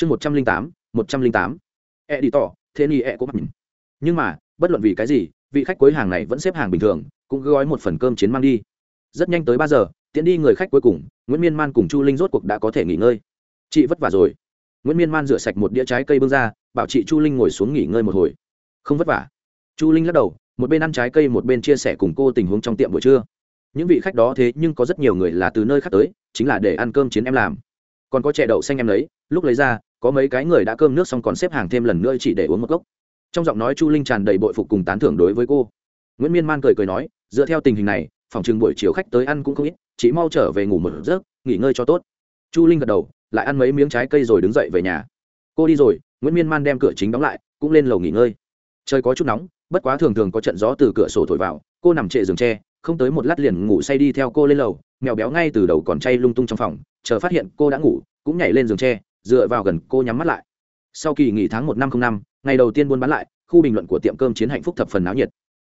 chương một trăm linh tám, một trăm linh tám. E đi tỏ, thế ni e có mặt nhưng mà, bất luận vì cái gì, vị khách cuối hàng này vẫn xếp hàng bình thường, cũng gói một phần cơm chiến mang đi. Rất nhanh tới ba giờ, tiễn đi người khách cuối cùng, nguyễn miên man cùng chu linh rốt cuộc đã có thể nghỉ ngơi. Chị vất vả rồi. Nguyễn miên man rửa sạch một đĩa trái cây bưng ra, bảo chị chu linh ngồi xuống nghỉ ngơi một hồi. Không vất vả. Chu linh lắc đầu, một bên ăn trái cây một bên chia sẻ cùng cô tình huống trong tiệm buổi trưa. Những vị khách đó thế nhưng có rất nhiều người là từ nơi khác tới, chính là để ăn cơm chiến em làm. Còn có chè đậu xanh em lấy, lúc lấy ra có mấy cái người đã cơm nước xong còn xếp hàng thêm lần nữa chỉ để uống một cốc. Trong giọng nói chu linh tràn đầy bội phục cùng tán thưởng đối với cô. Nguyễn miên man cười cười nói, dựa theo tình hình này, phòng chừng buổi chiều khách tới ăn cũng không ít chỉ mau trở về ngủ một giấc, nghỉ ngơi cho tốt. Chu linh gật đầu, lại ăn mấy miếng trái cây rồi đứng dậy về nhà. Cô đi rồi. Nguyễn miên man đem cửa chính đóng lại, cũng lên lầu nghỉ ngơi. Trời có chút nóng, bất quá thường thường có trận gió từ cửa sổ thổi vào, cô nằm trệ giường tre, không tới một lát liền ngủ say đi theo cô lên lầu, mèo béo ngay từ đầu còn chay lung tung trong phòng, chờ phát hiện cô đã ngủ, cũng nhảy lên giường tre dựa vào gần cô nhắm mắt lại. Sau kỳ nghỉ tháng một năm không năm, ngày đầu tiên buôn bán lại, khu bình luận của tiệm cơm chiến hạnh phúc thập phần náo nhiệt.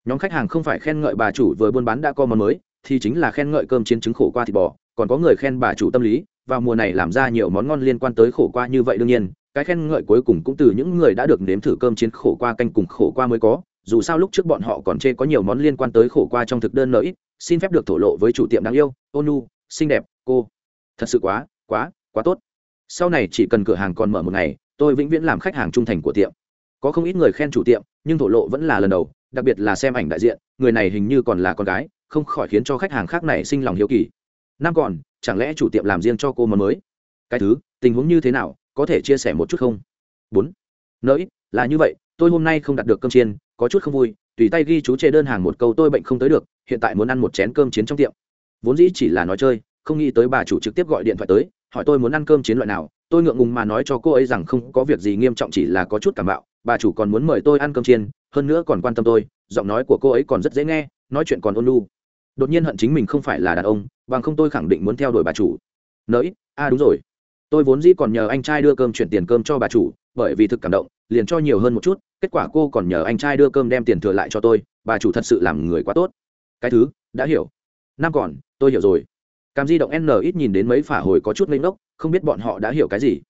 Nhóm khách hàng không phải khen ngợi bà chủ vừa buôn bán đã có món mới, thì chính là khen ngợi cơm chiến trứng khổ qua thịt bò, còn có người khen bà chủ tâm lý, vào mùa này làm ra nhiều món ngon liên quan tới khổ qua như vậy đương nhiên, cái khen ngợi cuối cùng cũng từ những người đã được nếm thử cơm chiến khổ qua canh cùng khổ qua mới có, dù sao lúc trước bọn họ còn chê có nhiều món liên quan tới khổ qua trong thực đơn nợ ít xin phép được thổ lộ với chủ tiệm đáng yêu ônu xinh đẹp, cô. Thật sự quá quá quá tốt sau này chỉ cần cửa hàng còn mở một ngày, tôi vĩnh viễn làm khách hàng trung thành của tiệm. Có không ít người khen chủ tiệm, nhưng thổ lộ vẫn là lần đầu, đặc biệt là xem ảnh đại diện, người này hình như còn là con gái, không khỏi khiến cho khách hàng khác này sinh lòng hiếu kỳ. Năm còn, chẳng lẽ chủ tiệm làm riêng cho cô món mới? Cái thứ, tình huống như thế nào, có thể chia sẻ một chút không? Bốn nỡi là như vậy, tôi hôm nay không đặt được cơm chiên, có chút không vui, tùy tay ghi chú chê đơn hàng một câu tôi bệnh không tới được, hiện tại muốn ăn một chén cơm chiến trong tiệm. Vốn dĩ chỉ là nói chơi, không nghĩ tới bà chủ trực tiếp gọi điện thoại tới hỏi tôi muốn ăn cơm chiến loại nào, tôi ngượng ngùng mà nói cho cô ấy rằng không có việc gì, nghiêm trọng chỉ là có chút cảm bạo. Bà chủ còn muốn mời tôi ăn cơm chiên, hơn nữa còn quan tâm tôi, giọng nói của cô ấy còn rất dễ nghe, nói chuyện còn ôn lu đột nhiên hận chính mình không phải là đàn ông, bằng không tôi khẳng định muốn theo đuổi bà chủ. Nỡi a à đúng rồi. Tôi vốn dĩ còn nhờ anh trai đưa cơm chuyển tiền cơm cho bà chủ, bởi vì thực cảm động, liền cho nhiều hơn một chút, kết quả cô còn nhờ anh trai đưa cơm đem tiền thừa lại cho tôi, bà chủ thật sự làm người quá tốt. Cái thứ, đã hiểu. Năm còn, tôi hiểu rồi cam di động n ít nhìn đến mấy phả hồi có chút ngây ngốc, không biết bọn họ đã hiểu cái gì.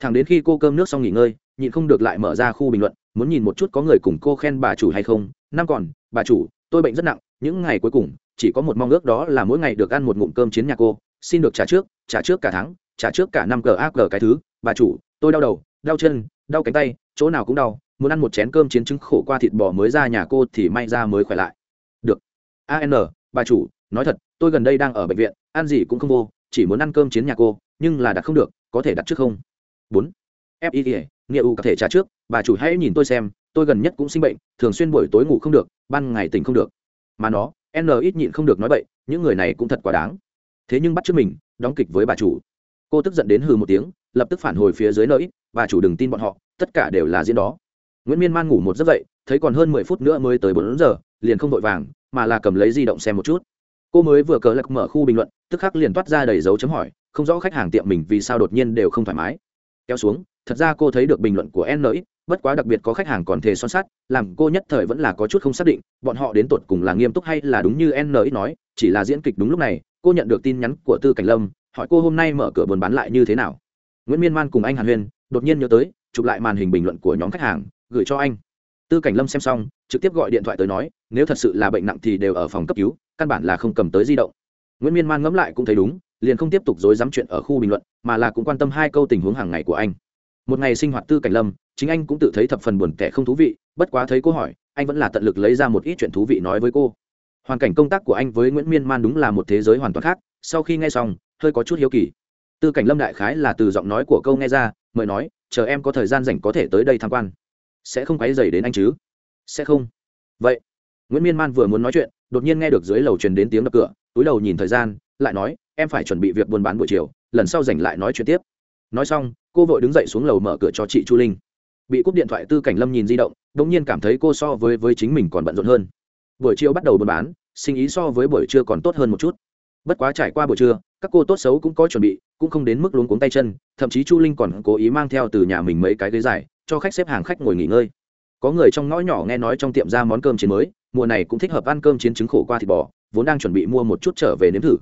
Thẳng đến khi cô cơm nước xong nghỉ ngơi, nhịn không được lại mở ra khu bình luận, muốn nhìn một chút có người cùng cô khen bà chủ hay không. Năm còn, bà chủ, tôi bệnh rất nặng, những ngày cuối cùng, chỉ có một mong ước đó là mỗi ngày được ăn một ngụm cơm chiến nhà cô. Xin được trả trước trả trước cả tháng, trả trước cả năm cờ cái thứ. Bà chủ, tôi đau đầu, đau chân, đau cánh tay, chỗ nào cũng đau. Muốn ăn một chén cơm chiến trứng khổ qua thịt bò mới ra nhà cô thì may ra mới khỏe lại. Được. An bà chủ nói thật, tôi gần đây đang ở bệnh viện, ăn gì cũng không vô, chỉ muốn ăn cơm chiến nhà cô, nhưng là đặt không được, có thể đặt trước không? Bốn. Fii nghĩa u có thể trả trước, bà chủ hãy nhìn tôi xem, tôi gần nhất cũng sinh bệnh, thường xuyên buổi tối ngủ không được, ban ngày tỉnh không được. Mà nó, n ít nhịn không được nói vậy những người này cũng thật quá đáng. Thế nhưng bắt trước mình, đóng kịch với bà chủ. Cô tức giận đến hừ một tiếng, lập tức phản hồi phía dưới nơi bà chủ đừng tin bọn họ, tất cả đều là diễn đó. Nguyễn miên man ngủ một giấc dậy, thấy còn hơn mười phút nữa mới tới bốn giờ, liền không vội vàng, mà là cầm lấy di động xem một chút cô mới vừa cờ lạc mở khu bình luận, tức khắc liền toát ra đầy dấu chấm hỏi, không rõ khách hàng tiệm mình vì sao đột nhiên đều không thoải mái. Kéo xuống, thật ra cô thấy được bình luận của n bất quá đặc biệt có khách hàng còn thề son sắt, làm cô nhất thời vẫn là có chút không xác định, bọn họ đến tột cùng là nghiêm túc hay là đúng như n nói, chỉ là diễn kịch đúng lúc này, cô nhận được tin nhắn của tư cảnh lâm, hỏi cô hôm nay mở cửa buôn bán lại như thế nào. Nguyễn miên man cùng anh hàn huyên, đột nhiên nhớ tới, chụp lại màn hình bình luận của nhóm khách hàng, gửi cho anh. Tư cảnh lâm xem xong, trực tiếp gọi điện thoại tới nói, nếu thật sự là bệnh nặng thì đều ở phòng cấp cứu căn bản là không cầm tới di động. Nguyễn miên man ngẫm lại cũng thấy đúng, liền không tiếp tục dối dám chuyện ở khu bình luận, mà là cũng quan tâm hai câu tình huống hàng ngày của anh. Một ngày sinh hoạt tư cảnh lâm, chính anh cũng tự thấy thập phần buồn tẻ không thú vị, bất quá thấy cô hỏi, anh vẫn là tận lực lấy ra một ít chuyện thú vị nói với cô. Hoàn cảnh công tác của anh với nguyễn miên man đúng là một thế giới hoàn toàn khác, sau khi nghe xong, hơi có chút hiếu kỳ. Tư cảnh lâm đại khái là từ giọng nói của câu nghe ra mời nói, chờ em có thời gian rảnh có thể tới đây tham quan. Sẽ không quấy dày đến anh chứ? Sẽ không. Vậy. Nguyễn miên man vừa muốn nói chuyện đột nhiên nghe được dưới lầu truyền đến tiếng đập cửa, túi đầu nhìn thời gian, lại nói, em phải chuẩn bị việc buôn bán buổi chiều, lần sau rảnh lại nói chuyện tiếp. Nói xong, cô vội đứng dậy xuống lầu mở cửa cho chị chu linh. Bị cúp điện thoại tư cảnh lâm nhìn di động đ ỗ n g nhiên cảm thấy cô so với với chính mình còn bận rộn hơn. Buổi chiều bắt đầu buôn bán, sinh ý so với buổi trưa còn tốt hơn một chút. Bất quá trải qua buổi trưa, các cô tốt xấu cũng có chuẩn bị, cũng không đến mức luống cuống tay chân, thậm chí chu linh còn cố ý mang theo từ nhà mình mấy cái ghế dài, cho khách xếp hàng khách ngồi nghỉ ngơi có người trong ngõ nhỏ nghe nói trong tiệm ra món cơm chiến mới, mùa này cũng thích hợp ăn cơm chiến trứng khổ qua thịt bò, vốn đang chuẩn bị mua một chút trở về nếm thử.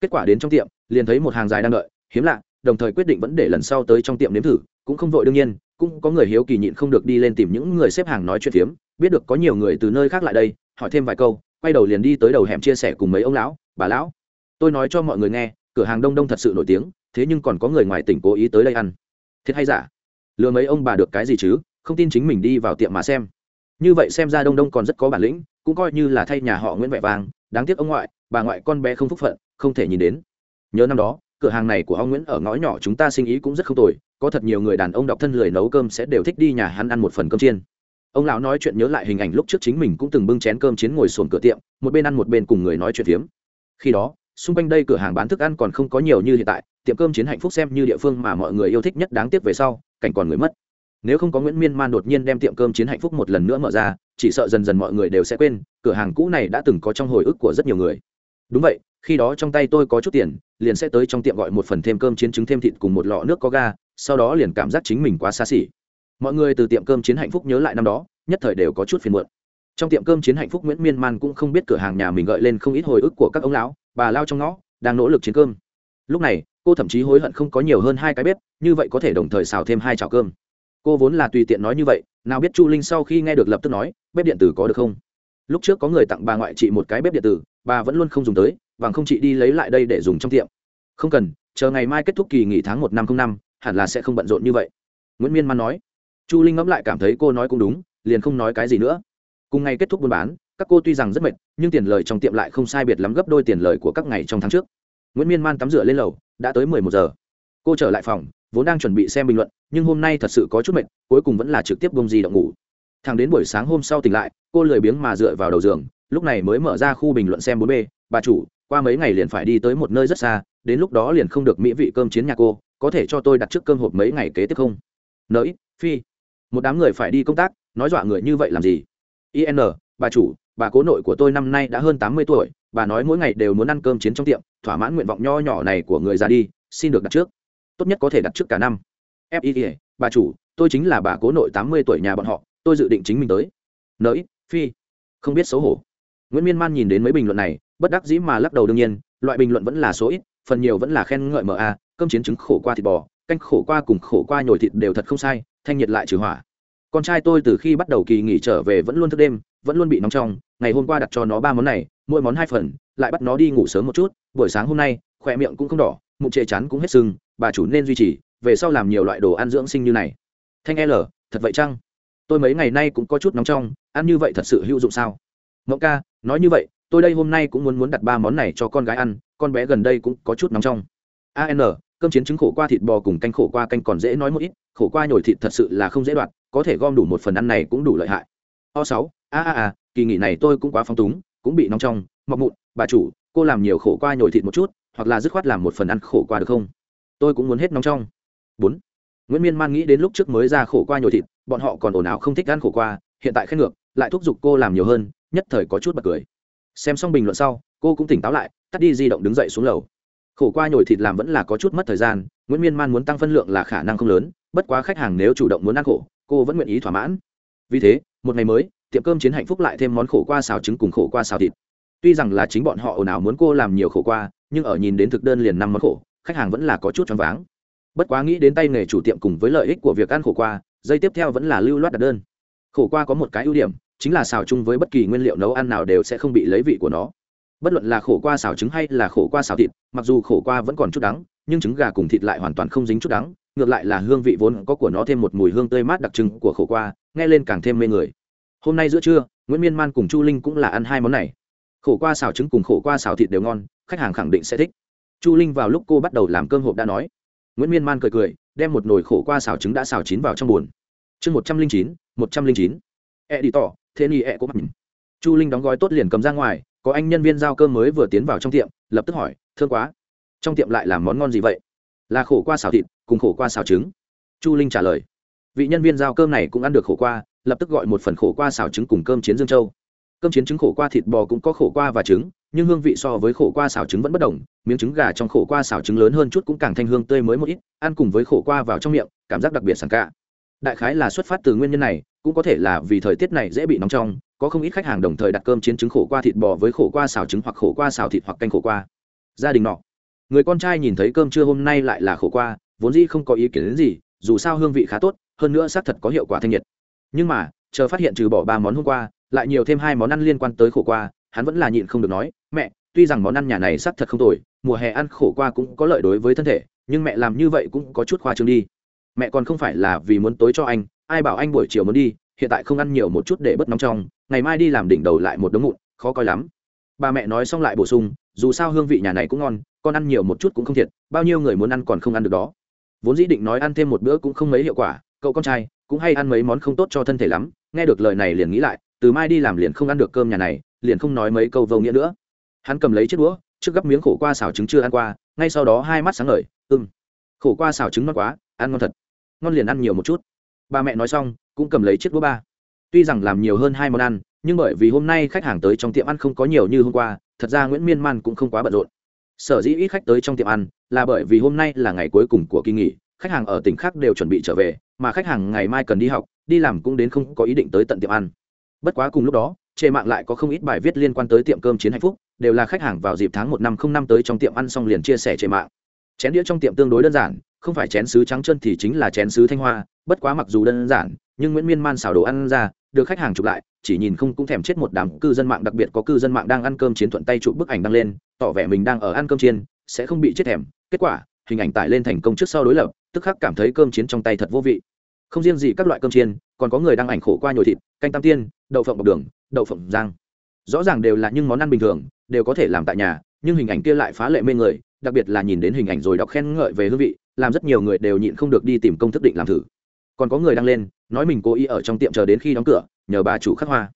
Kết quả đến trong tiệm, liền thấy một hàng dài đang đợi, hiếm lạ, đồng thời quyết định vẫn để lần sau tới trong tiệm nếm thử, cũng không vội đương nhiên, cũng có người hiếu kỳ nhịn không được đi lên tìm những người xếp hàng nói chuyện phiếm, biết được có nhiều người từ nơi khác lại đây, hỏi thêm vài câu, quay đầu liền đi tới đầu hẻm chia sẻ cùng mấy ông lão, bà lão, tôi nói cho mọi người nghe, cửa hàng đông đông thật sự nổi tiếng, thế nhưng còn có người ngoài tỉnh cố ý tới đây ăn. Thiệt hay giả? Lừa mấy ông bà được cái gì chứ? Không tin chính mình đi vào tiệm mà xem. Như vậy xem ra đông đông còn rất có bản lĩnh, cũng coi như là thay nhà họ nguyễn vẹ vàng đáng tiếc ông ngoại, bà ngoại con bé không phúc phận, không thể nhìn đến. Nhớ năm đó, cửa hàng này của ông nguyễn ở ngõ nhỏ chúng ta sinh ý cũng rất không tồi, có thật nhiều người đàn ông đọc thân lười nấu cơm sẽ đều thích đi nhà hắn ăn một phần cơm chiên. Ông lão nói chuyện nhớ lại hình ảnh lúc trước chính mình cũng từng bưng chén cơm chiến ngồi sồn cửa tiệm, một bên ăn một bên cùng người nói chuyện phiếm. Khi đó, xung quanh đây cửa hàng bán thức ăn còn không có nhiều như hiện tại, tiệm cơm chiến hạnh phúc xem như địa phương mà mọi người yêu thích nhất đáng tiếc về sau, cảnh còn người mất nếu không có nguyễn miên man đột nhiên đem tiệm cơm chiến hạnh phúc một lần nữa mở ra, chỉ sợ dần dần mọi người đều sẽ quên, cửa hàng cũ này đã từng có trong hồi ức của rất nhiều người. Đúng vậy, khi đó trong tay tôi có chút tiền, liền sẽ tới trong tiệm gọi một phần thêm cơm chiến trứng thêm thịt cùng một lọ nước có ga, sau đó liền cảm giác chính mình quá xa xỉ. Mọi người từ tiệm cơm chiến hạnh phúc nhớ lại năm đó, nhất thời đều có chút phiền muộn. Trong tiệm cơm chiến hạnh phúc nguyễn miên man cũng không biết cửa hàng nhà mình gợi lên không ít hồi ức của các ông lão, bà lao trong ngõ, đang nỗ lực chiến cơm. Lúc này, cô thậm chí hối hận không có nhiều hơn hai cái bếp, như vậy có thể đồng thời xào thêm hai chảo cơm cô vốn là tùy tiện nói như vậy, nào biết chu linh sau khi nghe được lập tức nói, bếp điện tử có được không? Lúc trước có người tặng bà ngoại chị một cái bếp điện tử, bà vẫn luôn không dùng tới, bằng không chị đi lấy lại đây để dùng trong tiệm. Không cần, chờ ngày mai kết thúc kỳ nghỉ tháng một năm không năm, hẳn là sẽ không bận rộn như vậy. Nguyễn miên man nói. Chu linh ngẫm lại cảm thấy cô nói cũng đúng, liền không nói cái gì nữa. Cùng ngày kết thúc buôn bán, các cô tuy rằng rất mệt, nhưng tiền lời trong tiệm lại không sai biệt lắm gấp đôi tiền lời của các ngày trong tháng trước. Nguyễn miên man tắm rửa lên lầu, đã tới mười một giờ. Cô trở lại phòng vốn đang chuẩn bị xem bình luận, nhưng hôm nay thật sự có chút mệt, cuối cùng vẫn là trực tiếp bông di động ngủ. Thằng đến buổi sáng hôm sau tỉnh lại, cô lười biếng mà dựa vào đầu giường, lúc này mới mở ra khu bình luận xem bốn b bà chủ, qua mấy ngày liền phải đi tới một nơi rất xa, đến lúc đó liền không được mỹ vị cơm chiến nhà cô, có thể cho tôi đặt trước cơm hộp mấy ngày kế tiếp không? Nỡi phi. Một đám người phải đi công tác, nói dọa người như vậy làm gì? In bà chủ, bà cố nội của tôi năm nay đã hơn tám mươi tuổi, bà nói mỗi ngày đều muốn ăn cơm chiến trong tiệm, thỏa mãn nguyện vọng nho nhỏ này của người già đi, xin được đặt trước tốt nhất có thể đặt trước cả năm. Fi bà chủ, tôi chính là bà cố nội tám mươi tuổi nhà bọn họ, tôi dự định chính mình tới. Nỡi phi không biết xấu hổ. Nguyễn miên man nhìn đến mấy bình luận này, bất đắc dĩ mà lắc đầu đương nhiên, loại bình luận vẫn là số ít, phần nhiều vẫn là khen ngợi ma cơm chiến trứng khổ qua thịt bò, canh khổ qua cùng khổ qua nhồi thịt đều thật không sai, thanh nhiệt lại trừ hỏa. Con trai tôi từ khi bắt đầu kỳ nghỉ trở về vẫn luôn thức đêm, vẫn luôn bị nóng trong, ngày hôm qua đặt cho nó ba món này, mỗi món hai phần, lại bắt nó đi ngủ sớm một chút, buổi sáng hôm nay, khỏe miệng cũng không đỏ mụn trệ chắn cũng hết sưng, bà chủ nên duy trì, về sau làm nhiều loại đồ ăn dưỡng sinh như này. Thanh l, thật vậy chăng? Tôi mấy ngày nay cũng có chút nóng trong, ăn như vậy thật sự hữu dụng sao? Mẫu ca, nói như vậy, tôi đây hôm nay cũng muốn muốn đặt ba món này cho con gái ăn, con bé gần đây cũng có chút nóng trong. An cơm chiến trứng khổ qua thịt bò cùng canh khổ qua canh còn dễ nói một ít, khổ qua nhồi thịt thật sự là không dễ đoạt, có thể gom đủ một phần ăn này cũng đủ lợi hại. O sáu, a a a, kỳ nghỉ này tôi cũng quá phong túng, cũng bị nóng trong, mọc mụn, bà chủ, cô làm nhiều khổ qua nhồi thịt một chút hoặc là dứt khoát làm một phần ăn khổ qua được không? Tôi cũng muốn hết nóng trong. Bốn. Nguyễn miên man nghĩ đến lúc trước mới ra khổ qua nhồi thịt, bọn họ còn ồn ào không thích ăn khổ qua, hiện tại khen ngược, lại thúc giục cô làm nhiều hơn, nhất thời có chút bật cười. Xem xong bình luận sau, cô cũng tỉnh táo lại, tắt đi di động đứng dậy xuống lầu. Khổ qua nhồi thịt làm vẫn là có chút mất thời gian, nguyễn miên man muốn tăng phân lượng là khả năng không lớn, bất quá khách hàng nếu chủ động muốn ăn khổ, cô vẫn nguyện ý thỏa mãn. Vì thế, một ngày mới, tiệm cơm chiến hạnh phúc lại thêm món khổ qua xào trứng cùng khổ qua xào thịt. Tuy rằng là chính bọn họ ồn ào muốn cô làm nhiều khổ qua nhưng ở nhìn đến thực đơn liền năm món khổ, khách hàng vẫn là có chút choáng váng. Bất quá nghĩ đến tay nghề chủ tiệm cùng với lợi ích của việc ăn khổ qua, dây tiếp theo vẫn là lưu loát đặt đơn. Khổ qua có một cái ưu điểm, chính là xào chung với bất kỳ nguyên liệu nấu ăn nào đều sẽ không bị lấy vị của nó. Bất luận là khổ qua xào trứng hay là khổ qua xào thịt, mặc dù khổ qua vẫn còn chút đắng, nhưng trứng gà cùng thịt lại hoàn toàn không dính chút đắng, ngược lại là hương vị vốn có của nó thêm một mùi hương tươi mát đặc trưng của khổ qua, nghe lên càng thêm mê người. Hôm nay giữa trưa, nguyễn miên man cùng chu linh cũng là ăn hai món này khổ qua xào trứng cùng khổ qua xào thịt đều ngon, khách hàng khẳng định sẽ thích. Chu linh vào lúc cô bắt đầu làm cơm hộp đã nói. Nguyễn miên man cười cười, đem một nồi khổ qua xào trứng đã xào chín vào trong bùn chương một trăm linh chín, một trăm linh chín. E đi tỏ, thế ni e có mặt chu linh đóng gói tốt liền cầm ra ngoài, có anh nhân viên giao cơm mới vừa tiến vào trong tiệm, lập tức hỏi, thương quá, trong tiệm lại làm món ngon gì vậy? Là khổ qua xào thịt cùng khổ qua xào trứng. Chu linh trả lời. Vị nhân viên giao cơm này cũng ăn được khổ qua, lập tức gọi một phần khổ qua xào trứng cùng cơm chiến dương châu cơm chiến trứng khổ qua thịt bò cũng có khổ qua và trứng, nhưng hương vị so với khổ qua xào trứng vẫn bất đồng, miếng trứng gà trong khổ qua xào trứng lớn hơn chút cũng càng thanh hương tươi mới một ít, ăn cùng với khổ qua vào trong miệng, cảm giác đặc biệt sảng cả. Đại khái là xuất phát từ nguyên nhân này, cũng có thể là vì thời tiết này dễ bị nóng trong, có không ít khách hàng đồng thời đặt cơm chiến trứng khổ qua thịt bò với khổ qua xào trứng hoặc khổ qua xào thịt hoặc canh khổ qua. Gia đình nọ. Người con trai nhìn thấy cơm trưa hôm nay lại là khổ qua, vốn dĩ không có ý kiến đến gì, dù sao hương vị khá tốt, hơn nữa xác thật có hiệu quả thanh nhiệt. Nhưng mà, chờ phát hiện trừ bỏ ba món hôm qua lại nhiều thêm hai món ăn liên quan tới khổ qua, hắn vẫn là nhịn không được nói, mẹ, tuy rằng món ăn nhà này sắc thật không tồi, mùa hè ăn khổ qua cũng có lợi đối với thân thể, nhưng mẹ làm như vậy cũng có chút khoa trương đi. Mẹ còn không phải là vì muốn tối cho anh, ai bảo anh buổi chiều muốn đi, hiện tại không ăn nhiều một chút để bớt nóng trong, ngày mai đi làm đỉnh đầu lại một đống mụn, khó coi lắm. Bà mẹ nói xong lại bổ sung, dù sao hương vị nhà này cũng ngon, con ăn nhiều một chút cũng không thiệt, bao nhiêu người muốn ăn còn không ăn được đó. Vốn dĩ định nói ăn thêm một bữa cũng không mấy hiệu quả, cậu con trai cũng hay ăn mấy món không tốt cho thân thể lắm, nghe được lời này liền nghĩ lại từ mai đi làm liền không ăn được cơm nhà này, liền không nói mấy câu vô nghĩa nữa. Hắn cầm lấy chiếc đũa, trước gấp miếng khổ qua xào trứng chưa ăn qua, ngay sau đó hai mắt sáng ngời ưng khổ qua xào trứng ngon quá, ăn ngon thật. Ngon liền ăn nhiều một chút. Ba mẹ nói xong, cũng cầm lấy chiếc đũa ba. Tuy rằng làm nhiều hơn hai món ăn, nhưng bởi vì hôm nay khách hàng tới trong tiệm ăn không có nhiều như hôm qua, thật ra nguyễn miên man cũng không quá bận rộn. Sở dĩ ít khách tới trong tiệm ăn, là bởi vì hôm nay là ngày cuối cùng của kỳ nghỉ, khách hàng ở tỉnh khác đều chuẩn bị trở về, mà khách hàng ngày mai cần đi học, đi làm cũng đến không có ý định tới tận tiệm ăn bất quá cùng lúc đó, trên mạng lại có không ít bài viết liên quan tới tiệm cơm chiến hạnh phúc, đều là khách hàng vào dịp tháng một năm không năm tới trong tiệm ăn xong liền chia sẻ trên mạng. Chén đĩa trong tiệm tương đối đơn giản, không phải chén sứ trắng chân thì chính là chén sứ thanh hoa, bất quá mặc dù đơn giản, nhưng nguyễn miên man xào đồ ăn ra, được khách hàng chụp lại, chỉ nhìn không cũng thèm chết một đám cư dân mạng, đặc biệt có cư dân mạng đang ăn cơm chiến thuận tay chụp bức ảnh đăng lên, tỏ vẻ mình đang ở ăn cơm chiên, sẽ không bị chết thèm. Kết quả, hình ảnh tải lên thành công trước sau đối lập, tức khắc cảm thấy cơm chiến trong tay thật vô vị không riêng gì các loại cơm chiên, còn có người đăng ảnh khổ qua nhồi thịt, canh tam tiên, đậu phộng bọc đường, đậu phộng giang rõ ràng đều là những món ăn bình thường, đều có thể làm tại nhà, nhưng hình ảnh kia lại phá lệ mê người, đặc biệt là nhìn đến hình ảnh rồi đọc khen ngợi về hương vị, làm rất nhiều người đều nhịn không được đi tìm công thức định làm thử. Còn có người đăng lên, nói mình cố ý ở trong tiệm chờ đến khi đóng cửa, nhờ bà chủ khắc hoa.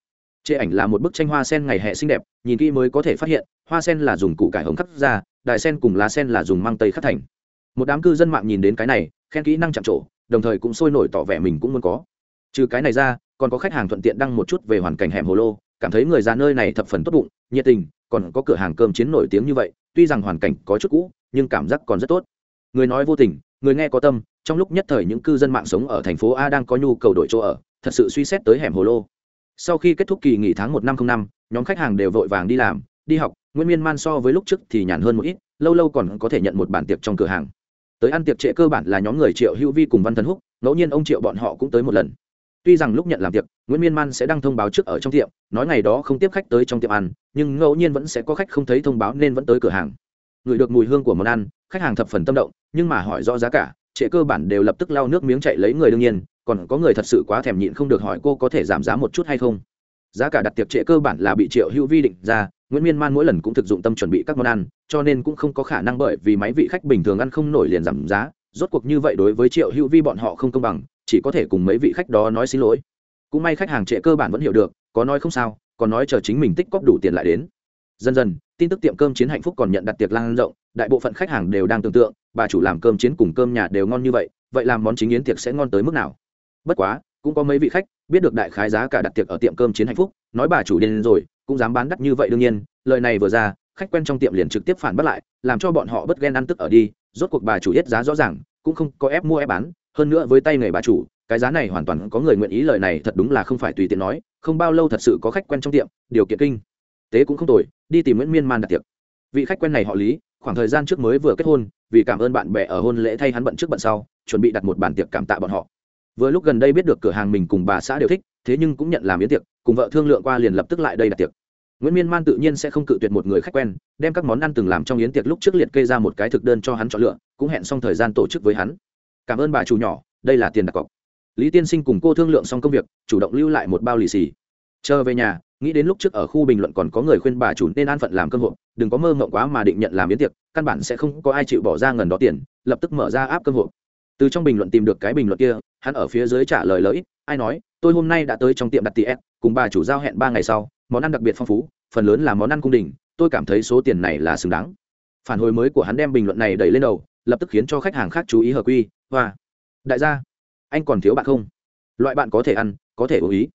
Chê ảnh là một bức tranh hoa sen ngày hè xinh đẹp, nhìn kỹ mới có thể phát hiện, hoa sen là dùng củ cải hồng khắc ra đại sen cùng lá sen là dùng măng tây khắc thành. Một đám cư dân mạng nhìn đến cái này khen kỹ năng chạm trổ, đồng thời cũng sôi nổi tỏ vẻ mình cũng muốn có. Trừ cái này ra, còn có khách hàng thuận tiện đăng một chút về hoàn cảnh hẻm hồ lô, cảm thấy người già nơi này thập phần tốt bụng, nhiệt tình, còn có cửa hàng cơm chiến nổi tiếng như vậy, tuy rằng hoàn cảnh có chút cũ, nhưng cảm giác còn rất tốt. Người nói vô tình, người nghe có tâm, trong lúc nhất thời những cư dân mạng sống ở thành phố a đang có nhu cầu đổi chỗ ở, thật sự suy xét tới hẻm hồ lô. Sau khi kết thúc kỳ nghỉ tháng một năm không năm, nhóm khách hàng đều vội vàng đi làm, đi học, nguyên miên man so với lúc trước thì nhàn hơn một ít, lâu lâu còn có thể nhận một bản tiệc trong cửa hàng tới ăn tiệc trễ cơ bản là nhóm người triệu hữu vi cùng văn thần húc, ngẫu nhiên ông triệu bọn họ cũng tới một lần. Tuy rằng lúc nhận làm tiệc, nguyễn miên man sẽ đăng thông báo trước ở trong tiệm, nói ngày đó không tiếp khách tới trong tiệm ăn, nhưng ngẫu nhiên vẫn sẽ có khách không thấy thông báo nên vẫn tới cửa hàng. Người được mùi hương của món ăn, khách hàng thập phần tâm động, nhưng mà hỏi rõ giá cả, trễ cơ bản đều lập tức lau nước miếng chạy lấy người đương nhiên, còn có người thật sự quá thèm nhịn không được hỏi cô có thể giảm giá một chút hay không giá cả đặt tiệc trễ cơ bản là bị triệu hữu vi định ra, nguyễn miên man mỗi lần cũng thực dụng tâm chuẩn bị các món ăn, cho nên cũng không có khả năng bởi vì máy vị khách bình thường ăn không nổi liền giảm giá. Rốt cuộc như vậy đối với triệu hữu vi bọn họ không công bằng, chỉ có thể cùng mấy vị khách đó nói xin lỗi. Cũng may khách hàng trễ cơ bản vẫn hiểu được, có nói không sao, còn nói chờ chính mình tích cóp đủ tiền lại đến. Dần dần, tin tức tiệm cơm chiến hạnh phúc còn nhận đặt tiệc lan rộng, đại bộ phận khách hàng đều đang tưởng tượng, bà chủ làm cơm chiến cùng cơm nhà đều ngon như vậy vậy làm món chính yến tiệc sẽ ngon tới mức nào? Bất quá, cũng có mấy vị khách biết được đại khái giá cả đặt tiệc ở tiệm cơm chiến hạnh phúc, nói bà chủ điên rồi, cũng dám bán đắt như vậy đương nhiên, lời này vừa ra, khách quen trong tiệm liền trực tiếp phản bác lại, làm cho bọn họ bất ghen ăn tức ở đi, rốt cuộc bà chủ yết giá rõ ràng, cũng không có ép mua ép bán, hơn nữa với tay nghề bà chủ, cái giá này hoàn toàn có người nguyện ý, lời này thật đúng là không phải tùy tiện nói, không bao lâu thật sự có khách quen trong tiệm, điều kiện kinh. Tế cũng không tồi, đi tìm nguyễn miên man đặt tiệc. Vị khách quen này họ lý, khoảng thời gian trước mới vừa kết hôn, vì cảm ơn bạn bè ở hôn lễ thay hắn bận trước bận sau, chuẩn bị đặt một bàn tiệc cảm tạ bọn họ vừa lúc gần đây biết được cửa hàng mình cùng bà xã đều thích, thế nhưng cũng nhận làm yến tiệc, cùng vợ thương lượng qua liền lập tức lại đây đặt tiệc. Nguyễn miên man tự nhiên sẽ không cự tuyệt một người khách quen, đem các món ăn từng làm trong yến tiệc lúc trước liệt kê ra một cái thực đơn cho hắn chọn lựa, cũng hẹn xong thời gian tổ chức với hắn. Cảm ơn bà chủ nhỏ, đây là tiền đặt cọc. Lý tiên sinh cùng cô thương lượng xong công việc, chủ động lưu lại một bao lì xì. Chờ về nhà, nghĩ đến lúc trước ở khu bình luận còn có người khuyên bà chủ nên an phận làm cơm hộp, đừng có mơ mộng quá mà định nhận làm yến tiệc, căn bản sẽ không có ai chịu bỏ ra ngần đó tiền, lập tức mở ra áp cơm hộp từ trong bình luận tìm được cái bình luận kia, hắn ở phía dưới trả lời lợi ai nói, tôi hôm nay đã tới trong tiệm đặt tiệc, cùng bà chủ giao hẹn ba ngày sau, món ăn đặc biệt phong phú, phần lớn là món ăn cung đình, tôi cảm thấy số tiền này là xứng đáng. Phản hồi mới của hắn đem bình luận này đẩy lên đầu, lập tức khiến cho khách hàng khác chú ý hợp quy và đại gia, anh còn thiếu bạn không? Loại bạn có thể ăn, có thể ưu ý.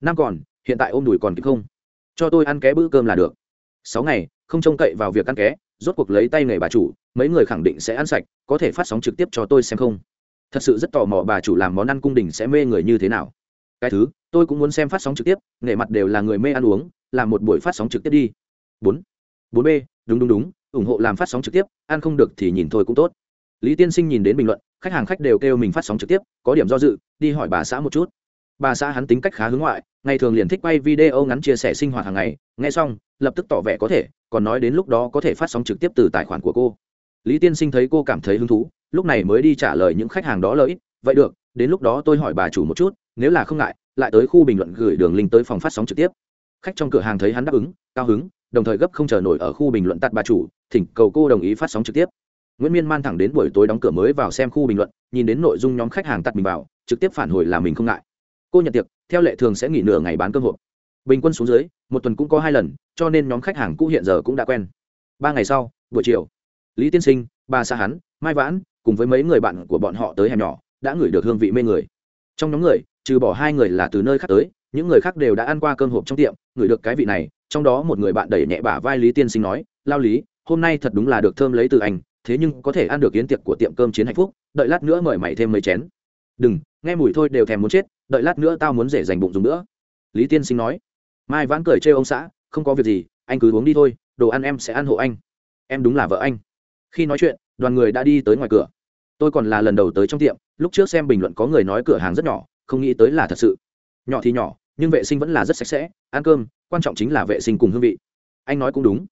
Năm còn, hiện tại ôm đùi còn kịp không? Cho tôi ăn ké bữa cơm là được. Sáu ngày, không trông cậy vào việc ăn ké, rốt cuộc lấy tay nghề bà chủ, mấy người khẳng định sẽ ăn sạch, có thể phát sóng trực tiếp cho tôi xem không? Thật sự rất tò mò bà chủ làm món ăn cung đình sẽ mê người như thế nào. Cái thứ, tôi cũng muốn xem phát sóng trực tiếp, nghệ mặt đều là người mê ăn uống, làm một buổi phát sóng trực tiếp đi. Bốn. Bốn b, đúng đúng đúng, ủng hộ làm phát sóng trực tiếp, ăn không được thì nhìn thôi cũng tốt. Lý tiên sinh nhìn đến bình luận, khách hàng khách đều kêu mình phát sóng trực tiếp, có điểm do dự, đi hỏi bà xã một chút. Bà xã hắn tính cách khá hướng ngoại, ngày thường liền thích quay video ngắn chia sẻ sinh hoạt hàng ngày, nghe xong, lập tức tỏ vẻ có thể, còn nói đến lúc đó có thể phát sóng trực tiếp từ tài khoản của cô lý tiên sinh thấy cô cảm thấy hứng thú, lúc này mới đi trả lời những khách hàng đó lợi ích. vậy được, đến lúc đó tôi hỏi bà chủ một chút, nếu là không ngại, lại tới khu bình luận gửi đường link tới phòng phát sóng trực tiếp. Khách trong cửa hàng thấy hắn đáp ứng, cao hứng, đồng thời gấp không chờ nổi ở khu bình luận tạt bà chủ, thỉnh cầu cô đồng ý phát sóng trực tiếp. Nguyễn miên man thẳng đến buổi tối đóng cửa mới vào xem khu bình luận, nhìn đến nội dung nhóm khách hàng tạt mình vào, trực tiếp phản hồi là mình không ngại. Cô nhận tiệc, theo lệ thường sẽ nghỉ nửa ngày bán cơm hộp. Bình quân xuống dưới, một tuần cũng có hai lần, cho nên nhóm khách hàng cũ hiện giờ cũng đã quen. Ba ngày sau, buổi chiều lý tiên sinh, bà xa hắn, mai vãn, cùng với mấy người bạn của bọn họ tới hẻm nhỏ, đã ngửi được hương vị mê người. Trong nhóm người, trừ bỏ hai người là từ nơi khác tới, những người khác đều đã ăn qua cơm hộp trong tiệm, ngửi được cái vị này, trong đó một người bạn đẩy nhẹ bả vai lý tiên sinh nói, lao lý, hôm nay thật đúng là được thơm lấy từ anh, thế nhưng có thể ăn được yến tiệc của tiệm cơm chiến hạnh phúc, đợi lát nữa mời mày thêm mấy chén. Đừng, nghe mùi thôi đều thèm muốn chết, đợi lát nữa tao muốn rể dành bụng dùng nữa. Lý tiên sinh nói. Mai vãn cười trêu ông xã, không có việc gì, anh cứ uống đi thôi, đồ ăn em sẽ ăn hộ anh. Em đúng là vợ anh khi nói chuyện, đoàn người đã đi tới ngoài cửa. Tôi còn là lần đầu tới trong tiệm, lúc trước xem bình luận có người nói cửa hàng rất nhỏ, không nghĩ tới là thật sự. Nhỏ thì nhỏ, nhưng vệ sinh vẫn là rất sạch sẽ, ăn cơm, quan trọng chính là vệ sinh cùng hương vị. Anh nói cũng đúng.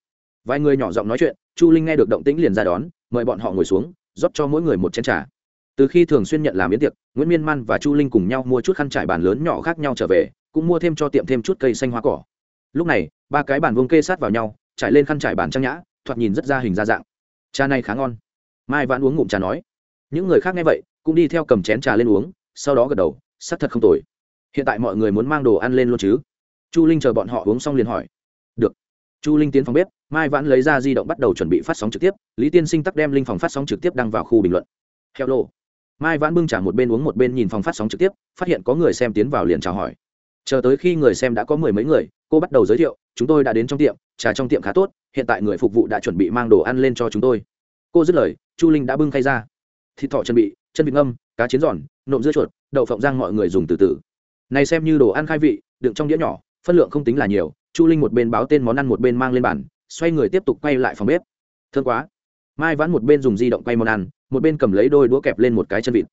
Vài người nhỏ giọng nói chuyện, chu linh nghe được động tĩnh liền ra đón, mời bọn họ ngồi xuống, rót cho mỗi người một chén trà. Từ khi thường xuyên nhận làm biến tiệc, nguyễn miên man và chu linh cùng nhau mua chút khăn trải bàn lớn nhỏ khác nhau trở về, cũng mua thêm cho tiệm thêm chút cây xanh hoa cỏ. Lúc này, ba cái bàn vông kê sát vào nhau, trải lên khăn trải bàn trang nhã, thoạt nhìn rất ra hình ra dạng trà này khá ngon. Mai vãn uống ngụm trà nói. Những người khác nghe vậy, cũng đi theo cầm chén trà lên uống, sau đó gật đầu, sắc thật không tồi. Hiện tại mọi người muốn mang đồ ăn lên luôn chứ? Chu linh chờ bọn họ uống xong liền hỏi. Được. Chu linh tiến phòng bếp, mai vãn lấy ra di động bắt đầu chuẩn bị phát sóng trực tiếp, lý tiên sinh tắc đem linh phòng phát sóng trực tiếp đăng vào khu bình luận. Heo lô mai vãn bưng trả một bên uống một bên nhìn phòng phát sóng trực tiếp, phát hiện có người xem tiến vào liền chào hỏi. Chờ tới khi người xem đã có mười mấy người, cô bắt đầu giới thiệu, chúng tôi đã đến trong tiệm, trà trong tiệm khá tốt hiện tại người phục vụ đã chuẩn bị mang đồ ăn lên cho chúng tôi. Cô dứt lời, chu linh đã bưng khay ra. Thịt thọ chuẩn bị, chân vịt ngâm, cá chiến giòn, nộm dưa chuột, đậu phộng rang mọi người dùng từ từ. Này xem như đồ ăn khai vị, đựng trong đĩa nhỏ, phân lượng không tính là nhiều, chu linh một bên báo tên món ăn một bên mang lên bàn, xoay người tiếp tục quay lại phòng bếp. Thương quá. Mai vãn một bên dùng di động quay món ăn, một bên cầm lấy đôi đũa kẹp lên một cái chân vịt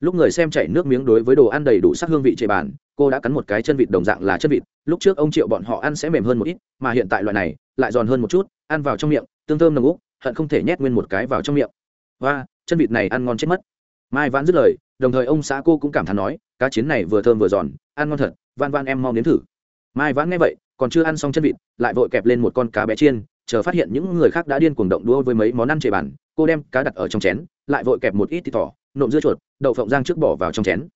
lúc người xem chảy nước miếng đối với đồ ăn đầy đủ sắc hương vị chế bàn, cô đã cắn một cái chân vịt đồng dạng là chân vịt. Lúc trước ông triệu bọn họ ăn sẽ mềm hơn một ít, mà hiện tại loại này lại giòn hơn một chút, ăn vào trong miệng, tương thơm nồng úc hận không thể nhét nguyên một cái vào trong miệng. Và chân vịt này ăn ngon chết mất. Mai vãn dứt lời, đồng thời ông xã cô cũng cảm thán nói, cá chiến này vừa thơm vừa giòn, ăn ngon thật van van em mau nếm thử. Mai vãn nghe vậy, còn chưa ăn xong chân vịt, lại vội kẹp lên một con cá bé chiên, chờ phát hiện những người khác đã điên cuồng động đua với mấy món ăn chế bàn, cô đem cá đặt ở trong chén, lại vội kẹp một ít thịt thỏ nộm dưa chuột, đậu phộng rang trước bỏ vào trong chén.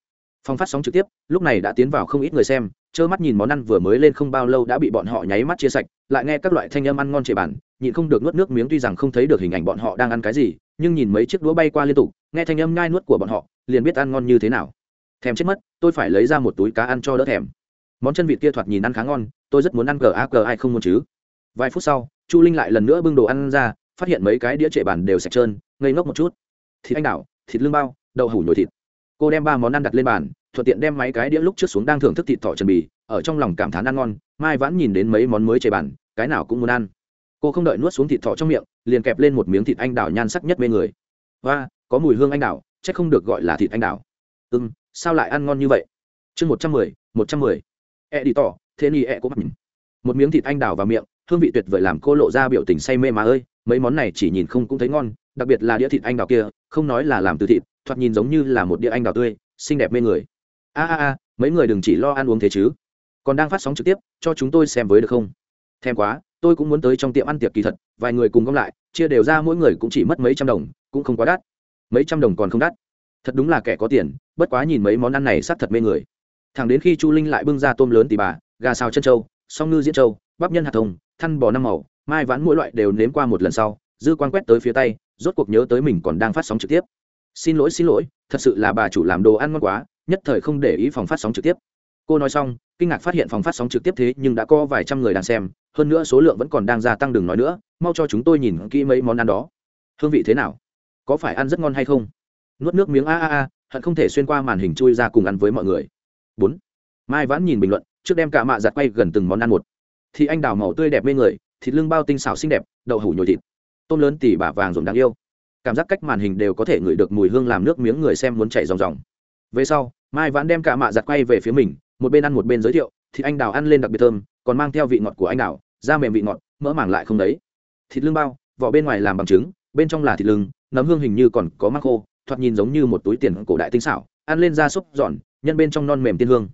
Phong phát sóng trực tiếp, lúc này đã tiến vào không ít người xem, trơ mắt nhìn món ăn vừa mới lên không bao lâu đã bị bọn họ nháy mắt chia sạch, lại nghe các loại thanh âm ăn ngon chế bản nhịn không được nuốt nước miếng tuy rằng không thấy được hình ảnh bọn họ đang ăn cái gì, nhưng nhìn mấy chiếc đũa bay qua liên tục, nghe thanh âm nhai nuốt của bọn họ, liền biết ăn ngon như thế nào. Thèm chết mất, tôi phải lấy ra một túi cá ăn cho đỡ thèm. Món chân vịt kia thoạt nhìn ăn khá ngon, tôi rất muốn ăn gà gờ ai không muốn chứ? Vài phút sau, chu linh lại lần nữa bưng đồ ăn ra, phát hiện mấy cái đĩa trệ bàn đều sạch trơn, ngây ngốc một chút. Thịt anh đảo thịt lương bao, đậu hủ nhồi thịt. Cô đem ba món ăn đặt lên bàn, thuận tiện đem mấy cái đĩa lúc trước xuống đang thưởng thức thịt thỏ trần bì, ở trong lòng cảm thán ăn ngon, mai vãn nhìn đến mấy món mới chề bàn, cái nào cũng muốn ăn. Cô không đợi nuốt xuống thịt thỏ trong miệng, liền kẹp lên một miếng thịt anh đào nhan sắc nhất mê người. Và có mùi hương anh đào, chắc không được gọi là thịt anh đào. Ừm, sao lại ăn ngon như vậy? Chương một trăm mười, một trăm mười. E đi tỏ, thế ni e có mặt một miếng thịt anh đào vào miệng, hương vị tuyệt vời làm cô lộ ra biểu tình say mê mà ơi, mấy món này chỉ nhìn không cũng thấy ngon đặc biệt là đĩa thịt anh đào kia, không nói là làm từ thịt, thoạt nhìn giống như là một đĩa anh đào tươi, xinh đẹp mê người. A a a, mấy người đừng chỉ lo ăn uống thế chứ. Còn đang phát sóng trực tiếp, cho chúng tôi xem với được không? Thèm quá, tôi cũng muốn tới trong tiệm ăn tiệc kỳ thật, vài người cùng gom lại, chia đều ra mỗi người cũng chỉ mất mấy trăm đồng, cũng không quá đắt. Mấy trăm đồng còn không đắt. Thật đúng là kẻ có tiền, bất quá nhìn mấy món ăn này sắc thật mê người. Thẳng đến khi chu linh lại bưng ra tôm lớn tỉ bà, gà xào chân trâu, song ngư diễn trâu, bắp nhân hạt thông, thăn bò năm màu, mai ván mỗi loại đều nếm qua một lần sau, dư quan quét tới phía tay rốt cuộc nhớ tới mình còn đang phát sóng trực tiếp. Xin lỗi xin lỗi, thật sự là bà chủ làm đồ ăn ngon quá, nhất thời không để ý phòng phát sóng trực tiếp. Cô nói xong, kinh ngạc phát hiện phòng phát sóng trực tiếp thế nhưng đã có vài trăm người đang xem, hơn nữa số lượng vẫn còn đang gia tăng đừng nói nữa, mau cho chúng tôi nhìn kỹ mấy món ăn đó. Hương vị thế nào? Có phải ăn rất ngon hay không? Nuốt nước miếng a a a, hận không thể xuyên qua màn hình chui ra cùng ăn với mọi người. Bốn. Mai vãn nhìn bình luận, trước đem cả mạ giặt quay gần từng món ăn một. Thì anh đào màu tươi đẹp mê người, thịt lưng bao tinh xào xinh đẹp, đậu hủ nhồi thịt tôm lớn tỉ bà vàng dùng đáng yêu. Cảm giác cách màn hình đều có thể ngửi được mùi hương làm nước miếng người xem muốn chảy ròng ròng. Về sau, mai vãn đem cả mạ giặt quay về phía mình, một bên ăn một bên giới thiệu thì anh đào ăn lên đặc biệt thơm, còn mang theo vị ngọt của anh đào, da mềm vị ngọt, mỡ màng lại không đấy. Thịt lương bao, vỏ bên ngoài làm bằng trứng, bên trong là thịt lưng, nấm hương hình như còn có mắc khô, thoạt nhìn giống như một túi tiền cổ đại tinh xảo, ăn lên da xúc giòn, nhân bên trong non mềm tiên hương.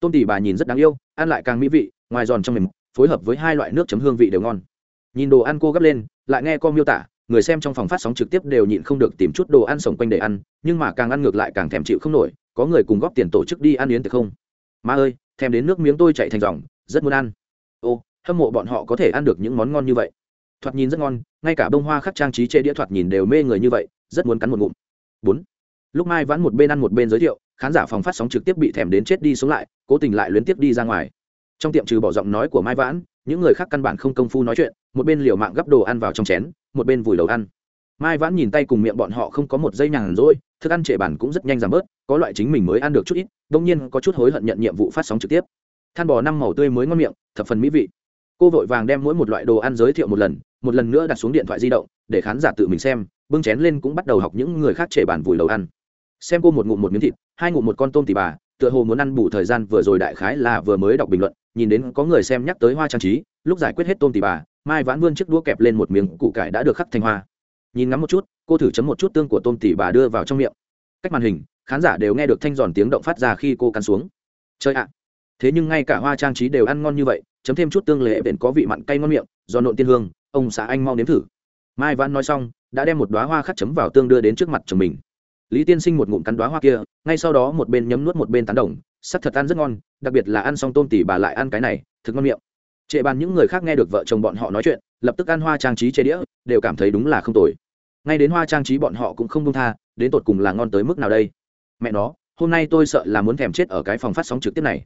Tôm tỉ bà nhìn rất đáng yêu, ăn lại càng mỹ vị, ngoài giòn trong mềm, phối hợp với hai loại nước chấm hương vị đều ngon nhìn đồ ăn cô gấp lên, lại nghe cô miêu tả, người xem trong phòng phát sóng trực tiếp đều nhịn không được tìm chút đồ ăn sống quanh để ăn, nhưng mà càng ăn ngược lại càng thèm chịu không nổi, có người cùng góp tiền tổ chức đi ăn yến được không? Ma ơi, thèm đến nước miếng tôi chạy thành dòng, rất muốn ăn. Ô, hâm mộ bọn họ có thể ăn được những món ngon như vậy. Thoạt nhìn rất ngon, ngay cả bông hoa khắc trang trí chê đĩa thoạt nhìn đều mê người như vậy, rất muốn cắn một ngụm. Bốn, lúc mai vãn một bên ăn một bên giới thiệu, khán giả phòng phát sóng trực tiếp bị thèm đến chết đi sống lại, cố tình lại luyến tiếp đi ra ngoài. Trong tiệm trừ bỏ giọng nói của mai vãn những người khác căn bản không công phu nói chuyện, một bên liều mạng gấp đồ ăn vào trong chén, một bên vùi đầu ăn. Mai vãn nhìn tay cùng miệng bọn họ không có một dây nhàn rỗi, thức ăn trệ bản cũng rất nhanh giảm bớt, có loại chính mình mới ăn được chút ít đông nhiên có chút hối hận nhận nhiệm vụ phát sóng trực tiếp. Than bò năm màu tươi mới ngon miệng, thập phần mỹ vị. Cô vội vàng đem mỗi một loại đồ ăn giới thiệu một lần một lần nữa đặt xuống điện thoại di động, để khán giả tự mình xem, bưng chén lên cũng bắt đầu học những người khác trệ bản vùi đầu ăn. Xem cô một ngụm một miếng thịt, hai ngụm một con tôm tỉ bà tựa hồ muốn ăn bù thời gian vừa rồi đại khái là vừa mới đọc bình luận, nhìn đến có người xem nhắc tới hoa trang trí, lúc giải quyết hết tôm tỉ bà, mai vãn vươn chiếc đũa kẹp lên một miếng củ cải đã được khắc thành hoa. Nhìn ngắm một chút, cô thử chấm một chút tương của tôm tỉ bà đưa vào trong miệng. Cách màn hình, khán giả đều nghe được thanh giòn tiếng động phát ra khi cô cắn xuống. Chơi ạ! Thế nhưng ngay cả hoa trang trí đều ăn ngon như vậy, chấm thêm chút tương lệ vện có vị mặn cay ngon miệng, do nộn tiên hương, ông xã anh mau nếm thử. Mai vãn nói xong, đã đem một đoá hoa khắc chấm vào tương đưa đến trước mặt chồng mình lý tiên sinh một ngụm cắn đoá hoa kia, ngay sau đó một bên nhấm nuốt một bên tán đồng, sắc thật ăn rất ngon, đặc biệt là ăn xong tôm tỉ bà lại ăn cái này, thực ngon miệng. Trệ bàn những người khác nghe được vợ chồng bọn họ nói chuyện, lập tức ăn hoa trang trí chế đĩa, đều cảm thấy đúng là không tồi. Ngay đến hoa trang trí bọn họ cũng không công tha, đến tột cùng là ngon tới mức nào đây? Mẹ nó, hôm nay tôi sợ là muốn thèm chết ở cái phòng phát sóng trực tiếp này.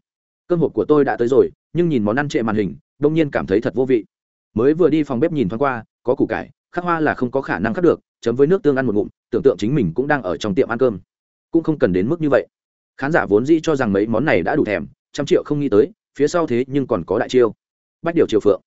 Cơm hộp của tôi đã tới rồi, nhưng nhìn món ăn trệ màn hình, đông nhiên cảm thấy thật vô vị. Mới vừa đi phòng bếp nhìn thoáng qua, có củ cải, khắc hoa là không có khả năng khắc được chấm với nước tương ăn một ngụm, tưởng tượng chính mình cũng đang ở trong tiệm ăn cơm. Cũng không cần đến mức như vậy. Khán giả vốn dĩ cho rằng mấy món này đã đủ thèm, trăm triệu không nghĩ tới, phía sau thế nhưng còn có đại chiêu. Bách điều triều phượng.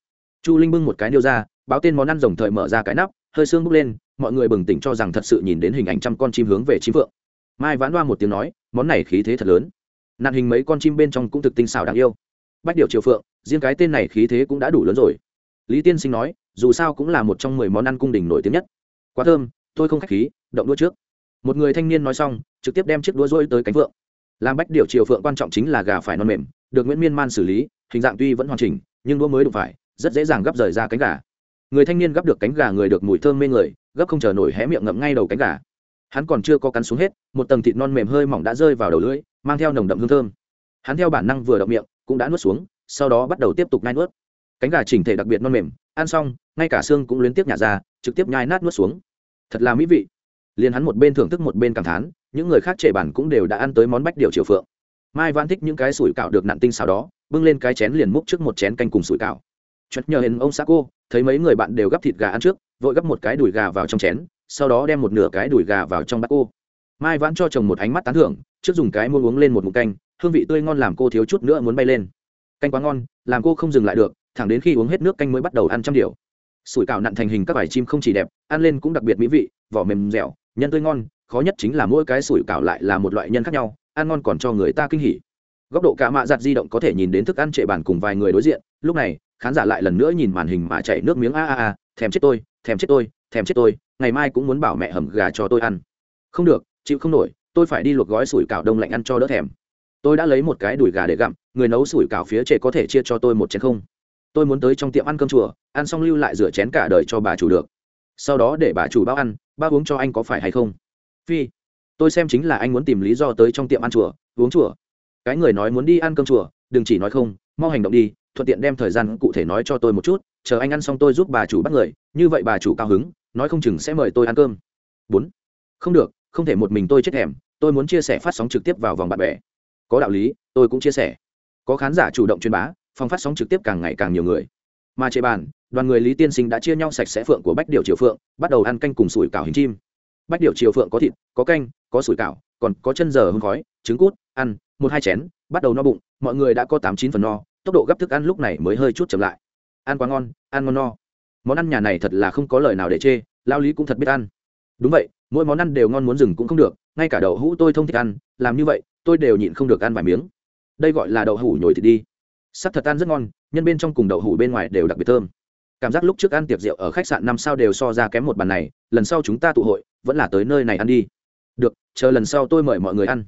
Chu linh bưng một cái nêu ra, báo tên món ăn rồng thời mở ra cái nắp, hơi xương bốc lên, mọi người bừng tỉnh cho rằng thật sự nhìn đến hình ảnh trăm con chim hướng về chim phượng. Mai vãn đoa một tiếng nói, món này khí thế thật lớn. Nạn hình mấy con chim bên trong cũng thực tinh xảo đáng yêu. Bách điều triều phượng, riêng cái tên này khí thế cũng đã đủ lớn rồi. Lý tiên sinh nói, dù sao cũng là một trong mười món ăn cung đình nổi tiếng nhất quá thơm, tôi không k h á c h khí, động đũa trước. Một người thanh niên nói xong, trực tiếp đem chiếc đũa rôi tới cánh phượng làm bách điều triều phượng quan trọng chính là gà phải non mềm, được nguyễn miên man xử lý, hình dạng tuy vẫn hoàn chỉnh, nhưng đũa mới đụng phải, rất dễ dàng gắp rời ra cánh gà. Người thanh niên gắp được cánh gà người được mùi thơm mê người, gấp không chờ nổi hé miệng ngậm ngay đầu cánh gà. Hắn còn chưa có cắn xuống hết, một tầng thịt non mềm hơi mỏng đã rơi vào đầu lưỡi, mang theo nồng đậm hương thơm. Hắn theo bản năng vừa động miệng, cũng đã nuốt xuống, sau đó bắt đầu tiếp tục nai nuốt. Cánh gà chỉnh thể đặc biệt non mềm ăn xong, ngay cả xương cũng luyến tiếp nhả ra, trực tiếp nhai nát nuốt xuống. Thật là mỹ vị. Liền hắn một bên thưởng thức một bên cảm thán, những người khác trệ bản cũng đều đã ăn tới món bách điều triều phượng. Mai văn thích những cái sủi cạo được nặn tinh xào đó, bưng lên cái chén liền múc trước một chén canh cùng sủi cạo chất nhờ hình ông xa cô, thấy mấy người bạn đều gắp thịt gà ăn trước, vội gắp một cái đùi gà vào trong chén, sau đó đem một nửa cái đùi gà vào trong bát cô. Mai vãn cho chồng một ánh mắt tán thưởng, trước dùng cái muỗng uống lên một mụn canh, hương vị tươi ngon làm cô thiếu chút nữa muốn bay lên. Canh quá ngon, làm cô không dừng lại được thẳng đến khi uống hết nước canh mới bắt đầu ăn trăm điều. Sủi cảo nặn thành hình các vải chim không chỉ đẹp, ăn lên cũng đặc biệt mỹ vị, vỏ mềm dẻo, nhân tươi ngon, khó nhất chính là mỗi cái sủi cảo lại là một loại nhân khác nhau, ăn ngon còn cho người ta kinh hỉ. Góc độ cả mạ giặt di động có thể nhìn đến thức ăn trệ bàn cùng vài người đối diện, lúc này, khán giả lại lần nữa nhìn màn hình mà chảy nước miếng a a a, thèm chết tôi, thèm chết tôi, thèm chết tôi, ngày mai cũng muốn bảo mẹ hầm gà cho tôi ăn. Không được, chịu không nổi, tôi phải đi luộc gói sủi cảo đông lạnh ăn cho đỡ thèm. Tôi đã lấy một cái đùi gà để gặm, người nấu sủi cảo phía trệ có thể chia cho tôi một chén không? Tôi muốn tới trong tiệm ăn cơm chùa, ăn xong lưu lại rửa chén cả đời cho bà chủ được. Sau đó để bà chủ bao ăn, bao uống cho anh có phải hay không? Phi, tôi xem chính là anh muốn tìm lý do tới trong tiệm ăn chùa, uống chùa. Cái người nói muốn đi ăn cơm chùa, đừng chỉ nói không, mau hành động đi, thuận tiện đem thời gian cụ thể nói cho tôi một chút, chờ anh ăn xong tôi giúp bà chủ bắt người, như vậy bà chủ cao hứng, nói không chừng sẽ mời tôi ăn cơm. Bốn, không được, không thể một mình tôi chết thèm, tôi muốn chia sẻ phát sóng trực tiếp vào vòng bạn bè. Có đạo lý, tôi cũng chia sẻ. Có khán giả chủ động truyền bá phòng phát sóng trực tiếp càng ngày càng nhiều người. Mà chế bàn, đoàn người lý tiên sinh đã chia nhau sạch sẽ phượng của bách điệu triều phượng, bắt đầu ăn canh cùng sủi cảo hình chim. Bách điệu triều phượng có thịt, có canh, có sủi cảo, còn có chân giờ hương khói, trứng cút, ăn, một hai chén, bắt đầu no bụng, mọi người đã có tám chín phần no, tốc độ gấp thức ăn lúc này mới hơi chút chậm lại. Ăn quá ngon, ăn ngon no. Món ăn nhà này thật là không có lời nào để chê, lao lý cũng thật biết ăn. Đúng vậy, mỗi món ăn đều ngon muốn dừng cũng không được, ngay cả đậu hũ tôi thông thích ăn, làm như vậy, tôi đều nhịn không được ăn vài miếng. Đây gọi là đậu hũ nhồi thịt đi sắc thật ăn rất ngon, nhân bên trong cùng đậu hủ bên ngoài đều đặc biệt thơm. Cảm giác lúc trước ăn tiệc rượu ở khách sạn năm sao đều so ra kém một bàn này, lần sau chúng ta tụ hội, vẫn là tới nơi này ăn đi. Được, chờ lần sau tôi mời mọi người ăn.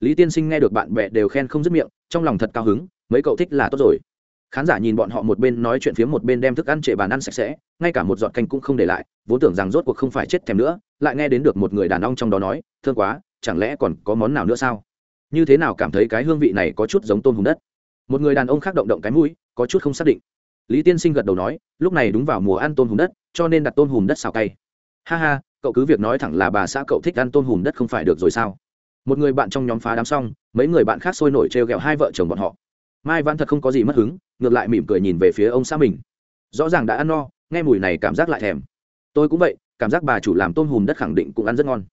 Lý tiên sinh nghe được bạn bè đều khen không dứt miệng, trong lòng thật cao hứng, mấy cậu thích là tốt rồi. Khán giả nhìn bọn họ một bên nói chuyện phía một bên đem thức ăn trệ bàn ăn sạch sẽ, ngay cả một giọt canh cũng không để lại, vốn tưởng rằng rốt cuộc không phải chết thèm nữa, lại nghe đến được một người đàn ông trong đó nói, thương quá, chẳng lẽ còn có món nào nữa sao? Như thế nào cảm thấy cái hương vị này có chút giống tôm hùm đất? Một người đàn ông khác động động cái mũi, có chút không xác định. Lý tiên sinh gật đầu nói, lúc này đúng vào mùa ăn tôm hùm đất, cho nên đặt tôm hùm đất xào cay. Ha ha, cậu cứ việc nói thẳng là bà xã cậu thích ăn tôm hùm đất không phải được rồi sao? Một người bạn trong nhóm phá đám xong, mấy người bạn khác sôi nổi trêu ghẹo hai vợ chồng bọn họ. Mai văn thật không có gì mất hứng, ngược lại mỉm cười nhìn về phía ông xã mình. Rõ ràng đã ăn no, nghe mùi này cảm giác lại thèm. Tôi cũng vậy, cảm giác bà chủ làm tôm hùm đất khẳng định cũng ăn rất ngon.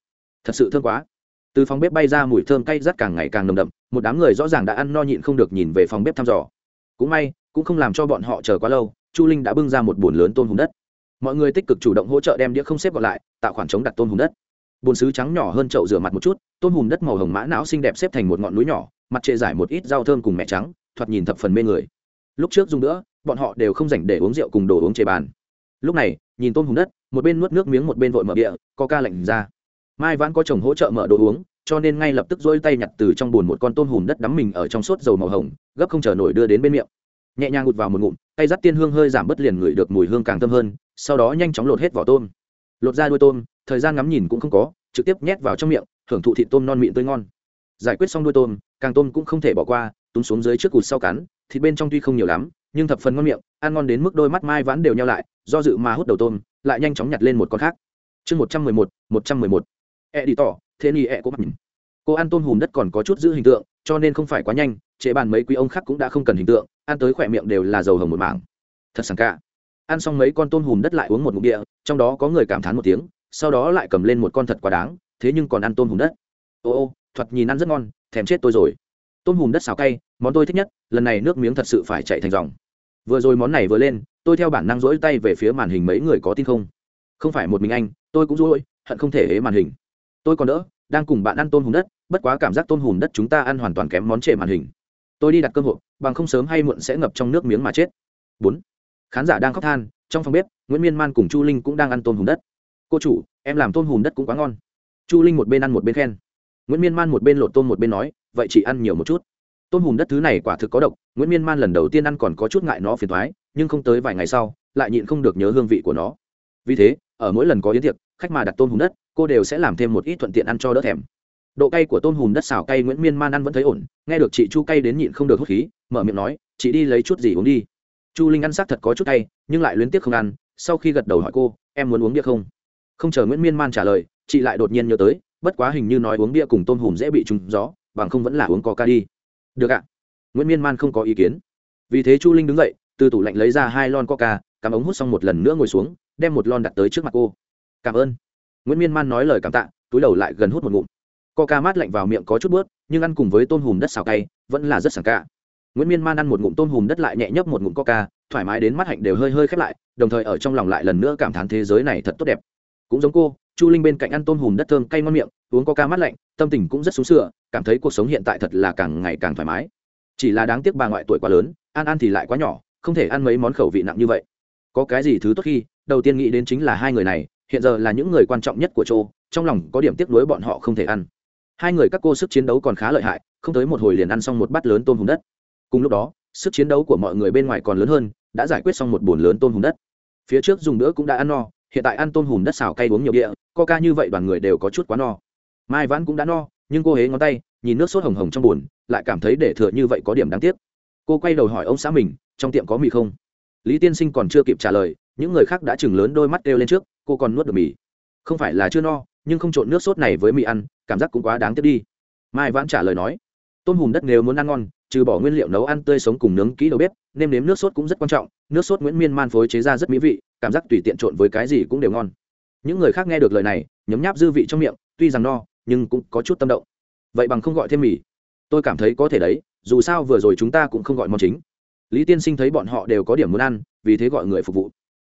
Thật sự thương quá từ phòng bếp bay ra mùi thơm cay rắt càng ngày càng nồng đậm, một đám người rõ ràng đã ăn no nhịn không được nhìn về phòng bếp thăm dò. Cũng may, cũng không làm cho bọn họ chờ quá lâu, chu linh đã bưng ra một bồn lớn tôm hùm đất. Mọi người tích cực chủ động hỗ trợ đem đĩa không xếp gọn lại, tạo khoảng trống đặt tôm hùm đất. Bồn sứ trắng nhỏ hơn chậu rửa mặt một chút, tôm hùm đất màu hồng mã não xinh đẹp xếp thành một ngọn núi nhỏ, mặt trệ giải một ít rau thơm cùng mẹ trắng, thoạt nhìn thập phần mê người. Lúc trước dùng nữa, bọn họ đều không dành để uống rượu cùng đồ uống chế bàn. Lúc này, nhìn tôm hùm đất, một bên nuốt nước miếng một bên vội mở địa có ca lạnh ra mai vãn có chồng hỗ trợ mở đồ uống, cho nên ngay lập tức dỗi tay nhặt từ trong bùn một con tôm hùm đất đắm mình ở trong sốt dầu màu hồng, gấp không chờ nổi đưa đến bên miệng. Nhẹ nhàng ngụt vào một ngụm, tay dắt tiên hương hơi giảm bớt liền ngửi được mùi hương càng thơm hơn, sau đó nhanh chóng lột hết vỏ tôm. Lột ra đuôi tôm, thời gian ngắm nhìn cũng không có, trực tiếp nhét vào trong miệng hưởng thụ thịt tôm non mịn tươi ngon. Giải quyết xong đuôi tôm, càng tôm cũng không thể bỏ qua, túm xuống dưới trước cụt sau cắn, thịt bên trong tuy không nhiều lắm, nhưng thập phần ngon miệng, ăn ngon đến mức đôi mắt mai vãn đều nhau lại, do dự mà hút đầu tôm, lại nhanh chóng nhặt lên một con khác. Chương một trăm mười một một trăm mười một e đi tỏ, thế ni e có mặt cô ăn tôm hùm đất còn có chút giữ hình tượng, cho nên không phải quá nhanh, chế bàn mấy quý ông khác cũng đã không cần hình tượng, ăn tới khỏe miệng đều là dầu hồng một mảng. Thật sảng cả. Ăn xong mấy con tôm hùm đất lại uống một ngụm địa, trong đó có người cảm thán một tiếng, sau đó lại cầm lên một con thật quá đáng, thế nhưng còn ăn tôm hùm đất. Ô ô, thoạt nhìn ăn rất ngon, thèm chết tôi rồi. Tôm hùm đất xào cay, món tôi thích nhất, lần này nước miếng thật sự phải chạy thành dòng. Vừa rồi món này vừa lên, tôi theo bản năng rỗi tay về phía màn hình mấy người có tin không? Không phải một mình anh, tôi cũng rỗi, hận không thể hế màn hình tôi còn đỡ, đang cùng bạn ăn tôm hùm đất, bất quá cảm giác tôm hùm đất chúng ta ăn hoàn toàn kém món trệ màn hình. Tôi đi đặt cơm hộp, bằng không sớm hay muộn sẽ ngập trong nước miếng mà chết. Bốn, khán giả đang khóc than, trong phòng bếp, nguyễn miên man cùng chu linh cũng đang ăn tôm hùm đất. Cô chủ, em làm tôm hùm đất cũng quá ngon. Chu linh một bên ăn một bên khen. Nguyễn miên man một bên lột tôm một bên nói, vậy chỉ ăn nhiều một chút. Tôm hùm đất thứ này quả thực có độc, nguyễn miên man lần đầu tiên ăn còn có chút ngại nó phiền thoái nhưng không tới vài ngày sau, lại nhịn không được nhớ hương vị của nó. Vì thế, ở mỗi lần có yến tiệc, khách mà đặt tôm hùm đất cô đều sẽ làm thêm một ít thuận tiện ăn cho đỡ thèm. Độ cay của tôm hùm đất xào cay nguyễn miên man ăn vẫn thấy ổn, nghe được chị chu cay đến nhịn không được hút khí, mở miệng nói, chị đi lấy chút gì uống đi. Chu linh ăn xác thật có chút cay, nhưng lại luyến tiếc không ăn, sau khi gật đầu hỏi cô, em muốn uống bia không? Không chờ nguyễn miên man trả lời, chị lại đột nhiên nhớ tới, bất quá hình như nói uống bia cùng tôm hùm dễ bị trúng gió, bằng không vẫn là uống coca đi. Được ạ. Nguyễn miên man không có ý kiến. Vì thế chu linh đứng dậy, từ tủ lạnh lấy ra hai lon coca, cắm ống hút xong một lần nữa ngồi xuống, đem một lon đặt tới trước mặt cô. Cảm ơn nguyễn miên man nói lời cảm tạ, túi đầu lại gần hút một ngụm. Coca mát lạnh vào miệng có chút bớt, nhưng ăn cùng với tôm hùm đất xào cay, vẫn là rất sảng ca nguyễn miên man ăn một ngụm tôm hùm đất lại nhẹ nhấp một ngụm coca, thoải mái đến mắt hạnh đều hơi hơi khép lại, đồng thời ở trong lòng lại lần nữa cảm thán thế giới này thật tốt đẹp. Cũng giống cô, chu linh bên cạnh ăn tôm hùm đất thơm cay ngon miệng, uống coca mát lạnh, tâm tình cũng rất sướng sửa, cảm thấy cuộc sống hiện tại thật là càng ngày càng thoải mái. Chỉ là đáng tiếc bà ngoại tuổi quá lớn, ăn ăn thì lại quá nhỏ, không thể ăn mấy món khẩu vị nặng như vậy. Có cái gì thứ tốt khi, đầu tiên nghĩ đến chính là hai người này hiện giờ là những người quan trọng nhất của châu trong lòng có điểm tiếc nuối bọn họ không thể ăn. Hai người các cô sức chiến đấu còn khá lợi hại không tới một hồi liền ăn xong một bát lớn tôm hùm đất. Cùng lúc đó sức chiến đấu của mọi người bên ngoài còn lớn hơn đã giải quyết xong một bồn lớn tôm hùm đất. Phía trước dùng nữa cũng đã ăn no hiện tại ăn tôm hùm đất xào cay uống nhiều địa coca như vậy đoàn người đều có chút quá no. Mai vãn cũng đã no nhưng cô hế ngón tay nhìn nước sốt hồng hồng trong bùn, lại cảm thấy để thừa như vậy có điểm đáng tiếc. Cô quay đầu hỏi ông xã mình trong tiệm có mì không? Lý tiên sinh còn chưa kịp trả lời những người khác đã chừng lớn đôi mắt kêu lên trước cô còn nuốt được mì. Không phải là chưa no, nhưng không trộn nước sốt này với mì ăn, cảm giác cũng quá đáng tiếc đi. Mai vãn trả lời nói, tôm hùm đất nếu muốn ăn ngon, trừ bỏ nguyên liệu nấu ăn tươi sống cùng nướng kỹ đầu bếp, nêm nếm nước sốt cũng rất quan trọng. Nước sốt nguyễn miên man phối chế ra rất mỹ vị, cảm giác tùy tiện trộn với cái gì cũng đều ngon. Những người khác nghe được lời này, nhấm nháp dư vị trong miệng, tuy rằng no, nhưng cũng có chút tâm động. Vậy bằng không gọi thêm mì. Tôi cảm thấy có thể đấy, dù sao vừa rồi chúng ta cũng không gọi món chính. Lý tiên sinh thấy bọn họ đều có điểm muốn ăn, vì thế gọi người phục vụ.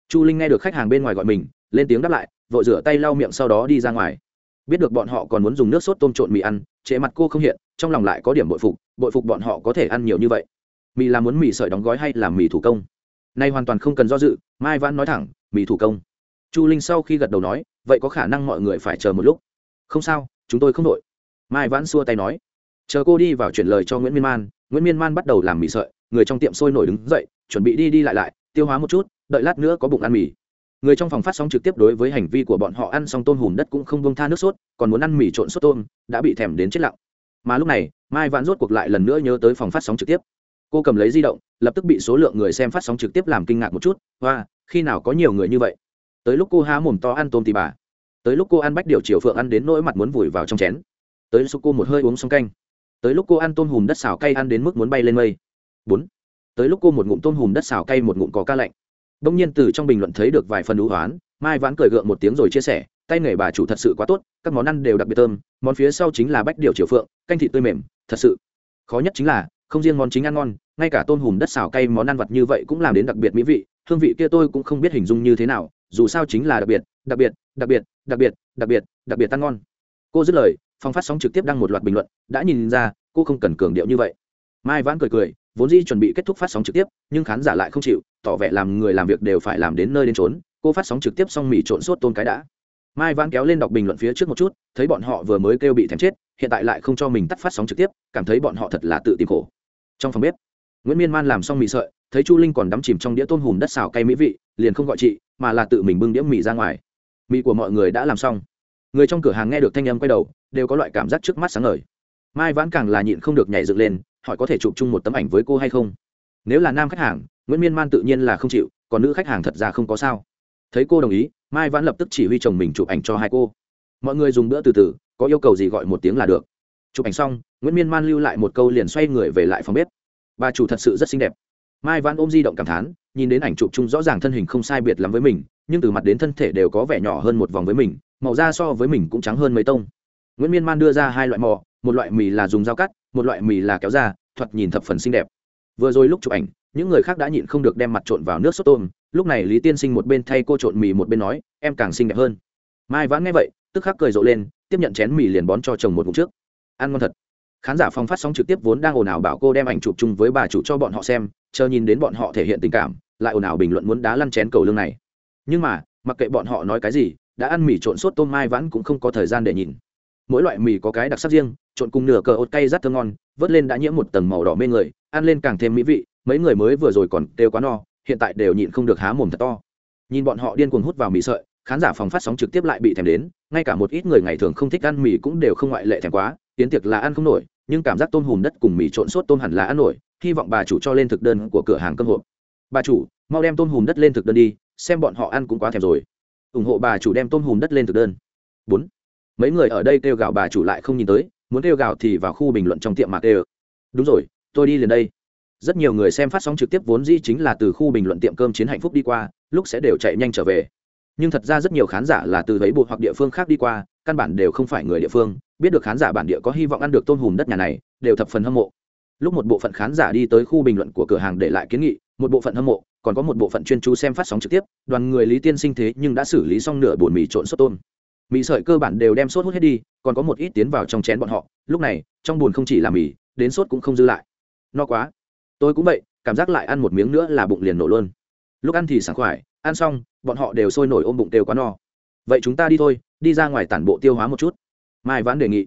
Chu linh nghe được khách hàng bên ngoài gọi mình lên tiếng đáp lại, vội rửa tay lau miệng sau đó đi ra ngoài. Biết được bọn họ còn muốn dùng nước sốt tôm trộn mì ăn, trễ mặt cô không hiện, trong lòng lại có điểm bội phục bội phục bọn họ có thể ăn nhiều như vậy. Mì là muốn mì sợi đóng gói hay là mì thủ công? Nay hoàn toàn không cần do dự, mai vãn nói thẳng, mì thủ công. Chu linh sau khi gật đầu nói, vậy có khả năng mọi người phải chờ một lúc. Không sao, chúng tôi không đội. Mai vãn xua tay nói. Chờ cô đi vào chuyển lời cho nguyễn miên man, nguyễn miên man bắt đầu làm mì sợi, người trong tiệm sôi nổi đứng dậy, chuẩn bị đi đi lại lại, tiêu hóa một chút, đợi lát nữa có bụng ăn mì người trong phòng phát sóng trực tiếp đối với hành vi của bọn họ ăn xong tôm hùm đất cũng không bông tha nước sốt, còn muốn ăn mì trộn sốt tôm, đã bị thèm đến chết lặng. Mà lúc này, mai vãn rốt cuộc lại lần nữa nhớ tới phòng phát sóng trực tiếp. Cô cầm lấy di động, lập tức bị số lượng người xem phát sóng trực tiếp làm kinh ngạc một chút và khi nào có nhiều người như vậy? Tới lúc cô há mồm to ăn tôm thì bà. Tới lúc cô ăn bách điều chiều phượng ăn đến nỗi mặt muốn vùi vào trong chén. Tới lúc cô một hơi uống xong canh. Tới lúc cô ăn tôm hùm đất xào cay ăn đến mức muốn bay lên mây. Bốn. Tới lúc cô một ngụm tôm hùm đất xào cay một ngụm có ca lạnh đông nhiên từ trong bình luận thấy được vài phần đũ hoán, mai vãn cười gượng một tiếng rồi chia sẻ, tay nghề bà chủ thật sự quá tốt, các món ăn đều đặc biệt thơm, món phía sau chính là bách điều triều phượng, canh thịt tươi mềm, thật sự khó nhất chính là không riêng món chính ăn ngon, ngay cả tôm hùm đất xào cay món ăn vặt như vậy cũng làm đến đặc biệt mỹ vị, hương vị kia tôi cũng không biết hình dung như thế nào, dù sao chính là đặc biệt đặc biệt đặc biệt đặc biệt đặc biệt đặc biệt ăn ngon. Cô dứt lời, phong phát sóng trực tiếp đăng một loạt bình luận, đã nhìn ra cô không cần cường điệu như vậy. Mai vãn cười cười, vốn dĩ chuẩn bị kết thúc phát sóng trực tiếp, nhưng khán giả lại không chịu tỏ vẻ làm người làm việc đều phải làm đến nơi đến trốn cô phát sóng trực tiếp xong mì trộn sốt tôn cái đã. Mai vãn kéo lên đọc bình luận phía trước một chút, thấy bọn họ vừa mới kêu bị thèm chết, hiện tại lại không cho mình tắt phát sóng trực tiếp, cảm thấy bọn họ thật là tự tìm khổ. Trong phòng bếp, nguyễn miên man làm xong mì sợi, thấy chu linh còn đắm chìm trong đĩa tôm hùm đất xào cay mỹ vị, liền không gọi chị, mà là tự mình bưng đĩa mì ra ngoài. Mì của mọi người đã làm xong. Người trong cửa hàng nghe được thanh âm quay đầu, đều có loại cảm giác trước mắt sáng ngời. Mai vãn càng là nhịn không được nhảy dựng lên, hỏi có thể chụp chung một tấm ảnh với cô hay không? Nếu là nam khách hàng nguyễn miên man tự nhiên là không chịu còn nữ khách hàng thật ra không có sao thấy cô đồng ý mai vãn lập tức chỉ huy chồng mình chụp ảnh cho hai cô mọi người dùng bữa từ từ có yêu cầu gì gọi một tiếng là được chụp ảnh xong nguyễn miên man lưu lại một câu liền xoay người về lại phòng bếp bà chủ thật sự rất xinh đẹp mai vãn ôm di động cảm thán nhìn đến ảnh chụp chung rõ ràng thân hình không sai biệt lắm với mình nhưng từ mặt đến thân thể đều có vẻ nhỏ hơn một vòng với mình màu da so với mình cũng trắng hơn mấy tông nguyễn miên man đưa ra hai loại mò một loại mì là dùng dao cắt một loại mì là kéo ra thoạt nhìn thập phần xinh đẹp vừa rồi lúc chụp ảnh những người khác đã nhịn không được đem mặt trộn vào nước sốt tôm. Lúc này lý tiên sinh một bên thay cô trộn mì một bên nói, em càng xinh đẹp hơn. Mai vãn nghe vậy, tức khắc cười rộ lên, tiếp nhận chén mì liền bón cho chồng một ngụm trước. Ăn ngon thật. Khán giả phòng phát sóng trực tiếp vốn đang ồn ào bảo cô đem ảnh chụp chung với bà chủ cho bọn họ xem, chờ nhìn đến bọn họ thể hiện tình cảm, lại ồn ào bình luận muốn đá lăn chén cầu lương này. Nhưng mà, mặc kệ bọn họ nói cái gì, đã ăn mì trộn sốt tôm mai vãn cũng không có thời gian để nhìn. Mỗi loại mì có cái đặc sắc riêng, trộn cùng nửa cờ ốt cay rất thơm ngon, vớt lên đã nhiễm một tầng màu đỏ mê người, ăn lên càng thêm mỹ vị mấy người mới vừa rồi còn đều quá no, hiện tại đều nhịn không được há mồm thật to. Nhìn bọn họ điên cuồng hút vào mì sợi, khán giả phòng phát sóng trực tiếp lại bị thèm đến, ngay cả một ít người ngày thường không thích ăn mì cũng đều không ngoại lệ thèm quá, tiến tiệc là ăn không nổi, nhưng cảm giác tôm hùm đất cùng mì trộn sốt tôm hẳn là ăn nổi, hy vọng bà chủ cho lên thực đơn của cửa hàng cơm hộp. Bà chủ, mau đem tôm hùm đất lên thực đơn đi, xem bọn họ ăn cũng quá thèm rồi. Ủng hộ bà chủ đem tôm hùm đất lên thực đơn. Bốn. Mấy người ở đây kêu gào bà chủ lại không nhìn tới, muốn kêu gào thì vào khu bình luận trong tiệm mạc kêu. Đúng rồi, tôi đi liền đây rất nhiều người xem phát sóng trực tiếp vốn dĩ chính là từ khu bình luận tiệm cơm chiến hạnh phúc đi qua, lúc sẽ đều chạy nhanh trở về. Nhưng thật ra rất nhiều khán giả là từ thấy bộ hoặc địa phương khác đi qua, căn bản đều không phải người địa phương, biết được khán giả bản địa có hy vọng ăn được tôm hùm đất nhà này, đều thập phần hâm mộ. Lúc một bộ phận khán giả đi tới khu bình luận của cửa hàng để lại kiến nghị, một bộ phận hâm mộ, còn có một bộ phận chuyên chú xem phát sóng trực tiếp, đoàn người lý tiên sinh thế nhưng đã xử lý xong nửa bồn mì trộn sốt tôm. Mì sợi cơ bản đều đem sốt hút hết đi, còn có một ít tiến vào trong chén bọn họ, lúc này, trong bồn không chỉ là mì, đến sốt cũng không dư lại. No quá tôi cũng vậy, cảm giác lại ăn một miếng nữa là bụng liền nổ luôn. Lúc ăn thì sảng khoái, ăn xong, bọn họ đều sôi nổi ôm bụng đều quá no. Vậy chúng ta đi thôi, đi ra ngoài tản bộ tiêu hóa một chút. Mai vãn đề nghị.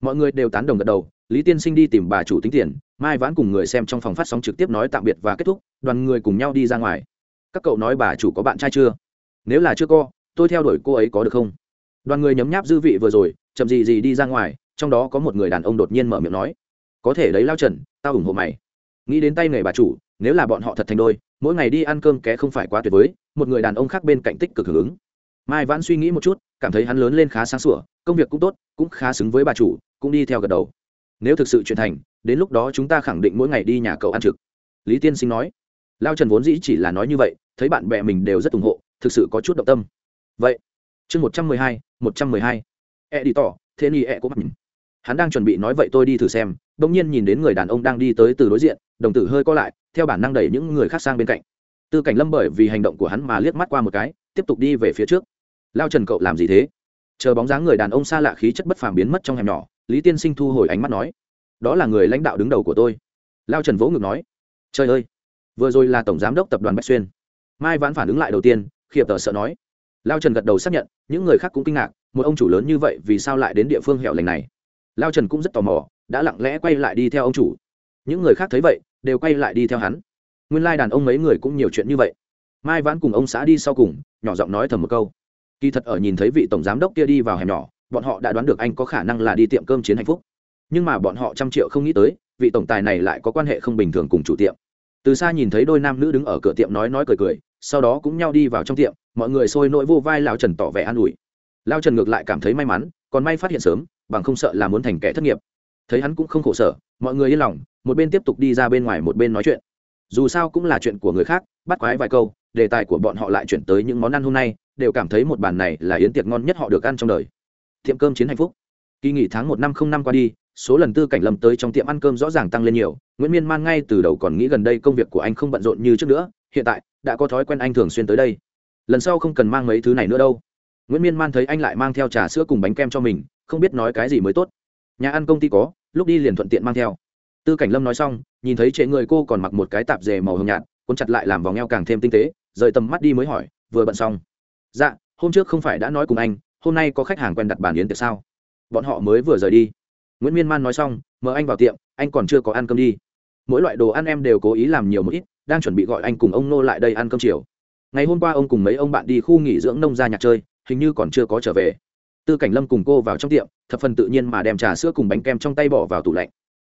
Mọi người đều tán đồng gật đầu, lý tiên sinh đi tìm bà chủ tính tiền. Mai vãn cùng người xem trong phòng phát sóng trực tiếp nói tạm biệt và kết thúc, đoàn người cùng nhau đi ra ngoài. Các cậu nói bà chủ có bạn trai chưa? Nếu là chưa co tôi theo đuổi cô ấy có được không? Đoàn người nhấm nháp dư vị vừa rồi, chậm gì gì đi ra ngoài, trong đó có một người đàn ông đột nhiên mở miệng nói. Có thể đấy lao trần, tao ủng hộ mày nghĩ đến tay nghề bà chủ, nếu là bọn họ thật thành đôi, mỗi ngày đi ăn cơm ké không phải quá tuyệt vời, một người đàn ông khác bên cạnh tích cực hưởng ứng. Mai vãn suy nghĩ một chút, cảm thấy hắn lớn lên khá sáng sủa, công việc cũng tốt, cũng khá xứng với bà chủ, cũng đi theo gật đầu. Nếu thực sự chuyển thành, đến lúc đó chúng ta khẳng định mỗi ngày đi nhà cậu ăn trực. Lý tiên sinh nói. Lao trần vốn dĩ chỉ là nói như vậy, thấy bạn bè mình đều rất ủng hộ, thực sự có chút động tâm. Vậy, chương một trăm mười hai, một trăm mười hai. E đi tỏ, thế ni e có nhìn. hắn đang chuẩn bị nói vậy tôi đi thử xem đ ỗ n g nhiên nhìn đến người đàn ông đang đi tới từ đối diện đồng tử hơi co lại, theo bản năng đẩy những người khác sang bên cạnh. Tư cảnh lâm bởi vì hành động của hắn mà liếc mắt qua một cái, tiếp tục đi về phía trước. Lao trần cậu làm gì thế? Chờ bóng dáng người đàn ông xa lạ khí chất bất phàm biến mất trong hẻm nhỏ, lý tiên sinh thu hồi ánh mắt nói, đó là người lãnh đạo đứng đầu của tôi. Lao trần vỗ ngực nói, trời ơi, vừa rồi là tổng giám đốc tập đoàn bách xuyên. Mai vãn phản ứng lại đầu tiên, khiệp tờ sợ nói, lao trần gật đầu xác nhận, những người khác cũng kinh ngạc, một ông chủ lớn như vậy vì sao lại đến địa phương hẻo lành này? Lao trần cũng rất tò mò, đã lặng lẽ quay lại đi theo ông chủ. Những người khác thấy vậy đều quay lại đi theo hắn. Nguyên lai đàn ông mấy người cũng nhiều chuyện như vậy. Mai vãn cùng ông xã đi sau cùng, nhỏ giọng nói thầm một câu. Kỳ thật ở nhìn thấy vị tổng giám đốc kia đi vào hẻm nhỏ, bọn họ đã đoán được anh có khả năng là đi tiệm cơm chiến hạnh phúc. Nhưng mà bọn họ trăm triệu không nghĩ tới, vị tổng tài này lại có quan hệ không bình thường cùng chủ tiệm. Từ xa nhìn thấy đôi nam nữ đứng ở cửa tiệm nói nói cười cười, sau đó cũng nhau đi vào trong tiệm, mọi người sôi nỗi vô vai lao trần tỏ vẻ an ủi. Lao trần ngược lại cảm thấy may mắn, còn may phát hiện sớm, bằng không sợ là muốn thành kẻ thất nghiệp thấy hắn cũng không khổ sở, mọi người yên lòng, một bên tiếp tục đi ra bên ngoài một bên nói chuyện. Dù sao cũng là chuyện của người khác, bắt quái vài câu, đề tài của bọn họ lại chuyển tới những món ăn hôm nay, đều cảm thấy một bàn này là yến tiệc ngon nhất họ được ăn trong đời. Tiệm cơm chiến hạnh phúc. Kỳ nghỉ tháng một năm không năm qua đi, số lần tư cảnh lâm tới trong tiệm ăn cơm rõ ràng tăng lên nhiều, nguyễn miên man ngay từ đầu còn nghĩ gần đây công việc của anh không bận rộn như trước nữa, hiện tại đã có thói quen anh thường xuyên tới đây. Lần sau không cần mang mấy thứ này nữa đâu. Nguyễn miên man thấy anh lại mang theo trà sữa cùng bánh kem cho mình, không biết nói cái gì mới tốt nhà ăn công ty có, lúc đi liền thuận tiện mang theo. Tư cảnh lâm nói xong, nhìn thấy trệ người cô còn mặc một cái tạp dề màu hồng nhạt, cuốn chặt lại làm vòng eo càng thêm tinh tế, rời tầm mắt đi mới hỏi, vừa bận xong? Dạ hôm trước không phải đã nói cùng anh, hôm nay có khách hàng quen đặt bàn yến tiệc sao? Bọn họ mới vừa rời đi. Nguyễn miên man nói xong mời anh vào tiệm, anh còn chưa có ăn cơm đi. Mỗi loại đồ ăn em đều cố ý làm nhiều một ít, đang chuẩn bị gọi anh cùng ông nô lại đây ăn cơm chiều. Ngày hôm qua ông cùng mấy ông bạn đi khu nghỉ dưỡng nông gia nhạc chơi, hình như còn chưa có trở về tư cảnh lâm cùng cô vào trong tiệm, thập phần tự nhiên mà đem trà sữa cùng bánh kem trong tay bỏ vào tủ lạnh.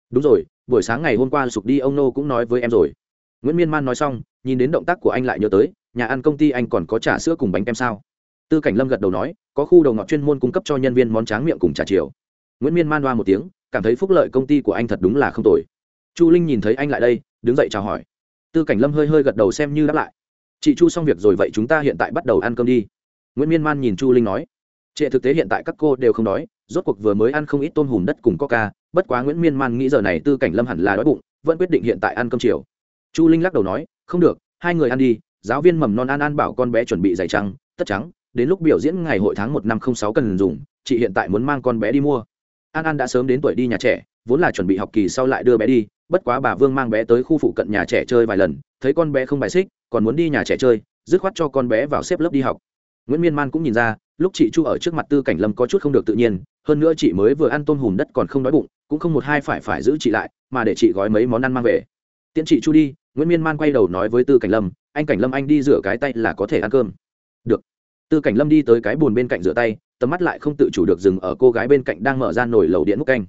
Đúng rồi, buổi sáng ngày hôm qua sụp đi ông nô cũng nói với em rồi. Nguyễn miên man nói xong, nhìn đến động tác của anh lại nhớ tới, nhà ăn công ty anh còn có trà sữa cùng bánh kem sao? Tư cảnh lâm gật đầu nói, có khu đầu ngọt chuyên môn cung cấp cho nhân viên món tráng miệng cùng trà chiều. Nguyễn miên man loa một tiếng, cảm thấy phúc lợi công ty của anh thật đúng là không tồi. Chu linh nhìn thấy anh lại đây, đứng dậy chào hỏi. Tư cảnh lâm hơi hơi gật đầu xem như đáp lại. Chị chu xong việc rồi vậy chúng ta hiện tại bắt đầu ăn cơm đi. Nguyễn miên man nhìn chu linh nói trệ thực tế hiện tại các cô đều không đói, rốt cuộc vừa mới ăn không ít tôm hùm đất cùng coca, bất quá nguyễn miên man nghĩ giờ này tư cảnh lâm hẳn là đói bụng, vẫn quyết định hiện tại ăn cơm chiều. Chu linh lắc đầu nói, không được, hai người ăn đi, giáo viên mầm non an an bảo con bé chuẩn bị giày trắng, tất trắng, đến lúc biểu diễn ngày hội tháng một năm không sáu cần dùng, chị hiện tại muốn mang con bé đi mua. An an đã sớm đến tuổi đi nhà trẻ, vốn là chuẩn bị học kỳ sau lại đưa bé đi, bất quá bà vương mang bé tới khu phụ cận nhà trẻ chơi vài lần, thấy con bé không bài xích, còn muốn đi nhà trẻ chơi, dứt khoát cho con bé vào xếp lớp đi học nguyễn miên man cũng nhìn ra, lúc chị chu ở trước mặt tư cảnh lâm có chút không được tự nhiên, hơn nữa chị mới vừa ăn tôm hùm đất còn không đói bụng, cũng không một hai phải phải giữ chị lại, mà để chị gói mấy món ăn mang về. Tiễn chị chu đi, nguyễn miên man quay đầu nói với tư cảnh lâm, anh cảnh lâm, anh đi rửa cái tay là có thể ăn cơm. Được. Tư cảnh lâm đi tới cái bồn bên cạnh rửa tay, tầm mắt lại không tự chủ được dừng ở cô gái bên cạnh đang mở ra nồi lẩu điện múc canh.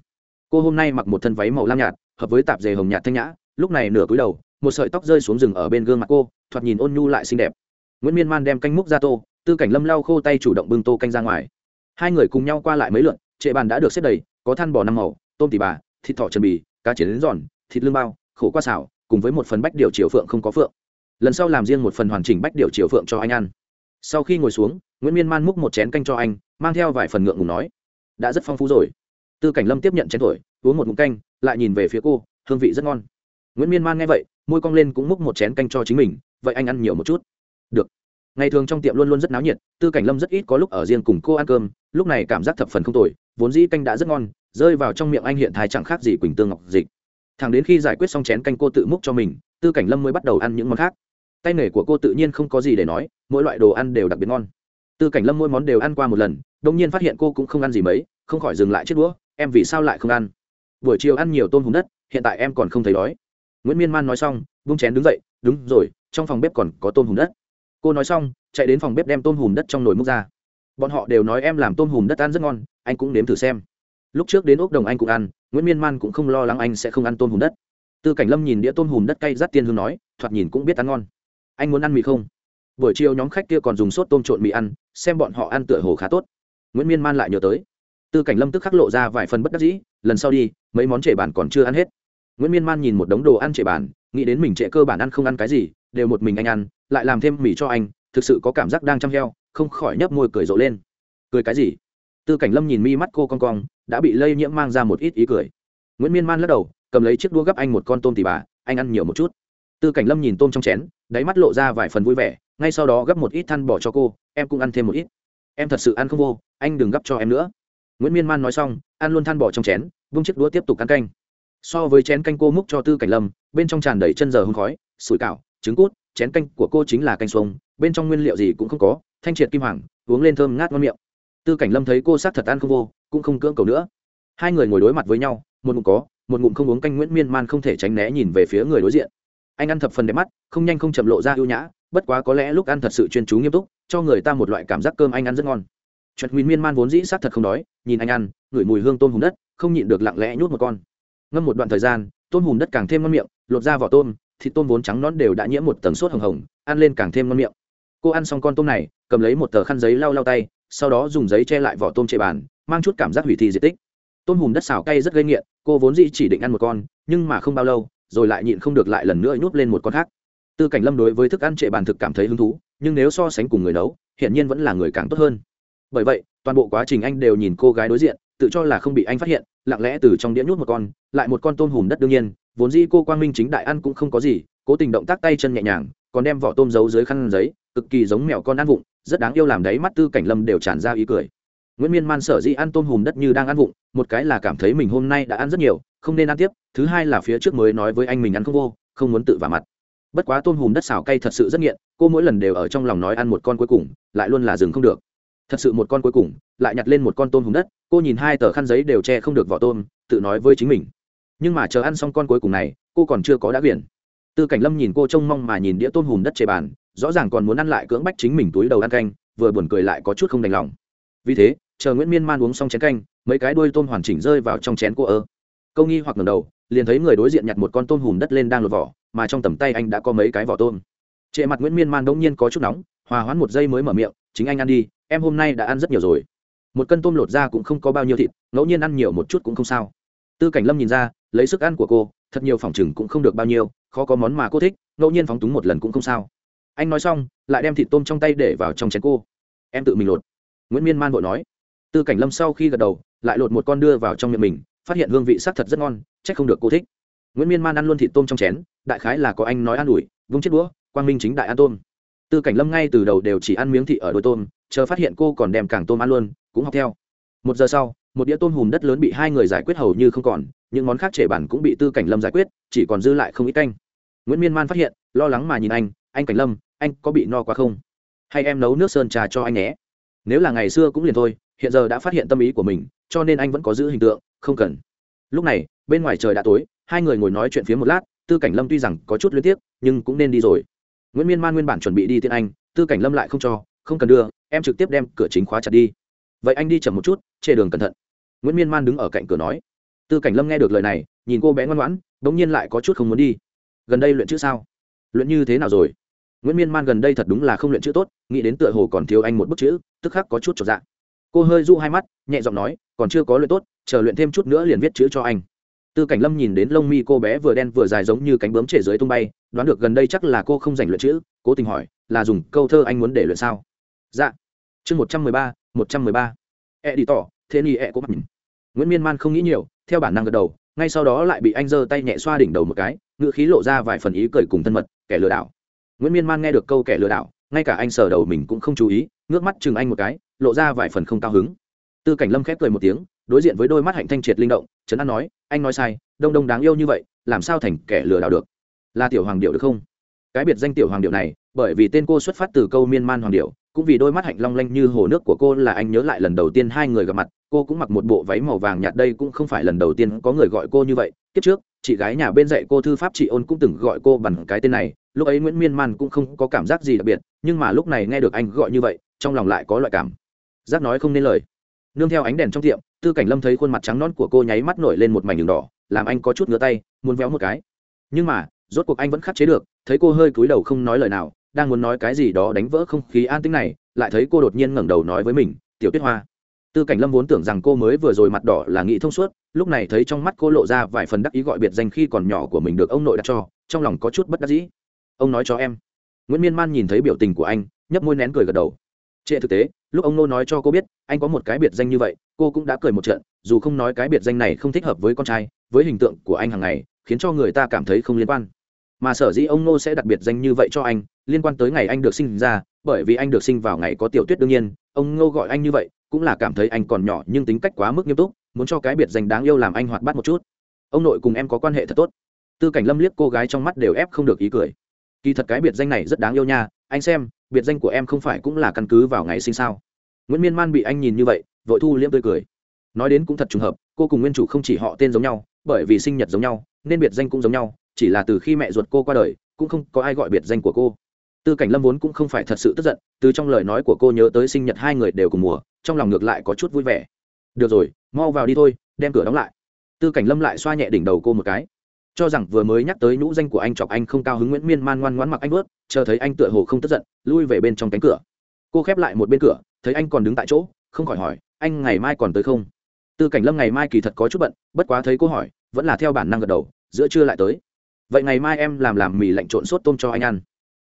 Cô hôm nay mặc một thân váy màu lam nhạt, hợp với tạp dề hồng nhạt thanh nhã, lúc này nửa cúi đầu, một sợi tóc rơi xuống rừng ở bên gương mặt cô, thoạt nhìn ôn nhu lại xinh đẹp. Nguyễn miên man đem canh múc ra tô tư cảnh lâm lau khô tay chủ động bưng tô canh ra ngoài. Hai người cùng nhau qua lại mấy lượn, trệ bàn đã được xếp đầy, có than bò năm màu, tôm tỉ bà, thịt thỏ trần bì, cá chiến giòn, thịt lương bao, khổ qua xào, cùng với một phần bách điều chiều phượng không có phượng. Lần sau làm riêng một phần hoàn chỉnh bách điều chiều phượng cho anh ăn. Sau khi ngồi xuống, nguyễn miên man múc một chén canh cho anh, mang theo vài phần ngượng ngùng nói, đã rất phong phú rồi. Tư cảnh lâm tiếp nhận chén thổi, uống một mụn canh, lại nhìn về phía cô, hương vị rất ngon. Nguyễn miên man nghe vậy, môi cong lên cũng múc một chén canh cho chính mình, vậy anh ăn nhiều một chút. Được ngày thường trong tiệm luôn luôn rất náo nhiệt, tư cảnh lâm rất ít có lúc ở riêng cùng cô ăn cơm, lúc này cảm giác thập phần không tồi, vốn dĩ canh đã rất ngon, rơi vào trong miệng anh hiện thái chẳng khác gì quỳnh tương ngọc dịch. Thẳng đến khi giải quyết xong chén canh cô tự múc cho mình, tư cảnh lâm mới bắt đầu ăn những món khác. Tay nghề của cô tự nhiên không có gì để nói, mỗi loại đồ ăn đều đặc biệt ngon. Tư cảnh lâm mỗi món đều ăn qua một lần đông nhiên phát hiện cô cũng không ăn gì mấy, không khỏi dừng lại chết đũa, em vì sao lại không ăn? Buổi chiều ăn nhiều tôm hùm đất, hiện tại em còn không thấy đói. Nguyễn miên man nói xong bung chén đứng dậy, đúng rồi, trong phòng bếp còn có tôm hùm đất cô nói xong, chạy đến phòng bếp đem tôm hùm đất trong nồi múc ra. Bọn họ đều nói em làm tôm hùm đất ăn rất ngon, anh cũng nếm thử xem. Lúc trước đến ốc đồng anh cũng ăn, nguyễn miên man cũng không lo lắng anh sẽ không ăn tôm hùm đất. Tư cảnh lâm nhìn đĩa tôm hùm đất cay rắt tiên hương nói, thoạt nhìn cũng biết ăn ngon. Anh muốn ăn mì không? Buổi chiều nhóm khách kia còn dùng sốt tôm trộn mì ăn, xem bọn họ ăn tựa hồ khá tốt. Nguyễn miên man lại nhớ tới. Tư cảnh lâm tức khắc lộ ra vài phần bất đắc dĩ, lần sau đi, mấy món trệ bàn còn chưa ăn hết. Nguyễn miên man nhìn một đống đồ ăn trệ bàn nghĩ đến mình trệ cơ bản ăn không ăn cái gì, đều một mình anh ăn, lại làm thêm mì cho anh, thực sự có cảm giác đang chăm heo, không khỏi nhấp môi cười rộ lên. Cười cái gì? Tư cảnh lâm nhìn mi mắt cô con cong, đã bị lây nhiễm mang ra một ít ý cười. Nguyễn miên man lắc đầu, cầm lấy chiếc đũa gấp anh một con tôm tỉ bà, anh ăn nhiều một chút. Tư cảnh lâm nhìn tôm trong chén, đáy mắt lộ ra vài phần vui vẻ, ngay sau đó gấp một ít than bỏ cho cô, em cũng ăn thêm một ít. Em thật sự ăn không vô, anh đừng gấp cho em nữa. Nguyễn miên man nói xong, ăn luôn than bỏ trong chén, vung chiếc đũa tiếp tục ăn canh. So với chén canh cô múc cho tư cảnh lâm bên trong tràn đầy chân giờ hôn khói sủi cảo trứng cút chén canh của cô chính là canh xuông bên trong nguyên liệu gì cũng không có thanh triệt kim hoàng uống lên thơm ngát ngon miệng. Tư cảnh lâm thấy cô sát thật ăn không vô cũng không cưỡng cầu nữa. Hai người ngồi đối mặt với nhau một ngụm có một ngụm không uống canh nguyễn miên man không thể tránh né nhìn về phía người đối diện. Anh ăn thập phần đẹp mắt không nhanh không chậm lộ ra ưu nhã bất quá có lẽ lúc ăn thật sự chuyên chú nghiêm túc cho người ta một loại cảm giác cơm anh ăn rất ngon. Chuẩn Nguyên Miên Man vốn dĩ sát thật không đói, nhìn anh ăn, ngửi mùi hương tôm hùm đất, không nhịn được lặng lẽ nhút một con. Ngâm một đoạn thời gian, tôm hùm đất càng thêm ngon miệng, lột ra vỏ tôm, thịt tôm vốn trắng nón đều đã nhiễm một tầng sốt hồng hồng, ăn lên càng thêm ngon miệng. Cô ăn xong con tôm này, cầm lấy một tờ khăn giấy lau lau tay, sau đó dùng giấy che lại vỏ tôm trên bàn, mang chút cảm giác hủy thi diệt tích. Tôm hùm đất xào cay rất gây nghiện, cô vốn dĩ chỉ định ăn một con, nhưng mà không bao lâu, rồi lại nhịn không được lại lần nữa nhút lên một con khác. Tư Cảnh Lâm đối với thức ăn trệ bàn thực cảm thấy hứng thú, nhưng nếu so sánh cùng người nấu, hiện nhiên vẫn là người càng tốt hơn. Bởi vậy, toàn bộ quá trình anh đều nhìn cô gái đối diện tự cho là không bị anh phát hiện, lặng lẽ từ trong đĩa nhút một con, lại một con tôm hùm đất đương nhiên, vốn dĩ cô quang minh chính đại ăn cũng không có gì, cố tình động tác tay chân nhẹ nhàng, còn đem vỏ tôm giấu dưới khăn giấy, cực kỳ giống mèo con ăn vụng, rất đáng yêu làm đấy mắt tư cảnh lâm đều tràn ra ý cười. Nguyễn miên man sở dĩ ăn tôm hùm đất như đang ăn vụng, một cái là cảm thấy mình hôm nay đã ăn rất nhiều, không nên ăn tiếp, thứ hai là phía trước mới nói với anh mình ăn không vô, không muốn tự vả mặt. Bất quá tôm hùm đất xào cay thật sự rất nghiện, cô mỗi lần đều ở trong lòng nói ăn một con cuối cùng, lại luôn là dừng không được thật sự một con cuối cùng, lại nhặt lên một con tôm hùm đất, cô nhìn hai tờ khăn giấy đều che không được vỏ tôm, tự nói với chính mình. Nhưng mà chờ ăn xong con cuối cùng này, cô còn chưa có đã biển tư cảnh lâm nhìn cô trông mong mà nhìn đĩa tôm hùm đất chề bàn, rõ ràng còn muốn ăn lại cưỡng bách chính mình túi đầu ăn canh, vừa buồn cười lại có chút không đành lòng. Vì thế, chờ nguyễn miên man uống xong chén canh, mấy cái đuôi tôm hoàn chỉnh rơi vào trong chén cô ơ. Câu nghi hoặc ngầm đầu, liền thấy người đối diện nhặt một con tôm hùm đất lên đang lột vỏ, mà trong tầm tay anh đã có mấy cái vỏ tôm. Trệ mặt nguyễn miên man đ nhiên có chút nóng, hòa hoãn một giây mới mở miệng, chính anh ăn đi em hôm nay đã ăn rất nhiều rồi. Một cân tôm lột ra cũng không có bao nhiêu thịt, ngẫu nhiên ăn nhiều một chút cũng không sao. Tư cảnh lâm nhìn ra, lấy sức ăn của cô, thật nhiều phòng chừng cũng không được bao nhiêu, khó có món mà cô thích, ngẫu nhiên phóng túng một lần cũng không sao. Anh nói xong, lại đem thịt tôm trong tay để vào trong chén cô. Em tự mình lột. Nguyễn miên man vội nói. Tư cảnh lâm sau khi gật đầu, lại lột một con đưa vào trong miệng mình, phát hiện hương vị sắc thật rất ngon c h ắ c không được cô thích. Nguyễn miên man ăn luôn thịt tôm trong chén, đại khái là có anh nói an ủi, vung chết đũa, quang minh chính đại ăn tôm tư cảnh lâm ngay từ đầu đều chỉ ăn miếng thị ở đôi tôm, chờ phát hiện cô còn đem càng tôm ăn luôn, cũng học theo. Một giờ sau, một đĩa tôm hùm đất lớn bị hai người giải quyết hầu như không còn, những món khác trể bản cũng bị tư cảnh lâm giải quyết, chỉ còn dư lại không ít canh. Nguyễn miên man phát hiện, lo lắng mà nhìn anh anh cảnh lâm, anh có bị no quá không? Hay em nấu nước sơn trà cho anh nhé? Nếu là ngày xưa cũng liền thôi, hiện giờ đã phát hiện tâm ý của mình, cho nên anh vẫn có giữ hình tượng, không cần. Lúc này, bên ngoài trời đã tối, hai người ngồi nói chuyện phía một lát, tư cảnh lâm tuy rằng có chút luyến tiếc, nhưng cũng nên đi rồi nguyễn miên man nguyên bản chuẩn bị đi tiên anh tư cảnh lâm lại không cho không cần đưa em trực tiếp đem cửa chính khóa chặt đi vậy anh đi chậm một chút chê đường cẩn thận nguyễn miên man đứng ở cạnh cửa nói tư cảnh lâm nghe được lời này nhìn cô bé ngoan ngoãn đ ỗ n g nhiên lại có chút không muốn đi gần đây luyện chữ sao luyện như thế nào rồi nguyễn miên man gần đây thật đúng là không luyện chữ tốt nghĩ đến tựa hồ còn thiếu anh một bức chữ tức khắc có chút trọn dạng cô hơi du hai mắt nhẹ giọng nói còn chưa có luyện tốt chờ luyện thêm chút nữa liền viết chữ cho anh tư cảnh lâm nhìn đến lông mi cô bé vừa đen vừa dài giống như cánh bướm trẻ dưới tung bay, đoán được gần đây chắc là cô không giành luyện chữ, cố tình hỏi, là dùng câu thơ anh muốn để luyện sao? Dạ. Chương một trăm mười ba, một trăm mười ba. E đi tỏ, thế ni e cô mắt nguyễn miên man không nghĩ nhiều, theo bản năng gật đầu, ngay sau đó lại bị anh giơ tay nhẹ xoa đỉnh đầu một cái ngựa khí lộ ra vài phần ý cười cùng thân mật, kẻ lừa đảo. Nguyễn miên man nghe được câu kẻ lừa đảo ngay cả anh sờ đầu mình cũng không chú ý, ngước mắt chừng anh một cái, lộ ra vài phần không cao hứng. Tư cảnh lâm khép cười một tiếng đối diện với đôi mắt hạnh thanh triệt linh động, trấn an nói, anh nói sai, đông đông đáng yêu như vậy, làm sao thành kẻ lừa đảo được? Là tiểu hoàng điệu được không? Cái biệt danh tiểu hoàng điệu này, bởi vì tên cô xuất phát từ câu miên man hoàng điệu, cũng vì đôi mắt hạnh long lanh như hồ nước của cô là anh nhớ lại lần đầu tiên hai người gặp mặt, cô cũng mặc một bộ váy màu vàng nhạt đây cũng không phải lần đầu tiên có người gọi cô như vậy. Kiếp trước, chị gái nhà bên dạy cô thư pháp chị ôn cũng từng gọi cô bằng cái tên này, lúc ấy nguyễn miên man cũng không có cảm giác gì đặc biệt, nhưng mà lúc này nghe được anh gọi như vậy, trong lòng lại có loại cảm giác nói không nên lời nương theo ánh đèn trong tiệm, tư cảnh lâm thấy khuôn mặt trắng non của cô nháy mắt nổi lên một mảnh đường đỏ, làm anh có chút ngứa tay, muốn véo một cái. Nhưng mà, rốt cuộc anh vẫn khắc chế được, thấy cô hơi cúi đầu không nói lời nào, đang muốn nói cái gì đó đánh vỡ không khí an tĩnh này, lại thấy cô đột nhiên ngẩng đầu nói với mình, tiểu tuyết hoa. Tư cảnh lâm vốn tưởng rằng cô mới vừa rồi mặt đỏ là nghĩ thông suốt, lúc này thấy trong mắt cô lộ ra vài phần đắc ý gọi biệt danh khi còn nhỏ của mình được ông nội đặt cho, trong lòng có chút bất đắc dĩ. Ông nói cho em. Nguyễn miên man nhìn thấy biểu tình của anh, nhấp môi nén cười gật đầu. Trên thực tế lúc ông nô nói cho cô biết, anh có một cái biệt danh như vậy, cô cũng đã cười một trận, dù không nói cái biệt danh này không thích hợp với con trai, với hình tượng của anh hàng ngày, khiến cho người ta cảm thấy không liên quan. Mà sở dĩ ông nô sẽ đặc biệt danh như vậy cho anh, liên quan tới ngày anh được sinh ra, bởi vì anh được sinh vào ngày có tiểu tuyết đương nhiên, ông ngô gọi anh như vậy, cũng là cảm thấy anh còn nhỏ nhưng tính cách quá mức nghiêm túc, muốn cho cái biệt danh đáng yêu làm anh hoạt bát một chút. Ông nội cùng em có quan hệ thật tốt. Tư cảnh lâm liếc cô gái trong mắt đều ép không được ý cười. Kỳ thật cái biệt danh này rất đáng yêu nha, anh xem, biệt danh của em không phải cũng là căn cứ vào ngày sinh sao? Nguyễn miên man bị anh nhìn như vậy, vội thu liễm tươi cười. Nói đến cũng thật trùng hợp, cô cùng nguyên chủ không chỉ họ tên giống nhau, bởi vì sinh nhật giống nhau, nên biệt danh cũng giống nhau, chỉ là từ khi mẹ ruột cô qua đời, cũng không có ai gọi biệt danh của cô. Tư cảnh lâm vốn cũng không phải thật sự tức giận, từ trong lời nói của cô nhớ tới sinh nhật hai người đều cùng mùa, trong lòng ngược lại có chút vui vẻ. Được rồi, mau vào đi thôi, đem cửa đóng lại. Tư cảnh lâm lại xoa nhẹ đỉnh đầu cô một cái. Cho rằng vừa mới nhắc tới nhũ danh của anh chọc anh không cao hứng, nguyễn miên man ngoan ngoãn mặc anh vớt, chờ thấy anh tựa hồ không tức giận, lui về bên trong cánh cửa. Cô khép lại một bên cửa thấy anh còn đứng tại chỗ, không khỏi hỏi, anh ngày mai còn tới không? Tư cảnh lâm ngày mai kỳ thật có chút bận, bất quá thấy cô hỏi, vẫn là theo bản năng gật đầu, giữa trưa lại tới. Vậy ngày mai em làm làm mì lạnh trộn sốt tôm cho anh ăn.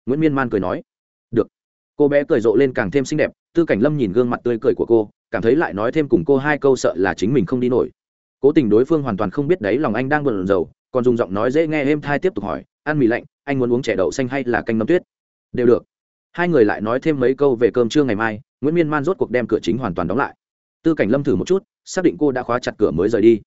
Nguyễn miên man cười nói, được. Cô bé cười rộ lên càng thêm xinh đẹp, tư cảnh lâm nhìn gương mặt tươi cười của cô, cảm thấy lại nói thêm cùng cô hai câu sợ là chính mình không đi nổi. Cố tình đối phương hoàn toàn không biết đấy, lòng anh đang bận rầu, còn dùng giọng nói dễ nghe êm thai tiếp tục hỏi, ăn mì lạnh, anh muốn uống chè đậu xanh hay là canh nấm tuyết? Đều được hai người lại nói thêm mấy câu về cơm trưa ngày mai, nguyễn miên man rốt cuộc đem cửa chính hoàn toàn đóng lại. Tư cảnh lâm thử một chút, xác định cô đã khóa chặt cửa mới rời đi.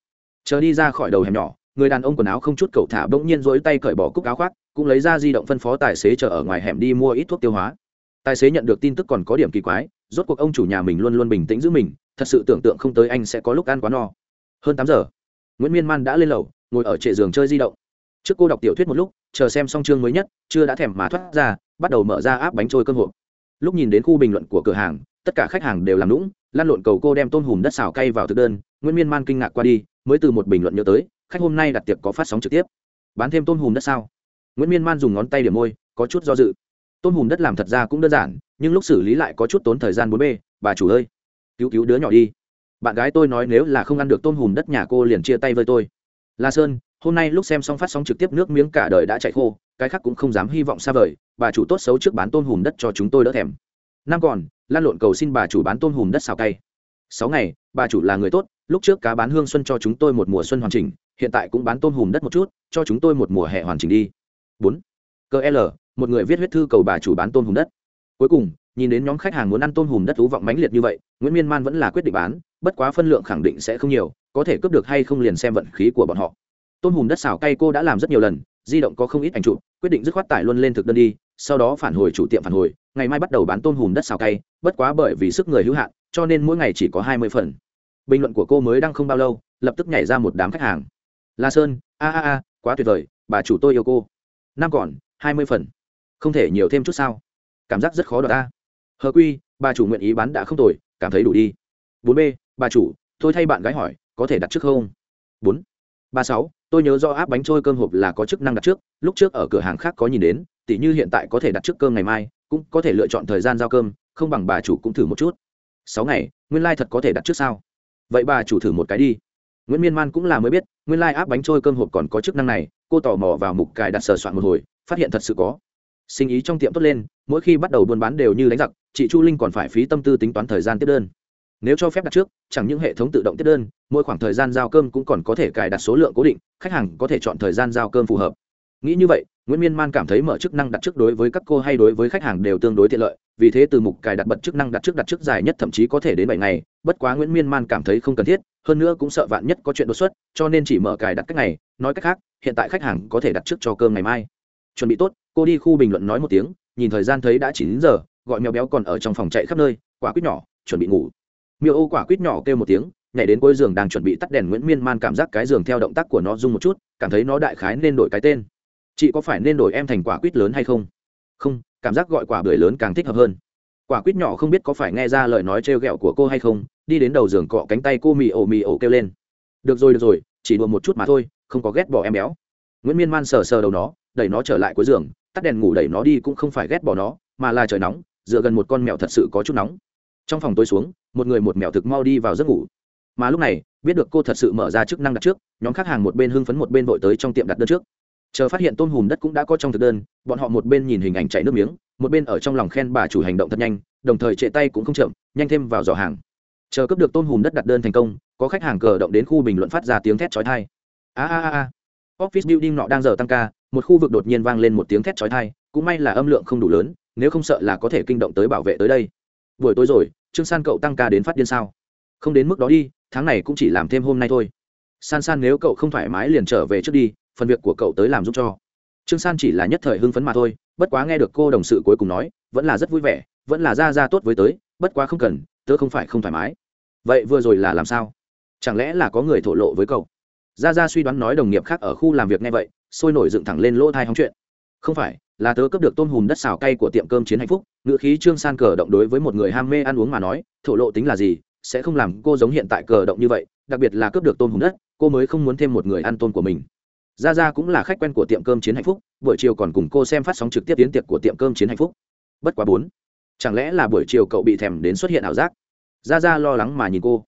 Chờ đi ra khỏi đầu hẻm nhỏ, người đàn ông quần áo không chút cậu thả bỗng nhiên rỗi tay cởi bỏ cúc áo khoác, cũng lấy ra di động phân phó tài xế chờ ở ngoài hẻm đi mua ít thuốc tiêu hóa. Tài xế nhận được tin tức còn có điểm kỳ quái, rốt cuộc ông chủ nhà mình luôn luôn bình tĩnh giữ mình, thật sự tưởng tượng không tới anh sẽ có lúc ăn quá no. Hơn tám giờ, nguyễn miên man đã lên lầu, ngồi ở trệ giường chơi di động. Trước cô đọc tiểu thuyết một lúc, chờ xem xong chương mới nhất, chưa đã thèm mà thoát ra bắt đầu mở ra áp bánh trôi cơm hộp. Lúc nhìn đến khu bình luận của cửa hàng, tất cả khách hàng đều làm lũng lan lộn cầu cô đem tôm hùm đất xào cay vào thực đơn, nguyễn miên man kinh ngạc qua đi, mới từ một bình luận nhớ tới, khách hôm nay đặt tiệc có phát sóng trực tiếp. Bán thêm tôm hùm đất sao? Nguyễn miên man dùng ngón tay điểm môi, có chút do dự. Tôm hùm đất làm thật ra cũng đơn giản, nhưng lúc xử lý lại có chút tốn thời gian bốn b bà chủ ơi, cứu cứu đứa nhỏ đi. Bạn gái tôi nói nếu là không ăn được tôm hùm đất nhà cô liền chia tay với tôi. La sơn, hôm nay lúc xem xong phát sóng trực tiếp nước miếng cả đời đã chạy khô cái khác cũng không dám hy vọng xa vời, bà chủ tốt xấu trước bán tôm hùm đất cho chúng tôi đỡ thèm. Năm còn, lan lộn cầu xin bà chủ bán tôm hùm đất xào cay. Sáu ngày, bà chủ là người tốt, lúc trước cá bán hương xuân cho chúng tôi một mùa xuân hoàn chỉnh, hiện tại cũng bán tôm hùm đất một chút, cho chúng tôi một mùa hè hoàn chỉnh đi. Bốn cơ l, một người viết huyết thư cầu bà chủ bán tôm hùm đất. Cuối cùng, nhìn đến nhóm khách hàng muốn ăn tôm hùm đất thú vọng mãnh liệt như vậy, nguyễn miên man vẫn là quyết định bán, bất quá phân lượng khẳng định sẽ không nhiều, có thể cướp được hay không liền xem vận khí của bọn họ. Tôm hùm đất xào cay cô đã làm rất nhiều lần di động có không ít ảnh chụp, quyết định dứt khoát tải luôn lên thực đơn đi, sau đó phản hồi chủ tiệm phản hồi, ngày mai bắt đầu bán tôm hùm đất xào cay, bất quá bởi vì sức người hữu hạn, cho nên mỗi ngày chỉ có hai mươi phần. Bình luận của cô mới đăng không bao lâu, lập tức nhảy ra một đám khách hàng. La sơn, a a a, quá tuyệt vời, bà chủ tôi yêu cô. Năm còn, hai mươi phần. Không thể nhiều thêm chút sao? Cảm giác rất khó đoạt a hờ quy, bà chủ nguyện ý bán đã không tồi, cảm thấy đủ đi. Bốn b, bà chủ, tôi thay bạn gái hỏi, có thể đặt trước không? Bốn. Ba sáu tôi nhớ do áp bánh trôi cơm hộp là có chức năng đặt trước, lúc trước ở cửa hàng khác có nhìn đến, tỉ như hiện tại có thể đặt trước cơm ngày mai, cũng có thể lựa chọn thời gian giao cơm, không bằng bà chủ cũng thử một chút. Sáu ngày, nguyên lai、like、thật có thể đặt trước sao? Vậy bà chủ thử một cái đi. Nguyễn miên man cũng là mới biết, nguyên lai、like、áp bánh trôi cơm hộp còn có chức năng này, cô tò mò vào mục cài đặt sờ soạn một hồi, phát hiện thật sự có. Sinh ý trong tiệm tốt lên, mỗi khi bắt đầu buôn bán đều như đánh giặc, chị chu linh còn phải phí tâm tư tính toán thời gian tiếp đơn nếu cho phép đặt trước, chẳng những hệ thống tự động tiếp đơn, mỗi khoảng thời gian giao cơm cũng còn có thể cài đặt số lượng cố định, khách hàng có thể chọn thời gian giao cơm phù hợp. Nghĩ như vậy, nguyễn miên man cảm thấy mở chức năng đặt trước đối với các cô hay đối với khách hàng đều tương đối tiện lợi, vì thế từ mục cài đặt bật chức năng đặt trước đặt trước dài nhất thậm chí có thể đến bảy ngày, bất quá nguyễn miên man cảm thấy không cần thiết, hơn nữa cũng sợ vạn nhất có chuyện đột xuất, cho nên chỉ mở cài đặt cách ngày nói cách khác, hiện tại khách hàng có thể đặt trước cho cơm ngày mai. Chuẩn bị tốt, cô đi khu bình luận nói một tiếng, nhìn thời gian thấy đã chín giờ, gọi mèo béo còn ở trong phòng chạy khắp nơi, quả quýt nhỏ, chuẩn bị ngủ miêu ô quả quýt nhỏ kêu một tiếng, nhảy đến cuối giường đang chuẩn bị tắt đèn nguyễn miên man cảm giác cái giường theo động tác của nó rung một chút, cảm thấy nó đại khái nên đổi cái tên. Chị có phải nên đổi em thành quả quýt lớn hay không? Không, cảm giác gọi quả bưởi lớn càng thích hợp hơn. Quả quýt nhỏ không biết có phải nghe ra lời nói trêu ghẹo của cô hay không, đi đến đầu giường cọ cánh tay cô mì ổ mì ổ kêu lên. Được rồi được rồi, chỉ đùa một chút mà thôi, không có ghét bỏ em béo. Nguyễn miên man sờ sờ đầu nó, đẩy nó trở lại cuối giường, tắt đèn ngủ đẩy nó đi cũng không phải ghét bỏ nó, mà là trời nóng, dựa gần một con mèo thật sự có chút nóng trong phòng tối xuống, một người một mèo thực mau đi vào giấc ngủ. Mà lúc này, biết được cô thật sự mở ra chức năng đặt trước, nhóm khách hàng một bên hưng phấn một bên vội tới trong tiệm đặt đơn trước. Chờ phát hiện tôm hùm đất cũng đã có trong thực đơn, bọn họ một bên nhìn hình ảnh chảy nước miếng, một bên ở trong lòng khen bà chủ hành động thật nhanh, đồng thời trệ tay cũng không chậm, nhanh thêm vào giỏ hàng. Chờ cấp được tôm hùm đất đặt đơn thành công, có khách hàng cờ động đến khu bình luận phát ra tiếng thét chói thai a a a office building nọ đang giờ tăng ca, một khu vực đột nhiên vang lên một tiếng thét chói thai cũng may là âm lượng không đủ lớn, nếu không sợ là có thể kinh động tới bảo vệ tới đây buổi tối rồi, trương san cậu tăng ca đến phát điên sao? Không đến mức đó đi, tháng này cũng chỉ làm thêm hôm nay thôi. San san nếu cậu không thoải mái liền trở về trước đi, phần việc của cậu tới làm giúp cho. Trương san chỉ là nhất thời hưng phấn mà thôi, bất quá nghe được cô đồng sự cuối cùng nói, vẫn là rất vui vẻ, vẫn là ra ra tốt với tới, bất quá không cần, tớ không phải không thoải mái. Vậy vừa rồi là làm sao? Chẳng lẽ là có người thổ lộ với cậu? Ra ra suy đoán nói đồng nghiệp khác ở khu làm việc nghe vậy, sôi nổi dựng thẳng lên lỗ thai hóng chuyện. Không phải là tớ cướp được tôm hùm đất xào cay của tiệm cơm chiến hạnh phúc, ngựa khí trương san cờ động đối với một người ham mê ăn uống mà nói, thổ lộ tính là gì, sẽ không làm cô giống hiện tại cờ động như vậy, đặc biệt là cướp được tôm hùm đất, cô mới không muốn thêm một người ăn tôm của mình. Ra ra cũng là khách quen của tiệm cơm chiến hạnh phúc, buổi chiều còn cùng cô xem phát sóng trực tiếp tiến tiệc của tiệm cơm chiến hạnh phúc. Bất quá bốn, chẳng lẽ là buổi chiều cậu bị thèm đến xuất hiện ảo giác? Ra ra lo lắng mà nhìn cô.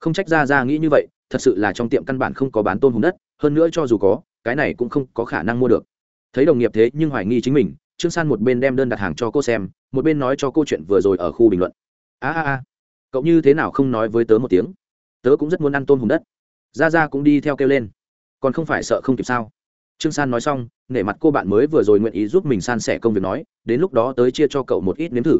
Không trách ra ra nghĩ như vậy, thật sự là trong tiệm căn bản không có bán tôm hùm đất, hơn nữa cho dù có, cái này cũng không có khả năng mua được thấy đồng nghiệp thế nhưng hoài nghi chính mình, trương san một bên đem đơn đặt hàng cho cô xem, một bên nói cho cô chuyện vừa rồi ở khu bình luận. A a a, cậu như thế nào không nói với tớ một tiếng? Tớ cũng rất muốn ăn tôm hùm đất. Ra ra cũng đi theo kêu lên. Còn không phải sợ không kịp sao? Trương san nói xong, nể mặt cô bạn mới vừa rồi nguyện ý giúp mình san sẻ công việc nói, đến lúc đó tới chia cho cậu một ít nếm thử.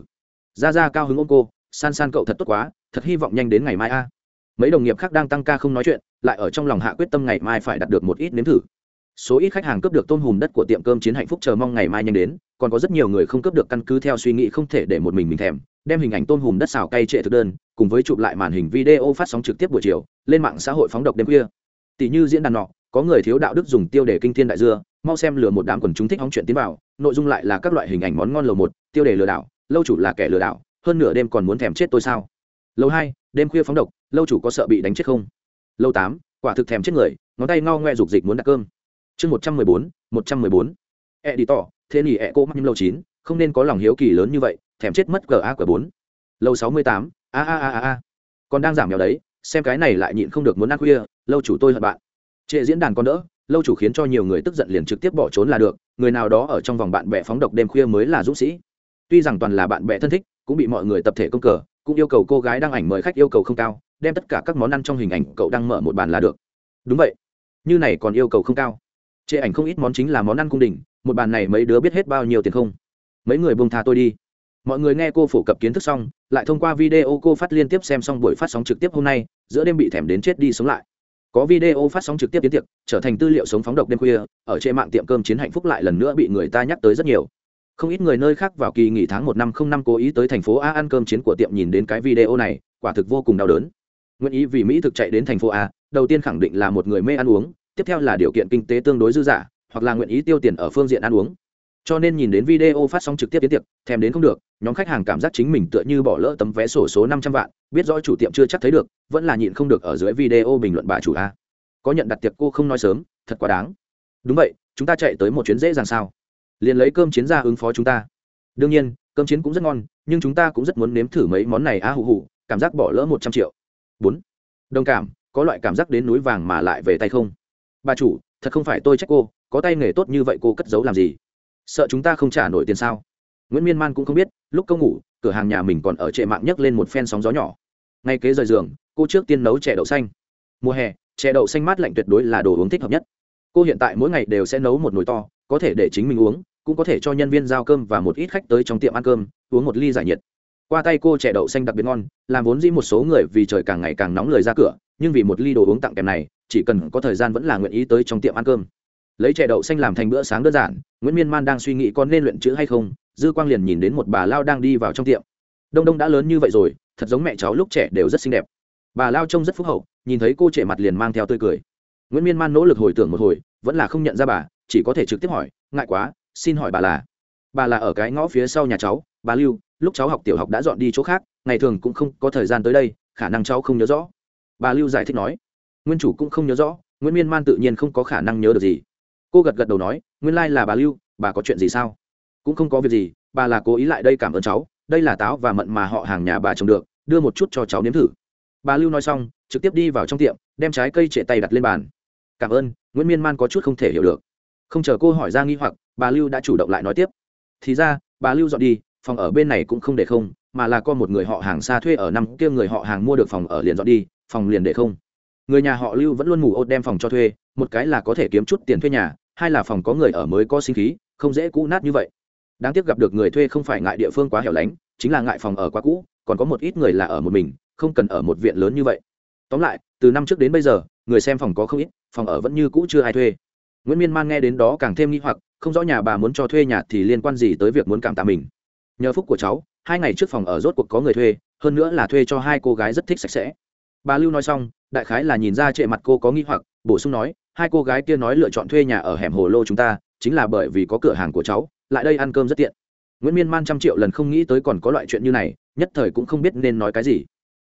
Ra ra cao hứng ôm cô, san san cậu thật tốt quá, thật hy vọng nhanh đến ngày mai a. Mấy đồng nghiệp khác đang tăng ca không nói chuyện, lại ở trong lòng hạ quyết tâm ngày mai phải đặt được một ít nếm thử số ít khách hàng cướp được tôm hùm đất của tiệm cơm chiến hạnh phúc chờ mong ngày mai nhanh đến, còn có rất nhiều người không cướp được căn cứ theo suy nghĩ không thể để một mình mình thèm, đem hình ảnh tôm hùm đất xào cay trệ thực đơn, cùng với chụp lại màn hình video phát sóng trực tiếp buổi chiều, lên mạng xã hội phóng độc đêm khuya. Tỷ như diễn đàn nọ, có người thiếu đạo đức dùng tiêu đề kinh thiên đại dưa, mau xem lừa một đám quần chúng thích hóng chuyện tiến vào, nội dung lại là các loại hình ảnh món ngon lầu một, tiêu đề lừa đảo, lâu chủ là kẻ lừa đảo, hơn nửa đêm còn muốn thèm chết tôi sao? Lâu hai, đêm khuya phóng độc, lâu chủ có sợ bị đánh chết không? Lâu tám, quả thực thèm chết người, ngón tay ngao ngoe rục dịch muốn đặt cơm chương một trăm mười bốn, một trăm mười bốn. E đi tỏ thế nhỉ e cô mắc lâu chín, không nên có lòng hiếu kỳ lớn như vậy, thèm chết mất ga của bốn. Lâu sáu mươi tám, a a a a a. Còn đang giảm nghèo đấy, xem cái này lại nhịn không được muốn ăn khuya, lâu chủ tôi hận bạn. Trệ diễn đàn còn đỡ, lâu chủ khiến cho nhiều người tức giận liền trực tiếp bỏ trốn là được, người nào đó ở trong vòng bạn bè phóng độc đêm khuya mới là dũng sĩ. Tuy rằng toàn là bạn bè thân thích, cũng bị mọi người tập thể công cờ, cũng yêu cầu cô gái đăng ảnh mời khách yêu cầu không cao, đem tất cả các món ăn trong hình ảnh cậu đang mở một bàn là được. Đúng vậy. Như này còn yêu cầu không cao chê ảnh không ít món chính là món ăn cung đình, một bàn này mấy đứa biết hết bao nhiêu tiền không? Mấy người buông tha tôi đi. Mọi người nghe cô phổ cập kiến thức xong, lại thông qua video cô phát liên tiếp xem xong buổi phát sóng trực tiếp hôm nay, giữa đêm bị thèm đến chết đi sống lại. Có video phát sóng trực tiếp tiến tiệc, trở thành tư liệu sống phóng độc đêm khuya, ở trên mạng tiệm cơm chiến hạnh phúc lại lần nữa bị người ta nhắc tới rất nhiều. Không ít người nơi khác vào kỳ nghỉ tháng một năm không năm cố ý tới thành phố a ăn cơm chiến của tiệm nhìn đến cái video này, quả thực vô cùng đau đớn. Nguyện ý vì mỹ thực chạy đến thành phố a, đầu tiên khẳng định là một người mê ăn uống tiếp theo là điều kiện kinh tế tương đối dư dả, hoặc là nguyện ý tiêu tiền ở phương diện ăn uống. Cho nên nhìn đến video phát sóng trực tiếp tiến tiệc, thèm đến không được, nhóm khách hàng cảm giác chính mình tựa như bỏ lỡ tấm vé sổ số năm trăm vạn, biết rõ chủ tiệm chưa chắc thấy được, vẫn là nhịn không được ở dưới video bình luận bà chủ a. Có nhận đặt tiệc cô không nói sớm, thật quá đáng. Đúng vậy, chúng ta chạy tới một chuyến dễ dàng sao? Liền lấy cơm chiến ra ứng phó chúng ta. Đương nhiên, cơm chiến cũng rất ngon, nhưng chúng ta cũng rất muốn nếm thử mấy món này a hù hù, cảm giác bỏ lỡ một trăm triệu. Bốn. Đồng cảm, có loại cảm giác đến núi vàng mà lại về tay không? Bà chủ, thật không phải tôi trách cô, có tay nghề tốt như vậy cô cất giấu làm gì? Sợ chúng ta không trả nổi tiền sao? Nguyễn miên man cũng không biết, lúc câu ngủ, cửa hàng nhà mình còn ở trệ mạng nhấc lên một phen sóng gió nhỏ. Ngay kế rời giường, cô trước tiên nấu chè đậu xanh. Mùa hè, chè đậu xanh mát lạnh tuyệt đối là đồ uống thích hợp nhất. Cô hiện tại mỗi ngày đều sẽ nấu một nồi to, có thể để chính mình uống, cũng có thể cho nhân viên giao cơm và một ít khách tới trong tiệm ăn cơm, uống một ly giải nhiệt qua tay cô chè đậu xanh đặc biệt ngon, làm vốn dĩ một số người vì trời càng ngày càng nóng lời ra cửa, nhưng vì một ly đồ uống tặng kèm này, chỉ cần có thời gian vẫn là nguyện ý tới trong tiệm ăn cơm. Lấy chè đậu xanh làm thành bữa sáng đơn giản, nguyễn miên man đang suy nghĩ con nên luyện chữ hay không, dư quang liền nhìn đến một bà lao đang đi vào trong tiệm. Đông đông đã lớn như vậy rồi, thật giống mẹ cháu lúc trẻ đều rất xinh đẹp. Bà lao trông rất phúc hậu, nhìn thấy cô trẻ mặt liền mang theo tươi cười. Nguyễn miên man nỗ lực hồi tưởng một hồi, vẫn là không nhận ra bà, chỉ có thể trực tiếp hỏi, ngại quá, xin hỏi bà là? Bà là ở cái ngõ phía sau nhà cháu bà lưu, lúc cháu học tiểu học đã dọn đi chỗ khác, ngày thường cũng không có thời gian tới đây, khả năng cháu không nhớ rõ. Bà lưu giải thích nói, nguyên chủ cũng không nhớ rõ, nguyễn miên man tự nhiên không có khả năng nhớ được gì. Cô gật gật đầu nói, nguyên lai、like、là bà lưu, bà có chuyện gì sao? Cũng không có việc gì, bà là cố ý lại đây cảm ơn cháu, đây là táo và mận mà họ hàng nhà bà trồng được, đưa một chút cho cháu nếm thử. Bà lưu nói xong, trực tiếp đi vào trong tiệm, đem trái cây trệ tay đặt lên bàn. Cảm ơn, nguyễn miên man có chút không thể hiểu được. Không chờ cô hỏi ra nghi hoặc, bà lưu đã chủ động lại nói tiếp. Thì ra, bà lưu dọn đi phòng ở bên này cũng không để không, mà là có một người họ hàng xa thuê ở năm kia người họ hàng mua được phòng ở liền dọn đi, phòng liền để không. Người nhà họ lưu vẫn luôn mù ốt đem phòng cho thuê, một cái là có thể kiếm chút tiền thuê nhà, hai là phòng có người ở mới có sinh khí, không dễ cũ nát như vậy. Đáng tiếc gặp được người thuê không phải ngại địa phương quá hẻo lánh, chính là ngại phòng ở quá cũ, còn có một ít người là ở một mình, không cần ở một viện lớn như vậy. Tóm lại, từ năm trước đến bây giờ, người xem phòng có không ít, phòng ở vẫn như cũ chưa ai thuê. Nguyễn miên man nghe đến đó càng thêm nghi hoặc, không rõ nhà bà muốn cho thuê nhà thì liên quan gì tới việc muốn cảm tạ mình nhờ phúc của cháu, hai ngày trước phòng ở rốt cuộc có người thuê, hơn nữa là thuê cho hai cô gái rất thích sạch sẽ. Bà lưu nói xong, đại khái là nhìn ra trệ mặt cô có nghi hoặc, bổ sung nói, hai cô gái kia nói lựa chọn thuê nhà ở hẻm hồ lô chúng ta, chính là bởi vì có cửa hàng của cháu, lại đây ăn cơm rất tiện. Nguyễn miên man trăm triệu lần không nghĩ tới còn có loại chuyện như này, nhất thời cũng không biết nên nói cái gì.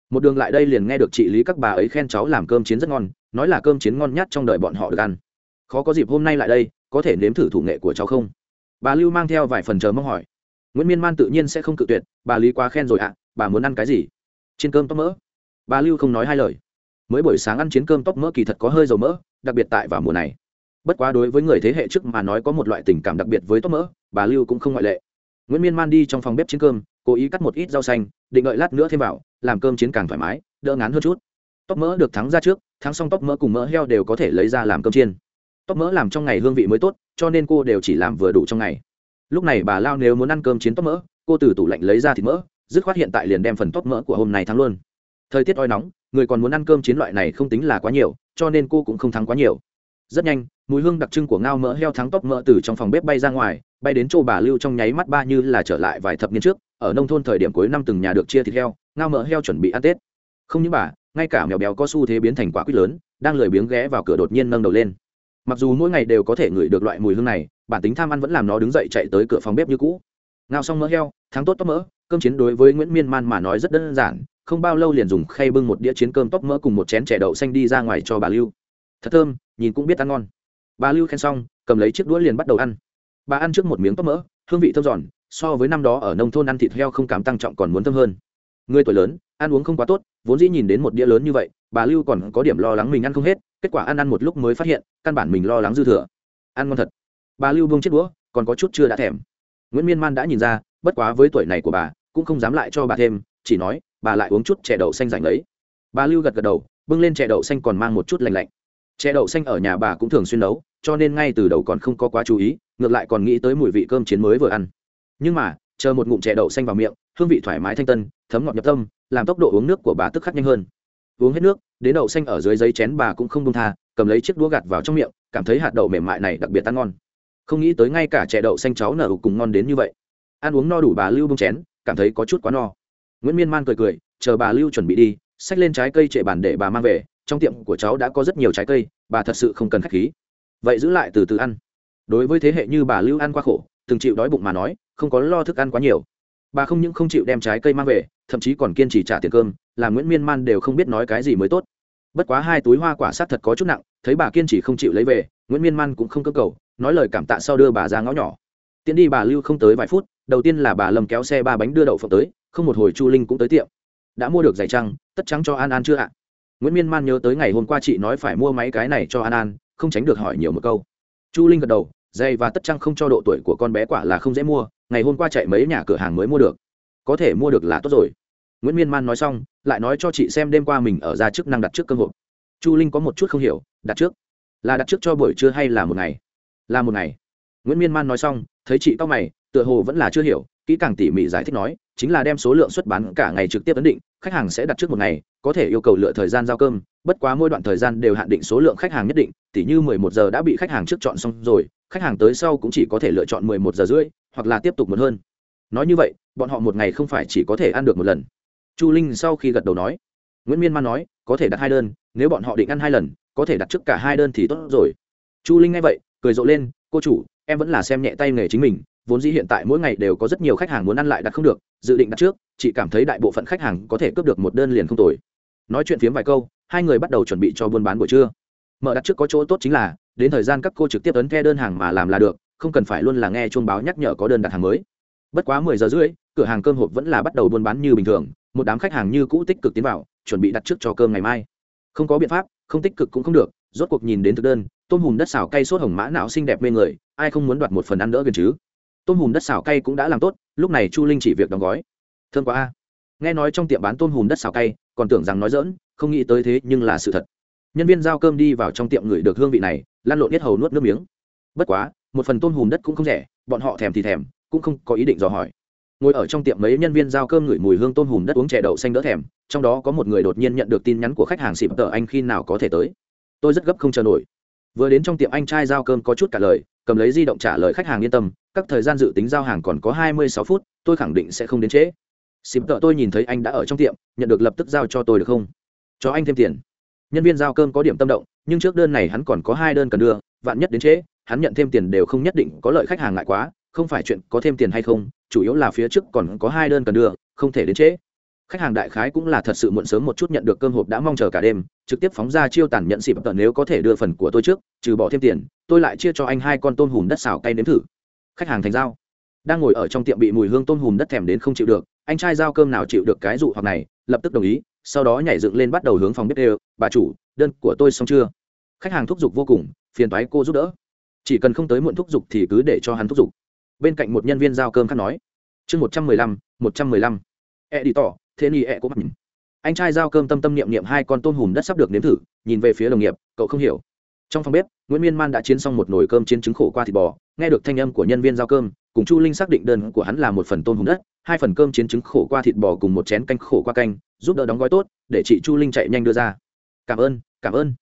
Một đường lại đây liền nghe được chị lý các bà ấy khen cháu làm cơm chiến rất ngon, nói là cơm chiến ngon nhất trong đời bọn họ được ăn. Khó có dịp hôm nay lại đây, có thể nếm thử thủ nghệ của cháu không? Bà lưu mang theo vài phần chờ mong hỏi nguyễn miên man tự nhiên sẽ không cự tuyệt bà lý quá khen rồi ạ à, bà muốn ăn cái gì trên cơm tóc mỡ bà lưu không nói hai lời mới buổi sáng ăn chiến cơm tóc mỡ kỳ thật có hơi dầu mỡ đặc biệt tại vào mùa này bất quá đối với người thế hệ trước mà nói có một loại tình cảm đặc biệt với tóc mỡ bà lưu cũng không ngoại lệ nguyễn miên man đi trong phòng bếp chiến cơm cố ý cắt một ít rau xanh định đợi lát nữa thêm vào làm cơm chiến càng thoải mái đỡ ngán hơn chút tóc mỡ được thắng ra trước thắng xong tóc mỡ cùng mỡ heo đều có thể lấy ra làm cơm chiên tóc mỡ làm trong ngày hương vị mới tốt cho nên cô đều chỉ làm vừa đủ trong ngày lúc này bà lao nếu muốn ăn cơm chiến tóc mỡ, cô từ tủ lạnh lấy ra thịt mỡ, dứt khoát hiện tại liền đem phần tóc mỡ của hôm nay thắng luôn. Thời tiết oi nóng, người còn muốn ăn cơm chiến loại này không tính là quá nhiều, cho nên cô cũng không thắng quá nhiều. Rất nhanh, mùi hương đặc trưng của ngao mỡ heo thắng tóc mỡ từ trong phòng bếp bay ra ngoài, bay đến chỗ bà lưu trong nháy mắt ba như là trở lại vài thập niên trước, ở nông thôn thời điểm cuối năm từng nhà được chia thịt heo, ngao mỡ heo chuẩn bị ăn tết. Không những bà, ngay cả mèo béo có xu thế biến thành quả quýt lớn, đang lười biếng ghé vào cửa đột nhiên nâng đầu lên mặc dù mỗi ngày đều có thể ngửi được loại mùi hương này, bản tính tham ăn vẫn làm nó đứng dậy chạy tới cửa phòng bếp như cũ. Ngao xong mỡ heo thắng tốt tóc mỡ, cơm chiến đối với nguyễn miên man mà nói rất đơn giản, không bao lâu liền dùng khay bưng một đĩa chiến cơm tóc mỡ cùng một chén chè đậu xanh đi ra ngoài cho bà lưu. Thật thơm, nhìn cũng biết ăn ngon. Bà lưu khen xong, cầm lấy chiếc đũa liền bắt đầu ăn. Bà ăn trước một miếng tóc mỡ, hương vị thơm giòn, so với năm đó ở nông thôn ăn thịt heo không cám tăng trọng còn muốn thơm hơn. Người tuổi lớn, ăn uống không quá tốt, vốn dĩ nhìn đến một đĩa lớn như vậy, bà lưu còn có điểm lo lắng mình ăn không hết kết quả ăn ăn một lúc mới phát hiện, căn bản mình lo lắng dư thừa. Ăn ngon thật. Bà lưu buông chiếc đũa, còn có chút chưa đã thèm. Nguyễn miên man đã nhìn ra, bất quá với tuổi này của bà, cũng không dám lại cho bà thêm, chỉ nói, bà lại uống chút chè đậu xanh rảnh ấy. Bà lưu gật gật đầu, bưng lên chè đậu xanh còn mang một chút lành lạnh. Chè đậu xanh ở nhà bà cũng thường xuyên nấu, cho nên ngay từ đầu còn không có quá chú ý, ngược lại còn nghĩ tới mùi vị cơm chiến mới vừa ăn. Nhưng mà, chờ một ngụm chè đậu xanh vào miệng, hương vị thoải mái thanh tân, thấm ngọt nhập tâm, làm tốc độ uống nước của bà tức khắc nhanh hơn uống hết nước, đến đậu xanh ở dưới giấy chén bà cũng không đông tha, cầm lấy chiếc đũa gạt vào trong miệng, cảm thấy hạt đậu mềm mại này đặc biệt tan ngon. Không nghĩ tới ngay cả chè đậu xanh cháu nở cùng ngon đến như vậy. Ăn uống no đủ bà lưu bông chén, cảm thấy có chút quá no. Nguyễn miên man cười cười, chờ bà lưu chuẩn bị đi, xách lên trái cây trệ bàn để bà mang về, trong tiệm của cháu đã có rất nhiều trái cây, bà thật sự không cần k h á c h khí. Vậy giữ lại từ từ ăn. Đối với thế hệ như bà lưu ăn qua khổ, từng chịu đói bụng mà nói, không có lo thức ăn quá nhiều bà không những không chịu đem trái cây mang về, thậm chí còn kiên trì trả tiền cơm, làm nguyễn miên man đều không biết nói cái gì mới tốt. Bất quá hai túi hoa quả sát thật có chút nặng, thấy bà kiên trì không chịu lấy về, nguyễn miên man cũng không cơ cầu, nói lời cảm tạ sau đưa bà ra ngõ nhỏ. Tiến đi bà lưu không tới vài phút, đầu tiên là bà lầm kéo xe ba bánh đưa đậu phộng tới, không một hồi chu linh cũng tới tiệm. Đã mua được giày trăng, tất trắng cho an an chưa ạ? Nguyễn miên man nhớ tới ngày hôm qua chị nói phải mua máy cái này cho an an, không tránh được hỏi nhiều một câu. Chu linh gật đầu dày và tất trăng không cho độ tuổi của con bé quả là không dễ mua, ngày hôm qua chạy mấy nhà cửa hàng mới mua được. Có thể mua được là tốt rồi. Nguyễn miên man nói xong, lại nói cho chị xem đêm qua mình ở ra chức năng đặt trước cơm hộp chu linh có một chút không hiểu, đặt trước? Là đặt trước cho buổi trưa hay là một ngày? Là một ngày. Nguyễn miên man nói xong, thấy chị tóc mày, tựa hồ vẫn là chưa hiểu, kỹ càng tỉ mỉ giải thích nói, chính là đem số lượng xuất bán cả ngày trực tiếp ấn định, khách hàng sẽ đặt trước một ngày, có thể yêu cầu lựa thời gian giao cơm, bất quá mỗi đoạn thời gian đều hạn định số lượng khách hàng nhất định, tỉ như mười một giờ đã bị khách hàng trước chọn xong rồi khách hàng tới sau cũng chỉ có thể lựa chọn mười một giờ rưỡi, hoặc là tiếp tục một hơn. Nói như vậy, bọn họ một ngày không phải chỉ có thể ăn được một lần. Chu linh sau khi gật đầu nói, nguyễn miên man nói, có thể đặt hai đơn, nếu bọn họ định ăn hai lần, có thể đặt trước cả hai đơn thì tốt rồi. Chu linh nghe vậy, cười rộ lên, cô chủ, em vẫn là xem nhẹ tay nghề chính mình, vốn dĩ hiện tại mỗi ngày đều có rất nhiều khách hàng muốn ăn lại đặt không được, dự định đặt trước, chị cảm thấy đại bộ phận khách hàng có thể cướp được một đơn liền không tồi. Nói chuyện phiếm vài câu, hai người bắt đầu chuẩn bị cho buôn bán buổi trưa. Mở đặt trước có chỗ tốt chính là đến thời gian các cô trực tiếp ấn theo đơn hàng mà làm là được, không cần phải luôn là nghe chuông báo nhắc nhở có đơn đặt hàng mới. Bất quá mười giờ rưỡi, cửa hàng cơm hộp vẫn là bắt đầu buôn bán như bình thường, một đám khách hàng như cũ tích cực tiến vào, chuẩn bị đặt trước cho cơm ngày mai. Không có biện pháp, không tích cực cũng không được, rốt cuộc nhìn đến thực đơn, tôm hùm đất xào cay sốt hồng mã não xinh đẹp mê người, ai không muốn đoạt một phần ăn đỡ gần chứ? Tôm hùm đất xào cay cũng đã làm tốt, lúc này chu linh chỉ việc đóng gói. Thương quá a. Nghe nói trong tiệm bán tôm hùm đất xào cay, còn tưởng rằng nói dỡn không nghĩ tới thế nhưng là sự thật nhân viên giao cơm đi vào trong tiệm người được hương vị này lan lộn nhất hầu nuốt nước miếng. Bất quá, một phần tôm hùm đất cũng không rẻ, bọn họ thèm thì thèm, cũng không có ý định dò hỏi. Ngồi ở trong tiệm mấy nhân viên giao cơm ngửi mùi hương tôm hùm đất uống chè đậu xanh đỡ thèm, trong đó có một người đột nhiên nhận được tin nhắn của khách hàng xịp tờ anh khi nào có thể tới. Tôi rất gấp không chờ nổi. Vừa đến trong tiệm anh trai giao cơm có chút cả lời, cầm lấy di động trả lời khách hàng yên tâm, các thời gian dự tính giao hàng còn có hai mươi sáu phút, tôi khẳng định sẽ không đến trễ. Xịp tợ tôi nhìn thấy anh đã ở trong tiệm, nhận được lập tức giao cho tôi được không? Cho anh thêm tiền nhân viên giao cơm có điểm tâm động, nhưng trước đơn này hắn còn có hai đơn cần đưa, vạn nhất đến trễ, hắn nhận thêm tiền đều không nhất định có lợi khách hàng ngại quá, không phải chuyện có thêm tiền hay không, chủ yếu là phía trước còn có hai đơn cần đưa, không thể đến trễ. Khách hàng đại khái cũng là thật sự muộn sớm một chút nhận được cơm hộp đã mong chờ cả đêm, trực tiếp phóng ra chiêu tàn nhận xịp tận nếu có thể đưa phần của tôi trước, trừ bỏ thêm tiền, tôi lại chia cho anh hai con tôm hùm đất xào cay nếm thử. Khách hàng thành giao. Đang ngồi ở trong tiệm bị mùi hương tôm hùm đất thèm đến không chịu được, anh trai giao cơm nào chịu được cái dụ hoặc này, lập tức đồng ý sau đó nhảy dựng lên bắt đầu hướng phòng bếp đều, bà chủ, đơn của tôi xong chưa? Khách hàng thúc giục vô cùng, phiền toái cô giúp đỡ. Chỉ cần không tới muộn thúc giục thì cứ để cho hắn thúc giục. Bên cạnh một nhân viên giao cơm khác nói, chương một trăm mười lăm, một trăm mười lăm. E đi tỏ, thế ni e của mặt anh trai giao cơm tâm tâm niệm niệm hai con tôm hùm đất sắp được nếm thử, nhìn về phía đồng nghiệp, cậu không hiểu. Trong phòng bếp, nguyễn miên man đã chiến xong một nồi cơm chiến trứng khổ qua thịt bò, nghe được thanh âm của nhân viên giao cơm cùng chu linh xác định đơn của hắn là một phần tôm hùm đất, hai phần cơm chiến trứng khổ qua thịt bò cùng một chén canh khổ qua canh, giúp đỡ đóng gói tốt, để chị chu linh chạy nhanh đưa ra. Cảm ơn cảm ơn.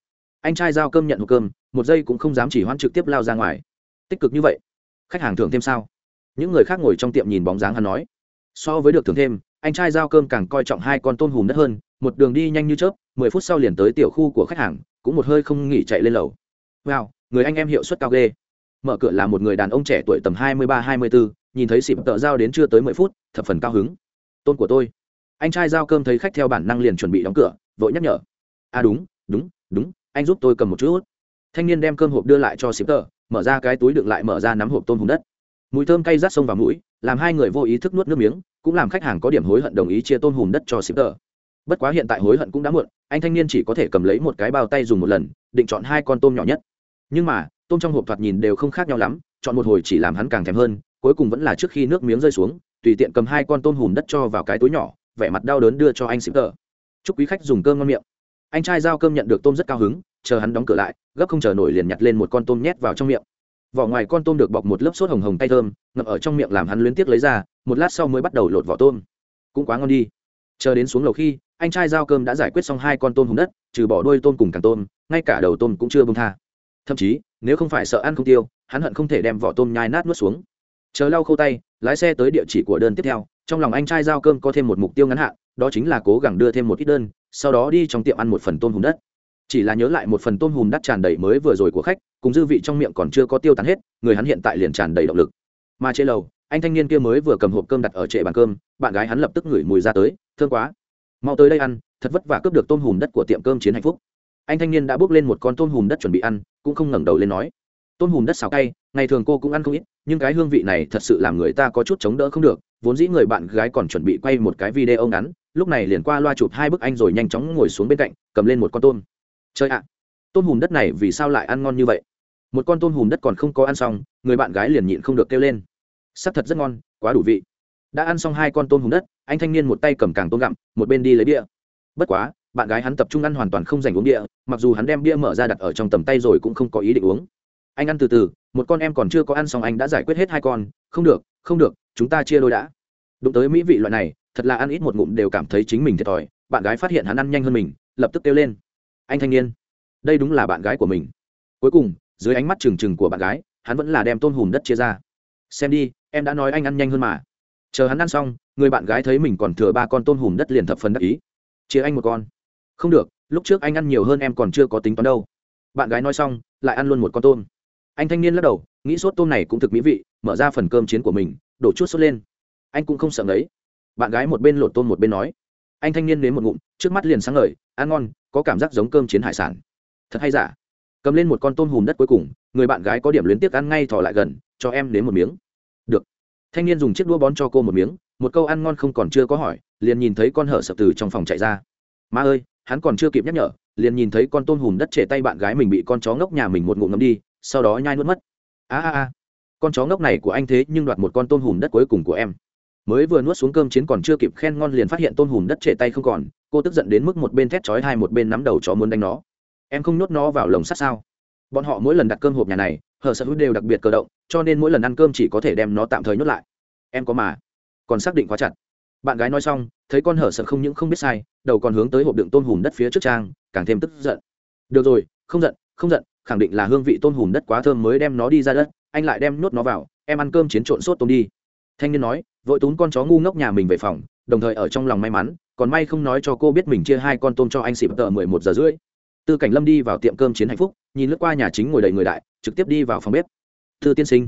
Anh trai giao cơm nhận hộp cơm, một giây cũng không dám chỉ hoãn trực tiếp lao ra ngoài. Tích cực như vậy, khách hàng thưởng thêm sao? Những người khác ngồi trong tiệm nhìn bóng dáng hắn nói. So với được thưởng thêm, anh trai giao cơm càng coi trọng hai con tôm hùm đất hơn, một đường đi nhanh như chớp, mười phút sau liền tới tiểu khu của khách hàng, cũng một hơi không nghỉ chạy lên lầu. Wow, người anh em hiệu suất cao ghê mở cửa là một người đàn ông trẻ tuổi tầm hai mươi ba, hai mươi bốn, nhìn thấy xịp tợ giao đến chưa tới mười phút, thập phần cao hứng. Tôn của tôi. Anh trai giao cơm thấy khách theo bản năng liền chuẩn bị đóng cửa, vội nhắc nhở. À đúng đúng đúng, anh giúp tôi cầm một chút. Thanh niên đem cơm hộp đưa lại cho xịp tợ, mở ra cái túi đựng lại mở ra nắm hộp tôm hùm đất. Mùi thơm cay rát sông vào mũi, làm hai người vô ý thức nuốt nước miếng, cũng làm khách hàng có điểm hối hận đồng ý chia tôm hùm đất cho xịp tợ. Bất quá hiện tại hối hận cũng đã muộn, anh thanh niên chỉ có thể cầm lấy một cái bao tay dùng một lần, định chọn hai con tôm nhỏ nhất. Nhưng mà tôm trong hộp thoạt nhìn đều không khác nhau lắm, chọn một hồi chỉ làm hắn càng thèm hơn, cuối cùng vẫn là trước khi nước miếng rơi xuống, tùy tiện cầm hai con tôm hùm đất cho vào cái túi nhỏ, vẻ mặt đau đớn đưa cho anh xịp tờ chúc quý khách dùng cơm ngon miệng. Anh trai giao cơm nhận được tôm rất cao hứng, chờ hắn đóng cửa lại, gấp không chờ nổi liền nhặt lên một con tôm nhét vào trong miệng. Vỏ ngoài con tôm được bọc một lớp sốt hồng hồng tay thơm ngập ở trong miệng làm hắn luyến tiếc lấy ra, một lát sau mới bắt đầu lột vỏ tôm. Cũng quá ngon đi. Chờ đến xuống lầu khi, anh trai giao cơm đã giải quyết xong hai con tôm hùng đất, trừ bỏ đôi tôm cùng càng tôm, ngay cả đầu tôm cũng chưa bông tha. Thậm chí nếu không phải sợ ăn không tiêu, hắn hận không thể đem vỏ tôm nhai nát nuốt xuống. Chờ lau khâu tay, lái xe tới địa chỉ của đơn tiếp theo, trong lòng anh trai giao cơm có thêm một mục tiêu ngắn hạn, đó chính là cố gắng đưa thêm một ít đơn, sau đó đi trong tiệm ăn một phần tôm hùm đất. Chỉ là nhớ lại một phần tôm hùm đất tràn đầy mới vừa rồi của khách, cùng dư vị trong miệng còn chưa có tiêu tán hết, người hắn hiện tại liền tràn đầy động lực. Mà trên lầu anh thanh niên kia mới vừa cầm hộp cơm đặt ở trệ bàn cơm, bạn gái hắn lập tức ngửi mùi ra tới, thương quá, mau tới đây ăn, thật vất vả cướp được tôm hùm đất của tiệm cơm chiến hạnh phúc anh thanh niên đã bước lên một con tôm hùm đất chuẩn bị ăn, cũng không ngẩng đầu lên nói. Tôm hùm đất xào cay, ngày thường cô cũng ăn không ít, nhưng cái hương vị này thật sự làm người ta có chút chống đỡ không được, vốn dĩ người bạn gái còn chuẩn bị quay một cái video ngắn, lúc này liền qua loa chụp hai bức anh rồi nhanh chóng ngồi xuống bên cạnh, cầm lên một con tôm. Chơi ạ, tôm hùm đất này vì sao lại ăn ngon như vậy? Một con tôm hùm đất còn không có ăn xong, người bạn gái liền nhịn không được kêu lên. Sắc thật rất ngon, quá đủ vị. Đã ăn xong hai con tôm hùm đất, anh thanh niên một tay cầm càng tôm gặm, một bên đi lấy đĩa. bất quá bạn gái hắn tập trung ăn hoàn toàn không dành uống bia, mặc dù hắn đem bia mở ra đặt ở trong tầm tay rồi cũng không có ý định uống. Anh ăn từ từ, một con em còn chưa có ăn xong anh đã giải quyết hết hai con, không được không được, chúng ta chia đôi đã. Đụng tới mỹ vị loại này, thật là ăn ít một ngụm đều cảm thấy chính mình thiệt thòi, bạn gái phát hiện hắn ăn nhanh hơn mình, lập tức kêu lên. Anh thanh niên, đây đúng là bạn gái của mình. Cuối cùng, dưới ánh mắt trừng trừng của bạn gái, hắn vẫn là đem tôm hùm đất chia ra. Xem đi, em đã nói anh ăn nhanh hơn mà. Chờ hắn ăn xong, người bạn gái thấy mình còn thừa ba con tôm hùm đất liền thập phần đắc ý. Chia anh một con không được, lúc trước anh ăn nhiều hơn em còn chưa có tính toán đâu. Bạn gái nói xong, lại ăn luôn một con tôm. Anh thanh niên lắc đầu, nghĩ sốt tôm này cũng thực mỹ vị, mở ra phần cơm chiến của mình, đổ chút sốt lên. Anh cũng không sợ đấy bạn gái một bên lột tôm một bên nói. Anh thanh niên nếm một ngụm, trước mắt liền sáng ngời, ăn ngon, có cảm giác giống cơm chiến hải sản. Thật hay giả? Cầm lên một con tôm hùm đất cuối cùng, người bạn gái có điểm luyến tiếc ăn ngay thò lại gần, cho em nếm một miếng. Được. Thanh niên dùng chiếc đũa bón cho cô một miếng, một câu ăn ngon không còn chưa có hỏi, liền nhìn thấy con hở sập từ trong phòng chạy ra. Ma ơi hắn còn chưa kịp nhắc nhở, liền nhìn thấy con tôm hùm đất trệ tay bạn gái mình bị con chó ngốc nhà mình một ngụm ngấm đi, sau đó nhai nuốt mất. A a a. Con chó ngốc này của anh thế nhưng đoạt một con tôm hùm đất cuối cùng của em. Mới vừa nuốt xuống cơm chiến còn chưa kịp khen ngon liền phát hiện tôm hùm đất trệ tay không còn, cô tức giận đến mức một bên thét chói hai một bên nắm đầu chó muốn đánh nó. Em không nhốt nó vào lồng sắt sao? Bọn họ mỗi lần đặt cơm hộp nhà này, hờ sở hữu đều đặc biệt cơ động, cho nên mỗi lần ăn cơm chỉ có thể đem nó tạm thời nhốt lại. Em có mà. Còn xác định khóa chặt. Bạn gái nói xong, thấy con hở sợ không những không biết sai đầu còn hướng tới hộp đựng tôm hùm đất phía trước trang, càng thêm tức giận. Được rồi, không giận không giận, khẳng định là hương vị tôm hùm đất quá thơm mới đem nó đi ra đất, anh lại đem nhốt nó vào, em ăn cơm chiến trộn sốt tôm đi. Thanh niên nói, vội túm con chó ngu ngốc nhà mình về phòng, đồng thời ở trong lòng may mắn, còn may không nói cho cô biết mình chia hai con tôm cho anh xịp tờ mười một giờ rưỡi. Tư cảnh lâm đi vào tiệm cơm chiến hạnh phúc, nhìn lướt qua nhà chính ngồi đầy người đại, trực tiếp đi vào phòng bếp. Thư tiên sinh.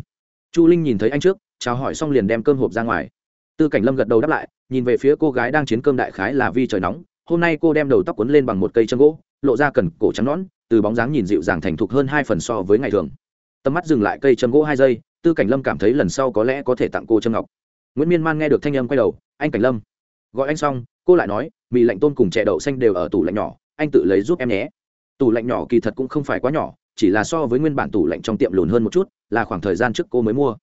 Chu linh nhìn thấy anh trước, chào hỏi xong liền đem cơm hộp ra ngoài. Tư cảnh lâm gật đầu đáp lại nhìn về phía cô gái đang chiến cơm đại khái là vi trời nóng, hôm nay cô đem đầu tóc quấn lên bằng một cây chân gỗ, lộ ra cần cổ trắng nõn, từ bóng dáng nhìn dịu dàng thành thục hơn hai phần so với ngày thường. Tầm mắt dừng lại cây châm gỗ hai giây, tư cảnh lâm cảm thấy lần sau có lẽ có thể tặng cô trâm ngọc. Nguyễn miên man nghe được thanh âm quay đầu, anh cảnh lâm. Gọi anh xong, cô lại nói, mì lạnh tôm cùng chè đậu xanh đều ở tủ lạnh nhỏ, anh tự lấy giúp em nhé. Tủ lạnh nhỏ kỳ thật cũng không phải quá nhỏ, chỉ là so với nguyên bản tủ lạnh trong tiệm lùn hơn một chút, là khoảng thời gian trước cô mới mua.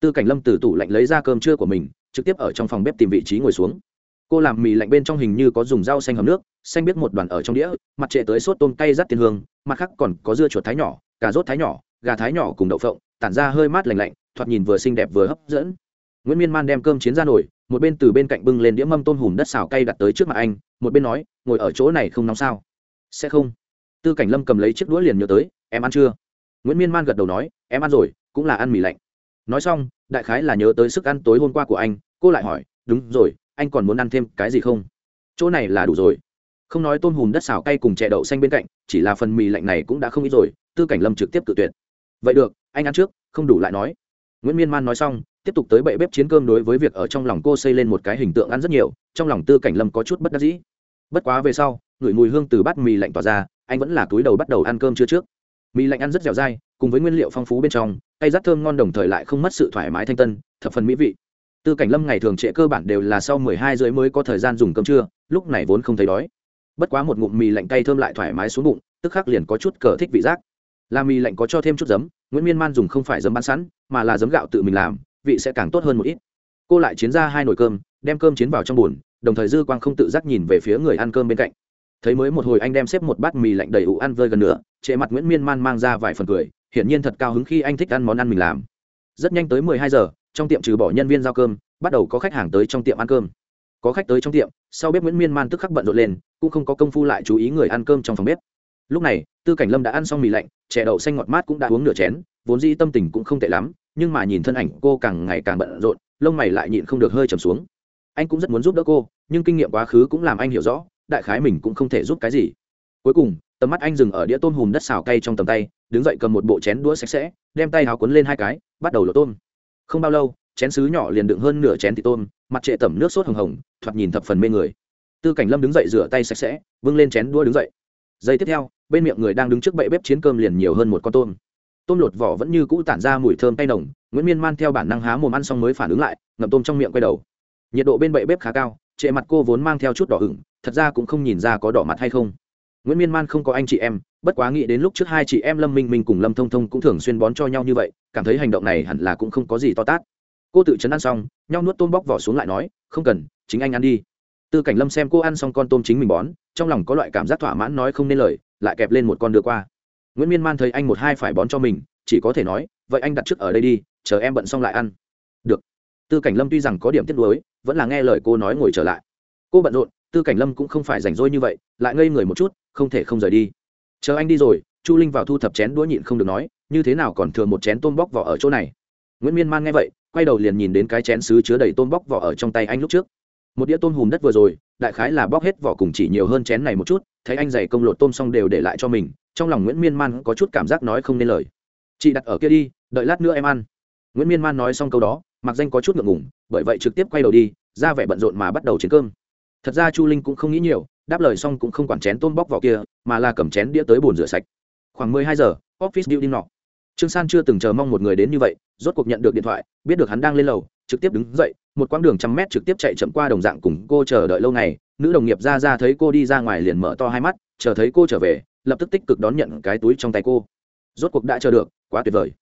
Tư cảnh lâm từ tủ lạnh lấy ra cơm trưa của mình trực tiếp ở trong phòng bếp tìm vị trí ngồi xuống. Cô làm mì lạnh bên trong hình như có dùng rau xanh hầm nước, xanh biết một đoàn ở trong đĩa, mặt trệ tới sốt tôm cay rắt tiền hương, mặt khác còn có dưa chuột thái nhỏ, cà rốt thái nhỏ, gà thái nhỏ cùng đậu phộng, tản ra hơi mát lành lạnh, thoạt nhìn vừa xinh đẹp vừa hấp dẫn. Nguyễn miên man đem cơm chiến ra nổi một bên từ bên cạnh bưng lên đĩa mâm tôm hùm đất xào cay đặt tới trước mặt anh, một bên nói, ngồi ở chỗ này không nóng sao? Sẽ không. Tư cảnh lâm cầm lấy chiếc đũa liền nhớ tới, em ăn chưa? Nguyễn miên man gật đầu nói, em ăn rồi, cũng là ăn mì lạnh nói xong, đại khái là nhớ tới sức ăn tối hôm qua của anh, cô lại hỏi, đúng rồi, anh còn muốn ăn thêm cái gì không? Chỗ này là đủ rồi. Không nói tôm hùm đất xào cay cùng chè đậu xanh bên cạnh, chỉ là phần mì lạnh này cũng đã không ít rồi, tư cảnh lâm trực tiếp tự tuyệt. Vậy được, anh ăn trước, không đủ lại nói. Nguyễn miên man nói xong, tiếp tục tới bệ bếp chiến cơm đối với việc ở trong lòng cô xây lên một cái hình tượng ăn rất nhiều, trong lòng tư cảnh lâm có chút bất đắc dĩ. Bất quá về sau, ngửi mùi hương từ bát mì lạnh tỏa ra, anh vẫn là túi đầu bắt đầu ăn cơm chưa trước. Mì lạnh ăn rất dẻo dai cùng với nguyên liệu phong phú bên trong tay rát thơm ngon đồng thời lại không mất sự thoải mái thanh tân, thập phần mỹ vị. Tư cảnh lâm ngày thường trễ cơ bản đều là sau mười hai rưỡi mới có thời gian dùng cơm trưa, lúc này vốn không thấy đói. Bất quá một ngụm mì lạnh cay thơm lại thoải mái xuống bụng, tức khắc liền có chút cờ thích vị giác. Làm mì lạnh có cho thêm chút giấm, nguyễn miên man dùng không phải giấm bán sẵn, mà là giấm gạo tự mình làm, vị sẽ càng tốt hơn một ít. Cô lại chiến ra hai nồi cơm, đem cơm chiến vào trong bùn đồng thời dư quang không tự giác nhìn về phía người ăn cơm bên cạnh. Thấy mới một hồi anh đem xếp một bát mì lạnh đầy ủ ăn vơi gần nữa trệ mặt nguyễn miên man mang ra vài phần cười hiển nhiên thật cao hứng khi anh thích ăn món ăn mình làm. Rất nhanh tới mười hai giờ, trong tiệm trừ bỏ nhân viên giao cơm, bắt đầu có khách hàng tới trong tiệm ăn cơm. Có khách tới trong tiệm, sau bếp nguyễn miên man tức khắc bận rộn lên, cũng không có công phu lại chú ý người ăn cơm trong phòng bếp. Lúc này, tư cảnh lâm đã ăn xong mì lạnh, chè đậu xanh ngọt mát cũng đã uống nửa chén, vốn dĩ tâm tình cũng không tệ lắm, nhưng mà nhìn thân ảnh cô càng ngày càng bận rộn, lông mày lại nhịn không được hơi trầm xuống. Anh cũng rất muốn giúp đỡ cô, nhưng kinh nghiệm quá khứ cũng làm anh hiểu rõ, đại khái mình cũng không thể giúp cái gì. Cuối cùng tầm mắt anh dừng ở đĩa tôm hùm đất xào cay trong tầm tay, đứng dậy cầm một bộ chén đũa sạch sẽ, đem tay háo cuốn lên hai cái, bắt đầu lột tôm. Không bao lâu, chén sứ nhỏ liền đựng hơn nửa chén thịt tôm, mặt trệ tẩm nước sốt hồng hồng, thoạt nhìn thập phần mê người. Tư cảnh lâm đứng dậy rửa tay sạch sẽ vâng lên chén đũa đứng dậy. Giây tiếp theo, bên miệng người đang đứng trước bệ bếp chiến cơm liền nhiều hơn một con tôm. Tôm lột vỏ vẫn như cũ tản ra mùi thơm tay nồng, nguyễn miên man theo bản năng há mồm ăn xong mới phản ứng lại, ngậm tôm trong miệng quay đầu. Nhiệt độ bên bệ bếp khá cao, trệ mặt cô vốn mang theo chút đỏ ửng, thật ra cũng không nhìn ra có đỏ mặt hay không nguyễn miên man không có anh chị em, bất quá nghĩ đến lúc trước hai chị em lâm minh minh cùng lâm thông thông cũng thường xuyên bón cho nhau như vậy, cảm thấy hành động này hẳn là cũng không có gì to tát. Cô tự chấn ăn xong, nhau nuốt tôm bóc vỏ xuống lại nói, không cần, chính anh ăn đi. Tư cảnh lâm xem cô ăn xong con tôm chính mình bón, trong lòng có loại cảm giác thỏa mãn nói không nên lời, lại kẹp lên một con đưa qua. Nguyễn miên man thấy anh một hai phải bón cho mình, chỉ có thể nói, vậy anh đặt trước ở đây đi, chờ em bận xong lại ăn. Được. Tư cảnh lâm tuy rằng có điểm tiếc nuối, vẫn là nghe lời cô nói ngồi trở lại. Cô bận rộn tư cảnh lâm cũng không phải rảnh rỗi như vậy, lại ngây người một chút, không thể không rời đi. Chờ anh đi rồi, chu linh vào thu thập chén đũa nhịn không được nói, như thế nào còn thừa một chén tôm bóc vỏ ở chỗ này? Nguyễn miên man nghe vậy, quay đầu liền nhìn đến cái chén sứ chứa đầy tôm bóc vỏ ở trong tay anh lúc trước. Một đĩa tôm hùm đất vừa rồi, đại khái là bóc hết vỏ cùng chỉ nhiều hơn chén này một chút, thấy anh dày công lột tôm xong đều để lại cho mình, trong lòng nguyễn miên man có chút cảm giác nói không nên lời. Chị đặt ở kia đi, đợi lát nữa em ăn. Nguyễn miên man nói xong câu đó, mặc danh có chút ngượng ngùng, bởi vậy trực tiếp quay đầu đi, ra vẻ bận rộn mà bắt đầu chiến cơm thật ra chu linh cũng không nghĩ nhiều, đáp lời xong cũng không quản chén tôm bóc vào kia, mà là cầm chén đĩa tới bồn rửa sạch. Khoảng mười hai giờ, office building nọ. Trương san chưa từng chờ mong một người đến như vậy, rốt cuộc nhận được điện thoại, biết được hắn đang lên lầu, trực tiếp đứng dậy, một quãng đường trăm mét trực tiếp chạy chậm qua đồng dạng cùng cô chờ đợi lâu ngày. Nữ đồng nghiệp ra ra thấy cô đi ra ngoài liền mở to hai mắt, chờ thấy cô trở về, lập tức tích cực đón nhận cái túi trong tay cô. Rốt cuộc đã chờ được, quá tuyệt vời.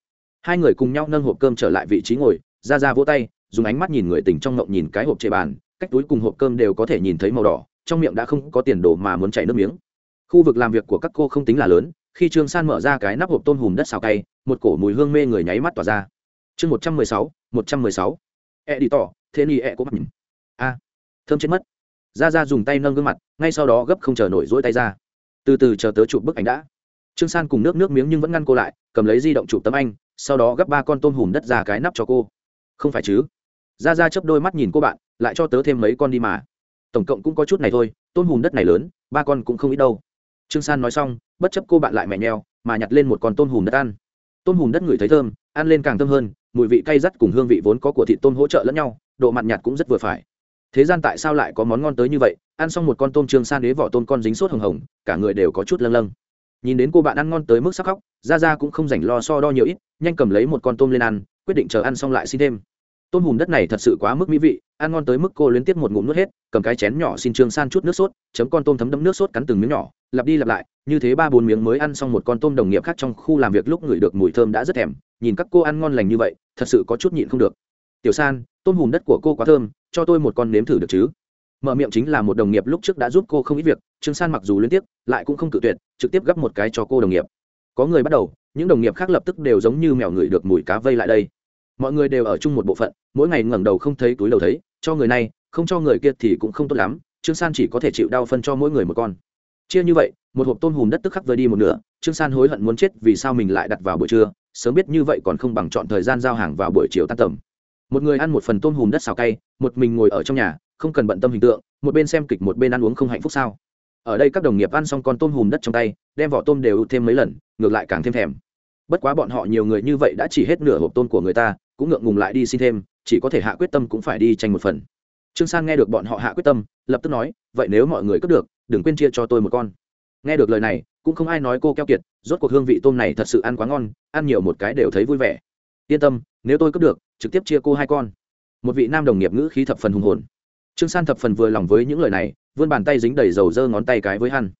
Hai người cùng nhau nâng hộp cơm trở lại vị trí ngồi, ra ra vỗ tay, dùng ánh mắt nhìn người tình trong ngộng nhìn cái hộp chệ bàn cách túi cùng hộp cơm đều có thể nhìn thấy màu đỏ, trong miệng đã không có tiền đồ mà muốn chảy nước miếng. Khu vực làm việc của các cô không tính là lớn, khi trương san mở ra cái nắp hộp tôm hùm đất xào cay, một cổ mùi hương mê người nháy mắt tỏa ra. Chương một trăm mười sáu, một trăm mười sáu. E đi tỏ, thế ni ẹ cũng mặc nhìn. A, thơm chết mất. Ra ra dùng tay nâng gương mặt, ngay sau đó gấp không chờ nổi rỗi tay ra. Từ từ chờ tớ chụp bức ảnh đã. Trương san cùng nước nước miếng nhưng vẫn ngăn cô lại, cầm lấy di động chụp tấm anh, sau đó gấp ba con tôm hùm đất ra cái nắp cho cô. Không phải chứ? Ra ra chớp đôi mắt nhìn cô bạn lại cho tớ thêm mấy con đi mà. Tổng cộng cũng có chút này thôi, tôm hùm đất này lớn, ba con cũng không ít đâu. Trương san nói xong, bất chấp cô bạn lại mẹ nheo, mà nhặt lên một con tôm hùm đất ăn. Tôm hùm đất ngửi thấy thơm, ăn lên càng thơm hơn, mùi vị cay rắt cùng hương vị vốn có của thịt tôm hỗ trợ lẫn nhau, độ mặn nhạt cũng rất vừa phải. Thế gian tại sao lại có món ngon tới như vậy? Ăn xong một con tôm trương san đế vỏ tôm con dính sốt hồng hồng, cả người đều có chút lâng lâng. Nhìn đến cô bạn ăn ngon tới mức sắc khóc ra ra cũng không dành lo so đo nhiều ít, nhanh cầm lấy một con tôm lên ăn, quyết định chờ ăn xong lại xin thêm tôm hùm đất này thật sự quá mức mỹ vị, ăn ngon tới mức cô liên tiếp một ngụm nuốt hết, cầm cái chén nhỏ xin trương san chút nước sốt, chấm con tôm thấm đẫm nước sốt cắn từng miếng nhỏ, lặp đi lặp lại, như thế ba bốn miếng mới ăn xong một con tôm đồng nghiệp khác trong khu làm việc lúc ngửi được mùi thơm đã rất thèm, nhìn các cô ăn ngon lành như vậy, thật sự có chút nhịn không được. Tiểu san, tôm hùm đất của cô quá thơm, cho tôi một con nếm thử được chứ? Mở miệng chính là một đồng nghiệp lúc trước đã giúp cô không ít việc, trương san mặc dù liên tiếp, lại cũng không cự tuyệt, trực tiếp gấp một cái cho cô đồng nghiệp. Có người bắt đầu, những đồng nghiệp khác lập tức đều giống như mèo ngửi được mùi cá vây lại đây mọi người đều ở chung một bộ phận, mỗi ngày ngẩng đầu không thấy túi đầu thấy, cho người này, không cho người kia thì cũng không tốt lắm, trương san chỉ có thể chịu đau phân cho mỗi người một con. Chia như vậy, một hộp tôm hùm đất tức khắc vơi đi một nửa, trương san hối hận muốn chết vì sao mình lại đặt vào buổi trưa, sớm biết như vậy còn không bằng chọn thời gian giao hàng vào buổi chiều tan tầm. Một người ăn một phần tôm hùm đất xào cay, một mình ngồi ở trong nhà, không cần bận tâm hình tượng, một bên xem kịch một bên ăn uống không hạnh phúc sao? Ở đây các đồng nghiệp ăn xong con tôm hùm đất trong tay, đem vỏ tôm đều thêm mấy lần, ngược lại càng thêm thèm. Bất quá bọn họ nhiều người như vậy đã chỉ hết nửa hộp tôm của người ta cũng ngượng ngùng lại đi xin thêm, chỉ có thể hạ quyết tâm cũng phải đi tranh một phần. Trương san nghe được bọn họ hạ quyết tâm, lập tức nói, vậy nếu mọi người cướp được, đừng quên chia cho tôi một con. Nghe được lời này, cũng không ai nói cô keo kiệt, rốt cuộc hương vị tôm này thật sự ăn quá ngon, ăn nhiều một cái đều thấy vui vẻ. Yên tâm, nếu tôi cướp được, trực tiếp chia cô hai con. Một vị nam đồng nghiệp ngữ khí thập phần hùng hồn. Trương san thập phần vừa lòng với những lời này, vươn bàn tay dính đầy dầu dơ ngón tay cái với hắn.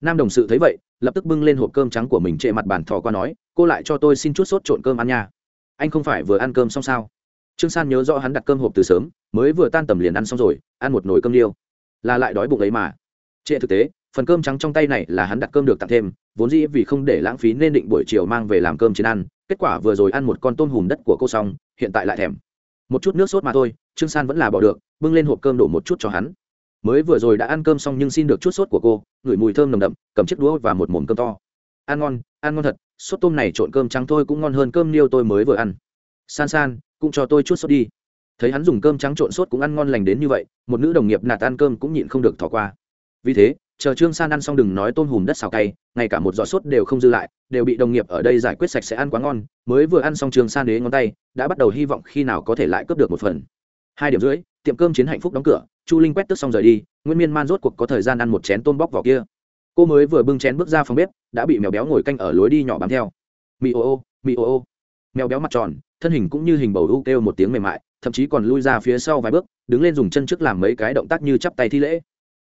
Nam đồng sự thấy vậy, lập tức bưng lên hộp cơm trắng của mình trệ mặt bàn thò qua nói, cô lại cho tôi xin chút sốt trộn cơm ăn nha anh không phải vừa ăn cơm xong sao? Trương san nhớ rõ hắn đặt cơm hộp từ sớm, mới vừa tan tầm liền ăn xong rồi, ăn một nồi cơm điêu là lại đói bụng ấy mà. Trệ thực tế, phần cơm trắng trong tay này là hắn đặt cơm được tặng thêm, vốn dĩ vì không để lãng phí nên định buổi chiều mang về làm cơm chiến ăn, kết quả vừa rồi ăn một con tôm hùm đất của cô xong, hiện tại lại thèm. Một chút nước sốt mà thôi, trương san vẫn là bỏ được, bưng lên hộp cơm đổ một chút cho hắn. Mới vừa rồi đã ăn cơm xong nhưng xin được chút sốt của cô, ngửi mùi thơm nồng đậm, cầm chiếc đũa và một mồm cơm to ăn ngon ăn ngon thật, sốt tôm này trộn cơm trắng thôi cũng ngon hơn cơm niêu tôi mới vừa ăn. San san, cũng cho tôi chút sốt đi. Thấy hắn dùng cơm trắng trộn sốt cũng ăn ngon lành đến như vậy, một nữ đồng nghiệp nạt ăn cơm cũng nhịn không được thỏ qua. Vì thế, chờ trương san ăn xong đừng nói tôm hùm đất xào cay, ngay cả một giọt sốt đều không dư lại, đều bị đồng nghiệp ở đây giải quyết sạch sẽ ăn quá ngon, mới vừa ăn xong trương san đế ngón tay, đã bắt đầu hy vọng khi nào có thể lại cướp được một phần. Hai điểm rưỡi, tiệm cơm chiến hạnh phúc đóng cửa, chu linh quét tức xong rời đi, nguyên miên man rốt cuộc có thời gian ăn một chén tôm bóc vỏ kia cô mới vừa bưng chén bước ra phòng bếp, đã bị mèo béo ngồi canh ở lối đi nhỏ bám theo. Mì ô ô, mì ô ô. Mèo béo mặt tròn, thân hình cũng như hình bầu u kêu một tiếng mềm mại, thậm chí còn lui ra phía sau vài bước, đứng lên dùng chân trước làm mấy cái động tác như chắp tay thi lễ.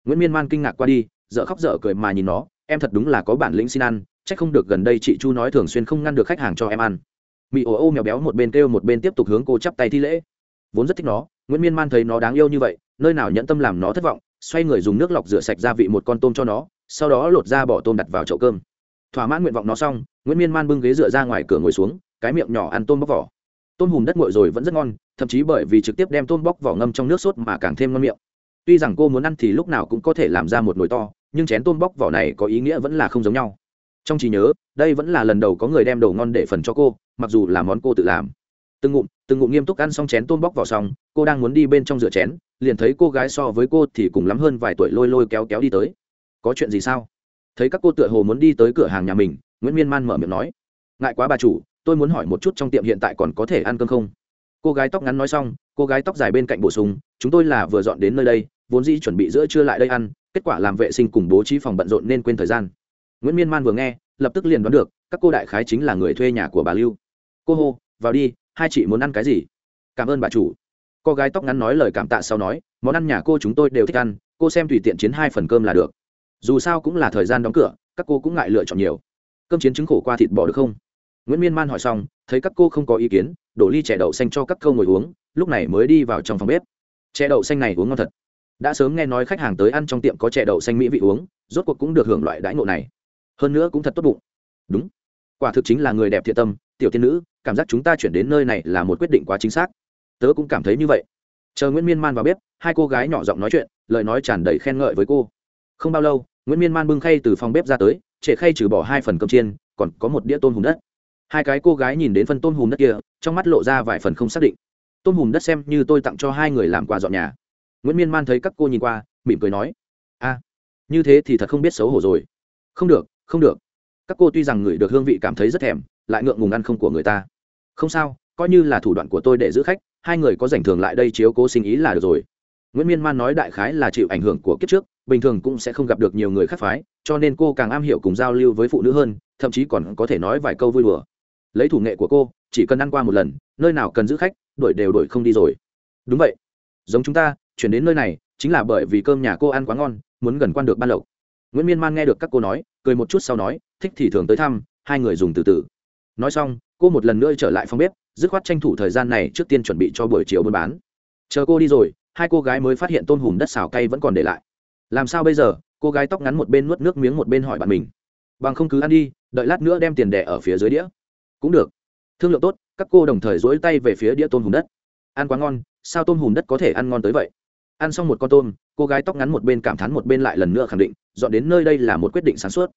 Nguyễn miên man kinh ngạc qua đi dợ khóc dở cười mà nhìn nó, em thật đúng là có bản lĩnh xin ăn c h ắ c không được gần đây chị chu nói thường xuyên không ngăn được khách hàng cho em ăn. Mì ồ ô mèo béo một bên kêu một bên tiếp tục hướng cô chắp tay thi lễ. Vốn rất thích nó, nguyễn miên man thấy nó đáng yêu như vậy, nơi nào nhẫn tâm làm nó thất vọng, xoay người dùng nước lọc rửa sạch gia vị một con tôm cho nó sau đó lột ra bỏ tôm đặt vào chậu cơm. Thỏa mãn nguyện vọng nó xong, nguyễn miên man bưng ghế dựa ra ngoài cửa ngồi xuống, cái miệng nhỏ ăn tôm bóc vỏ. Tôm hùm đất nguội rồi vẫn rất ngon, thậm chí bởi vì trực tiếp đem tôm bóc vỏ ngâm trong nước sốt mà càng thêm ngon miệng. Tuy rằng cô muốn ăn thì lúc nào cũng có thể làm ra một nồi to, nhưng chén tôm bóc vỏ này có ý nghĩa vẫn là không giống nhau. Trong trí nhớ, đây vẫn là lần đầu có người đem đồ ngon để phần cho cô, mặc dù là món cô tự làm. Từng ngụm từng ngụm nghiêm túc ăn xong chén tôm bóc vỏ xong, cô đang muốn đi bên trong rửa chén, liền thấy cô gái so với cô thì cùng lắm hơn vài tuổi lôi lôi kéo kéo đi tới có chuyện gì sao? Thấy các cô tựa hồ muốn đi tới cửa hàng nhà mình, nguyễn miên man mở miệng nói, ngại quá bà chủ, tôi muốn hỏi một chút trong tiệm hiện tại còn có thể ăn cơm không? Cô gái tóc ngắn nói xong, cô gái tóc dài bên cạnh bổ sung, chúng tôi là vừa dọn đến nơi đây, vốn dĩ chuẩn bị giữa trưa lại đây ăn, kết quả làm vệ sinh cùng bố trí phòng bận rộn nên quên thời gian. Nguyễn miên man vừa nghe, lập tức liền đoán được, các cô đại khái chính là người thuê nhà của bà lưu. Cô hô, vào đi, hai chị muốn ăn cái gì? Cảm ơn bà chủ. Cô gái tóc ngắn nói lời cảm tạ sau nói, món ăn nhà cô chúng tôi đều thích ăn, cô xem tùy tiện chiến hai phần cơm là được dù sao cũng là thời gian đóng cửa, các cô cũng ngại lựa chọn nhiều. Cơm chiến trứng khổ qua thịt bò được không? Nguyễn miên man hỏi xong, thấy các cô không có ý kiến, đổ ly chè đậu xanh cho các câu ngồi uống, lúc này mới đi vào trong phòng bếp. Chè đậu xanh này uống ngon thật. Đã sớm nghe nói khách hàng tới ăn trong tiệm có chè đậu xanh mỹ vị uống, rốt cuộc cũng được hưởng loại đãi ngộ này. Hơn nữa cũng thật tốt bụng. Đúng. Quả thực chính là người đẹp thiện tâm, tiểu tiên nữ, cảm giác chúng ta chuyển đến nơi này là một quyết định quá chính xác. Tớ cũng cảm thấy như vậy. Chờ nguyễn miên man vào bếp, hai cô gái nhỏ giọng nói chuyện, lời nói tràn đầy khen ngợi với cô không bao lâu, nguyễn miên man bưng khay từ phòng bếp ra tới trệ khay trừ bỏ hai phần cơm chiên, còn có một đĩa tôm hùm đất. Hai cái cô gái nhìn đến phần tôm hùm đất kia, trong mắt lộ ra vài phần không xác định. Tôm hùm đất xem như tôi tặng cho hai người làm quà dọn nhà. Nguyễn miên man thấy các cô nhìn qua, mỉm cười nói, a, như thế thì thật không biết xấu hổ rồi. Không được không được. Các cô tuy rằng người được hương vị cảm thấy rất thèm, lại ngượng ngùng ăn không của người ta. Không sao, coi như là thủ đoạn của tôi để giữ khách, hai người có dành thường lại đây chiếu cố sinh ý là được rồi nguyễn miên man nói đại khái là chịu ảnh hưởng của kiếp trước, bình thường cũng sẽ không gặp được nhiều người khác phái, cho nên cô càng am hiểu cùng giao lưu với phụ nữ hơn, thậm chí còn có thể nói vài câu vui đùa. Lấy thủ nghệ của cô, chỉ cần ăn qua một lần, nơi nào cần giữ khách, đuổi đều đuổi không đi rồi. Đúng vậy. Giống chúng ta, chuyển đến nơi này, chính là bởi vì cơm nhà cô ăn quá ngon, muốn gần quan được ban lộc. Nguyễn miên man nghe được các cô nói, cười một chút sau nói, thích thì thường tới thăm, hai người dùng từ từ. Nói xong, cô một lần nữa trở lại phòng bếp, dứt khoát tranh thủ thời gian này trước tiên chuẩn bị cho buổi chiều buôn bán. Chờ cô đi rồi hai cô gái mới phát hiện tôm hùm đất xào cay vẫn còn để lại. Làm sao bây giờ? Cô gái tóc ngắn một bên nuốt nước miếng một bên hỏi bạn mình. Bằng không cứ ăn đi, đợi lát nữa đem tiền đẻ ở phía dưới đĩa. Cũng được. Thương lượng tốt, các cô đồng thời dỗi tay về phía đĩa tôm hùm đất. Ăn quá ngon, sao tôm hùm đất có thể ăn ngon tới vậy? Ăn xong một con tôm, cô gái tóc ngắn một bên cảm thán một bên lại lần nữa khẳng định, dọn đến nơi đây là một quyết định sáng suốt.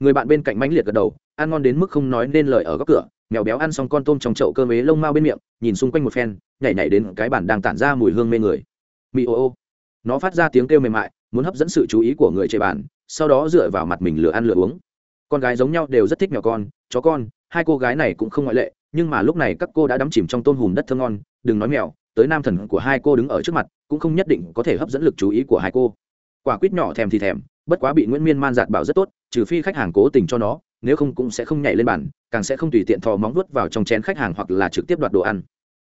Người bạn bên cạnh mãnh liệt gật đầu, ăn ngon đến mức không nói nên lời ở góc cửa, mèo béo ăn xong con tôm trong chậu cơm ế lông mao bên miệng, nhìn xung quanh một phen, nhảy nhảy đến cái bản đang tản ra mùi hương mê người mì ô ô. Nó phát ra tiếng kêu mềm mại, muốn hấp dẫn sự chú ý của người chơi bàn sau đó dựa vào mặt mình lừa ăn lừa uống. Con gái giống nhau đều rất thích mèo con, chó con, hai cô gái này cũng không ngoại lệ, nhưng mà lúc này các cô đã đắm chìm trong tôm hùm đất thơm ngon, đừng nói mèo, tới nam thần của hai cô đứng ở trước mặt, cũng không nhất định có thể hấp dẫn lực chú ý của hai cô. Quả quýt nhỏ thèm thì thèm, bất quá bị nguyễn miên man giạt bảo rất tốt, trừ phi khách hàng cố tình cho nó, nếu không cũng sẽ không nhảy lên bàn, càng sẽ không tùy tiện thò móng vuốt vào trong chén khách hàng hoặc là trực tiếp đoạt đồ ăn.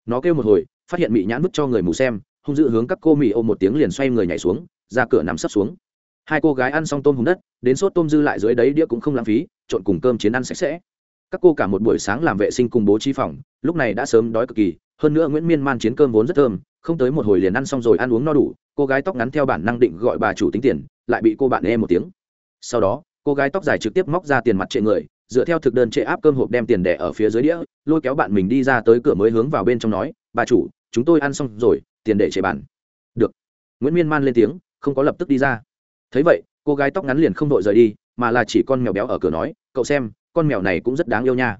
Nó kêu một hồi, phát hiện bị nhãn vứt cho người mù xem hung dữ hướng các cô mì ôm một tiếng liền xoay người nhảy xuống, ra cửa nằm sấp xuống. Hai cô gái ăn xong tôm hùm đất, đến sốt tôm dư lại dưới đấy đĩa cũng không lãng phí, trộn cùng cơm chiến ăn sạch sẽ. Các cô cả một buổi sáng làm vệ sinh cùng bố trí phòng, lúc này đã sớm đói cực kỳ, hơn nữa nguyễn miên man chiến cơm vốn rất thơm, không tới một hồi liền ăn xong rồi ăn uống no đủ, cô gái tóc ngắn theo bản năng định gọi bà chủ tính tiền, lại bị cô bạn e một tiếng. Sau đó, cô gái tóc dài trực tiếp móc ra tiền mặt trệ người, dựa theo thực đơn trệ áp cơm hộp đem tiền đẻ ở phía dưới đĩa, lôi kéo bạn mình đi ra tới cửa mới hướng vào bên trong nói, bà chủ, chúng tôi ăn xong rồi tiền để chế bàn được. Nguyễn miên man lên tiếng, không có lập tức đi ra. Thấy vậy, cô gái tóc ngắn liền không đội rời đi, mà là chỉ con mèo béo ở cửa nói, cậu xem, con mèo này cũng rất đáng yêu nha.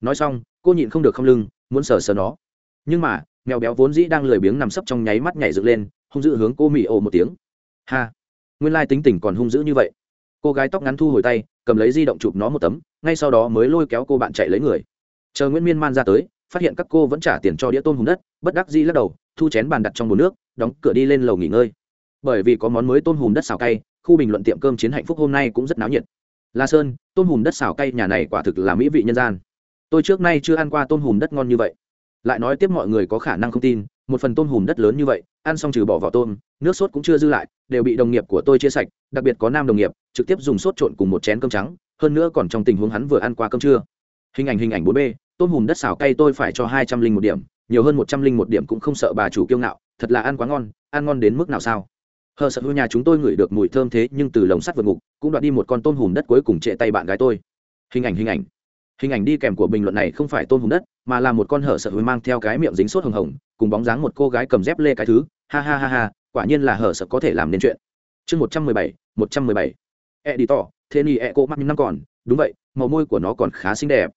Nói xong, cô nhịn không được không lưng, muốn sờ sờ nó. Nhưng mà, mèo béo vốn dĩ đang lười biếng nằm sấp trong nháy mắt nhảy dựng lên, hung dữ hướng cô mị ồ một tiếng. Ha! Nguyên lai tính tình còn hung dữ như vậy. Cô gái tóc ngắn thu hồi tay, cầm lấy di động chụp nó một tấm, ngay sau đó mới lôi kéo cô bạn chạy lấy người. Chờ nguyễn miên man ra tới, phát hiện các cô vẫn trả tiền cho đĩa tôm hùm đất, bất đắc di lắc đầu thu chén bàn đặt trong bồn nước, đóng cửa đi lên lầu nghỉ ngơi. Bởi vì có món mới tôm hùm đất xào cay, khu bình luận tiệm cơm chiến hạnh phúc hôm nay cũng rất náo nhiệt. La sơn, tôm hùm đất xào cay nhà này quả thực là mỹ vị nhân gian. Tôi trước nay chưa ăn qua tôm hùm đất ngon như vậy. Lại nói tiếp mọi người có khả năng không tin, một phần tôm hùm đất lớn như vậy, ăn xong trừ bỏ vỏ tôm, nước sốt cũng chưa dư lại, đều bị đồng nghiệp của tôi chia sạch, đặc biệt có nam đồng nghiệp, trực tiếp dùng sốt trộn cùng một chén cơm trắng, hơn nữa còn trong tình huống hắn vừa ăn qua cơm trưa. Hình ảnh hình ảnh bốn b, tôm hùm đất xào cay tôi phải cho hai trăm linh một điểm nhiều hơn một trăm linh một điểm cũng không sợ bà chủ kiêu ngạo, thật là ăn quá ngon, ăn ngon đến mức nào sao? Hờ sợ hư nhà chúng tôi ngửi được mùi thơm thế nhưng từ lồng sắt vượt ngục, cũng đoạt đi một con tôm hùm đất cuối cùng trệ tay bạn gái tôi. Hình ảnh hình ảnh. Hình ảnh đi kèm của bình luận này không phải tôm hùm đất, mà là một con hở sợ hư mang theo cái miệng dính sốt hồng hồng, cùng bóng dáng một cô gái cầm dép lê cái thứ. Ha ha ha ha, quả nhiên là hở sợ có thể làm nên chuyện. Chương một trăm mười bảy, một trăm mười bảy. E đi tỏ thế ni e cô mắt năm còn. Đúng vậy, màu môi của nó còn khá xinh đẹp.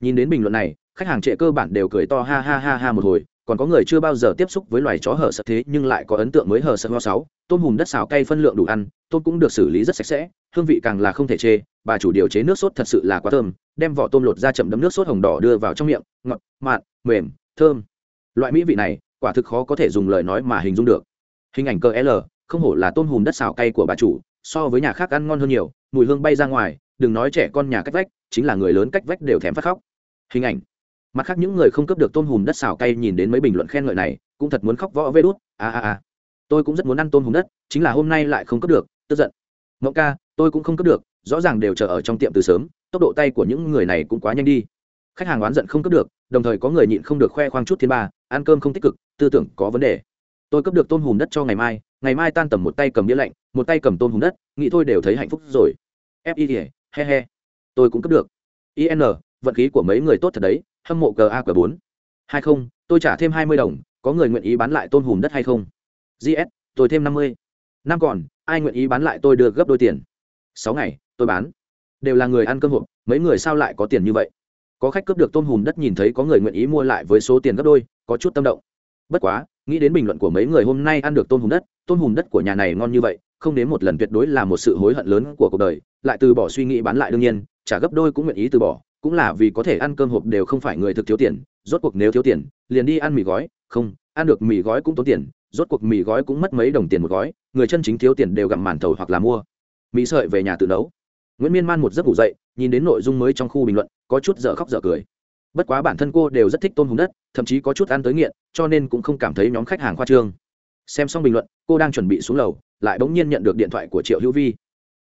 Nhìn đến bình luận này khách hàng trệ cơ bản đều cười to ha ha ha ha một hồi, còn có người chưa bao giờ tiếp xúc với loài chó hở sợ thế nhưng lại có ấn tượng mới hở sợ ho sáu, tôm hùm đất xào cay phân lượng đủ ăn, tôm cũng được xử lý rất sạch sẽ, hương vị càng là không thể chê, bà chủ điều chế nước sốt thật sự là quá thơm, đem vỏ tôm lột ra chậm đấm nước sốt hồng đỏ đưa vào trong miệng, ngọt, mặn, mềm, thơm. Loại mỹ vị này, quả thực khó có thể dùng lời nói mà hình dung được. Hình ảnh cơ l, không hổ là tôm hùm đất xào cay của bà chủ, so với nhà khác ăn ngon hơn nhiều, mùi hương bay ra ngoài, đừng nói trẻ con nhà cách vách, chính là người lớn cách vách đều thèm phát khóc. Hình ảnh mặt khác những người không cấp được tôm hùm đất xào cay nhìn đến mấy bình luận khen ngợi này, cũng thật muốn khóc võ vê đút. A a a tôi cũng rất muốn ăn tôm hùm đất, chính là hôm nay lại không cấp được, tức giận. Mộng ca, tôi cũng không cấp được, rõ ràng đều chờ ở trong tiệm từ sớm, tốc độ tay của những người này cũng quá nhanh đi. Khách hàng oán giận không cấp được, đồng thời có người nhịn không được khoe khoang chút thiên ba, ăn cơm không tích cực, tư tưởng có vấn đề. Tôi cấp được tôm hùm đất cho ngày mai ngày mai tan tầm một tay cầm đĩa lạnh, một tay cầm tôm hùm đất, nghĩ thôi đều thấy hạnh phúc rồi. Fi he he. Tôi cũng cấp được. In vận khí của mấy người tốt thật đấy hâm mộ cờ a cờ bốn. Hai không, tôi trả thêm hai mươi đồng, có người nguyện ý bán lại tôn hùm đất hay không? Gs tôi thêm năm mươi. Năm còn, ai nguyện ý bán lại tôi được gấp đôi tiền? Sáu ngày, tôi bán. Đều là người ăn cơm hộp, mấy người sao lại có tiền như vậy? Có khách cướp được tôm hùm đất nhìn thấy có người nguyện ý mua lại với số tiền gấp đôi, có chút tâm động. Bất quá, nghĩ đến bình luận của mấy người hôm nay ăn được tôm hùm đất, tôm hùm đất của nhà này ngon như vậy, không đến một lần tuyệt đối là một sự hối hận lớn của cuộc đời, lại từ bỏ suy nghĩ bán lại đương nhiên, trả gấp đôi cũng nguyện ý từ bỏ cũng là vì có thể ăn cơm hộp đều không phải người thực thiếu tiền, rốt cuộc nếu thiếu tiền, liền đi ăn mì gói, không, ăn được mì gói cũng tốn tiền, rốt cuộc mì gói cũng mất mấy đồng tiền một gói, người chân chính thiếu tiền đều gặm màn thầu hoặc là mua. Mì sợi về nhà tự nấu. Nguyễn miên man một giấc ngủ dậy, nhìn đến nội dung mới trong khu bình luận, có chút dở khóc dở cười. Bất quá bản thân cô đều rất thích tôm hùm đất, thậm chí có chút ăn tới nghiện, cho nên cũng không cảm thấy nhóm khách hàng khoa trương. Xem xong bình luận, cô đang chuẩn bị xuống lầu, lại bỗng nhiên nhận được điện thoại của triệu hữu vi.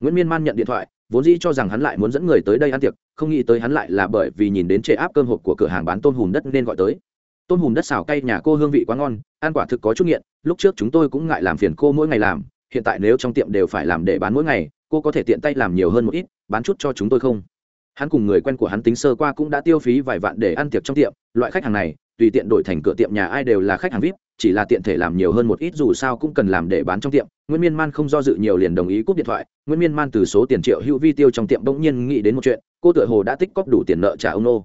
Nguyễn miên man nhận điện thoại vốn dĩ cho rằng hắn lại muốn dẫn người tới đây ăn tiệc, không nghĩ tới hắn lại là bởi vì nhìn đến trệ áp cơm hộp của cửa hàng bán tôm hùm đất nên gọi tới. Tôm hùm đất xào cay nhà cô hương vị quá ngon, ăn quả thực có chút nghiện, lúc trước chúng tôi cũng ngại làm phiền cô mỗi ngày làm, hiện tại nếu trong tiệm đều phải làm để bán mỗi ngày, cô có thể tiện tay làm nhiều hơn một ít, bán chút cho chúng tôi không? Hắn cùng người quen của hắn tính sơ qua cũng đã tiêu phí vài vạn để ăn tiệc trong tiệm, loại khách hàng này, tùy tiện đổi thành cửa tiệm nhà ai đều là khách hàng vip chỉ là tiện thể làm nhiều hơn một ít dù sao cũng cần làm để bán trong tiệm. Nguyễn miên man không do dự nhiều liền đồng ý cúp điện thoại. Nguyễn miên man từ số tiền triệu hữu vi tiêu trong tiệm bỗng nhiên nghĩ đến một chuyện, cô tựa hồ đã tích cóp đủ tiền nợ trả ông nô.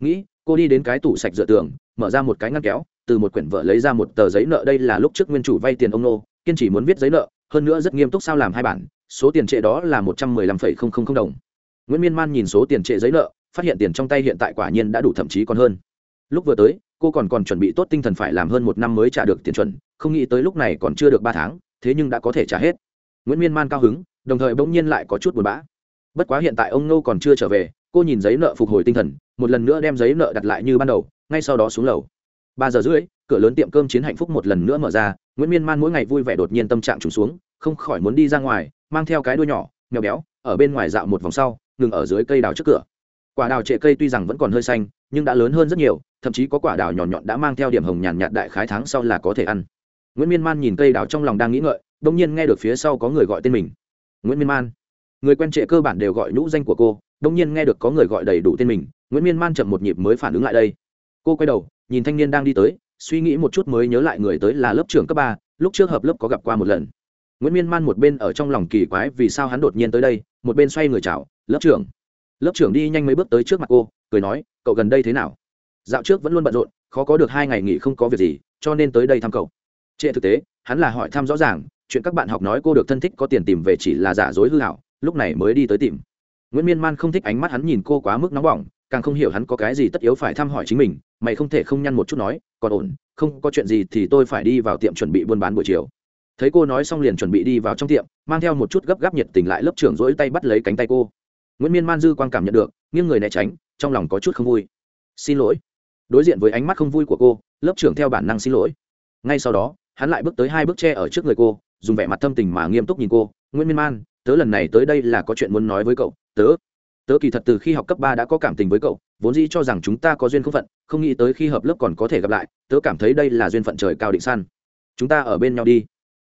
Nghĩ, cô đi đến cái tủ sạch dựa tường, mở ra một cái ngăn kéo, từ một quyển vợ lấy ra một tờ giấy nợ đây là lúc trước nguyên chủ vay tiền ông nô, kiên chỉ muốn viết giấy nợ, hơn nữa rất nghiêm túc sao làm hai bản, số tiền trệ đó là một trăm mười lăm phẩy không không không đồng. Nguyễn miên man nhìn số tiền trệ giấy nợ, phát hiện tiền trong tay hiện tại quả nhiên đã đủ thậm chí còn hơn lúc vừa tới, cô còn còn chuẩn bị tốt tinh thần phải làm hơn một năm mới trả được tiền chuẩn, không nghĩ tới lúc này còn chưa được ba tháng, thế nhưng đã có thể trả hết. Nguyễn miên man cao hứng, đồng thời bỗng nhiên lại có chút buồn bã. Bất quá hiện tại ông nô còn chưa trở về, cô nhìn giấy nợ phục hồi tinh thần, một lần nữa đem giấy nợ đặt lại như ban đầu, ngay sau đó xuống lầu. Ba giờ rưỡi, cửa lớn tiệm cơm chiến hạnh phúc một lần nữa mở ra, nguyễn miên man mỗi ngày vui vẻ đột nhiên tâm trạng trùng xuống, không khỏi muốn đi ra ngoài, mang theo cái đuôi nhỏ, mèo béo, ở bên ngoài dạo một vòng sau, ngừng ở dưới cây đào trước cửa. Quả đào trệ cây tuy rằng vẫn còn hơi xanh nhưng đã lớn hơn rất nhiều, thậm chí có quả đào nhọn nhọn đã mang theo điểm hồng nhàn nhạt đại khái tháng sau là có thể ăn. Nguyễn miên man nhìn cây đào trong lòng đang nghĩ ngợi, đông nhiên nghe được phía sau có người gọi tên mình. Nguyễn miên man. Người quen trệ cơ bản đều gọi nhũ danh của cô, đông nhiên nghe được có người gọi đầy đủ tên mình, nguyễn miên man chậm một nhịp mới phản ứng lại đây. Cô quay đầu, nhìn thanh niên đang đi tới, suy nghĩ một chút mới nhớ lại người tới là lớp trưởng cấp ba, lúc trước hợp lớp có gặp qua một lần. Nguyễn miên man một bên ở trong lòng kỳ quái vì sao hắn đột nhiên tới đây, một bên xoay người chào, lớp trưởng. Lớp trưởng đi nhanh mấy bước tới trước mặt cô cười nói, cậu gần đây thế nào? Dạo trước vẫn luôn bận rộn, khó có được hai ngày nghỉ không có việc gì, cho nên tới đây thăm cậu. Trệ thực tế, hắn là hỏi thăm rõ ràng, chuyện các bạn học nói cô được thân thích có tiền tìm về chỉ là giả dối hư hảo, lúc này mới đi tới tìm. Nguyễn miên man không thích ánh mắt hắn nhìn cô quá mức nóng bỏng, càng không hiểu hắn có cái gì tất yếu phải thăm hỏi chính mình, mày không thể không nhăn một chút nói, còn ổn, không có chuyện gì thì tôi phải đi vào tiệm chuẩn bị buôn bán buổi chiều. Thấy cô nói xong liền chuẩn bị đi vào trong tiệm, mang theo một chút gấp gáp nhiệt tình lại lớp trưởng rỗi tay bắt lấy cánh tay cô nguyễn miên man dư quan cảm nhận được, nghiêng người né tránh, trong lòng có chút không vui. Xin lỗi. Đối diện với ánh mắt không vui của cô, lớp trưởng theo bản năng xin lỗi. Ngay sau đó, hắn lại bước tới hai bước tre ở trước người cô, dùng vẻ mặt thâm tình mà nghiêm túc nhìn cô. Nguyễn miên man, tớ lần này tới đây là có chuyện muốn nói với cậu. Tớ tớ kỳ thật từ khi học cấp ba đã có cảm tình với cậu, vốn dĩ cho rằng chúng ta có duyên không phận, không nghĩ tới khi hợp lớp còn có thể gặp lại, tớ cảm thấy đây là duyên phận trời cao định săn chúng ta ở bên nhau đi.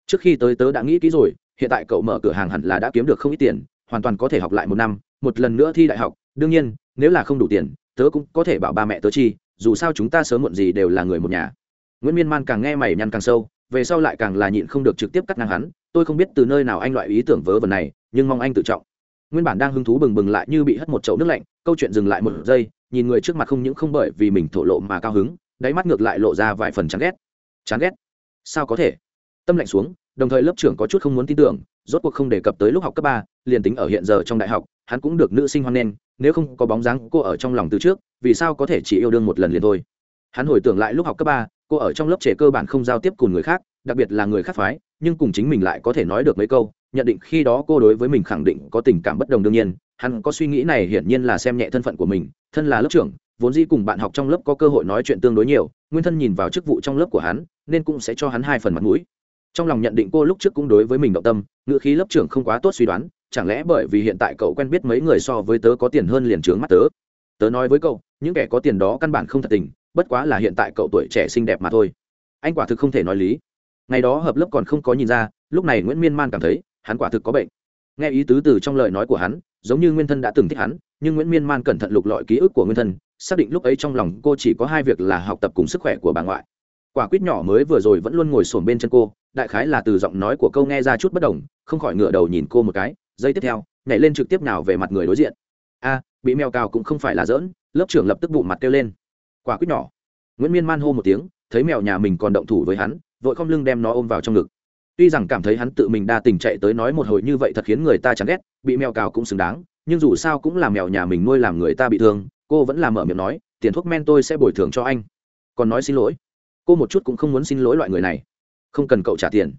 Trước khi tới tớ đã nghĩ kỹ rồi, hiện tại cậu mở cửa hàng hẳn là đã kiếm được không ít tiền, hoàn toàn có thể học lại một năm một lần nữa thi đại học, đương nhiên, nếu là không đủ tiền, tớ cũng có thể bảo ba mẹ tớ chi, dù sao chúng ta sớm muộn gì đều là người một nhà. Nguyễn miên man càng nghe mày nhăn càng sâu, về sau lại càng là nhịn không được trực tiếp cắt ngang hắn, tôi không biết từ nơi nào anh loại ý tưởng vớ vẩn này, nhưng mong anh tự trọng. Nguyên bản đang hứng thú bừng bừng lại như bị hất một chậu nước lạnh, câu chuyện dừng lại một giây, nhìn người trước mặt không những không bởi vì mình thổ lộ mà cao hứng, đáy mắt ngược lại lộ ra vài phần chán ghét. Chán ghét? Sao có thể? Tâm lạnh xuống, đồng thời lớp trưởng có chút không muốn tin tưởng, rốt cuộc không đề cập tới lúc học cấp ba, liền tính ở hiện giờ trong đại học hắn cũng được nữ sinh hoan nghênh, nếu không có bóng dáng cô ở trong lòng từ trước, vì sao có thể chỉ yêu đương một lần liền thôi? Hắn hồi tưởng lại lúc học cấp ba, cô ở trong lớp trẻ cơ bản không giao tiếp cùng người khác, đặc biệt là người khác phái, nhưng cùng chính mình lại có thể nói được mấy câu, nhận định khi đó cô đối với mình khẳng định có tình cảm bất đồng đương nhiên, hắn có suy nghĩ này hiển nhiên là xem nhẹ thân phận của mình, thân là lớp trưởng, vốn dĩ cùng bạn học trong lớp có cơ hội nói chuyện tương đối nhiều, nguyên thân nhìn vào chức vụ trong lớp của hắn, nên cũng sẽ cho hắn hai phần mặt mũi. Trong lòng nhận định cô lúc trước cũng đối với mình động tâm, ngữ khí lớp trưởng không quá tốt suy đoán chẳng lẽ bởi vì hiện tại cậu quen biết mấy người so với tớ có tiền hơn liền trướng mắt tớ? Tớ nói với cậu, những kẻ có tiền đó căn bản không thật tình, bất quá là hiện tại cậu tuổi trẻ xinh đẹp mà thôi. Anh quả thực không thể nói lý. Ngày đó hợp lớp còn không có nhìn ra, lúc này nguyễn miên man cảm thấy, hắn quả thực có bệnh. Nghe ý tứ từ trong lời nói của hắn, giống như nguyên thân đã từng thích hắn, nhưng nguyễn miên man cẩn thận lục lọi ký ức của nguyên thân, xác định lúc ấy trong lòng cô chỉ có hai việc là học tập cùng sức khỏe của bà ngoại. Quả quýt nhỏ mới vừa rồi vẫn luôn ngồi sổm bên chân cô, đại khái là từ giọng nói của câu nghe ra chút bất đồng, không khỏi ngửa đầu nhìn cô một cái giây tiếp theo, nhảy lên trực tiếp nào về mặt người đối diện. A, bị mèo cào cũng không phải là dỡn lớp trưởng lập tức bụng mặt kêu lên. Quả quýt nhỏ. Nguyễn miên man hô một tiếng, thấy mèo nhà mình còn động thủ với hắn, vội không lưng đem nó ôm vào trong ngực. Tuy rằng cảm thấy hắn tự mình đa tình chạy tới nói một hồi như vậy thật khiến người ta chán ghét, bị mèo cào cũng xứng đáng, nhưng dù sao cũng là mèo nhà mình nuôi làm người ta bị thương, cô vẫn làm mở miệng nói, tiền thuốc men tôi sẽ bồi thường cho anh. Còn nói xin lỗi. Cô một chút cũng không muốn xin lỗi loại người này. Không cần cậu trả tiền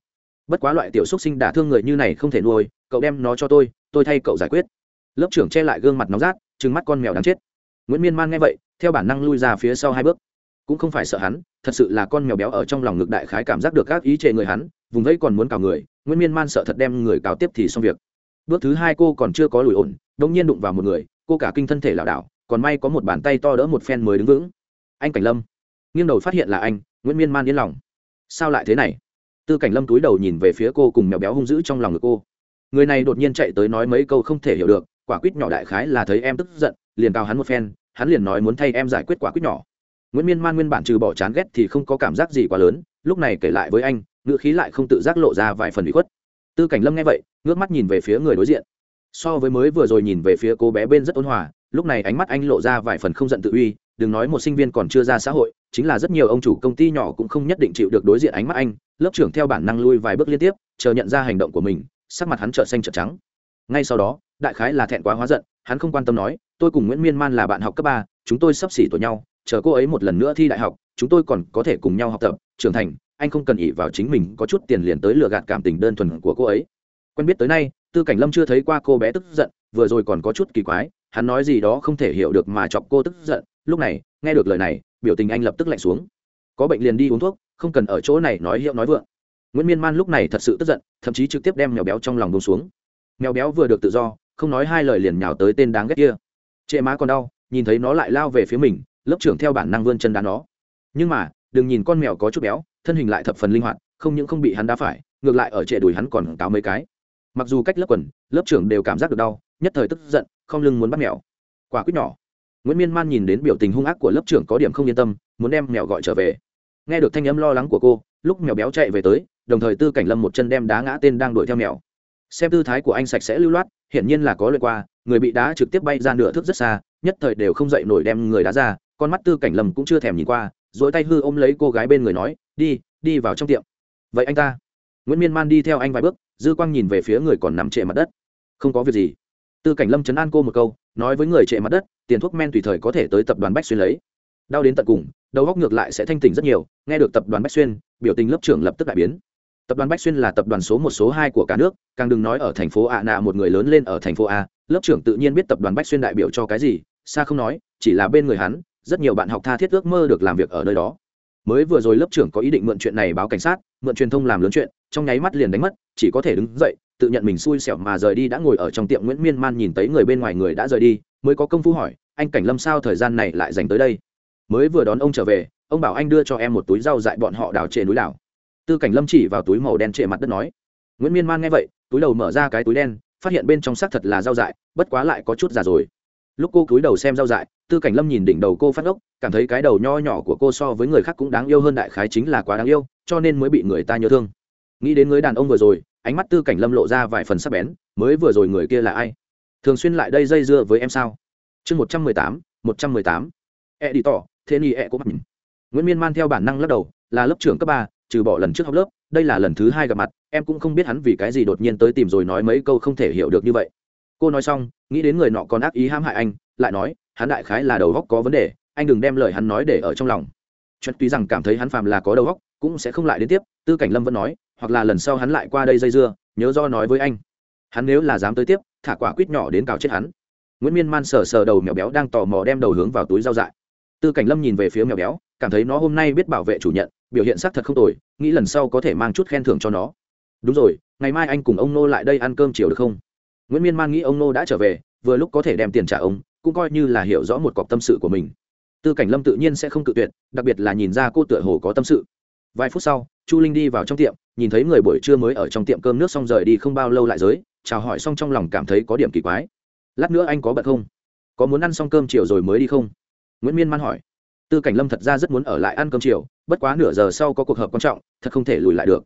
bất quá loại tiểu xúc sinh đả thương người như này không thể nuôi, cậu đem nó cho tôi tôi thay cậu giải quyết. Lớp trưởng che lại gương mặt nóng rát, trừng mắt con mèo đáng chết. Nguyễn miên man nghe vậy, theo bản năng lui ra phía sau hai bước. Cũng không phải sợ hắn, thật sự là con mèo béo ở trong lòng ngực đại khái cảm giác được các ý trệ người hắn, vùng vẫy còn muốn cào người, nguyễn miên man sợ thật đem người cào tiếp thì xong việc. Bước thứ hai cô còn chưa có lùi ổn đông nhiên đụng vào một người, cô cả kinh thân thể lảo đảo, còn may có một bàn tay to đỡ một phen mới đứng vững. Anh cảnh lâm. Nghiêng đầu phát hiện là anh, nguyễn miên man yên lòng. Sao lại thế này? Tư cảnh lâm túi đầu nhìn về phía cô cùng mèo béo hung dữ trong lòng ngực cô. Người này đột nhiên chạy tới nói mấy câu không thể hiểu được, quả quýt nhỏ đại khái là thấy em tức giận, liền cao hắn một phen, hắn liền nói muốn thay em giải quyết quả quýt nhỏ. Nguyễn miên man nguyên bản trừ bỏ chán ghét thì không có cảm giác gì quá lớn, lúc này kể lại với anh, ngữ khí lại không tự giác lộ ra vài phần bị khuất. Tư cảnh lâm nghe vậy, ngước mắt nhìn về phía người đối diện. So với mới vừa rồi nhìn về phía cô bé bên rất ôn hòa, lúc này ánh mắt anh lộ ra vài phần không giận tự uy, đừng nói một sinh viên còn chưa ra xã hội chính là rất nhiều ông chủ công ty nhỏ cũng không nhất định chịu được đối diện ánh mắt anh, lớp trưởng theo bản năng lui vài bước liên tiếp, chờ nhận ra hành động của mình, sắc mặt hắn trợn xanh trợn trắng. Ngay sau đó, đại khái là thẹn quá hóa giận, hắn không quan tâm nói, tôi cùng nguyễn miên man là bạn học cấp ba, chúng tôi sắp xỉ tuổi nhau, chờ cô ấy một lần nữa thi đại học, chúng tôi còn có thể cùng nhau học tập, trưởng thành, anh không cần ỉ vào chính mình, có chút tiền liền tới lừa gạt cảm tình đơn thuần của cô ấy. Quen biết tới nay, tư cảnh lâm chưa thấy qua cô bé tức giận, vừa rồi còn có chút kỳ quái, hắn nói gì đó không thể hiểu được mà chọc cô tức giận lúc này, nghe được lời này, biểu tình anh lập tức lạnh xuống. Có bệnh liền đi uống thuốc, không cần ở chỗ này nói hiệu nói vượng. Nguyễn miên man lúc này thật sự tức giận, thậm chí trực tiếp đem mèo béo trong lòng bông xuống. Mèo béo vừa được tự do, không nói hai lời liền nhào tới tên đáng ghét kia. Trệ má còn đau, nhìn thấy nó lại lao về phía mình, lớp trưởng theo bản năng vươn chân đá nó. Nhưng mà, đừng nhìn con mèo có chút béo, thân hình lại thập phần linh hoạt, không những không bị hắn đá phải, ngược lại ở trệ đùi hắn còn táo mấy cái. Mặc dù cách lớp quần, lớp trưởng đều cảm giác được đau, nhất thời tức giận, không lưng muốn bắt mèo. Quả quyết nhỏ nguyễn miên man nhìn đến biểu tình hung ác của lớp trưởng có điểm không yên tâm, muốn đem mèo gọi trở về. Nghe được thanh âm lo lắng của cô, lúc mèo béo chạy về tới, đồng thời tư cảnh lâm một chân đem đá ngã tên đang đuổi theo mèo. Xem tư thái của anh sạch sẽ lưu loát, hiển nhiên là có lượt qua, người bị đá trực tiếp bay ra nửa thước rất xa, nhất thời đều không dậy nổi đem người đá ra, con mắt tư cảnh lâm cũng chưa thèm nhìn qua dỗi tay hư ôm lấy cô gái bên người nói, đi đi vào trong tiệm. Vậy anh ta. Nguyễn miên man đi theo anh vài bước, dư quang nhìn về phía người còn nằm trệ mặt đất. Không có việc gì tư cảnh lâm chấn an cô một câu, nói với người trệ mặt đất, tiền thuốc men tùy thời có thể tới tập đoàn bách xuyên lấy. Đau đến tận cùng, đầu góc ngược lại sẽ thanh tỉnh rất nhiều. Nghe được tập đoàn bách xuyên, biểu tình lớp trưởng lập tức đại biến. Tập đoàn bách xuyên là tập đoàn số một, số hai của cả nước, càng đừng nói ở thành phố ạ nạ một người lớn lên ở thành phố a, lớp trưởng tự nhiên biết tập đoàn bách xuyên đại biểu cho cái gì, xa không nói, chỉ là bên người hắn, rất nhiều bạn học tha thiết ước mơ được làm việc ở nơi đó. Mới vừa rồi lớp trưởng có ý định mượn chuyện này báo cảnh sát, mượn truyền thông làm lớn chuyện, trong nháy mắt liền đánh mất, chỉ có thể đứng dậy tự nhận mình xui xẻo mà rời đi đã ngồi ở trong tiệm nguyễn miên man nhìn thấy người bên ngoài người đã rời đi, mới có công phu hỏi, anh cảnh lâm sao thời gian này lại dành tới đây? Mới vừa đón ông trở về, ông bảo anh đưa cho em một túi rau dại bọn họ đào trệ núi đảo. Tư cảnh lâm chỉ vào túi màu đen trệ mặt đất nói, nguyễn miên man nghe vậy, túi đầu mở ra cái túi đen, phát hiện bên trong xác thật là rau dại, bất quá lại có chút già rồi. Lúc cô cúi đầu xem rau dại, tư cảnh lâm nhìn đỉnh đầu cô phát ốc cảm thấy cái đầu nho nhỏ của cô so với người khác cũng đáng yêu hơn đại khái chính là quá đáng yêu, cho nên mới bị người ta nhớ thương. Nghĩ đến người đàn ông vừa rồi ánh mắt tư cảnh lâm lộ ra vài phần sắc bén, mới vừa rồi người kia là ai? Thường xuyên lại đây dây dưa với em sao? Chương một trăm mười tám, một trăm mười tám. E đi tỏ, thế ni e có mặt nguyễn miên man theo bản năng lắc đầu, là lớp trưởng cấp ba, trừ bỏ lần trước học lớp, đây là lần thứ hai gặp mặt, em cũng không biết hắn vì cái gì đột nhiên tới tìm rồi nói mấy câu không thể hiểu được như vậy. Cô nói xong, nghĩ đến người nọ còn ác ý hãm hại anh, lại nói, hắn đại khái là đầu góc có vấn đề, anh đừng đem lời hắn nói để ở trong lòng. Chuyện tuy rằng cảm thấy hắn phàm là có đầu góc cũng sẽ không lại đến tiếp, tư cảnh lâm vẫn nói hoặc là lần sau hắn lại qua đây dây dưa, nhớ do nói với anh. Hắn nếu là dám tới tiếp, thả quả quýt nhỏ đến cào chết hắn. Nguyễn miên man sờ sờ đầu mèo béo đang tò mò đem đầu hướng vào túi rau dại. Tư cảnh lâm nhìn về phía mèo béo, cảm thấy nó hôm nay biết bảo vệ chủ nhận, biểu hiện xác thật không tồi, nghĩ lần sau có thể mang chút khen thưởng cho nó. Đúng rồi, ngày mai anh cùng ông nô lại đây ăn cơm chiều được không? Nguyễn miên man nghĩ ông nô đã trở về, vừa lúc có thể đem tiền trả ông, cũng coi như là hiểu rõ một cọc tâm sự của mình. Tư cảnh lâm tự nhiên sẽ không cự tuyệt, đặc biệt là nhìn ra cô tựa hồ có tâm sự vài phút sau, chu linh đi vào trong tiệm, nhìn thấy người buổi trưa mới ở trong tiệm cơm nước xong rời đi không bao lâu lại giới, chào hỏi xong trong lòng cảm thấy có điểm kỳ quái. Lát nữa anh có bận không? Có muốn ăn xong cơm chiều rồi mới đi không? Nguyễn miên man hỏi. Tư cảnh lâm thật ra rất muốn ở lại ăn cơm chiều, bất quá nửa giờ sau có cuộc họp quan trọng, thật không thể lùi lại được.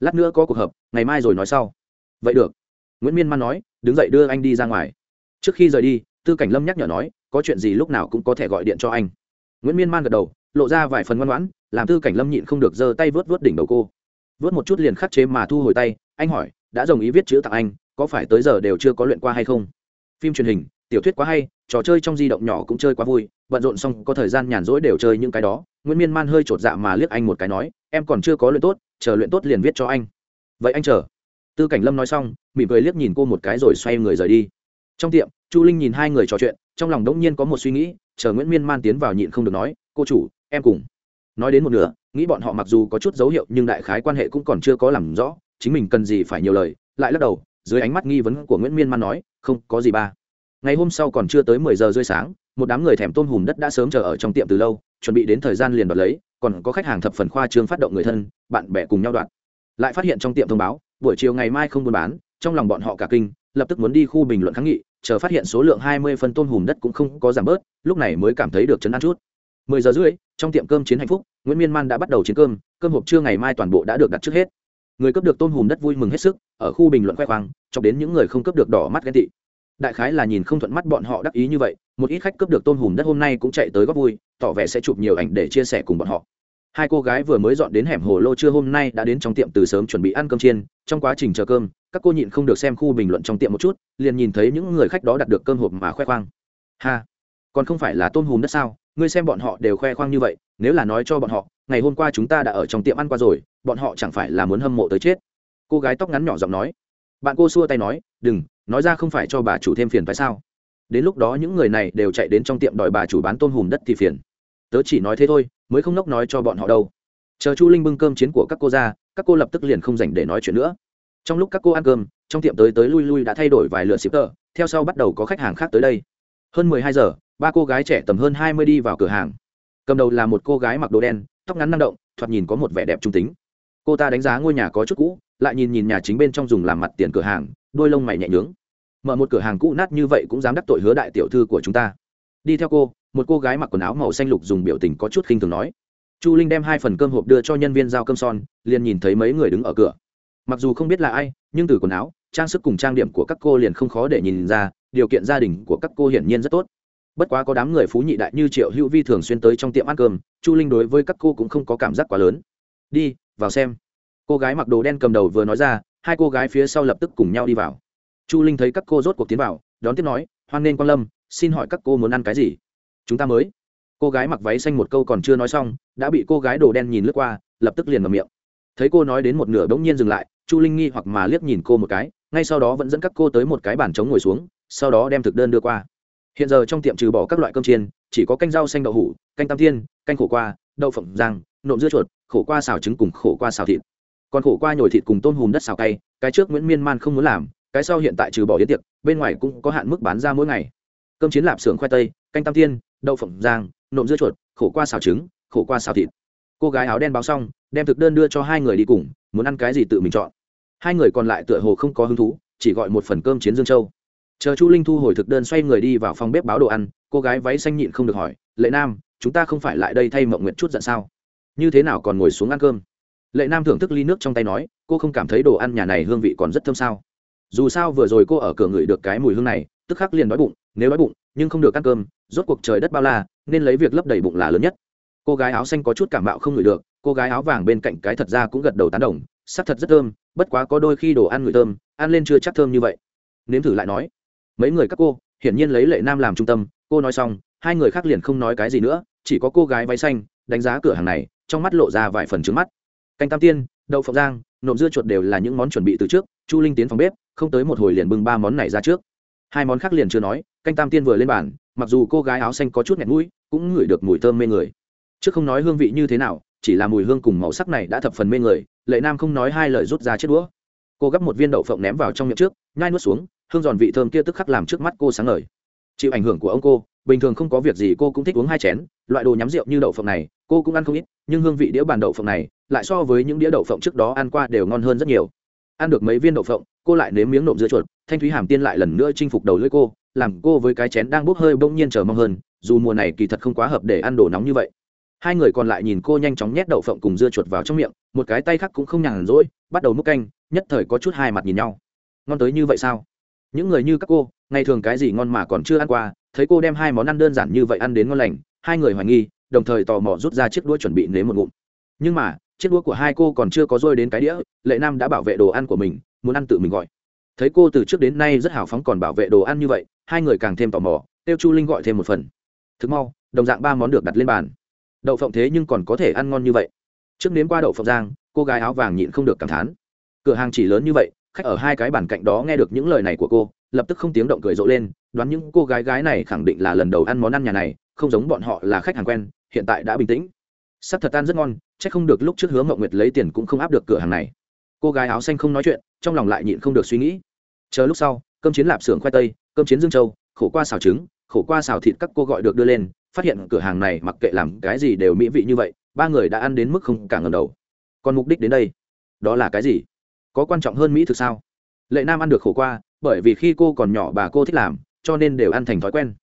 Lát nữa có cuộc họp, ngày mai rồi nói sau. Vậy được. Nguyễn miên man nói, đứng dậy đưa anh đi ra ngoài. Trước khi rời đi, tư cảnh lâm nhắc nhở nói, có chuyện gì lúc nào cũng có thể gọi điện cho anh. Nguyễn miên man gật đầu lộ ra vài phần ngoan ngoãn, làm tư cảnh lâm nhịn không được giơ tay vớt vớt đỉnh đầu cô. Vớt một chút liền khắc chế mà thu hồi tay, anh hỏi, đã đồng ý viết chữ tặng anh, có phải tới giờ đều chưa có luyện qua hay không? Phim truyền hình, tiểu thuyết quá hay, trò chơi trong di động nhỏ cũng chơi quá vui, bận rộn xong có thời gian nhàn rỗi đều chơi những cái đó. Nguyễn miên man hơi chột dạ mà liếc anh một cái nói, em còn chưa có luyện tốt, chờ luyện tốt liền viết cho anh. Vậy anh chờ. Tư cảnh lâm nói xong, mỉm cười liếc nhìn cô một cái rồi xoay người rời đi. Trong tiệm, chu linh nhìn hai người trò chuyện, trong lòng đống nhiên có một suy nghĩ, chờ nguyễn miên man tiến vào nhịn không được nói cô chủ, em cùng. Nói đến một nửa, nghĩ bọn họ mặc dù có chút dấu hiệu nhưng đại khái quan hệ cũng còn chưa có làm rõ, chính mình cần gì phải nhiều lời, lại lắc đầu, dưới ánh mắt nghi vấn của nguyễn miên man nói, không, có gì ba. Ngày hôm sau còn chưa tới mười giờ rưỡi sáng, một đám người thèm tôm hùm đất đã sớm chờ ở trong tiệm từ lâu, chuẩn bị đến thời gian liền đoạt lấy, còn có khách hàng thập phần khoa trương phát động người thân, bạn bè cùng nhau đoạt. Lại phát hiện trong tiệm thông báo, buổi chiều ngày mai không buôn bán, trong lòng bọn họ cả kinh, lập tức muốn đi khu bình luận kháng nghị, chờ phát hiện số lượng hai mươi phân tôm hùm đất cũng không có giảm bớt, lúc này mới cảm thấy được chấn an chút mười giờ rưỡi, trong tiệm cơm chiến hạnh phúc, nguyễn miên man đã bắt đầu chiến cơm cơm hộp trưa ngày mai toàn bộ đã được đặt trước hết. Người cướp được tôm hùm đất vui mừng hết sức, ở khu bình luận khoe khoang, chọc đến những người không cướp được đỏ mắt ghen tị. Đại khái là nhìn không thuận mắt bọn họ đắc ý như vậy, một ít khách cướp được tôm hùm đất hôm nay cũng chạy tới góp vui, tỏ vẻ sẽ chụp nhiều ảnh để chia sẻ cùng bọn họ. Hai cô gái vừa mới dọn đến hẻm hồ lô trưa hôm nay đã đến trong tiệm từ sớm chuẩn bị ăn cơm chiên, trong quá trình chờ cơm, các cô nhịn không được xem khu bình luận trong tiệm một chút, liền nhìn thấy những người khách đó đặt được cơm hộp mà khoe khoang. Ha, còn không phải là tôm hùm đất sao? Ngươi xem bọn họ đều khoe khoang như vậy, nếu là nói cho bọn họ, ngày hôm qua chúng ta đã ở trong tiệm ăn qua rồi, bọn họ chẳng phải là muốn hâm mộ tới chết? Cô gái tóc ngắn nhỏ giọng nói. Bạn cô xua tay nói, đừng, nói ra không phải cho bà chủ thêm phiền phải sao? Đến lúc đó những người này đều chạy đến trong tiệm đòi bà chủ bán tôm hùm đất thì phiền. Tớ chỉ nói thế thôi, mới không nốc nói cho bọn họ đâu. Chờ chu linh bưng cơm chiến của các cô ra, các cô lập tức liền không dành để nói chuyện nữa. Trong lúc các cô ăn cơm, trong tiệm tới tới lui lui đã thay đổi vài lượt ship tờ theo sau bắt đầu có khách hàng khác tới đây. Hơn mười hai giờ ba cô gái trẻ tầm hơn hai mươi đi vào cửa hàng. Cầm đầu là một cô gái mặc đồ đen, tóc ngắn năng động, thoạt nhìn có một vẻ đẹp trung tính. Cô ta đánh giá ngôi nhà có chút cũ, lại nhìn nhìn nhà chính bên trong dùng làm mặt tiền cửa hàng, đôi lông mày nhẹ nhướng. Mở một cửa hàng cũ nát như vậy cũng dám đắc tội hứa đại tiểu thư của chúng ta. Đi theo cô, một cô gái mặc quần áo màu xanh lục dùng biểu tình có chút khinh thường nói. Chu linh đem hai phần cơm hộp đưa cho nhân viên giao cơm son, liền nhìn thấy mấy người đứng ở cửa. Mặc dù không biết là ai, nhưng từ quần áo, trang sức cùng trang điểm của các cô liền không khó để nhìn ra, điều kiện gia đình của các cô hiển nhiên rất tốt bất quá có đám người phú nhị đại như triệu hữu vi thường xuyên tới trong tiệm ăn cơm, chu linh đối với các cô cũng không có cảm giác quá lớn. Đi, vào xem. Cô gái mặc đồ đen cầm đầu vừa nói ra, hai cô gái phía sau lập tức cùng nhau đi vào. Chu linh thấy các cô rốt cuộc tiến vào, đón tiếp nói, hoan nghênh quan lâm, xin hỏi các cô muốn ăn cái gì? Chúng ta mới. Cô gái mặc váy xanh một câu còn chưa nói xong, đã bị cô gái đồ đen nhìn lướt qua, lập tức liền ngầm miệng. Thấy cô nói đến một nửa bỗng nhiên dừng lại, chu linh nghi hoặc mà liếc nhìn cô một cái, ngay sau đó vẫn dẫn các cô tới một cái bàn trống ngồi xuống, sau đó đem thực đơn đưa qua hiện giờ trong tiệm trừ bỏ các loại cơm chiên chỉ có canh rau xanh đậu hủ canh tam thiên canh khổ qua đậu phộng giang, nộm dưa chuột khổ qua xào trứng cùng khổ qua xào thịt. Còn khổ qua nhồi thịt cùng tôm hùm đất xào cay cái trước nguyễn miên man không muốn làm cái sau hiện tại trừ bỏ yến tiệc bên ngoài cũng có hạn mức bán ra mỗi ngày. Cơm chiến lạp xưởng khoai tây canh tam thiên đậu phộng giang, nộm dưa chuột khổ qua xào trứng khổ qua xào thịt. Cô gái áo đen báo xong đem thực đơn đưa cho hai người đi cùng muốn ăn cái gì tự mình chọn. Hai người còn lại tựa hồ không có hứng thú chỉ gọi một phần cơm chiến dương châu chờ chu linh thu hồi thực đơn xoay người đi vào phòng bếp báo đồ ăn, cô gái váy xanh nhịn không được hỏi, lệ nam, chúng ta không phải lại đây thay mộng nguyện chút giận sao? Như thế nào còn ngồi xuống ăn cơm? Lệ nam thưởng thức ly nước trong tay nói, cô không cảm thấy đồ ăn nhà này hương vị còn rất thơm sao? Dù sao vừa rồi cô ở cửa ngửi được cái mùi hương này, tức khắc liền đói bụng, nếu đói bụng, nhưng không được ăn cơm, rốt cuộc trời đất bao la, nên lấy việc lấp đầy bụng là lớn nhất. Cô gái áo xanh có chút cảm mạo không ngửi được, cô gái áo vàng bên cạnh cái thật ra cũng gật đầu tán đồng, sắc thật rất thơm, bất quá có đôi khi đồ ăn ngửi thơm, ăn lên chưa chắc thơm như vậy. Nếm thử lại nói mấy người các cô, hiển nhiên lấy lệ nam làm trung tâm, cô nói xong, hai người khác liền không nói cái gì nữa, chỉ có cô gái váy xanh, đánh giá cửa hàng này, trong mắt lộ ra vài phần trứng mắt. Canh tam tiên, đậu phộng giang, nộm dưa chuột đều là những món chuẩn bị từ trước, chu linh tiến phòng bếp, không tới một hồi liền bưng ba món này ra trước. Hai món khác liền chưa nói, canh tam tiên vừa lên bàn, mặc dù cô gái áo xanh có chút nghẹt mũi, cũng ngửi được mùi thơm mê người. Chứ không nói hương vị như thế nào, chỉ là mùi hương cùng màu sắc này đã thập phần mê người, lệ nam không nói hai lời rút ra chiếc đũa. Cô gắp một viên đậu phộng ném vào trong miệng trước, nhai nuốt xuống hương giòn vị thơm kia tức khắc làm trước mắt cô sáng ngời. Chịu ảnh hưởng của ông cô, bình thường không có việc gì cô cũng thích uống hai chén, loại đồ nhắm rượu như đậu phộng này, cô cũng ăn không ít, nhưng hương vị đĩa bàn đậu phộng này, lại so với những đĩa đậu phộng trước đó ăn qua đều ngon hơn rất nhiều. Ăn được mấy viên đậu phộng, cô lại nếm miếng nộm dưa chuột, thanh thúy hàm tiên lại lần nữa chinh phục đầu lưỡi cô, làm cô với cái chén đang bốc hơi bỗng nhiên chờ mong hơn, dù mùa này kỳ thật không quá hợp để ăn đồ nóng như vậy. Hai người còn lại nhìn cô nhanh chóng nhét đậu phộng cùng dưa chuột vào trong miệng, một cái tay khác cũng không nhàn rỗi, bắt đầu múc canh, nhất thời có chút hai mặt nhìn nhau. Ngon tới như vậy sao? Những người như các cô, ngày thường cái gì ngon mà còn chưa ăn qua, thấy cô đem hai món ăn đơn giản như vậy ăn đến ngon lành, hai người hoài nghi, đồng thời tò mò rút ra chiếc đũa chuẩn bị nếm một ngụm. Nhưng mà, chiếc đũa của hai cô còn chưa có rơi đến cái đĩa, lệ nam đã bảo vệ đồ ăn của mình, muốn ăn tự mình gọi. Thấy cô từ trước đến nay rất hào phóng còn bảo vệ đồ ăn như vậy, hai người càng thêm tò mò, tiêu chu linh gọi thêm một phần. Thực mau, đồng dạng ba món được đặt lên bàn. Đậu phộng thế nhưng còn có thể ăn ngon như vậy. Trước nếm qua đậu phộng giang cô gái áo vàng nhịn không được cảm thán. Cửa hàng chỉ lớn như vậy khách ở hai cái bàn cạnh đó nghe được những lời này của cô, lập tức không tiếng động cười rộ lên, đoán những cô gái gái này khẳng định là lần đầu ăn món ăn nhà này, không giống bọn họ là khách hàng quen, hiện tại đã bình tĩnh. Sắc thật ăn rất ngon c h ắ c không được lúc trước hứa mậu nguyệt lấy tiền cũng không áp được cửa hàng này. Cô gái áo xanh không nói chuyện, trong lòng lại nhịn không được suy nghĩ. Chờ lúc sau, cơm chiến lạp xưởng khoai tây, cơm chiến dương châu, khổ qua xào trứng, khổ qua xào thịt các cô gọi được đưa lên, phát hiện cửa hàng này mặc kệ làm cái gì đều mỹ vị như vậy, ba người đã ăn đến mức không cả ngầm đầu. Còn mục đích đến đây, đó là cái gì? Có quan trọng hơn mỹ thực sao? Lệ nam ăn được khổ qua, bởi vì khi cô còn nhỏ bà cô thích làm, cho nên đều ăn thành thói quen.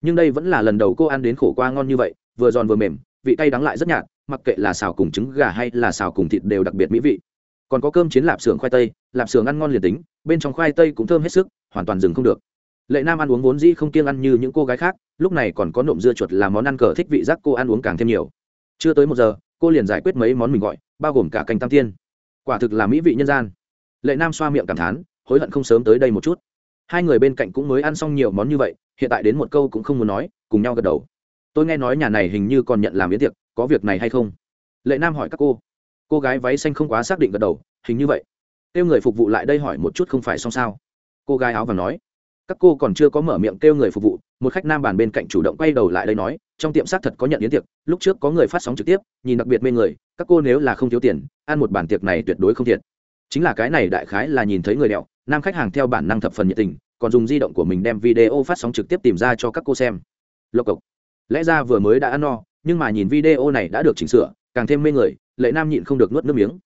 Nhưng đây vẫn là lần đầu cô ăn đến khổ qua ngon như vậy, vừa giòn vừa mềm, vị cay đắng lại rất nhạt, mặc kệ là xào cùng trứng gà hay là xào cùng thịt đều đặc biệt mỹ vị. Còn có cơm chiến lạp xưởng khoai tây, lạp xưởng ăn ngon liền tính, bên trong khoai tây cũng thơm hết sức, hoàn toàn dừng không được. Lệ nam ăn uống vốn dĩ không kiêng ăn như những cô gái khác, lúc này còn có nộm dưa chuột là món ăn cờ thích vị giác cô ăn uống càng thêm nhiều. Chưa tới một giờ, cô liền giải quyết mấy món mình gọi, bao gồm cả canh tam tiên. Quả thực là mỹ vị nhân gian lệ nam xoa miệng cảm thán, hối hận không sớm tới đây một chút. Hai người bên cạnh cũng mới ăn xong nhiều món như vậy, hiện tại đến một câu cũng không muốn nói, cùng nhau gật đầu. Tôi nghe nói nhà này hình như còn nhận làm yến tiệc, có việc này hay không? Lệ nam hỏi các cô. Cô gái váy xanh không quá xác định gật đầu, hình như vậy. Kêu người phục vụ lại đây hỏi một chút không phải xong sao. Cô gái áo vàng nói. Các cô còn chưa có mở miệng kêu người phục vụ, một khách nam bàn bên cạnh chủ động quay đầu lại đây nói, trong tiệm xác thật có nhận yến tiệc, lúc trước có người phát sóng trực tiếp, nhìn đặc biệt mê người, các cô nếu là không thiếu tiền, ăn một bản tiệc này tuyệt đối không thiệt chính là cái này đại khái là nhìn thấy người đẹo, nam khách hàng theo bản năng thập phần nhiệt tình, còn dùng di động của mình đem video phát sóng trực tiếp tìm ra cho các cô xem. Lộc cộc. Lẽ ra vừa mới đã ăn no, nhưng mà nhìn video này đã được chỉnh sửa, càng thêm mê người, lệ nam nhịn không được nuốt nước miếng.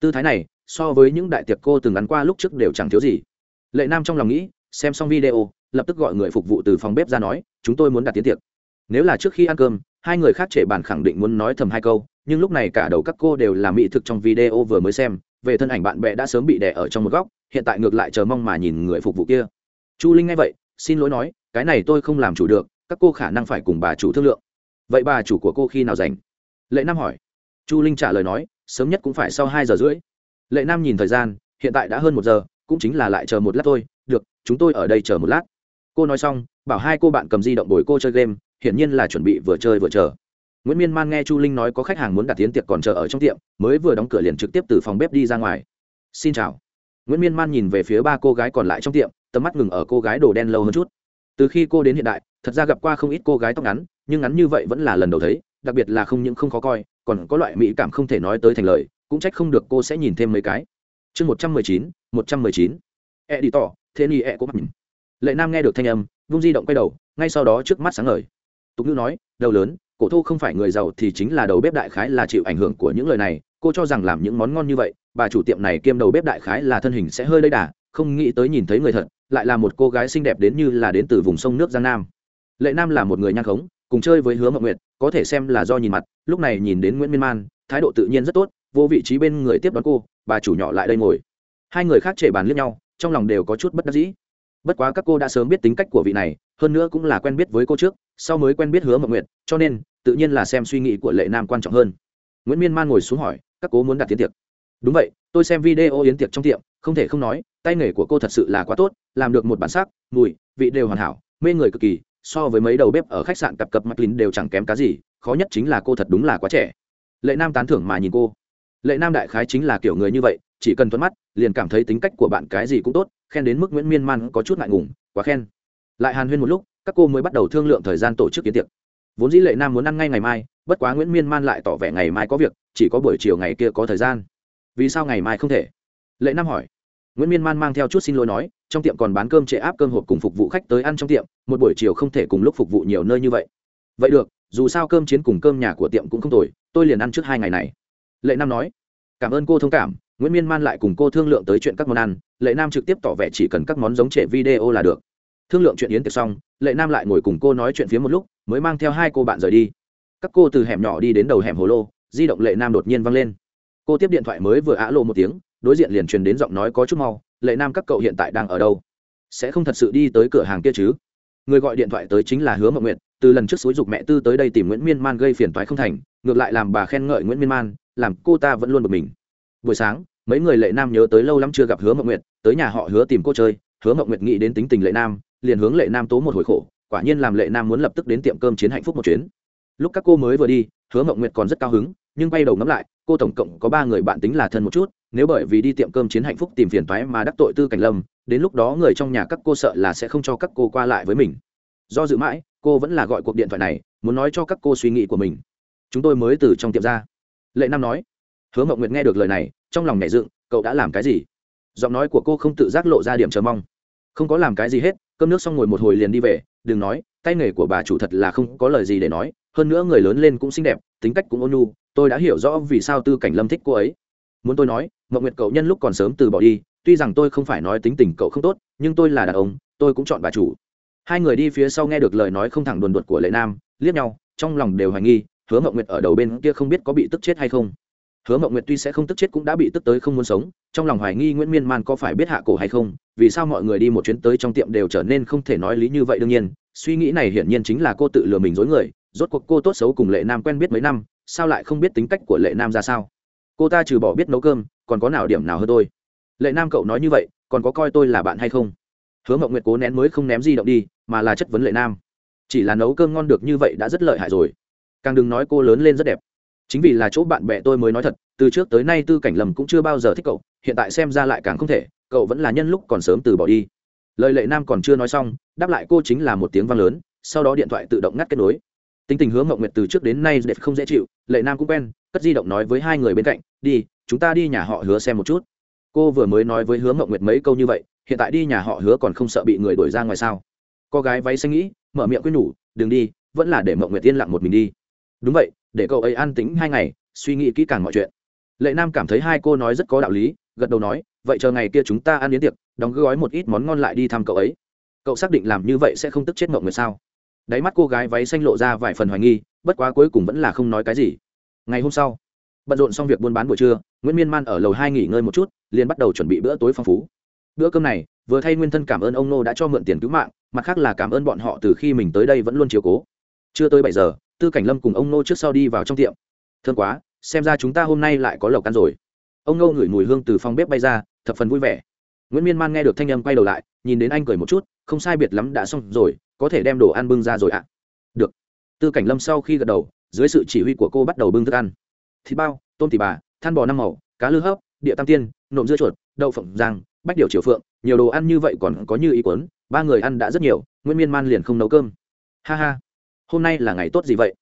Tư thái này, so với những đại tiệc cô từng ngắn qua lúc trước đều chẳng thiếu gì. Lệ nam trong lòng nghĩ, xem xong video, lập tức gọi người phục vụ từ phòng bếp ra nói, chúng tôi muốn đặt tiến tiệc. Nếu là trước khi ăn cơm, hai người khác trẻ bàn khẳng định muốn nói thầm hai câu, nhưng lúc này cả đầu các cô đều là mỹ thực trong video vừa mới xem về thân ảnh bạn bè đã sớm bị đè ở trong một góc, hiện tại ngược lại chờ mong mà nhìn người phục vụ kia. Chu linh nghe vậy, xin lỗi nói, cái này tôi không làm chủ được, các cô khả năng phải cùng bà chủ thương lượng. Vậy bà chủ của cô khi nào dành lệ nam hỏi. Chu linh trả lời nói, sớm nhất cũng phải sau hai giờ rưỡi. Lệ nam nhìn thời gian, hiện tại đã hơn một giờ, cũng chính là lại chờ một lát thôi. Được, chúng tôi ở đây chờ một lát. Cô nói xong, bảo hai cô bạn cầm di động bồi cô chơi game, hiển nhiên là chuẩn bị vừa chơi vừa chờ nguyễn miên man nghe chu linh nói có khách hàng muốn đặt tiến tiệc còn chờ ở trong tiệm, mới vừa đóng cửa liền trực tiếp từ phòng bếp đi ra ngoài. Xin chào. Nguyễn miên man nhìn về phía ba cô gái còn lại trong tiệm, tầm mắt ngừng ở cô gái đồ đen lâu hơn chút. Từ khi cô đến hiện đại, thật ra gặp qua không ít cô gái tóc ngắn, nhưng ngắn như vậy vẫn là lần đầu thấy, đặc biệt là không những không khó coi, còn có loại mỹ cảm không thể nói tới thành lời, cũng trách không được cô sẽ nhìn thêm mấy cái. Chương một trăm mười chín, một trăm mười chín. E đi tỏ, thế ni e có mặt lệ nam nghe được thanh âm, vung di động quay đầu, ngay sau đó trước mắt sáng ngời. Tục ngữ nói, đầu lớn cổ thu không phải người giàu thì chính là đầu bếp đại khái là chịu ảnh hưởng của những lời này. Cô cho rằng làm những món ngon như vậy, bà chủ tiệm này kiêm đầu bếp đại khái là thân hình sẽ hơi lây đà, không nghĩ tới nhìn thấy người thật, lại là một cô gái xinh đẹp đến như là đến từ vùng sông nước giang nam. Lệ nam là một người nhan khống, cùng chơi với hứa mộng nguyệt, có thể xem là do nhìn mặt, lúc này nhìn đến nguyễn miên man, thái độ tự nhiên rất tốt, vô vị trí bên người tiếp đón cô, bà chủ nhỏ lại đây ngồi. Hai người khác chệ bàn liếc nhau, trong lòng đều có chút bất đắc dĩ bất quá các cô đã sớm biết tính cách của vị này, hơn nữa cũng là quen biết với cô trước, sau mới quen biết hứa mậu nguyệt, cho nên, tự nhiên là xem suy nghĩ của lệ nam quan trọng hơn. Nguyễn miên man ngồi xuống hỏi, các cô muốn đặt tiến tiệc? Đúng vậy, tôi xem video yến tiệc trong tiệm, không thể không nói, tay nghề của cô thật sự là quá tốt, làm được một bản sắc, mùi, vị đều hoàn hảo, mê người cực kỳ, so với mấy đầu bếp ở khách sạn cặp cặp mặt lín đều chẳng kém cá gì, khó nhất chính là cô thật đúng là quá trẻ. Lệ nam tán thưởng mà nhìn cô. Lệ nam đại khái chính là kiểu người như vậy, chỉ cần thuận mắt, liền cảm thấy tính cách của bạn cái gì cũng tốt khen đến mức nguyễn miên man có chút ngại ngùng quá khen lại hàn huyên một lúc các cô mới bắt đầu thương lượng thời gian tổ chức kiến tiệc vốn dĩ lệ nam muốn ăn ngay ngày mai bất quá nguyễn miên man lại tỏ vẻ ngày mai có việc chỉ có buổi chiều ngày kia có thời gian vì sao ngày mai không thể lệ nam hỏi nguyễn miên man mang theo chút xin lỗi nói trong tiệm còn bán cơm trệ áp cơm hộp cùng phục vụ khách tới ăn trong tiệm một buổi chiều không thể cùng lúc phục vụ nhiều nơi như vậy vậy được dù sao cơm chiến cùng cơm nhà của tiệm cũng không tồi tôi liền ăn trước hai ngày này lệ nam nói cảm ơn cô thông cảm nguyễn miên man lại cùng cô thương lượng tới chuyện các món ăn, lệ nam trực tiếp tỏ vẻ chỉ cần các món giống trẻ video là được. Thương lượng chuyện yến tiệc xong, lệ nam lại ngồi cùng cô nói chuyện phía một lúc, mới mang theo hai cô bạn rời đi. Các cô từ hẻm nhỏ đi đến đầu hẻm hồ lô, di động lệ nam đột nhiên văng lên. Cô tiếp điện thoại mới vừa á lộ một tiếng, đối diện liền truyền đến giọng nói có chút mau, lệ nam, các cậu hiện tại đang ở đâu? Sẽ không thật sự đi tới cửa hàng kia chứ? Người gọi điện thoại tới chính là hứa mộng nguyệt, từ lần trước xúi dục mẹ tư tới đây tìm nguyễn miên man gây phiền toái không thành, ngược lại làm bà khen ngợi nguyễn miên man, làm cô ta vẫn luôn bực mình. Buổi sáng mấy người lệ nam nhớ tới lâu lắm chưa gặp hứa mộng nguyệt, tới nhà họ hứa tìm cô chơi, hứa mộng nguyệt nghĩ đến tính tình lệ nam, liền hướng lệ nam tố một hồi khổ, quả nhiên làm lệ nam muốn lập tức đến tiệm cơm chiến hạnh phúc một chuyến. Lúc các cô mới vừa đi, hứa mộng nguyệt còn rất cao hứng, nhưng bay đầu ngắm lại, cô tổng cộng có ba người bạn tính là thân một chút, nếu bởi vì đi tiệm cơm chiến hạnh phúc tìm phiền toái mà đắc tội tư cảnh lâm, đến lúc đó người trong nhà các cô sợ là sẽ không cho các cô qua lại với mình. Do dự mãi, cô vẫn là gọi cuộc điện thoại này, muốn nói cho các cô suy nghĩ của mình. Chúng tôi mới từ trong tiệm ra. Lệ nam nói, hứa mộng nguyệt nghe được lời này trong lòng nhảy dựng, cậu đã làm cái gì? Giọng nói của cô không tự giác lộ ra điểm chờ mong. Không có làm cái gì hết, cơm nước xong ngồi một hồi liền đi về, đừng nói, tay nghề của bà chủ thật là không có lời gì để nói, hơn nữa người lớn lên cũng xinh đẹp, tính cách cũng ôn nhu, tôi đã hiểu rõ vì sao tư cảnh lâm thích cô ấy. Muốn tôi nói mộng nguyệt cậu nhân lúc còn sớm từ bỏ đi, tuy rằng tôi không phải nói tính tình cậu không tốt, nhưng tôi là đàn ông, tôi cũng chọn bà chủ. Hai người đi phía sau nghe được lời nói không thẳng đồn đột của lệ nam, liếc nhau, trong lòng đều hoài nghi, hứa mộng nguyệt ở đầu bên kia không biết có bị tức chết hay không hứa mộng nguyệt tuy sẽ không tức chết cũng đã bị tức tới không muốn sống, trong lòng hoài nghi nguyễn miên man có phải biết hạ cổ hay không, vì sao mọi người đi một chuyến tới trong tiệm đều trở nên không thể nói lý như vậy đương nhiên, suy nghĩ này hiển nhiên chính là cô tự lừa mình dối người, rốt cuộc cô tốt xấu cùng lệ nam quen biết mấy năm, sao lại không biết tính cách của lệ nam ra sao? Cô ta trừ bỏ biết nấu cơm, còn có nào điểm nào hơn tôi? Lệ nam cậu nói như vậy, còn có coi tôi là bạn hay không? Hứa mộng nguyệt cố nén mới không ném di động đi, mà là chất vấn lệ nam. Chỉ là nấu cơm ngon được như vậy đã rất lợi hại rồi. Càng đừng nói cô lớn lên rất đẹp chính vì là chỗ bạn bè tôi mới nói thật, từ trước tới nay tư cảnh lầm cũng chưa bao giờ thích cậu, hiện tại xem ra lại càng không thể, cậu vẫn là nhân lúc còn sớm từ bỏ đi. Lời lệ nam còn chưa nói xong, đáp lại cô chính là một tiếng vang lớn, sau đó điện thoại tự động ngắt kết nối. Tính tình hướng mộng nguyệt từ trước đến nay đẹp không dễ chịu, lệ nam cũng quen, cất di động nói với hai người bên cạnh, đi, chúng ta đi nhà họ hứa xem một chút. Cô vừa mới nói với hứa mộng nguyệt mấy câu như vậy, hiện tại đi nhà họ hứa còn không sợ bị người đuổi ra ngoài sao? Cô gái váy xanh nghĩ, mở miệng quyết nhủ, đừng đi, vẫn là để mộng nguyệt yên lặng một mình đi. Đúng vậy để cậu ấy an tĩnh hai ngày, suy nghĩ kỹ càng mọi chuyện. Lệ nam cảm thấy hai cô nói rất có đạo lý, gật đầu nói, vậy chờ ngày kia chúng ta ăn đến tiệc, đóng gói một ít món ngon lại đi thăm cậu ấy. Cậu xác định làm như vậy sẽ không tức chết mộng người sao? Đáy mắt cô gái váy xanh lộ ra vài phần hoài nghi, bất quá cuối cùng vẫn là không nói cái gì. Ngày hôm sau, bận rộn xong việc buôn bán buổi trưa, nguyễn miên man ở lầu hai nghỉ ngơi một chút, liền bắt đầu chuẩn bị bữa tối phong phú. Bữa cơm này, vừa thay nguyên thân cảm ơn ông nô đã cho mượn tiền cứu mạng, mặt khác là cảm ơn bọn họ từ khi mình tới đây vẫn luôn chiều cố. Chưa tới bảy giờ tư cảnh lâm cùng ông nô trước sau đi vào trong tiệm. Thương quá, xem ra chúng ta hôm nay lại có lộc ăn rồi. Ông nô ngửi mùi hương từ phòng bếp bay ra, thập phần vui vẻ. Nguyễn miên man nghe được thanh âm quay đầu lại, nhìn đến anh cười một chút, không sai biệt lắm đã xong rồi, có thể đem đồ ăn bưng ra rồi ạ. Được. Tư cảnh lâm sau khi gật đầu, dưới sự chỉ huy của cô bắt đầu bưng thức ăn. Thịt bao, tôm tỉ bà, than bò năm màu, cá lư hấp, địa tam tiên, nộm dưa chuột, đậu phộng giang bách điều triều phượng, nhiều đồ ăn như vậy còn có như ý quấn, ba người ăn đã rất nhiều, nguyễn miên man liền không nấu cơm. Ha ha hôm nay là ngày tốt gì vậy?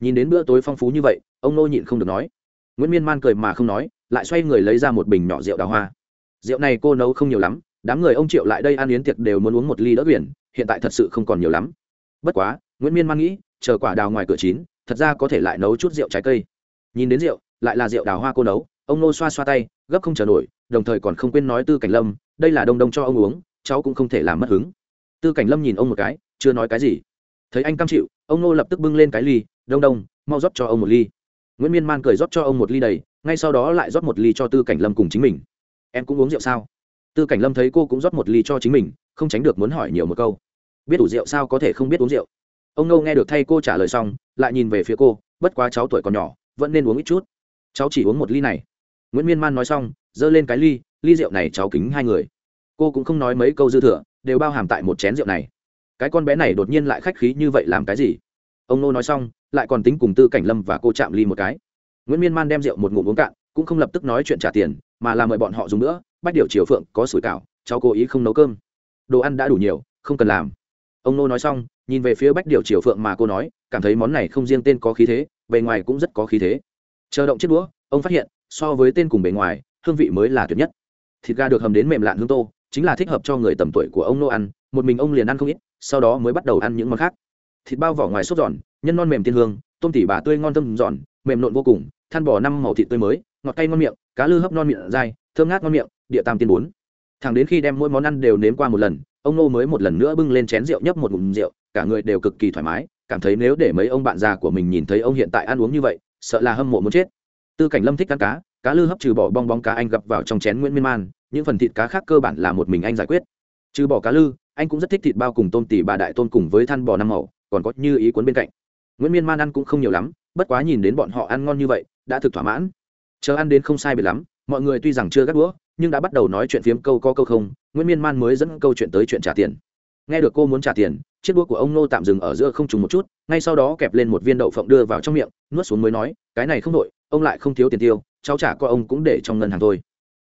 Nhìn đến bữa tối phong phú như vậy, ông nô nhịn không được nói. Nguyễn miên man cười mà không nói, lại xoay người lấy ra một bình nhỏ rượu đào hoa. Rượu này cô nấu không nhiều lắm, đám người ông triệu lại đây ăn yến tiệc đều muốn uống một ly đỡ biển, hiện tại thật sự không còn nhiều lắm. Bất quá, nguyễn miên man nghĩ, chờ quả đào ngoài cửa chín, thật ra có thể lại nấu chút rượu trái cây. Nhìn đến rượu, lại là rượu đào hoa cô nấu, ông nô xoa xoa tay, gấp không chờ nổi, đồng thời còn không quên nói tư cảnh lâm, đây là đông đông cho ông uống, cháu cũng không thể làm mất hứng. Tư cảnh lâm nhìn ông một cái, chưa nói cái gì. Thấy anh cam chịu ông nô lập tức bưng lên cái ly, đông đông, mau rót cho ông một ly. Nguyễn miên man cười rót cho ông một ly đầy, ngay sau đó lại rót một ly cho tư cảnh lâm cùng chính mình. Em cũng uống rượu sao? Tư cảnh lâm thấy cô cũng rót một ly cho chính mình, không tránh được muốn hỏi nhiều một câu. Biết đủ rượu sao có thể không biết uống rượu? Ông nô nghe được thay cô trả lời xong, lại nhìn về phía cô, bất quá cháu tuổi còn nhỏ, vẫn nên uống ít chút. Cháu chỉ uống một ly này. Nguyễn miên man nói xong, giơ lên cái ly ly rượu này cháu kính hai người. Cô cũng không nói mấy câu dư thừa, đều bao hàm tại một chén rượu này cái con bé này đột nhiên lại khách khí như vậy làm cái gì? Ông nô nói xong, lại còn tính cùng tư cảnh lâm và cô chạm ly một cái. Nguyễn miên man đem rượu một ngụm uống cạn, cũng không lập tức nói chuyện trả tiền, mà là mời bọn họ dùng nữa bách điều triều phượng, có sủi cảo, cháu cố ý không nấu cơm. Đồ ăn đã đủ nhiều, không cần làm. Ông nô nói xong, nhìn về phía bách điều triều phượng mà cô nói, cảm thấy món này không riêng tên có khí thế, bề ngoài cũng rất có khí thế. Chờ động chiếc đũa, ông phát hiện, so với tên cùng bề ngoài, hương vị mới là tuyệt nhất. Thịt gà được hầm đến mềm lạn hương tô, chính là thích hợp cho người tầm tuổi của ông nô ăn, một mình ông liền ăn không ít sau đó mới bắt đầu ăn những món khác. Thịt bao vỏ ngoài sốt giòn, nhân non mềm tiên hương, tôm tỉ bà tươi ngon thơm giòn, mềm nộn vô cùng, than bò năm màu thịt tươi mới, ngọt cay ngon miệng, cá lư hấp non miệng dai, thơm ngát ngon miệng, địa tam tiên bốn. Thẳng đến khi đem mỗi món ăn đều nếm qua một lần, ông nô mới một lần nữa bưng lên chén rượu nhấp một ngụm rượu, cả người đều cực kỳ thoải mái, cảm thấy nếu để mấy ông bạn già của mình nhìn thấy ông hiện tại ăn uống như vậy, sợ là hâm mộ muốn chết. Tư cảnh lâm thích ăn cá cá lư hấp trừ bỏ bong bóng cá anh gặp vào trong chén nguyễn miên man, những phần thịt cá khác cơ bản là một mình anh giải quyết. Trừ bỏ cá lư anh cũng rất thích thịt bao cùng tôm tỉ bà đại tôm cùng với than bò năm màu, còn có như ý cuốn bên cạnh. Nguyễn miên man ăn cũng không nhiều lắm, bất quá nhìn đến bọn họ ăn ngon như vậy, đã thực thỏa mãn. Chờ ăn đến không sai biệt lắm, mọi người tuy rằng chưa gắt đũa, nhưng đã bắt đầu nói chuyện phiếm câu có câu không, nguyễn miên man mới dẫn câu chuyện tới chuyện trả tiền. Nghe được cô muốn trả tiền, chiếc đũa của ông nô tạm dừng ở giữa không trùng một chút, ngay sau đó kẹp lên một viên đậu phộng đưa vào trong miệng, nuốt xuống mới nói, cái này không đội ông lại không thiếu tiền tiêu, cháu trả qua ông cũng để trong ngân hàng thôi.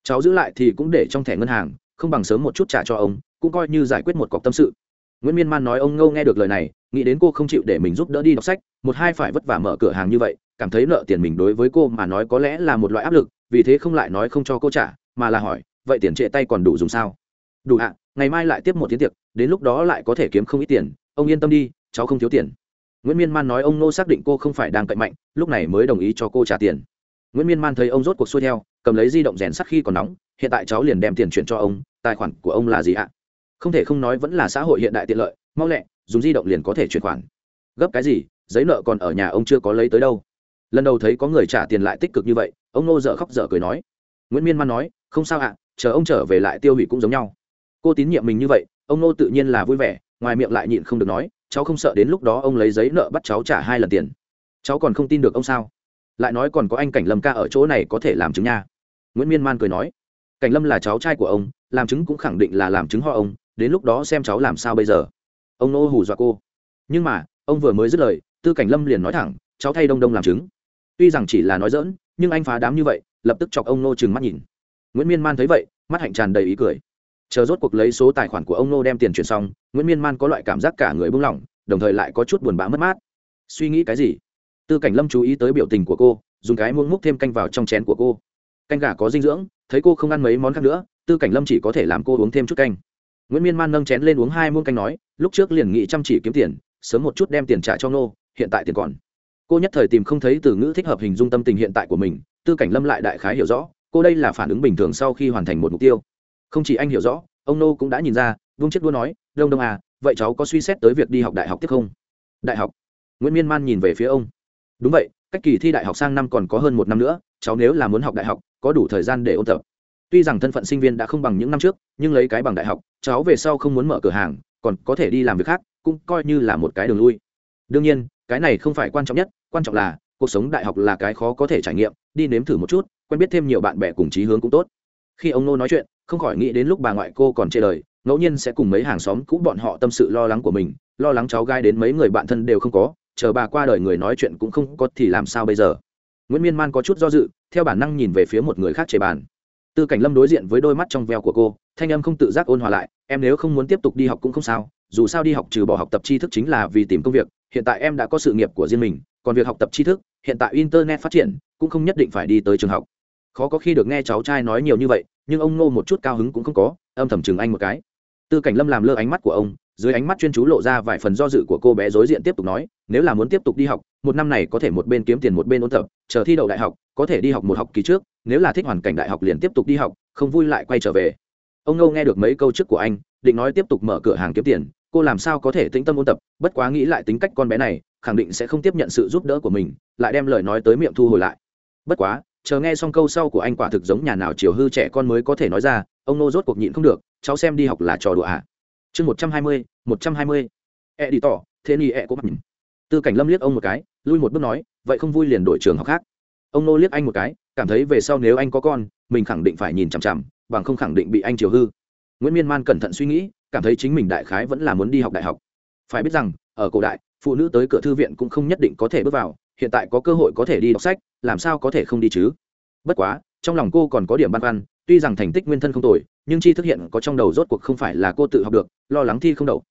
Cháu giữ lại thì cũng để trong thẻ ngân hàng, không bằng sớm một chút trả cho ông cũng coi như giải quyết một cọc tâm sự. Nguyễn miên man nói ông ngâu nghe được lời này, nghĩ đến cô không chịu để mình giúp đỡ đi đọc sách, một hai phải vất vả mở cửa hàng như vậy, cảm thấy nợ tiền mình đối với cô mà nói có lẽ là một loại áp lực, vì thế không lại nói không cho cô trả, mà là hỏi, vậy tiền trệ tay còn đủ dùng sao? Đủ ạ, ngày mai lại tiếp một tiếng tiệc, đến lúc đó lại có thể kiếm không ít tiền, ông yên tâm đi, cháu không thiếu tiền. Nguyễn miên man nói ông nô xác định cô không phải đang cậy mạnh, lúc này mới đồng ý cho cô trả tiền. Nguyễn miên man thấy ông rốt cuộc xuôi theo, cầm lấy di động rèn sắt khi còn nóng, hiện tại cháu liền đem tiền chuyển cho ông, tài khoản của ông là gì ạ? Không thể không nói vẫn là xã hội hiện đại tiện lợi, mau lẹ, dùng di động liền có thể chuyển khoản. Gấp cái gì, giấy nợ còn ở nhà ông chưa có lấy tới đâu. Lần đầu thấy có người trả tiền lại tích cực như vậy, ông nô dợ khóc dở cười nói. Nguyễn miên man nói, không sao ạ, chờ ông trở về lại tiêu hủy cũng giống nhau. Cô tín nhiệm mình như vậy, ông nô tự nhiên là vui vẻ, ngoài miệng lại nhịn không được nói, cháu không sợ đến lúc đó ông lấy giấy nợ bắt cháu trả hai lần tiền. Cháu còn không tin được ông sao? Lại nói còn có anh cảnh lâm ca ở chỗ này có thể làm chứng nha. Nguyễn miên man cười nói, cảnh lâm là cháu trai của ông, làm chứng cũng khẳng định là làm chứng họ ông đến lúc đó xem cháu làm sao bây giờ. Ông nô hù dọa cô. Nhưng mà, ông vừa mới dứt lời, tư cảnh lâm liền nói thẳng, cháu thay đông đông làm chứng. Tuy rằng chỉ là nói dỡn nhưng anh phá đám như vậy, lập tức chọc ông nô trừng mắt nhìn. Nguyễn miên man thấy vậy, mắt hạnh tràn đầy ý cười. Chờ rốt cuộc lấy số tài khoản của ông nô đem tiền chuyển xong, nguyễn miên man có loại cảm giác cả người buông lỏng, đồng thời lại có chút buồn bã mất mát. Suy nghĩ cái gì? Tư cảnh lâm chú ý tới biểu tình của cô, dùng cái muỗng múc thêm canh vào trong chén của cô. Canh gà có dinh dưỡng, thấy cô không ăn mấy món khác nữa, tư cảnh lâm chỉ có thể làm cô uống thêm chút canh nguyễn miên man nâng chén lên uống hai muỗng canh nói, lúc trước liền nghĩ chăm chỉ kiếm tiền, sớm một chút đem tiền trả cho nô hiện tại tiền còn. Cô nhất thời tìm không thấy từ ngữ thích hợp hình dung tâm tình hiện tại của mình, tư cảnh lâm lại đại khái hiểu rõ, cô đây là phản ứng bình thường sau khi hoàn thành một mục tiêu. Không chỉ anh hiểu rõ, ông nô cũng đã nhìn ra, vung chiếc đua nói, đông đông à vậy cháu có suy xét tới việc đi học đại học tiếp không? Đại học? Nguyễn miên man nhìn về phía ông. Đúng vậy, cách kỳ thi đại học sang năm còn có hơn một năm nữa, cháu nếu là muốn học đại học, có đủ thời gian để ôn tập tuy rằng thân phận sinh viên đã không bằng những năm trước, nhưng lấy cái bằng đại học, cháu về sau không muốn mở cửa hàng, còn có thể đi làm việc khác, cũng coi như là một cái đường lui. Đương nhiên, cái này không phải quan trọng nhất, quan trọng là, cuộc sống đại học là cái khó có thể trải nghiệm, đi nếm thử một chút, quen biết thêm nhiều bạn bè cùng chí hướng cũng tốt. Khi ông nô nói chuyện, không khỏi nghĩ đến lúc bà ngoại cô còn chê đời, ngẫu nhiên sẽ cùng mấy hàng xóm cũ bọn họ tâm sự lo lắng của mình, lo lắng cháu gai đến mấy người bạn thân đều không có, chờ bà qua đời người nói chuyện cũng không có thì làm sao bây giờ? Nguyễn miên man có chút do dự, theo bản năng nhìn về phía một người khác chế bàn tư cảnh lâm đối diện với đôi mắt trong veo của cô, thanh âm không tự giác ôn hòa lại, em nếu không muốn tiếp tục đi học cũng không sao, dù sao đi học trừ bỏ học tập tri thức chính là vì tìm công việc, hiện tại em đã có sự nghiệp của riêng mình, còn việc học tập tri thức, hiện tại internet phát triển, cũng không nhất định phải đi tới trường học. Khó có khi được nghe cháu trai nói nhiều như vậy, nhưng ông Ngô một chút cao hứng cũng không có, âm thầm chừng anh một cái. Tư cảnh lâm làm lơ ánh mắt của ông dưới ánh mắt chuyên chú lộ ra vài phần do dự của cô bé đối diện tiếp tục nói, nếu là muốn tiếp tục đi học, một năm này có thể một bên kiếm tiền một bên ôn tập, chờ thi đậu đại học, có thể đi học một học kỳ trước, nếu là thích hoàn cảnh đại học liền tiếp tục đi học, không vui lại quay trở về. Ông ngâu nghe được mấy câu trước của anh, định nói tiếp tục mở cửa hàng kiếm tiền, cô làm sao có thể tĩnh tâm ôn tập? Bất quá nghĩ lại tính cách con bé này, khẳng định sẽ không tiếp nhận sự giúp đỡ của mình, lại đem lời nói tới miệng thu hồi lại. Bất quá, chờ nghe xong câu sau của anh quả thực giống nhà nào chiều hư trẻ con mới có thể nói ra, ông nô rốt cuộc nhịn không được, cháu xem đi học là trò đùa ạ à chương một trăm hai mươi, một trăm hai mươi. E đi tỏ, thế ni e cũng mặt nhìn. Tư cảnh lâm liếc ông một cái, lui một bước nói, vậy không vui liền đổi trường học khác. Ông nô liếc anh một cái, cảm thấy về sau nếu anh có con, mình khẳng định phải nhìn chằm chằm, bằng không khẳng định bị anh chiều hư. Nguyễn miên man cẩn thận suy nghĩ, cảm thấy chính mình đại khái vẫn là muốn đi học đại học. Phải biết rằng, ở cổ đại, phụ nữ tới cửa thư viện cũng không nhất định có thể bước vào, hiện tại có cơ hội có thể đi đọc sách, làm sao có thể không đi chứ? Bất quá, trong lòng cô còn có điểm băn khoăn, tuy rằng thành tích nguyên thân không tồi nhưng chi thức hiện có trong đầu rốt cuộc không phải là cô tự học được, lo lắng thi không đậu.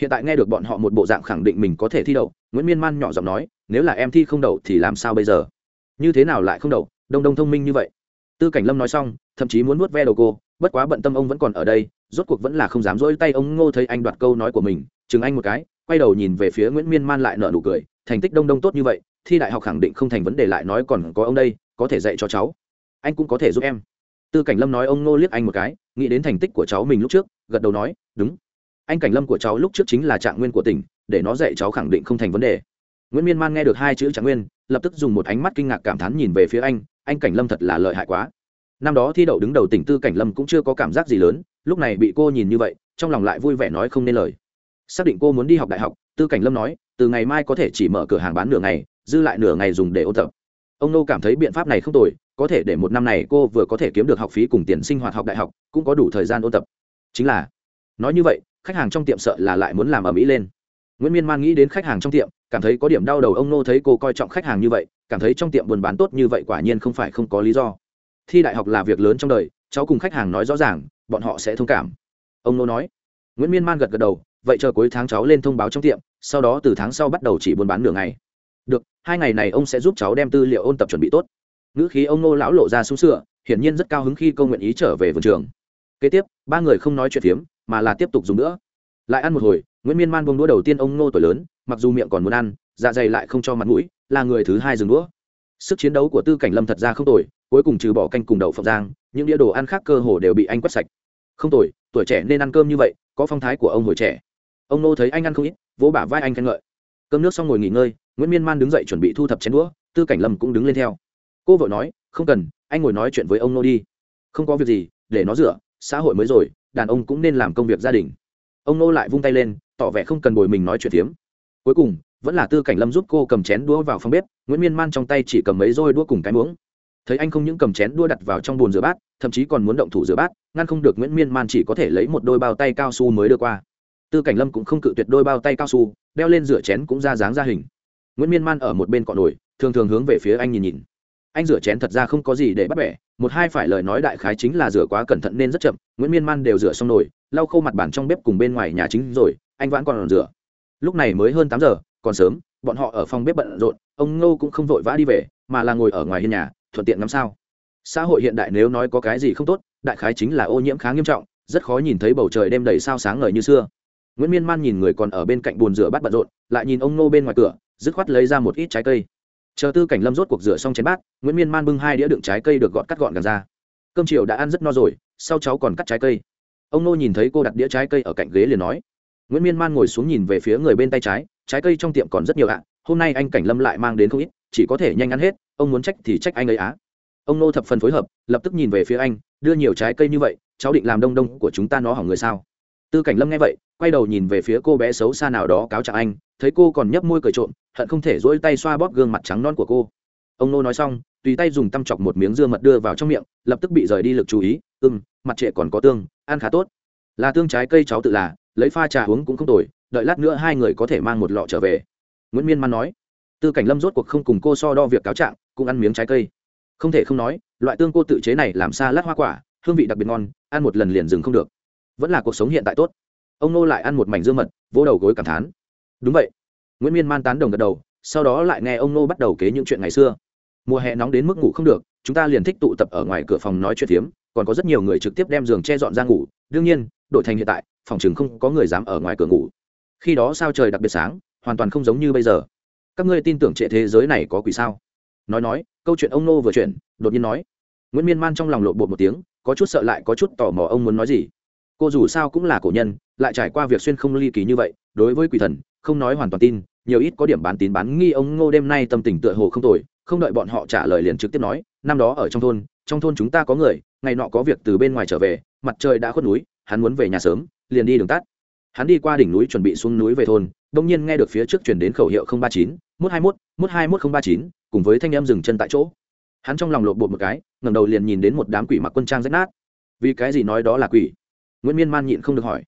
Hiện tại nghe được bọn họ một bộ dạng khẳng định mình có thể thi đậu, nguyễn miên man nhỏ giọng nói, nếu là em thi không đậu thì làm sao bây giờ? Như thế nào lại không đậu? Đông đông thông minh như vậy. Tư cảnh lâm nói xong, thậm chí muốn nuốt ve đầu cô, bất quá bận tâm ông vẫn còn ở đây, rốt cuộc vẫn là không dám dỗi tay ông ngô thấy anh đoạt câu nói của mình, chừng anh một cái, quay đầu nhìn về phía nguyễn miên man lại nở nụ cười, thành tích đông đông tốt như vậy, thi đại học khẳng định không thành vấn đề lại nói còn có ông đây, có thể dạy cho cháu. Anh cũng có thể giúp em. Tư cảnh lâm nói ông ngô liếc anh một cái nghĩ đến thành tích của cháu mình lúc trước, gật đầu nói, đúng. Anh cảnh lâm của cháu lúc trước chính là trạng nguyên của tỉnh, để nó dạy cháu khẳng định không thành vấn đề. Nguyễn miên man nghe được hai chữ trạng nguyên, lập tức dùng một ánh mắt kinh ngạc cảm thán nhìn về phía anh anh cảnh lâm thật là lợi hại quá. Năm đó thi đậu đứng đầu tỉnh tư cảnh lâm cũng chưa có cảm giác gì lớn, lúc này bị cô nhìn như vậy, trong lòng lại vui vẻ nói không nên lời. Xác định cô muốn đi học đại học, tư cảnh lâm nói, từ ngày mai có thể chỉ mở cửa hàng bán nửa ngày, dư lại nửa ngày dùng để ôn tập ông nô cảm thấy biện pháp này không tồi, có thể để một năm này cô vừa có thể kiếm được học phí cùng tiền sinh hoạt học đại học, cũng có đủ thời gian ôn tập. Chính là, nói như vậy, khách hàng trong tiệm sợ là lại muốn làm ở mỹ lên. Nguyễn miên man nghĩ đến khách hàng trong tiệm, cảm thấy có điểm đau đầu, ông nô thấy cô coi trọng khách hàng như vậy, cảm thấy trong tiệm buôn bán tốt như vậy quả nhiên không phải không có lý do. Thi đại học là việc lớn trong đời, cháu cùng khách hàng nói rõ ràng, bọn họ sẽ thông cảm. Ông nô nói. Nguyễn miên man gật gật đầu, vậy chờ cuối tháng cháu lên thông báo trong tiệm, sau đó từ tháng sau bắt đầu chỉ buôn bán nửa ngày hai ngày này ông sẽ giúp cháu đem tư liệu ôn tập chuẩn bị tốt. Ngữ khí ông nô lão lộ ra sung sửa, hiển nhiên rất cao hứng khi câu nguyện ý trở về vườn trường. Kế tiếp, ba người không nói chuyện phiếm, mà là tiếp tục dùng nữa. Lại ăn một hồi, nguyễn miên man bông đũa đầu tiên ông nô tuổi lớn, mặc dù miệng còn muốn ăn dạ dày lại không cho mặt mũi, là người thứ hai dừng đũa. Sức chiến đấu của tư cảnh lâm thật ra không tồi, cuối cùng trừ bỏ canh cùng đậu phộng giang những đĩa đồ ăn khác cơ hồ đều bị anh quét sạch. Không tồi, tuổi trẻ nên ăn cơm như vậy, có phong thái của ông hồi trẻ. Ông nô thấy anh ăn không ít, vỗ bả vai anh khen ngợi cơm nước xong ngồi nghỉ ngơi, nguyễn miên man đứng dậy chuẩn bị thu thập chén đũa, tư cảnh lâm cũng đứng lên theo. Cô vợ nói, không cần, anh ngồi nói chuyện với ông nô đi. Không có việc gì, để nó rửa, xã hội mới rồi, đàn ông cũng nên làm công việc gia đình. Ông nô lại vung tay lên, tỏ vẻ không cần bồi mình nói chuyện tiếm cuối cùng, vẫn là tư cảnh lâm giúp cô cầm chén đũa vào phòng bếp, nguyễn miên man trong tay chỉ cầm mấy rôi đũa cùng cái muỗng. Thấy anh không những cầm chén đũa đặt vào trong bồn rửa bát, thậm chí còn muốn động thủ rửa bát, ngăn không được nguyễn miên man chỉ có thể lấy một đôi bao tay cao su mới đưa qua. Tư cảnh lâm cũng không cự tuyệt đôi bao tay cao su đeo lên rửa chén cũng ra dáng ra hình. Nguyễn miên man ở một bên cọ nổi thường thường hướng về phía anh nhìn nhìn. Anh rửa chén thật ra không có gì để bắt bẻ, một hai phải lời nói đại khái chính là rửa quá cẩn thận nên rất chậm, nguyễn miên man đều rửa xong nồi, lau khô mặt bàn trong bếp cùng bên ngoài nhà chính rồi, anh vẫn còn rửa. Lúc này mới hơn tám giờ, còn sớm, bọn họ ở phòng bếp bận rộn, ông ngô cũng không vội vã đi về, mà là ngồi ở ngoài hiên nhà, thuận tiện ngắm sao. Xã hội hiện đại nếu nói có cái gì không tốt, đại khái chính là ô nhiễm khá nghiêm trọng, rất khó nhìn thấy bầu trời đêm đầy sao sáng ngời như xưa nguyễn miên man nhìn người còn ở bên cạnh bồn rửa bát bận rộn, lại nhìn ông nô bên ngoài cửa, dứt khoát lấy ra một ít trái cây. Chờ tư cảnh lâm rốt cuộc rửa xong chén bát, nguyễn miên man bưng hai đĩa đựng trái cây được gọt cắt gọn gàng ra. Cơm chiều đã ăn rất no rồi, sau cháu còn cắt trái cây. Ông nô nhìn thấy cô đặt đĩa trái cây ở cạnh ghế liền nói. Nguyễn miên man ngồi xuống nhìn về phía người bên tay trái trái cây trong tiệm còn rất nhiều ạ, hôm nay anh cảnh lâm lại mang đến không ít, chỉ có thể nhanh ăn hết, ông muốn trách thì trách anh ấy á. Ông nô thập phần phối hợp, lập tức nhìn về phía anh, đưa nhiều trái cây như vậy, cháu định làm đông đông của chúng ta nó hỏng người sao? Tư cảnh lâm nghe vậy, quay đầu nhìn về phía cô bé xấu xa nào đó cáo trạng anh, thấy cô còn nhấp môi cười trộm, hận không thể dỗi tay xoa bóp gương mặt trắng non của cô. Ông nô nói xong, tùy tay dùng tăm chọc một miếng dưa mật đưa vào trong miệng, lập tức bị rời đi lực chú ý ưng mặt trệ còn có tương, ăn khá tốt. Là tương trái cây cháu tự là, lấy pha trà uống cũng không tồi, đợi lát nữa hai người có thể mang một lọ trở về. Nguyễn miên man nói. Tư cảnh lâm rốt cuộc không cùng cô so đo việc cáo trạng, cũng ăn miếng trái cây. Không thể không nói, loại tương cô tự chế này làm xa lát hoa quả, hương vị đặc biệt ngon, ăn một lần liền dừng không được vẫn là cuộc sống hiện tại tốt. Ông nô lại ăn một mảnh dưa mật, vỗ đầu gối cảm thán. Đúng vậy. Nguyễn miên man tán đồng gật đầu, sau đó lại nghe ông nô bắt đầu kế những chuyện ngày xưa. Mùa hè nóng đến mức ngủ không được, chúng ta liền thích tụ tập ở ngoài cửa phòng nói chuyện phiếm, còn có rất nhiều người trực tiếp đem giường che dọn ra ngủ. Đương nhiên, đổi thành hiện tại, phòng chừng không có người dám ở ngoài cửa ngủ. Khi đó sao trời đặc biệt sáng, hoàn toàn không giống như bây giờ. Các ngươi tin tưởng trệ thế giới này có quỷ sao? Nói nói, câu chuyện ông nô vừa chuyển, đột nhiên nói. Nguyễn miên man trong lòng lộ bột một tiếng, có chút sợ lại có chút tò mò ông muốn nói gì cô dù sao cũng là cổ nhân, lại trải qua việc xuyên không ly kỳ như vậy, đối với quỷ thần, không nói hoàn toàn tin, nhiều ít có điểm bán tín bán nghi ông ngô đêm nay tâm tình tựa hồ không tồi, không đợi bọn họ trả lời liền trực tiếp nói, năm đó ở trong thôn trong thôn chúng ta có người, ngày nọ có việc từ bên ngoài trở về, mặt trời đã khuất núi, hắn muốn về nhà sớm, liền đi đường tắt. Hắn đi qua đỉnh núi chuẩn bị xuống núi về thôn, đông nhiên nghe được phía trước chuyển đến khẩu hiệu ba chín một hai một một hai một không ba chín, cùng với thanh em dừng chân tại chỗ. Hắn trong lòng lột bột một cái, ngẩng đầu liền nhìn đến một đám quỷ mặc quân trang rách nát. Vì cái gì nói đó là quỷ? Nguyễn miên man nhịn không được hỏi.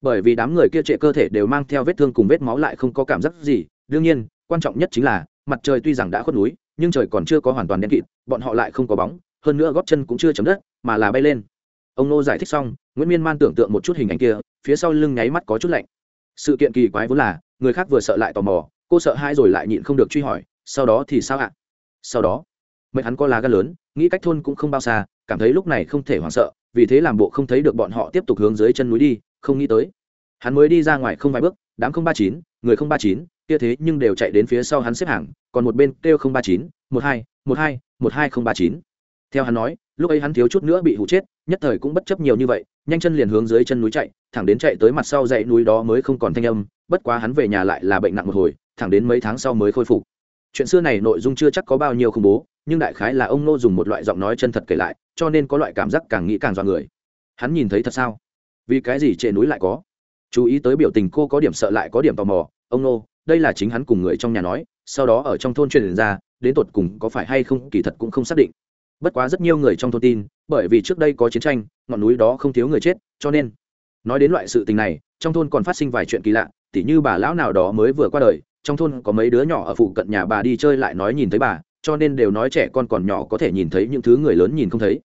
Bởi vì đám người kia trệ cơ thể đều mang theo vết thương cùng vết máu lại không có cảm giác gì. Đương nhiên, quan trọng nhất chính là, mặt trời tuy rằng đã khuất núi, nhưng trời còn chưa có hoàn toàn đen kịt, bọn họ lại không có bóng, hơn nữa góp chân cũng chưa chấm đất, mà là bay lên. Ông nô giải thích xong, nguyễn miên man tưởng tượng một chút hình ảnh kia, phía sau lưng nháy mắt có chút lạnh. Sự kiện kỳ quái vốn là, người khác vừa sợ lại tò mò, cô sợ hai rồi lại nhịn không được truy hỏi, sau đó thì sao ạ? Sau đó? Mấy hắn có lá gan lớn, nghĩ cách thôn cũng không bao xa cảm thấy lúc này không thể hoảng sợ, vì thế làm bộ không thấy được bọn họ tiếp tục hướng dưới chân núi đi, không nghĩ tới. Hắn mới đi ra ngoài không vài bước, đám không ba chín, người không ba chín, kia thế nhưng đều chạy đến phía sau hắn xếp hàng, còn một bên kêu không ba chín, một hai một hai một hai không ba chín. Theo hắn nói, lúc ấy hắn thiếu chút nữa bị hụ chết, nhất thời cũng bất chấp nhiều như vậy, nhanh chân liền hướng dưới chân núi chạy, thẳng đến chạy tới mặt sau dãy núi đó mới không còn thanh âm, bất quá hắn về nhà lại là bệnh nặng một hồi, thẳng đến mấy tháng sau mới khôi phục chuyện xưa này nội dung chưa chắc có bao nhiêu khủng bố, nhưng đại khái là ông nô dùng một loại giọng nói chân thật kể lại, cho nên có loại cảm giác càng nghĩ càng dọa người. Hắn nhìn thấy thật sao? Vì cái gì trệ núi lại có? Chú ý tới biểu tình cô có điểm sợ lại có điểm tò mò, ông nô, đây là chính hắn cùng người trong nhà nói, sau đó ở trong thôn truyền ra, đến tột cùng có phải hay không kỳ thật cũng không xác định. Bất quá rất nhiều người trong thôn tin, bởi vì trước đây có chiến tranh, ngọn núi đó không thiếu người chết, cho nên, nói đến loại sự tình này, trong thôn còn phát sinh vài chuyện kỳ lạ, tỉ như bà lão nào đó mới vừa qua đời trong thôn có mấy đứa nhỏ ở phụ cận nhà bà đi chơi lại nói nhìn thấy bà, cho nên đều nói trẻ con còn nhỏ có thể nhìn thấy những thứ người lớn nhìn không thấy.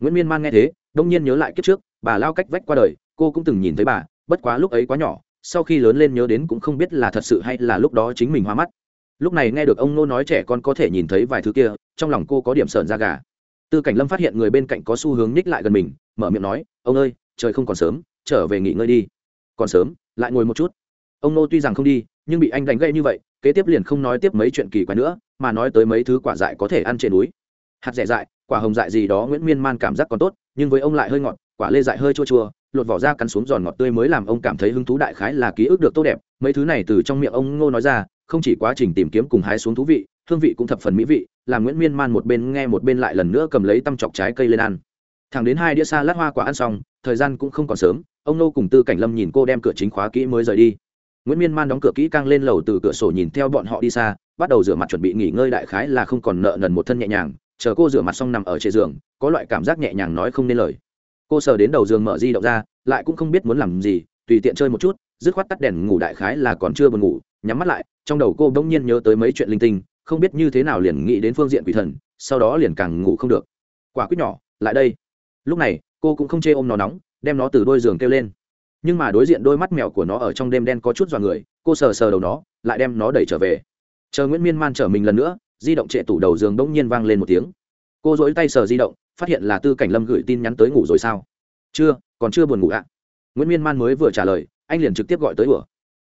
Nguyễn miên man nghe thế, đông nhiên nhớ lại kiếp trước, bà lao cách vách qua đời, cô cũng từng nhìn thấy bà, bất quá lúc ấy quá nhỏ, sau khi lớn lên nhớ đến cũng không biết là thật sự hay là lúc đó chính mình hoa mắt. Lúc này nghe được ông nô nói trẻ con có thể nhìn thấy vài thứ kia, trong lòng cô có điểm sợn da gà. Tư cảnh lâm phát hiện người bên cạnh có xu hướng ních lại gần mình, mở miệng nói, ông ơi, trời không còn sớm, trở về nghỉ ngơi đi. Còn sớm, lại ngồi một chút. Ông nô tuy rằng không đi nhưng bị anh đánh gây như vậy, kế tiếp liền không nói tiếp mấy chuyện kỳ quái nữa, mà nói tới mấy thứ quả dại có thể ăn trên núi. Hạt rẻ dại, quả hồng dại gì đó nguyễn miên man cảm giác còn tốt, nhưng với ông lại hơi ngọt, quả lê dại hơi chua chua, lột vỏ ra cắn xuống giòn ngọt tươi mới làm ông cảm thấy hứng thú đại khái là ký ức được tốt đẹp. Mấy thứ này từ trong miệng ông ngô nói ra, không chỉ quá trình tìm kiếm cùng hái xuống thú vị, hương vị cũng thập phần mỹ vị, làm nguyễn miên man một bên nghe một bên lại lần nữa cầm lấy tăm chọc trái cây lên ăn. Thẳng đến hai đĩa xa lát hoa quả ăn xong, thời gian cũng không còn sớm, ông nô cùng tư cảnh lâm nhìn cô đem cửa chính khóa kỹ mới rời đi nguyễn miên man đóng cửa kỹ càng lên lầu từ cửa sổ nhìn theo bọn họ đi xa bắt đầu rửa mặt chuẩn bị nghỉ ngơi đại khái là không còn nợ nần một thân nhẹ nhàng chờ cô rửa mặt xong nằm ở trên giường có loại cảm giác nhẹ nhàng nói không nên lời cô sờ đến đầu giường mở di động ra lại cũng không biết muốn làm gì tùy tiện chơi một chút dứt khoát tắt đèn ngủ đại khái là còn chưa buồn ngủ nhắm mắt lại trong đầu cô bỗng nhiên nhớ tới mấy chuyện linh tinh không biết như thế nào liền nghĩ đến phương diện quỷ thần sau đó liền càng ngủ không được quả quyết nhỏ lại đây lúc này cô cũng không chê ôm nó nóng đem nó từ đôi giường kêu lên nhưng mà đối diện đôi mắt mèo của nó ở trong đêm đen có chút dọa người, cô sờ sờ đầu nó, lại đem nó đẩy trở về. Chờ nguyễn miên man chở mình lần nữa, di động trệ tủ đầu giường đông nhiên vang lên một tiếng. Cô dỗi tay sờ di động, phát hiện là tư cảnh lâm gửi tin nhắn tới ngủ rồi sao? Chưa, còn chưa buồn ngủ ạ. Nguyễn miên man mới vừa trả lời, anh liền trực tiếp gọi tới ủa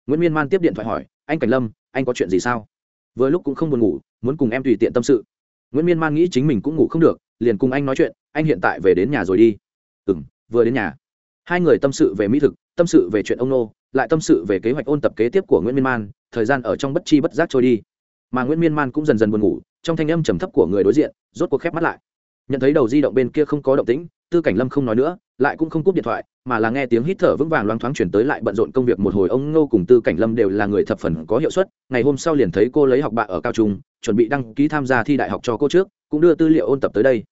nguyễn miên man tiếp điện thoại hỏi, anh cảnh lâm, anh có chuyện gì sao? Vừa lúc cũng không buồn ngủ, muốn cùng em tùy tiện tâm sự. Nguyễn miên man nghĩ chính mình cũng ngủ không được, liền cùng anh nói chuyện, anh hiện tại về đến nhà rồi đi. Ừ m vừa đến nhà. Hai người tâm sự về mỹ thực tâm sự về chuyện ông nô, lại tâm sự về kế hoạch ôn tập kế tiếp của nguyễn miên man, thời gian ở trong bất chi bất giác trôi đi. Mà nguyễn miên man cũng dần dần buồn ngủ, trong thanh âm trầm thấp của người đối diện, rốt cuộc khép mắt lại. Nhận thấy đầu di động bên kia không có động tĩnh, tư cảnh lâm không nói nữa, lại cũng không cúp điện thoại, mà là nghe tiếng hít thở vững vàng loáng thoáng chuyển tới lại bận rộn công việc một hồi ông ngô cùng tư cảnh lâm đều là người thập phần có hiệu suất. Ngày hôm sau liền thấy cô lấy học bạ ở cao trung, chuẩn bị đăng ký tham gia thi đại học cho cô trước, cũng đưa tư liệu ôn tập tới đây.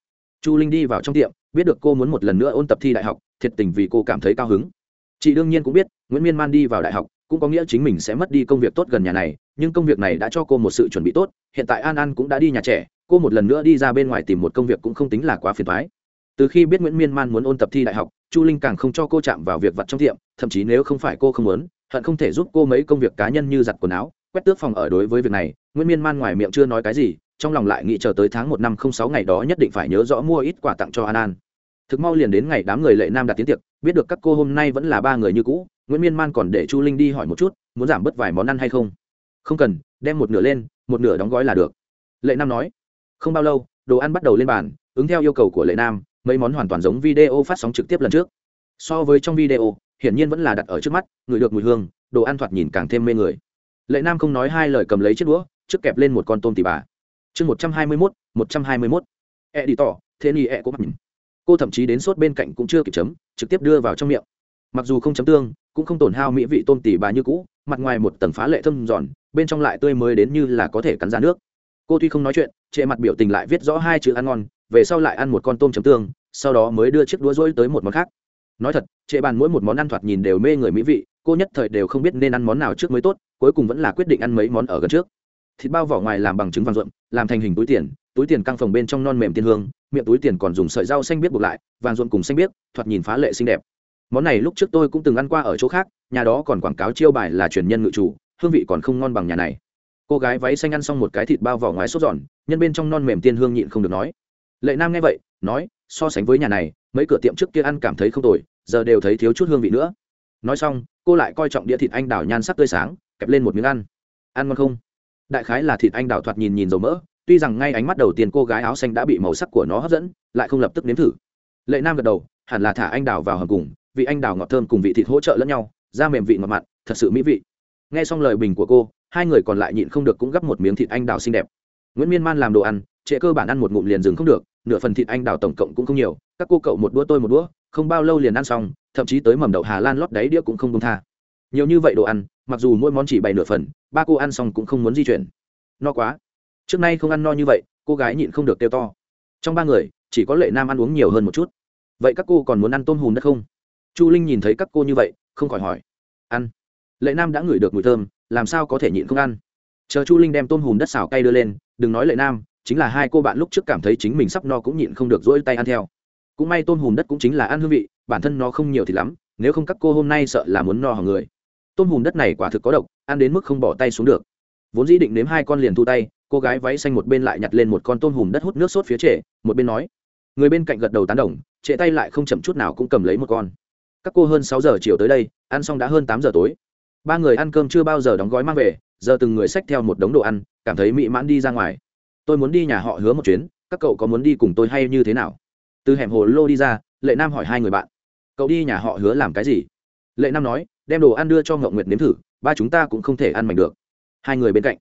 Chu linh đi vào trong tiệm, biết được cô muốn một lần nữa ôn tập thi đại học, thiệt tình vì cô cảm thấy cao hứng chị đương nhiên cũng biết, nguyễn miên man đi vào đại học, cũng có nghĩa chính mình sẽ mất đi công việc tốt gần nhà này, nhưng công việc này đã cho cô một sự chuẩn bị tốt, hiện tại an an cũng đã đi nhà trẻ, cô một lần nữa đi ra bên ngoài tìm một công việc cũng không tính là quá phiền thoái từ khi biết nguyễn miên man muốn ôn tập thi đại học, chu linh càng không cho cô chạm vào việc vặt trong tiệm, thậm chí nếu không phải cô không muốn, hận không thể giúp cô mấy công việc cá nhân như giặt quần áo, quét tước phòng ở đối với việc này, nguyễn miên man ngoài miệng chưa nói cái gì, trong lòng lại nghĩ chờ tới tháng một năm không sáu ngày đó nhất định phải nhớ rõ mua ít quà tặng cho an an thực mau liền đến ngày đám người lệ nam đặt tiến tiệc, biết được các cô hôm nay vẫn là ba người như cũ, nguyễn miên man còn để chu linh đi hỏi một chút, muốn giảm bớt vài món ăn hay không. Không cần, đem một nửa lên, một nửa đóng gói là được. Lệ nam nói, không bao lâu, đồ ăn bắt đầu lên bàn, ứng theo yêu cầu của lệ nam, mấy món hoàn toàn giống video phát sóng trực tiếp lần trước. So với trong video, hiển nhiên vẫn là đặt ở trước mắt, người được mùi hương, đồ ăn thoạt nhìn càng thêm mê người. Lệ nam không nói hai lời cầm lấy chiếc đũa, trước kẹp lên một con tôm tỉ bà. Chương một trăm hai mươi mốt, một trăm hai mươi mốt. E đi tỏ, thế ni e cũng mặc nhìn cô thậm chí đến sốt bên cạnh cũng chưa kịp chấm, trực tiếp đưa vào trong miệng. Mặc dù không chấm tương, cũng không tổn hao mỹ vị tôm tỉ bà như cũ, mặt ngoài một tầng phá lệ thâm giòn, bên trong lại tươi mới đến như là có thể cắn ra nước. Cô tuy không nói chuyện, trệ mặt biểu tình lại viết rõ hai chữ ăn ngon, về sau lại ăn một con tôm chấm tương, sau đó mới đưa chiếc đũa rỗi tới một món khác. Nói thật, trệ bàn mỗi một món ăn thoạt nhìn đều mê người mỹ vị, cô nhất thời đều không biết nên ăn món nào trước mới tốt, cuối cùng vẫn là quyết định ăn mấy món ở gần trước. Thịt bao vỏ ngoài làm bằng trứng vàng ruộm, làm thành hình túi tiền túi tiền căng phòng bên trong non mềm tiên hương, miệng túi tiền còn dùng sợi rau xanh biết buộc lại, vàng ruộn cùng xanh biết thoạt nhìn phá lệ xinh đẹp. Món này lúc trước tôi cũng từng ăn qua ở chỗ khác, nhà đó còn quảng cáo chiêu bài là truyền nhân ngự chủ, hương vị còn không ngon bằng nhà này. Cô gái váy xanh ăn xong một cái thịt bao vỏ ngoài sốt giòn, nhân bên trong non mềm tiên hương nhịn không được nói. Lệ nam nghe vậy, nói, so sánh với nhà này, mấy cửa tiệm trước kia ăn cảm thấy không tồi, giờ đều thấy thiếu chút hương vị nữa. Nói xong, cô lại coi trọng đĩa thịt anh đào nhan sắc tươi sáng, kẹp lên một miếng ăn. Ăn ngon không? Đại khái là thịt anh đào thoạt nhìn nhìn dầu mỡ tuy rằng ngay ánh mắt đầu tiên cô gái áo xanh đã bị màu sắc của nó hấp dẫn, lại không lập tức nếm thử. Lệ nam gật đầu, hẳn là thả anh đào vào hầm cùng, vị anh đào ngọt thơm cùng vị thịt hỗ trợ lẫn nhau, da mềm vị ngọt mặn, thật sự mỹ vị. Nghe xong lời bình của cô, hai người còn lại nhịn không được cũng gắp một miếng thịt anh đào xinh đẹp. Nguyễn miên man làm đồ ăn trệ cơ bản ăn một ngụm liền dừng không được, nửa phần thịt anh đào tổng cộng cũng không nhiều, các cô cậu một đũa tôi một đũa, không bao lâu liền ăn xong, thậm chí tới mầm đậu hà lan lót đáy đĩa cũng không công tha. Nhiều như vậy đồ ăn, mặc dù mỗi món chỉ bày nửa phần, ba cô ăn xong cũng không muốn di chuyển. No quá trước nay không ăn no như vậy cô gái nhịn không được kêu to trong ba người chỉ có lệ nam ăn uống nhiều hơn một chút vậy các cô còn muốn ăn tôm hùm đất không chu linh nhìn thấy các cô như vậy không khỏi hỏi ăn lệ nam đã ngửi được mùi thơm làm sao có thể nhịn không ăn chờ chu linh đem tôm hùm đất xào cay đưa lên đừng nói lệ nam chính là hai cô bạn lúc trước cảm thấy chính mình sắp no cũng nhịn không được dỗi tay ăn theo cũng may tôm hùm đất cũng chính là ăn hương vị bản thân nó không nhiều thì lắm nếu không các cô hôm nay sợ là muốn no hỏng người tôm hùm đất này quả thực có độc ăn đến mức không bỏ tay xuống được vốn dĩ định nếm hai con liền thu tay cô gái váy xanh một bên lại nhặt lên một con tôm hùm đất hút nước sốt phía trệ một bên nói. Người bên cạnh gật đầu tán đồng trệ tay lại không chậm chút nào cũng cầm lấy một con. Các cô hơn sáu giờ chiều tới đây, ăn xong đã hơn tám giờ tối. Ba người ăn cơm chưa bao giờ đóng gói mang về, giờ từng người xách theo một đống đồ ăn, cảm thấy mị mãn đi ra ngoài. Tôi muốn đi nhà họ hứa một chuyến, các cậu có muốn đi cùng tôi hay như thế nào? Từ hẻm hồ lô đi ra, lệ nam hỏi hai người bạn. Cậu đi nhà họ hứa làm cái gì? Lệ nam nói, đem đồ ăn đưa cho ngậu nguyệt nếm thử, ba chúng ta cũng không thể ăn mảnh được. Hai người bên cạnh.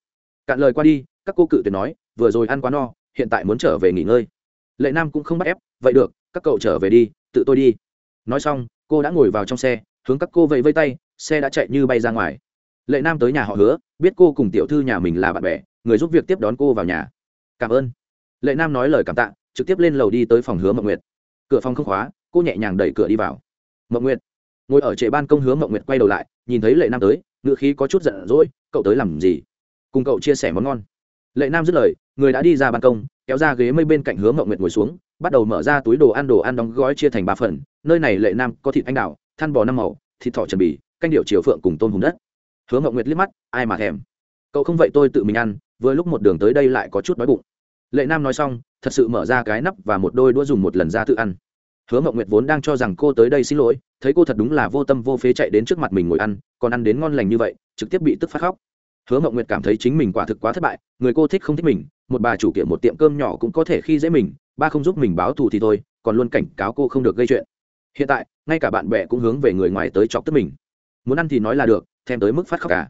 Cạn lời qua đi các cô cự tuyệt nói, vừa rồi ăn quá no, hiện tại muốn trở về nghỉ ngơi. Lệ nam cũng không bắt ép, vậy được, các cậu trở về đi, tự tôi đi. Nói xong, cô đã ngồi vào trong xe, hướng các cô vẫy vây tay, xe đã chạy như bay ra ngoài. Lệ nam tới nhà họ hứa, biết cô cùng tiểu thư nhà mình là bạn bè, người giúp việc tiếp đón cô vào nhà. Cảm ơn. Lệ nam nói lời cảm tạ, trực tiếp lên lầu đi tới phòng hứa mậu nguyệt. Cửa phòng không khóa, cô nhẹ nhàng đẩy cửa đi vào. Mậu nguyệt. Ngồi ở trệ ban công hứa mậu nguyệt quay đầu lại, nhìn thấy lệ nam tới ngựa khí có chút giận dỗi, cậu tới làm gì? Cùng cậu chia sẻ món ngon lệ nam dứt lời, người đã đi ra ban công, kéo ra ghế mây bên cạnh Hướng mộng nguyệt ngồi xuống, bắt đầu mở ra túi đồ ăn đồ ăn đóng gói chia thành ba phần. Nơi này lệ nam có thịt anh đào, than bò năm màu, thịt thỏ trần bì, canh điệu chiều phượng cùng tôm hùm đất. Hứa mộng nguyệt liếc mắt, ai mà thèm. Cậu không vậy tôi tự mình ăn, vừa lúc một đường tới đây lại có chút đói bụng. Lệ nam nói xong, thật sự mở ra cái nắp và một đôi đũa dùng một lần ra tự ăn. Hứa mộng nguyệt vốn đang cho rằng cô tới đây xin lỗi, thấy cô thật đúng là vô tâm vô phế chạy đến trước mặt mình ngồi ăn, còn ăn đến ngon lành như vậy, trực tiếp bị tức phát khóc hứa mộng nguyệt cảm thấy chính mình quả thực quá thất bại, người cô thích không thích mình, một bà chủ kiệm một tiệm cơm nhỏ cũng có thể khi dễ mình, ba không giúp mình báo thù thì thôi, còn luôn cảnh cáo cô không được gây chuyện. Hiện tại, ngay cả bạn bè cũng hướng về người ngoài tới chọc tức mình. Muốn ăn thì nói là được, thèm tới mức phát khóc cả.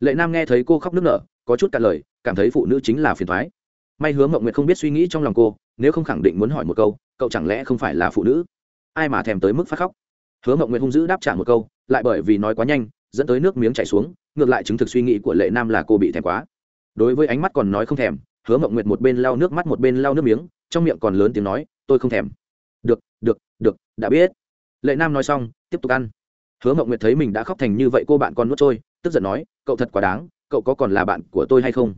Lệ nam nghe thấy cô khóc nức nở, có chút cả lời, cảm thấy phụ nữ chính là phiền thoái. May hứa mộng nguyệt không biết suy nghĩ trong lòng cô, nếu không khẳng định muốn hỏi một câu, cậu chẳng lẽ không phải là phụ nữ? Ai mà thèm tới mức phát khóc? Hứa mộng nguyệt hung dữ đáp trả một câu, lại bởi vì nói quá nhanh, dẫn tới nước miếng chảy xuống ngược lại chứng thực suy nghĩ của lệ nam là cô bị thèm quá. Đối với ánh mắt còn nói không thèm, hứa mộng nguyệt một bên lau nước mắt một bên lau nước miếng, trong miệng còn lớn tiếng nói, tôi không thèm. Được được được, đã biết. Lệ nam nói xong, tiếp tục ăn. Hứa mộng nguyệt thấy mình đã khóc thành như vậy cô bạn con nuốt trôi, tức giận nói, cậu thật quá đáng, cậu có còn là bạn của tôi hay không?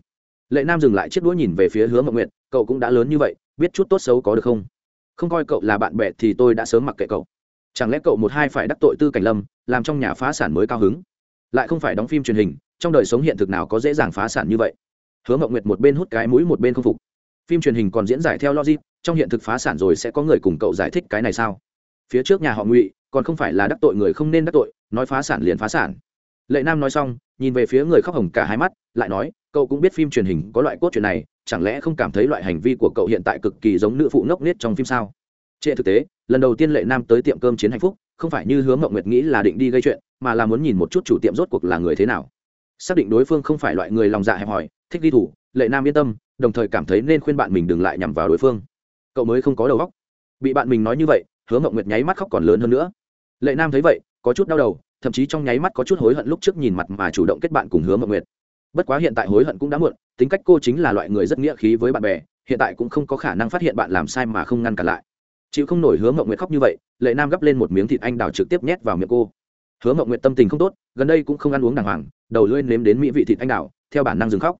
Lệ nam dừng lại chiếc đũa nhìn về phía hứa mộng nguyệt, cậu cũng đã lớn như vậy, biết chút tốt xấu có được không? Không coi cậu là bạn bè thì tôi đã sớm mặc kệ cậu. Chẳng lẽ cậu một hai phải đắc tội tư cảnh lâm, làm trong nhà phá sản mới cao hứng? Lại không phải đóng phim truyền hình, trong đời sống hiện thực nào có dễ dàng phá sản như vậy. Hứa mộng nguyệt một bên hút cái mũi một bên không phục. Phim truyền hình còn diễn giải theo logic, trong hiện thực phá sản rồi sẽ có người cùng cậu giải thích cái này sao? Phía trước nhà họ ngụy, còn không phải là đắc tội người không nên đắc tội, nói phá sản liền phá sản. Lệ nam nói xong, nhìn về phía người khóc hồng cả hai mắt, lại nói, cậu cũng biết phim truyền hình có loại cốt truyện này, chẳng lẽ không cảm thấy loại hành vi của cậu hiện tại cực kỳ giống nữ phụ ngốc nết trong phim sao? Trên thực tế, lần đầu tiên lệ nam tới tiệm cơm chiến hạnh phúc, không phải như hướng mộng nguyệt nghĩ là định đi gây chuyện mà là muốn nhìn một chút chủ tiệm rốt cuộc là người thế nào. Xác định đối phương không phải loại người lòng dạ hẹp hòi, thích ghi thủ, lệ nam yên tâm, đồng thời cảm thấy nên khuyên bạn mình đừng lại nhằm vào đối phương. Cậu mới không có đầu óc. Bị bạn mình nói như vậy, hứa mộng nguyệt nháy mắt khóc còn lớn hơn nữa. Lệ nam thấy vậy, có chút đau đầu, thậm chí trong nháy mắt có chút hối hận lúc trước nhìn mặt mà chủ động kết bạn cùng hứa mộng nguyệt. Bất quá hiện tại hối hận cũng đã muộn, tính cách cô chính là loại người rất nghĩa khí với bạn bè, hiện tại cũng không có khả năng phát hiện bạn làm sai mà không ngăn cản lại. Chịu không nổi hứa mộng nguyệt khóc như vậy, lệ nam gấp lên một miếng thịt anh đào trực tiếp nhét vào miệng cô hứa mộng nguyện tâm tình không tốt, gần đây cũng không ăn uống đàng hoàng, đầu lưỡi nếm đến mỹ vị thịt anh đào, theo bản năng dừng khóc.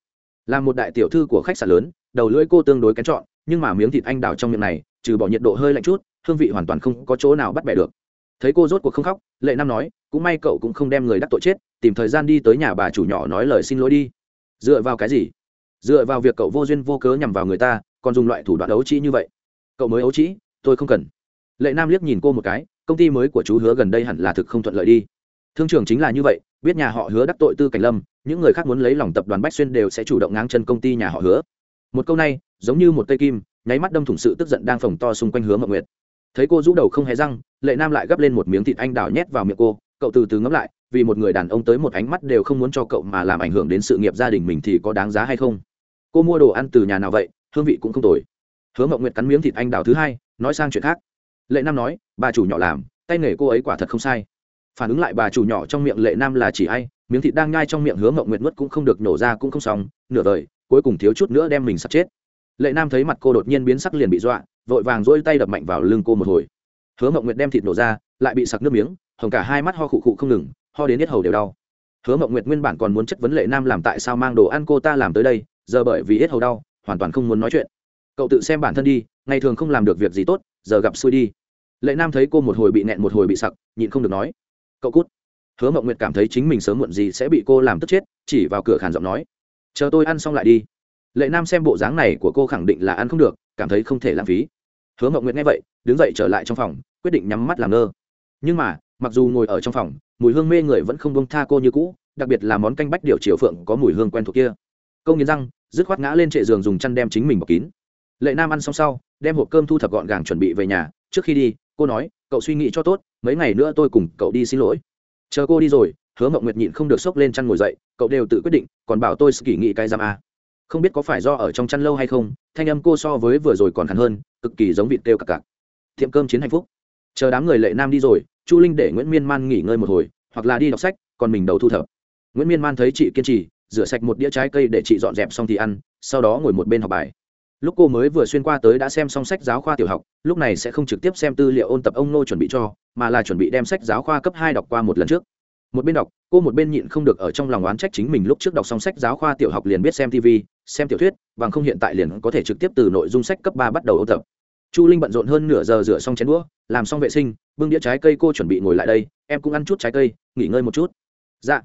Là một đại tiểu thư của khách sạn lớn, đầu lưỡi cô tương đối kén chọn, nhưng mà miếng thịt anh đào trong miệng này, trừ bỏ nhiệt độ hơi lạnh chút, hương vị hoàn toàn không có chỗ nào bắt bẻ được. Thấy cô rốt cuộc không khóc, lệ nam nói, cũng may cậu cũng không đem người đắc tội chết, tìm thời gian đi tới nhà bà chủ nhỏ nói lời xin lỗi đi. Dựa vào cái gì? Dựa vào việc cậu vô duyên vô cớ nhằm vào người ta, còn dùng loại thủ đoạn ấu trĩ như vậy. Cậu mới ấu trĩ, tôi không cần. Lệ nam liếc nhìn cô một cái công ty mới của chú hứa gần đây hẳn là thực không thuận lợi đi. Thương trường chính là như vậy, biết nhà họ hứa đắc tội tư cảnh lâm, những người khác muốn lấy lòng tập đoàn bách xuyên đều sẽ chủ động ngáng chân công ty nhà họ hứa. Một câu này, giống như một cây kim, nháy mắt đâm thủng sự tức giận đang phồng to xung quanh hứa mộng nguyệt. Thấy cô rũ đầu không hề răng, lệ nam lại gấp lên một miếng thịt anh đào nhét vào miệng cô, cậu từ từ ngẫm lại, vì một người đàn ông tới một ánh mắt đều không muốn cho cậu mà làm ảnh hưởng đến sự nghiệp gia đình mình thì có đáng giá hay không? Cô mua đồ ăn từ nhà nào vậy? Hương vị cũng không tồi. Hứa mộng nguyệt cắn miếng thịt anh đào thứ hai, nói sang chuyện khác lệ nam nói, bà chủ nhỏ làm, tay nghề cô ấy quả thật không sai. Phản ứng lại bà chủ nhỏ trong miệng lệ nam là chỉ ai, miếng thịt đang nhai trong miệng hứa mộng nguyệt nuốt cũng không được, nổ ra cũng không xong, nửa đời, cuối cùng thiếu chút nữa đem mình sắp chết. Lệ nam thấy mặt cô đột nhiên biến sắc liền bị dọa, vội vàng dỗi tay đập mạnh vào lưng cô một hồi. Hứa mộng nguyệt đem thịt nổ ra, lại bị sặc nước miếng, hồng cả hai mắt ho khụ khụ không ngừng, ho đến hết hầu đều đau. Hứa mộng nguyệt nguyên bản còn muốn chất vấn lệ nam làm tại sao mang đồ ăn cô ta làm tới đây, giờ bởi vì hết hầu đau, hoàn toàn không muốn nói chuyện. Cậu tự xem bản thân đi ngày thường không làm được việc gì tốt, giờ gặp xui đi. Lệ nam thấy cô một hồi bị nẹn một hồi bị sặc, nhịn không được nói, cậu cút. Hứa mậu nguyệt cảm thấy chính mình sớm muộn gì sẽ bị cô làm tức chết, chỉ vào cửa khàn giọng nói, chờ tôi ăn xong lại đi. Lệ nam xem bộ dáng này của cô khẳng định là ăn không được, cảm thấy không thể lãng phí. Hứa mậu nguyệt nghe vậy, đứng dậy trở lại trong phòng, quyết định nhắm mắt làm ngơ. Nhưng mà, mặc dù ngồi ở trong phòng, mùi hương mê người vẫn không bông tha cô như cũ, đặc biệt là món canh bách điều triều phượng có mùi hương quen thuộc kia. Câu nghiến răng, dứt khoát ngã lên trệ giường dùng chăn đem chính mình bọc kín. Lệ nam ăn xong sau đem hộp cơm thu thập gọn gàng chuẩn bị về nhà. Trước khi đi, cô nói, cậu suy nghĩ cho tốt, mấy ngày nữa tôi cùng cậu đi xin lỗi. Chờ cô đi rồi. Hứa mộng nguyệt nhịn không được sốc lên chăn ngồi dậy, cậu đều tự quyết định, còn bảo tôi kỳ nghị cái giam à? không biết có phải do ở trong chăn lâu hay không, thanh âm cô so với vừa rồi còn hẳn hơn, cực kỳ giống vịt kêu cặc cặc tiệm cơm chiến hạnh phúc. Chờ đám người lệ nam đi rồi, chu linh để nguyễn miên man nghỉ ngơi một hồi, hoặc là đi đọc sách, còn mình đầu thu thập. Nguyễn miên man thấy chị kiên trì, rửa sạch một đĩa trái cây để chị dọn dẹp xong thì ăn, sau đó ngồi một bên học bài lúc cô mới vừa xuyên qua tới đã xem xong sách giáo khoa tiểu học, lúc này sẽ không trực tiếp xem tư liệu ôn tập ông nô chuẩn bị cho, mà là chuẩn bị đem sách giáo khoa cấp hai đọc qua một lần trước. Một bên đọc, cô một bên nhịn không được ở trong lòng oán trách chính mình lúc trước đọc xong sách giáo khoa tiểu học liền biết xem tv xem tiểu thuyết, bằng không hiện tại liền có thể trực tiếp từ nội dung sách cấp ba bắt đầu ôn tập. Chu linh bận rộn hơn nửa giờ rửa xong chén đũa, làm xong vệ sinh, bưng đĩa trái cây cô chuẩn bị ngồi lại đây, em cũng ăn chút trái cây, nghỉ ngơi một chút. Dạ.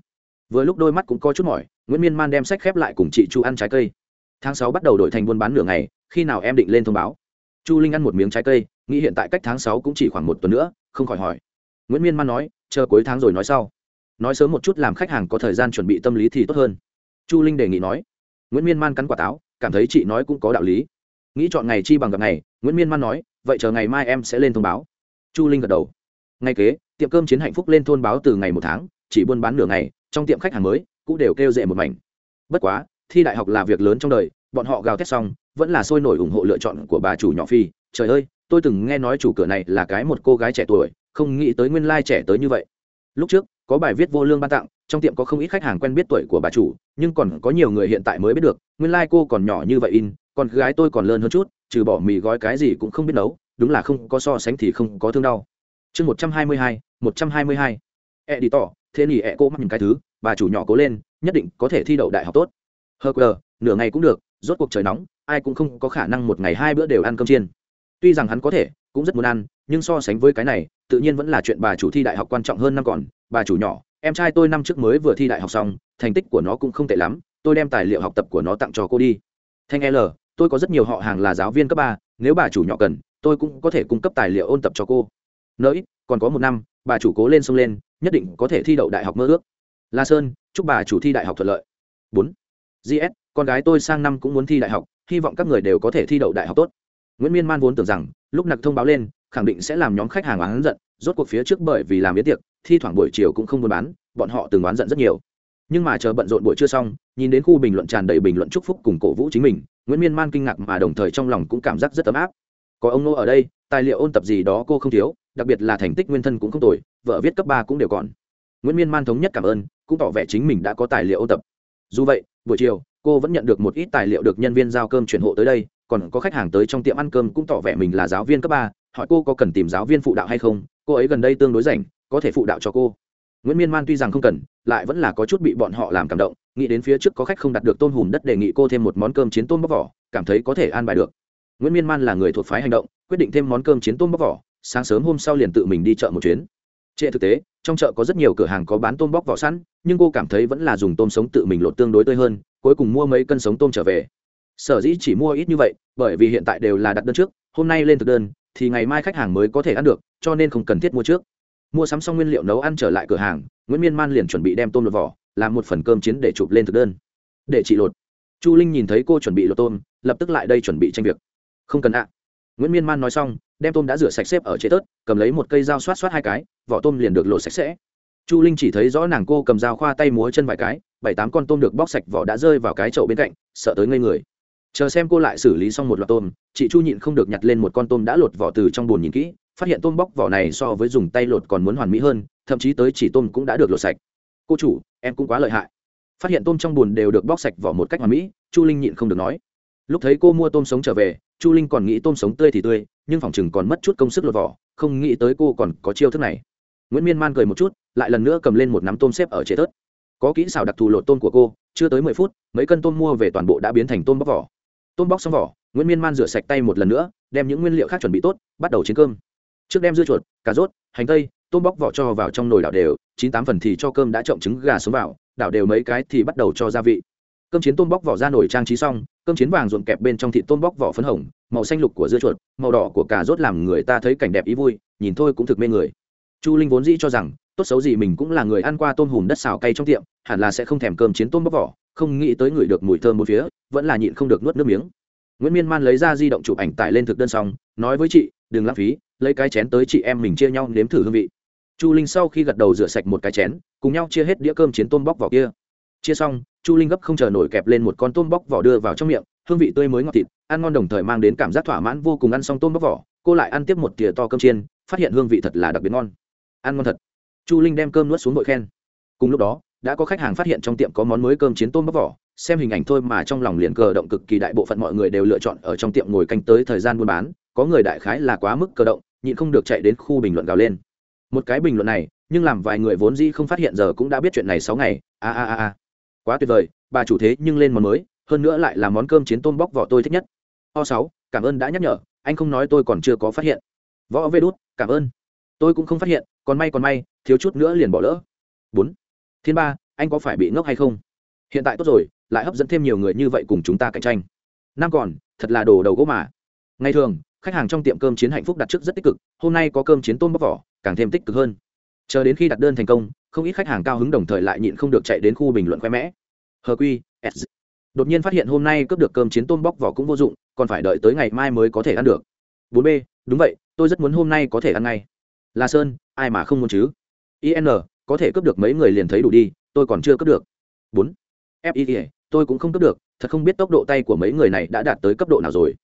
Vừa lúc đôi mắt cũng có chút mỏi, nguyễn miên man đem sách khép lại cùng chị chu ăn trái cây tháng sáu bắt đầu đổi thành buôn bán nửa ngày, khi nào em định lên thông báo? Chu linh ăn một miếng trái cây, nghĩ hiện tại cách tháng sáu cũng chỉ khoảng một tuần nữa, không khỏi hỏi. Nguyễn miên man nói, chờ cuối tháng rồi nói sau. Nói sớm một chút làm khách hàng có thời gian chuẩn bị tâm lý thì tốt hơn. Chu linh đề nghị nói. Nguyễn miên man cắn quả táo, cảm thấy chị nói cũng có đạo lý. Nghĩ chọn ngày chi bằng gặp ngày, nguyễn miên man nói, vậy chờ ngày mai em sẽ lên thông báo. Chu linh gật đầu. Ngay kế, tiệm cơm chiến hạnh phúc lên thôn báo từ ngày một tháng, chỉ buôn bán nửa ngày, trong tiệm khách hàng mới, cũng đều kêu dễ một mảnh. Bất quá thi đại học là việc lớn trong đời, bọn họ gào thét xong, vẫn là sôi nổi ủng hộ lựa chọn của bà chủ nhỏ phi. Trời ơi, tôi từng nghe nói chủ cửa này là cái một cô gái trẻ tuổi, không nghĩ tới nguyên lai trẻ tới như vậy. Lúc trước, có bài viết vô lương ban tặng, trong tiệm có không ít khách hàng quen biết tuổi của bà chủ, nhưng còn có nhiều người hiện tại mới biết được, nguyên lai cô còn nhỏ như vậy in còn gái tôi còn lớn hơn chút, trừ bỏ mì gói cái gì cũng không biết nấu, đúng là không có so sánh thì không có thương đau. Chương một trăm hai mươi hai, một trăm hai mươi hai. E đi tỏ thế nhỉ e cô mắc những cái thứ, bà chủ nhỏ cố lên, nhất định có thể thi đậu đại học tốt hờ quờ, nửa ngày cũng được, rốt cuộc trời nóng, ai cũng không có khả năng một ngày hai bữa đều ăn cơm chiên. Tuy rằng hắn có thể, cũng rất muốn ăn, nhưng so sánh với cái này, tự nhiên vẫn là chuyện bà chủ thi đại học quan trọng hơn năm còn. Bà chủ nhỏ, em trai tôi năm trước mới vừa thi đại học xong, thành tích của nó cũng không tệ lắm, tôi đem tài liệu học tập của nó tặng cho cô đi. Thanh l, tôi có rất nhiều họ hàng là giáo viên cấp ba, nếu bà chủ nhỏ cần, tôi cũng có thể cung cấp tài liệu ôn tập cho cô. Nỡi còn có một năm, bà chủ cố lên sông lên, nhất định có thể thi đậu đại học mơ ước. La sơn, chúc bà chủ thi đại học thuận lợi. Bốn gs con gái tôi sang năm cũng muốn thi đại học, hy vọng các người đều có thể thi đậu đại học tốt. Nguyễn miên man vốn tưởng rằng, lúc nặc thông báo lên, khẳng định sẽ làm nhóm khách hàng oán giận, rốt cuộc phía trước bởi vì làm yến tiệc, thi thoảng buổi chiều cũng không buôn bán, bọn họ từng oán giận rất nhiều. Nhưng mà chờ bận rộn buổi trưa xong, nhìn đến khu bình luận tràn đầy bình luận chúc phúc cùng cổ vũ chính mình, nguyễn miên man kinh ngạc mà đồng thời trong lòng cũng cảm giác rất ấm áp. Có ông nô ở đây, tài liệu ôn tập gì đó cô không thiếu, đặc biệt là thành tích nguyên thân cũng không tồi, vợ viết cấp ba cũng đều còn. Nguyễn miên man thống nhất cảm ơn, cũng tỏ vẻ chính mình đã có tài liệu ôn tập. Dù vậy buổi chiều, cô vẫn nhận được một ít tài liệu được nhân viên giao cơm chuyển hộ tới đây, còn có khách hàng tới trong tiệm ăn cơm cũng tỏ vẻ mình là giáo viên cấp ba, hỏi cô có cần tìm giáo viên phụ đạo hay không, cô ấy gần đây tương đối rảnh, có thể phụ đạo cho cô. Nguyễn miên man tuy rằng không cần, lại vẫn là có chút bị bọn họ làm cảm động, nghĩ đến phía trước có khách không đặt được tôm hùm đất đề nghị cô thêm một món cơm chiến tôm bóc vỏ, cảm thấy có thể an bài được. Nguyễn miên man là người thuộc phái hành động, quyết định thêm món cơm chiến tôm bóc vỏ, sáng sớm hôm sau liền tự mình đi chợ một chuyến trên thực tế, trong chợ có rất nhiều cửa hàng có bán tôm bóc vỏ sẵn, nhưng cô cảm thấy vẫn là dùng tôm sống tự mình lột tương đối tươi hơn, cuối cùng mua mấy cân sống tôm trở về. Sở dĩ chỉ mua ít như vậy, bởi vì hiện tại đều là đặt đơn trước, hôm nay lên thực đơn, thì ngày mai khách hàng mới có thể ăn được, cho nên không cần thiết mua trước. Mua sắm xong nguyên liệu nấu ăn trở lại cửa hàng, nguyễn miên man liền chuẩn bị đem tôm lột vỏ, làm một phần cơm chiến để chụp lên thực đơn. Để chị lột. Chu linh nhìn thấy cô chuẩn bị lột tôm, lập tức lại đây chuẩn bị tranh việc. Không cần ạ nguyễn miên man nói xong đem tôm đã rửa sạch xếp ở chế tớt cầm lấy một cây dao xoát xoát hai cái vỏ tôm liền được lột sạch sẽ chu linh chỉ thấy rõ nàng cô cầm dao khoa tay múa chân vài cái bảy tám con tôm được bóc sạch vỏ đã rơi vào cái chậu bên cạnh sợ tới ngây người chờ xem cô lại xử lý xong một loạt tôm chị chu nhịn không được nhặt lên một con tôm đã lột vỏ từ trong bồn nhìn kỹ phát hiện tôm bóc vỏ này so với dùng tay lột còn muốn hoàn mỹ hơn thậm chí tới chỉ tôm cũng đã được lột sạch cô chủ em cũng quá lợi hại phát hiện tôm trong bùn đều được bóc sạch vỏ một cách hoàn mỹ chu linh nhịn không được nói lúc thấy cô mua tôm sống trở về chu linh còn nghĩ tôm sống tươi thì tươi, nhưng phòng chừng còn mất chút công sức lột vỏ, không nghĩ tới cô còn có chiêu thức này. Nguyễn miên man cười một chút, lại lần nữa cầm lên một nắm tôm xếp ở chế tớt. Có kỹ xảo đặc thù lột tôm của cô, chưa tới mười phút, mấy cân tôm mua về toàn bộ đã biến thành tôm bóc vỏ. Tôm bóc xong vỏ, nguyễn miên man rửa sạch tay một lần nữa, đem những nguyên liệu khác chuẩn bị tốt, bắt đầu chiến cơm. Trước đem dưa chuột, cà rốt, hành tây, tôm bóc vỏ cho vào trong nồi đảo đều, chín tám phần thì cho cơm đã trộn trứng gà xuống vào, đảo đều mấy cái thì bắt đầu cho gia vị. Cơm chiến tôm bóc vỏ ra nồi trang trí xong cơm chiến vàng ruộn kẹp bên trong thịt tôm bóc vỏ phấn hồng, màu xanh lục của dưa chuột, màu đỏ của cà rốt làm người ta thấy cảnh đẹp ý vui, nhìn thôi cũng thực mê người. Chu linh vốn dĩ cho rằng, tốt xấu gì mình cũng là người ăn qua tôm hùm đất xào cay trong tiệm, hẳn là sẽ không thèm cơm chiến tôm bóc vỏ, không nghĩ tới người được mùi thơm một phía, vẫn là nhịn không được nuốt nước miếng. Nguyễn miên man lấy ra di động chụp ảnh tải lên thực đơn xong, nói với chị, đừng lãng phí, lấy cái chén tới chị em mình chia nhau nếm thử hương vị. Chu linh sau khi gật đầu rửa sạch một cái chén, cùng nhau chia hết đĩa cơm chiến tôm bóc vỏ kia chia xong, chu linh gấp không chờ nổi kẹp lên một con tôm bóc vỏ đưa vào trong miệng, hương vị tươi mới ngọt thịt, ăn ngon đồng thời mang đến cảm giác thỏa mãn vô cùng ăn xong tôm bóc vỏ, cô lại ăn tiếp một thìa to cơm chiên, phát hiện hương vị thật là đặc biệt ngon. Ăn ngon thật. Chu linh đem cơm nuốt xuống bội khen. Cùng lúc đó, đã có khách hàng phát hiện trong tiệm có món mới cơm chiến tôm bóc vỏ, xem hình ảnh thôi mà trong lòng liền cờ động cực kỳ đại bộ phận mọi người đều lựa chọn ở trong tiệm ngồi canh tới thời gian buôn bán, có người đại khái là quá mức cờ động, nhịn không được chạy đến khu bình luận gào lên. Một cái bình luận này, nhưng làm vài người vốn dĩ không phát hiện giờ cũng đã biết chuyện này sáu ngày. A a a a quá tuyệt vời, bà chủ thế nhưng lên món mới, hơn nữa lại là món cơm chiến tôm bóc vỏ tôi thích nhất. O sáu, cảm ơn đã nhắc nhở, anh không nói tôi còn chưa có phát hiện. Võ vê đút, cảm ơn. Tôi cũng không phát hiện, còn may còn may, thiếu chút nữa liền bỏ lỡ. Bốn, thiên ba, anh có phải bị ngốc hay không? Hiện tại tốt rồi, lại hấp dẫn thêm nhiều người như vậy cùng chúng ta cạnh tranh. Năm còn, thật là đồ đầu gỗ mà. Ngày thường, khách hàng trong tiệm cơm chiến hạnh phúc đặt trước rất tích cực, hôm nay có cơm chiến tôm bóc vỏ, càng thêm tích cực hơn. Chờ đến khi đặt đơn thành công không ít khách hàng cao hứng đồng thời lại nhịn không được chạy đến khu bình luận khoe mẽ. Hờ quy, s. Đột nhiên phát hiện hôm nay cướp được cơm chiến tôm bóc vỏ cũng vô dụng, còn phải đợi tới ngày mai mới có thể ăn được. Bốn b, đúng vậy, tôi rất muốn hôm nay có thể ăn ngay. Là sơn, ai mà không muốn chứ? In có thể cướp được mấy người liền thấy đủ đi, tôi còn chưa cướp được. Bốn fi tôi cũng không cướp được, thật không biết tốc độ tay của mấy người này đã đạt tới cấp độ nào rồi.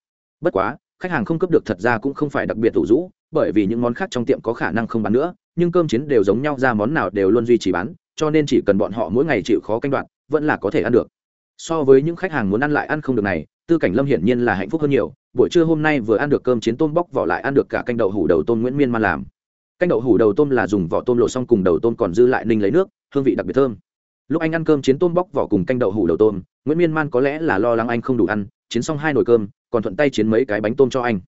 Bất quá, khách hàng không cướp được thật ra cũng không phải đặc biệt thủ rũ bởi vì những món khác trong tiệm có khả năng không bán nữa, nhưng cơm chiến đều giống nhau, ra món nào đều luôn duy trì bán, cho nên chỉ cần bọn họ mỗi ngày chịu khó canh đoạn vẫn là có thể ăn được. So với những khách hàng muốn ăn lại ăn không được này, tư cảnh lâm hiển nhiên là hạnh phúc hơn nhiều, buổi trưa hôm nay vừa ăn được cơm chiến tôm bóc vỏ lại ăn được cả canh đậu hủ đầu tôm nguyễn miên man làm. Canh đậu hủ đầu tôm là dùng vỏ tôm lộ xong cùng đầu tôm còn dư lại ninh lấy nước, hương vị đặc biệt thơm. Lúc anh ăn cơm chiến tôm bóc vỏ cùng canh đậu hủ đầu tôm, nguyễn miên man có lẽ là lo lắng anh không đủ ăn, chiến xong hai nồi cơm, còn thuận tay chiến mấy cái bánh tôm cho anh.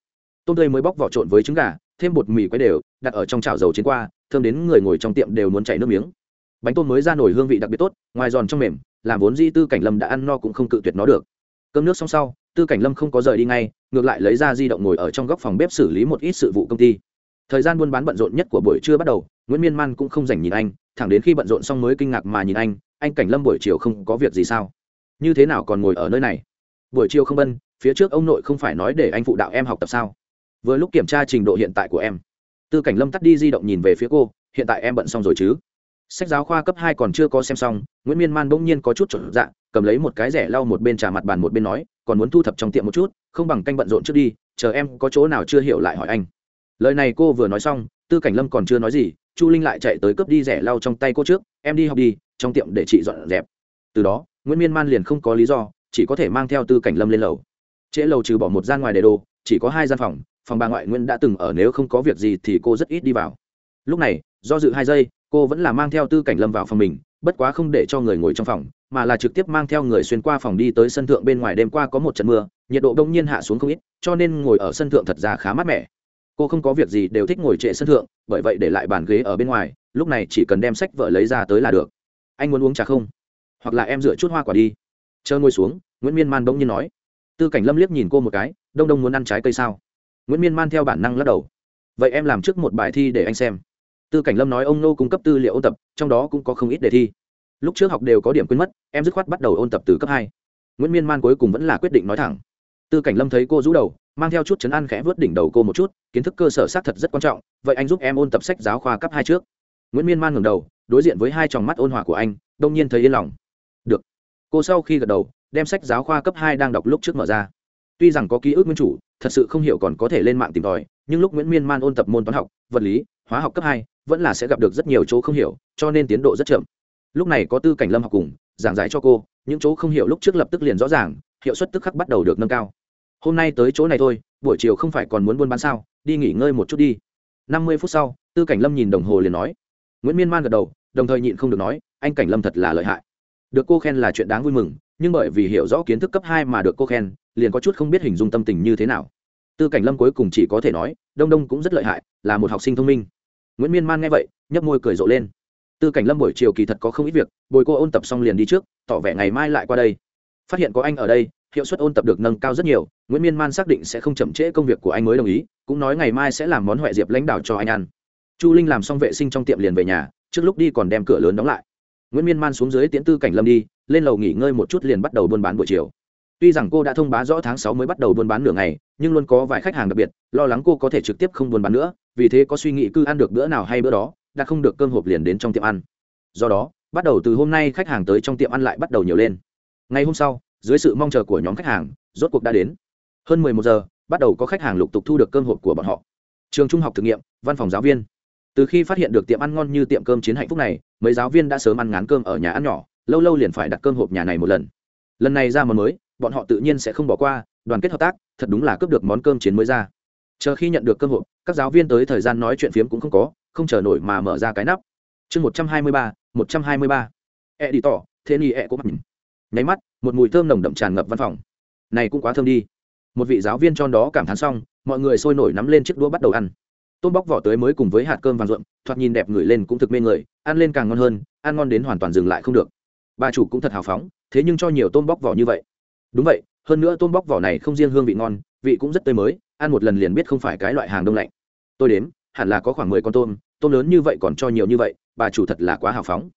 Tôm tươi mới bóc vỏ trộn với trứng gà thêm bột mì quấy đều, đặt ở trong chảo dầu chiến qua, thơm đến người ngồi trong tiệm đều muốn chảy nước miếng. Bánh tôm mới ra nổi hương vị đặc biệt tốt, ngoài giòn trong mềm, làm vốn di tư cảnh lâm đã ăn no cũng không cự tuyệt nó được. Cơm nước xong sau, tư cảnh lâm không có rời đi ngay, ngược lại lấy ra di động ngồi ở trong góc phòng bếp xử lý một ít sự vụ công ty. Thời gian buôn bán bận rộn nhất của buổi trưa bắt đầu, nguyễn miên man cũng không dành nhìn anh, thẳng đến khi bận rộn xong mới kinh ngạc mà nhìn anh anh cảnh lâm buổi chiều không có việc gì sao? Như thế nào còn ngồi ở nơi này? Buổi chiều không bân, phía trước ông nội không phải nói để anh phụ đạo em học tập sao? Vừa lúc kiểm tra trình độ hiện tại của em. Tư cảnh lâm tắt đi di động nhìn về phía cô, hiện tại em bận xong rồi chứ? Sách giáo khoa cấp hai còn chưa có xem xong, nguyễn miên man bỗng nhiên có chút chuẩn dạ cầm lấy một cái rẻ lau một bên trà mặt bàn một bên nói, còn muốn thu thập trong tiệm một chút, không bằng canh bận rộn trước đi, chờ em có chỗ nào chưa hiểu lại hỏi anh. Lời này cô vừa nói xong, tư cảnh lâm còn chưa nói gì, chu linh lại chạy tới cướp đi rẻ lau trong tay cô trước, em đi học đi, trong tiệm để chị dọn dẹp. Từ đó, nguyễn miên man liền không có lý do, chỉ có thể mang theo tư cảnh lâm lên lầu. Trễ lầu trừ bỏ một gian ngoài để đồ, chỉ có hai gian phòng phòng bà ngoại nguyễn đã từng ở nếu không có việc gì thì cô rất ít đi vào. Lúc này, do dự hai giây, cô vẫn là mang theo tư cảnh lâm vào phòng mình, bất quá không để cho người ngồi trong phòng, mà là trực tiếp mang theo người xuyên qua phòng đi tới sân thượng bên ngoài đêm qua có một trận mưa, nhiệt độ đông nhiên hạ xuống không ít, cho nên ngồi ở sân thượng thật ra khá mát mẻ. Cô không có việc gì đều thích ngồi trệ sân thượng, bởi vậy để lại bàn ghế ở bên ngoài, lúc này chỉ cần đem sách vợ lấy ra tới là được. Anh muốn uống trà không? Hoặc là em rửa chút hoa quả đi. Chờ ngồi xuống, nguyễn miên man bỗng nhiên nói. Tư cảnh lâm liếc nhìn cô một cái, đông đông muốn ăn trái cây sao? Nguyễn miên man theo bản năng lắc đầu. Vậy em làm trước một bài thi để anh xem. Tư cảnh lâm nói ông nô cung cấp tư liệu ôn tập, trong đó cũng có không ít đề thi. Lúc trước học đều có điểm quên mất, em dứt khoát bắt đầu ôn tập từ cấp hai. Nguyễn miên man cuối cùng vẫn là quyết định nói thẳng. Tư cảnh lâm thấy cô rũ đầu, mang theo chút chấn ăn khẽ vớt đỉnh đầu cô một chút, kiến thức cơ sở xác thật rất quan trọng, vậy anh giúp em ôn tập sách giáo khoa cấp hai trước. Nguyễn miên man ngừng đầu, đối diện với hai tròng mắt ôn hòa của anh, đông nhiên thấy yên lòng. Được. Cô sau khi gật đầu, đem sách giáo khoa cấp hai đang đọc lúc trước mở ra. Tuy rằng có ký ức nguyên chủ thật sự không hiểu còn có thể lên mạng tìm tòi, nhưng lúc nguyễn miên man ôn tập môn toán học, vật lý, hóa học cấp hai, vẫn là sẽ gặp được rất nhiều chỗ không hiểu, cho nên tiến độ rất chậm. Lúc này có tư cảnh lâm học cùng, giảng giải cho cô, những chỗ không hiểu lúc trước lập tức liền rõ ràng, hiệu suất tức khắc bắt đầu được nâng cao. Hôm nay tới chỗ này thôi, buổi chiều không phải còn muốn buôn bán sao, đi nghỉ ngơi một chút đi. Năm mươi phút sau, tư cảnh lâm nhìn đồng hồ liền nói. Nguyễn miên man gật đầu, đồng thời nhịn không được nói, anh cảnh lâm thật là lợi hại. Được cô khen là chuyện đáng vui mừng nhưng bởi vì hiểu rõ kiến thức cấp hai mà được cô khen, liền có chút không biết hình dung tâm tình như thế nào. Tư cảnh lâm cuối cùng chỉ có thể nói, đông đông cũng rất lợi hại, là một học sinh thông minh. Nguyễn miên man nghe vậy, nhấp môi cười rộ lên. Tư cảnh lâm buổi chiều kỳ thật có không ít việc, bồi cô ôn tập xong liền đi trước, tỏ vẻ ngày mai lại qua đây. Phát hiện có anh ở đây, hiệu suất ôn tập được nâng cao rất nhiều, nguyễn miên man xác định sẽ không chậm trễ công việc của anh mới đồng ý, cũng nói ngày mai sẽ làm món huệ diệp lãnh đạo cho anh ăn. Chu linh làm xong vệ sinh trong tiệm liền về nhà, trước lúc đi còn đem cửa lớn đóng lại. Nguyễn miên man xuống dưới tiễn tư cảnh lâm đi lên lầu nghỉ ngơi một chút liền bắt đầu buôn bán buổi chiều. Tuy rằng cô đã thông báo rõ tháng sáu mới bắt đầu buôn bán nửa ngày, nhưng luôn có vài khách hàng đặc biệt, lo lắng cô có thể trực tiếp không buôn bán nữa, vì thế có suy nghĩ cứ ăn được bữa nào hay bữa đó, đã không được cơm hộp liền đến trong tiệm ăn. Do đó, bắt đầu từ hôm nay khách hàng tới trong tiệm ăn lại bắt đầu nhiều lên. Ngày hôm sau, dưới sự mong chờ của nhóm khách hàng, rốt cuộc đã đến. Hơn mười một giờ, bắt đầu có khách hàng lục tục thu được cơm hộp của bọn họ. Trường trung học thực nghiệm, văn phòng giáo viên. Từ khi phát hiện được tiệm ăn ngon như tiệm cơm chiến hạnh phúc này, mấy giáo viên đã sớm ăn ngán cơm ở nhà ăn nhỏ lâu lâu liền phải đặt cơm hộp nhà này một lần. Lần này ra món mới, bọn họ tự nhiên sẽ không bỏ qua, đoàn kết hợp tác, thật đúng là cướp được món cơm chiến mới ra. Chờ khi nhận được cơm hộp, các giáo viên tới thời gian nói chuyện phiếm cũng không có, không chờ nổi mà mở ra cái nắp. Chương một trăm hai mươi ba, một trăm hai mươi ba. E đi tỏ, thế ni e có mặt nháy mắt, một mùi thơm nồng đậm tràn ngập văn phòng. Này cũng quá thơm đi. Một vị giáo viên trong đó cảm thán xong, mọi người sôi nổi nắm lên chiếc đũa bắt đầu ăn. Tôm bóc vỏ tới mới cùng với hạt cơm vàng ruộm, thoạt nhìn đẹp ngửi lên cũng thực mê người, ăn lên càng ngon hơn, ăn ngon đến hoàn toàn dừng lại không được bà chủ cũng thật hào phóng, thế nhưng cho nhiều tôm bóc vỏ như vậy. Đúng vậy, hơn nữa tôm bóc vỏ này không riêng hương vị ngon, vị cũng rất tươi mới, ăn một lần liền biết không phải cái loại hàng đông lạnh. Tôi đếm, hẳn là có khoảng mười con tôm tôm lớn như vậy còn cho nhiều như vậy, bà chủ thật là quá hào phóng.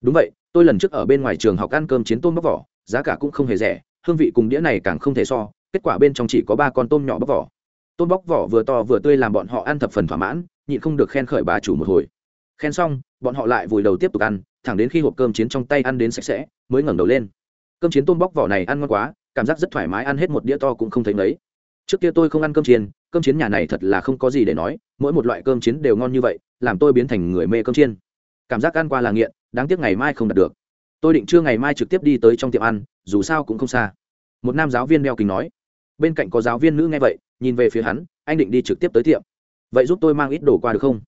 Đúng vậy, tôi lần trước ở bên ngoài trường học ăn cơm chiến tôm bóc vỏ, giá cả cũng không hề rẻ, hương vị cùng đĩa này càng không thể so, kết quả bên trong chỉ có ba con tôm nhỏ bóc vỏ. Tôm bóc vỏ vừa to vừa tươi làm bọn họ ăn thập phần thỏa mãn, nhịn không được khen khởi bà chủ một hồi. Khen xong, bọn họ lại vùi đầu tiếp tục ăn thẳng đến khi hộp cơm chiến trong tay ăn đến sạch sẽ, mới ngẩng đầu lên. Cơm chiến tôm bóc vỏ này ăn ngon quá, cảm giác rất thoải mái, ăn hết một đĩa to cũng không thấy mấy trước kia tôi không ăn cơm chiên, cơm chiến nhà này thật là không có gì để nói, mỗi một loại cơm chiến đều ngon như vậy, làm tôi biến thành người mê cơm chiên. Cảm giác ăn qua là nghiện, đáng tiếc ngày mai không đạt được. Tôi định trưa ngày mai trực tiếp đi tới trong tiệm ăn, dù sao cũng không xa. Một nam giáo viên đeo kính nói. Bên cạnh có giáo viên nữ nghe vậy, nhìn về phía hắn, anh định đi trực tiếp tới tiệm. Vậy giúp tôi mang ít đồ qua được không?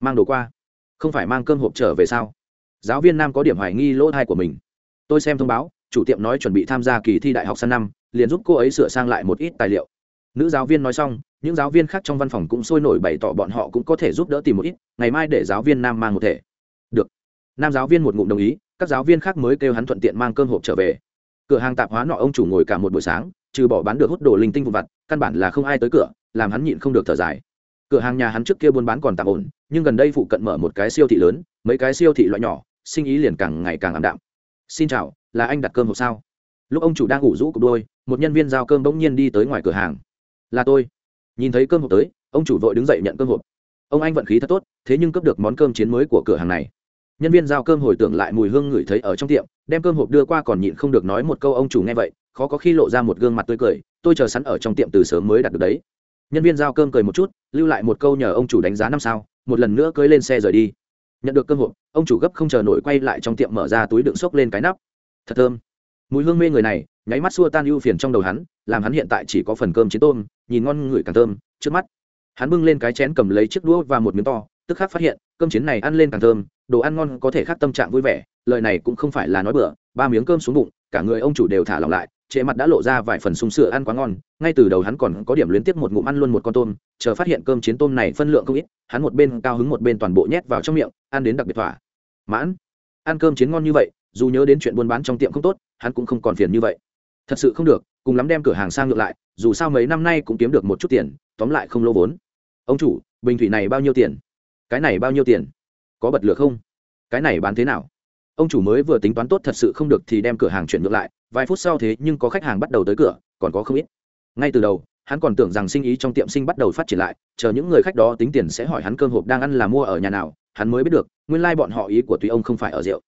Mang đồ qua. Không phải mang cơm hộp trở về sao? Giáo viên nam có điểm hoài nghi lỗ thai của mình. Tôi xem thông báo, chủ tiệm nói chuẩn bị tham gia kỳ thi đại học sang năm, liền giúp cô ấy sửa sang lại một ít tài liệu. Nữ giáo viên nói xong, những giáo viên khác trong văn phòng cũng sôi nổi bày tỏ bọn họ cũng có thể giúp đỡ tìm một ít, ngày mai để giáo viên nam mang một thể. Được. Nam giáo viên một ngụm đồng ý, các giáo viên khác mới kêu hắn thuận tiện mang cơm hộp trở về. Cửa hàng tạp hóa nọ ông chủ ngồi cả một buổi sáng, trừ bỏ bán được hút đồ linh tinh vụn vặt, căn bản là không ai tới cửa, làm hắn nhịn không được thở dài. Cửa hàng nhà hắn trước kia buôn bán còn tạm ổn, nhưng gần đây phụ cận mở một cái siêu thị lớn, mấy cái siêu thị loại nhỏ sinh ý liền càng ngày càng ảm đạm. Xin chào, là anh đặt cơm hộp sao? Lúc ông chủ đang ngủ rũ cục đôi, một nhân viên giao cơm bỗng nhiên đi tới ngoài cửa hàng. Là tôi. Nhìn thấy cơm hộp tới, ông chủ vội đứng dậy nhận cơm hộp. Ông anh vận khí thật tốt, thế nhưng cấp được món cơm chiến mới của cửa hàng này. Nhân viên giao cơm hồi tưởng lại mùi hương ngửi thấy ở trong tiệm, đem cơm hộp đưa qua còn nhịn không được nói một câu ông chủ nghe vậy, khó có khi lộ ra một gương mặt tươi cười, tôi chờ sẵn ở trong tiệm từ sớm mới đặt được đấy. Nhân viên giao cơm cười một chút, lưu lại một câu nhờ ông chủ đánh giá năm sao, một lần nữa cưới lên xe rời đi nhận được cơm hộp, ông chủ gấp không chờ nổi quay lại trong tiệm mở ra túi đựng xốc lên cái nắp. Thật thơm. Mùi hương mê người này, nháy mắt xua tan ưu phiền trong đầu hắn, làm hắn hiện tại chỉ có phần cơm chiến tôm, nhìn ngon ngửi càng thơm, trước mắt. Hắn bưng lên cái chén cầm lấy chiếc đũa và một miếng to, tức khắc phát hiện, cơm chiến này ăn lên càng thơm, đồ ăn ngon có thể khác tâm trạng vui vẻ, lời này cũng không phải là nói bừa, ba miếng cơm xuống bụng, cả người ông chủ đều thả lỏng lại trễ mặt đã lộ ra vài phần sung sữa ăn quá ngon, ngay từ đầu hắn còn có điểm luyến tiếp một ngụm ăn luôn một con tôm, chờ phát hiện cơm chiến tôm này phân lượng không ít, hắn một bên cao hứng một bên toàn bộ nhét vào trong miệng, ăn đến đặc biệt thỏa. Mãn, ăn cơm chiến ngon như vậy, dù nhớ đến chuyện buôn bán trong tiệm không tốt, hắn cũng không còn phiền như vậy. Thật sự không được, cùng lắm đem cửa hàng sang ngược lại, dù sao mấy năm nay cũng kiếm được một chút tiền, tóm lại không lỗ vốn. Ông chủ, bình thủy này bao nhiêu tiền? Cái này bao nhiêu tiền? Có bật lửa không? Cái này bán thế nào? Ông chủ mới vừa tính toán tốt thật sự không được thì đem cửa hàng chuyển ngược lại, vài phút sau thế nhưng có khách hàng bắt đầu tới cửa, còn có không ít. Ngay từ đầu, hắn còn tưởng rằng sinh ý trong tiệm sinh bắt đầu phát triển lại, chờ những người khách đó tính tiền sẽ hỏi hắn cơm hộp đang ăn là mua ở nhà nào, hắn mới biết được, nguyên lai、like、bọn họ ý của tùy ông không phải ở rượu.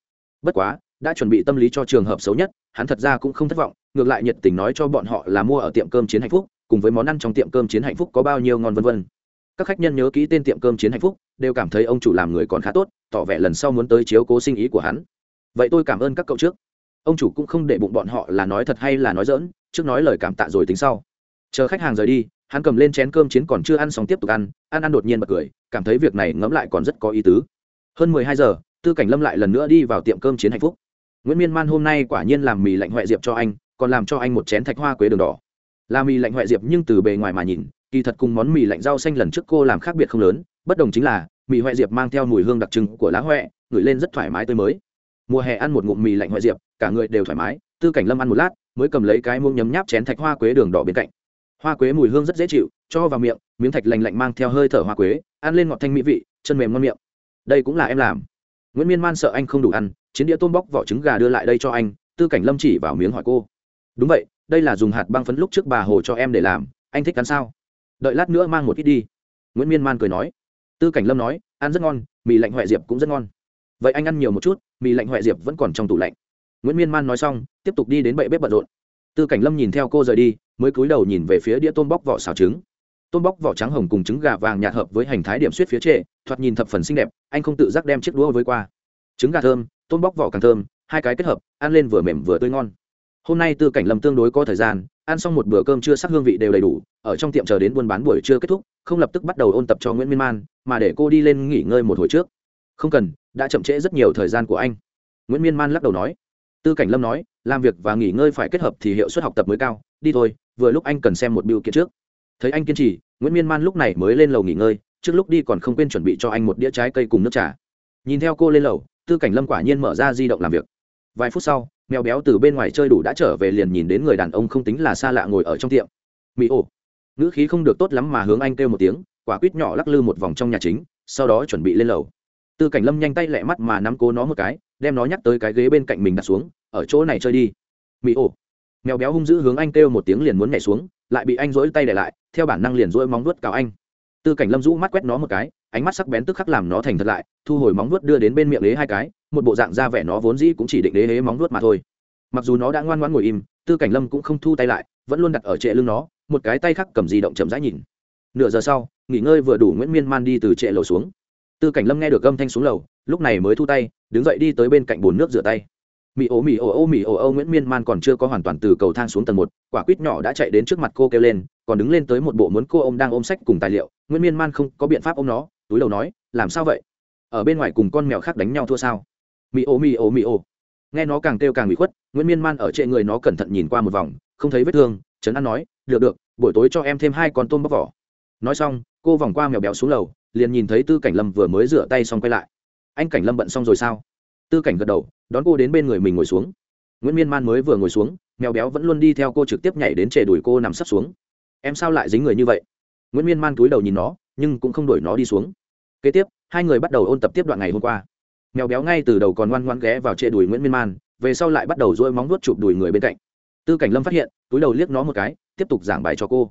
Bất quá, đã chuẩn bị tâm lý cho trường hợp xấu nhất, hắn thật ra cũng không thất vọng, ngược lại nhiệt tình nói cho bọn họ là mua ở tiệm cơm chiến hạnh phúc, cùng với món ăn trong tiệm cơm chiến hạnh phúc có bao nhiêu ngon vân vân. Các khách nhân nhớ kỹ tên tiệm cơm chiến hạnh phúc, đều cảm thấy ông chủ làm người còn khá tốt, tỏ vẻ lần sau muốn tới chiếu cố sinh ý của hắn vậy tôi cảm ơn các cậu trước. Ông chủ cũng không để bụng bọn họ là nói thật hay là nói dỡn trước nói lời cảm tạ rồi tính sau. Chờ khách hàng rời đi, hắn cầm lên chén cơm chiến còn chưa ăn xong tiếp tục ăn ăn ăn đột nhiên bật cười, cảm thấy việc này ngẫm lại còn rất có ý tứ. Hơn mười hai giờ, tư cảnh lâm lại lần nữa đi vào tiệm cơm chiến hạnh phúc. Nguyễn miên man hôm nay quả nhiên làm mì lạnh huệ diệp cho anh, còn làm cho anh một chén thạch hoa quế đường đỏ. Là mì lạnh huệ diệp nhưng từ bề ngoài mà nhìn, kỳ thật cùng món mì lạnh rau xanh lần trước cô làm khác biệt không lớn, bất đồng chính là, mì huệ diệp mang theo mùi hương đặc trưng của lá huệ ngửi lên rất thoải mái tươi mới mùa hè ăn một ngụm mì lạnh ngoại diệp, cả người đều thoải mái, tư cảnh lâm ăn một lát, mới cầm lấy cái muỗng nhấm nháp chén thạch hoa quế đường đỏ bên cạnh. Hoa quế mùi hương rất dễ chịu, cho vào miệng, miếng thạch lành lạnh mang theo hơi thở hoa quế, ăn lên ngọt thanh mỹ vị, chân mềm ngon miệng. Đây cũng là em làm. Nguyễn miên man sợ anh không đủ ăn, chiến đĩa tôm bóc vỏ trứng gà đưa lại đây cho anh, tư cảnh lâm chỉ vào miếng hỏi cô. Đúng vậy, đây là dùng hạt băng phấn lúc trước bà hồ cho em để làm, anh thích ăn sao? Đợi lát nữa mang một ít đi. Nguyễn miên man cười nói. Tư cảnh lâm nói, ăn rất ngon, mì lạnh huệ diệp cũng rất ngon vậy anh ăn nhiều một chút, mì lạnh huệ diệp vẫn còn trong tủ lạnh. Nguyễn miên man nói xong, tiếp tục đi đến bệ bếp bận rộn. Tư cảnh lâm nhìn theo cô rời đi, mới cúi đầu nhìn về phía đĩa tôm bóc vỏ xào trứng. Tôm bóc vỏ trắng hồng cùng trứng gà vàng nhạt hợp với hành thái điểm suýt phía trệ thoạt nhìn thập phần xinh đẹp, anh không tự giác đem chiếc đũa với qua. Trứng gà thơm, tôm bóc vỏ càng thơm, hai cái kết hợp, ăn lên vừa mềm vừa tươi ngon. Hôm nay tư cảnh lâm tương đối có thời gian, ăn xong một bữa cơm trưa sắc hương vị đều đầy đủ, ở trong tiệm chờ đến buôn bán buổi trưa kết thúc, không lập tức bắt đầu ôn tập cho nguyễn miên man, mà để cô đi lên nghỉ ngơi một hồi trước không cần, đã chậm trễ rất nhiều thời gian của anh. Nguyễn miên man lắc đầu nói. Tư cảnh lâm nói, làm việc và nghỉ ngơi phải kết hợp thì hiệu suất học tập mới cao. Đi thôi, vừa lúc anh cần xem một biểu kiện trước. Thấy anh kiên trì, nguyễn miên man lúc này mới lên lầu nghỉ ngơi, trước lúc đi còn không quên chuẩn bị cho anh một đĩa trái cây cùng nước trà. Nhìn theo cô lên lầu, tư cảnh lâm quả nhiên mở ra di động làm việc. Vài phút sau, mèo béo từ bên ngoài chơi đủ đã trở về liền nhìn đến người đàn ông không tính là xa lạ ngồi ở trong tiệm. Mỹ ồ ngữ khí không được tốt lắm mà hướng anh kêu một tiếng, quả quýt nhỏ lắc lư một vòng trong nhà chính, sau đó chuẩn bị lên lầu tư cảnh lâm nhanh tay lẹ mắt mà nắm cố nó một cái, đem nó nhắc tới cái ghế bên cạnh mình đặt xuống, ở chỗ này chơi đi. Mỹ ổ. Mèo béo hung dữ hướng anh kêu một tiếng liền muốn nhảy xuống, lại bị anh rỗi tay để lại, theo bản năng liền rỗi móng vuốt cào anh. Tư cảnh lâm rũ mắt quét nó một cái, ánh mắt sắc bén tức khắc làm nó thành thật lại, thu hồi móng vuốt đưa đến bên miệng lế hai cái, một bộ dạng ra vẻ nó vốn dĩ cũng chỉ định đế hế móng vuốt mà thôi. Mặc dù nó đã ngoan ngoãn ngồi im, tư cảnh lâm cũng không thu tay lại, vẫn luôn đặt ở trệ lưng nó, một cái tay khác cầm di động chậm rãi nhìn. Nửa giờ sau, nghỉ ngơi vừa đủ nguyễn miên man đi từ trệ lầu xuống tư cảnh lâm nghe được âm thanh xuống lầu, lúc này mới thu tay, đứng dậy đi tới bên cạnh bồn nước rửa tay. Mì ố mì ố, ô mì ố, ô, nguyễn miên man còn chưa có hoàn toàn từ cầu thang xuống tầng một, quả quýt nhỏ đã chạy đến trước mặt cô kêu lên, còn đứng lên tới một bộ muốn cô ô m đang ôm sách cùng tài liệu. Nguyễn miên man không có biện pháp ôm nó, túi đầu nói, làm sao vậy? Ở bên ngoài cùng con mèo khác đánh nhau thua sao? Mì ố mì ố mì ố. Nghe nó càng kêu càng bị khuất, nguyễn miên man ở trệ người nó cẩn thận nhìn qua một vòng, không thấy vết thương, trấn an nói, được được, buổi tối cho em thêm hai con tôm bóc vỏ. Nói xong, cô vòng qua mèo béo xuống lầu liền nhìn thấy tư cảnh lâm vừa mới rửa tay xong quay lại anh cảnh lâm bận xong rồi sao tư cảnh gật đầu đón cô đến bên người mình ngồi xuống nguyễn miên man mới vừa ngồi xuống mèo béo vẫn luôn đi theo cô trực tiếp nhảy đến trề đùi cô nằm sấp xuống em sao lại dính người như vậy nguyễn miên man túi đầu nhìn nó nhưng cũng không đuổi nó đi xuống kế tiếp hai người bắt đầu ôn tập tiếp đoạn ngày hôm qua mèo béo ngay từ đầu còn ngoan ngoan ghé vào trệ đùi nguyễn miên man về sau lại bắt đầu dỗi móng vuốt chụp đùi người bên cạnh tư cảnh lâm phát hiện túi đầu liếc nó một cái tiếp tục giảng bài cho cô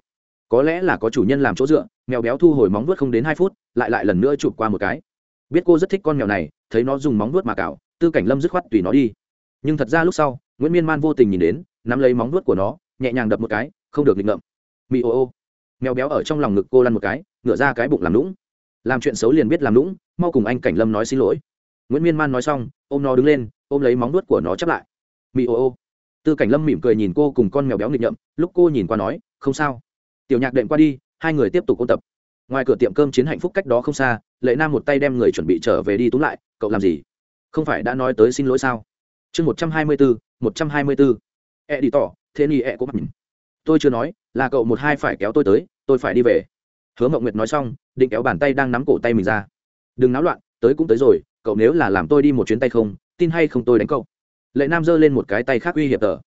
có lẽ là có chủ nhân làm chỗ dựa, mèo béo thu hồi móng vuốt không đến hai phút, lại lại lần nữa chụp qua một cái. Biết cô rất thích con mèo này, thấy nó dùng móng vuốt mà cào, tư cảnh lâm dứt khoát tùy nó đi. Nhưng thật ra lúc sau, nguyễn miên man vô tình nhìn đến, nắm lấy móng vuốt của nó, nhẹ nhàng đập một cái, không được nghịch ngợm. Mì ô ô. Mèo béo ở trong lòng ngực cô lăn một cái ngựa ra cái bụng làm lũng làm chuyện xấu liền biết làm lũng mau cùng anh cảnh lâm nói xin lỗi. Nguyễn miên man nói xong, ôm nó đứng lên, ôm lấy móng vuốt của nó chắp lại. Mì ô ô. Tư cảnh lâm mỉm cười nhìn cô cùng con mèo béo nghịch ngợm, lúc cô nhìn qua nói, không sao tiểu nhạc đệm qua đi, hai người tiếp tục ôn tập. Ngoài cửa tiệm cơm chiến hạnh phúc cách đó không xa, lệ nam một tay đem người chuẩn bị trở về đi túm lại, cậu làm gì? Không phải đã nói tới xin lỗi sao? Chương một trăm hai mươi bốn một trăm hai mươi bốn e đi tỏ, thế ni e cũng mặc tôi chưa nói, là cậu một hai phải kéo tôi tới, tôi phải đi về. Hứa mộng nguyệt nói xong, định kéo bàn tay đang nắm cổ tay mình ra. Đừng náo loạn, tới cũng tới rồi, cậu nếu là làm tôi đi một chuyến tay không, tin hay không tôi đánh cậu. Lệ nam giơ lên một cái tay khác uy hiệp tờ.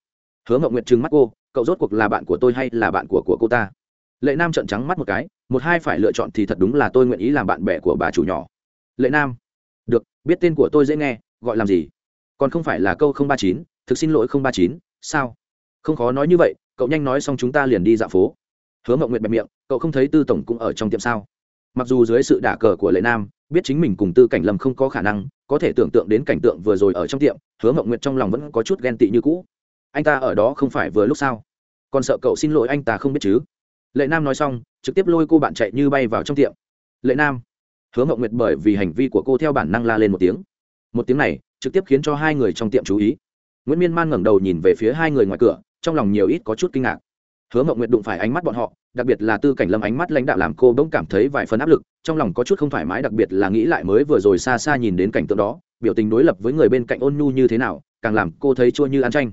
Hứa mộng nguyệt trừng mắt cô, cậu rốt cuộc là bạn của tôi hay là bạn của của cô ta? Lệ nam trợn trắng mắt một cái, một hai phải lựa chọn thì thật đúng là tôi nguyện ý làm bạn bè của bà chủ nhỏ. Lệ nam, được, biết tên của tôi dễ nghe, gọi làm gì? Còn không phải là câu không ba chín, thực xin lỗi không ba chín, sao? Không khó nói như vậy, cậu nhanh nói xong chúng ta liền đi dạo phố. Hứa mộng nguyệt bẹp miệng, cậu không thấy tư tổng cũng ở trong tiệm sao? Mặc dù dưới sự đả cờ của lệ nam, biết chính mình cùng tư cảnh lâm không có khả năng, có thể tưởng tượng đến cảnh tượng vừa rồi ở trong tiệm, hứa mộng nguyệt trong lòng vẫn có chút ghen tị như cũ. Anh ta ở đó không phải vừa lúc sao? Còn sợ cậu xin lỗi anh ta không biết chứ? Lệ nam nói xong, trực tiếp lôi cô bạn chạy như bay vào trong tiệm. Lệ nam, hứa mộng nguyệt bởi vì hành vi của cô theo bản năng la lên một tiếng. Một tiếng này, trực tiếp khiến cho hai người trong tiệm chú ý. Nguyễn miên man ngẩng đầu nhìn về phía hai người ngoài cửa, trong lòng nhiều ít có chút kinh ngạc. Hứa mộng nguyệt đụng phải ánh mắt bọn họ, đặc biệt là tư cảnh lâm ánh mắt lãnh đạo làm cô bỗng cảm thấy vài phần áp lực, trong lòng có chút không thoải mái, đặc biệt là nghĩ lại mới vừa rồi xa xa nhìn đến cảnh tượng đó, biểu tình đối lập với người bên cạnh ôn nhu như thế nào, càng làm cô thấy chua như ăn tranh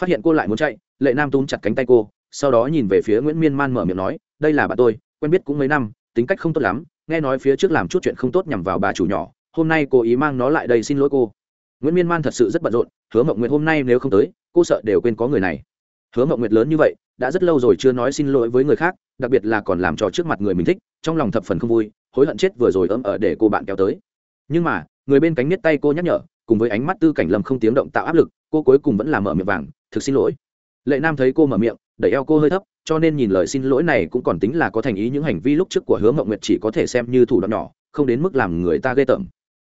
phát hiện cô lại muốn chạy, lệ nam túm chặt cánh tay cô sau đó nhìn về phía nguyễn miên man mở miệng nói, đây là bà tôi, quen biết cũng mấy năm, tính cách không tốt lắm, nghe nói phía trước làm chút chuyện không tốt nhằm vào bà chủ nhỏ, hôm nay cô ý mang nó lại đây xin lỗi cô. Nguyễn miên man thật sự rất bận rộn, hứa mộng nguyệt hôm nay nếu không tới, cô sợ đều quên có người này. Hứa mộng nguyệt lớn như vậy, đã rất lâu rồi chưa nói xin lỗi với người khác, đặc biệt là còn làm trò trước mặt người mình thích, trong lòng thập phần không vui, hối hận chết vừa rồi ấm ở để cô bạn kéo tới. Nhưng mà, người bên cánh miết tay cô nhắc nhở, cùng với ánh mắt tư cảnh lầm không tiếng động tạo áp lực, cô cuối cùng vẫn là mở miệng vàng, thực xin lỗi. Lệ nam thấy cô mở miệng đẩy eo cô hơi thấp, cho nên nhìn lời xin lỗi này cũng còn tính là có thành ý những hành vi lúc trước của hứa mộng nguyệt chỉ có thể xem như thủ đoạn nhỏ, không đến mức làm người ta ghê tởm.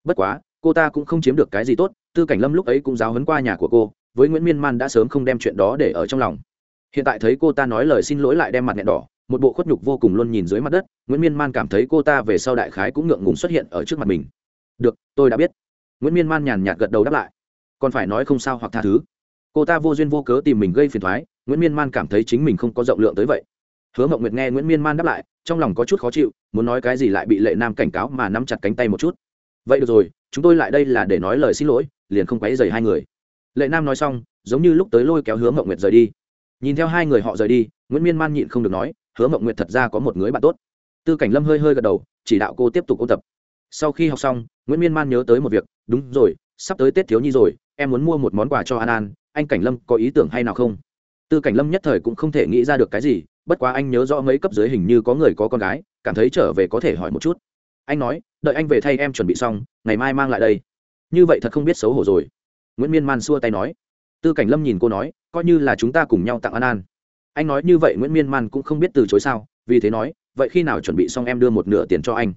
Bất quá, cô ta cũng không chiếm được cái gì tốt, tư cảnh lâm lúc ấy cũng giáo hấn qua nhà của cô, với nguyễn miên man đã sớm không đem chuyện đó để ở trong lòng. Hiện tại thấy cô ta nói lời xin lỗi lại đem mặt nhẹ đỏ, một bộ khuất nhục vô cùng luôn nhìn dưới mặt đất, nguyễn miên man cảm thấy cô ta về sau đại khái cũng ngượng ngùng xuất hiện ở trước mặt mình. Được, tôi đã biết. Nguyễn miên man nhàn nhạt gật đầu đáp lại. Còn phải nói không sao hoặc tha thứ cô ta vô duyên vô cớ tìm mình gây phiền thoái, nguyễn miên man cảm thấy chính mình không có rộng lượng tới vậy. Hứa mộng nguyệt nghe nguyễn miên man đáp lại, trong lòng có chút khó chịu, muốn nói cái gì lại bị lệ nam cảnh cáo mà nắm chặt cánh tay một chút. Vậy được rồi, chúng tôi lại đây là để nói lời xin lỗi, liền không quấy dày hai người. Lệ nam nói xong, giống như lúc tới lôi kéo hứa mộng nguyệt rời đi. Nhìn theo hai người họ rời đi, nguyễn miên man nhịn không được nói, hứa mộng nguyệt thật ra có một người bạn tốt. Tư cảnh lâm hơi hơi gật đầu, chỉ đạo cô tiếp tục ôn tập. Sau khi học xong, nguyễn miên man nhớ tới một việc, đúng rồi, sắp tới tết thiếu nhi rồi, em muốn mua một món quà cho an an anh cảnh lâm có ý tưởng hay nào không? Tư cảnh lâm nhất thời cũng không thể nghĩ ra được cái gì, bất quá anh nhớ rõ mấy cấp dưới hình như có người có con gái, cảm thấy trở về có thể hỏi một chút. Anh nói, đợi anh về thay em chuẩn bị xong, ngày mai mang lại đây. Như vậy thật không biết xấu hổ rồi. Nguyễn miên man xua tay nói. Tư cảnh lâm nhìn cô nói, coi như là chúng ta cùng nhau tặng an an. Anh nói như vậy nguyễn miên man cũng không biết từ chối sao, vì thế nói, vậy khi nào chuẩn bị xong em đưa một nửa tiền cho anh?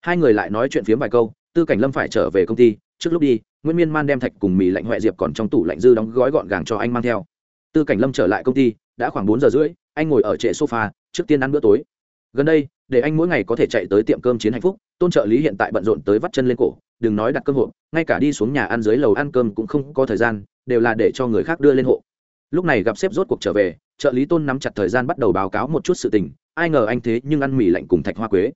Hai người lại nói chuyện phiếm vài câu, tư cảnh lâm phải trở về công ty, trước lúc đi nguyễn miên man đem thạch cùng mì lạnh huệ diệp còn trong tủ lạnh dư đóng gói gọn gàng cho anh mang theo. Tư cảnh lâm trở lại công ty, đã khoảng bốn giờ rưỡi, anh ngồi ở trệ sofa, trước tiên ăn bữa tối. Gần đây, để anh mỗi ngày có thể chạy tới tiệm cơm chiến hạnh phúc, tôn trợ lý hiện tại bận rộn tới vắt chân lên cổ, đừng nói đặt cơm hộp, ngay cả đi xuống nhà ăn dưới lầu ăn cơm cũng không có thời gian, đều là để cho người khác đưa lên hộ. Lúc này gặp sếp rốt cuộc trở về, trợ lý tôn nắm chặt thời gian bắt đầu báo cáo một chút sự tình, ai ngờ anh thế nhưng ăn mì lạnh cùng thạch hoa quế.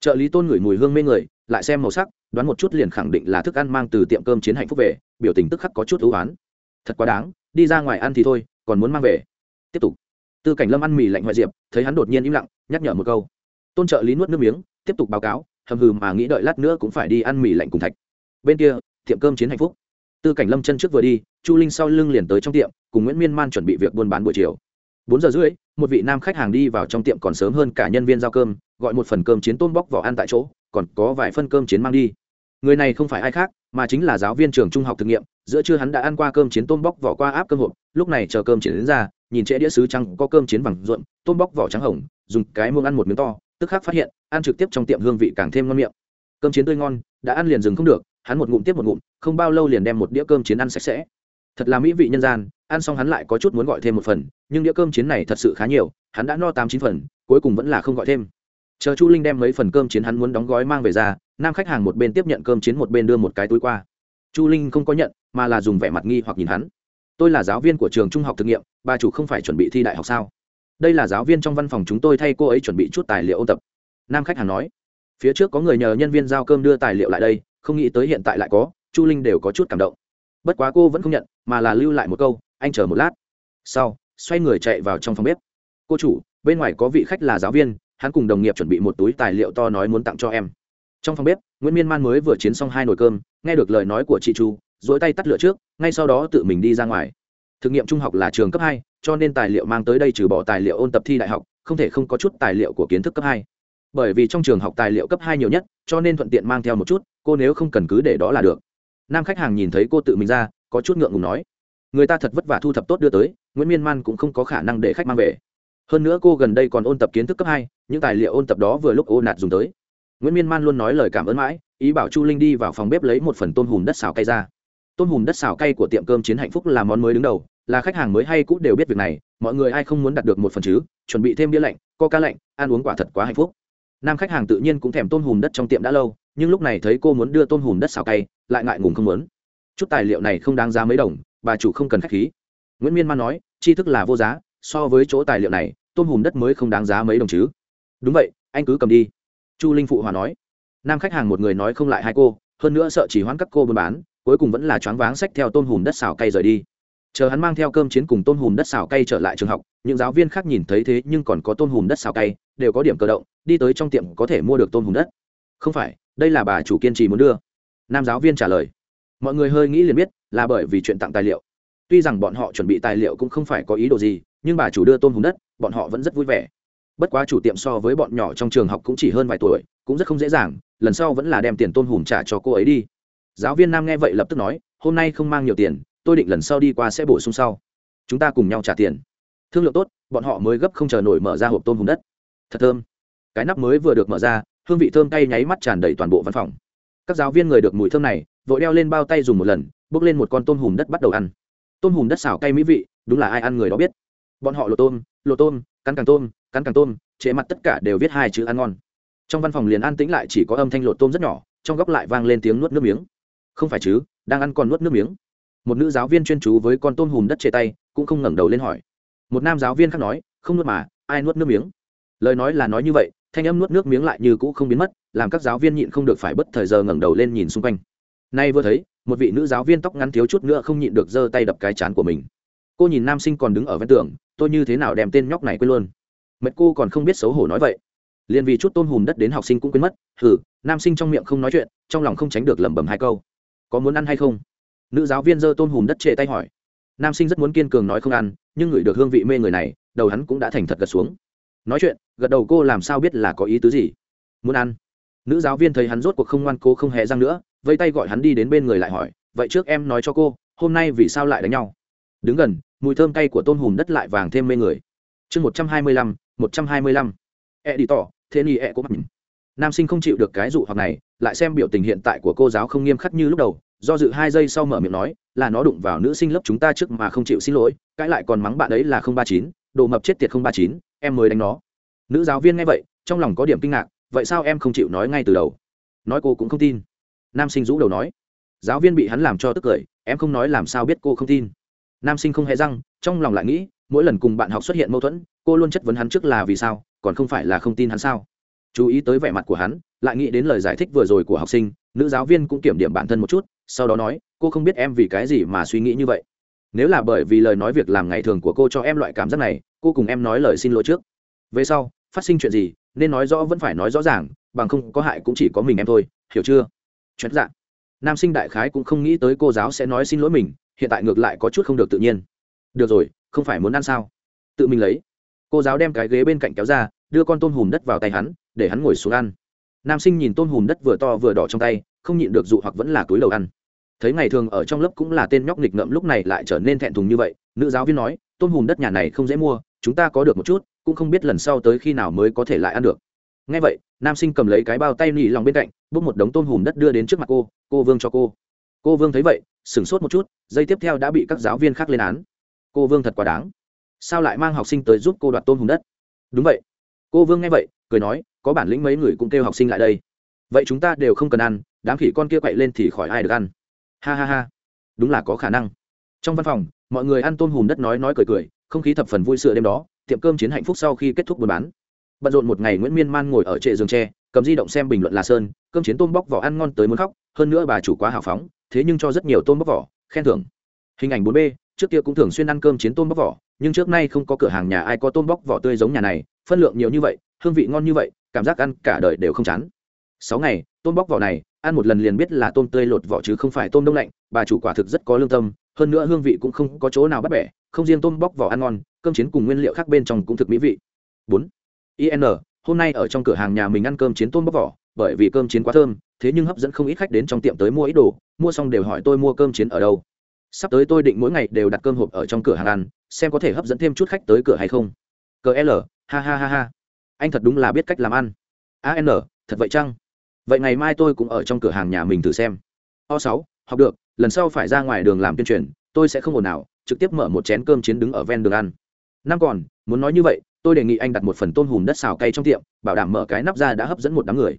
Trợ lý tôn ngửi mùi hương mê người, lại xem màu sắc đoán một chút liền khẳng định là thức ăn mang từ tiệm cơm chiến hạnh phúc về, biểu tình tức khắc có chút ưu oán thật quá đáng, đi ra ngoài ăn thì thôi, còn muốn mang về. Tiếp tục. Tư cảnh lâm ăn mì lạnh ngoại diệp, thấy hắn đột nhiên im lặng, nhắc nhở một câu. Tôn trợ lý nuốt nước miếng, tiếp tục báo cáo, hầm hừ mà nghĩ đợi lát nữa cũng phải đi ăn mì lạnh cùng thạch. Bên kia, tiệm cơm chiến hạnh phúc. Tư cảnh lâm chân trước vừa đi, chu linh sau lưng liền tới trong tiệm, cùng nguyễn miên man chuẩn bị việc buôn bán buổi chiều. Bốn giờ rưỡi, một vị nam khách hàng đi vào trong tiệm còn sớm hơn cả nhân viên giao cơm, gọi một phần cơm chiến tôm bóc vỏ ăn tại chỗ, còn có vài phân cơm chiến mang đi người này không phải ai khác, mà chính là giáo viên trường trung học thực nghiệm, giữa trưa hắn đã ăn qua cơm chiến tôm bóc vỏ qua áp cơm hộp, lúc này chờ cơm chiến đến ra, nhìn trễ đĩa sứ trắng có cơm chiến bằng ruộm, tôm bóc vỏ trắng hồng, dùng cái muông ăn một miếng to, tức khắc phát hiện, ăn trực tiếp trong tiệm hương vị càng thêm ngon miệng. Cơm chiến tươi ngon, đã ăn liền dừng không được, hắn một ngụm tiếp một ngụm, không bao lâu liền đem một đĩa cơm chiến ăn sạch sẽ. Thật là mỹ vị nhân gian, ăn xong hắn lại có chút muốn gọi thêm một phần, nhưng đĩa cơm chiến này thật sự khá nhiều, hắn đã no tám chín phần, cuối cùng vẫn là không gọi thêm chờ chu linh đem mấy phần cơm chiến hắn muốn đóng gói mang về ra, nam khách hàng một bên tiếp nhận cơm chiến một bên đưa một cái túi qua. Chu linh không có nhận, mà là dùng vẻ mặt nghi hoặc nhìn hắn. Tôi là giáo viên của trường trung học thực nghiệm, bà chủ không phải chuẩn bị thi đại học sao? Đây là giáo viên trong văn phòng chúng tôi thay cô ấy chuẩn bị chút tài liệu ôn tập. Nam khách hàng nói. Phía trước có người nhờ nhân viên giao cơm đưa tài liệu lại đây, không nghĩ tới hiện tại lại có, chu linh đều có chút cảm động. Bất quá cô vẫn không nhận, mà là lưu lại một câu, anh chờ một lát. Sau, xoay người chạy vào trong phòng bếp. Cô chủ, bên ngoài có vị khách là giáo viên hắn cùng đồng nghiệp chuẩn bị một túi tài liệu to nói muốn tặng cho em. Trong phòng bếp, nguyễn miên man mới vừa chiến xong hai nồi cơm, nghe được lời nói của chị chu dỗi tay tắt lửa trước, ngay sau đó tự mình đi ra ngoài. Thực nghiệm trung học là trường cấp hai, cho nên tài liệu mang tới đây trừ bỏ tài liệu ôn tập thi đại học, không thể không có chút tài liệu của kiến thức cấp hai. Bởi vì trong trường học tài liệu cấp hai nhiều nhất, cho nên thuận tiện mang theo một chút, cô nếu không cần cứ để đó là được. Nam khách hàng nhìn thấy cô tự mình ra, có chút ngượng ngùng nói, người ta thật vất vả thu thập tốt đưa tới, nguyễn miên man cũng không có khả năng để khách mang về hơn nữa cô gần đây còn ôn tập kiến thức cấp hai, những tài liệu ôn tập đó vừa lúc ô nạt dùng tới. Nguyễn miên man luôn nói lời cảm ơn mãi, ý bảo chu linh đi vào phòng bếp lấy một phần tôm hùm đất xào cay ra. Tôm hùm đất xào cay của tiệm cơm chiến hạnh phúc là món mới đứng đầu, là khách hàng mới hay cũ đều biết việc này, mọi người ai không muốn đặt được một phần chứ, chuẩn bị thêm bia lạnh, coca lạnh, ăn uống quả thật quá hạnh phúc. Nam khách hàng tự nhiên cũng thèm tôm hùm đất trong tiệm đã lâu, nhưng lúc này thấy cô muốn đưa tôm hùm đất xào cay, lại ngại ngùng không muốn. Chút tài liệu này không đáng giá mấy đồng, bà chủ không cần khách khí. Nguyễn miên man nói, tri thức là vô giá, so với chỗ tài liệu này tôm hùm đất mới không đáng giá mấy đồng chứ? Đúng vậy, anh cứ cầm đi. Chu linh phụ hòa nói. Nam khách hàng một người nói không lại hai cô, hơn nữa sợ chỉ hoãn các cô buôn bán, cuối cùng vẫn là choáng váng sách theo tôm hùm đất xào cay rời đi. Chờ hắn mang theo cơm chiến cùng tôm hùm đất xào cay trở lại trường học, những giáo viên khác nhìn thấy thế nhưng còn có tôm hùm đất xào cay, đều có điểm cơ động, đi tới trong tiệm có thể mua được tôm hùm đất. Không phải, đây là bà chủ kiên trì muốn đưa. Nam giáo viên trả lời. Mọi người hơi nghĩ liền biết là bởi vì chuyện tặng tài liệu. Tuy rằng bọn họ chuẩn bị tài liệu cũng không phải có ý đồ gì nhưng bà chủ đưa tôm hùm đất, bọn họ vẫn rất vui vẻ. Bất quá chủ tiệm so với bọn nhỏ trong trường học cũng chỉ hơn vài tuổi, cũng rất không dễ dàng, lần sau vẫn là đem tiền tôm hùm trả cho cô ấy đi. Giáo viên nam nghe vậy lập tức nói, hôm nay không mang nhiều tiền, tôi định lần sau đi qua sẽ bổ sung sau. Chúng ta cùng nhau trả tiền. Thương lượng tốt, bọn họ mới gấp không chờ nổi mở ra hộp tôm hùm đất. Thật thơm. Cái nắp mới vừa được mở ra, hương vị thơm tay nháy mắt tràn đầy toàn bộ văn phòng. Các giáo viên người được mùi thơm này, vội đeo lên bao tay dùng một lần, bước lên một con tôm hùm đất bắt đầu ăn. Tôm hùm đất xào cay mỹ vị, đúng là ai ăn người đó biết bọn họ lộ tôm lộ tôm, cắn càng tôm, cắn càng tôm, chế mặt tất cả đều viết hai chữ ăn ngon. Trong văn phòng liền an tĩnh lại chỉ có âm thanh lột tôm rất nhỏ, trong góc lại vang lên tiếng nuốt nước miếng. Không phải chứ, đang ăn còn nuốt nước miếng. Một nữ giáo viên chuyên chú với con tôm hùm đất chê tay, cũng không ngẩng đầu lên hỏi. Một nam giáo viên khác nói, không nuốt mà, ai nuốt nước miếng? Lời nói là nói như vậy, thanh âm nuốt nước miếng lại như cũ không biến mất, làm các giáo viên nhịn không được phải bất thời giờ ngẩng đầu lên nhìn xung quanh. Nay vừa thấy, một vị nữ giáo viên tóc ngắn thiếu chút nữa không nhịn được giơ tay đập cái chán của mình. Cô nhìn nam sinh còn đứng ở ven tường tôi như thế nào đem tên nhóc này quên luôn? Mệt cô còn không biết xấu hổ nói vậy. Liền vì chút tôm hùm đất đến học sinh cũng quên mất. Hử, nam sinh trong miệng không nói chuyện trong lòng không tránh được lẩm bẩm hai câu. Có muốn ăn hay không? Nữ giáo viên giơ tôm hùm đất trệ tay hỏi. Nam sinh rất muốn kiên cường nói không ăn nhưng ngửi được hương vị mê người này đầu hắn cũng đã thành thật gật xuống. Nói chuyện gật đầu cô làm sao biết là có ý tứ gì? Muốn ăn? Nữ giáo viên thấy hắn rốt cuộc không ngoan cố không hề răng nữa vây tay gọi hắn đi đến bên người lại hỏi vậy trước em nói cho cô hôm nay vì sao lại đánh nhau? Đứng gần mùi thơm cay của tôm hùm đất lại vàng thêm mê người. Chương một trăm hai mươi lăm, một trăm hai mươi lăm. E đi tỏ, thế ni e cũng mặc nam sinh không chịu được cái dụ hoặc này, lại xem biểu tình hiện tại của cô giáo không nghiêm khắc như lúc đầu, do dự hai giây sau mở miệng nói, là nó đụng vào nữ sinh lớp chúng ta trước mà không chịu xin lỗi, cãi lại còn mắng bạn ấy là không ba chín, đồ mập chết tiệt không ba chín, em mới đánh nó. Nữ giáo viên nghe vậy, trong lòng có điểm kinh ngạc, vậy sao em không chịu nói ngay từ đầu? Nói cô cũng không tin. Nam sinh rũ đầu nói. Giáo viên bị hắn làm cho tức cười, em không nói làm sao biết cô không tin nam sinh không hề răng, trong lòng lại nghĩ, mỗi lần cùng bạn học xuất hiện mâu thuẫn, cô luôn chất vấn hắn trước là vì sao, còn không phải là không tin hắn sao? Chú ý tới vẻ mặt của hắn, lại nghĩ đến lời giải thích vừa rồi của học sinh, nữ giáo viên cũng kiểm điểm bản thân một chút, sau đó nói, cô không biết em vì cái gì mà suy nghĩ như vậy. Nếu là bởi vì lời nói việc làm ngày thường của cô cho em loại cảm giác này, cô cùng em nói lời xin lỗi trước. Về sau, phát sinh chuyện gì, nên nói rõ vẫn phải nói rõ ràng, bằng không có hại cũng chỉ có mình em thôi, hiểu chưa? Chuyện dạng nam sinh đại khái cũng không nghĩ tới cô giáo sẽ nói xin lỗi mình hiện tại ngược lại có chút không được tự nhiên. Được rồi, không phải muốn ăn sao? Tự mình lấy. Cô giáo đem cái ghế bên cạnh kéo ra, đưa con tôm hùm đất vào tay hắn, để hắn ngồi xuống ăn. Nam sinh nhìn tôm hùm đất vừa to vừa đỏ trong tay, không nhịn được dụ hoặc vẫn là túi đầu ăn. Thấy ngày thường ở trong lớp cũng là tên nhóc nghịch ngợm lúc này lại trở nên thẹn thùng như vậy, nữ giáo viên nói, tôm hùm đất nhà này không dễ mua, chúng ta có được một chút, cũng không biết lần sau tới khi nào mới có thể lại ăn được. Ngay vậy, nam sinh cầm lấy cái bao tay nỉ lòng bên cạnh, bốc một đống tôm hùm đất đưa đến trước mặt cô cô vương cho cô. Cô vương thấy vậy sửng sốt một chút giây tiếp theo đã bị các giáo viên khác lên án. Cô vương thật quá đáng. Sao lại mang học sinh tới giúp cô đoạt tôm hùm đất? Đúng vậy. Cô vương nghe vậy, cười nói, có bản lĩnh mấy người cũng kêu học sinh lại đây. Vậy chúng ta đều không cần ăn, đám khỉ con kia quậy lên thì khỏi ai được ăn. Ha ha ha. Đúng là có khả năng. Trong văn phòng, mọi người ăn tôm hùm đất nói nói cười cười, không khí thập phần vui sữa đêm đó, tiệm cơm chiến hạnh phúc sau khi kết thúc buôn bán. Bận rộn một ngày nguyễn miên man ngồi ở trệ giường tre, cầm di động xem bình luận là sơn, cơm chiến tôm bóc vỏ ăn ngon tới muốn khóc, hơn nữa bà chủ quá hào phóng thế nhưng cho rất nhiều tôm bóc vỏ, khen thưởng. Hình ảnh bốn b, trước kia cũng thường xuyên ăn cơm chiến tôm bóc vỏ, nhưng trước nay không có cửa hàng nhà ai có tôm bóc vỏ tươi giống nhà này, phân lượng nhiều như vậy, hương vị ngon như vậy, cảm giác ăn cả đời đều không chán. Sáu ngày, tôm bóc vỏ này, ăn một lần liền biết là tôm tươi lột vỏ chứ không phải tôm đông lạnh, bà chủ quả thực rất có lương tâm, hơn nữa hương vị cũng không có chỗ nào bắt bẻ, không riêng tôm bóc vỏ ăn ngon, cơm chiến cùng nguyên liệu khác bên trong cũng thực mỹ vị. Bốn in hôm nay ở trong cửa hàng nhà mình ăn cơm chiến tôm bóc vỏ, bởi vì cơm chiến quá thơm thế nhưng hấp dẫn không ít khách đến trong tiệm tới mua ít đồ, mua xong đều hỏi tôi mua cơm chiến ở đâu. Sắp tới tôi định mỗi ngày đều đặt cơm hộp ở trong cửa hàng ăn, xem có thể hấp dẫn thêm chút khách tới cửa hay không. Cờ l, ha ha ha ha. Anh thật đúng là biết cách làm ăn. An thật vậy chăng? Vậy ngày mai tôi cũng ở trong cửa hàng nhà mình thử xem. O sáu, học được, lần sau phải ra ngoài đường làm tuyên truyền, tôi sẽ không ồn nào trực tiếp mở một chén cơm chiến đứng ở ven đường ăn. Năm còn, muốn nói như vậy, tôi đề nghị anh đặt một phần tôm hùm đất xào cay trong tiệm, bảo đảm mở cái nắp ra đã hấp dẫn một đám người.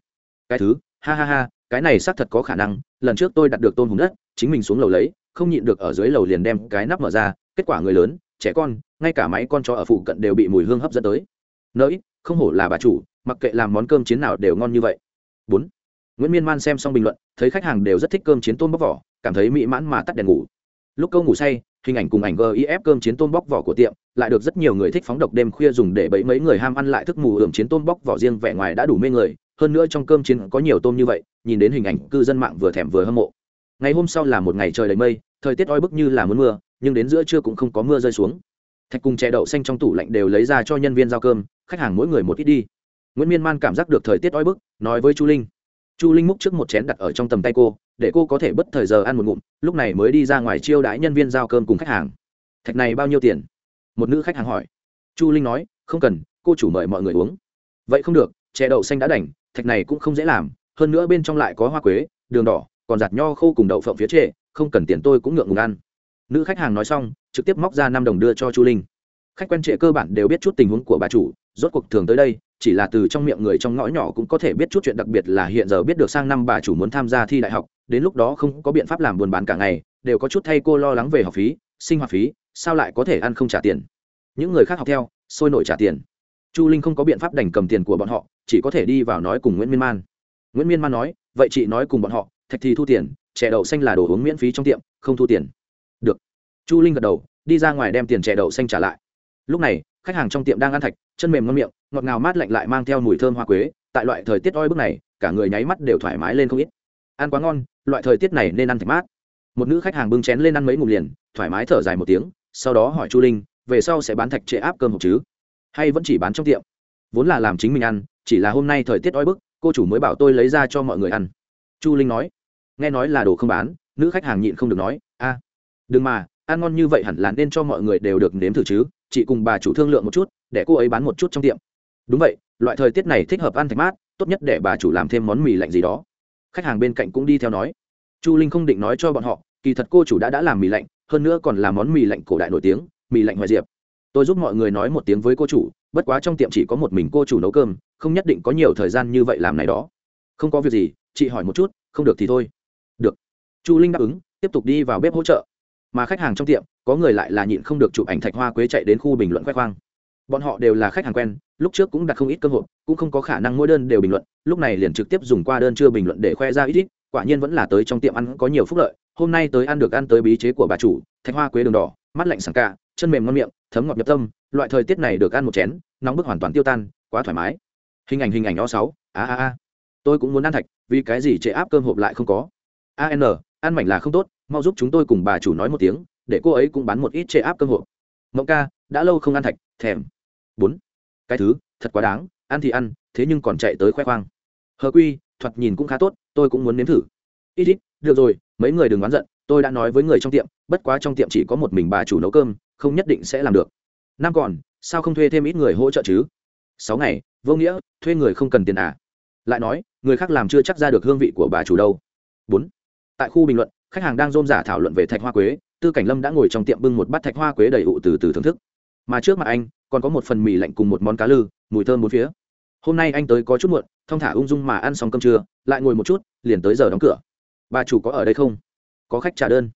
Cái thứ, ha ha ha cái này xác thật có khả năng, lần trước tôi đặt được tôn hùng đất, chính mình xuống lầu lấy, không nhịn được ở dưới lầu liền đem cái nắp mở ra, kết quả người lớn, trẻ con, ngay cả máy con chó ở phụ cận đều bị mùi hương hấp dẫn tới. Nỡi không hổ là bà chủ, mặc kệ làm món cơm chiến nào đều ngon như vậy. Bốn, nguyễn miên man xem xong bình luận, thấy khách hàng đều rất thích cơm chiến tôm bóc vỏ, cảm thấy mỹ mãn mà tắt đèn ngủ. Lúc câu ngủ say, hình ảnh cùng ảnh gif cơm chiến tôm bóc vỏ của tiệm, lại được rất nhiều người thích phóng độc đêm khuya dùng để bẫy mấy người ham ăn lại thức mù ưởng chiến tôm bóc vỏ riêng vẻ ngoài đã đủ mê người hơn nữa trong cơm chiến có nhiều tôm như vậy, nhìn đến hình ảnh cư dân mạng vừa thèm vừa hâm mộ. Ngày hôm sau là một ngày trời đầy mây, thời tiết oi bức như là muốn mưa, nhưng đến giữa trưa cũng không có mưa rơi xuống. Thạch cùng chè đậu xanh trong tủ lạnh đều lấy ra cho nhân viên giao cơm, khách hàng mỗi người một ít đi. Nguyễn miên man cảm giác được thời tiết oi bức, nói với chu linh. Chu linh múc trước một chén đặt ở trong tầm tay cô, để cô có thể bất thời giờ ăn một ngụm, lúc này mới đi ra ngoài chiêu đãi nhân viên giao cơm cùng khách hàng. Thạch này bao nhiêu tiền? Một nữ khách hàng hỏi. Chu linh nói, không cần, cô chủ mời mọi người uống. Vậy không được, chè đậu xanh đã đành thạch này cũng không dễ làm, hơn nữa bên trong lại có hoa quế, đường đỏ, còn giặt nho khô cùng đậu phộng phía trệ không cần tiền tôi cũng ngượng ngùng ăn. Nữ khách hàng nói xong, trực tiếp móc ra năm đồng đưa cho chu linh. Khách quen trệ cơ bản đều biết chút tình huống của bà chủ, rốt cuộc thường tới đây, chỉ là từ trong miệng người trong ngõ nhỏ cũng có thể biết chút chuyện đặc biệt là hiện giờ biết được sang năm bà chủ muốn tham gia thi đại học, đến lúc đó không có biện pháp làm buôn bán cả ngày, đều có chút thay cô lo lắng về học phí, sinh hoạt phí, sao lại có thể ăn không trả tiền. Những người khác học theo, sôi nổi trả tiền. Chu linh không có biện pháp đành cầm tiền của bọn họ chỉ có thể đi vào nói cùng nguyễn miên man. Nguyễn miên man nói, vậy chị nói cùng bọn họ, thạch thì thu tiền chè đậu xanh là đồ uống miễn phí trong tiệm, không thu tiền. Được. Chu linh gật đầu, đi ra ngoài đem tiền chè đậu xanh trả lại. Lúc này, khách hàng trong tiệm đang ăn thạch, chân mềm ngon miệng, ngọt ngào mát lạnh lại mang theo mùi thơm hoa quế. Tại loại thời tiết oi bức này, cả người nháy mắt đều thoải mái lên không ít. Ăn quá ngon, loại thời tiết này nên ăn thạch mát. Một nữ khách hàng bưng chén lên ăn mấy ngụm liền, thoải mái thở dài một tiếng, sau đó hỏi chu linh, về sau sẽ bán thạch trệ áp cơm hộp chứ? Hay vẫn chỉ bán trong tiệm? Vốn là làm chính mình ăn chỉ là hôm nay thời tiết oi bức, cô chủ mới bảo tôi lấy ra cho mọi người ăn. Chu linh nói. Nghe nói là đồ không bán, nữ khách hàng nhịn không được nói, a, đừng mà, ăn ngon như vậy hẳn là nên cho mọi người đều được nếm thử chứ, chị cùng bà chủ thương lượng một chút, để cô ấy bán một chút trong tiệm. Đúng vậy, loại thời tiết này thích hợp ăn thạch mát, tốt nhất để bà chủ làm thêm món mì lạnh gì đó. Khách hàng bên cạnh cũng đi theo nói. Chu linh không định nói cho bọn họ, kỳ thật cô chủ đã đã làm mì lạnh, hơn nữa còn là món mì lạnh cổ đại nổi tiếng, mì lạnh hoài diệp tôi giúp mọi người nói một tiếng với cô chủ, bất quá trong tiệm chỉ có một mình cô chủ nấu cơm, không nhất định có nhiều thời gian như vậy làm này đó. Không có việc gì, chị hỏi một chút, không được thì thôi. Được. Chu linh đáp ứng, tiếp tục đi vào bếp hỗ trợ. Mà khách hàng trong tiệm, có người lại là nhịn không được chụp ảnh thạch hoa quế chạy đến khu bình luận khoe khoang. Bọn họ đều là khách hàng quen, lúc trước cũng đặt không ít cơ hội cũng không có khả năng mỗi đơn đều bình luận, lúc này liền trực tiếp dùng qua đơn chưa bình luận để khoe ra ít ít, quả nhiên vẫn là tới trong tiệm ăn có nhiều phúc lợi. Hôm nay tới ăn được ăn tới bí chế của bà chủ, thạch hoa quế đường đỏ, mắt lạnh sảng cả, chân mềm ngon miệng thấm ngọt nhập tâm, loại thời tiết này được ăn một chén, nóng bức hoàn toàn tiêu tan, quá thoải mái. Hình ảnh hình ảnh o sáu, a a a. Tôi cũng muốn ăn thạch, vì cái gì chế áp cơm hộp lại không có? An ăn mảnh là không tốt, mau giúp chúng tôi cùng bà chủ nói một tiếng, để cô ấy cũng bán một ít chế áp cơm hộp. Mộng ca, đã lâu không ăn thạch, thèm. Bốn. Cái thứ, thật quá đáng, ăn thì ăn, thế nhưng còn chạy tới khoe khoang. Hờ quy, thoạt nhìn cũng khá tốt, tôi cũng muốn nếm thử. Ít ít, được rồi, mấy người đừng oán giận, tôi đã nói với người trong tiệm, bất quá trong tiệm chỉ có một mình bà chủ nấu cơm không nhất định sẽ làm được. Năm còn, sao không thuê thêm ít người hỗ trợ chứ? Sáu ngày, vô nghĩa, thuê người không cần tiền à? Lại nói, người khác làm chưa chắc ra được hương vị của bà chủ đâu. Bốn, tại khu bình luận, khách hàng đang rôm giả thảo luận về thạch hoa quế, tư cảnh lâm đã ngồi trong tiệm bưng một bát thạch hoa quế đầy ụ từ từ thưởng thức. Mà trước mặt anh, còn có một phần mì lạnh cùng một món cá lư, mùi thơm bốn phía. Hôm nay anh tới có chút muộn thong thả ung dung mà ăn xong cơm trưa, lại ngồi một chút, liền tới giờ đóng cửa. Bà chủ có ở đây không? Có khách trả đơn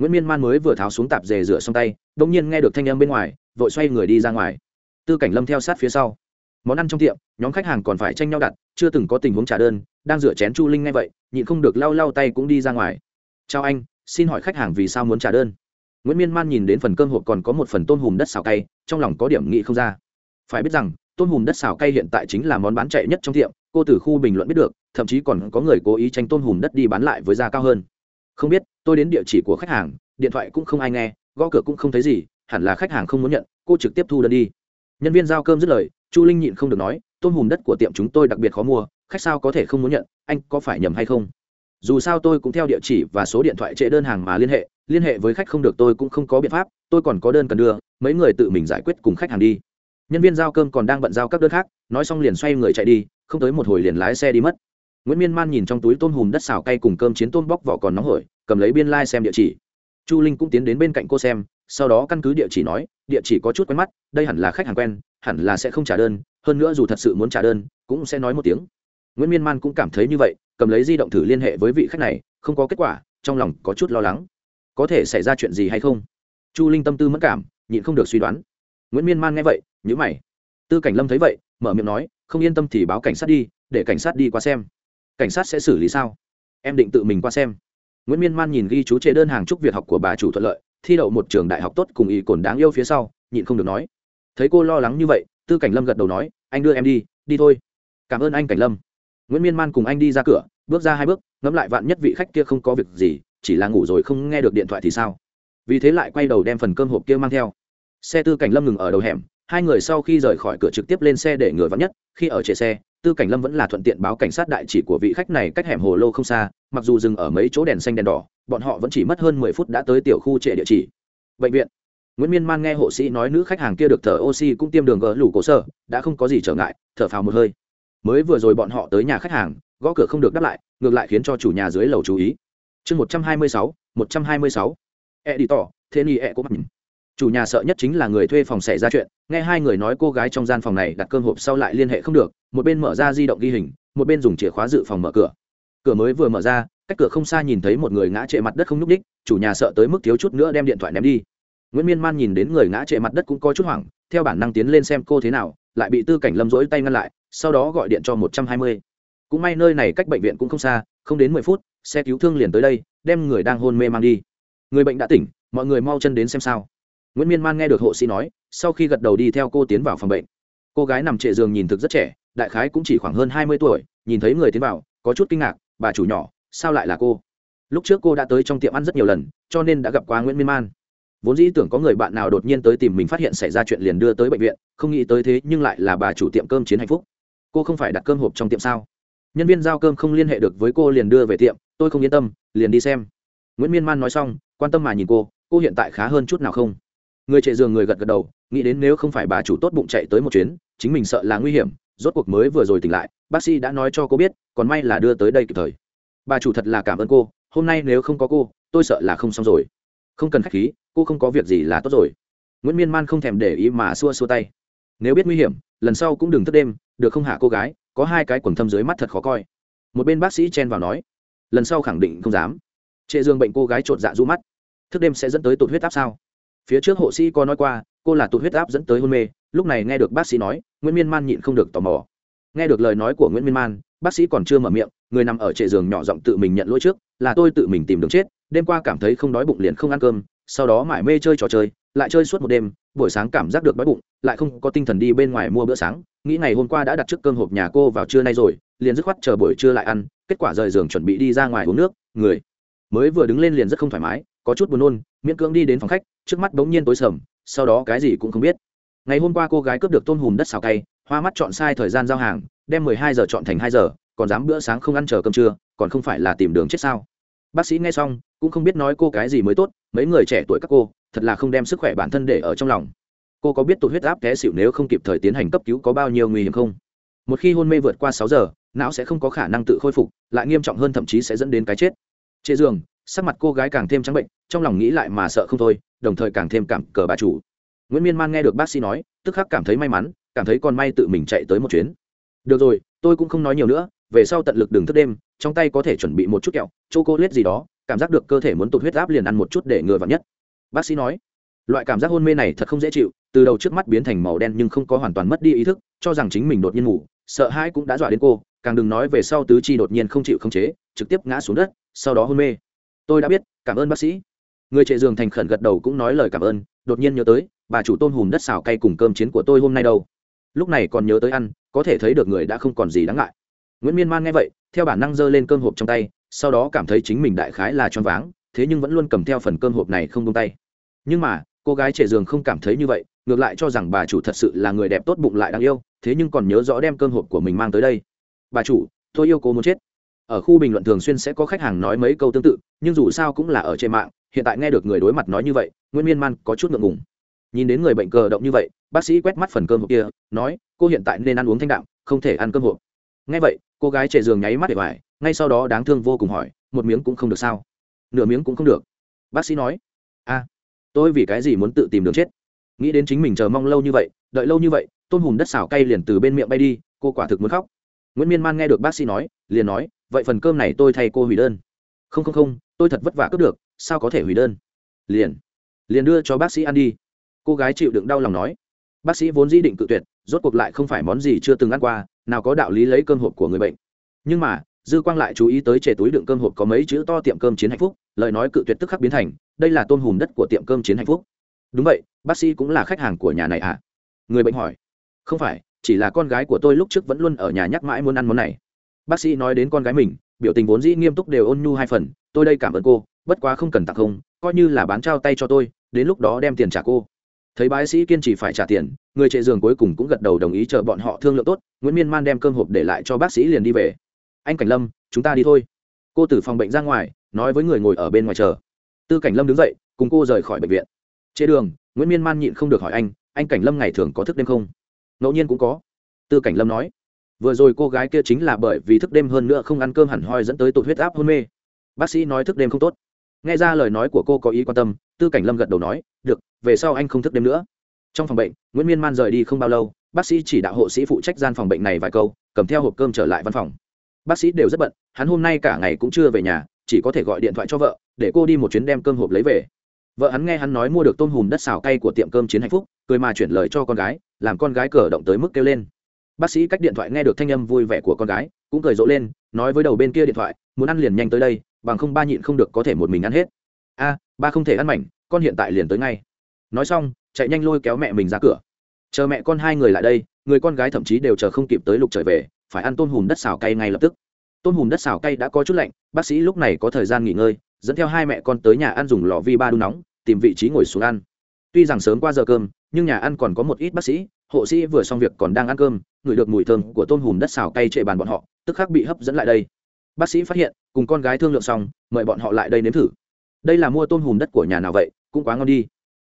nguyễn miên man mới vừa tháo xuống tạp dề rửa xong tay đ ỗ n g nhiên nghe được thanh âm bên ngoài, vội xoay người đi ra ngoài. Tư cảnh lâm theo sát phía sau. Món ăn trong tiệm, nhóm khách hàng còn phải tranh nhau đặt, chưa từng có tình huống trả đơn, đang rửa chén chu linh ngay vậy, nhịn không được lau lau tay cũng đi ra ngoài. Chào anh, xin hỏi khách hàng vì sao muốn trả đơn? Nguyễn miên man nhìn đến phần cơm hộp còn có một phần tôm hùm đất xào cay, trong lòng có điểm nghị không ra. Phải biết rằng, tôm hùm đất xào cay hiện tại chính là món bán chạy nhất trong tiệm, cô từ khu bình luận biết được, thậm chí còn có người cố ý tranh tôm hùm đất đi bán lại với giá cao hơn không biết, tôi đến địa chỉ của khách hàng, điện thoại cũng không ai nghe, gõ cửa cũng không thấy gì, hẳn là khách hàng không muốn nhận, cô trực tiếp thu đơn đi. Nhân viên giao cơm dứt lời, chu linh nhịn không được nói, tôm hùm đất của tiệm chúng tôi đặc biệt khó mua, khách sao có thể không muốn nhận, anh có phải nhầm hay không? Dù sao tôi cũng theo địa chỉ và số điện thoại trễ đơn hàng mà liên hệ liên hệ với khách không được tôi cũng không có biện pháp, tôi còn có đơn cần đưa, mấy người tự mình giải quyết cùng khách hàng đi. Nhân viên giao cơm còn đang bận giao các đơn khác, nói xong liền xoay người chạy đi, không tới một hồi liền lái xe đi mất nguyễn miên man nhìn trong túi tôm hùm đất xào cay cùng cơm chiến tôm bóc vỏ còn nóng hổi, cầm lấy biên lai、like、xem địa chỉ. Chu linh cũng tiến đến bên cạnh cô xem, sau đó căn cứ địa chỉ nói, địa chỉ có chút quen mắt, đây hẳn là khách hàng quen, hẳn là sẽ không trả đơn, hơn nữa dù thật sự muốn trả đơn, cũng sẽ nói một tiếng. Nguyễn miên man cũng cảm thấy như vậy, cầm lấy di động thử liên hệ với vị khách này, không có kết quả, trong lòng có chút lo lắng. Có thể xảy ra chuyện gì hay không? Chu linh tâm tư mất cảm, nhịn không được suy đoán. Nguyễn miên man nghe vậy nhữ mày. Tư cảnh lâm thấy vậy, mở miệng nói, không yên tâm thì báo cảnh sát đi, để cảnh sát đi qua xem cảnh sát sẽ xử lý sao? Em định tự mình qua xem. Nguyễn miên man nhìn ghi chú chế đơn hàng chúc việc học của bà chủ thuận lợi, thi đậu một trường đại học tốt cùng ý cồn đáng yêu phía sau, nhịn không được nói. Thấy cô lo lắng như vậy, tư cảnh lâm gật đầu nói, anh đưa em đi đi thôi. Cảm ơn anh, cảnh lâm. Nguyễn miên man cùng anh đi ra cửa, bước ra hai bước, ngẫm lại vạn nhất vị khách kia không có việc gì, chỉ là ngủ rồi không nghe được điện thoại thì sao? Vì thế lại quay đầu đem phần cơm hộp kia mang theo. Xe tư cảnh lâm ngừng ở đầu hẻm, hai người sau khi rời khỏi cửa trực tiếp lên xe để ngừa vắng nhất, khi ở trệ xe tư cảnh lâm vẫn là thuận tiện báo cảnh sát đại chỉ của vị khách này cách hẻm hồ lô không xa, mặc dù dừng ở mấy chỗ đèn xanh đèn đỏ, bọn họ vẫn chỉ mất hơn mười phút đã tới tiểu khu trệ địa chỉ. Bệnh viện. Nguyễn miên man nghe hộ sĩ nói nữ khách hàng kia được thở oxy cũng tiêm đường gỡ lủ cổ sở đã không có gì trở ngại, thở phào một hơi. Mới vừa rồi bọn họ tới nhà khách hàng, gõ cửa không được đáp lại, ngược lại khiến cho chủ nhà dưới lầu chú ý. Chương một trăm hai mươi sáu, một trăm hai mươi sáu. E đi tỏ thế ni e cũng mặc nhìn chủ nhà sợ nhất chính là người thuê phòng xảy ra chuyện, nghe hai người nói cô gái trong gian phòng này đặt cơm hộp sau lại liên hệ không được, một bên mở ra di động ghi hình, một bên dùng chìa khóa dự phòng mở cửa. Cửa mới vừa mở ra, cách cửa không xa nhìn thấy một người ngã trệ mặt đất không nhúc ních chủ nhà sợ tới mức thiếu chút nữa đem điện thoại ném đi. Nguyễn miên man nhìn đến người ngã trệ mặt đất cũng có chút hoảng, theo bản năng tiến lên xem cô thế nào, lại bị tư cảnh lâm rỗi tay ngăn lại, sau đó gọi điện cho một trăm hai mươi. Cũng may nơi này cách bệnh viện cũng không xa, không đến mười phút, xe cứu thương liền tới đây, đem người đang hôn mê mang đi. Người bệnh đã tỉnh, mọi người mau chân đến xem sao nguyễn miên man nghe được hộ sĩ nói, sau khi gật đầu đi theo cô tiến vào phòng bệnh. Cô gái nằm trệ giường nhìn thực rất trẻ, đại khái cũng chỉ khoảng hơn hai mươi tuổi, nhìn thấy người tiến vào, có chút kinh ngạc, bà chủ nhỏ, sao lại là cô? Lúc trước cô đã tới trong tiệm ăn rất nhiều lần, cho nên đã gặp qua nguyễn miên man. Vốn dĩ tưởng có người bạn nào đột nhiên tới tìm mình phát hiện xảy ra chuyện liền đưa tới bệnh viện, không nghĩ tới thế nhưng lại là bà chủ tiệm cơm chiến hạnh phúc. Cô không phải đặt cơm hộp trong tiệm sao? Nhân viên giao cơm không liên hệ được với cô liền đưa về tiệm, tôi không yên tâm, liền đi xem. Nguyễn miên man nói xong, quan tâm mà nhìn cô cô hiện tại khá hơn chút nào không? Người chạy giường người gật gật đầu, nghĩ đến nếu không phải bà chủ tốt bụng chạy tới một chuyến, chính mình sợ là nguy hiểm, rốt cuộc mới vừa rồi tỉnh lại, bác sĩ đã nói cho cô biết, còn may là đưa tới đây kịp thời. Bà chủ thật là cảm ơn cô, hôm nay nếu không có cô, tôi sợ là không xong rồi. Không cần k h á c h khí, cô không có việc gì là tốt rồi. Nguyễn miên man không thèm để ý mà xua xua tay. Nếu biết nguy hiểm, lần sau cũng đừng thức đêm, được không hạ cô gái? Có hai cái quần thâm dưới mắt thật khó coi. Một bên bác sĩ chen vào nói, lần sau khẳng định không dám. Trệ dương bệnh cô gái chột dạ du mắt. Thức đêm sẽ dẫn tới tụt huyết áp sao? Phía trước hộ sĩ có nói qua, cô là tụt huyết áp dẫn tới hôn mê, lúc này nghe được bác sĩ nói, nguyễn miên man nhịn không được tò mò. Nghe được lời nói của nguyễn miên man, bác sĩ còn chưa mở miệng, người nằm ở trệ giường nhỏ giọng tự mình nhận lỗi trước, là tôi tự mình tìm đường chết, đêm qua cảm thấy không đói bụng liền không ăn cơm, sau đó mải mê chơi trò chơi, lại chơi suốt một đêm, buổi sáng cảm giác được đói bụng, lại không có tinh thần đi bên ngoài mua bữa sáng, nghĩ ngày hôm qua đã đặt trước cơm hộp nhà cô vào trưa nay rồi, liền dứt khoát chờ buổi trưa lại ăn, kết quả rời giường chuẩn bị đi ra ngoài uống nước, người mới vừa đứng lên liền rất không thoải mái có chút buồn nôn, miễn cưỡng đi đến phòng khách, trước mắt bỗng nhiên tối sầm, sau đó cái gì cũng không biết. Ngày hôm qua cô gái cướp được tôm hùm đất xào cay, hoa mắt chọn sai thời gian giao hàng, đem mười hai giờ chọn thành hai giờ, còn dám bữa sáng không ăn chờ cơm trưa, còn không phải là tìm đường chết sao? Bác sĩ nghe xong, cũng không biết nói cô cái gì mới tốt, mấy người trẻ tuổi các cô, thật là không đem sức khỏe bản thân để ở trong lòng. Cô có biết tụt huyết áp té xịu nếu không kịp thời tiến hành cấp cứu có bao nhiêu nguy hiểm không? Một khi hôn mê vượt qua sáu giờ, não sẽ không có khả năng tự khôi phục, lại nghiêm trọng hơn thậm chí sẽ dẫn đến cái chết. Trên giường sắc mặt cô gái càng thêm trắng bệnh, trong lòng nghĩ lại mà sợ không thôi, đồng thời càng thêm cảm cờ bà chủ. Nguyễn miên man nghe được bác sĩ nói, tức khắc cảm thấy may mắn, cảm thấy còn may tự mình chạy tới một chuyến. Được rồi, tôi cũng không nói nhiều nữa, về sau tận lực đừng thức đêm, trong tay có thể chuẩn bị một chút kẹo chô cô lết gì đó, cảm giác được cơ thể muốn tụt huyết áp liền ăn một chút để ngừa vào nhất. Bác sĩ nói, loại cảm giác hôn mê này thật không dễ chịu, từ đầu trước mắt biến thành màu đen nhưng không có hoàn toàn mất đi ý thức, cho rằng chính mình đột nhiên ngủ, sợ hãi cũng đã dọa đến cô, càng đừng nói về sau tứ chi đột nhiên không chịu không chế, trực tiếp ngã xuống đất, sau đó hôn mê tôi đã biết, cảm ơn bác sĩ. Người chạy giường thành khẩn gật đầu cũng nói lời cảm ơn, đột nhiên nhớ tới, bà chủ tôn hùm đất xào cay cùng cơm chiến của tôi hôm nay đâu. Lúc này còn nhớ tới ăn, có thể thấy được người đã không còn gì đáng ngại. Nguyễn miên man nghe vậy, theo bản năng giơ lên cơm hộp trong tay, sau đó cảm thấy chính mình đại khái là choáng váng, thế nhưng vẫn luôn cầm theo phần cơm hộp này không tung tay. Nhưng mà, cô gái trẻ giường không cảm thấy như vậy, ngược lại cho rằng bà chủ thật sự là người đẹp tốt bụng lại đáng yêu, thế nhưng còn nhớ rõ đem cơm hộp của mình mang tới đây. Bà chủ, tôi yêu cô muốn chết ở khu bình luận thường xuyên sẽ có khách hàng nói mấy câu tương tự, nhưng dù sao cũng là ở trên mạng, hiện tại nghe được người đối mặt nói như vậy, nguyễn miên man có chút ngượng ngùng. Nhìn đến người bệnh cờ động như vậy, bác sĩ quét mắt phần cơm hộp kia, nói, cô hiện tại nên ăn uống thanh đạm, không thể ăn cơm hộp. Nghe vậy, cô gái trẻ giường nháy mắt để vải ngay sau đó đáng thương vô cùng hỏi, một miếng cũng không được sao? Nửa miếng cũng không được. Bác sĩ nói, a, tôi vì cái gì muốn tự tìm đường chết? Nghĩ đến chính mình chờ mong lâu như vậy, đợi lâu như vậy, tôm hùm đất xào cay liền từ bên miệng bay đi, cô quả thực muốn khóc. Nguyễn miên man nghe được bác sĩ nói, liền nói vậy phần cơm này tôi thay cô hủy đơn. Không không không, tôi thật vất vả cướp được, sao có thể hủy đơn? Liền liền đưa cho bác sĩ ăn đi. Cô gái chịu đựng đau lòng nói. Bác sĩ vốn dĩ định cự tuyệt, rốt cuộc lại không phải món gì chưa từng ăn qua, nào có đạo lý lấy cơm hộp của người bệnh. Nhưng mà, dư quang lại chú ý tới trẻ túi đựng cơm hộp có mấy chữ to tiệm cơm chiến hạnh phúc, lời nói cự tuyệt tức khắc biến thành, đây là tôn hùm đất của tiệm cơm chiến hạnh phúc. Đúng vậy, bác sĩ cũng là khách hàng của nhà này à người bệnh hỏi. Không phải, chỉ là con gái của tôi lúc trước vẫn luôn ở nhà nhắc mãi muốn ăn món này bác sĩ nói đến con gái mình, biểu tình vốn dĩ nghiêm túc đều ôn nhu hai phần, tôi đây cảm ơn cô, bất quá không cần tặng không, coi như là bán trao tay cho tôi, đến lúc đó đem tiền trả cô. Thấy bác sĩ kiên trì phải trả tiền, người chạy giường cuối cùng cũng gật đầu đồng ý chờ bọn họ thương lượng tốt, nguyễn miên man đem cơm hộp để lại cho bác sĩ liền đi về. Anh cảnh lâm, chúng ta đi thôi. Cô từ phòng bệnh ra ngoài, nói với người ngồi ở bên ngoài chờ. Tư cảnh lâm đứng dậy, cùng cô rời khỏi bệnh viện. Chế đường, nguyễn miên man nhịn không được hỏi anh anh cảnh lâm ngày thường có thức đêm không? Ngẫu nhiên cũng có. Tư cảnh lâm nói vừa rồi cô gái kia chính là bởi vì thức đêm hơn nữa không ăn cơm hẳn hoi dẫn tới tụt huyết áp hôn mê. Bác sĩ nói thức đêm không tốt. Nghe ra lời nói của cô có ý quan tâm, tư cảnh lâm gật đầu nói, được, về sau anh không thức đêm nữa. Trong phòng bệnh, nguyễn miên man rời đi không bao lâu, bác sĩ chỉ đạo hộ sĩ phụ trách gian phòng bệnh này vài câu, cầm theo hộp cơm trở lại văn phòng. Bác sĩ đều rất bận, hắn hôm nay cả ngày cũng chưa về nhà, chỉ có thể gọi điện thoại cho vợ, để cô đi một chuyến đem cơm hộp lấy về. Vợ hắn nghe hắn nói mua được tôm hùm đất xào cay của tiệm cơm chiến hạnh phúc, cười mà chuyển lời cho con gái, làm con gái cờ động tới mức kêu lên bác sĩ cách điện thoại nghe được thanh âm vui vẻ của con gái, cũng cười rộ lên, nói với đầu bên kia điện thoại, muốn ăn liền nhanh tới đây, bằng không ba nhịn không được có thể một mình ăn hết. A, ba không thể ăn mảnh, con hiện tại liền tới ngay. Nói xong, chạy nhanh lôi kéo mẹ mình ra cửa. Chờ mẹ con hai người lại đây, người con gái thậm chí đều chờ không kịp tới lục trở về, phải ăn tôm hùm đất xào cay ngay lập tức. Tôm hùm đất xào cay đã có chút lạnh, bác sĩ lúc này có thời gian nghỉ ngơi, dẫn theo hai mẹ con tới nhà ăn dùng lò vi ba đun nóng, tìm vị trí ngồi xuống ăn. Tuy rằng sớm qua giờ cơm, nhưng nhà ăn còn có một ít bác sĩ hộ sĩ vừa xong việc còn đang ăn cơm, ngửi được mùi thơm của tôm hùm đất xào cay trệ bàn bọn họ, tức khắc bị hấp dẫn lại đây. Bác sĩ phát hiện, cùng con gái thương lượng xong, mời bọn họ lại đây nếm thử. Đây là mua tôm hùm đất của nhà nào vậy, cũng quá ngon đi.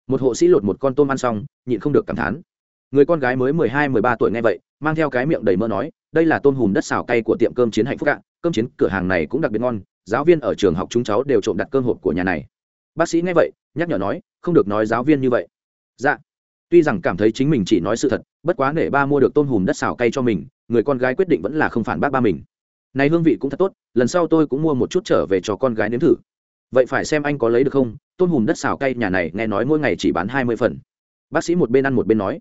Một hộ sĩ lột một con tôm ăn xong, nhịn không được cảm thán. Người con gái mới mười hai, mười ba tuổi nghe vậy, mang theo cái miệng đầy mơ nói, đây là tôm hùm đất xào cay của tiệm cơm chiến hạnh phúc ạ, cơm chiến cửa hàng này cũng đặc biệt ngon, giáo viên ở trường học chúng cháu đều trộm đặt cơm hộp của nhà này. Bác sĩ nghe vậy, nhắc nhở nói, không được nói giáo viên như vậy. Dạ tuy rằng cảm thấy chính mình chỉ nói sự thật, bất quá nể ba mua được tôm hùm đất xào cay cho mình, người con gái quyết định vẫn là không phản bác ba mình. Này hương vị cũng thật tốt, lần sau tôi cũng mua một chút trở về cho con gái nếm thử. Vậy phải xem anh có lấy được không, tôm hùm đất xào cay nhà này nghe nói mỗi ngày chỉ bán hai mươi phần. Bác sĩ một bên ăn một bên nói,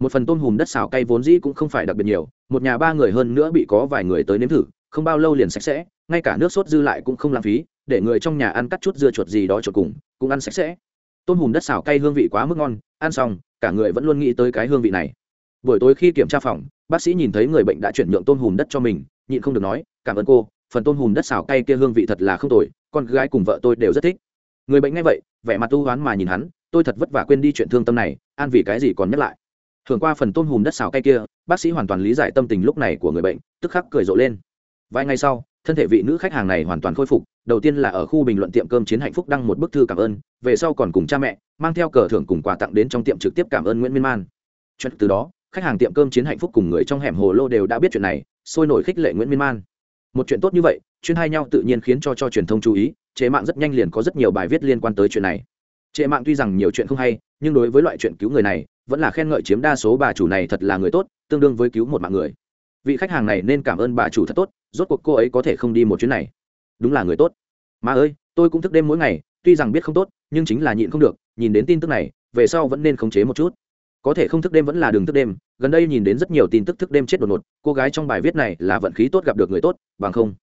một phần tôm hùm đất xào cay vốn dĩ cũng không phải đặc biệt nhiều, một nhà ba người hơn nữa bị có vài người tới nếm thử, không bao lâu liền sạch sẽ, ngay cả nước sốt dư lại cũng không lãng phí, để người trong nhà ăn cắt chút dưa chuột gì đó chuột cùng, cũng ăn sạch sẽ tôm hùm đất xào cay hương vị quá mức ngon, ăn xong, cả người vẫn luôn nghĩ tới cái hương vị này. Buổi tối khi kiểm tra phòng, bác sĩ nhìn thấy người bệnh đã chuyển nhượng tôm hùm đất cho mình, nhịn không được nói, cảm ơn cô, phần tôm hùm đất xào cay kia hương vị thật là không tồi, con gái cùng vợ tôi đều rất thích. Người bệnh nghe vậy, vẻ mặt tu hoán mà nhìn hắn, tôi thật vất vả quên đi chuyện thương tâm này an vì cái gì còn nhắc lại? Thường qua phần tôm hùm đất xào cay kia, bác sĩ hoàn toàn lý giải tâm tình lúc này của người bệnh, tức khắc cười rộ lên. Vài ngày sau thân thể vị nữ khách hàng này hoàn toàn khôi phục, đầu tiên là ở khu bình luận tiệm cơm chiến hạnh phúc đăng một bức thư cảm ơn, về sau còn cùng cha mẹ, mang theo cờ thưởng cùng quà tặng đến trong tiệm trực tiếp cảm ơn nguyễn miên man. Chuyện từ đó, khách hàng tiệm cơm chiến hạnh phúc cùng người trong hẻm hồ lô đều đã biết chuyện này, sôi nổi khích lệ nguyễn miên man. Một chuyện tốt như vậy, chuyên hai nhau tự nhiên khiến cho cho truyền thông chú ý, chế mạng rất nhanh liền có rất nhiều bài viết liên quan tới chuyện này. Chế mạng tuy rằng nhiều chuyện không hay, nhưng đối với loại chuyện cứu người này, vẫn là khen ngợi chiếm đa số bà chủ này thật là người tốt, tương đương với cứu một mạng người. Vị khách hàng này nên cảm ơn bà chủ thật tốt rốt cuộc cô ấy có thể không đi một chuyến này. Đúng là người tốt. Mà ơi, tôi cũng thức đêm mỗi ngày, tuy rằng biết không tốt, nhưng chính là nhịn không được, nhìn đến tin tức này, về sau vẫn nên khống chế một chút. Có thể không thức đêm vẫn là đường thức đêm, gần đây nhìn đến rất nhiều tin tức thức đêm chết đột ngột, cô gái trong bài viết này là vận khí tốt gặp được người tốt, bằng không.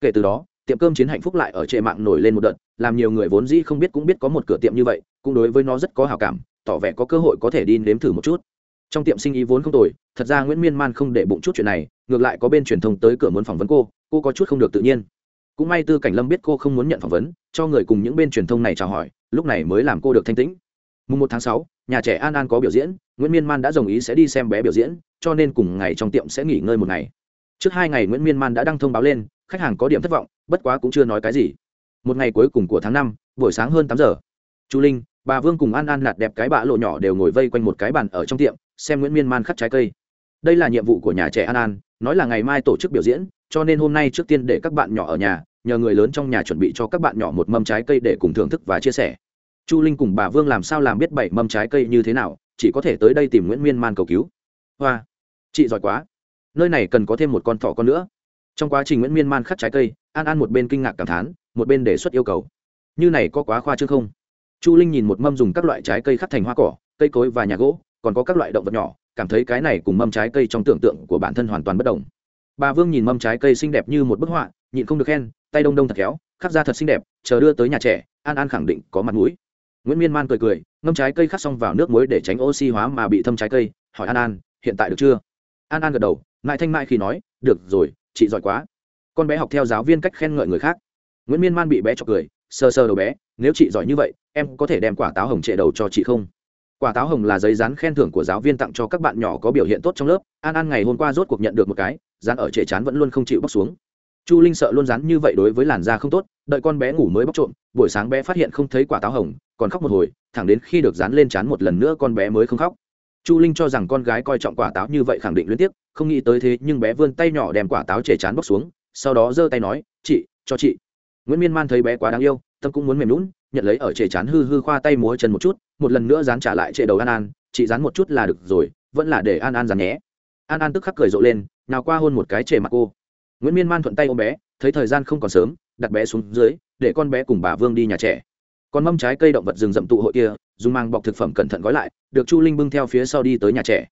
Kể từ đó, tiệm cơm chiến hạnh phúc lại ở trệ mạng nổi lên một đợt, làm nhiều người vốn dĩ không biết cũng biết có một cửa tiệm như vậy, cũng đối với nó rất có hào cảm, tỏ vẻ có cơ hội có thể đi nếm thử một chút trong tiệm sinh ý vốn không tồi, thật ra nguyễn miên man không để bụng chút chuyện này, ngược lại có bên truyền thông tới cửa muốn phỏng vấn cô cô có chút không được tự nhiên. Cũng may tư cảnh lâm biết cô không muốn nhận phỏng vấn, cho người cùng những bên truyền thông này chào hỏi, lúc này mới làm cô được thanh tĩnh. Mùng một tháng sáu, nhà trẻ an an có biểu diễn, nguyễn miên man đã đồng ý sẽ đi xem bé biểu diễn, cho nên cùng ngày trong tiệm sẽ nghỉ ngơi một ngày. Trước hai ngày nguyễn miên man đã đăng thông báo lên, khách hàng có điểm thất vọng, bất quá cũng chưa nói cái gì. Một ngày cuối cùng của tháng năm, buổi sáng hơn tám giờ. Chu linh bà vương cùng an an nạt đẹp cái bạ lộ nhỏ đều ngồi vây quanh một cái bàn ở trong tiệm, xem nguyễn miên man khắc trái cây. Đây là nhiệm vụ của nhà trẻ an an, nói là ngày mai tổ chức biểu diễn, cho nên hôm nay trước tiên để các bạn nhỏ ở nhà, nhờ người lớn trong nhà chuẩn bị cho các bạn nhỏ một mâm trái cây để cùng thưởng thức và chia sẻ. Chu linh cùng bà vương làm sao làm biết bảy mâm trái cây như thế nào, chỉ có thể tới đây tìm nguyễn miên man cầu cứu. Hoa, chị giỏi quá. Nơi này cần có thêm một con thỏ con nữa. Trong quá trình nguyễn miên man khắc trái cây, an an một bên kinh ngạc cảm thán, một bên đề xuất yêu cầu. Như này có quá khoa chứ không? Chu linh nhìn một mâm dùng các loại trái cây khắc thành hoa cỏ, cây cối và nhà gỗ, còn có các loại động vật nhỏ, cảm thấy cái này cùng mâm trái cây trong tưởng tượng của bản thân hoàn toàn bất đồng. Bà vương nhìn mâm trái cây xinh đẹp như một bức họa, nhịn không được khen, tay đông đông thật khéo, khắc ra thật xinh đẹp, chờ đưa tới nhà trẻ, an an khẳng định có mặt mũi. Nguyễn miên man cười cười, ngâm trái cây khắc xong vào nước muối để tránh oxy hóa mà bị thâm trái cây, hỏi an an, hiện tại được chưa? An an gật đầu, ngại thanh mại khi nói, được rồi, chị giỏi quá. Con bé học theo giáo viên cách khen ngợi người khác. Nguyễn miên man bị bé chọc cười sơ sơ đầu bé, nếu chị giỏi như vậy, em có thể đem quả táo hồng trệ đầu cho chị không? Quả táo hồng là giấy rán khen thưởng của giáo viên tặng cho các bạn nhỏ có biểu hiện tốt trong lớp. An an ngày hôm qua rốt cuộc nhận được một cái rán ở trệ chán vẫn luôn không chịu bóc xuống. Chu linh sợ luôn rán như vậy đối với làn da không tốt, đợi con bé ngủ mới bóc trộm. Buổi sáng bé phát hiện không thấy quả táo hồng, còn khóc một hồi, thẳng đến khi được dán lên chán một lần nữa con bé mới không khóc. Chu linh cho rằng con gái coi trọng quả táo như vậy khẳng định liên tiếp không nghĩ tới thế nhưng bé vươn tay nhỏ đem quả táo chề chán bóc xuống, sau đó giơ tay nói, chị, cho chị nguyễn miên man thấy bé quá đáng yêu, tâm cũng muốn mềm lún nhận lấy ở chề chán hư hư khoa tay múa chân một chút, một lần nữa dán trả lại trệ đầu an an, chị dán một chút là được rồi, vẫn là để an an dán nhé. An an tức khắc cười rộ lên nào qua hôn một cái chề mặt cô. Nguyễn miên man thuận tay ôm bé, thấy thời gian không còn sớm, đặt bé xuống dưới, để con bé cùng bà vương đi nhà trẻ. Còn mâm trái cây động vật rừng rậm tụ hội kia, dùng mang bọc thực phẩm cẩn thận gói lại, được chu linh bưng theo phía sau đi tới nhà trẻ.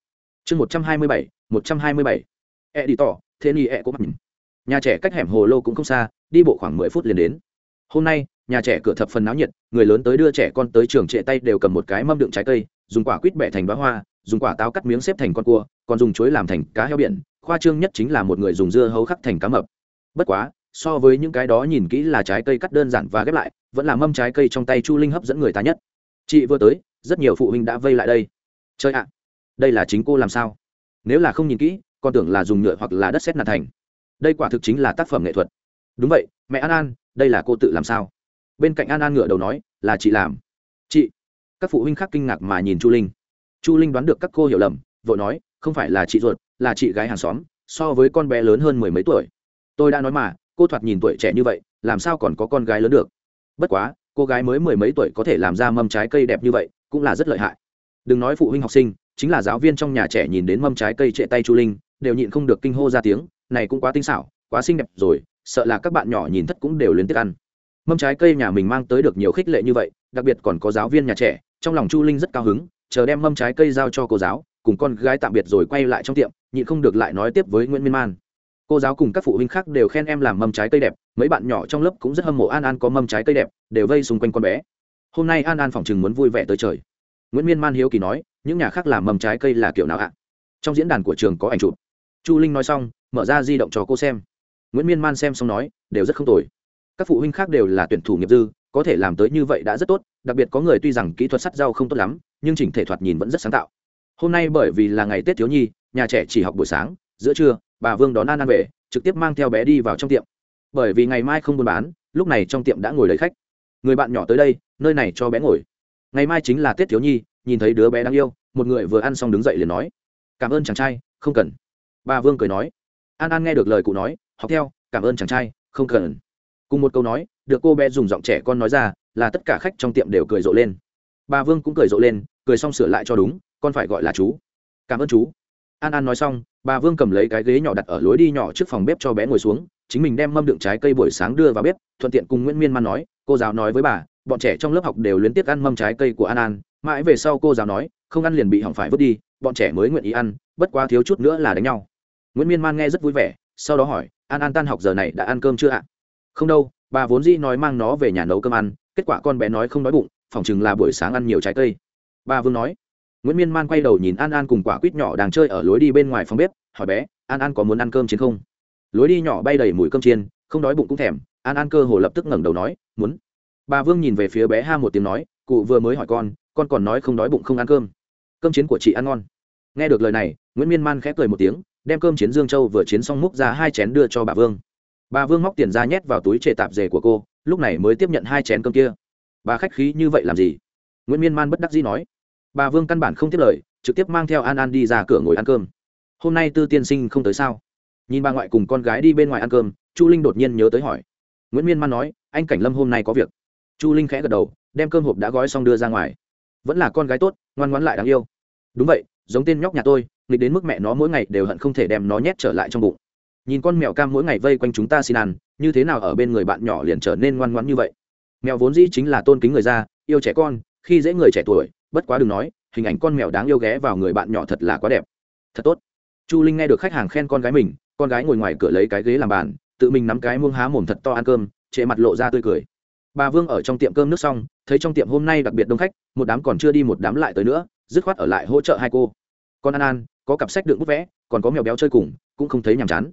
Chương một trăm hai mươi bảy, một trăm hai mươi bảy. E đi tỏ, thế ni e cũng mặc nhìn nhà trẻ cách hẻm hồ lô cũng không xa, đi bộ khoảng mười phút liền đến. Hôm nay, nhà trẻ cửa thập phần náo nhiệt, người lớn tới đưa trẻ con tới trường trệ tay đều cầm một cái mâm đựng trái cây, dùng quả quýt bẻ thành bá hoa, dùng quả táo cắt miếng xếp thành con cua, còn dùng chuối làm thành cá heo biển, khoa trương nhất chính là một người dùng dưa hấu khắc thành cá mập. Bất quá, so với những cái đó nhìn kỹ là trái cây cắt đơn giản và ghép lại, vẫn là mâm trái cây trong tay chu linh hấp dẫn người ta nhất. Chị vừa tới, rất nhiều phụ huynh đã vây lại đây. Chơi ạ, đây là chính cô làm sao? Nếu là không nhìn kỹ con tưởng là dùng nhựa hoặc là đất xét nạt thành đây quả thực chính là tác phẩm nghệ thuật. Đúng vậy, mẹ an an, đây là cô tự làm sao? Bên cạnh an an ngửa đầu nói, là chị làm. Chị. Các phụ huynh khác kinh ngạc mà nhìn chu linh. Chu linh đoán được các cô hiểu lầm, vội nói, không phải là chị ruột, là chị gái hàng xóm, so với con bé lớn hơn mười mấy tuổi. Tôi đã nói mà, cô thoạt nhìn tuổi trẻ như vậy, làm sao còn có con gái lớn được? Bất quá, cô gái mới mười mấy tuổi có thể làm ra mâm trái cây đẹp như vậy, cũng là rất lợi hại. Đừng nói phụ huynh học sinh, chính là giáo viên trong nhà trẻ nhìn đến mâm trái cây trệ tay chu linh, đều nhịn không được kinh hô ra tiếng này cũng quá tinh xảo, quá xinh đẹp rồi, sợ là các bạn nhỏ nhìn thất cũng đều liên tiếp ăn. Mâm trái cây nhà mình mang tới được nhiều khích lệ như vậy, đặc biệt còn có giáo viên nhà trẻ, trong lòng chu linh rất cao hứng, chờ đem mâm trái cây giao cho cô giáo, cùng con gái tạm biệt rồi quay lại trong tiệm, nhịn không được lại nói tiếp với nguyễn miên man. Cô giáo cùng các phụ huynh khác đều khen em làm mâm trái cây đẹp, mấy bạn nhỏ trong lớp cũng rất hâm mộ an an có mâm trái cây đẹp, đều vây xung quanh con bé. Hôm nay an an phòng chừng muốn vui vẻ tới trời. Nguyễn miên man hiếu kỳ nói, những nhà khác làm mầm trái cây là kiểu nào ạ? Trong diễn đàn của trường có ảnh chụp. Chu linh nói xong mở ra di động cho cô xem. Nguyễn miên man xem xong nói, đều rất không tồi. Các phụ huynh khác đều là tuyển thủ nghiệp dư, có thể làm tới như vậy đã rất tốt, đặc biệt có người tuy rằng kỹ thuật sắt rau không tốt lắm, nhưng chỉnh thể thoạt nhìn vẫn rất sáng tạo. Hôm nay bởi vì là ngày tết thiếu nhi, nhà trẻ chỉ học buổi sáng, giữa trưa, bà vương đón an an về, trực tiếp mang theo bé đi vào trong tiệm. Bởi vì ngày mai không buôn bán, lúc này trong tiệm đã ngồi lấy khách. Người bạn nhỏ tới đây, nơi này cho bé ngồi. Ngày mai chính là tết thiếu nhi, nhìn thấy đứa bé đáng yêu, một người vừa ăn xong đứng dậy liền nói, cảm ơn chàng trai, không cần. Bà vương cười nói an an nghe được lời cụ nói, học theo, cảm ơn chàng trai, không cần. Cùng một câu nói, được cô bé dùng giọng trẻ con nói ra, là tất cả khách trong tiệm đều cười rộ lên. Bà vương cũng cười rộ lên, cười xong sửa lại cho đúng, con phải gọi là chú. Cảm ơn chú. An an nói xong, bà vương cầm lấy cái ghế nhỏ đặt ở lối đi nhỏ trước phòng bếp cho bé ngồi xuống, chính mình đem mâm đựng trái cây buổi sáng đưa vào bếp, thuận tiện cùng nguyễn miên man nói, cô giáo nói với bà, bọn trẻ trong lớp học đều liên tiếp ăn mâm trái cây của an an, mãi về sau cô giáo nói, không ăn liền bị hỏng phải vứt đi, bọn trẻ mới nguyện ý ăn, bất quá thiếu chút nữa là đánh nhau nguyễn miên man nghe rất vui vẻ sau đó hỏi an an tan học giờ này đã ăn cơm chưa ạ không đâu bà vốn dĩ nói mang nó về nhà nấu cơm ăn kết quả con bé nói không đói bụng phỏng chừng là buổi sáng ăn nhiều trái cây bà vương nói nguyễn miên man quay đầu nhìn an an cùng quả quýt nhỏ đang chơi ở lối đi bên ngoài phòng bếp hỏi bé an an có muốn ăn cơm chiến không lối đi nhỏ bay đầy mùi cơm chiên không đói bụng cũng thèm an an cơ hồ lập tức ngẩng đầu nói muốn bà vương nhìn về phía bé ha một tiếng nói cụ vừa mới hỏi con con còn nói không đói bụng không ăn cơm cơm chiến của chị ăn ngon nghe được lời này nguyễn miên man khẽ cười một tiếng đem cơm chiến dương châu vừa chiến xong múc ra hai chén đưa cho bà vương. Bà vương móc tiền ra nhét vào túi trệ tạp dề của cô, lúc này mới tiếp nhận hai chén cơm kia. Bà khách khí như vậy làm gì? Nguyễn miên man bất đắc dĩ nói. Bà vương căn bản không tiếp lời, trực tiếp mang theo an an đi ra cửa ngồi ăn cơm. Hôm nay tư tiên sinh không tới sao? Nhìn bà ngoại cùng con gái đi bên ngoài ăn cơm, chu linh đột nhiên nhớ tới hỏi. Nguyễn miên man nói, anh cảnh lâm hôm nay có việc. Chu linh khẽ gật đầu, đem cơm hộp đã gói xong đưa ra ngoài. Vẫn là con gái tốt, ngoan ngoãn lại đáng yêu. Đúng vậy giống tên nhóc nhà tôi, nghịch đến mức mẹ nó mỗi ngày đều hận không thể đem nó nhét trở lại trong bụng. Nhìn con mèo cam mỗi ngày vây quanh chúng ta xin ăn, như thế nào ở bên người bạn nhỏ liền trở nên ngoan ngoãn như vậy? Mèo vốn dĩ chính là tôn kính người ra yêu trẻ con, khi dễ người trẻ tuổi, bất quá đừng nói, hình ảnh con mèo đáng yêu ghé vào người bạn nhỏ thật là quá đẹp. Thật tốt. Chu linh nghe được khách hàng khen con gái mình, con gái ngồi ngoài cửa lấy cái ghế làm bàn, tự mình nắm cái muông há mồm thật to ăn cơm trệ mặt lộ ra tươi cười. Bà vương ở trong tiệm cơm nước xong, thấy trong tiệm hôm nay đặc biệt đông khách, một đám còn chưa đi một đám lại tới nữa dứt khoát ở lại hỗ trợ hai cô. Con an an, có cặp sách đựng bút vẽ, còn có mèo béo chơi cùng, cũng không thấy nhàm chán.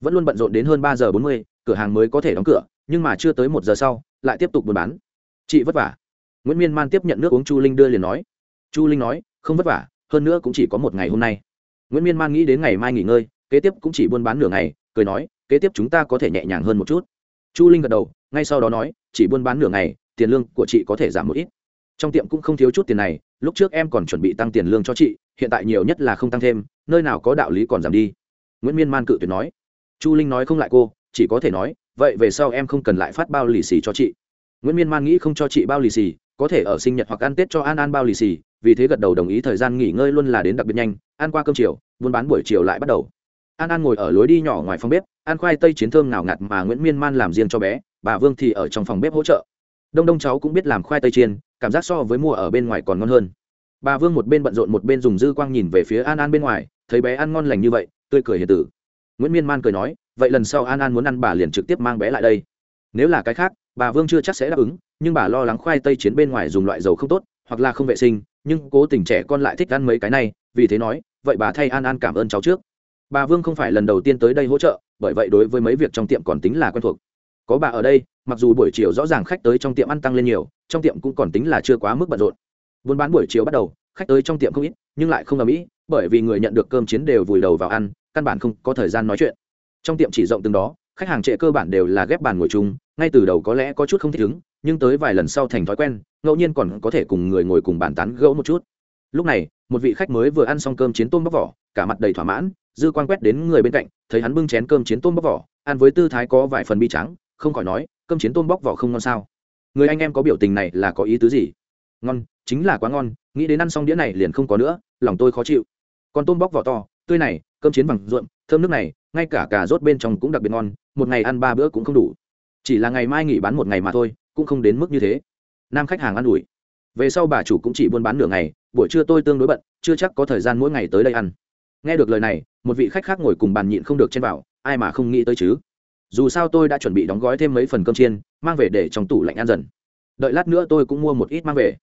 Vẫn luôn bận rộn đến hơn ba giờ bốn mươi, cửa hàng mới có thể đóng cửa, nhưng mà chưa tới một giờ sau, lại tiếp tục buôn bán. Chị vất vả. Nguyễn miên man tiếp nhận nước uống chu linh đưa liền nói. Chu linh nói, không vất vả, hơn nữa cũng chỉ có một ngày hôm nay. Nguyễn miên man nghĩ đến ngày mai nghỉ ngơi, kế tiếp cũng chỉ buôn bán nửa ngày, cười nói, kế tiếp chúng ta có thể nhẹ nhàng hơn một chút. Chu linh gật đầu, ngay sau đó nói, chỉ buôn bán nửa ngày, tiền lương của chị có thể giảm một ít trong tiệm cũng không thiếu chút tiền này, lúc trước em còn chuẩn bị tăng tiền lương cho chị, hiện tại nhiều nhất là không tăng thêm, nơi nào có đạo lý còn giảm đi. Nguyễn miên man cự tuyệt nói. Chu linh nói không lại cô, chỉ có thể nói, vậy về sau em không cần lại phát bao lì xì cho chị. Nguyễn miên man nghĩ không cho chị bao lì xì, có thể ở sinh nhật hoặc ăn tết cho an an bao lì xì, vì thế gật đầu đồng ý thời gian nghỉ ngơi luôn là đến đặc biệt nhanh, ăn qua cơm chiều, buôn bán buổi chiều lại bắt đầu. An an ngồi ở lối đi nhỏ ngoài phòng bếp, ăn khoai tây chiến thơm nào ngạt mà nguyễn miên man làm riêng cho bé, bà vương thì ở trong phòng bếp hỗ trợ. Đông đông cháu cũng biết làm khoai tây chiên cảm giác so với mua ở bên ngoài còn ngon hơn. Bà vương một bên bận rộn một bên dùng dư quang nhìn về phía an an bên ngoài, thấy bé ăn ngon lành như vậy, tươi cười hiền tử. Nguyễn miên man cười nói, vậy lần sau an an muốn ăn bà liền trực tiếp mang bé lại đây. Nếu là cái khác, bà vương chưa chắc sẽ đáp ứng, nhưng bà lo lắng khoai tây chiến bên ngoài dùng loại dầu không tốt, hoặc là không vệ sinh, nhưng cố tình trẻ con lại thích ăn mấy cái này, vì thế nói, vậy bà thay an an cảm ơn cháu trước. Bà vương không phải lần đầu tiên tới đây hỗ trợ, bởi vậy đối với mấy việc trong tiệm còn tính là quen thuộc có bà ở đây, mặc dù buổi chiều rõ ràng khách tới trong tiệm ăn tăng lên nhiều, trong tiệm cũng còn tính là chưa quá mức bận rộn. Buôn bán buổi chiều bắt đầu, khách tới trong tiệm không ít, nhưng lại không ở mỹ bởi vì người nhận được cơm chiến đều vùi đầu vào ăn, căn bản không có thời gian nói chuyện. Trong tiệm chỉ rộng từng đó, khách hàng trệ cơ bản đều là ghép bàn ngồi chung, ngay từ đầu có lẽ có chút không thích ứng, nhưng tới vài lần sau thành thói quen, ngẫu nhiên còn có thể cùng người ngồi cùng bàn tán gẫu một chút. Lúc này, một vị khách mới vừa ăn xong cơm chiến tôm bóc vỏ, cả mặt đầy thỏa mãn, dư quan quét đến người bên cạnh, thấy hắn bưng chén cơm chiến tôm bóc vỏ, ăn với tư thái có vài phần bi trắng không khỏi nói, cơm chiến tôm bóc vỏ không ngon sao? Người anh em có biểu tình này là có ý tứ gì? Ngon, chính là quá ngon, nghĩ đến ăn xong đĩa này liền không có nữa, lòng tôi khó chịu. Còn tôm bóc vỏ to, tươi này, cơm chiến bằng ruộm, thơm nước này, ngay cả cà rốt bên trong cũng đặc biệt ngon, một ngày ăn ba bữa cũng không đủ. Chỉ là ngày mai nghỉ bán một ngày mà thôi, cũng không đến mức như thế. Nam khách hàng ăn ủi. Về sau bà chủ cũng chỉ buôn bán nửa ngày, buổi trưa tôi tương đối bận, chưa chắc có thời gian mỗi ngày tới đây ăn. Nghe được lời này, một vị khách khác ngồi cùng bàn nhịn không được trên vào, ai mà không nghĩ tới chứ? Dù sao tôi đã chuẩn bị đóng gói thêm mấy phần cơm chiên, mang về để trong tủ lạnh ăn dần. Đợi lát nữa tôi cũng mua một ít mang về.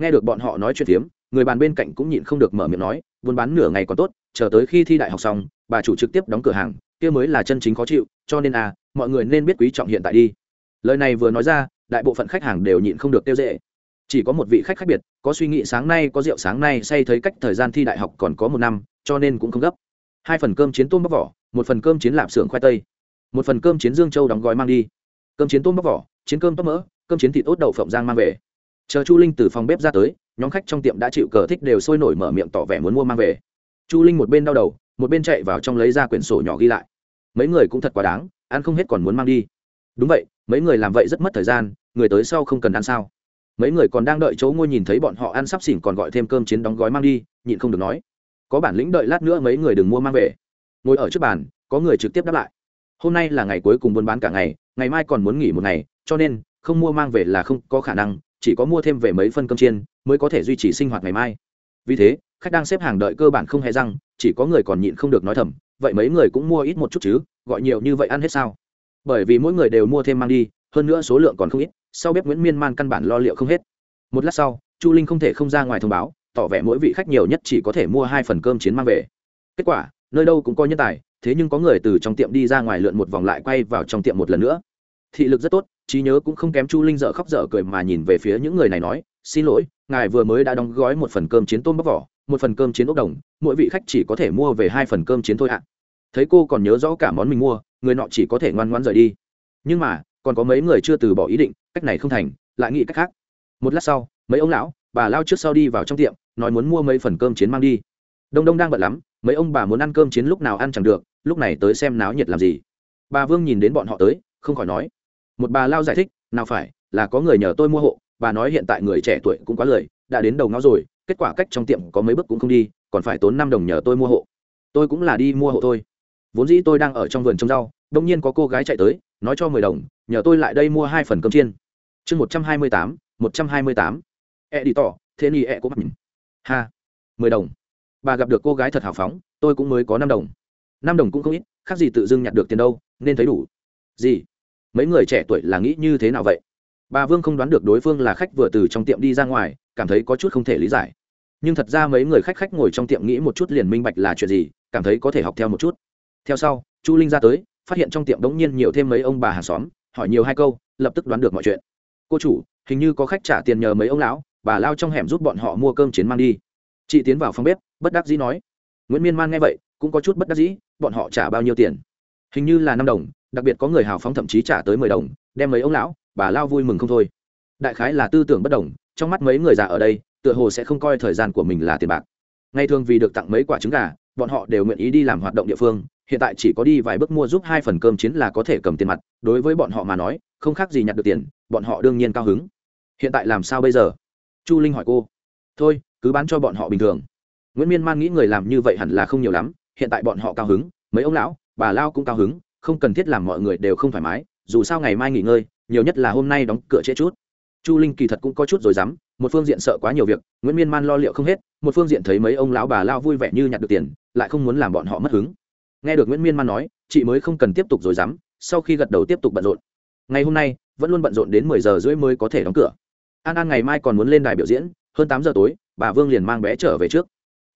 Nghe được bọn họ nói chuyện phiếm, người bàn bên cạnh cũng nhịn không được mở miệng nói, buôn bán nửa ngày còn tốt, chờ tới khi thi đại học xong, bà chủ trực tiếp đóng cửa hàng, kia mới là chân chính khó chịu, cho nên à mọi người nên biết quý trọng hiện tại đi. Lời này vừa nói ra, đại bộ phận khách hàng đều nhịn không được tiêu dễ chỉ có một vị khách khác biệt, có suy nghĩ sáng nay, có rượu sáng nay, say thấy cách thời gian thi đại học còn có một năm, cho nên cũng không gấp. Hai phần cơm chiến tôm bóc vỏ, một phần cơm chiến lạp xưởng khoai tây một phần cơm chiến dương châu đóng gói mang đi. Cơm chiến tôm bóc vỏ, chiến cơm tóc mỡ, cơm chiến thịt ốt đậu phộng giang mang về. Chờ chu linh từ phòng bếp ra tới, nhóm khách trong tiệm đã chịu cờ thích đều sôi nổi mở miệng tỏ vẻ muốn mua mang về. Chu linh một bên đau đầu, một bên chạy vào trong lấy ra quyển sổ nhỏ ghi lại. Mấy người cũng thật quá đáng, ăn không hết còn muốn mang đi. Đúng vậy, mấy người làm vậy rất mất thời gian, người tới sau không cần ăn sao? Mấy người còn đang đợi chỗ ngôi nhìn thấy bọn họ ăn sắp xỉn còn gọi thêm cơm chiến đóng gói mang đi, nhịn không được nói. Có bản lĩnh đợi lát nữa mấy người đừng mua mang về. Ngồi ở trước bàn, có người trực tiếp đáp lại hôm nay là ngày cuối cùng buôn bán cả ngày ngày mai còn muốn nghỉ một ngày, cho nên, không mua mang về là không có khả năng, chỉ có mua thêm về mấy phân cơm chiên, mới có thể duy trì sinh hoạt ngày mai. Vì thế, khách đang xếp hàng đợi cơ bản không hề răng, chỉ có người còn nhịn không được nói thầm, vậy mấy người cũng mua ít một chút chứ, gọi nhiều như vậy ăn hết sao? Bởi vì mỗi người đều mua thêm mang đi, hơn nữa số lượng còn không ít, sau bếp nguyễn miên man căn bản lo liệu không hết. Một lát sau, chu linh không thể không ra ngoài thông báo, tỏ vẻ mỗi vị khách nhiều nhất chỉ có thể mua hai phần cơm chiến mang về. Kết quả, nơi đâu cũng có nhân tài thế nhưng có người từ trong tiệm đi ra ngoài lượn một vòng lại quay vào trong tiệm một lần nữa. Thị lực rất tốt, trí nhớ cũng không kém chu linh dở khóc dở cười mà nhìn về phía những người này nói, xin lỗi, ngài vừa mới đã đóng gói một phần cơm chiến tôm bóc vỏ, một phần cơm chiến ốc đồng, mỗi vị khách chỉ có thể mua về hai phần cơm chiến thôi ạ. Thấy cô còn nhớ rõ cả món mình mua, người nọ chỉ có thể ngoan ngoan rời đi. Nhưng mà, còn có mấy người chưa từ bỏ ý định, cách này không thành, lại nghĩ cách khác. Một lát sau, mấy ông lão, bà lao trước sau đi vào trong tiệm, nói muốn mua mấy phần cơm chiến mang đi. Đông đông đang bận lắm mấy ông bà muốn ăn cơm chiến lúc nào ăn chẳng được, lúc này tới xem náo nhiệt làm gì. Bà vương nhìn đến bọn họ tới, không khỏi nói, một bà lao giải thích, nào phải, là có người nhờ tôi mua hộ, bà nói hiện tại người trẻ tuổi cũng quá lười, đã đến đầu ngõ rồi, kết quả cách trong tiệm có mấy bước cũng không đi, còn phải tốn năm đồng nhờ tôi mua hộ. Tôi cũng là đi mua hộ thôi. Vốn dĩ tôi đang ở trong vườn trồng rau đông nhiên có cô gái chạy tới, nói cho mười đồng, nhờ tôi lại đây mua hai phần cơm chiên. Chương một trăm hai mươi tám, một trăm hai mươi tám. E đi tỏ, thế ni e cũng mặc nhìn. Ha, mười đồng bà gặp được cô gái thật hào phóng, tôi cũng mới có năm đồng. Năm đồng cũng không ít, khác gì tự dưng nhặt được tiền đâu, nên thấy đủ. Gì? Mấy người trẻ tuổi là nghĩ như thế nào vậy? Bà vương không đoán được đối phương là khách vừa từ trong tiệm đi ra ngoài, cảm thấy có chút không thể lý giải. Nhưng thật ra mấy người khách khách ngồi trong tiệm nghĩ một chút liền minh bạch là chuyện gì, cảm thấy có thể học theo một chút. Theo sau, chu linh ra tới, phát hiện trong tiệm đống nhiên nhiều thêm mấy ông bà hàng xóm, hỏi nhiều hai câu, lập tức đoán được mọi chuyện. Cô chủ, hình như có khách trả tiền nhờ mấy ông lão, bà lao trong hẻm giúp bọn họ mua cơm chiến mang đi chị tiến vào phòng bếp, bất đắc dĩ nói. Nguyễn miên man nghe vậy, cũng có chút bất đắc dĩ, bọn họ trả bao nhiêu tiền? Hình như là năm đồng, đặc biệt có người hào phóng thậm chí trả tới mười đồng, đem mấy ông lão, bà lao vui mừng không thôi. Đại khái là tư tưởng bất đồng, trong mắt mấy người già ở đây, tựa hồ sẽ không coi thời gian của mình là tiền bạc. Ngay thường vì được tặng mấy quả trứng gà, bọn họ đều nguyện ý đi làm hoạt động địa phương, hiện tại chỉ có đi vài bước mua giúp hai phần cơm chiến là có thể cầm tiền mặt, đối với bọn họ mà nói, không khác gì nhặt được tiền, bọn họ đương nhiên cao hứng. Hiện tại làm sao bây giờ? Chu linh hỏi cô. Thôi cứ bán cho bọn họ bình thường. Nguyễn miên man nghĩ người làm như vậy hẳn là không nhiều lắm, hiện tại bọn họ cao hứng, mấy ông lão, bà lao cũng cao hứng, không cần thiết làm mọi người đều không thoải mái, dù sao ngày mai nghỉ ngơi, nhiều nhất là hôm nay đóng cửa trễ chút. Chu linh kỳ thật cũng có chút rồi dám, một phương diện sợ quá nhiều việc, nguyễn miên man lo liệu không hết, một phương diện thấy mấy ông lão bà lao vui vẻ như nhặt được tiền, lại không muốn làm bọn họ mất hứng. Nghe được nguyễn miên man nói, chị mới không cần tiếp tục rồi dám, sau khi gật đầu tiếp tục bận rộn. Ngày hôm nay, vẫn luôn bận rộn đến mười giờ rưỡi mới có thể đóng cửa. An an ngày mai còn muốn lên đài biểu diễn, hơn tám giờ tối bà vương liền mang bé trở về trước.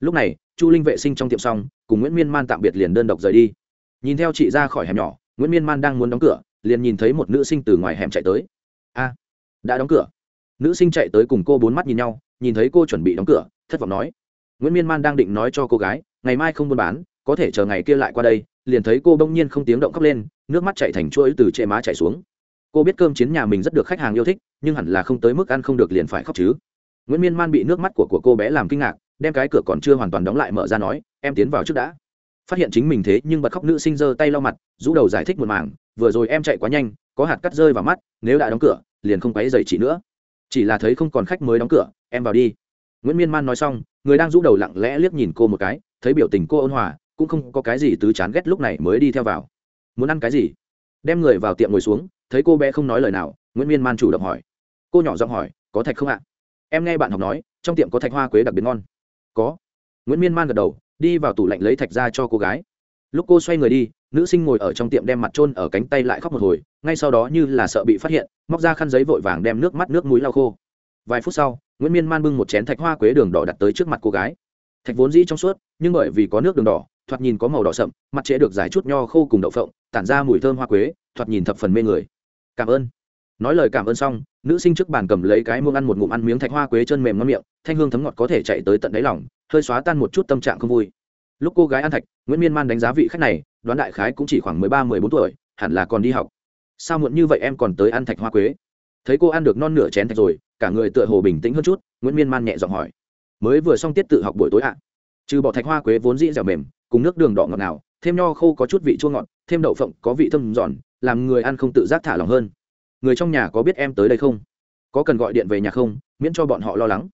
Lúc này, chu linh vệ sinh trong tiệm xong, cùng nguyễn miên man tạm biệt liền đơn độc rời đi. Nhìn theo chị ra khỏi hẻm nhỏ, nguyễn miên man đang muốn đóng cửa, liền nhìn thấy một nữ sinh từ ngoài hẻm chạy tới. A, đã đóng cửa. Nữ sinh chạy tới cùng cô bốn mắt nhìn nhau, nhìn thấy cô chuẩn bị đóng cửa, thất vọng nói, nguyễn miên man đang định nói cho cô gái, ngày mai không buôn bán, có thể chờ ngày kia lại qua đây. Liền thấy cô bỗng nhiên không tiếng động khóc lên, nước mắt chạy thành chuỗi từ trệ má chạy xuống. Cô biết cơm chiến nhà mình rất được khách hàng yêu thích, nhưng hẳn là không tới mức ăn không được liền phải khóc chứ nguyễn miên man bị nước mắt của, của cô bé làm kinh ngạc đem cái cửa còn chưa hoàn toàn đóng lại mở ra nói em tiến vào trước đã phát hiện chính mình thế nhưng bật khóc nữ sinh giơ tay lau mặt rũ đầu giải thích một mảng vừa rồi em chạy quá nhanh có hạt cắt rơi vào mắt nếu đã đóng cửa liền không quấy dày chị nữa chỉ là thấy không còn khách mới đóng cửa em vào đi nguyễn miên man nói xong người đang rũ đầu lặng lẽ liếc nhìn cô một cái thấy biểu tình cô ôn hòa cũng không có cái gì tứ chán ghét lúc này mới đi theo vào muốn ăn cái gì đem người vào tiệm ngồi xuống thấy cô bé không nói lời nào nguyễn miên man chủ động hỏi cô nhỏ giọng hỏi có thạch không ạ em nghe bạn học nói, trong tiệm có thạch hoa quế đặc biệt ngon. Có. Nguyễn miên man gật đầu, đi vào tủ lạnh lấy thạch ra cho cô gái. Lúc cô xoay người đi, nữ sinh ngồi ở trong tiệm đem mặt trôn ở cánh tay lại khóc một hồi, ngay sau đó như là sợ bị phát hiện, móc ra khăn giấy vội vàng đem nước mắt nước mũi lau khô. Vài phút sau, nguyễn miên man bưng một chén thạch hoa quế đường đỏ đặt tới trước mặt cô gái. Thạch vốn dĩ trong suốt, nhưng bởi vì có nước đường đỏ, thoạt nhìn có màu đỏ sậm, mặt trễ được giải chút nho khô cùng đậu phộng, tản ra mùi thơm hoa quế, thoạt nhìn thập phần mê người. Cảm ơn nói lời cảm ơn xong, nữ sinh trước bàn cầm lấy cái muông ăn một ngụm ăn miếng thạch hoa quế chân mềm ngon miệng, thanh hương thấm ngọt có thể chạy tới tận đáy lòng, hơi xóa tan một chút tâm trạng không vui. Lúc cô gái ăn thạch, nguyễn miên man đánh giá vị khách này, đoán đại khái cũng chỉ khoảng mười ba, mười bốn tuổi, hẳn là còn đi học. Sao muộn như vậy em còn tới ăn thạch hoa quế? Thấy cô ăn được non nửa chén thạch rồi, cả người tựa hồ bình tĩnh hơn chút, nguyễn miên man nhẹ giọng hỏi. Mới vừa xong tiết tự học buổi tối ạ. Trừ bỏ thạch hoa quế vốn dĩ dẻo mềm, cùng nước đường đỏ ngọt nào, thêm nho khô có chút vị chua ngọt, thêm đậu phộng có vị thơm giòn, làm người ăn không tự giác thả lòng hơn người trong nhà có biết em tới đây không? Có cần gọi điện về nhà không? Miễn cho bọn họ lo lắng.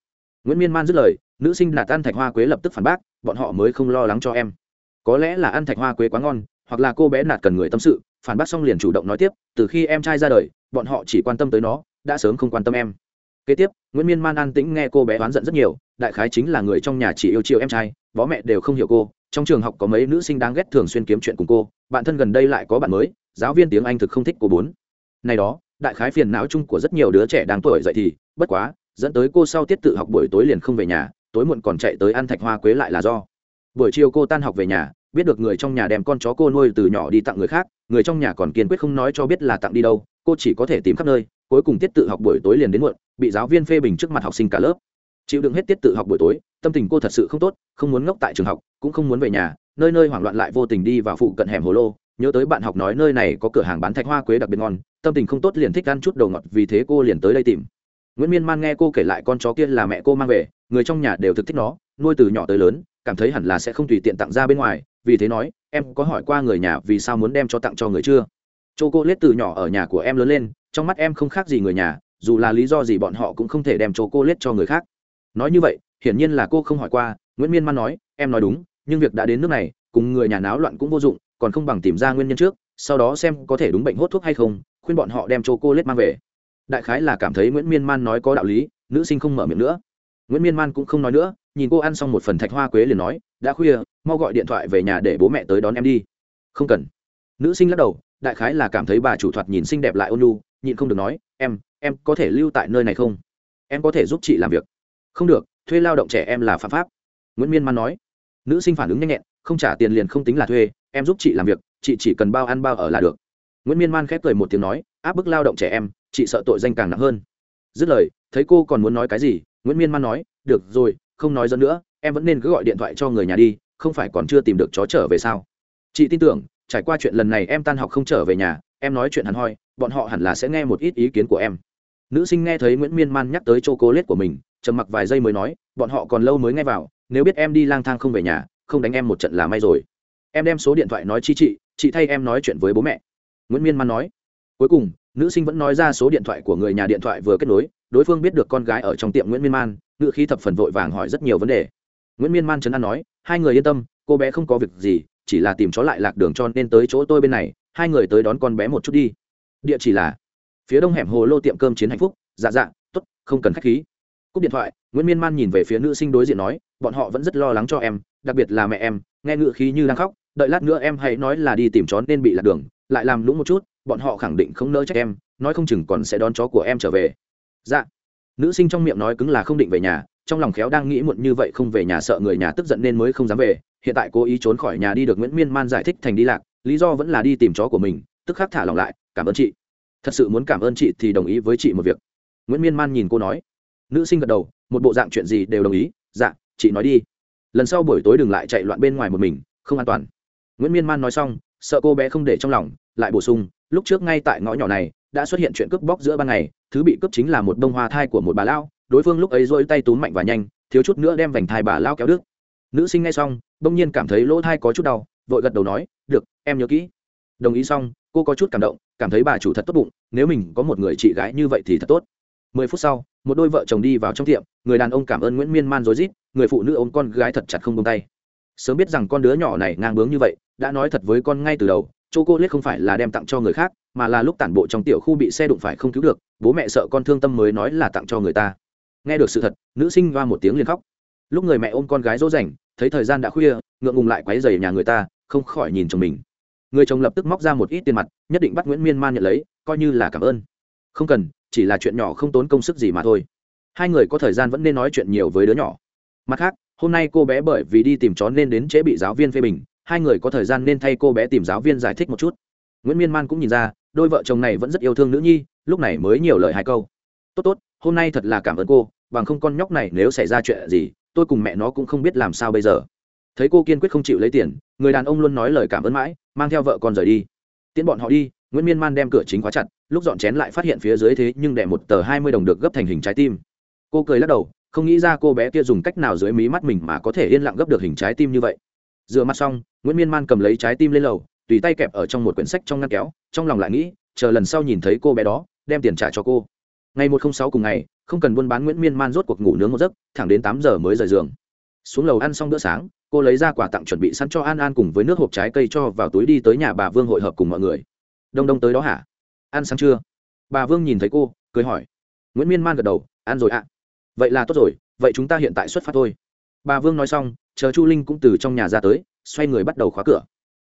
Nguyễn miên man dứt lời, nữ sinh nạt ăn thạch hoa quế lập tức phản bác, bọn họ mới không lo lắng cho em. Có lẽ là ăn thạch hoa quế quá ngon, hoặc là cô bé nạt cần người tâm sự. Phản bác xong liền chủ động nói tiếp, từ khi em trai ra đời, bọn họ chỉ quan tâm tới nó, đã sớm không quan tâm em. Kế tiếp, nguyễn miên man an tĩnh nghe cô bé oán giận rất nhiều, đại khái chính là người trong nhà chỉ yêu chiều em trai bố mẹ đều không hiểu cô. Trong trường học có mấy nữ sinh đáng ghét thường xuyên kiếm chuyện cùng cô, bạn thân gần đây lại có bạn mới, giáo viên tiếng anh thực không thích cô bốn. Này đó đại khái phiền não chung của rất nhiều đứa trẻ đang tuổi dậy thì, bất quá, dẫn tới cô sau tiết tự học buổi tối liền không về nhà, tối muộn còn chạy tới ăn thạch hoa quế lại là do. Buổi chiều cô tan học về nhà, biết được người trong nhà đem con chó cô nuôi từ nhỏ đi tặng người khác, người trong nhà còn kiên quyết không nói cho biết là tặng đi đâu, cô chỉ có thể tìm khắp nơi, cuối cùng tiết tự học buổi tối liền đến muộn, bị giáo viên phê bình trước mặt học sinh cả lớp. Chịu đựng hết tiết tự học buổi tối, tâm tình cô thật sự không tốt, không muốn ngốc tại trường học, cũng không muốn về nhà, nơi nơi hoảng loạn lại vô tình đi vào phụ cận hẻm hồ lô, nhớ tới bạn học nói nơi này có cửa hàng bán thạch hoa quế đặc biệt ngon tâm tình không tốt liền thích ăn chút đồ ngọt vì thế cô liền tới đây tìm. Nguyễn miên man nghe cô kể lại con chó kia là mẹ cô mang về, người trong nhà đều thực thích nó, nuôi từ nhỏ tới lớn, cảm thấy hẳn là sẽ không tùy tiện tặng ra bên ngoài, vì thế nói, em có hỏi qua người nhà vì sao muốn đem cho tặng cho người chưa? Chô cô lết từ nhỏ ở nhà của em lớn lên, trong mắt em không khác gì người nhà, dù là lý do gì bọn họ cũng không thể đem chô cô lết cho người khác. Nói như vậy, hiển nhiên là cô không hỏi qua, nguyễn miên man nói, em nói đúng, nhưng việc đã đến nước này, cùng người nhà náo loạn cũng vô dụng, còn không bằng tìm ra nguyên nhân trước, sau đó xem có thể đúng bệnh hốt thuốc hay không khuyên bọn họ đem c cô lết mang về. Đại khái là cảm thấy nguyễn miên man nói có đạo lý, nữ sinh không mở miệng nữa. Nguyễn miên man cũng không nói nữa, nhìn cô ăn xong một phần thạch hoa quế liền nói, đã khuya, mau gọi điện thoại về nhà để bố mẹ tới đón em đi. Không cần. Nữ sinh lắc đầu, đại khái là cảm thấy bà chủ thoạt nhìn xinh đẹp lại ôn nhu, nhịn không được nói, em em có thể lưu tại nơi này không? Em có thể giúp chị làm việc. Không được, thuê lao động trẻ em là phạm pháp. Nguyễn miên man nói. Nữ sinh phản ứng nhanh nhẹn, không trả tiền liền không tính là thuê, em giúp chị làm việc, chị chỉ cần bao ăn bao ở là được nguyễn miên man khép cười một tiếng nói áp bức lao động trẻ em chị sợ tội danh càng nặng hơn dứt lời thấy cô còn muốn nói cái gì nguyễn miên man nói được rồi không nói dẫn nữa em vẫn nên cứ gọi điện thoại cho người nhà đi không phải còn chưa tìm được chó trở về sao chị tin tưởng trải qua chuyện lần này em tan học không trở về nhà em nói chuyện hẳn hoi bọn họ hẳn là sẽ nghe một ít ý kiến của em nữ sinh nghe thấy nguyễn miên man nhắc tới c h o c của mình trầm mặc vài giây mới nói bọn họ còn lâu mới nghe vào nếu biết em đi lang thang không về nhà không đánh em một trận là may rồi em đem số điện thoại nói chi chị chị thay em nói chuyện với bố mẹ nguyễn miên man nói cuối cùng nữ sinh vẫn nói ra số điện thoại của người nhà điện thoại vừa kết nối đối phương biết được con gái ở trong tiệm nguyễn miên man ngự khí thập phần vội vàng hỏi rất nhiều vấn đề nguyễn miên man chấn an nói hai người yên tâm cô bé không có việc gì chỉ là tìm chó lại lạc đường cho nên tới chỗ tôi bên này hai người tới đón con bé một chút đi địa chỉ là phía đông hẻm hồ lô tiệm cơm chiến hạnh phúc dạ dạ t ố t không cần k h á c h khí cúp điện thoại nguyễn miên man nhìn về phía nữ sinh đối diện nói bọn họ vẫn rất lo lắng cho em đặc biệt là mẹ em nghe ngự khí như đang khóc đợi lát nữa em hãy nói là đi tìm chó nên bị lạc đường lại làm lũng một chút, bọn họ khẳng định không nỡ trách em, nói không chừng còn sẽ đón chó của em trở về. Dạ. Nữ sinh trong miệng nói cứng là không định về nhà, trong lòng khéo đang nghĩ muộn như vậy không về nhà sợ người nhà tức giận nên mới không dám về, hiện tại cố ý trốn khỏi nhà đi được nguyễn miên man giải thích thành đi lạc, lý do vẫn là đi tìm chó của mình, tức khắc thả lòng lại, cảm ơn chị. Thật sự muốn cảm ơn chị thì đồng ý với chị một việc. Nguyễn miên man nhìn cô nói. Nữ sinh gật đầu, một bộ dạng chuyện gì đều đồng ý dạ chị nói đi. Lần sau buổi tối đừng lại chạy loạn bên ngoài một mình, không an toàn. Nguyễn miên man nói xong sợ cô bé không để trong lòng, lại bổ sung, lúc trước ngay tại ngõ nhỏ này, đã xuất hiện chuyện cướp bóc giữa ban ngày, thứ bị cướp chính là một bông hoa thai của một bà lao đối phương lúc ấy dôi tay túm mạnh và nhanh, thiếu chút nữa đem vành thai bà lao kéo đứt. Nữ sinh nghe xong, bỗng nhiên cảm thấy lỗ thai có chút đau, vội gật đầu nói, được, em nhớ kỹ. Đồng ý xong, cô có chút cảm động, cảm thấy bà chủ thật tốt bụng, nếu mình có một người chị gái như vậy thì thật tốt. Mười phút sau, một đôi vợ chồng đi vào trong tiệm, người đàn ông cảm ơn nguyễn miên man rối rít, người phụ nữ ôm con gái thật chặt không bông tay. Sớm biết rằng con đứa nhỏ này ngang bướng như vậy đã nói thật với con ngay từ đầu chỗ cô lết không phải là đem tặng cho người khác, mà là lúc tản bộ trong tiểu khu bị xe đụng phải không cứu được, bố mẹ sợ con thương tâm mới nói là tặng cho người ta. Nghe được sự thật, nữ sinh hoa một tiếng liền khóc. Lúc người mẹ ôm con gái dỗ dành, thấy thời gian đã khuya, ngượng ngùng lại quáy dày nhà người ta, không khỏi nhìn chồng mình. Người chồng lập tức móc ra một ít tiền mặt, nhất định bắt nguyễn miên man nhận lấy, coi như là cảm ơn. Không cần, chỉ là chuyện nhỏ không tốn công sức gì mà thôi. Hai người có thời gian vẫn nên nói chuyện nhiều với đứa nhỏ. Mặt khác, hôm nay cô bé bởi vì đi tìm chó nên đến trễ bị giáo viên phê bình hai người có thời gian nên thay cô bé tìm giáo viên giải thích một chút. Nguyễn miên man cũng nhìn ra, đôi vợ chồng này vẫn rất yêu thương nữ nhi, lúc này mới nhiều lời hai câu. Tốt tốt, hôm nay thật là cảm ơn cô, bằng không con nhóc này nếu xảy ra chuyện gì, tôi cùng mẹ nó cũng không biết làm sao bây giờ. Thấy cô kiên quyết không chịu lấy tiền, người đàn ông luôn nói lời cảm ơn mãi, mang theo vợ con rời đi. Tiễn bọn họ đi. Nguyễn miên man đem cửa chính khóa chặt, lúc dọn chén lại phát hiện phía dưới thế nhưng đẻ một tờ hai mươi đồng được gấp thành hình trái tim. Cô cười lắc đầu, không nghĩ ra cô bé kia dùng cách nào dưới mí mắt mình mà có thể yên lặng gấp được hình trái tim như vậy rửa mặt xong, nguyễn miên man cầm lấy trái tim lên lầu, tùy tay kẹp ở trong một quyển sách trong ngăn kéo, trong lòng lại nghĩ, chờ lần sau nhìn thấy cô bé đó, đem tiền trả cho cô. Ngày một không sáu cùng ngày, không cần buôn bán nguyễn miên man rốt cuộc ngủ nướng một giấc, thẳng đến tám giờ mới rời giường. Xuống lầu ăn xong bữa sáng, cô lấy ra quà tặng chuẩn bị sẵn cho an an cùng với nước hộp trái cây cho vào túi đi tới nhà bà vương hội hợp cùng mọi người. Đông đông tới đó hả? Ăn sáng chưa? Bà vương nhìn thấy cô, cười hỏi. Nguyễn miên man gật đầu, ăn rồi ạ. Vậy là tốt rồi, vậy chúng ta hiện tại xuất phát thôi bà vương nói xong, chờ chu linh cũng từ trong nhà ra tới, xoay người bắt đầu khóa cửa.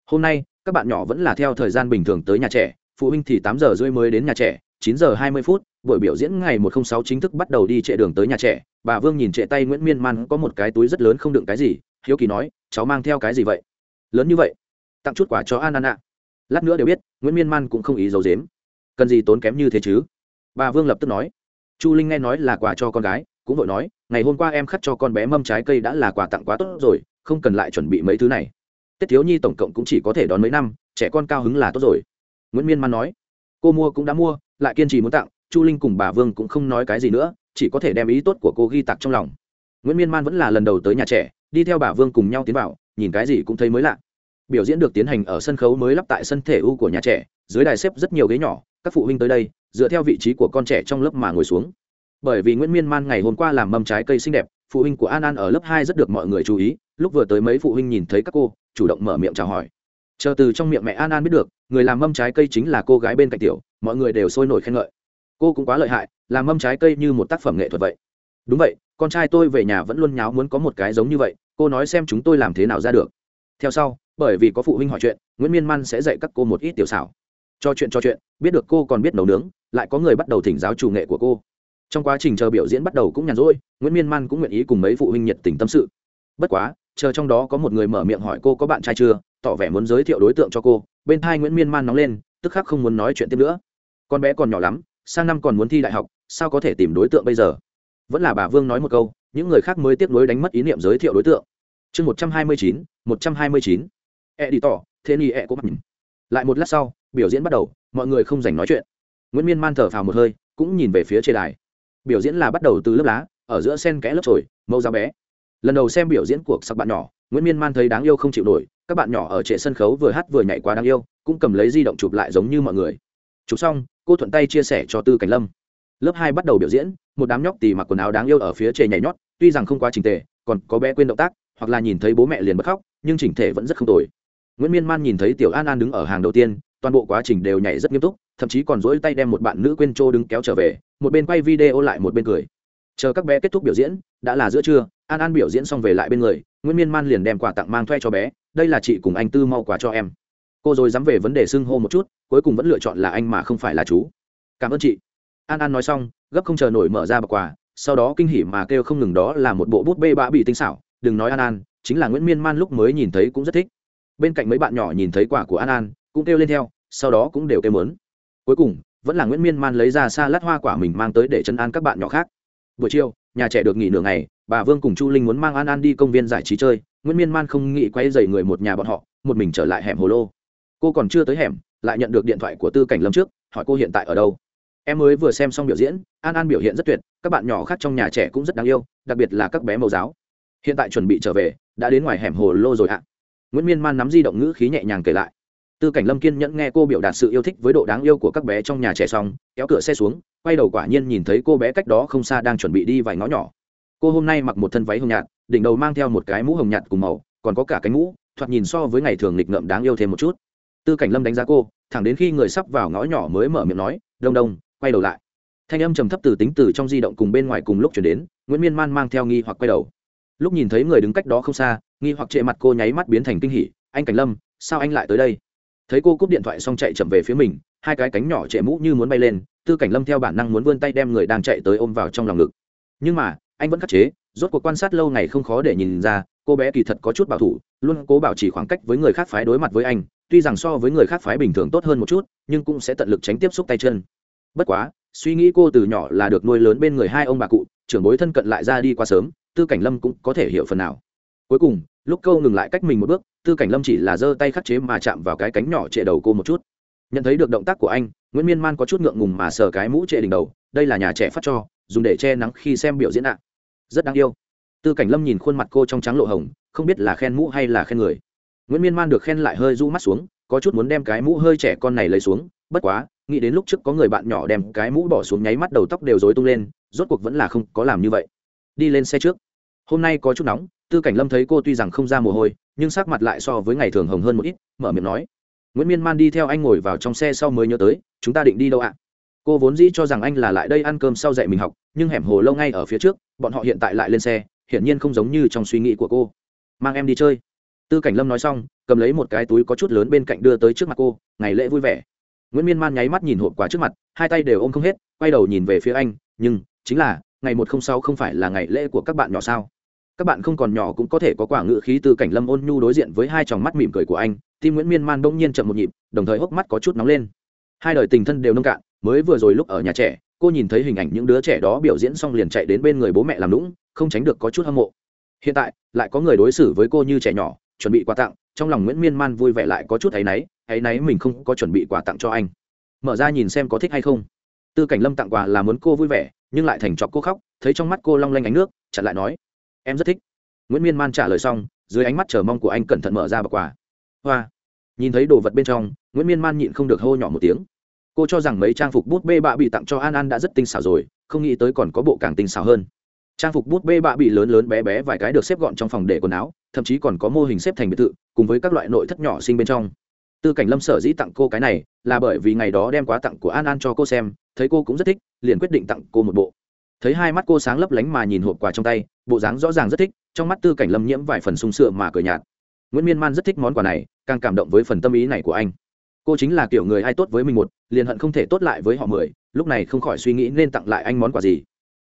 Hôm nay, các bạn nhỏ vẫn là theo thời gian bình thường tới nhà trẻ, phụ huynh thì tám giờ rưỡi mới đến nhà trẻ, chín giờ hai mươi phút, buổi biểu diễn ngày một không sáu chính thức bắt đầu đi trệ đường tới nhà trẻ. Bà vương nhìn trệ tay nguyễn miên man có một cái túi rất lớn không đựng cái gì, hiếu kỳ nói, cháu mang theo cái gì vậy? Lớn như vậy. Tặng chút quà cho an an ạ. Lát nữa đều biết, nguyễn miên man cũng không ý giấu dếm cần gì tốn kém như thế chứ? Bà vương lập tức nói. Chu linh nghe nói là quà cho con gái cũng vội nói, ngày hôm qua em khắc cho con bé mâm trái cây đã là quà tặng quá tốt rồi, không cần lại chuẩn bị mấy thứ này. Tết thiếu nhi tổng cộng cũng chỉ có thể đón mấy năm, trẻ con cao hứng là tốt rồi. Nguyễn miên man nói, cô mua cũng đã mua, lại kiên trì muốn tặng, chu linh cùng bà vương cũng không nói cái gì nữa, chỉ có thể đem ý tốt của cô ghi tặc trong lòng. Nguyễn miên man vẫn là lần đầu tới nhà trẻ, đi theo bà vương cùng nhau tiến vào, nhìn cái gì cũng thấy mới lạ. Biểu diễn được tiến hành ở sân khấu mới lắp tại sân thể u của nhà trẻ, dưới đài xếp rất nhiều ghế nhỏ, các phụ huynh tới đây, dựa theo vị trí của con trẻ trong lớp mà ngồi xuống bởi vì nguyễn miên man ngày hôm qua làm mâm trái cây xinh đẹp, phụ huynh của an an ở lớp hai rất được mọi người chú ý, lúc vừa tới mấy phụ huynh nhìn thấy các cô, chủ động mở miệng chào hỏi. Chờ từ trong miệng mẹ an an biết được, người làm mâm trái cây chính là cô gái bên cạnh tiểu, mọi người đều sôi nổi khen ngợi. Cô cũng quá lợi hại, làm mâm trái cây như một tác phẩm nghệ thuật vậy. Đúng vậy, con trai tôi về nhà vẫn luôn nháo muốn có một cái giống như vậy, cô nói xem chúng tôi làm thế nào ra được. Theo sau, bởi vì có phụ huynh hỏi chuyện, nguyễn miên man sẽ dạy các cô một ít tiểu xảo. Cho chuyện cho chuyện, biết được cô còn biết nấu nướng, lại có người bắt đầu thỉnh giáo chủ nghệ của cô trong quá trình chờ biểu diễn bắt đầu cũng nhàn rỗi, nguyễn miên man cũng nguyện ý cùng mấy phụ huynh nhiệt tình tâm sự. Bất quá, chờ trong đó có một người mở miệng hỏi cô có bạn trai chưa, tỏ vẻ muốn giới thiệu đối tượng cho cô, bên thai nguyễn miên man nóng lên, tức khắc không muốn nói chuyện tiếp nữa. Con bé còn nhỏ lắm, sang năm còn muốn thi đại học, sao có thể tìm đối tượng bây giờ? Vẫn là bà vương nói một câu, những người khác mới tiếp nối đánh mất ý niệm giới thiệu đối tượng. Chương một trăm hai mươi chín, một trăm hai mươi chín. E đi tỏ, thế ni e có mặt lại một lát sau, biểu diễn bắt đầu, mọi người không dành nói chuyện. Nguyễn miên man thở phào một hơi, cũng nhìn về phía trên đài biểu diễn là bắt đầu từ lớp lá, ở giữa sen kẽ lớp trồi mẫu giáo bé. Lần đầu xem biểu diễn của sặc bạn nhỏ, nguyễn miên man thấy đáng yêu không chịu nổi, các bạn nhỏ ở trệ sân khấu vừa hát vừa nhảy quá đáng yêu, cũng cầm lấy di động chụp lại giống như mọi người. Chụp xong, cô thuận tay chia sẻ cho tư cảnh lâm. Lớp hai bắt đầu biểu diễn, một đám nhóc tì mặc quần áo đáng yêu ở phía trề nhảy nhót, tuy rằng không quá trình tề, còn có bé quên động tác, hoặc là nhìn thấy bố mẹ liền bật khóc, nhưng chỉnh thể vẫn rất không tồi. Nguyễn miên man nhìn thấy tiểu an an đứng ở hàng đầu tiên toàn bộ quá trình đều nhảy rất nghiêm túc, thậm chí còn dỗi tay đem một bạn nữ quên trô đứng kéo trở về, một bên quay video lại một bên cười. Chờ các bé kết thúc biểu diễn, đã là giữa trưa, an an biểu diễn xong về lại bên người, nguyễn miên man liền đem quà tặng mang thuê cho bé, đây là chị cùng anh tư mau quà cho em. Cô rồi dám về vấn đề xưng hô một chút, cuối cùng vẫn lựa chọn là anh mà không phải là chú. Cảm ơn chị. An an nói xong, gấp không chờ nổi mở ra bọc quà, sau đó kinh hỉ mà kêu không ngừng đó là một bộ bút bê bã bị tinh xảo, đừng nói an an, chính là nguyễn miên man lúc mới nhìn thấy cũng rất thích. Bên cạnh mấy bạn nhỏ nhìn thấy quả của an an, cũng kêu lên theo sau đó cũng đều kêu mớn. Cuối cùng, vẫn là nguyễn miên man lấy ra xa lát hoa quả mình mang tới để chấn an các bạn nhỏ khác. Buổi chiều, nhà trẻ được nghỉ nửa ngày, bà vương cùng chu linh muốn mang an an đi công viên giải trí chơi. Nguyễn miên man không nghĩ quay dày người một nhà bọn họ, một mình trở lại hẻm hồ lô. Cô còn chưa tới hẻm, lại nhận được điện thoại của tư cảnh lâm trước, hỏi cô hiện tại ở đâu. Em mới vừa xem xong biểu diễn, an an biểu hiện rất tuyệt, các bạn nhỏ khác trong nhà trẻ cũng rất đáng yêu, đặc biệt là các bé mẫu giáo. Hiện tại chuẩn bị trở về, đã đến ngoài hẻm hồ lô rồi ạ. Nguyễn miên man nắm di động ngữ khí nhẹ nhàng kể lại tư cảnh lâm kiên nhẫn nghe cô biểu đạt sự yêu thích với độ đáng yêu của các bé trong nhà trẻ xong, kéo cửa xe xuống, quay đầu quả nhiên nhìn thấy cô bé cách đó không xa đang chuẩn bị đi vài ngõ nhỏ. Cô hôm nay mặc một thân váy hồng nhạt, đỉnh đầu mang theo một cái mũ hồng nhạt cùng màu, còn có cả cánh mũ, thoạt nhìn so với ngày thường nghịch ngợm đáng yêu thêm một chút. Tư cảnh lâm đánh giá cô, thẳng đến khi người sắp vào ngõ nhỏ mới mở miệng nói, đông đông, quay đầu lại. Thanh âm trầm thấp từ tính từ trong di động cùng bên ngoài cùng lúc chuyển đến, nguyễn miên man mang theo nghi hoặc quay đầu. Lúc nhìn thấy người đứng cách đó không xa, nghi hoặc trệ mặt cô nháy mắt biến thành kinh hỉ, anh cảnh lâm, sao anh lại tới đây? Thấy cô cúp điện thoại xong chạy chậm về phía mình, hai cái cánh nhỏ chạy mũ như muốn bay lên, tư cảnh lâm theo bản năng muốn vươn tay đem người đang chạy tới ôm vào trong lòng ngực. Nhưng mà, anh vẫn khắc chế, rốt cuộc quan sát lâu ngày không khó để nhìn ra, cô bé kỳ thật có chút bảo thủ, luôn cố bảo trì khoảng cách với người khác phái đối mặt với anh, tuy rằng so với người khác phái bình thường tốt hơn một chút, nhưng cũng sẽ tận lực tránh tiếp xúc tay chân. Bất quá, suy nghĩ cô từ nhỏ là được nuôi lớn bên người hai ông bà cụ, trưởng bối thân cận lại ra đi quá sớm, tư cảnh lâm cũng có thể hiểu phần nào. Cuối cùng lúc câu ngừng lại cách mình một bước, tư cảnh lâm chỉ là giơ tay khắc chế mà chạm vào cái cánh nhỏ trệ đầu cô một chút. Nhận thấy được động tác của anh, nguyễn miên man có chút ngượng ngùng mà sờ cái mũ trệ đỉnh đầu, đây là nhà trẻ phát cho, dùng để che nắng khi xem biểu diễn ạ. Rất đáng yêu. Tư cảnh lâm nhìn khuôn mặt cô trong trắng lộ hồng, không biết là khen mũ hay là khen người. Nguyễn miên man được khen lại hơi du mắt xuống, có chút muốn đem cái mũ hơi trẻ con này lấy xuống, bất quá, nghĩ đến lúc trước có người bạn nhỏ đem cái mũ bỏ xuống nháy mắt đầu tóc đều rối tung lên, rốt cuộc vẫn là không có làm như vậy. Đi lên xe trước. Hôm nay có chút nóng tư cảnh lâm thấy cô tuy rằng không ra mồ hôi, nhưng sắc mặt lại so với ngày thường hồng hơn một ít, mở miệng nói, nguyễn miên man đi theo anh ngồi vào trong xe sau mới nhớ tới, chúng ta định đi đâu ạ? Cô vốn dĩ cho rằng anh là lại đây ăn cơm sau dạy mình học, nhưng hẻm hồ lâu ngay ở phía trước, bọn họ hiện tại lại lên xe, hiển nhiên không giống như trong suy nghĩ của cô. Mang em đi chơi. Tư cảnh lâm nói xong, cầm lấy một cái túi có chút lớn bên cạnh đưa tới trước mặt cô, ngày lễ vui vẻ. Nguyễn miên man nháy mắt nhìn hộp quà trước mặt, hai tay đều ôm không hết, quay đầu nhìn về phía anh, nhưng, chính là, ngày một không sáu không phải là ngày lễ của các bạn nhỏ sao? Các bạn không còn nhỏ cũng có thể có quả ngự khí từ cảnh lâm ôn nhu đối diện với hai tròng mắt mỉm cười của anh, tim nguyễn miên man bỗng nhiên chậm một nhịp, đồng thời hốc mắt có chút nóng lên. Hai đời tình thân đều nông cạn, mới vừa rồi lúc ở nhà trẻ, cô nhìn thấy hình ảnh những đứa trẻ đó biểu diễn xong liền chạy đến bên người bố mẹ làm lũng không tránh được có chút hâm mộ. Hiện tại, lại có người đối xử với cô như trẻ nhỏ, chuẩn bị quà tặng, trong lòng nguyễn miên man vui vẻ lại có chút áy náy áy náy mình không có chuẩn bị quà tặng cho anh. Mở ra nhìn xem có thích hay không. Tư cảnh lâm tặng quà là muốn cô vui vẻ, nhưng lại thành chọc cô khóc, thấy trong mắt cô long lanh ánh nước, chặn lại nói em rất thích. Nguyễn miên man trả lời xong, dưới ánh mắt chờ mong của anh cẩn thận mở ra bọc quà. Hoa. Nhìn thấy đồ vật bên trong, nguyễn miên man nhịn không được hô nhỏ một tiếng. Cô cho rằng mấy trang phục bút bê bạ bị tặng cho an an đã rất tinh xảo rồi, không nghĩ tới còn có bộ càng tinh xảo hơn. Trang phục bút bê bạ bị lớn lớn bé bé vài cái được xếp gọn trong phòng để quần áo, thậm chí còn có mô hình xếp thành biệt thự, cùng với các loại nội thất nhỏ sinh bên trong. Tư cảnh lâm sở dĩ tặng cô cái này là bởi vì ngày đó đem quá tặng của an an cho cô xem, thấy cô cũng rất thích, liền quyết định tặng cô một bộ thấy hai mắt cô sáng lấp lánh mà nhìn hộp quà trong tay, bộ dáng rõ ràng rất thích, trong mắt tư cảnh lâm nhiễm vài phần sung sựa mà cười nhạt. Nguyễn miên man rất thích món quà này, càng cảm động với phần tâm ý này của anh. Cô chính là kiểu người ai tốt với mình một, liền hận không thể tốt lại với họ mười, lúc này không khỏi suy nghĩ nên tặng lại anh món quà gì.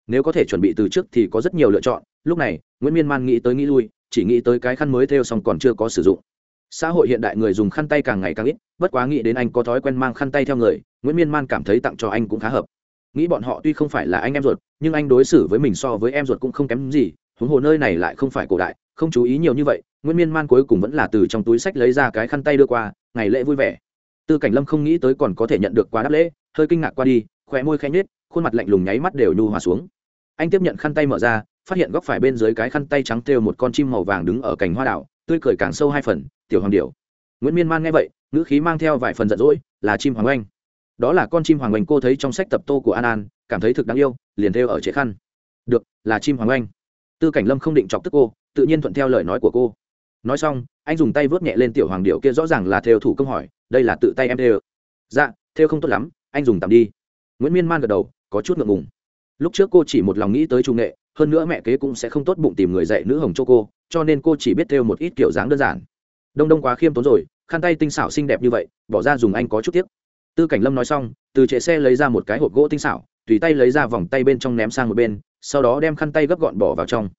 Nếu có thể chuẩn bị từ trước thì có rất nhiều lựa chọn, lúc này, nguyễn miên man nghĩ tới nghĩ lui, chỉ nghĩ tới cái khăn mới theo xong còn chưa có sử dụng. Xã hội hiện đại người dùng khăn tay càng ngày càng ít, bất quá nghĩ đến anh có thói quen mang khăn tay theo người, nguyễn miên man cảm thấy tặng cho anh cũng khá hợp nghĩ bọn họ tuy không phải là anh em ruột, nhưng anh đối xử với mình so với em ruột cũng không kém gì, huống hồ nơi này lại không phải cổ đại, không chú ý nhiều như vậy nguyễn miên man cuối cùng vẫn là từ trong túi sách lấy ra cái khăn tay đưa qua, ngày lễ vui vẻ. Tư cảnh lâm không nghĩ tới còn có thể nhận được quà đáp lễ, hơi kinh ngạc qua đi khỏe môi khẽ nhết khuôn mặt lạnh lùng nháy mắt đều nhu hòa xuống. Anh tiếp nhận khăn tay mở ra, phát hiện góc phải bên dưới cái khăn tay trắng thêu một con chim màu vàng đứng ở cành hoa đảo, tươi cười càng sâu hai phần, tiểu hoàng điểu. nguyễn miên man nghe vậy, ngữ khí mang theo vài phần giận dỗi, là chim hoàng oanh đó là con chim hoàng oanh cô thấy trong sách tập tô của an an, cảm thấy thực đáng yêu, liền theo ở chế khăn. Được, là chim hoàng oanh. Tư cảnh lâm không định chọc tức cô, tự nhiên thuận theo lời nói của cô. Nói xong, anh dùng tay vớt nhẹ lên tiểu hoàng điệu kia rõ ràng là theo thủ công hỏi, đây là tự tay em theo dạ theo không tốt lắm, anh dùng tạm đi. Nguyễn miên man gật đầu, có chút ngượng ngùng. Lúc trước cô chỉ một lòng nghĩ tới trung nghệ, hơn nữa mẹ kế cũng sẽ không tốt bụng tìm người dạy nữ hồng cho cô, cho nên cô chỉ biết theo một ít kiểu dáng đơn giản. Đông đông quá khiêm tốn rồi, khăn tay tinh xảo xinh đẹp như vậy, bỏ ra dùng anh có chút tiếc tư cảnh lâm nói xong, từ trệ xe lấy ra một cái hộp gỗ tinh xảo, tùy tay lấy ra vòng tay bên trong ném sang một bên, sau đó đem khăn tay gấp gọn bỏ vào trong.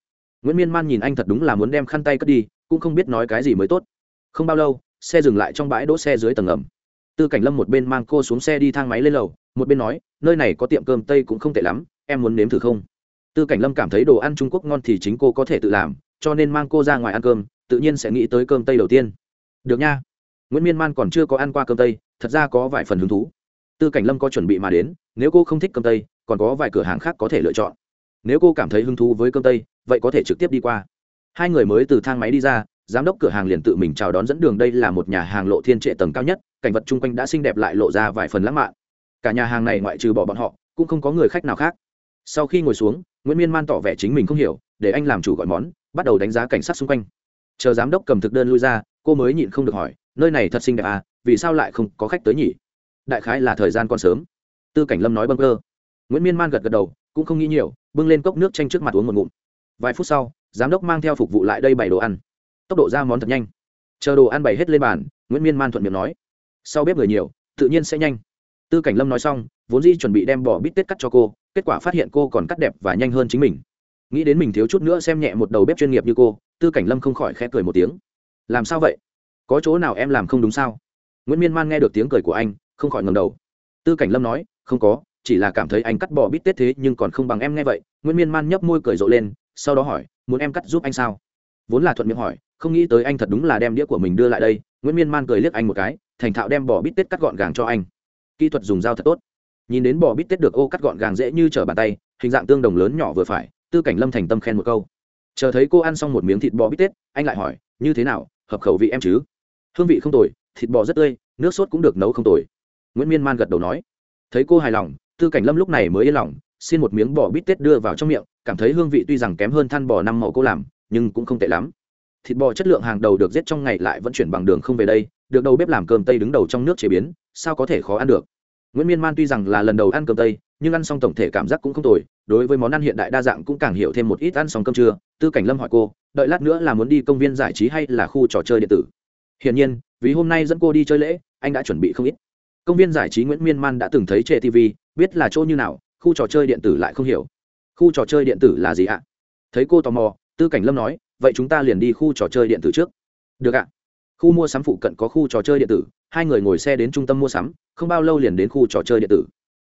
Nguyễn miên man nhìn anh thật đúng là muốn đem khăn tay cất đi, cũng không biết nói cái gì mới tốt. Không bao lâu, xe dừng lại trong bãi đỗ xe dưới tầng ẩm tư cảnh lâm một bên mang cô xuống xe đi thang máy lên lầu, một bên nói, nơi này có tiệm cơm tây cũng không tệ lắm, em muốn nếm thử không? Tư cảnh lâm cảm thấy đồ ăn trung quốc ngon thì chính cô có thể tự làm, cho nên mang cô ra ngoài ăn cơm, tự nhiên sẽ nghĩ tới cơm tây đầu tiên. Được nha. Nguyễn miên man còn chưa có ăn qua cơm tây thật ra có vài phần hứng thú. Tư cảnh lâm có chuẩn bị mà đến, nếu cô không thích cơm tây, còn có vài cửa hàng khác có thể lựa chọn. Nếu cô cảm thấy hứng thú với cơm tây, vậy có thể trực tiếp đi qua. Hai người mới từ thang máy đi ra, giám đốc cửa hàng liền tự mình chào đón dẫn đường. Đây là một nhà hàng lộ thiên trệ tầng cao nhất, cảnh vật chung quanh đã xinh đẹp lại lộ ra vài phần lãng mạn. Cả nhà hàng này ngoại trừ bỏ bọn họ, cũng không có người khách nào khác. Sau khi ngồi xuống, nguyễn miên man tỏ vẻ chính mình không hiểu, để anh làm chủ gọi món, bắt đầu đánh giá cảnh sát xung quanh. Chờ giám đốc cầm thực đơn lui ra, cô mới nhịn không được hỏi, nơi này thật xinh đẹp à? Vì sao lại không có khách tới nhỉ? Đại khái là thời gian còn sớm. Tư cảnh lâm nói bâng cơ. Nguyễn miên man gật gật đầu, cũng không nghĩ nhiều, bưng lên cốc nước chanh trước mặt uống một ngụm. Vài phút sau, giám đốc mang theo phục vụ lại đây bày đồ ăn. Tốc độ ra món thật nhanh. Chờ đồ ăn bày hết lên bàn, nguyễn miên man thuận miệng nói. Sau bếp người nhiều, tự nhiên sẽ nhanh. Tư cảnh lâm nói xong, vốn di chuẩn bị đem bỏ bít tết cắt cho cô, kết quả phát hiện cô còn cắt đẹp và nhanh hơn chính mình. Nghĩ đến mình thiếu chút nữa xem nhẹ một đầu bếp chuyên nghiệp như cô, tư cảnh lâm không khỏi khẽ cười một tiếng. Làm sao vậy? Có chỗ nào em làm không đúng sao? Nguyễn miên man nghe được tiếng cười của anh, không khỏi ngầm đầu. tư cảnh lâm nói, không có, chỉ là cảm thấy anh cắt bỏ bít tết thế nhưng còn không bằng em nghe vậy. nguyễn miên man nhấp môi cười rộ lên, sau đó hỏi, muốn em cắt giúp anh sao? vốn là thuận miệng hỏi, không nghĩ tới anh thật đúng là đem đĩa của mình đưa lại đây. nguyễn miên man cười liếc anh một cái, thành thạo đem bỏ bít tết cắt gọn gàng cho anh. kỹ thuật dùng dao thật tốt. nhìn đến bò bít tết được ô cắt gọn gàng dễ như trở bàn tay, hình dạng tương đồng lớn nhỏ vừa phải, tư cảnh lâm thành tâm khen một câu. chờ thấy cô ăn xong một miếng thịt bò bít tết, anh lại hỏi, như thế nào, hợp khẩu vị em chứ? hương vị không tồi thịt bò rất tươi, nước sốt cũng được nấu không tồi. Nguyễn miên man gật đầu nói. Thấy cô hài lòng, tư cảnh lâm lúc này mới yên lòng, xin một miếng bò bít tết đưa vào trong miệng, cảm thấy hương vị tuy rằng kém hơn than bò năm màu cô làm, nhưng cũng không tệ lắm. Thịt bò chất lượng hàng đầu được giết trong ngày lại vẫn chuyển bằng đường không về đây, được đầu bếp làm cơm tây đứng đầu trong nước chế biến, sao có thể khó ăn được? Nguyễn miên man tuy rằng là lần đầu ăn cơm tây, nhưng ăn xong tổng thể cảm giác cũng không tồi, đối với món ăn hiện đại đa dạng cũng càng hiểu thêm một ít ăn xong cơm trưa, tư cảnh lâm hỏi cô, đợi lát nữa là muốn đi công viên giải trí hay là khu trò chơi điện tử? Hiển nhiên vì hôm nay dẫn cô đi chơi lễ, anh đã chuẩn bị không ít. Công viên giải trí nguyễn miên man đã từng thấy trên tv biết là chỗ như nào, khu trò chơi điện tử lại không hiểu. Khu trò chơi điện tử là gì ạ? Thấy cô tò mò, tư cảnh lâm nói, vậy chúng ta liền đi khu trò chơi điện tử trước. Được ạ. Khu mua sắm phụ cận có khu trò chơi điện tử, hai người ngồi xe đến trung tâm mua sắm, không bao lâu liền đến khu trò chơi điện tử.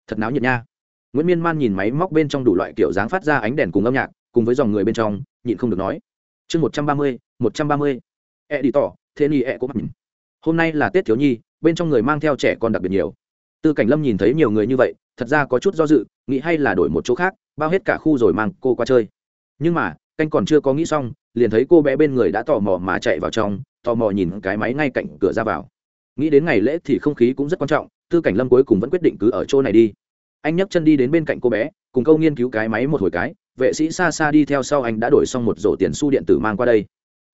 Thật náo nhiệt nha. Nguyễn miên man nhìn máy móc bên trong đủ loại kiểu dáng phát ra ánh đèn cùng âm nhạc, cùng với dòng người bên trong, nhịn không được nói. Chương một trăm ba mươi, một trăm ba mươi. E đi tỏ thế ni e cũng mặc nhìn hôm nay là tết thiếu nhi, bên trong người mang theo trẻ con đặc biệt nhiều. Tư cảnh lâm nhìn thấy nhiều người như vậy, thật ra có chút do dự, nghĩ hay là đổi một chỗ khác, bao hết cả khu rồi mang cô qua chơi. Nhưng mà, canh còn chưa có nghĩ xong, liền thấy cô bé bên người đã tò mò mà chạy vào trong, tò mò nhìn cái máy ngay cạnh cửa ra vào. Nghĩ đến ngày lễ thì không khí cũng rất quan trọng, tư cảnh lâm cuối cùng vẫn quyết định cứ ở chỗ này đi. Anh nhấc chân đi đến bên cạnh cô bé, cùng câu nghiên cứu cái máy một hồi cái, vệ sĩ xa xa đi theo sau anh đã đổi xong một rổ tiền su điện tử mang qua đây.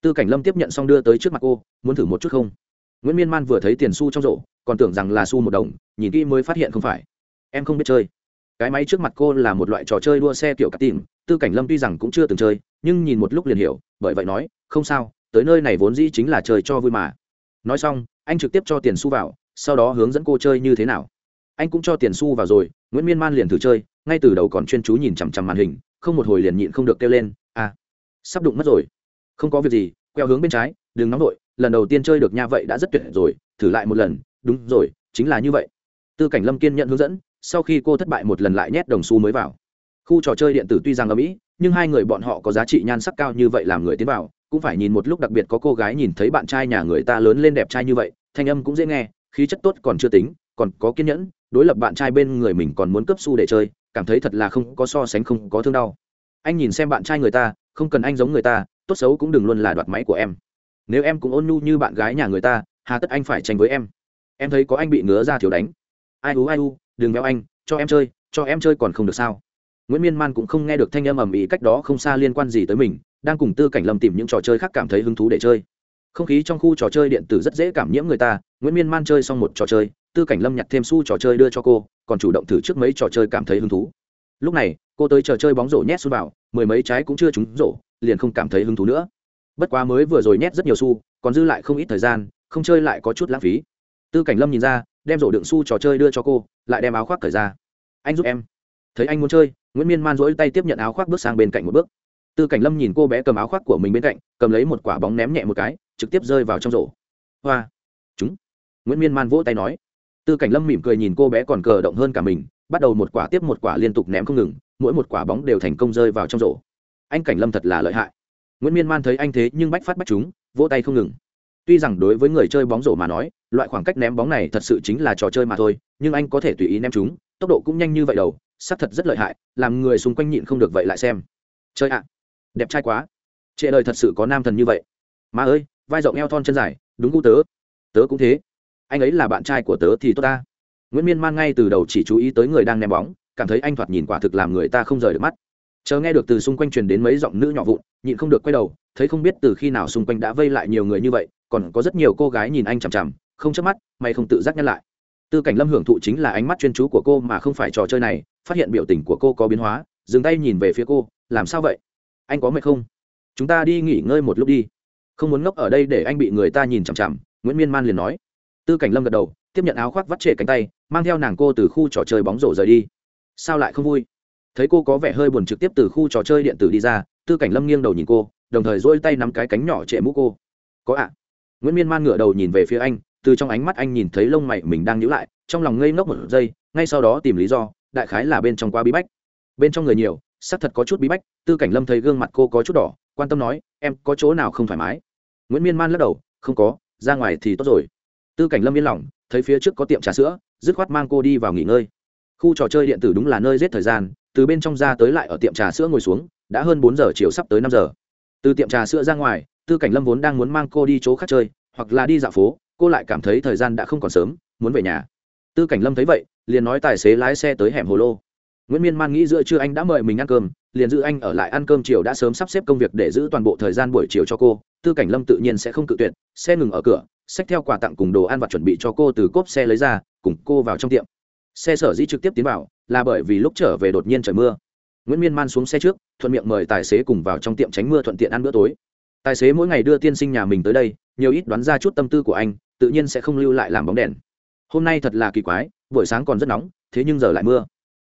Tư cảnh lâm tiếp nhận xong đưa tới trước mặt cô, muốn thử một chút không? Nguyễn miên man vừa thấy tiền xu trong rổ còn tưởng rằng là xu một đồng, nhìn kỹ mới phát hiện không phải. Em không biết chơi. Cái máy trước mặt cô là một loại trò chơi đua xe kiểu cặp tìm tư cảnh lâm tuy rằng cũng chưa từng chơi, nhưng nhìn một lúc liền hiểu, bởi vậy nói, không sao, tới nơi này vốn dĩ chính là chơi cho vui mà. Nói xong, anh trực tiếp cho tiền xu vào, sau đó hướng dẫn cô chơi như thế nào. Anh cũng cho tiền xu vào rồi, nguyễn miên man liền thử chơi, ngay từ đầu còn chuyên chú nhìn chằm chằm màn hình, không một hồi liền nhịn không được kêu lên à sắp đụng mất rồi. Không có việc gì queo hướng bên trái, đừng nóng vội lần đầu tiên chơi được nha vậy đã rất tuyệt rồi, thử lại một lần, đúng rồi, chính là như vậy. Tư cảnh lâm kiên nhận hướng dẫn, sau khi cô thất bại một lần lại nhét đồng xu mới vào. Khu trò chơi điện tử tuy rằng ở mỹ nhưng hai người bọn họ có giá trị nhan sắc cao như vậy làm người tiến vào, cũng phải nhìn một lúc đặc biệt có cô gái nhìn thấy bạn trai nhà người ta lớn lên đẹp trai như vậy, thanh âm cũng dễ nghe, khí chất tốt còn chưa tính, còn có kiên nhẫn, đối lập bạn trai bên người mình còn muốn cấp xu để chơi, cảm thấy thật là không có so sánh không có thương đau. Anh nhìn xem bạn trai người ta, không cần anh giống người ta, tốt xấu cũng đừng luôn là đoạt máy của em nếu em cũng ôn nhu như bạn gái nhà người ta, hà tất anh phải tranh với em. Em thấy có anh bị ngứa ra thiếu đánh. Ai u ai u, đừng béo anh, cho em chơi, cho em chơi còn không được sao? Nguyễn miên man cũng không nghe được thanh âm ầm ĩ cách đó không xa liên quan gì tới mình, đang cùng tư cảnh lâm tìm những trò chơi khác cảm thấy hứng thú để chơi. Không khí trong khu trò chơi điện tử rất dễ cảm nhiễm người ta, nguyễn miên man chơi xong một trò chơi, tư cảnh lâm nhặt thêm su trò chơi đưa cho cô, còn chủ động thử trước mấy trò chơi cảm thấy hứng thú. Lúc này, cô tới trò chơi bóng rổ nhét xuống vào, mười mấy trái cũng chưa trúng rổ, liền không cảm thấy hứng thú nữa bất quá mới vừa rồi nhét rất nhiều xu, còn dư lại không ít thời gian, không chơi lại có chút lãng phí. Tư cảnh lâm nhìn ra, đem rổ đựng xu trò chơi đưa cho cô, lại đem áo khoác thời ra. Anh giúp em. Thấy anh muốn chơi, nguyễn miên man rỗi tay tiếp nhận áo khoác bước sang bên cạnh một bước. Tư cảnh lâm nhìn cô bé cầm áo khoác của mình bên cạnh, cầm lấy một quả bóng ném nhẹ một cái, trực tiếp rơi vào trong rổ. Hoa. Chúng. Nguyễn miên man vỗ tay nói. Tư cảnh lâm mỉm cười nhìn cô bé còn cờ động hơn cả mình, bắt đầu một quả tiếp một quả liên tục ném không ngừng, mỗi một quả bóng đều thành công rơi vào trong rổ. Anh cảnh lâm thật là lợi hại nguyễn miên man thấy anh thế nhưng bách phát bách chúng, vỗ tay không ngừng. Tuy rằng đối với người chơi bóng rổ mà nói, loại khoảng cách ném bóng này thật sự chính là trò chơi mà thôi, nhưng anh có thể tùy ý ném chúng, tốc độ cũng nhanh như vậy đầu, xác thật rất lợi hại, làm người xung quanh nhịn không được vậy lại xem. Chơi ạ, đẹp trai quá. Trệ đời thật sự có nam thần như vậy. Mà ơi, vai rộng eo thon chân dài, đúng gu tớ. Tớ cũng thế. Anh ấy là bạn trai của tớ thì tốt ta. Nguyễn miên man ngay từ đầu chỉ chú ý tới người đang ném bóng, cảm thấy anh thoạt nhìn quả thực làm người ta không rời được mắt chờ nghe được từ xung quanh truyền đến mấy giọng nữ nhỏ vụn, nhịn không được quay đầu, thấy không biết từ khi nào xung quanh đã vây lại nhiều người như vậy, còn có rất nhiều cô gái nhìn anh chằm chằm, không chớp mắt, mày không tự giác nhắc lại. Tư cảnh lâm hưởng thụ chính là ánh mắt chuyên chú của cô mà không phải trò chơi này, phát hiện biểu tình của cô có biến hóa, dừng tay nhìn về phía cô, làm sao vậy? Anh có mệt không? Chúng ta đi nghỉ ngơi một lúc đi. Không muốn ngốc ở đây để anh bị người ta nhìn chằm chằm, nguyễn miên man liền nói. Tư cảnh lâm gật đầu, tiếp nhận áo khoác vắt trệ cánh tay, mang theo nàng cô từ khu trò chơi bóng rổ rời đi. Sao lại không vui? Thấy cô có vẻ hơi buồn trực tiếp từ khu trò chơi điện tử đi ra, tư cảnh lâm nghiêng đầu nhìn cô, đồng thời dỗi tay nắm cái cánh nhỏ trệ mũ cô. Có ạ. Nguyễn miên man ngửa đầu nhìn về phía anh, từ trong ánh mắt anh nhìn thấy lông mày mình đang nhíu lại, trong lòng ngây ngốc một giây, ngay sau đó tìm lý do, đại khái là bên trong quá bí bách. Bên trong người nhiều, xác thật có chút bí bách, tư cảnh lâm thấy gương mặt cô có chút đỏ, quan tâm nói, em có chỗ nào không thoải mái? Nguyễn miên man lắc đầu, không có, ra ngoài thì tốt rồi. Tư cảnh lâm yên lòng, thấy phía trước có tiệm trà sữa, dứt khoát mang cô đi vào nghỉ ngơi. Khu trò chơi điện tử đúng là nơi giết thời gian từ bên trong ra tới lại ở tiệm trà sữa ngồi xuống, đã hơn bốn giờ chiều sắp tới năm giờ. Từ tiệm trà sữa ra ngoài, tư cảnh lâm vốn đang muốn mang cô đi chỗ khác chơi, hoặc là đi dạo phố, cô lại cảm thấy thời gian đã không còn sớm, muốn về nhà. Tư cảnh lâm thấy vậy, liền nói tài xế lái xe tới hẻm hồ lô. Nguyễn miên man nghĩ giữa trưa anh đã mời mình ăn cơm, liền giữ anh ở lại ăn cơm chiều đã sớm sắp xếp công việc để giữ toàn bộ thời gian buổi chiều cho cô. Tư cảnh lâm tự nhiên sẽ không cự tuyệt, xe ngừng ở cửa, xách theo quà tặng cùng đồ ăn và chuẩn bị cho cô từ cốp xe lấy ra, cùng cô vào trong tiệm. Xe sở dĩ trực tiếp tiến vào là bởi vì lúc trở về đột nhiên trời mưa. Nguyễn miên man xuống xe trước, thuận miệng mời tài xế cùng vào trong tiệm tránh mưa thuận tiện ăn bữa tối. Tài xế mỗi ngày đưa tiên sinh nhà mình tới đây, nhiều ít đoán ra chút tâm tư của anh, tự nhiên sẽ không lưu lại làm bóng đèn. Hôm nay thật là kỳ quái, buổi sáng còn rất nóng, thế nhưng giờ lại mưa.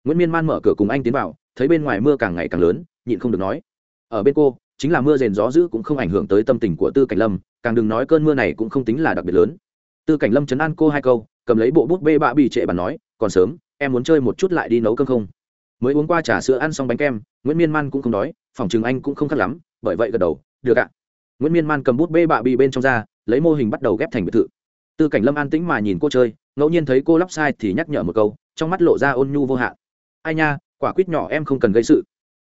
Nguyễn miên man mở cửa cùng anh tiến vào, thấy bên ngoài mưa càng ngày càng lớn, nhịn không được nói. Ở bên cô, chính là mưa rền gió dữ cũng không ảnh hưởng tới tâm tình của tư cảnh lâm, càng đừng nói cơn mưa này cũng không tính là đặc biệt lớn. Tư cảnh lâm chấn an cô hai câu, cầm lấy bộ bút bê bạ bị trệ bàn nói, còn sớm em muốn chơi một chút lại đi nấu cơm không? Mới uống qua trà sữa ăn xong bánh kem, nguyễn miên man cũng không đói, phòng chừng anh cũng không khát lắm, bởi vậy gật đầu, được ạ. Nguyễn miên man cầm bút bê bạ bị bên trong ra, lấy mô hình bắt đầu ghép thành biệt thự. Tư cảnh lâm an tĩnh mà nhìn cô chơi, ngẫu nhiên thấy cô lắp sai thì nhắc nhở một câu, trong mắt lộ ra ôn nhu vô hạn. Ai nha, quả quýt nhỏ em không cần gây sự.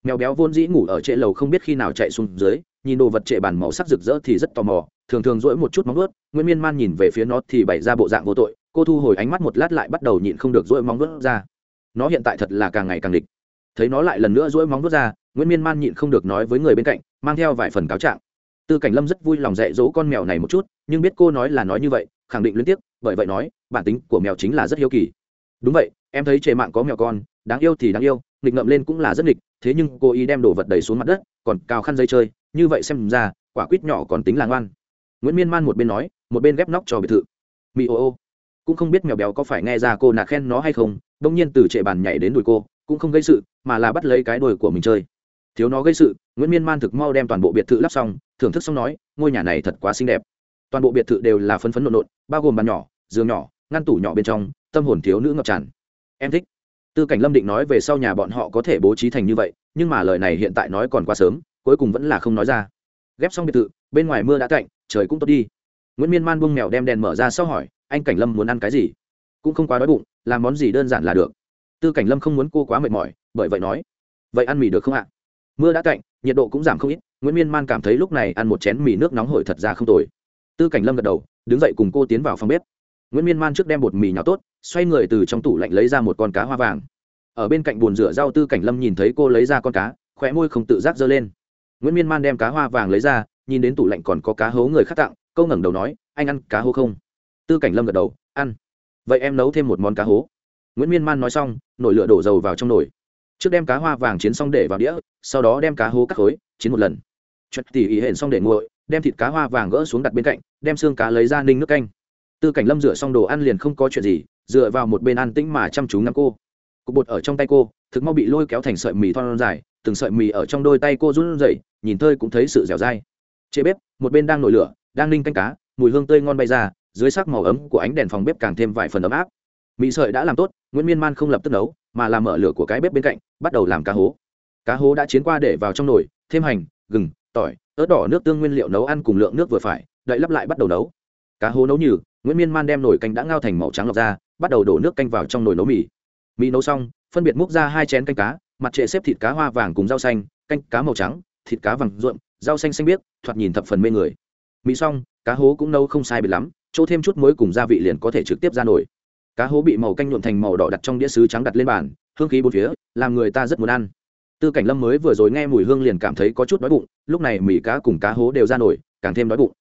Mèo béo vốn dĩ ngủ ở trệ lầu không biết khi nào chạy xuống dưới, nhìn đồ vật trệ bàn màu sắc rực rỡ thì rất tò mò, thường thường dỗi một chút móng ướt nguyễn miên man nhìn về phía nó thì bày ra bộ dạng vô tội cô thu hồi ánh mắt một lát lại bắt đầu nhịn không được rỗi móng vớt ra. Nó hiện tại thật là càng ngày càng địch. Thấy nó lại lần nữa rỗi móng vớt ra, nguyễn miên man nhịn không được nói với người bên cạnh, mang theo vài phần cáo trạng. Tư cảnh lâm rất vui lòng dạy dỗ con mèo này một chút, nhưng biết cô nói là nói như vậy, khẳng định liên tiếp bởi vậy nói, bản tính của mèo chính là rất hiếu kỳ. Đúng vậy, em thấy trề mạng có mèo con, đáng yêu thì đáng yêu, nghịch ngậm lên cũng là rất nghịch, thế nhưng cô ý đem đồ vật đầy xuống mặt đất, còn cào khăn dây chơi, như vậy xem ra, quả quýt nhỏ còn tính là ngoan. Nguyễn miên man một bên nói, một bên ghép nóc cho biệt thự. Mì ô ô cũng không biết mèo béo có phải nghe ra cô nạt khen nó hay không, bỗng nhiên từ trệ bàn nhảy đến đùi cô, cũng không gây sự, mà là bắt lấy cái đùi của mình chơi. Thiếu nó gây sự, nguyễn miên man thực mau đem toàn bộ biệt thự lắp xong, thưởng thức xong nói, ngôi nhà này thật quá xinh đẹp. Toàn bộ biệt thự đều là phấn phấn nộn nộn, bao gồm bàn nhỏ, giường nhỏ, ngăn tủ nhỏ bên trong, tâm hồn thiếu nữ ngập tràn. Em thích. Tư cảnh lâm định nói về sau nhà bọn họ có thể bố trí thành như vậy, nhưng mà lời này hiện tại nói còn quá sớm, cuối cùng vẫn là không nói ra. Ghép xong biệt thự, bên ngoài mưa đã cạnh trời cũng tốt đi. Nguyễn miên man buông mèo đem đèn mở ra sau hỏi anh cảnh lâm muốn ăn cái gì? Cũng không quá đói bụng, làm món gì đơn giản là được. Tư cảnh lâm không muốn cô quá mệt mỏi, bởi vậy nói, vậy ăn mì được không ạ? Mưa đã cạnh nhiệt độ cũng giảm không ít, nguyễn miên man cảm thấy lúc này ăn một chén mì nước nóng hổi thật ra không tồi. Tư cảnh lâm gật đầu, đứng dậy cùng cô tiến vào phòng bếp. Nguyễn miên man trước đem bột mì nhào tốt, xoay người từ trong tủ lạnh lấy ra một con cá hoa vàng. Ở bên cạnh bồn rửa rau, tư cảnh lâm nhìn thấy cô lấy ra con cá khỏe môi không tự giác giơ lên. Nguyễn miên man đem cá hoa vàng lấy ra, nhìn đến tủ lạnh còn có cá hấu người khác tặng câu ngẩng đầu nói, anh ăn cá hấu không? Tư cảnh lâm gật đầu, ăn. Vậy em nấu thêm một món cá hố. Nguyễn miên man nói xong, nổi lửa đổ dầu vào trong nồi. Trước đem cá hoa vàng chiến xong để vào đĩa, sau đó đem cá hố cắt khối, chiến một lần. Chật tỉ ý hển xong để nguội, đem thịt cá hoa vàng gỡ xuống đặt bên cạnh, đem xương cá lấy ra ninh nước canh. Tư cảnh lâm rửa xong đồ ăn liền không có chuyện gì, dựa vào một bên ăn tĩnh mà chăm chú ngắm cô. Cục bột ở trong tay cô, thực mau bị lôi kéo thành sợi mì thon dài, từng sợi mì ở trong đôi tay cô run rẩy, nhìn thơi cũng thấy sự dẻo dai. Chế bếp, một bên đang nổi lửa, đang ninh canh cá, mùi hương tươi ngon bay ra dưới sắc màu ấm của ánh đèn phòng bếp càng thêm vài phần ấm áp. Mì sợi đã làm tốt, nguyễn miên man không lập tức nấu, mà làm mở lửa của cái bếp bên cạnh, bắt đầu làm cá hố. Cá hố đã chiến qua để vào trong nồi, thêm hành, gừng, tỏi, ớt đỏ, nước tương nguyên liệu nấu ăn cùng lượng nước vừa phải, đậy lắp lại bắt đầu nấu. Cá hố nấu nhừ nguyễn miên man đem nồi canh đã ngao thành màu trắng lọc ra, bắt đầu đổ nước canh vào trong nồi nấu mì. Mì nấu xong, phân biệt múc ra hai chén canh cá, mặt trệ xếp thịt cá hoa vàng cùng rau xanh, canh cá màu trắng, thịt cá vàng ruộm, rau xanh xanh biếc, thoạt nhìn thập phần mê người mì xong, cá hố cũng nấu không sai biệt lắm, chỗ thêm chút muối cùng gia vị liền có thể trực tiếp ra nổi cá hố bị màu canh nhuộm thành màu đỏ đặt trong đĩa sứ trắng đặt lên bàn, hương khí bốn phía, làm người ta rất muốn ăn. Tư cảnh lâm mới vừa rồi nghe mùi hương liền cảm thấy có chút đói bụng, lúc này mì cá cùng cá hố đều ra nổi càng thêm đói bụng.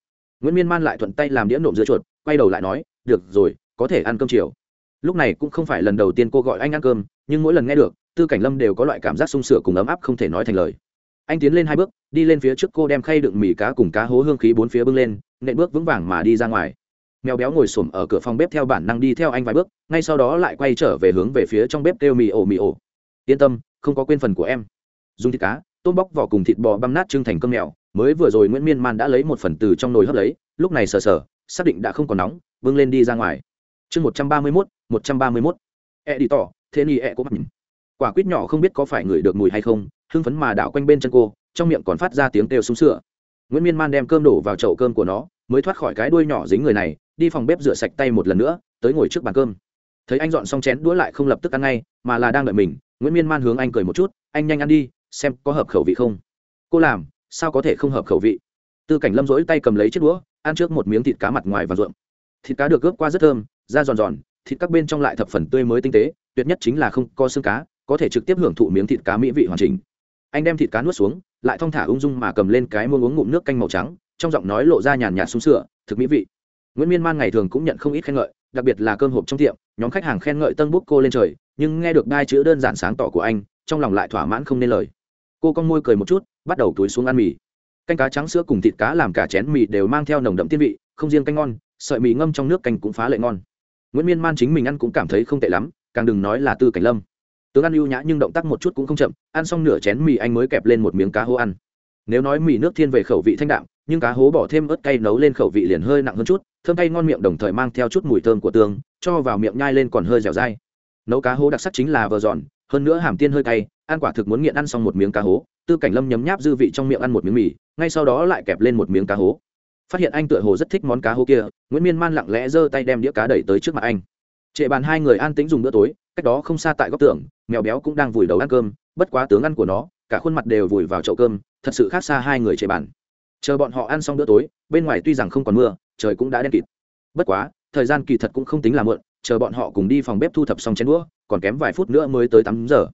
Nguyễn miên man lại thuận tay làm đĩa nộm giữa chuột, quay đầu lại nói, được rồi, có thể ăn cơm chiều. Lúc này cũng không phải lần đầu tiên cô gọi anh ăn cơm, nhưng mỗi lần nghe được, tư cảnh lâm đều có loại cảm giác sung sửa cùng ấm áp không thể nói thành lời anh tiến lên hai bước, đi lên phía trước cô đem khay đựng mì cá cùng cá hố hương khí bốn phía bưng lên, nện bước vững vàng mà đi ra ngoài. Mèo béo ngồi xổm ở cửa phòng bếp theo bản năng đi theo anh vài bước, ngay sau đó lại quay trở về hướng về phía trong bếp kêu mì ổ mì ổ. Yên tâm, không có quên phần của em. Dùng thịt cá, tôm bóc vỏ cùng thịt bò băm nát trưng thành cơm mèo, mới vừa rồi nguyễn miên man đã lấy một phần từ trong nồi hấp lấy, lúc này sờ sờ, xác định đã không còn nóng, bưng lên đi ra ngoài. Chương một trăm ba mươi mốt, một trăm ba mươi mốt. E đi tỏ thế ni e cũng mặc quả quýt nhỏ không biết có phải ngửi được mùi hay không hưng phấn mà đảo quanh bên chân cô, trong miệng còn phát ra tiếng kêu súng sữa nguyễn miên man đem cơm đổ vào chậu cơm của nó, mới thoát khỏi cái đuôi nhỏ dính người này, đi phòng bếp rửa sạch tay một lần nữa, tới ngồi trước bàn cơm. Thấy anh dọn xong chén đũa lại không lập tức ăn ngay, mà là đang đợi mình, nguyễn miên man hướng anh cười một chút, anh nhanh ăn đi, xem có hợp khẩu vị không. Cô làm, sao có thể không hợp khẩu vị? Tư cảnh lâm rỗi tay cầm lấy chiếc đũa, ăn trước một miếng thịt cá mặt ngoài và ruộng. Thịt cá được ướp qua rất thơm, da giòn giòn, thịt các bên trong lại thập phần tươi mới tinh tế, tuyệt nhất chính là không có xương cá, có thể trực tiếp hưởng thụ miếng thịt cá mỹ vị hoàn chỉnh anh đem thịt cá nuốt xuống, lại thong thả ung dung mà cầm lên cái muông uống ngụm nước canh màu trắng, trong giọng nói lộ ra nhàn nhạt súng sữa thực mỹ vị. Nguyễn miên man ngày thường cũng nhận không ít khen ngợi, đặc biệt là cơm hộp trong tiệm, nhóm khách hàng khen ngợi tân bút cô lên trời, nhưng nghe được đai chữ đơn giản sáng tỏ của anh, trong lòng lại thỏa mãn không nên lời. Cô con môi cười một chút, bắt đầu túi xuống ăn mì. Canh cá trắng sữa cùng thịt cá làm cả chén mì đều mang theo nồng đậm tiên vị, không riêng canh ngon, sợi mì ngâm trong nước canh cũng phá lệ ngon. Nguyễn miên man chính mình ăn cũng cảm thấy không tệ lắm, càng đừng nói là tư cảnh lâm tướng ăn ưu nhã nhưng động tác một chút cũng không chậm, ăn xong nửa chén mì anh mới kẹp lên một miếng cá hố ăn. Nếu nói mì nước thiên về khẩu vị thanh đạm, nhưng cá hố bỏ thêm ớt cay nấu lên khẩu vị liền hơi nặng hơn chút, thơm cay ngon miệng đồng thời mang theo chút mùi thơm của tương, cho vào miệng nhai lên còn hơi dẻo dai. Nấu cá hố đặc sắc chính là vờ giòn, hơn nữa hàm tiên hơi cay, ăn quả thực muốn nghiện ăn xong một miếng cá hố, tư cảnh lâm nhấm nháp dư vị trong miệng ăn một miếng mì, ngay sau đó lại kẹp lên một miếng cá hố. Phát hiện anh tựa hồ rất thích món cá hố kia, nguyễn miên man lặng lẽ giơ tay đem đĩa cá đẩy tới trước mặt anh. Trệ bàn hai người an tĩnh dùng bữa tối, cách đó không xa tại góc tường mèo béo cũng đang vùi đầu ăn cơm, bất quá tướng ăn của nó, cả khuôn mặt đều vùi vào chậu cơm, thật sự khác xa hai người chạy bàn chờ bọn họ ăn xong bữa tối, bên ngoài tuy rằng không còn mưa, trời cũng đã đen kịt. Bất quá, thời gian kỳ thật cũng không tính là muộn, chờ bọn họ cùng đi phòng bếp thu thập xong chén đũa, còn kém vài phút nữa mới tới tám giờ.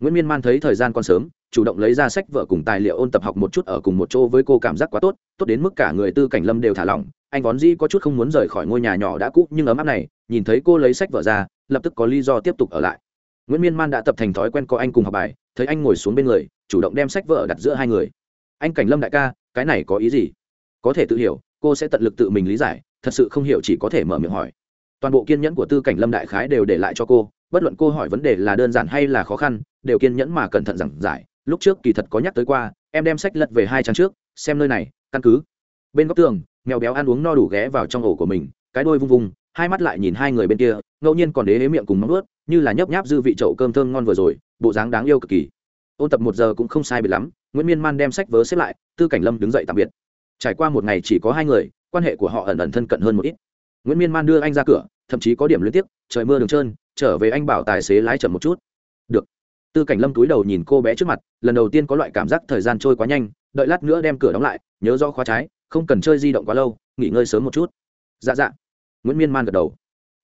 Nguyễn miên man thấy thời gian còn sớm, chủ động lấy ra sách vợ cùng tài liệu ôn tập học một chút ở cùng một chỗ với cô cảm giác quá tốt tốt đến mức cả người tư cảnh lâm đều thả lỏng, anh vón dĩ có chút không muốn rời khỏi ngôi nhà nhỏ đã cũ, nhưng ấm áp này, nhìn thấy cô lấy sách vợ ra, lập tức có lý do tiếp tục ở lại nguyễn miên man đã tập thành thói quen có anh cùng học bài, thấy anh ngồi xuống bên người, chủ động đem sách vợ đặt giữa hai người. Anh cảnh lâm đại ca, cái này có ý gì? Có thể tự hiểu, cô sẽ tận lực tự mình lý giải, thật sự không hiểu chỉ có thể mở miệng hỏi. Toàn bộ kiên nhẫn của tư cảnh lâm đại khái đều để lại cho cô, bất luận cô hỏi vấn đề là đơn giản hay là khó khăn, đều kiên nhẫn mà cẩn thận giảng giải. Lúc trước kỳ thật có nhắc tới qua, em đem sách lật về hai trang trước, xem nơi này, căn cứ. Bên góc tường, mèo béo ăn uống no đủ ghé vào trong ổ của mình, cái đôi vung vung hai mắt lại nhìn hai người bên kia, ngẫu nhiên còn đế hế miệng cùng móng ướt như là nhấp nháp dư vị chậu cơm thơm ngon vừa rồi, bộ dáng đáng yêu cực kỳ. Ôn tập một giờ cũng không sai biệt lắm, nguyễn miên man đem sách vớ xếp lại, tư cảnh lâm đứng dậy tạm biệt. Trải qua một ngày chỉ có hai người, quan hệ của họ ẩn ẩn thân cận hơn một ít. Nguyễn miên man đưa anh ra cửa, thậm chí có điểm liên tiếp trời mưa đường trơn, trở về anh bảo tài xế lái chậm một chút. Được. Tư cảnh lâm túi đầu nhìn cô bé trước mặt, lần đầu tiên có loại cảm giác thời gian trôi quá nhanh, đợi lát nữa đem cửa đóng lại, nhớ do khóa trái, không cần chơi di động quá lâu, nghỉ ngơi sớm một chút. Dạ dạ nguyễn miên man gật đầu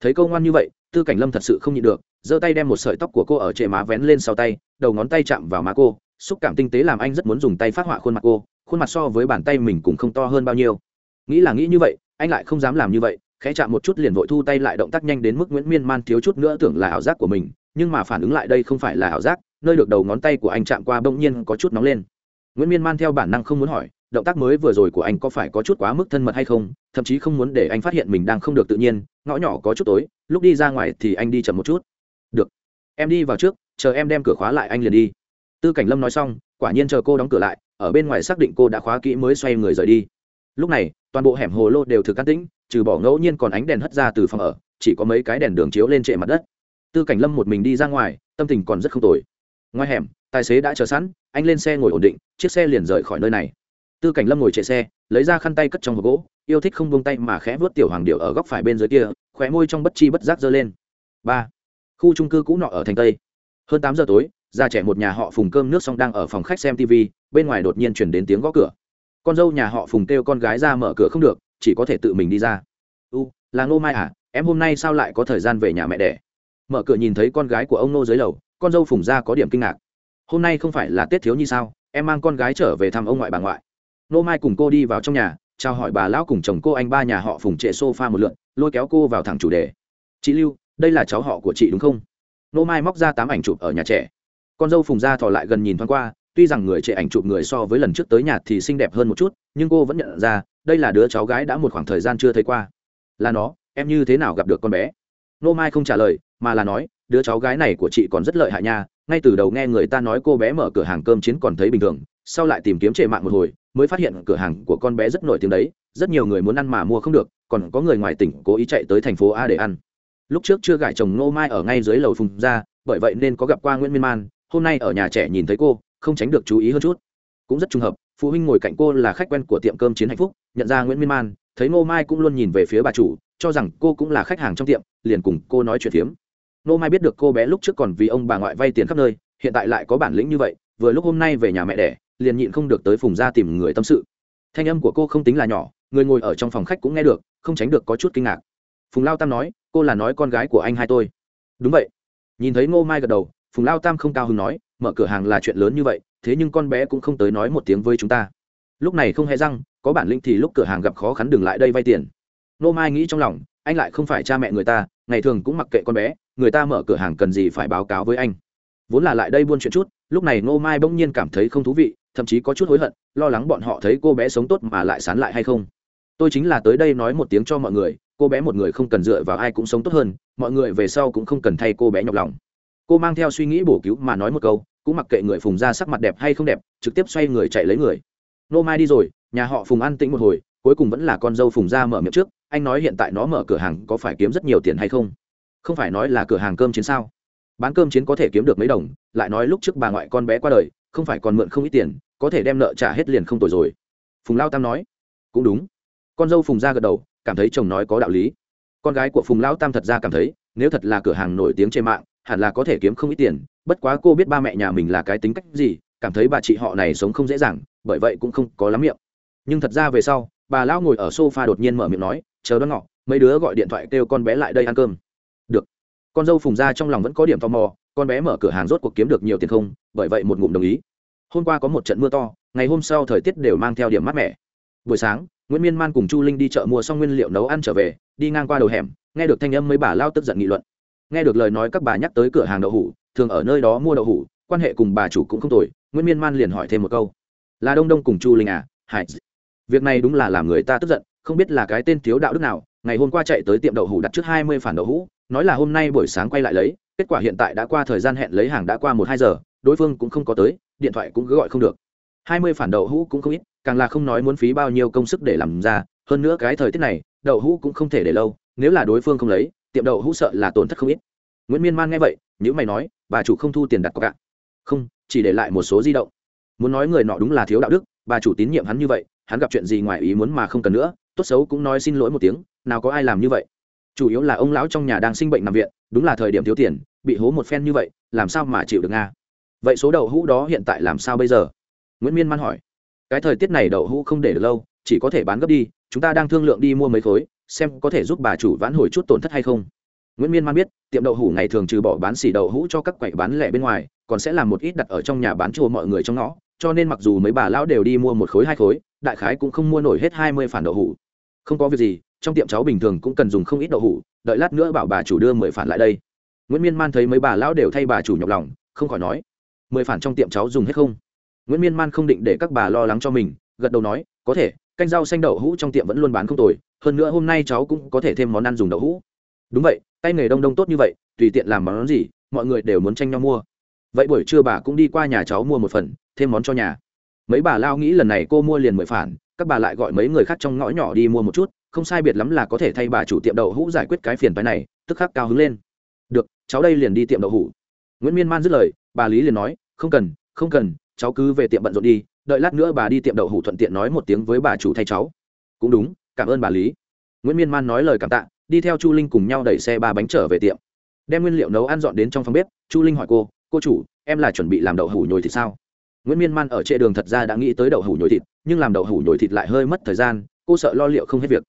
thấy câu ngoan như vậy tư cảnh lâm thật sự không nhịn được giơ tay đem một sợi tóc của cô ở trệ má vén lên sau tay đầu ngón tay chạm vào má cô xúc cảm tinh tế làm anh rất muốn dùng tay phát họa khuôn mặt cô khuôn mặt so với bàn tay mình cũng không to hơn bao nhiêu nghĩ là nghĩ như vậy anh lại không dám làm như vậy khẽ chạm một chút liền vội thu tay lại động tác nhanh đến mức nguyễn miên man thiếu chút nữa tưởng là ảo giác của mình nhưng mà phản ứng lại đây không phải là ảo giác nơi được đầu ngón tay của anh chạm qua bỗng nhiên có chút nóng lên nguyễn miên man theo bản năng không muốn hỏi động tác mới vừa rồi của anh có phải có chút quá mức thân mật hay không, thậm chí không muốn để anh phát hiện mình đang không được tự nhiên, ngõ nhỏ có chút tối, lúc đi ra ngoài thì anh đi chậm một chút. Được. Em đi vào trước, chờ em đem cửa khóa lại anh liền đi. Tư cảnh lâm nói xong, quả nhiên chờ cô đóng cửa lại, ở bên ngoài xác định cô đã khóa kỹ mới xoay người rời đi. Lúc này, toàn bộ hẻm hồ lô đều thực can tĩnh, trừ bỏ ngẫu nhiên còn ánh đèn hất ra từ phòng ở, chỉ có mấy cái đèn đường chiếu lên trệ mặt đất. Tư cảnh lâm một mình đi ra ngoài, tâm tình còn rất không tồi. Ngoài hẻm, tài xế đã chờ sẵn, anh lên xe ngồi ổn định, chiếc xe liền rời khỏi nơi này tư cảnh lâm ngồi chạy xe, lấy ra khăn tay cất trong hộp gỗ, yêu thích không bông tay mà khẽ vớt tiểu hoàng điệu ở góc phải bên dưới kia, khóe môi trong bất chi bất giác giơ lên. Ba. Khu trung cư cũ nọ ở thành tây. Hơn tám giờ tối, già trẻ một nhà họ phùng cơm nước xong đang ở phòng khách xem tv bên ngoài đột nhiên chuyển đến tiếng gõ cửa. Con dâu nhà họ phùng kêu con gái ra mở cửa không được, chỉ có thể tự mình đi ra. U, là ngô mai à? Em hôm nay sao lại có thời gian về nhà mẹ đẻ? Mở cửa nhìn thấy con gái của ông nô dưới lầu, con dâu phùng ra có điểm kinh ngạc. Hôm nay không phải là tết thiếu như sao? Em mang con gái trở về thăm ông ngoại bà ngoại nô mai cùng cô đi vào trong nhà, chào hỏi bà lão cùng chồng cô anh ba nhà họ phùng trệ sofa một lượn, lôi kéo cô vào thẳng chủ đề. Chị lưu, đây là cháu họ của chị đúng không? Nô mai móc ra tám ảnh chụp ở nhà trẻ. Con dâu phùng ra thò lại gần nhìn thoáng qua, tuy rằng người trẻ ảnh chụp người so với lần trước tới nhà thì xinh đẹp hơn một chút, nhưng cô vẫn nhận ra, đây là đứa cháu gái đã một khoảng thời gian chưa thấy qua. Là nó, em như thế nào gặp được con bé? Nô mai không trả lời, mà là nói, đứa cháu gái này của chị còn rất lợi hại nha, ngay từ đầu nghe người ta nói cô bé mở cửa hàng cơm chiến còn thấy bình thường, sau lại tìm kiếm trệ mạng một hồi mới phát hiện cửa hàng của con bé rất nổi tiếng đấy, rất nhiều người muốn ăn mà mua không được, còn có người ngoài tỉnh cố ý chạy tới thành phố a để ăn. Lúc trước chưa gãi chồng ngô mai ở ngay dưới lầu phùng ra bởi vậy nên có gặp qua nguyễn miên man, hôm nay ở nhà trẻ nhìn thấy cô, không tránh được chú ý hơn chút. Cũng rất trùng hợp, phụ huynh ngồi cạnh cô là khách quen của tiệm cơm chiến hạnh phúc, nhận ra nguyễn miên man, thấy ngô mai cũng luôn nhìn về phía bà chủ, cho rằng cô cũng là khách hàng trong tiệm, liền cùng cô nói chuyện phiếm. Ngô mai biết được cô bé lúc trước còn vì ông bà ngoại vay tiền khắp nơi, hiện tại lại có bản lĩnh như vậy, vừa lúc hôm nay về nhà mẹ đẻ liền nhịn không được tới phùng ra tìm người tâm sự. Thanh âm của cô không tính là nhỏ, người ngồi ở trong phòng khách cũng nghe được, không tránh được có chút kinh ngạc. Phùng lao tam nói, cô là nói con gái của anh hai tôi. Đúng vậy. Nhìn thấy ngô mai gật đầu, phùng lao tam không cao hứng nói, mở cửa hàng là chuyện lớn như vậy, thế nhưng con bé cũng không tới nói một tiếng với chúng ta. Lúc này không hề răng, có bản lĩnh thì lúc cửa hàng gặp khó khăn đừng lại đây vay tiền. Ngô mai nghĩ trong lòng, anh lại không phải cha mẹ người ta, ngày thường cũng mặc kệ con bé, người ta mở cửa hàng cần gì phải báo cáo với anh. Vốn là lại đây buôn chuyện chút, lúc này ngô mai bỗng nhiên cảm thấy không thú vị thậm chí có chút hối hận, lo lắng bọn họ thấy cô bé sống tốt mà lại sán lại hay không. Tôi chính là tới đây nói một tiếng cho mọi người, cô bé một người không cần dựa vào ai cũng sống tốt hơn, mọi người về sau cũng không cần thay cô bé nhọc lòng. Cô mang theo suy nghĩ bổ cứu mà nói một câu, cũng mặc kệ người phùng ra sắc mặt đẹp hay không đẹp, trực tiếp xoay người chạy lấy người. Nô mai đi rồi, nhà họ phùng ăn tĩnh một hồi, cuối cùng vẫn là con dâu phùng ra mở miệng trước, anh nói hiện tại nó mở cửa hàng có phải kiếm rất nhiều tiền hay không? Không phải nói là cửa hàng cơm chiến sao? Bán cơm chiến có thể kiếm được mấy đồng, lại nói lúc trước bà ngoại con bé qua đời, không phải còn mượn không ít tiền có thể đem nợ trả hết liền không tồi rồi. Phùng lao tam nói, cũng đúng. Con dâu phùng ra gật đầu, cảm thấy chồng nói có đạo lý. Con gái của phùng lão tam thật ra cảm thấy, nếu thật là cửa hàng nổi tiếng trên mạng, hẳn là có thể kiếm không ít tiền, bất quá cô biết ba mẹ nhà mình là cái tính cách gì, cảm thấy bà chị họ này sống không dễ dàng, bởi vậy cũng không có lắm miệng. Nhưng thật ra về sau, bà lão ngồi ở sofa đột nhiên mở miệng nói, chờ đón ngọ, mấy đứa gọi điện thoại kêu con bé lại đây ăn cơm. Được. Con dâu phùng ra trong lòng vẫn có điểm tò mò, con bé mở cửa hàng rốt cuộc kiếm được nhiều tiền không, bởi vậy một ngụm đồng ý hôm qua có một trận mưa to ngày hôm sau thời tiết đều mang theo điểm mát mẻ. Buổi sáng nguyễn miên man cùng chu linh đi chợ mua xong nguyên liệu nấu ăn trở về đi ngang qua đầu hẻm nghe được thanh âm mấy bà lao tức giận nghị luận. Nghe được lời nói các bà nhắc tới cửa hàng đậu hủ thường ở nơi đó mua đậu hủ quan hệ cùng bà chủ cũng không tồi nguyễn miên man liền hỏi thêm một câu. Là đông đông cùng chu linh à? Hải việc này đúng là làm người ta tức giận không biết là cái tên thiếu đạo đức nào ngày hôm qua chạy tới tiệm đậu hủ đặt trước hai mươi phản đậu hũ, nói là hôm nay buổi sáng quay lại lấy kết quả hiện tại đã qua thời gian hẹn lấy hàng đã qua một hai giờ đối phương cũng không có tới điện thoại cũng cứ gọi không được. Hai mươi phản đậu hũ cũng không ít, càng là không nói muốn phí bao nhiêu công sức để làm ra, hơn nữa cái thời tiết này, đậu hũ cũng không thể để lâu, nếu là đối phương không lấy, tiệm đậu hũ sợ là tổn thất không ít. Nguyễn miên man nghe vậy nếu mày nói, bà chủ không thu tiền đặt cọc ạ? Không, chỉ để lại một số di động. Muốn nói người nọ đúng là thiếu đạo đức, bà chủ tín nhiệm hắn như vậy, hắn gặp chuyện gì ngoài ý muốn mà không cần nữa, tốt xấu cũng nói xin lỗi một tiếng, nào có ai làm như vậy? Chủ yếu là ông lão trong nhà đang sinh bệnh nằm viện, đúng là thời điểm thiếu tiền, bị hố một phen như vậy, làm sao mà chịu được nga? Vậy số đậu hũ đó hiện tại làm sao bây giờ? Nguyễn miên man hỏi. Cái thời tiết này đậu hũ không để được lâu, chỉ có thể bán gấp đi, chúng ta đang thương lượng đi mua mấy khối, xem có thể giúp bà chủ vãn hồi chút tổn thất hay không. Nguyễn miên man biết, tiệm đậu hũ ngày thường trừ bỏ bán xỉ đậu hũ cho các quầy bán lẻ bên ngoài, còn sẽ làm một ít đặt ở trong nhà bán chùa mọi người trong ngõ, cho nên mặc dù mấy bà lão đều đi mua một khối, hai khối, đại khái cũng không mua nổi hết hai mươi phản đậu hũ. Không có việc gì, trong tiệm cháu bình thường cũng cần dùng không ít đậu hũ, đợi lát nữa bảo bà chủ đưa mười phản lại đây. Nguyễn miên man thấy mấy bà lão đều thay bà chủ nhọc lòng, không khỏi nói mười phản trong tiệm cháu dùng hết không? Nguyễn miên man không định để các bà lo lắng cho mình, gật đầu nói, có thể, canh rau xanh đậu hũ trong tiệm vẫn luôn bán không tồi, hơn nữa hôm nay cháu cũng có thể thêm món ăn dùng đậu hũ. Đúng vậy, tay nghề đông đông tốt như vậy, tùy tiện làm món gì, mọi người đều muốn tranh nhau mua. Vậy buổi trưa bà cũng đi qua nhà cháu mua một phần, thêm món cho nhà. Mấy bà lao nghĩ lần này cô mua liền mười phản, các bà lại gọi mấy người khác trong ngõ nhỏ đi mua một chút, không sai biệt lắm là có thể thay bà chủ tiệm đậu hũ giải quyết cái phiền phái này, tức khắc cao hứng lên. Được, cháu đây liền đi tiệm đậu hũ. Nguyễn miên man dứt lời bà lý liền nói, không cần không cần, cháu cứ về tiệm bận rộn đi, đợi lát nữa bà đi tiệm đậu hủ thuận tiện nói một tiếng với bà chủ thay cháu. Cũng đúng, cảm ơn bà lý. Nguyễn miên man nói lời cảm tạ, đi theo chu linh cùng nhau đẩy xe ba bánh trở về tiệm. Đem nguyên liệu nấu ăn dọn đến trong phòng bếp, chu linh hỏi cô cô chủ, em là chuẩn bị làm đậu hủ nhồi thịt sao? Nguyễn miên man ở trệ đường thật ra đã nghĩ tới đậu hủ nhồi thịt, nhưng làm đậu hủ nhồi thịt lại hơi mất thời gian, cô sợ lo liệu không hết việc.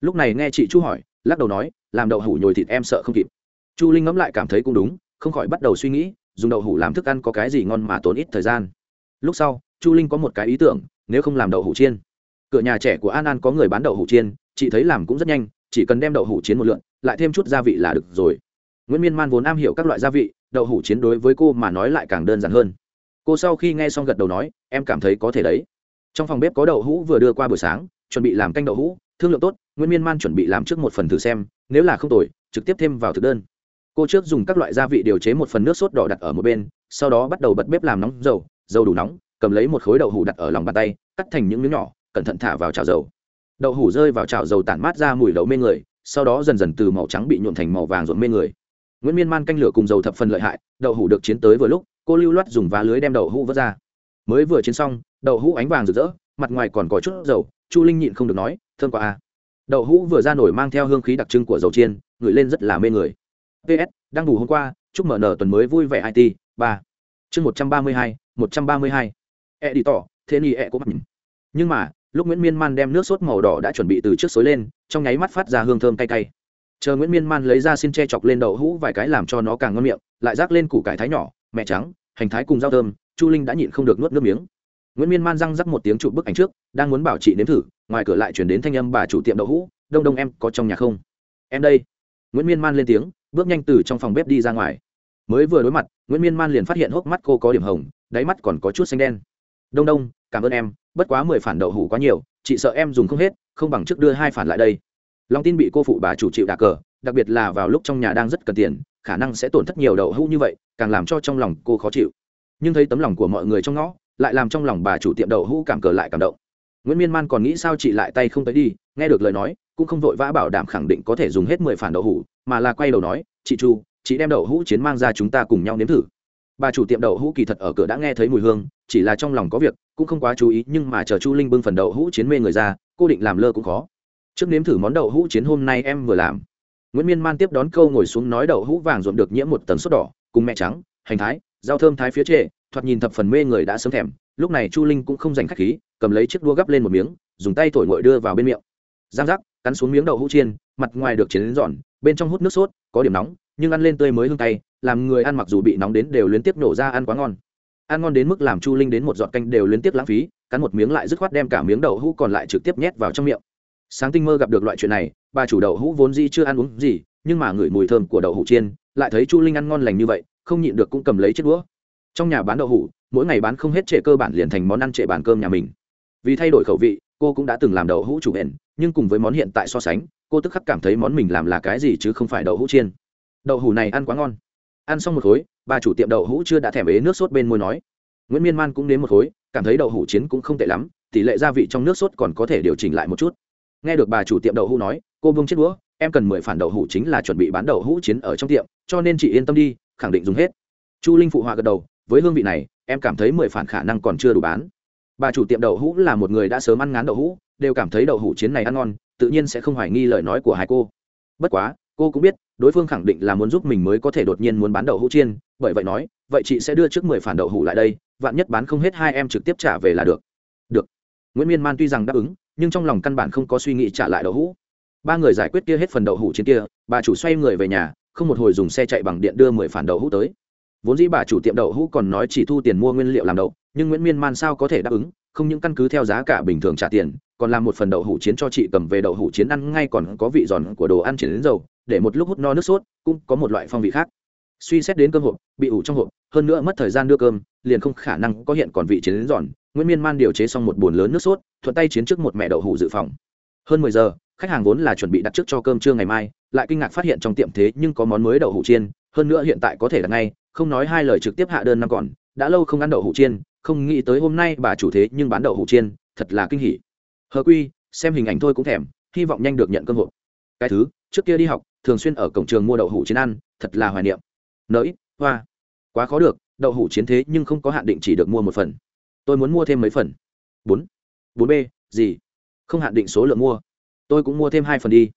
Lúc này nghe chị chu hỏi, lắc đầu nói, làm đậu hủ nhồi thịt em sợ không kịp. Chu linh ngẫm lại cảm thấy cũng đúng, không khỏi bắt đầu suy nghĩ dùng đậu hủ làm thức ăn có cái gì ngon mà tốn ít thời gian. Lúc sau, chu linh có một cái ý tưởng, nếu không làm đậu hủ chiên. Cửa nhà trẻ của an an có người bán đậu hủ chiên, chị thấy làm cũng rất nhanh, chỉ cần đem đậu hủ chiến một lượn, lại thêm chút gia vị là được rồi. Nguyễn miên man vốn am hiểu các loại gia vị, đậu hủ chiến đối với cô mà nói lại càng đơn giản hơn. Cô sau khi nghe xong gật đầu nói, em cảm thấy có thể đấy. Trong phòng bếp có đậu hũ vừa đưa qua buổi sáng, chuẩn bị làm canh đậu hũ, thương lượng tốt, nguyễn miên man chuẩn bị làm trước một phần thử xem, nếu là không tồi, trực tiếp thêm vào thực đơn cô trước dùng các loại gia vị điều chế một phần nước sốt đỏ đặt ở một bên, sau đó bắt đầu bật bếp làm nóng dầu dầu đủ nóng, cầm lấy một khối đậu hủ đặt ở lòng bàn tay, cắt thành những miếng nhỏ, cẩn thận thả vào chảo dầu. Đậu hủ rơi vào chảo dầu tản mát ra mùi đậu mê người, sau đó dần dần từ màu trắng bị nhuộn thành màu vàng ruộn mê người. Nguyễn miên man canh lửa cùng dầu thập phần lợi hại, đậu hủ được chiến tới vừa lúc, cô lưu loát dùng vá lưới đem đậu hũ vớt ra. Mới vừa chiến xong, đậu hũ ánh vàng rực rỡ, mặt ngoài còn có chút dầu, chu linh nhịn không được nói, thơm quá a đậu hũ vừa ra nổi mang theo hương khí đặc trưng của dầu chiên, ngửi lên rất là mê người ps đang ngủ hôm qua, chúc mở nở tuần mới vui vẻ it ba. Chương một trăm ba mươi hai, một trăm ba mươi hai. E đi tỏ thế ni e cũng mặc nhưng mà, lúc nguyễn miên man đem nước sốt màu đỏ đã chuẩn bị từ trước xối lên, trong nháy mắt phát ra hương thơm cay cay. Chờ nguyễn miên man lấy ra xin che chọc lên đậu hũ vài cái làm cho nó càng ngon miệng, lại rác lên củ cải thái nhỏ, mẹ trắng, hành thái cùng rau thơm, chu linh đã nhịn không được nuốt nước miếng. Nguyễn miên man răng rắc một tiếng chụp bức ảnh trước, đang muốn bảo chị nếm thử, ngoài cửa lại chuyển đến thanh âm bà chủ tiệm đậu hũ, đông đông, em có trong nhà không? Em đây. Nguyễn miên man lên tiếng bước nhanh từ trong phòng bếp đi ra ngoài. Mới vừa đối mặt, nguyễn miên man liền phát hiện hốc mắt cô có điểm hồng, đáy mắt còn có chút xanh đen. Đông đông, cảm ơn em, bất quá mười phản đậu hủ quá nhiều, chị sợ em dùng không hết, không bằng trước đưa hai phản lại đây. Long tin bị cô phụ bà chủ chịu đà cờ, đặc biệt là vào lúc trong nhà đang rất cần tiền, khả năng sẽ tổn thất nhiều đậu hũ như vậy, càng làm cho trong lòng cô khó chịu. Nhưng thấy tấm lòng của mọi người trong ngõ, lại làm trong lòng bà chủ tiệm đậu hũ cảm cờ lại cảm động. Nguyễn miên man còn nghĩ sao chị lại tay không tới đi, nghe được lời nói, cũng không vội vã bảo đảm khẳng định có thể dùng hết mười phản đậu hủ mà là quay đầu nói, chị chu, chị đem đậu hũ chiến mang ra chúng ta cùng nhau nếm thử. Bà chủ tiệm đậu hũ kỳ thật ở cửa đã nghe thấy mùi hương, chỉ là trong lòng có việc, cũng không quá chú ý, nhưng mà chờ chu linh bưng phần đậu hũ chiến mê người ra, cô định làm lơ cũng khó. Trước nếm thử món đậu hũ chiến hôm nay em vừa làm. Nguyễn miên man tiếp đón câu ngồi xuống nói đậu hũ vàng ruộm được nhiễm một tầng sốt đỏ, cùng mẹ trắng, hành thái, rau thơm thái phía trệ thoạt nhìn thập phần mê người đã sớm thèm. Lúc này chu linh cũng không dành khách khí, cầm lấy chiếc đũa gắp lên một miếng, dùng tay thổi ngội đưa vào bên miệng. Giang giác, cắn xuống miếng đậu hũ chiên, mặt ngoài được chiến giòn bên trong hút nước sốt, có điểm nóng, nhưng ăn lên tươi mới hương tay làm người ăn mặc dù bị nóng đến đều liên tiếp nổ ra ăn quá ngon. Ăn ngon đến mức làm chu linh đến một giọt canh đều liên tiếp lãng phí, cắn một miếng lại dứt khoát đem cả miếng đậu hũ còn lại trực tiếp nhét vào trong miệng. Sáng tinh mơ gặp được loại chuyện này, bà chủ đậu hũ vốn di chưa ăn uống gì, nhưng mà ngửi mùi thơm của đậu hũ chiên, lại thấy chu linh ăn ngon lành như vậy, không nhịn được cũng cầm lấy chiếc đũa. Trong nhà bán đậu hũ, mỗi ngày bán không hết trệ cơ bản liền thành món ăn trệ bàn cơm nhà mình. Vì thay đổi khẩu vị, cô cũng đã từng làm đậu hũ chủ bền nhưng cùng với món hiện tại so sánh cô tức khắc cảm thấy món mình làm là cái gì chứ không phải đậu hũ chiên. Đậu hũ này ăn quá ngon. Ăn xong một khối, bà chủ tiệm đậu hũ chưa đã thèm ế nước sốt bên môi nói. Nguyễn miên man cũng đến một khối, cảm thấy đậu hũ chiến cũng không tệ lắm, tỷ lệ gia vị trong nước sốt còn có thể điều chỉnh lại một chút. Nghe được bà chủ tiệm đậu hũ nói, cô bông chiếc đũa, em cần mười phản đậu hũ chính là chuẩn bị bán đậu hũ chiến ở trong tiệm, cho nên chị yên tâm đi, khẳng định dùng hết. Chu linh phụ họa gật đầu, với hương vị này, em cảm thấy mười phản khả năng còn chưa đủ bán. Bà chủ tiệm đậu hũ là một người đã sớm ăn ngán đậu hũ, đều cảm thấy đậu hũ chiến này ăn ngon tự nhiên sẽ không hoài nghi lời nói của hai cô. Bất quá, cô cũng biết, đối phương khẳng định là muốn giúp mình mới có thể đột nhiên muốn bán đậu hũ chiên, bởi vậy nói, vậy chị sẽ đưa trước mười phản đậu hũ lại đây, vạn nhất bán không hết hai em trực tiếp trả về là được. Được. Nguyễn miên man tuy rằng đáp ứng, nhưng trong lòng căn bản không có suy nghĩ trả lại đậu hũ. Ba người giải quyết kia hết phần đậu hũ trên kia, bà chủ xoay người về nhà, không một hồi dùng xe chạy bằng điện đưa mười phản đậu hũ tới. Vốn dĩ bà chủ tiệm đậu hũ còn nói chỉ thu tiền mua nguyên liệu làm đậu, nhưng nguyễn miên man sao có thể đáp ứng? Không những căn cứ theo giá cả bình thường trả tiền, còn làm một phần đậu hũ chiến cho chị cầm về đậu hũ chiến ăn ngay còn có vị giòn của đồ ăn chuyển đến dầu, để một lúc hút no nước sốt, cũng có một loại phong vị khác. Suy xét đến cơm hộp, bị ủ trong hộp, hơn nữa mất thời gian đưa cơm, liền không khả năng có hiện còn vị chiến đến giòn. Nguyễn miên man điều chế xong một bồn lớn nước sốt, thuận tay chiến trước một mẹ đậu hũ dự phòng. Hơn mười giờ, khách hàng vốn là chuẩn bị đặt trước cho cơm trưa ngày mai, lại kinh ngạc phát hiện trong tiệm thế nhưng có món mới đậu hũ chiên, hơn nữa hiện tại có thể là ngay, không nói hai lời trực tiếp hạ đơn năm còn, đã lâu không ăn đậu hũ chiên không nghĩ tới hôm nay bà chủ thế nhưng bán đậu hũ chiên, thật là kinh hỉ. Hờ quy, xem hình ảnh thôi cũng thèm, hy vọng nhanh được nhận cơm hộp. Cái thứ, trước kia đi học, thường xuyên ở cổng trường mua đậu hũ chiến ăn, thật là hoài niệm. Nỡi hoa. Quá khó được, đậu hũ chiến thế nhưng không có hạn định chỉ được mua một phần. Tôi muốn mua thêm mấy phần. Bốn. Bốn b, gì? Không hạn định số lượng mua. Tôi cũng mua thêm hai phần đi.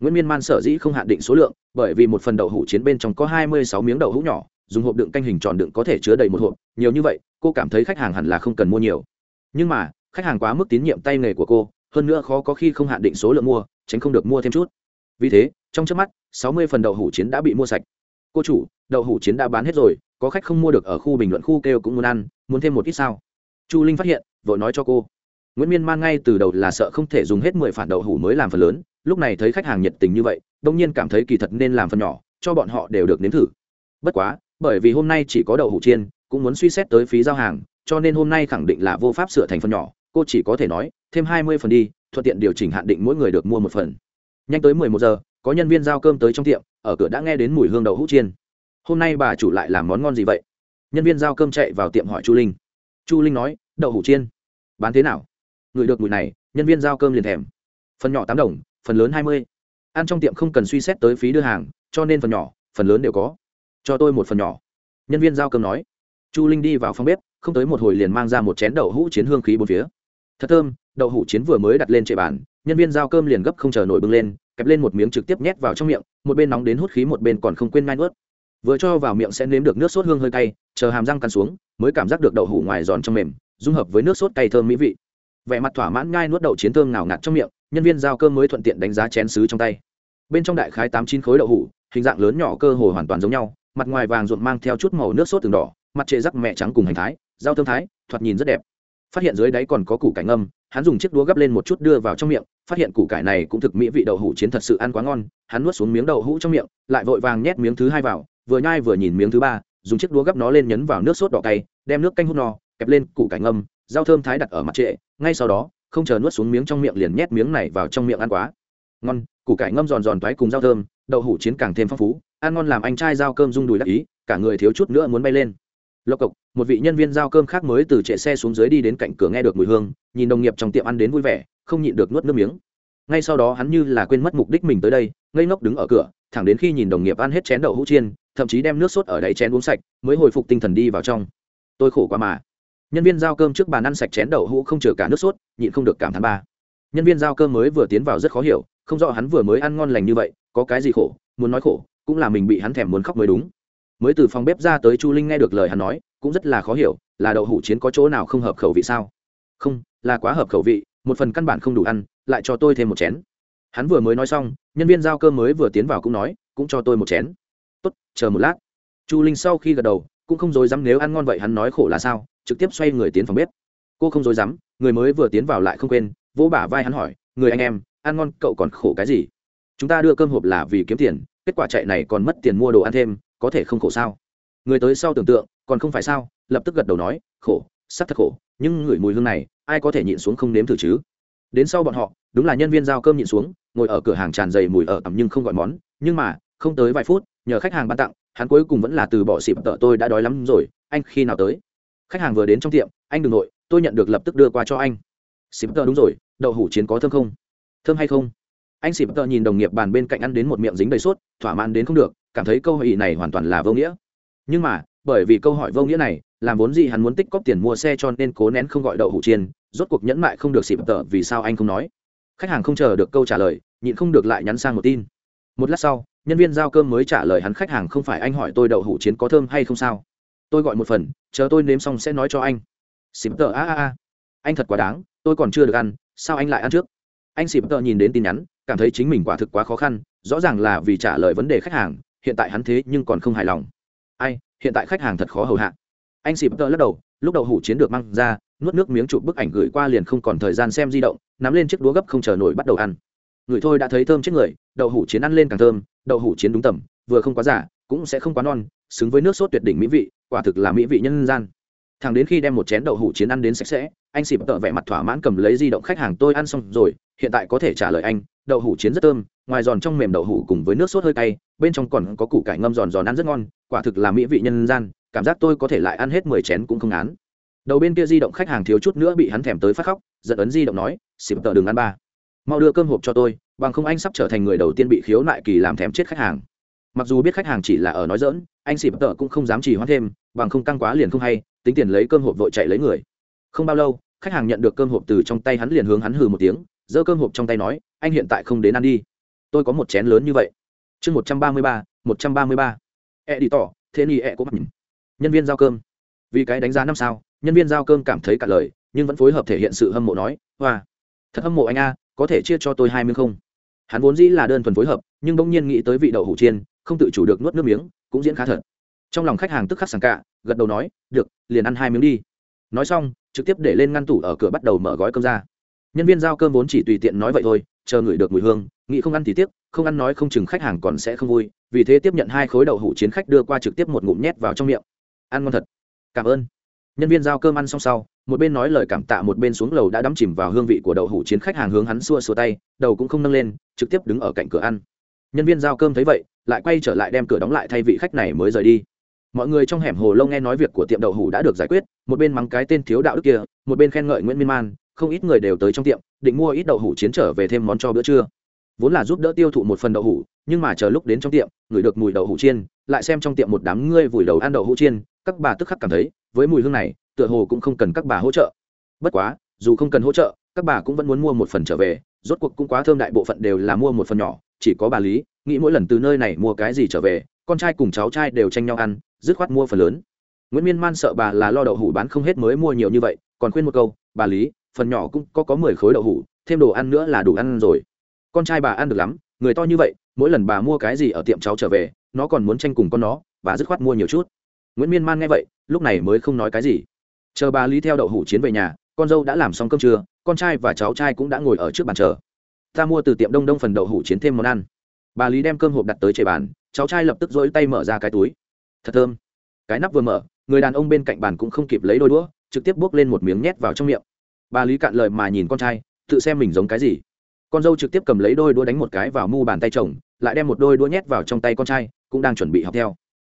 Nguyễn miên man sở dĩ không hạn định số lượng, bởi vì một phần đậu hũ chiến bên trong có hai mươi sáu miếng đậu hũ nhỏ dùng hộp đựng canh hình tròn đựng có thể chứa đầy một hộp, nhiều như vậy, cô cảm thấy khách hàng hẳn là không cần mua nhiều. Nhưng mà, khách hàng quá mức tín nhiệm tay nghề của cô, hơn nữa khó có khi không hạn định số lượng mua, tránh không được mua thêm chút. Vì thế, trong trước mắt, sáu mươi phần đậu hủ chiến đã bị mua sạch. Cô chủ, đậu hủ chiến đã bán hết rồi, có khách không mua được ở khu bình luận khu kêu cũng muốn ăn, muốn thêm một ít sao? Chu linh phát hiện, vội nói cho cô. Nguyễn miên man ngay từ đầu là sợ không thể dùng hết mười phản đậu hủ mới làm phần lớn, lúc này thấy khách hàng nhiệt tình như vậy, đông nhiên cảm thấy kỳ thật nên làm phần nhỏ, cho bọn họ đều được nếm thử. Bất quá bởi vì hôm nay chỉ có đậu hũ chiên, cũng muốn suy xét tới phí giao hàng, cho nên hôm nay khẳng định là vô pháp sửa thành phần nhỏ. Cô chỉ có thể nói, thêm hai mươi phần đi, thuận tiện điều chỉnh hạn định mỗi người được mua một phần. Nhanh tới mười một giờ, có nhân viên giao cơm tới trong tiệm, ở cửa đã nghe đến mùi hương đậu hũ chiên. Hôm nay bà chủ lại làm món ngon gì vậy? Nhân viên giao cơm chạy vào tiệm hỏi chu linh. Chu linh nói, đậu hũ chiên. Bán thế nào? Người được mùi này, nhân viên giao cơm liền thèm. Phần nhỏ tám đồng, phần lớn hai mươi. Ăn trong tiệm không cần suy xét tới phí đưa hàng, cho nên phần nhỏ, phần lớn đều có cho tôi một phần nhỏ. Nhân viên giao cơm nói. Chu linh đi vào phòng bếp, không tới một hồi liền mang ra một chén đậu hũ chiến hương khí bốn phía. Thật thơm, đậu hũ chiến vừa mới đặt lên trệ bàn, nhân viên giao cơm liền gấp không chờ nổi bưng lên, kẹp lên một miếng trực tiếp nhét vào trong miệng, một bên nóng đến hút khí một bên còn không quên ngai nuốt. Vừa cho vào miệng sẽ nếm được nước sốt hương hơi cay, chờ hàm răng cắn xuống, mới cảm giác được đậu hũ ngoài giòn trong mềm, dung hợp với nước sốt cay thơm mỹ vị. Vẻ mặt thỏa mãn ngai nuốt đậu chiến thơm nào ngạt trong miệng, nhân viên giao cơm mới thuận tiện đánh giá chén sứ trong tay. Bên trong đại khái tám chín khối đậu hũ, hình dạng lớn nhỏ cơ hồ hoàn toàn giống nhau mặt ngoài vàng ruộm mang theo chút màu nước sốt từng đỏ, mặt trệ rắc mẹ trắng cùng hành thái, rau thơm thái, thoạt nhìn rất đẹp. Phát hiện dưới đáy còn có củ cải ngâm, hắn dùng chiếc đũa gấp lên một chút đưa vào trong miệng, phát hiện củ cải này cũng thực mỹ vị đậu hũ chiến thật sự ăn quá ngon, hắn nuốt xuống miếng đậu hũ trong miệng, lại vội vàng nhét miếng thứ hai vào, vừa nhai vừa nhìn miếng thứ ba, dùng chiếc đũa gấp nó lên nhấn vào nước sốt đỏ cay, đem nước canh hút no, kẹp lên củ cải ngâm, rau thơm thái đặt ở mặt trệ, ngay sau đó, không chờ nuốt xuống miếng trong miệng liền nhét miếng này vào trong miệng ăn quá. Ngon, củ cải ngâm giòn giòn toái cùng rau thơm, đậu hũ chiến càng thêm phong phú ăn ngon làm anh trai giao cơm rung đùi đắc ý, cả người thiếu chút nữa muốn bay lên. Lộc cộc, một vị nhân viên giao cơm khác mới từ trệ xe xuống dưới đi đến cạnh cửa nghe được mùi hương, nhìn đồng nghiệp trong tiệm ăn đến vui vẻ, không nhịn được nuốt nước miếng. Ngay sau đó hắn như là quên mất mục đích mình tới đây, ngây ngốc đứng ở cửa, thẳng đến khi nhìn đồng nghiệp ăn hết chén đậu hũ chiên, thậm chí đem nước sốt ở đáy chén uống sạch, mới hồi phục tinh thần đi vào trong. Tôi khổ quá mà. Nhân viên giao cơm trước bàn ăn sạch chén đậu hũ không chừa cả nước sốt, nhịn không được cảm thán ba. Nhân viên giao cơm mới vừa tiến vào rất khó hiểu, không rõ hắn vừa mới ăn ngon lành như vậy, có cái gì khổ, muốn nói khổ cũng là mình bị hắn thèm muốn khóc mới đúng. Mới từ phòng bếp ra tới chu linh nghe được lời hắn nói, cũng rất là khó hiểu, là đậu hủ chiến có chỗ nào không hợp khẩu vị sao? Không, là quá hợp khẩu vị, một phần căn bản không đủ ăn, lại cho tôi thêm một chén. Hắn vừa mới nói xong, nhân viên giao cơm mới vừa tiến vào cũng nói, cũng cho tôi một chén. Tốt, chờ một lát. Chu linh sau khi gật đầu, cũng không dối dám nếu ăn ngon vậy hắn nói khổ là sao, trực tiếp xoay người tiến phòng bếp. Cô không dối dám, người mới vừa tiến vào lại không quên, vỗ bả vai hắn hỏi, người anh em, ăn ngon cậu còn khổ cái gì? Chúng ta đưa cơm hộp là vì kiếm tiền kết quả chạy này còn mất tiền mua đồ ăn thêm, có thể không khổ sao? Người tới sau tưởng tượng, còn không phải sao? Lập tức gật đầu nói, khổ sắc thật khổ, nhưng ngửi mùi hương này, ai có thể nhịn xuống không nếm thử chứ? Đến sau bọn họ, đúng là nhân viên giao cơm nhịn xuống, ngồi ở cửa hàng tràn đầy mùi ở ẩm nhưng không gọi món. Nhưng mà, không tới vài phút, nhờ khách hàng ban tặng, hắn cuối cùng vẫn là từ bỏ xịp tợ tôi đã đói lắm rồi, anh khi nào tới? Khách hàng vừa đến trong tiệm, anh đừng nội, tôi nhận được lập tức đưa qua cho anh. Xịp tợ đúng rồi, đậu hủ chiến có thơm không? Thơm hay không? Anh xịp tợ nhìn đồng nghiệp bàn bên cạnh ăn đến một miệng dính đầy sốt, thỏa mãn đến không được, cảm thấy câu hỏi này hoàn toàn là vô nghĩa. Nhưng mà, bởi vì câu hỏi vô nghĩa này, làm vốn gì hắn muốn tích cóp tiền mua xe cho nên cố nén không gọi đậu hủ chiên, rốt cuộc nhẫn mại không được xịp tợ vì sao anh không nói. Khách hàng không chờ được câu trả lời, nhịn không được lại nhắn sang một tin. Một lát sau, nhân viên giao cơm mới trả lời hắn khách hàng không phải anh hỏi tôi đậu hủ chiến có thơm hay không sao. Tôi gọi một phần, chờ tôi nếm xong sẽ nói cho anh. Xịp tợ a a a. Anh thật quá đáng, tôi còn chưa được ăn, sao anh lại ăn trước? Anh xịp tợ nhìn đến tin nhắn cảm thấy chính mình quả thực quá khó khăn, rõ ràng là vì trả lời vấn đề khách hàng, hiện tại hắn thế nhưng còn không hài lòng. Ai, hiện tại khách hàng thật khó hầu hạ. Anh xịp tơ lắc đầu, lúc đậu hủ chiến được mang ra, nuốt nước miếng chụp bức ảnh gửi qua liền không còn thời gian xem di động, nắm lên chiếc đũa gấp không chờ nổi bắt đầu ăn. Người thôi đã thấy thơm chết người, đậu hủ chiến ăn lên càng thơm, đậu hủ chiến đúng tầm, vừa không quá giả cũng sẽ không quá non, xứng với nước sốt tuyệt đỉnh mỹ vị, quả thực là mỹ vị nhân gian. Thằng đến khi đem một chén đậu hủ chiến ăn đến sạch sẽ, anh xịp tợ vẻ mặt thỏa mãn cầm lấy di động khách hàng tôi ăn xong rồi hiện tại có thể trả lời anh, đậu hủ chiến rất thơm, ngoài giòn trong mềm đậu hủ cùng với nước sốt hơi cay, bên trong còn có củ cải ngâm giòn giòn ăn rất ngon, quả thực là mỹ vị nhân gian, cảm giác tôi có thể lại ăn hết mười chén cũng không án đầu bên kia di động khách hàng thiếu chút nữa bị hắn thèm tới phát khóc, giận ấn di động nói xịp tợ đừng ăn ba. Mau đưa cơm hộp cho tôi, bằng không anh sắp trở thành người đầu tiên bị khiếu nại kỳ làm thèm chết khách hàng. Mặc dù biết khách hàng chỉ là ở nói dỡn anh xịp tợ cũng không dám trì hoãn thêm, bằng không căng quá liền không hay, tính tiền lấy cơm hộp vội chạy lấy người. Không bao lâu, khách hàng nhận được cơm hộp từ trong tay hắn liền hướng hắn hừ một tiếng giơ cơm hộp trong tay nói, anh hiện tại không đến ăn đi. Tôi có một chén lớn như vậy. Chương một trăm ba mươi ba, một trăm ba mươi ba. E đi tỏ thế ni e có nhìn. nhân viên giao cơm. Vì cái đánh giá năm sao, nhân viên giao cơm cảm thấy cả lời, nhưng vẫn phối hợp thể hiện sự hâm mộ nói, hoa, thật hâm mộ anh a, có thể chia cho tôi hai mươi không? Hắn vốn dĩ là đơn thuần phối hợp, nhưng bỗng nhiên nghĩ tới vị đậu hủ chiên, không tự chủ được nuốt nước miếng, cũng diễn khá thật. Trong lòng khách hàng tức khắc sảng cạ gật đầu nói, được, liền ăn hai miếng đi. Nói xong, trực tiếp để lên ngăn tủ ở cửa bắt đầu mở gói cơm ra nhân viên giao cơm vốn chỉ tùy tiện nói vậy thôi, chờ ngửi được mùi hương, nghĩ không ăn thì tiếc, không ăn nói không chừng khách hàng còn sẽ không vui, vì thế tiếp nhận hai khối đậu hủ chiến khách đưa qua trực tiếp một ngụm nhét vào trong miệng. Ăn ngon thật. Cảm ơn. Nhân viên giao cơm ăn xong sau, một bên nói lời cảm tạ một bên xuống lầu đã đắm chìm vào hương vị của đậu hủ chiến khách hàng hướng hắn xua xua tay, đầu cũng không nâng lên, trực tiếp đứng ở cạnh cửa ăn. Nhân viên giao cơm thấy vậy, lại quay trở lại đem cửa đóng lại thay vị khách này mới rời đi. Mọi người trong hẻm hồ lâu nghe nói việc của tiệm đậu hủ đã được giải quyết, một bên mắng cái tên thiếu đạo đức kia, một bên khen ngợi nguyễn miên man không ít người đều tới trong tiệm, định mua ít đậu hủ chiến trở về thêm món cho bữa trưa. Vốn là giúp đỡ tiêu thụ một phần đậu hủ, nhưng mà chờ lúc đến trong tiệm ngửi được mùi đậu hủ chiên, lại xem trong tiệm một đám ngươi vùi đầu ăn đậu hủ chiên, các bà tức khắc cảm thấy, với mùi hương này, tựa hồ cũng không cần các bà hỗ trợ. Bất quá, dù không cần hỗ trợ, các bà cũng vẫn muốn mua một phần trở về, rốt cuộc cũng quá thơm đại bộ phận đều là mua một phần nhỏ, chỉ có bà lý, nghĩ mỗi lần từ nơi này mua cái gì trở về, con trai cùng cháu trai đều tranh nhau ăn, dứt khoát mua phần lớn. Nguyễn miên man sợ bà là lo đậu hủ bán không hết mới mua nhiều như vậy, còn khuyên một câu, bà lý phần nhỏ cũng có có mười khối đậu hủ, thêm đồ ăn nữa là đủ ăn rồi. Con trai bà ăn được lắm, người to như vậy, mỗi lần bà mua cái gì ở tiệm cháu trở về, nó còn muốn tranh cùng con nó, bà dứt khoát mua nhiều chút. Nguyễn miên man nghe vậy, lúc này mới không nói cái gì. Chờ bà lý theo đậu hủ chiến về nhà, con dâu đã làm xong cơm trưa, con trai và cháu trai cũng đã ngồi ở trước bàn chờ. Ta mua từ tiệm đông đông phần đậu hủ chiến thêm món ăn. Bà lý đem cơm hộp đặt tới trên bàn, cháu trai lập tức dỗi tay mở ra cái túi. Thật thơm. Cái nắp vừa mở, người đàn ông bên cạnh bàn cũng không kịp lấy đôi đũa, trực tiếp buốc lên một miếng nhét vào trong miệng bà lý cạn lời mà nhìn con trai, tự xem mình giống cái gì. Con dâu trực tiếp cầm lấy đôi đũa đánh một cái vào mu bàn tay chồng, lại đem một đôi đũa nhét vào trong tay con trai, cũng đang chuẩn bị học theo.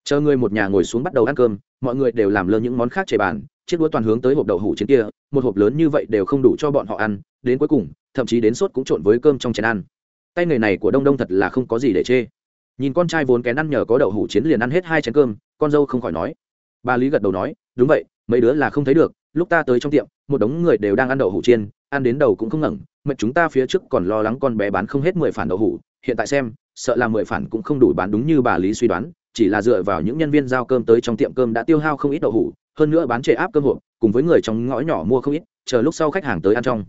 Chờ người một nhà ngồi xuống bắt đầu ăn cơm, mọi người đều làm lơ những món khác chảy bàn, chiếc đũa toàn hướng tới hộp đậu hủ trên kia, một hộp lớn như vậy đều không đủ cho bọn họ ăn, đến cuối cùng, thậm chí đến sốt cũng trộn với cơm trong chén ăn. Tay nghề này của đông đông thật là không có gì để chê. Nhìn con trai vốn kén ăn nhờ có đậu hủ chiến liền ăn hết hai chén cơm, con dâu không khỏi nói. Bà lý gật đầu nói, đúng vậy, mấy đứa là không thấy được, lúc ta tới trong tiệm một đống người đều đang ăn đậu hủ chiên, ăn đến đầu cũng không ngẩng mệt chúng ta phía trước còn lo lắng con bé bán không hết mười phản đậu hủ, hiện tại xem, sợ là mười phản cũng không đủ bán đúng như bà lý suy đoán, chỉ là dựa vào những nhân viên giao cơm tới trong tiệm cơm đã tiêu hao không ít đậu hủ, hơn nữa bán trệ áp cơm hộp, cùng với người trong ngõ nhỏ mua không ít, chờ lúc sau khách hàng tới ăn trong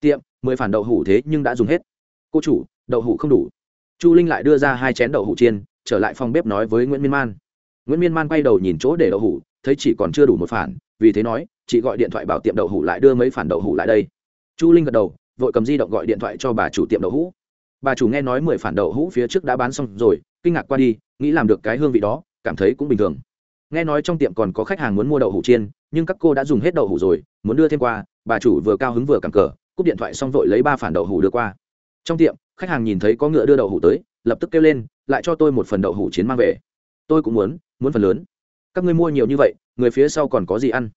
tiệm, mười phản đậu hủ thế nhưng đã dùng hết. Cô chủ, đậu hủ không đủ. Chu linh lại đưa ra hai chén đậu hủ chiên, trở lại phòng bếp nói với nguyễn miên man. Nguyễn miên man quay đầu nhìn chỗ để đậu hủ, thấy chỉ còn chưa đủ một phản vì thế nói, chị gọi điện thoại bảo tiệm đậu hủ lại đưa mấy phản đậu hủ lại đây. Chu linh gật đầu, vội cầm di động gọi điện thoại cho bà chủ tiệm đậu hủ bà chủ nghe nói mười phản đậu hũ phía trước đã bán xong rồi, kinh ngạc qua đi, nghĩ làm được cái hương vị đó, cảm thấy cũng bình thường. Nghe nói trong tiệm còn có khách hàng muốn mua đậu hủ chiên, nhưng các cô đã dùng hết đậu hủ rồi, muốn đưa thêm qua, bà chủ vừa cao hứng vừa cảm cờ, cúp điện thoại xong vội lấy ba phản đậu hủ đưa qua. Trong tiệm, khách hàng nhìn thấy có ngựa đưa đậu hủ tới, lập tức kêu lên, lại cho tôi một phần đậu hủ chiến mang về. Tôi cũng muốn muốn phần lớn các ngươi mua nhiều như vậy, người phía sau còn có gì ăn?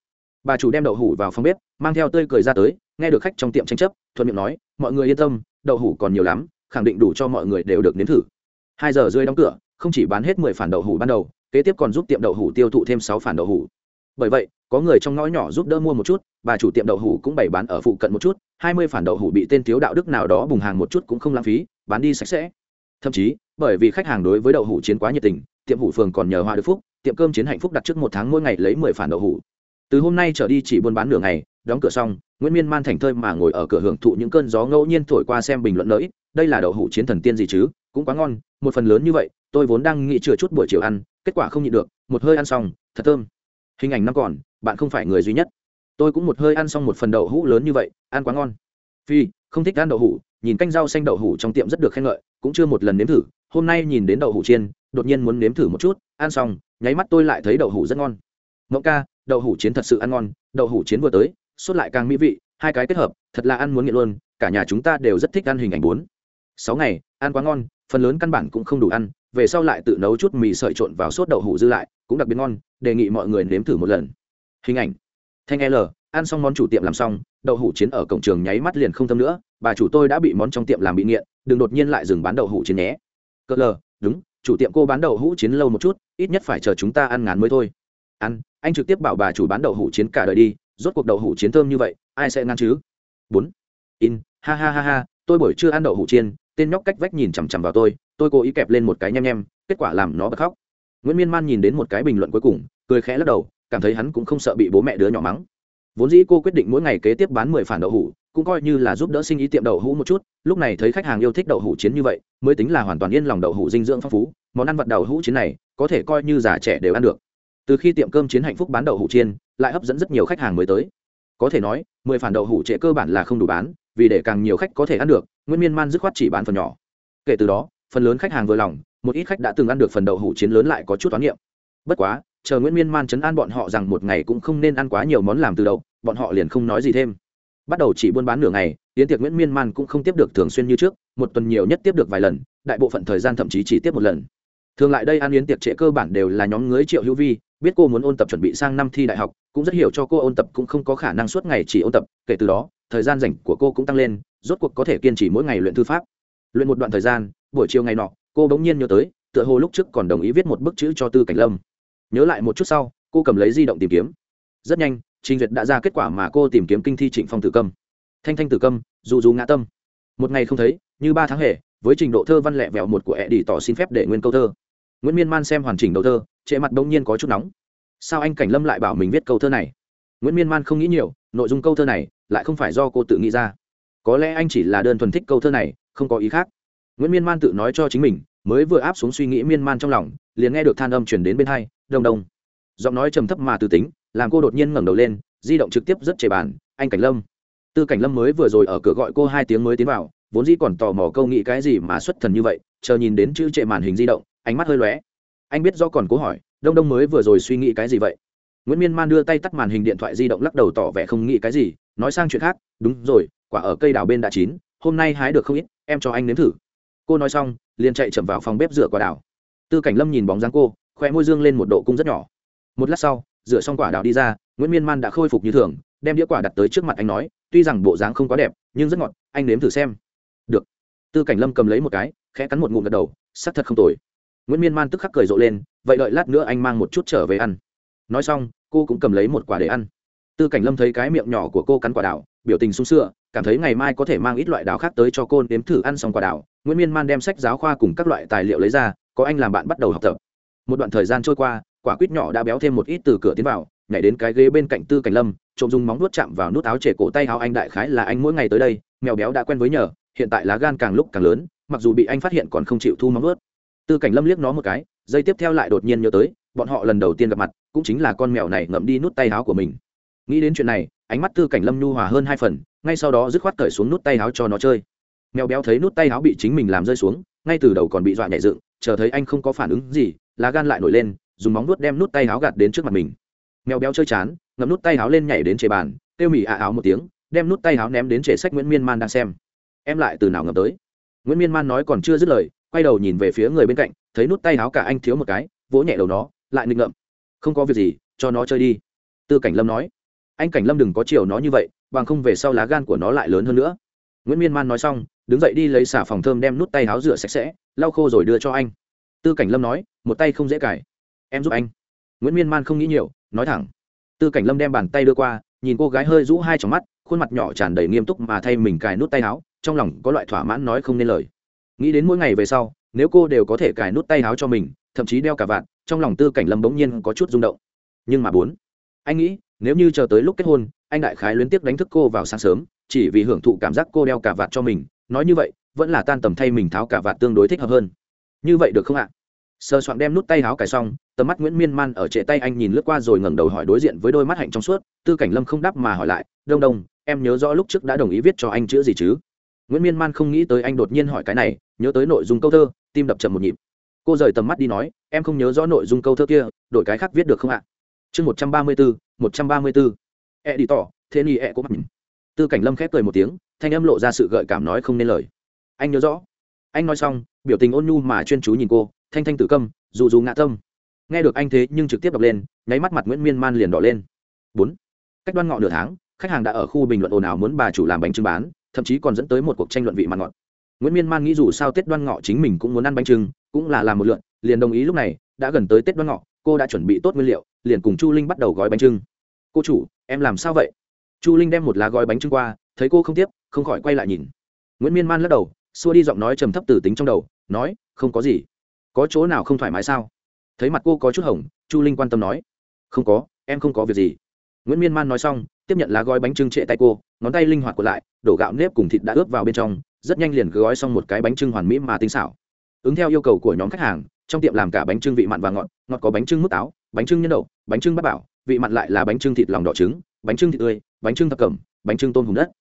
Bà chủ đem đậu hủ vào phòng bếp, mang theo tươi cười ra tới, nghe được khách trong tiệm tranh chấp, thuận miệng nói, mọi người yên tâm, đậu hủ còn nhiều lắm, khẳng định đủ cho mọi người đều được nếm thử. Hai giờ rưỡi đóng cửa, không chỉ bán hết mười phản đậu hủ ban đầu, kế tiếp còn giúp tiệm đậu hủ tiêu thụ thêm sáu phản đậu hủ. Bởi vậy, có người trong ngõ nhỏ giúp đỡ mua một chút, bà chủ tiệm đậu hủ cũng bày bán ở phụ cận một chút, hai mươi phản đậu hủ bị tên thiếu đạo đức nào đó bùng hàng một chút cũng không lãng phí, bán đi sạch sẽ. Thậm chí, bởi vì khách hàng đối với đậu hủ chiến quá nhiệt tình, tiệm hủ phường còn nhờ hoa đức phúc tiệm cơm chiến hạnh phúc đặt trước một tháng mỗi ngày lấy mười phản đậu hủ. Từ hôm nay trở đi chỉ buôn bán nửa ngày, đóng cửa xong, nguyễn miên man thành thơi mà ngồi ở cửa hưởng thụ những cơn gió ngẫu nhiên thổi qua xem bình luận lợi đây là đậu hủ chiến thần tiên gì chứ, cũng quá ngon, một phần lớn như vậy, tôi vốn đang nghĩ chừa chút buổi chiều ăn, kết quả không nhịn được, một hơi ăn xong, thật thơm. Hình ảnh năm còn, bạn không phải người duy nhất. Tôi cũng một hơi ăn xong một phần đậu hũ lớn như vậy, ăn quá ngon. Phi, không thích ăn đậu hũ nhìn canh rau xanh đậu hũ trong tiệm rất được khen ngợi, cũng chưa một lần nếm thử, hôm nay nhìn đến đậu hũ chiên, đột nhiên muốn nếm thử một chút, ăn xong nháy mắt tôi lại thấy đậu hũ rất ngon. Mẫu ca, đậu hũ chiến thật sự ăn ngon, đậu hũ chiến vừa tới, sốt lại càng mỹ vị, hai cái kết hợp, thật là ăn muốn nghiện luôn, cả nhà chúng ta đều rất thích ăn hình ảnh bốn. Sáu ngày, ăn quá ngon, phần lớn căn bản cũng không đủ ăn, về sau lại tự nấu chút mì sợi trộn vào sốt đậu hủ dư lại, cũng đặc biệt ngon, đề nghị mọi người nếm thử một lần. Hình ảnh. Thanh l, ăn xong món chủ tiệm làm xong, đậu hủ chiến ở cổng trường nháy mắt liền không thâm nữa, bà chủ tôi đã bị món trong tiệm làm bị nghiện, đừng đột nhiên lại dừng bán đậu hủ chiến nhé. Cỡ l, đúng chủ tiệm cô bán đậu hũ chiến lâu một chút, ít nhất phải chờ chúng ta ăn ngán mới thôi. Ăn, anh trực tiếp bảo bà chủ bán đậu hũ chiến cả đời đi, rốt cuộc đậu hũ chiến thơm như vậy, ai sẽ ngăn chứ? Bốn, in, ha ha ha ha, tôi buổi trưa ăn đậu hũ chiên, tên nhóc cách vách nhìn chằm chằm vào tôi tôi cố ý kẹp lên một cái nhem nhem, kết quả làm nó bật khóc. Nguyễn miên man nhìn đến một cái bình luận cuối cùng, cười khẽ lắc đầu, cảm thấy hắn cũng không sợ bị bố mẹ đứa nhỏ mắng. Vốn dĩ cô quyết định mỗi ngày kế tiếp bán mười phản đậu hủ cũng coi như là giúp đỡ sinh ý tiệm đậu hũ một chút, lúc này thấy khách hàng yêu thích đậu hủ chiến như vậy, mới tính là hoàn toàn yên lòng đậu hủ dinh dưỡng phong phú, món ăn vật đậu hũ chiến này, có thể coi như già trẻ đều ăn được. Từ khi tiệm cơm chiến hạnh phúc bán đậu hủ chiên, lại hấp dẫn rất nhiều khách hàng mới tới. Có thể nói, mười phản đậu hủ trệ cơ bản là không đủ bán, vì để càng nhiều khách có thể ăn được nguyên miên man dứt khoát chỉ bán phần nhỏ. Kể từ đó, phần lớn khách hàng vừa lòng, một ít khách đã từng ăn được phần đậu hủ chiến lớn lại có chút toán niệm. Bất quá, chờ nguyễn miên man chấn an bọn họ rằng một ngày cũng không nên ăn quá nhiều món làm từ đậu, bọn họ liền không nói gì thêm bắt đầu chỉ buôn bán nửa ngày, yến tiệc nguyễn miên man cũng không tiếp được thường xuyên như trước, một tuần nhiều nhất tiếp được vài lần, đại bộ phận thời gian thậm chí chỉ tiếp một lần. Thường lại đây ăn yến tiệc trễ cơ bản đều là nhóm người triệu hữu vi, biết cô muốn ôn tập chuẩn bị sang năm thi đại học, cũng rất hiểu cho cô ôn tập cũng không có khả năng suốt ngày chỉ ôn tập, kể từ đó, thời gian rảnh của cô cũng tăng lên, rốt cuộc có thể kiên trì mỗi ngày luyện thư pháp. Luyện một đoạn thời gian, buổi chiều ngày nọ, cô bỗng nhiên nhớ tới, tựa hồ lúc trước còn đồng ý viết một bức chữ cho tư cảnh lâm. Nhớ lại một chút sau, cô cầm lấy di động tìm kiếm. Rất nhanh trình duyệt đã ra kết quả mà cô tìm kiếm kinh thi trịnh phong tử câm. Thanh thanh tử câm, dù dù ngã tâm. Một ngày không thấy, như ba tháng hệ với trình độ thơ văn lẹ vẹo một của ẹ đi tỏ xin phép để nguyên câu thơ. Nguyễn miên man xem hoàn chỉnh đầu thơ, trệ mặt bỗng nhiên có chút nóng. Sao anh cảnh lâm lại bảo mình viết câu thơ này? Nguyễn miên man không nghĩ nhiều, nội dung câu thơ này lại không phải do cô tự nghĩ ra. Có lẽ anh chỉ là đơn thuần thích câu thơ này, không có ý khác. Nguyễn miên man tự nói cho chính mình, mới vừa áp xuống suy nghĩ miên man trong lòng, liền nghe được than âm chuyển đến bên hai, đông đông. Giọng nói trầm thấp mà từ tính làm cô đột nhiên ngẩng đầu lên, di động trực tiếp rất chề bàn anh cảnh lâm. Tư cảnh lâm mới vừa rồi ở cửa gọi cô hai tiếng mới tiến vào, vốn dĩ còn tò mò câu nghĩ cái gì mà xuất thần như vậy, chờ nhìn đến chữ trệ màn hình di động, ánh mắt hơi lóe. Anh biết do còn cố hỏi, đông đông mới vừa rồi suy nghĩ cái gì vậy? Nguyễn miên man đưa tay tắt màn hình điện thoại di động lắc đầu tỏ vẻ không nghĩ cái gì, nói sang chuyện khác, đúng rồi, quả ở cây đào bên đã chín, hôm nay hái được không ít, em cho anh nếm thử. Cô nói xong, liền chạy chậm vào phòng bếp rửa quả đào. Tư cảnh lâm nhìn bóng dáng cô khoe môi dương lên một độ cung rất nhỏ. Một lát sau rửa xong quả đào đi ra, nguyễn miên man đã khôi phục như thường, đem đĩa quả đặt tới trước mặt anh nói, tuy rằng bộ dáng không quá đẹp, nhưng rất ngọt, anh nếm thử xem. Được. Tư cảnh lâm cầm lấy một cái, khẽ cắn một ngụm gật đầu, sắc thật không tồi. Nguyễn miên man tức khắc cười rộ lên, vậy đợi lát nữa anh mang một chút trở về ăn. Nói xong, cô cũng cầm lấy một quả để ăn. Tư cảnh lâm thấy cái miệng nhỏ của cô cắn quả đào, biểu tình sung sữa cảm thấy ngày mai có thể mang ít loại đào khác tới cho cô nếm thử ăn xong quả đào. Nguyễn miên man đem sách giáo khoa cùng các loại tài liệu lấy ra, có anh làm bạn bắt đầu học tập. Một đoạn thời gian trôi qua quả quýt nhỏ đã béo thêm một ít từ cửa tiến vào, nhảy đến cái ghế bên cạnh tư cảnh lâm, trộm dùng móng nuốt chạm vào nút áo trệ cổ tay áo anh đại khái là anh mỗi ngày tới đây, mèo béo đã quen với nhờ, hiện tại lá gan càng lúc càng lớn, mặc dù bị anh phát hiện còn không chịu thu móng nuốt tư cảnh lâm liếc nó một cái, dây tiếp theo lại đột nhiên nhớ tới, bọn họ lần đầu tiên gặp mặt, cũng chính là con mèo này ngậm đi nút tay áo của mình. Nghĩ đến chuyện này, ánh mắt tư cảnh lâm nhu hòa hơn hai phần, ngay sau đó dứt khoát cởi xuống nút tay áo cho nó chơi. Mèo béo thấy nút tay áo bị chính mình làm rơi xuống, ngay từ đầu còn bị dọa nhảy dựng, chờ thấy anh không có phản ứng gì, lá gan lại nổi lên dùng móng nuốt đem nút tay áo gạt đến trước mặt mình. Mèo béo chơi chán, ngậm nút tay áo lên nhảy đến chế bàn, kêu mỉ ạ áo một tiếng, đem nút tay áo ném đến chế sách nguyễn miên man đang xem. Em lại từ nào ngập tới? Nguyễn miên man nói còn chưa dứt lời, quay đầu nhìn về phía người bên cạnh, thấy nút tay áo cả anh thiếu một cái, vỗ nhẹ đầu nó, lại nghịch ngậm. Không có việc gì, cho nó chơi đi. Tư cảnh lâm nói. Anh cảnh lâm đừng có chiều nó như vậy, bằng không về sau lá gan của nó lại lớn hơn nữa. Nguyễn miên man nói xong, đứng dậy đi lấy xả phòng thơm đem nút tay áo rửa sạch sẽ, lau khô rồi đưa cho anh. Tư cảnh lâm nói, một tay không dễ cài em giúp anh. Nguyễn miên man không nghĩ nhiều, nói thẳng. Tư cảnh lâm đem bàn tay đưa qua, nhìn cô gái hơi rũ hai trong mắt, khuôn mặt nhỏ tràn đầy nghiêm túc mà thay mình cài nút tay áo, trong lòng có loại thỏa mãn nói không nên lời. Nghĩ đến mỗi ngày về sau, nếu cô đều có thể cài nút tay áo cho mình, thậm chí đeo cả vạn trong lòng tư cảnh lâm bỗng nhiên có chút rung động. Nhưng mà bốn, anh nghĩ, nếu như chờ tới lúc kết hôn, anh đại khái luyến tiếc đánh thức cô vào sáng sớm, chỉ vì hưởng thụ cảm giác cô đeo cả vạt cho mình, nói như vậy, vẫn là tan tầm thay mình tháo cả vạt tương đối thích hợp hơn. Như vậy được không ạ? Sơ soạn đem nút tay áo cài xong, tầm mắt nguyễn miên man ở trệ tay anh nhìn lướt qua rồi ngẩng đầu hỏi đối diện với đôi mắt hạnh trong suốt, tư cảnh lâm không đáp mà hỏi lại, đông đông, em nhớ rõ lúc trước đã đồng ý viết cho anh chữ gì chứ? Nguyễn miên man không nghĩ tới anh đột nhiên hỏi cái này, nhớ tới nội dung câu thơ, tim đập chậm một nhịp. Cô rời tầm mắt đi nói, em không nhớ rõ nội dung câu thơ kia, đổi cái khác viết được không ạ? Chương một trăm ba mươi bốn một trăm ba mươi bốn e đi tỏ thế ni e có mặt tư cảnh lâm khép cười một tiếng, thanh âm lộ ra sự gợi cảm nói không nên lời. Anh nhớ rõ. Anh nói xong, biểu tình ôn nhu mà chuyên chú nhìn cô thanh thanh tử câm dù dù ngã tâm. Nghe được anh thế nhưng trực tiếp đọc lên, nháy mắt mặt nguyễn miên man liền đỏ lên. Bốn. Cách đoan ngọ nửa tháng, khách hàng đã ở khu bình luận ồn ào muốn bà chủ làm bánh trưng bán, thậm chí còn dẫn tới một cuộc tranh luận vị mặn ngọt. Nguyễn miên man nghĩ dù sao tết đoan ngọ chính mình cũng muốn ăn bánh trưng, cũng là làm một lượn liền đồng ý lúc này, đã gần tới tết đoan ngọ, cô đã chuẩn bị tốt nguyên liệu, liền cùng chu linh bắt đầu gói bánh trưng. Cô chủ, em làm sao vậy? Chu linh đem một lá gói bánh trưng qua, thấy cô không tiếp, không khỏi quay lại nhìn. Nguyễn miên man lắc đầu, xua đi giọng nói trầm thấp từ tính trong đầu, nói, không có gì có chỗ nào không thoải mái sao thấy mặt cô có chút hỏng chu linh quan tâm nói không có em không có việc gì nguyễn miên man nói xong tiếp nhận lá gói bánh trưng trệ tay cô ngón tay linh hoạt của lại đổ gạo nếp cùng thịt đã ướp vào bên trong rất nhanh liền gói xong một cái bánh trưng hoàn mỹ mà tinh xảo ứng theo yêu cầu của nhóm khách hàng trong tiệm làm cả bánh trưng vị mặn và ngọt ngọt có bánh trưng mức táo bánh trưng nhân đậu bánh trưng bát bảo vị mặn lại là bánh trưng thịt lòng đỏ trứng bánh trưng thịt tươi bánh trưng thập cẩm bánh trưng tôm hùm đất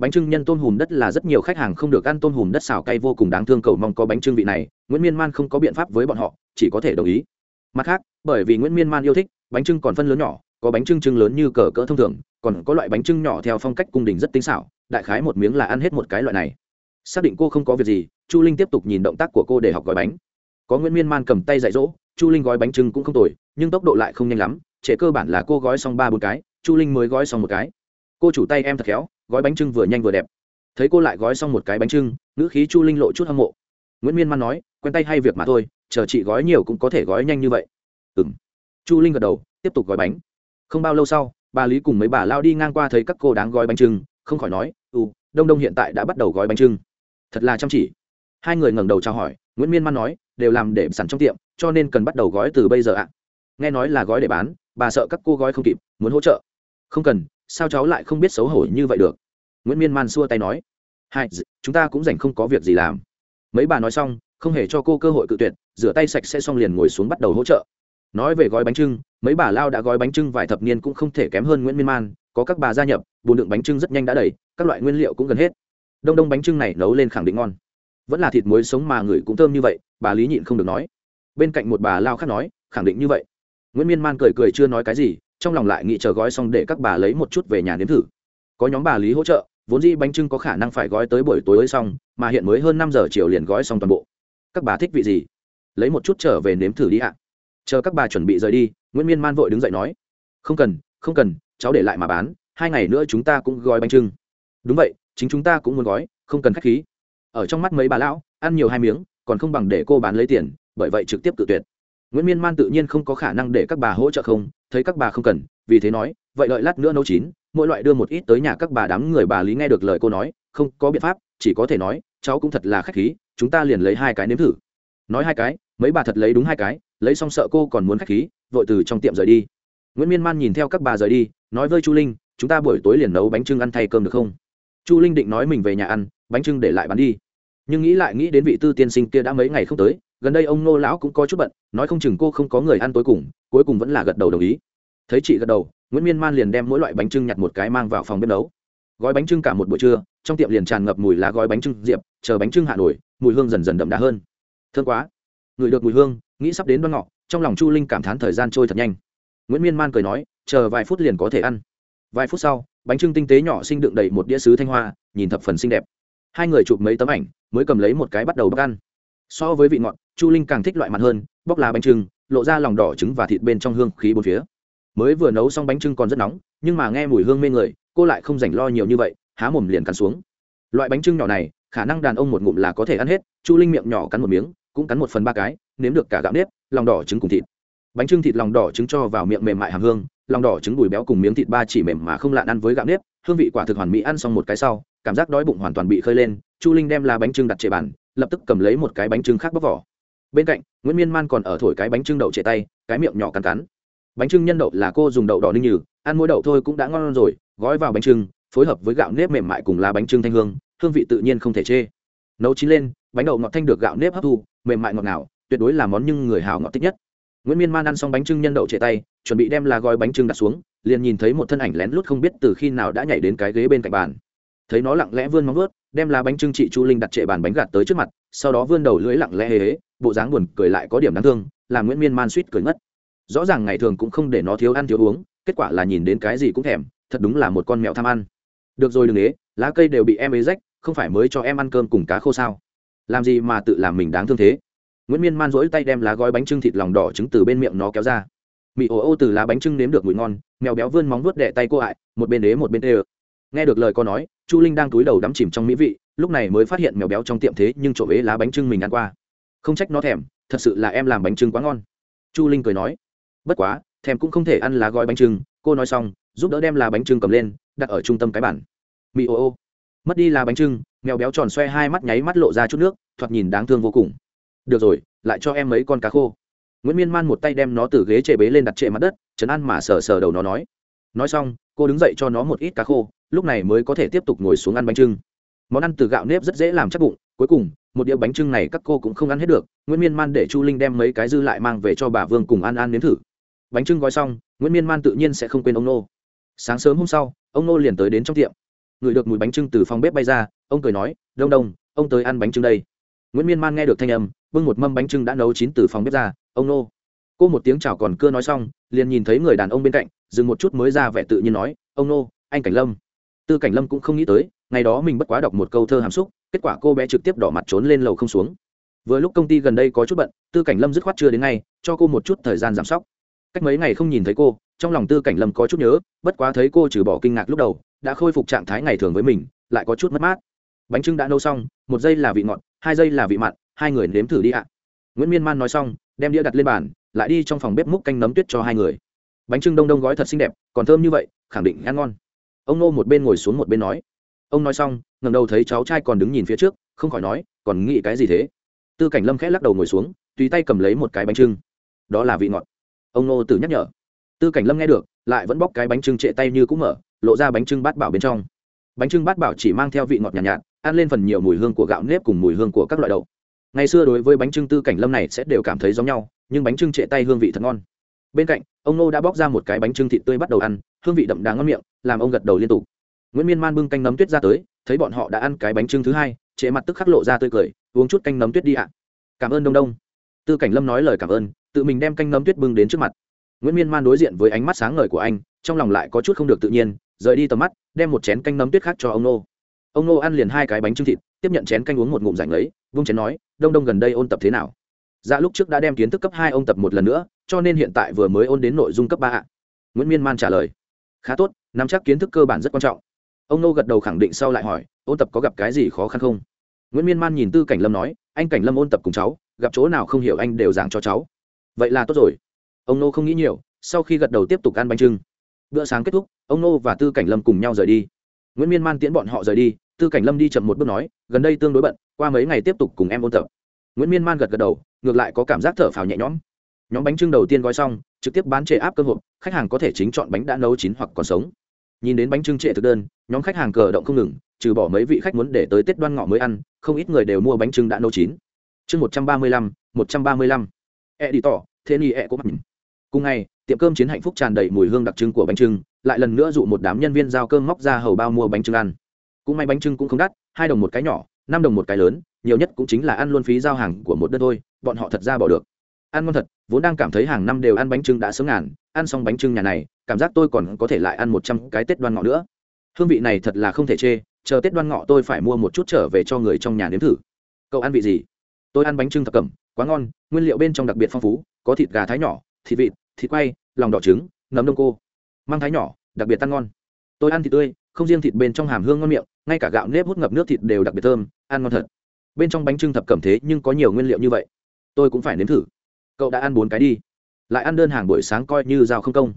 bánh trưng nhân tôm hùm đất là rất nhiều khách hàng không được ăn tôm hùm đất xào cay vô cùng đáng thương cầu mong có bánh trưng vị này, nguyễn miên man không có biện pháp với bọn họ, chỉ có thể đồng ý. Mặt khác, bởi vì nguyễn miên man yêu thích, bánh trưng còn phân lớn nhỏ, có bánh trưng trưng lớn như cờ cỡ thông thường, còn có loại bánh trưng nhỏ theo phong cách cung đình rất tinh xảo, đại khái một miếng là ăn hết một cái loại này. Xác định cô không có việc gì, chu linh tiếp tục nhìn động tác của cô để học gói bánh. Có nguyễn miên man cầm tay dạy dỗ, chu linh gói bánh trưng cũng không tồi, nhưng tốc độ lại không nhanh lắm, trễ cơ bản là cô gói xong ba bốn cái, chu linh mới gói xong một cái. Cô chủ tay em thật khéo gói bánh trưng vừa nhanh vừa đẹp. Thấy cô lại gói xong một cái bánh trưng, ngữ khí chu linh lộ chút hâm mộ. Nguyễn miên man nói, quen tay hay việc mà thôi, chờ chị gói nhiều cũng có thể gói nhanh như vậy. Ừ m chu linh gật đầu, tiếp tục gói bánh. Không bao lâu sau, bà lý cùng mấy bà lao đi ngang qua thấy các cô đáng gói bánh trưng, không khỏi nói ừ đông đông hiện tại đã bắt đầu gói bánh trưng. Thật là chăm chỉ. Hai người ngẩng đầu chào hỏi, nguyễn miên man nói, đều làm để sẵn trong tiệm, cho nên cần bắt đầu gói từ bây giờ ạ. Nghe nói là gói để bán, bà sợ các cô gói không kịp, muốn hỗ trợ. Không cần sao cháu lại không biết xấu hổ như vậy được? Nguyễn miên man xua tay nói. Hai chúng ta cũng dành không có việc gì làm. Mấy bà nói xong, không hề cho cô cơ hội cự tuyệt, rửa tay sạch sẽ xong liền ngồi xuống bắt đầu hỗ trợ. Nói về gói bánh trưng, mấy bà lao đã gói bánh trưng vài thập niên cũng không thể kém hơn nguyễn miên man, có các bà gia nhập bùn đựng bánh trưng rất nhanh đã đầy, các loại nguyên liệu cũng gần hết. Đông đông bánh trưng này nấu lên khẳng định ngon. Vẫn là thịt muối sống mà người cũng thơm như vậy, bà lý nhịn không được nói. Bên cạnh một bà lao khác nói, khẳng định như vậy. Nguyễn miên man cười cười chưa nói cái gì trong lòng lại nghĩ chờ gói xong để các bà lấy một chút về nhà nếm thử. Có nhóm bà lý hỗ trợ, vốn dĩ bánh trưng có khả năng phải gói tới buổi tối ấy xong, mà hiện mới hơn năm giờ chiều liền gói xong toàn bộ. Các bà thích vị gì? Lấy một chút trở về nếm thử đi ạ. Chờ các bà chuẩn bị rời đi, nguyễn miên man vội đứng dậy nói, không cần không cần, cháu để lại mà bán, hai ngày nữa chúng ta cũng gói bánh trưng. Đúng vậy, chính chúng ta cũng muốn gói, không cần k h á c h khí. Ở trong mắt mấy bà lão, ăn nhiều hai miếng, còn không bằng để cô bán lấy tiền, bởi vậy trực tiếp tự tuyệt. Nguyễn miên man tự nhiên không có khả năng để các bà hỗ trợ không thấy các bà không cần, vì thế nói, vậy đợi lát nữa nấu chín, mỗi loại đưa một ít tới nhà các bà đám người bà lý nghe được lời cô nói, không có biện pháp, chỉ có thể nói, cháu cũng thật là khách khí, chúng ta liền lấy hai cái nếm thử. Nói hai cái, mấy bà thật lấy đúng hai cái, lấy xong sợ cô còn muốn khách khí, vội từ trong tiệm rời đi. Nguyễn miên man nhìn theo các bà rời đi, nói với chu linh, chúng ta buổi tối liền nấu bánh trưng ăn thay cơm được không? Chu linh định nói mình về nhà ăn, bánh trưng để lại bán đi. Nhưng nghĩ lại nghĩ đến vị tư tiên sinh kia đã mấy ngày không tới gần đây ông nô lão cũng có chút bận, nói không chừng cô không có người ăn tối cùng, cuối cùng vẫn là gật đầu đồng ý. Thấy chị gật đầu, nguyễn miên man liền đem mỗi loại bánh trưng nhặt một cái mang vào phòng bếp nấu. Gói bánh trưng cả một buổi trưa, trong tiệm liền tràn ngập mùi lá gói bánh trưng diệp, chờ bánh trưng hạ nổi, mùi hương dần dần đậm đà hơn. Thương quá. Ngửi được mùi hương, nghĩ sắp đến đoan ngọ, trong lòng chu linh cảm thán thời gian trôi thật nhanh. Nguyễn miên man cười nói, chờ vài phút liền có thể ăn. Vài phút sau, bánh trưng tinh tế nhỏ xinh đựng đầy một đĩa sứ thanh hoa, nhìn thập phần xinh đẹp. Hai người chụp mấy tấm ảnh, mới cầm lấy một cái bắt đầu bắt ăn so với vị ngọt, chu linh càng thích loại mặn hơn, bóc lá bánh trưng, lộ ra lòng đỏ trứng và thịt bên trong hương khí bốn phía. Mới vừa nấu xong bánh trưng còn rất nóng, nhưng mà nghe mùi hương mê người, cô lại không dành lo nhiều như vậy, há mồm liền cắn xuống. Loại bánh trưng nhỏ này, khả năng đàn ông một ngụm là có thể ăn hết, chu linh miệng nhỏ cắn một miếng, cũng cắn một phần ba cái, nếm được cả gạo nếp, lòng đỏ trứng cùng thịt. Bánh trưng thịt lòng đỏ trứng cho vào miệng mềm mại hàm hương, lòng đỏ trứng bùi béo cùng miếng thịt ba chỉ mềm mà không lạn ăn với gạo nếp, hương vị quả thực hoàn mỹ ăn xong một cái sau, cảm giác đói bụng hoàn toàn bị khơi lên, chu linh đem lá bánh trưng đặt trệ bàn lập tức cầm lấy một cái bánh trưng khác bóc vỏ. Bên cạnh, nguyễn miên man còn ở thổi cái bánh trưng đậu chạy tay, cái miệng nhỏ cắn cắn. Bánh trưng nhân đậu là cô dùng đậu đỏ ninh nhừ, ăn mỗi đậu thôi cũng đã ngon rồi, gói vào bánh trưng, phối hợp với gạo nếp mềm mại cùng lá bánh trưng thanh hương hương vị tự nhiên không thể chê. Nấu chín lên, bánh đậu ngọt thanh được gạo nếp hấp thu, mềm mại ngọt ngào, tuyệt đối là món nhưng người hào ngọt thích nhất. Nguyễn miên man ăn xong bánh trưng nhân đậu chạy tay, chuẩn bị đem là gói bánh trưng đặt xuống, liền nhìn thấy một thân ảnh lén lút không biết từ khi nào đã nhảy đến cái ghế bên cạnh bàn. Thấy nó lặng lẽ vươn móng vớt đem lá bánh trưng chị chu linh đặt trệ bàn bánh gạt tới trước mặt, sau đó vươn đầu lưỡi lặng lẽ hế hế, bộ dáng buồn cười lại có điểm đáng thương, làm nguyễn miên man suýt cười ngất. Rõ ràng ngày thường cũng không để nó thiếu ăn thiếu uống, kết quả là nhìn đến cái gì cũng thèm, thật đúng là một con mèo tham ăn. Được rồi đừng ế, lá cây đều bị em ế rách, không phải mới cho em ăn cơm cùng cá khô sao? Làm gì mà tự làm mình đáng thương thế? Nguyễn miên man rỗi tay đem lá gói bánh trưng thịt lòng đỏ trứng từ bên miệng nó kéo ra. Mị ồ ô từ lá bánh trưng nếm được mùi ngon, mèo béo vươn móng vuốt đệ tay cô ại, một bên đế một bên tê. nghe được lời cô nói chu linh đang túi đầu đắm chìm trong mỹ vị, lúc này mới phát hiện mèo béo trong tiệm thế nhưng trộm ế lá bánh trưng mình ăn qua. Không trách nó thèm, thật sự là em làm bánh trưng quá ngon. Chu linh cười nói, bất quá, thèm cũng không thể ăn lá gói bánh trưng. Cô nói xong, giúp đỡ đem lá bánh trưng cầm lên, đặt ở trung tâm cái bản mì ô ô. Mất đi lá bánh trưng, mèo béo tròn xoe hai mắt nháy mắt lộ ra chút nước, thoạt nhìn đáng thương vô cùng. Được rồi, lại cho em mấy con cá khô. Nguyễn miên man một tay đem nó từ ghế chệ bế lên đặt trệ mặt đất chấn ăn mà sờ sờ đầu nó nói. Nói xong, cô đứng dậy cho nó một ít cá khô lúc này mới có thể tiếp tục ngồi xuống ăn bánh trưng. Món ăn từ gạo nếp rất dễ làm chắc bụng, cuối cùng, một đĩa bánh trưng này các cô cũng không ăn hết được, nguyễn miên man để chu linh đem mấy cái dư lại mang về cho bà vương cùng ăn ăn nếm thử. Bánh trưng gói xong, nguyễn miên man tự nhiên sẽ không quên ông nô. Sáng sớm hôm sau, ông nô liền tới đến trong tiệm. Ngửi được mùi bánh trưng từ phòng bếp bay ra, ông cười nói, đông đông, ông tới ăn bánh trưng đây. Nguyễn miên man nghe được thanh âm, bưng một mâm bánh trưng đã nấu chín từ phòng bếp ra, ông nô. Cô một tiếng chào còn cưa nói xong, liền nhìn thấy người đàn ông bên cạnh, dừng một chút mới ra vẻ tự nhiên nói, ông nô, anh cảnh lâm tư cảnh lâm cũng không nghĩ tới, ngày đó mình bất quá đọc một câu thơ hàm xúc, kết quả cô bé trực tiếp đỏ mặt trốn lên lầu không xuống. Vừa lúc công ty gần đây có chút bận, tư cảnh lâm dứt khoát chưa đến ngay, cho cô một chút thời gian giảm sóc. Cách mấy ngày không nhìn thấy cô, trong lòng tư cảnh lâm có chút nhớ, bất quá thấy cô trừ bỏ kinh ngạc lúc đầu, đã khôi phục trạng thái ngày thường với mình, lại có chút mất mát. Bánh trưng đã nấu xong, một giây là vị ngọt, hai giây là vị mặn, hai người nếm thử đi ạ. Nguyễn miên man nói xong, đem đĩa đặt lên bàn, lại đi trong phòng bếp múc canh nấm tuyết cho hai người. Bánh trưng đông đông gói thật xinh đẹp, còn thơm như vậy, khẳng định ăn ngon ông nô một bên ngồi xuống một bên nói. Ông nói xong ngầm đầu thấy cháu trai còn đứng nhìn phía trước không khỏi nói còn nghĩ cái gì thế? Tư cảnh lâm khẽ lắc đầu ngồi xuống tùy tay cầm lấy một cái bánh trưng. Đó là vị ngọt. Ông nô tự nhắc nhở. Tư cảnh lâm nghe được lại vẫn bóc cái bánh trưng trệ tay như cũng mở lộ ra bánh trưng bát bảo bên trong. Bánh trưng bát bảo chỉ mang theo vị ngọt nhàn nhạt, nhạt ăn lên phần nhiều mùi hương của gạo nếp cùng mùi hương của các loại đậu. Ngày xưa đối với bánh trưng tư cảnh lâm này sẽ đều cảm thấy giống nhau nhưng bánh trưng trệ tay hương vị thật ngon bên cạnh, ông nô đã bóc ra một cái bánh trưng thịt tươi bắt đầu ăn, hương vị đậm đà ngon miệng, làm ông gật đầu liên tục. Nguyễn miên man bưng canh nấm tuyết ra tới, thấy bọn họ đã ăn cái bánh trưng thứ hai, trễ mặt tức khắc lộ ra tươi cười, uống chút canh nấm tuyết đi ạ. Cảm ơn đông đông. Tư cảnh lâm nói lời cảm ơn, tự mình đem canh nấm tuyết bưng đến trước mặt. Nguyễn miên man đối diện với ánh mắt sáng ngời của anh, trong lòng lại có chút không được tự nhiên, rời đi tầm mắt, đem một chén canh nấm tuyết khác cho ông nô. Ông nô ăn liền hai cái bánh trưng thịt, tiếp nhận chén canh uống một ngụm rảnh lấy vung chén nói, đông đông gần đây ôn tập thế nào? Dạ lúc trước đã đem kiến thức cấp hai ông tập một lần nữa cho nên hiện tại vừa mới ôn đến nội dung cấp ba nguyễn miên man trả lời. Khá tốt, nắm chắc kiến thức cơ bản rất quan trọng. Ông nô gật đầu khẳng định sau lại hỏi, ôn tập có gặp cái gì khó khăn không? Nguyễn miên man nhìn tư cảnh lâm nói, anh cảnh lâm ôn tập cùng cháu, gặp chỗ nào không hiểu anh đều giảng cho cháu. Vậy là tốt rồi. Ông nô không nghĩ nhiều, sau khi gật đầu tiếp tục ăn bánh trưng. Bữa sáng kết thúc, ông nô và tư cảnh lâm cùng nhau rời đi. Nguyễn miên man tiễn bọn họ rời đi, tư cảnh lâm đi chậm một bước nói, gần đây tương đối bận, qua mấy ngày tiếp tục cùng em ôn tập. Nguyễn miên man gật gật đầu, ngược lại có cảm giác thở phào nhẹ nhõm nhóm bánh trưng đầu tiên gói xong, trực tiếp bán trệ áp cơ hộp khách hàng có thể chính chọn bánh đã nấu chín hoặc còn sống. Nhìn đến bánh trưng trệ thực đơn, nhóm khách hàng cờ động không ngừng, trừ bỏ mấy vị khách muốn để tới tết đoan ngọ mới ăn, không ít người đều mua bánh trưng đã nấu chín. Chương một trăm ba mươi lăm, một trăm ba mươi lăm. E đi tỏ, thế ni e cũng mặc cùng ngày, tiệm cơm chiến hạnh phúc tràn đầy mùi hương đặc trưng của bánh trưng, lại lần nữa dụ một đám nhân viên giao cơm móc ra hầu bao mua bánh trưng ăn. Cũng may bánh trưng cũng không đắt, hai đồng một cái nhỏ, năm đồng một cái lớn, nhiều nhất cũng chính là ăn luôn phí giao hàng của một đơn thôi, bọn họ thật ra bỏ được ăn ngon thật, vốn đang cảm thấy hàng năm đều ăn bánh trưng đã sớm ngàn, ăn xong bánh trưng nhà này, cảm giác tôi còn có thể lại ăn một trăm cái tết đoan ngọ nữa. Hương vị này thật là không thể chê, chờ tết đoan ngọ tôi phải mua một chút trở về cho người trong nhà nếm thử. Cậu ăn vị gì? Tôi ăn bánh trưng thập cẩm, quá ngon, nguyên liệu bên trong đặc biệt phong phú, có thịt gà thái nhỏ, thịt vịt, thịt quay, lòng đỏ trứng, nấm đông cô. Mang thái nhỏ, đặc biệt tăng ngon. Tôi ăn thịt tươi, không riêng thịt bên trong hàm hương ngon miệng, ngay cả gạo nếp hút ngập nước thịt đều đặc biệt thơm, ăn ngon thật. Bên trong bánh trưng thập cẩm thế nhưng có nhiều nguyên liệu như vậy. Tôi cũng phải nếm thử cậu đã ăn bốn cái đi. Lại ăn đơn hàng buổi sáng coi như giao không công.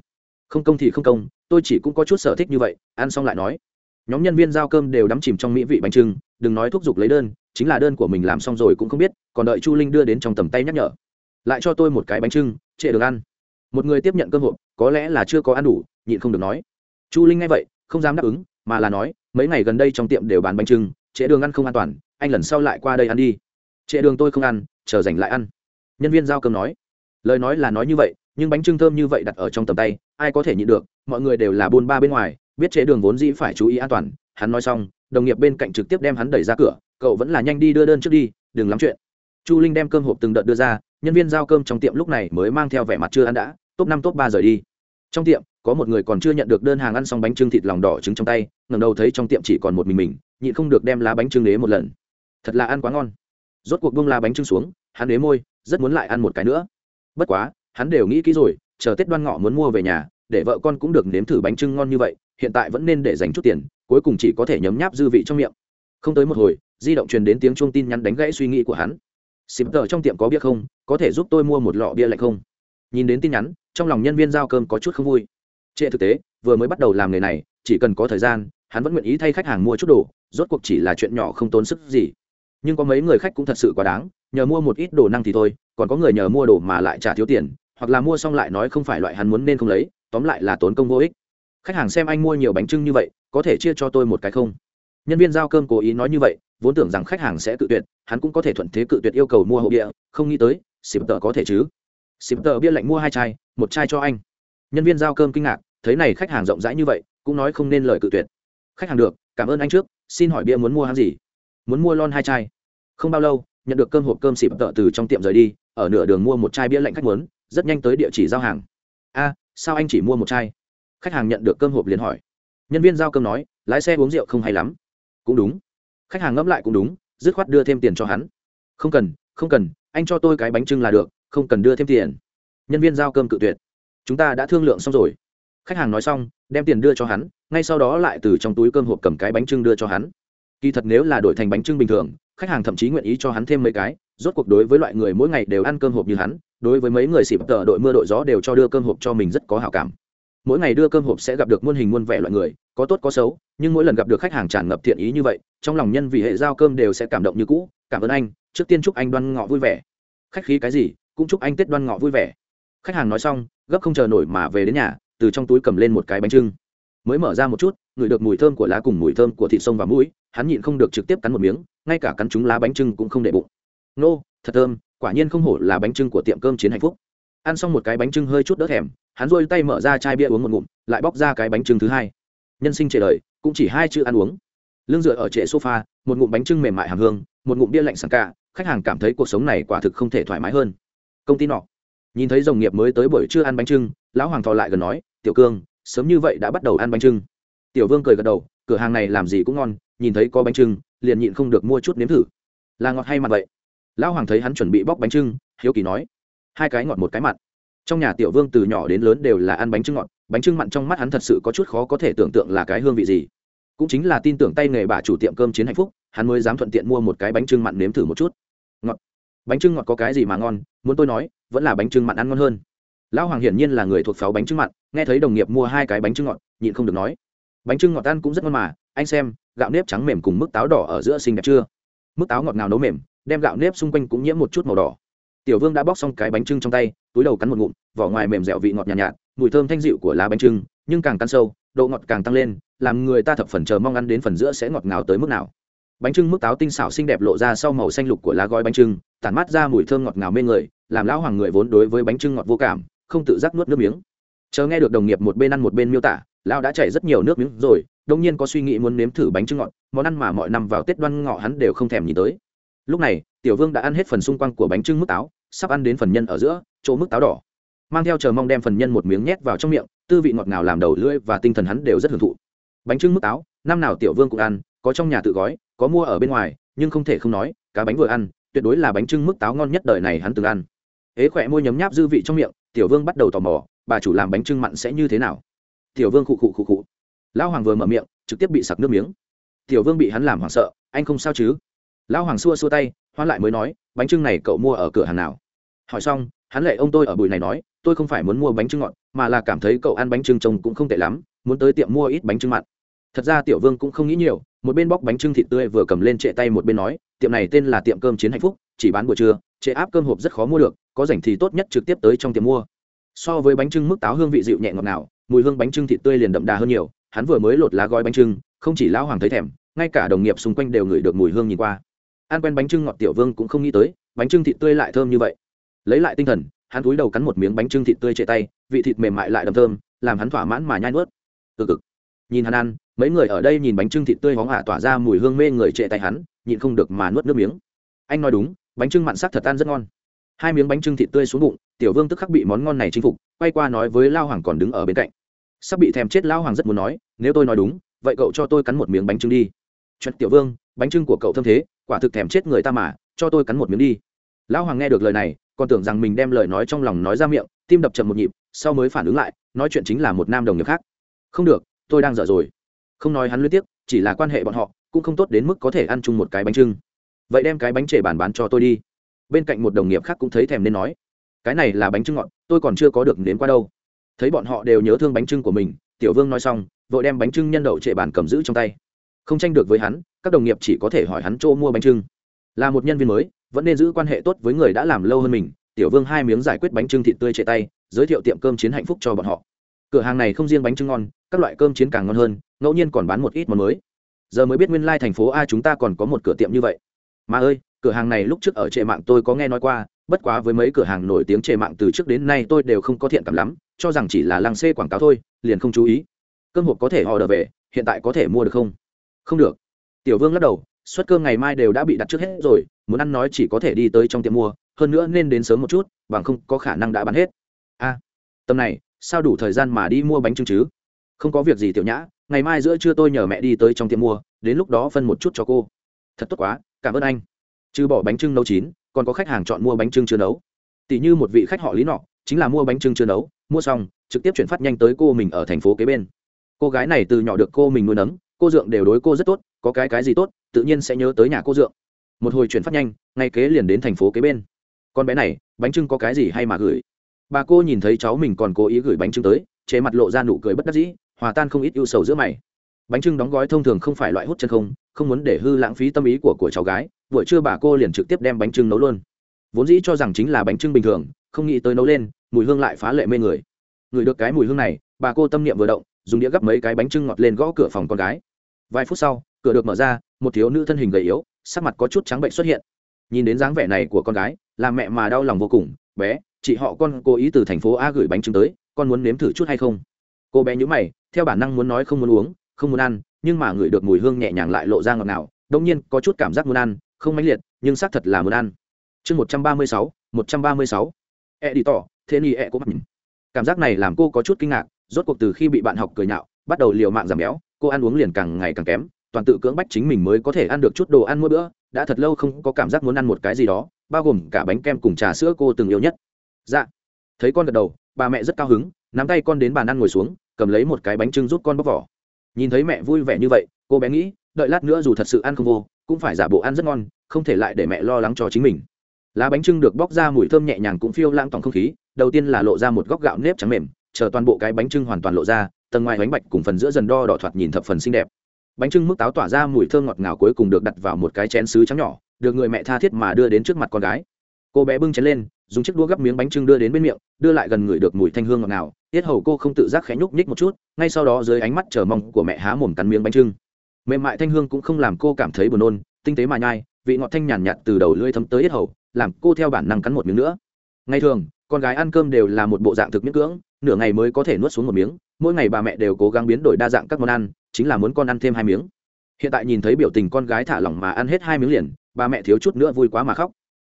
Không công thì không công, tôi chỉ cũng có chút sở thích như vậy, ăn xong lại nói. Nhóm nhân viên giao cơm đều đắm chìm trong mỹ vị bánh trưng, đừng nói thúc giục lấy đơn, chính là đơn của mình làm xong rồi cũng không biết, còn đợi chu linh đưa đến trong tầm tay nhắc nhở. Lại cho tôi một cái bánh trưng trệ được ăn. Một người tiếp nhận cơm hộp, có lẽ là chưa có ăn đủ, nhịn không được nói. Chu linh nghe vậy, không dám đáp ứng, mà là nói, mấy ngày gần đây trong tiệm đều bán bánh trưng, trễ đường ăn không an toàn, anh lần sau lại qua đây ăn đi. Trễ đường tôi không ăn, chờ dành lại ăn nhân viên giao cơm nói, lời nói là nói như vậy, nhưng bánh trưng thơm như vậy đặt ở trong tầm tay, ai có thể nhịn được, mọi người đều là buôn ba bên ngoài, biết chế đường vốn dĩ phải chú ý an toàn. Hắn nói xong, đồng nghiệp bên cạnh trực tiếp đem hắn đẩy ra cửa, cậu vẫn là nhanh đi đưa đơn trước đi, đừng lắm chuyện. Chu linh đem cơm hộp từng đợt đưa ra, nhân viên giao cơm trong tiệm lúc này mới mang theo vẻ mặt chưa ăn đã, top năm, top ba rời đi. Trong tiệm, có một người còn chưa nhận được đơn hàng ăn xong bánh trưng thịt lòng đỏ trứng trong tay, ngẩng đầu thấy trong tiệm chỉ còn một mình mình, nhịn không được đem lá bánh trưng nế một lần. Thật là ăn quá ngon. Rốt cuộc bông lá bánh trưng xuống, hắn nế môi rất muốn lại ăn một cái nữa. Bất quá, hắn đều nghĩ kỹ rồi, chờ tết đoan ngọ muốn mua về nhà, để vợ con cũng được nếm thử bánh trưng ngon như vậy, hiện tại vẫn nên để dành chút tiền, cuối cùng chỉ có thể nhấm nháp dư vị trong miệng. Không tới một hồi, di động truyền đến tiếng chuông tin nhắn đánh gãy suy nghĩ của hắn. Xịp tờ trong tiệm có bia không, có thể giúp tôi mua một lọ bia lạnh không? Nhìn đến tin nhắn, trong lòng nhân viên giao cơm có chút không vui. Trệ thực tế, vừa mới bắt đầu làm nghề này, chỉ cần có thời gian, hắn vẫn nguyện ý thay khách hàng mua chút đồ, rốt cuộc chỉ là chuyện nhỏ không tốn sức gì nhưng có mấy người khách cũng thật sự quá đáng, nhờ mua một ít đồ năng thì thôi, còn có người nhờ mua đồ mà lại trả thiếu tiền, hoặc là mua xong lại nói không phải loại hắn muốn nên không lấy, tóm lại là tốn công vô ích. Khách hàng xem anh mua nhiều bánh trưng như vậy, có thể chia cho tôi một cái không? Nhân viên giao cơm cố ý nói như vậy, vốn tưởng rằng khách hàng sẽ cự tuyệt, hắn cũng có thể thuận thế cự tuyệt yêu cầu mua hậu địa, không nghĩ tới xịp tờ có thể chứ? Xịp tờ bia lệnh mua hai chai, một chai cho anh. Nhân viên giao cơm kinh ngạc, thấy này khách hàng rộng rãi như vậy, cũng nói không nên lời cự tuyệt. Khách hàng được, cảm ơn anh trước, xin hỏi bia muốn mua hàng gì? Muốn mua lon hai chai không bao lâu, nhận được cơm hộp cơm xịp tợ từ trong tiệm rời đi, ở nửa đường mua một chai bia lạnh khách muốn, rất nhanh tới địa chỉ giao hàng. A, sao anh chỉ mua một chai? Khách hàng nhận được cơm hộp liền hỏi. Nhân viên giao cơm nói, lái xe uống rượu không hay lắm. Cũng đúng. Khách hàng ngẫm lại cũng đúng, dứt khoát đưa thêm tiền cho hắn. Không cần không cần, anh cho tôi cái bánh trưng là được, không cần đưa thêm tiền. Nhân viên giao cơm cự tuyệt. Chúng ta đã thương lượng xong rồi. Khách hàng nói xong, đem tiền đưa cho hắn, ngay sau đó lại từ trong túi cơm hộp cầm cái bánh trưng đưa cho hắn. Kỳ thật nếu là đổi thành bánh trưng bình thường khách hàng thậm chí nguyện ý cho hắn thêm mấy cái, rốt cuộc đối với loại người mỗi ngày đều ăn cơm hộp như hắn, đối với mấy người xịp tờ đội mưa đội gió đều cho đưa cơm hộp cho mình rất có hảo cảm. Mỗi ngày đưa cơm hộp sẽ gặp được muôn hình muôn vẻ loại người, có tốt có xấu, nhưng mỗi lần gặp được khách hàng tràn ngập thiện ý như vậy, trong lòng nhân vì hệ giao cơm đều sẽ cảm động như cũ, cảm ơn anh, trước tiên chúc anh đoan ngọ vui vẻ. Khách khí cái gì, cũng chúc anh tết đoan ngọ vui vẻ. Khách hàng nói xong, gấp không chờ nổi mà về đến nhà, từ trong túi cầm lên một cái bánh trưng. Mới mở ra một chút, ngửi được mùi thơm của lá cùng mùi thơm của thịt sông và mũi, hắn nhịn không được trực tiếp cắn một miếng ngay cả cắn chúng lá bánh trưng cũng không để bụng. Nô, thật thơm, quả nhiên không hổ là bánh trưng của tiệm cơm chiến hạnh phúc. Ăn xong một cái bánh trưng hơi chút đỡ thèm, hắn rôi tay mở ra chai bia uống một ngụm, lại bóc ra cái bánh trưng thứ hai. Nhân sinh trệ đời, cũng chỉ hai chữ ăn uống. Lưng dựa ở trệ sofa, một ngụm bánh trưng mềm mại hàm hương, một ngụm bia lạnh sảng cả, khách hàng cảm thấy cuộc sống này quả thực không thể thoải mái hơn. Công ty nọ. Nhìn thấy dòng nghiệp mới tới buổi chưa ăn bánh trưng, lão hoàng thọ lại gần nói, tiểu cương, sớm như vậy đã bắt đầu ăn bánh trưng. Tiểu vương cười gật đầu, cửa hàng này làm gì cũng ngon, nhìn thấy có bánh trưng liền nhịn không được mua chút nếm thử. Là ngọt hay mặn vậy? Lão hoàng thấy hắn chuẩn bị bóc bánh trưng hiếu kỳ nói. Hai cái ngọt một cái mặn. Trong nhà tiểu vương từ nhỏ đến lớn đều là ăn bánh trưng ngọt, bánh trưng mặn trong mắt hắn thật sự có chút khó có thể tưởng tượng là cái hương vị gì. Cũng chính là tin tưởng tay nghề bà chủ tiệm cơm chiến hạnh phúc, hắn mới dám thuận tiện mua một cái bánh trưng mặn nếm thử một chút. Ngọt. Bánh trưng ngọt có cái gì mà ngon, muốn tôi nói, vẫn là bánh trưng mặn ăn ngon hơn. Lão hoàng hiển nhiên là người thuộc pháo bánh trưng mặn, nghe thấy đồng nghiệp mua hai cái bánh trưng ngọt, nhịn không được nói. Bánh trưng ngọt ăn cũng rất ngon mà, anh xem gạo nếp trắng mềm cùng mức táo đỏ ở giữa xinh đẹp chưa? Mức táo ngọt ngào nấu mềm đem gạo nếp xung quanh cũng nhiễm một chút màu đỏ. Tiểu vương đã bóc xong cái bánh trưng trong tay túi đầu cắn một ngụm vỏ ngoài mềm dẻo vị ngọt nhạt, nhạt mùi thơm thanh dịu của lá bánh trưng nhưng càng cắn sâu độ ngọt càng tăng lên làm người ta thập phần chờ mong ăn đến phần giữa sẽ ngọt ngào tới mức nào. Bánh trưng mức táo tinh xảo xinh đẹp lộ ra sau màu xanh lục của lá gói bánh trưng tản mát ra mùi thơm ngọt ngào mê người làm lão hoàng người vốn đối với bánh trưng ngọt vô cảm không tự giác nuốt nước miếng. Chờ nghe được đồng nghiệp một bên ăn một bên miêu tả lão đã chảy rất nhiều nước miếng rồi đông nhiên có suy nghĩ muốn nếm thử bánh trưng ngọt, món ăn mà mọi năm vào tết đoan ngọ hắn đều không thèm nhìn tới. Lúc này, tiểu vương đã ăn hết phần xung quanh của bánh trưng mức táo, sắp ăn đến phần nhân ở giữa, chỗ mức táo đỏ. Mang theo chờ mong đem phần nhân một miếng nhét vào trong miệng, tư vị ngọt ngào làm đầu lưỡi và tinh thần hắn đều rất hưởng thụ. Bánh trưng mức táo, năm nào tiểu vương cũng ăn, có trong nhà tự gói, có mua ở bên ngoài, nhưng không thể không nói, cá bánh vừa ăn, tuyệt đối là bánh trưng mức táo ngon nhất đời này hắn từng ăn. Ế khỏe môi nhấm nháp dư vị trong miệng, tiểu vương bắt đầu tò mò, bà chủ làm bánh trưng mặn sẽ như thế nào? Tiểu vương khụ khụ khụ khụ lão hoàng vừa mở miệng, trực tiếp bị sặc nước miếng. Tiểu vương bị hắn làm hoảng sợ, anh không sao chứ? Lão hoàng xua xua tay, hoan lại mới nói, bánh trưng này cậu mua ở cửa hàng nào? Hỏi xong, hắn lệ ông tôi ở bụi này nói, tôi không phải muốn mua bánh trưng ngọt, mà là cảm thấy cậu ăn bánh trưng trông cũng không tệ lắm, muốn tới tiệm mua ít bánh trưng mặn. Thật ra tiểu vương cũng không nghĩ nhiều, một bên bóc bánh trưng thịt tươi vừa cầm lên trệ tay một bên nói, tiệm này tên là tiệm cơm chiến hạnh phúc, chỉ bán buổi trưa, trệ áp cơm hộp rất khó mua được, có rảnh thì tốt nhất trực tiếp tới trong tiệm mua. So với bánh trưng mức táo hương vị dịu nhẹ ngọt ngào, mùi hương bánh trưng thịt tươi liền đậm đà hơn nhiều hắn vừa mới lột lá gói bánh trưng, không chỉ lão hoàng thấy thèm, ngay cả đồng nghiệp xung quanh đều ngửi được mùi hương nhìn qua. Ăn quen bánh trưng ngọt tiểu vương cũng không nghĩ tới, bánh trưng thịt tươi lại thơm như vậy. Lấy lại tinh thần, hắn cúi đầu cắn một miếng bánh trưng thịt tươi chạy tay, vị thịt mềm mại lại đầm thơm, làm hắn thỏa mãn mà nhai nuốt. Từ cực. Nhìn hắn ăn, mấy người ở đây nhìn bánh trưng thịt tươi hóng ả tỏa ra mùi hương mê người trệ tay hắn, nhịn không được mà nuốt nước miếng. Anh nói đúng, bánh trưng mặn sắc thật ăn rất ngon. Hai miếng bánh trưng thịt tươi xuống bụng, tiểu vương tức khắc bị món ngon này chinh phục, quay qua nói với lao hoàng còn đứng ở bên cạnh. Sắp bị thèm chết lao hoàng rất muốn nói nếu tôi nói đúng, vậy cậu cho tôi cắn một miếng bánh trưng đi. Chuyện tiểu vương, bánh trưng của cậu thâm thế, quả thực thèm chết người ta mà, cho tôi cắn một miếng đi. Lão hoàng nghe được lời này, còn tưởng rằng mình đem lời nói trong lòng nói ra miệng, tim đập chậm một nhịp, sau mới phản ứng lại, nói chuyện chính là một nam đồng nghiệp khác. Không được, tôi đang dở rồi. Không nói hắn liên tiếp chỉ là quan hệ bọn họ, cũng không tốt đến mức có thể ăn chung một cái bánh trưng. Vậy đem cái bánh trề bàn bán cho tôi đi. Bên cạnh một đồng nghiệp khác cũng thấy thèm nên nói. Cái này là bánh trưng ngọt, tôi còn chưa có được nếm qua đâu. Thấy bọn họ đều nhớ thương bánh trưng của mình, tiểu vương nói xong vội đem bánh trưng nhân đậu trệ bàn cầm giữ trong tay. Không tranh được với hắn, các đồng nghiệp chỉ có thể hỏi hắn chỗ mua bánh trưng. Là một nhân viên mới, vẫn nên giữ quan hệ tốt với người đã làm lâu hơn mình, tiểu vương hai miếng giải quyết bánh trưng thịt tươi trệ tay, giới thiệu tiệm cơm chiến hạnh phúc cho bọn họ. Cửa hàng này không riêng bánh trưng ngon, các loại cơm chiến càng ngon hơn, ngẫu nhiên còn bán một ít món mới. Giờ mới biết nguyên lai、like、thành phố a chúng ta còn có một cửa tiệm như vậy. Mà ơi, cửa hàng này lúc trước ở trệ mạng tôi có nghe nói qua, bất quá với mấy cửa hàng nổi tiếng trệ mạng từ trước đến nay tôi đều không có thiện cảm lắm, cho rằng chỉ là làng xê quảng cáo thôi, liền không chú ý cơm hộp có thể họ đờ về, hiện tại có thể mua được không? Không được. Tiểu vương lắc đầu, suất cơm ngày mai đều đã bị đặt trước hết rồi, muốn ăn nói chỉ có thể đi tới trong tiệm mua, hơn nữa nên đến sớm một chút, bằng không có khả năng đã bán hết. A, tầm này, sao đủ thời gian mà đi mua bánh trưng chứ? Không có việc gì tiểu nhã, ngày mai giữa trưa tôi nhờ mẹ đi tới trong tiệm mua, đến lúc đó phân một chút cho cô. Thật tốt quá, cảm ơn anh. Trừ bỏ bánh trưng nấu chín, còn có khách hàng chọn mua bánh trưng chưa nấu. Tỷ như một vị khách họ lý nọ, chính là mua bánh trưng chưa nấu, mua xong, trực tiếp chuyển phát nhanh tới cô mình ở thành phố kế bên cô gái này từ nhỏ được cô mình nuôi nấng, cô dượng đều đối cô rất tốt, có cái cái gì tốt, tự nhiên sẽ nhớ tới nhà cô dượng. Một hồi chuyển phát nhanh, ngay kế liền đến thành phố kế bên. Con bé này, bánh trưng có cái gì hay mà gửi? Bà cô nhìn thấy cháu mình còn cố ý gửi bánh trưng tới, chế mặt lộ ra nụ cười bất đắc dĩ, hòa tan không ít ưu sầu giữa mày. Bánh trưng đóng gói thông thường không phải loại hút chân không không muốn để hư lãng phí tâm ý của của cháu gái, buổi trưa bà cô liền trực tiếp đem bánh trưng nấu luôn. Vốn dĩ cho rằng chính là bánh trưng bình thường, không nghĩ tới nấu lên, mùi hương lại phá lệ mê người. Người được cái mùi hương này, bà cô tâm niệm vừa động dùng đĩa gắp mấy cái bánh trưng ngọt lên gõ cửa phòng con gái. Vài phút sau, cửa được mở ra, một thiếu nữ thân hình gầy yếu, sắc mặt có chút trắng bệnh xuất hiện. Nhìn đến dáng vẻ này của con gái làm mẹ mà đau lòng vô cùng, bé, chị họ con cố ý từ thành phố a gửi bánh trưng tới, con muốn nếm thử chút hay không? Cô bé nhữ mày, theo bản năng muốn nói không muốn uống, không muốn ăn, nhưng mà ngửi được mùi hương nhẹ nhàng lại lộ ra ngọt ngào đông nhiên có chút cảm giác muốn ăn, không mãnh liệt, nhưng xác thật là muốn ăn. Chương một trăm ba mươi sáu, một trăm ba mươi sáu. E đi tỏ, thế ni e cũng mắt cảm giác này làm cô có chút kinh ngạc rốt cuộc từ khi bị bạn học cười nhạo, bắt đầu liều mạng giảm béo, cô ăn uống liền càng ngày càng kém, toàn tự cưỡng bách chính mình mới có thể ăn được chút đồ ăn mỗi bữa, đã thật lâu không có cảm giác muốn ăn một cái gì đó, bao gồm cả bánh kem cùng trà sữa cô từng yêu nhất. Dạ. Thấy con gật đầu, bà mẹ rất cao hứng, nắm tay con đến bàn ăn ngồi xuống, cầm lấy một cái bánh trưng giúp con bóc vỏ. Nhìn thấy mẹ vui vẻ như vậy, cô bé nghĩ, đợi lát nữa dù thật sự ăn không vô, cũng phải giả bộ ăn rất ngon, không thể lại để mẹ lo lắng cho chính mình. Lá bánh trưng được bóc ra mùi thơm nhẹ nhàng cũng phiêu lãng tỏng không khí, đầu tiên là lộ ra một góc gạo nếp trắng mềm chờ toàn bộ cái bánh trưng hoàn toàn lộ ra, tầng ngoài bánh bạch cùng phần giữa dần đo đỏ thoạt nhìn thập phần xinh đẹp. Bánh trưng mức táo tỏa ra mùi thơm ngọt ngào cuối cùng được đặt vào một cái chén sứ trắng nhỏ, được người mẹ tha thiết mà đưa đến trước mặt con gái. Cô bé bưng chén lên, dùng chiếc đũa gắp miếng bánh trưng đưa đến bên miệng, đưa lại gần người được mùi thanh hương ngọt ngào. Tiết hầu cô không tự giác khẽ nhúc nhích một chút, ngay sau đó dưới ánh mắt chờ mong của mẹ há mồm cắn miếng bánh trưng. Mềm mại thanh hương cũng không làm cô cảm thấy buồn nôn, tinh tế mà nhai, vị ngọt thanh nhàn nhạt từ đầu lưỡi thấm tới yết hầu, làm cô theo bản năng cắn một miếng nữa. Ngày thường, con gái ăn cơm đều là một bộ dạng thực miễn cưỡng nửa ngày mới có thể nuốt xuống một miếng, mỗi ngày bà mẹ đều cố gắng biến đổi đa dạng các món ăn, chính là muốn con ăn thêm hai miếng. Hiện tại nhìn thấy biểu tình con gái thả lỏng mà ăn hết hai miếng liền, bà mẹ thiếu chút nữa vui quá mà khóc.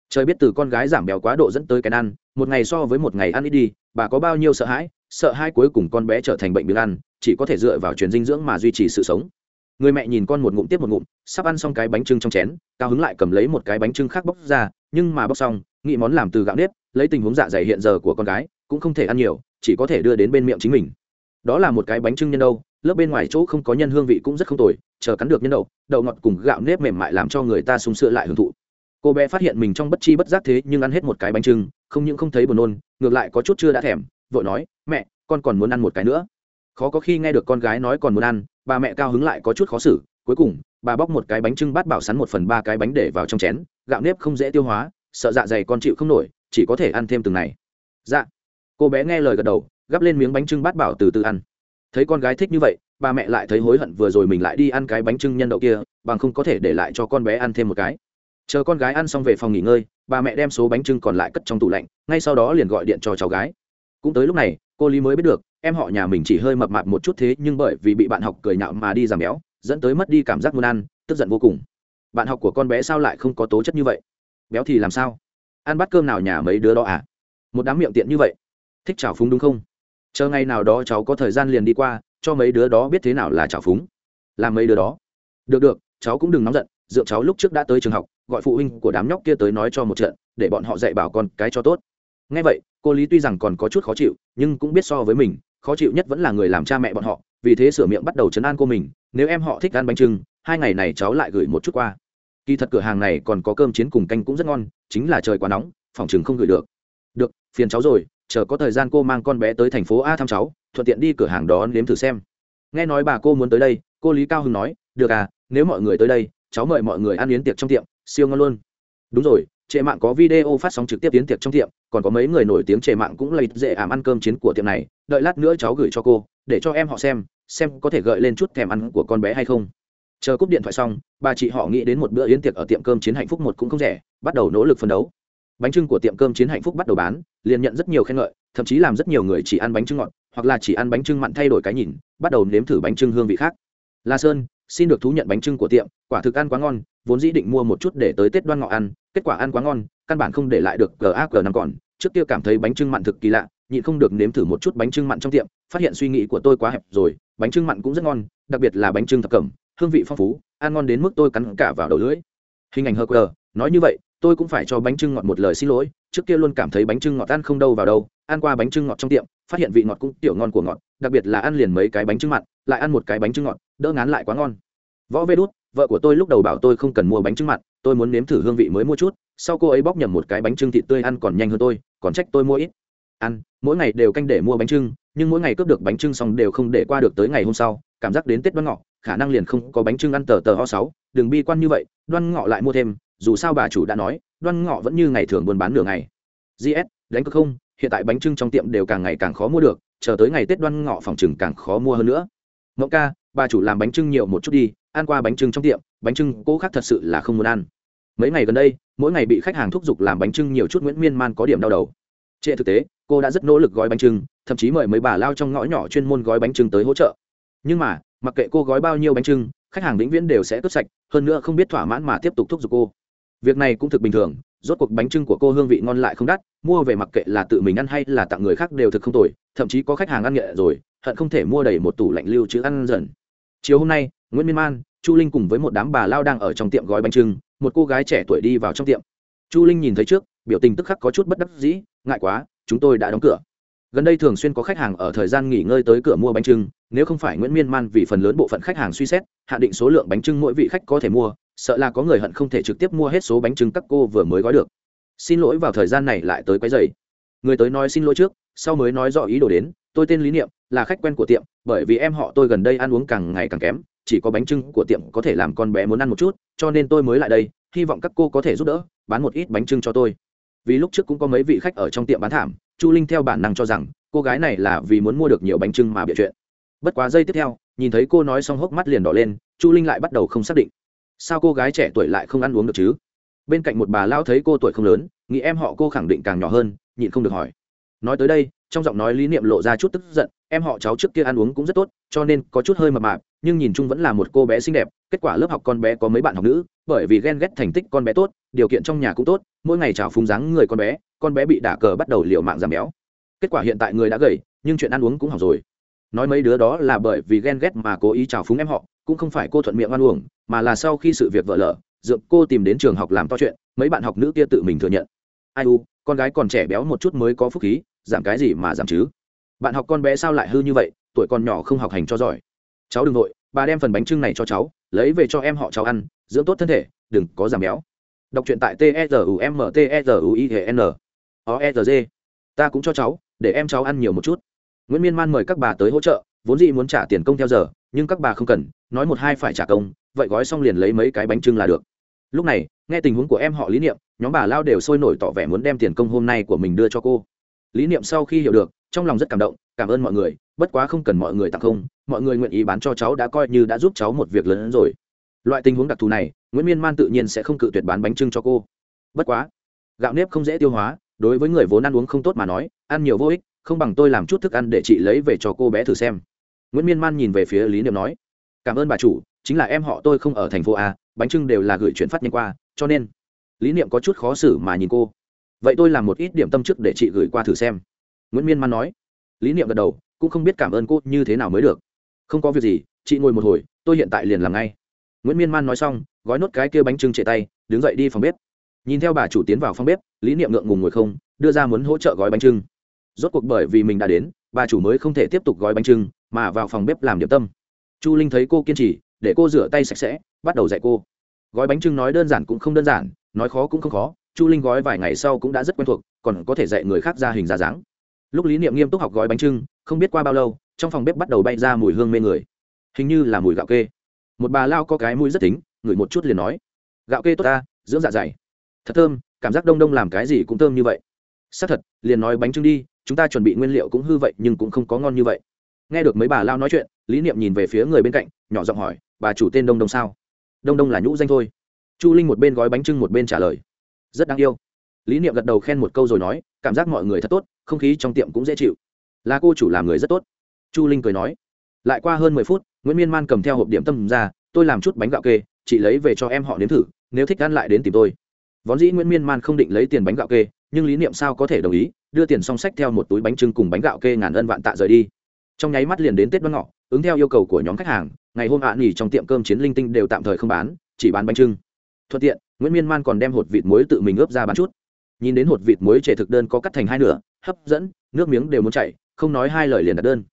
Trời biết từ con gái giảm béo quá độ dẫn tới cái ăn, một ngày so với một ngày ăn ít đi, bà có bao nhiêu sợ hãi, sợ hai cuối cùng con bé trở thành bệnh biếng ăn, chỉ có thể dựa vào truyền dinh dưỡng mà duy trì sự sống. Người mẹ nhìn con một ngụm tiếp một ngụm, sắp ăn xong cái bánh trưng trong chén, cao hứng lại cầm lấy một cái bánh trưng khác bóc ra, nhưng mà bóc xong, nghĩ món làm từ gạo nếp, lấy tình huống dạ dày hiện giờ của con gái, cũng không thể ăn nhiều chỉ có thể đưa đến bên miệng chính mình. Đó là một cái bánh trưng nhân đâu, lớp bên ngoài chỗ không có nhân hương vị cũng rất không tồi, chờ cắn được nhân đậu đậu ngọt cùng gạo nếp mềm mại làm cho người ta sung sữa lại hưởng thụ. Cô bé phát hiện mình trong bất chi bất giác thế nhưng ăn hết một cái bánh trưng, không những không thấy buồn nôn, ngược lại có chút chưa đã thèm, vội nói, mẹ, con còn muốn ăn một cái nữa. Khó có khi nghe được con gái nói còn muốn ăn, bà mẹ cao hứng lại có chút khó xử, cuối cùng, bà bóc một cái bánh trưng bát bảo sắn một phần ba cái bánh để vào trong chén, gạo nếp không dễ tiêu hóa, sợ dạ dày con chịu không nổi, chỉ có thể ăn thêm từng này. Dạ cô bé nghe lời gật đầu, gắp lên miếng bánh trưng bát bảo từ từ ăn. Thấy con gái thích như vậy, bà mẹ lại thấy hối hận vừa rồi mình lại đi ăn cái bánh trưng nhân đậu kia, bằng không có thể để lại cho con bé ăn thêm một cái. Chờ con gái ăn xong về phòng nghỉ ngơi, bà mẹ đem số bánh trưng còn lại cất trong tủ lạnh, ngay sau đó liền gọi điện cho cháu gái. Cũng tới lúc này, cô lý mới biết được, em họ nhà mình chỉ hơi mập mạp một chút thế nhưng bởi vì bị bạn học cười nhạo mà đi giảm béo, dẫn tới mất đi cảm giác muốn ăn, tức giận vô cùng. Bạn học của con bé sao lại không có tố chất như vậy? Béo thì làm sao? Ăn bát cơm nào nhà mấy đứa đó à? Một đám miệng tiện như vậy thích trào phúng đúng không? Chờ ngày nào đó cháu có thời gian liền đi qua, cho mấy đứa đó biết thế nào là trào phúng. Làm mấy đứa đó. Được được, cháu cũng đừng nóng giận dượng cháu lúc trước đã tới trường học, gọi phụ huynh của đám nhóc kia tới nói cho một trận, để bọn họ dạy bảo con cái cho tốt. Ngay vậy, cô lý tuy rằng còn có chút khó chịu, nhưng cũng biết so với mình, khó chịu nhất vẫn là người làm cha mẹ bọn họ, vì thế sửa miệng bắt đầu chấn an cô mình, nếu em họ thích ăn bánh trưng, hai ngày này cháu lại gửi một chút qua. Kỳ thật cửa hàng này còn có cơm chiến cùng canh cũng rất ngon, chính là trời quá nóng, phòng chừng không gửi được. Được, phiền cháu rồi chờ có thời gian cô mang con bé tới thành phố a thăm cháu, thuận tiện đi cửa hàng đó nếm thử xem. Nghe nói bà cô muốn tới đây, cô lý cao hưng nói, được à nếu mọi người tới đây, cháu mời mọi người ăn yến tiệc trong tiệm, siêu ngon luôn. Đúng rồi, trệ mạng có video phát sóng trực tiếp yến tiệc trong tiệm, còn có mấy người nổi tiếng trệ mạng cũng là dễ ảm ăn cơm chiến của tiệm này, đợi lát nữa cháu gửi cho cô, để cho em họ xem xem có thể gợi lên chút thèm ăn của con bé hay không. Chờ cúp điện thoại xong, bà chị họ nghĩ đến một bữa yến tiệc ở tiệm cơm chiến hạnh phúc một cũng không rẻ, bắt đầu nỗ lực phấn đấu bánh trưng của tiệm cơm chiến hạnh phúc bắt đầu bán, liền nhận rất nhiều khen ngợi, thậm chí làm rất nhiều người chỉ ăn bánh trưng ngọt, hoặc là chỉ ăn bánh trưng mặn thay đổi cái nhìn, bắt đầu nếm thử bánh trưng hương vị khác. La sơn, xin được thú nhận bánh trưng của tiệm, quả thực ăn quá ngon, vốn dĩ định mua một chút để tới tết đoan ngọ ăn, kết quả ăn quá ngon, căn bản không để lại được gag năm còn. Trước kia cảm thấy bánh trưng mặn thực kỳ lạ, nhịn không được nếm thử một chút bánh trưng mặn trong tiệm, phát hiện suy nghĩ của tôi quá hẹp rồi, bánh trưng mặn cũng rất ngon, đặc biệt là bánh trưng thập cẩm, hương vị phong phú, ăn ngon đến mức tôi cắn cả vào đầu lưỡi. Hình ảnh hờ quờ nói như vậy tôi cũng phải cho bánh trưng ngọt một lời xin lỗi, trước kia luôn cảm thấy bánh trưng ngọt ăn không đâu vào đâu, ăn qua bánh trưng ngọt trong tiệm, phát hiện vị ngọt cũng tiểu ngon của ngọt, đặc biệt là ăn liền mấy cái bánh trưng mặn, lại ăn một cái bánh trưng ngọt, đỡ ngán lại quá ngon. Võ vê đút, vợ của tôi lúc đầu bảo tôi không cần mua bánh trưng mặn, tôi muốn nếm thử hương vị mới mua chút, sau cô ấy bóc nhầm một cái bánh trưng thịt tươi ăn còn nhanh hơn tôi, còn trách tôi mua ít. Ăn, mỗi ngày đều canh để mua bánh trưng, nhưng mỗi ngày cướp được bánh trưng xong đều không để qua được tới ngày hôm sau, cảm giác đến tết đoan ngọ, khả năng liền không có bánh trưng ăn tờ tờ ho sáu, đừng bi quan như vậy, đoan ngọ lại mua thêm dù sao bà chủ đã nói, đoan ngọ vẫn như ngày thường buôn bán nửa ngày. Gs đánh cực không, hiện tại bánh trưng trong tiệm đều càng ngày càng khó mua được, chờ tới ngày tết đoan ngọ phòng chừng càng khó mua hơn nữa. Ngẫu ca, bà chủ làm bánh trưng nhiều một chút đi, ăn qua bánh trưng trong tiệm, bánh trưng cố khác thật sự là không muốn ăn. Mấy ngày gần đây, mỗi ngày bị khách hàng thúc giục làm bánh trưng nhiều chút nguyễn miên man có điểm đau đầu. Trên thực tế, cô đã rất nỗ lực gói bánh trưng, thậm chí mời mấy bà lao trong ngõ nhỏ chuyên môn gói bánh trưng tới hỗ trợ. Nhưng mà, mặc kệ cô gói bao nhiêu bánh trưng, khách hàng vĩnh viễn đều sẽ cướp sạch, hơn nữa không biết thỏa mãn mà tiếp tục thúc giục cô việc này cũng thực bình thường, rốt cuộc bánh trưng của cô hương vị ngon lại không đắt, mua về mặc kệ là tự mình ăn hay là tặng người khác đều thực không tồi, thậm chí có khách hàng ăn nghệ rồi, hận không thể mua đầy một tủ lạnh lưu chứ ăn dần. Chiều hôm nay, nguyễn miên man, chu linh cùng với một đám bà lao đang ở trong tiệm gói bánh trưng, một cô gái trẻ tuổi đi vào trong tiệm. Chu linh nhìn thấy trước, biểu tình tức khắc có chút bất đắc dĩ, ngại quá, chúng tôi đã đóng cửa gần đây thường xuyên có khách hàng ở thời gian nghỉ ngơi tới cửa mua bánh trưng, nếu không phải nguyễn miên man vì phần lớn bộ phận khách hàng suy xét, hạ định số lượng bánh trưng mỗi vị khách có thể mua, sợ là có người hận không thể trực tiếp mua hết số bánh trưng các cô vừa mới gói được. Xin lỗi vào thời gian này lại tới quấy dày người tới nói xin lỗi trước, sau mới nói rõ ý đồ đến, tôi tên lý niệm, là khách quen của tiệm, bởi vì em họ tôi gần đây ăn uống càng ngày càng kém, chỉ có bánh trưng của tiệm có thể làm con bé muốn ăn một chút, cho nên tôi mới lại đây, hy vọng các cô có thể giúp đỡ, bán một ít bánh trưng cho tôi. Vì lúc trước cũng có mấy vị khách ở trong tiệm bán thảm chu linh theo bản năng cho rằng, cô gái này là vì muốn mua được nhiều bánh trưng mà bịa chuyện. Bất quá giây tiếp theo, nhìn thấy cô nói xong hốc mắt liền đỏ lên, chu linh lại bắt đầu không xác định. Sao cô gái trẻ tuổi lại không ăn uống được chứ? Bên cạnh một bà lao thấy cô tuổi không lớn, nghĩ em họ cô khẳng định càng nhỏ hơn, nhịn không được hỏi. Nói tới đây, trong giọng nói lý niệm lộ ra chút tức giận, em họ cháu trước kia ăn uống cũng rất tốt, cho nên có chút hơi mập mạp, nhưng nhìn chung vẫn là một cô bé xinh đẹp, kết quả lớp học con bé có mấy bạn học nữ, bởi vì ghen ghét thành tích con bé tốt, điều kiện trong nhà cũng tốt, mỗi ngày chào phúng dáng người con bé con bé bị đả cờ bắt đầu liều mạng giảm béo. Kết quả hiện tại người đã gầy, nhưng chuyện ăn uống cũng hỏng rồi. Nói mấy đứa đó là bởi vì ghen ghét mà cố ý chào phúng em họ, cũng không phải cô thuận miệng ăn uống mà là sau khi sự việc vỡ lở, dượng cô tìm đến trường học làm to chuyện, mấy bạn học nữ kia tự mình thừa nhận. Ai u, con gái còn trẻ béo một chút mới có phúc khí, giảm cái gì mà giảm chứ? Bạn học con bé sao lại hư như vậy, tuổi còn nhỏ không học hành cho giỏi. Cháu đừng nội bà đem phần bánh trưng này cho cháu, lấy về cho em họ cháu ăn, dưỡng tốt thân thể, đừng có giảm béo. Đọc truyện tại t e r u m t e r u i e n o ta cũng cho cháu, để em cháu ăn nhiều một chút. Nguyễn miên man mời các bà tới hỗ trợ, vốn dĩ muốn trả tiền công theo giờ, nhưng các bà không cần, nói một hai phải trả công, vậy gói xong liền lấy mấy cái bánh trưng là được. Lúc này, nghe tình huống của em họ lý niệm, nhóm bà lao đều sôi nổi tỏ vẻ muốn đem tiền công hôm nay của mình đưa cho cô. Lý niệm sau khi hiểu được, trong lòng rất cảm động, cảm ơn mọi người, bất quá không cần mọi người tặng không, mọi người nguyện ý bán cho cháu đã coi như đã giúp cháu một việc lớn hơn rồi. Loại tình huống đặc thù này, nguyễn miên man tự nhiên sẽ không cự tuyệt bán bánh trưng cho cô. Bất quá, gạo nếp không dễ tiêu hóa đối với người vốn ăn uống không tốt mà nói, ăn nhiều vô ích, không bằng tôi làm chút thức ăn để chị lấy về cho cô bé thử xem. Nguyễn miên man nhìn về phía lý niệm nói, cảm ơn bà chủ, chính là em họ tôi không ở thành phố a, bánh trưng đều là gửi chuyển phát nhanh qua, cho nên. Lý niệm có chút khó xử mà nhìn cô, vậy tôi làm một ít điểm tâm trước để chị gửi qua thử xem. Nguyễn miên man nói. Lý niệm gật đầu, cũng không biết cảm ơn cô như thế nào mới được. Không có việc gì, chị ngồi một hồi, tôi hiện tại liền làm ngay. Nguyễn miên man nói xong, gói nốt cái kia bánh trưng chạy tay, đứng dậy đi phòng bếp nhìn theo bà chủ tiến vào phòng bếp, lý niệm ngượng ngùng ngồi không, đưa ra muốn hỗ trợ gói bánh trưng. Rốt cuộc bởi vì mình đã đến, bà chủ mới không thể tiếp tục gói bánh trưng, mà vào phòng bếp làm điểm tâm. Chu linh thấy cô kiên trì, để cô rửa tay sạch sẽ, bắt đầu dạy cô. Gói bánh trưng nói đơn giản cũng không đơn giản, nói khó cũng không khó, chu linh gói vài ngày sau cũng đã rất quen thuộc, còn có thể dạy người khác ra hình ra dáng. Lúc lý niệm nghiêm túc học gói bánh trưng, không biết qua bao lâu, trong phòng bếp bắt đầu bay ra mùi hương mê người. Hình như là mùi gạo kê. Một bà lao có cái mũi rất tính, ngửi một chút liền nói. Gạo kê tốt ta, dưỡng dạ dày thật thơm, cảm giác đông đông làm cái gì cũng thơm như vậy. Xác thật, liền nói bánh trưng đi, chúng ta chuẩn bị nguyên liệu cũng hư vậy nhưng cũng không có ngon như vậy. Nghe được mấy bà lao nói chuyện, lý niệm nhìn về phía người bên cạnh, nhỏ giọng hỏi, bà chủ tên đông đông sao? Đông đông là nhũ danh thôi. Chu linh một bên gói bánh trưng một bên trả lời, rất đáng yêu. Lý niệm gật đầu khen một câu rồi nói, cảm giác mọi người thật tốt, không khí trong tiệm cũng dễ chịu. Là cô chủ làm người rất tốt. Chu linh cười nói, lại qua hơn mười phút, nguyễn miên man cầm theo hộp điểm tâm ra, tôi làm chút bánh gạo kê, chị lấy về cho em họ nếm thử, nếu thích ăn lại đến tìm tôi vốn dĩ nguyễn miên man không định lấy tiền bánh gạo kê, nhưng lý niệm sao có thể đồng ý, đưa tiền song sách theo một túi bánh trưng cùng bánh gạo kê ngàn ân vạn tạ rời đi. Trong nháy mắt liền đến tết đoan ngọ, ứng theo yêu cầu của nhóm khách hàng, ngày hôm ạ nghỉ trong tiệm cơm chiến linh tinh đều tạm thời không bán, chỉ bán bánh trưng. Thuận tiện, nguyễn miên man còn đem hột vịt muối tự mình ướp ra bán chút. Nhìn đến hột vịt muối trẻ thực đơn có cắt thành hai nửa, hấp dẫn, nước miếng đều muốn chảy, không nói hai lời liền đặt đơn.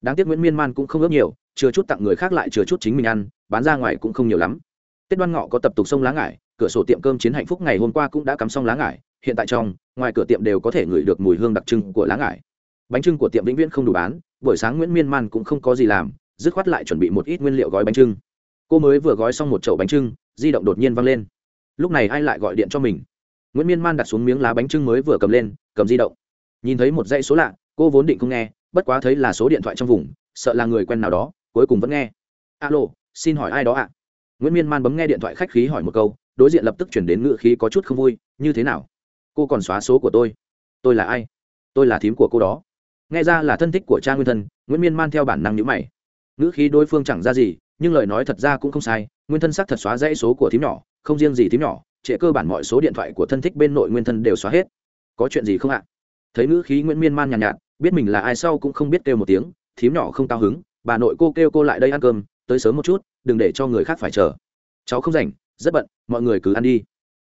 Đáng tiếc nguyễn miên man cũng không ướp nhiều, chừa chút tặng người khác lại chừa chút chính mình ăn, bán ra ngoài cũng không nhiều lắm. Tết đoan ngọ có tập tục sông lá ngải cửa sổ tiệm cơm chiến hạnh phúc ngày hôm qua cũng đã cắm xong lá ngải, hiện tại trong, ngoài cửa tiệm đều có thể ngửi được mùi hương đặc trưng của lá ngải. Bánh trưng của tiệm vĩnh viễn không đủ bán, buổi sáng nguyễn miên man cũng không có gì làm, dứt khoát lại chuẩn bị một ít nguyên liệu gói bánh trưng. Cô mới vừa gói xong một chậu bánh trưng, di động đột nhiên văng lên. Lúc này ai lại gọi điện cho mình? Nguyễn miên man đặt xuống miếng lá bánh trưng mới vừa cầm lên, cầm di động. Nhìn thấy một dãy số lạ, cô vốn định không nghe, bất quá thấy là số điện thoại trong vùng, sợ là người quen nào đó, cuối cùng vẫn nghe. Alo, xin hỏi ai đó ạ? Nguyễn miên man bấm nghe điện thoại khách khí hỏi một câu đối diện lập tức chuyển đến ngựa khí có chút không vui như thế nào? Cô còn xóa số của tôi. Tôi là ai? Tôi là thím của cô đó. Nghe ra là thân thích của cha nguyên thân nguyễn miên man theo bản năng nhữ mày. Ngữ khí đối phương chẳng ra gì nhưng lời nói thật ra cũng không sai nguyên thân xác thật xóa dãy số của thím nhỏ không riêng gì thím nhỏ trễ cơ bản mọi số điện thoại của thân thích bên nội nguyên thân đều xóa hết. Có chuyện gì không ạ? Thấy ngữ khí nguyễn miên man nhàn nhạt, nhạt biết mình là ai sau cũng không biết kêu một tiếng thím nhỏ không cao hứng bà nội cô kêu cô lại đây ăn cơm tới sớm một chút đừng để cho người khác phải chờ. Cháu không rảnh rất bận, mọi người cứ ăn đi.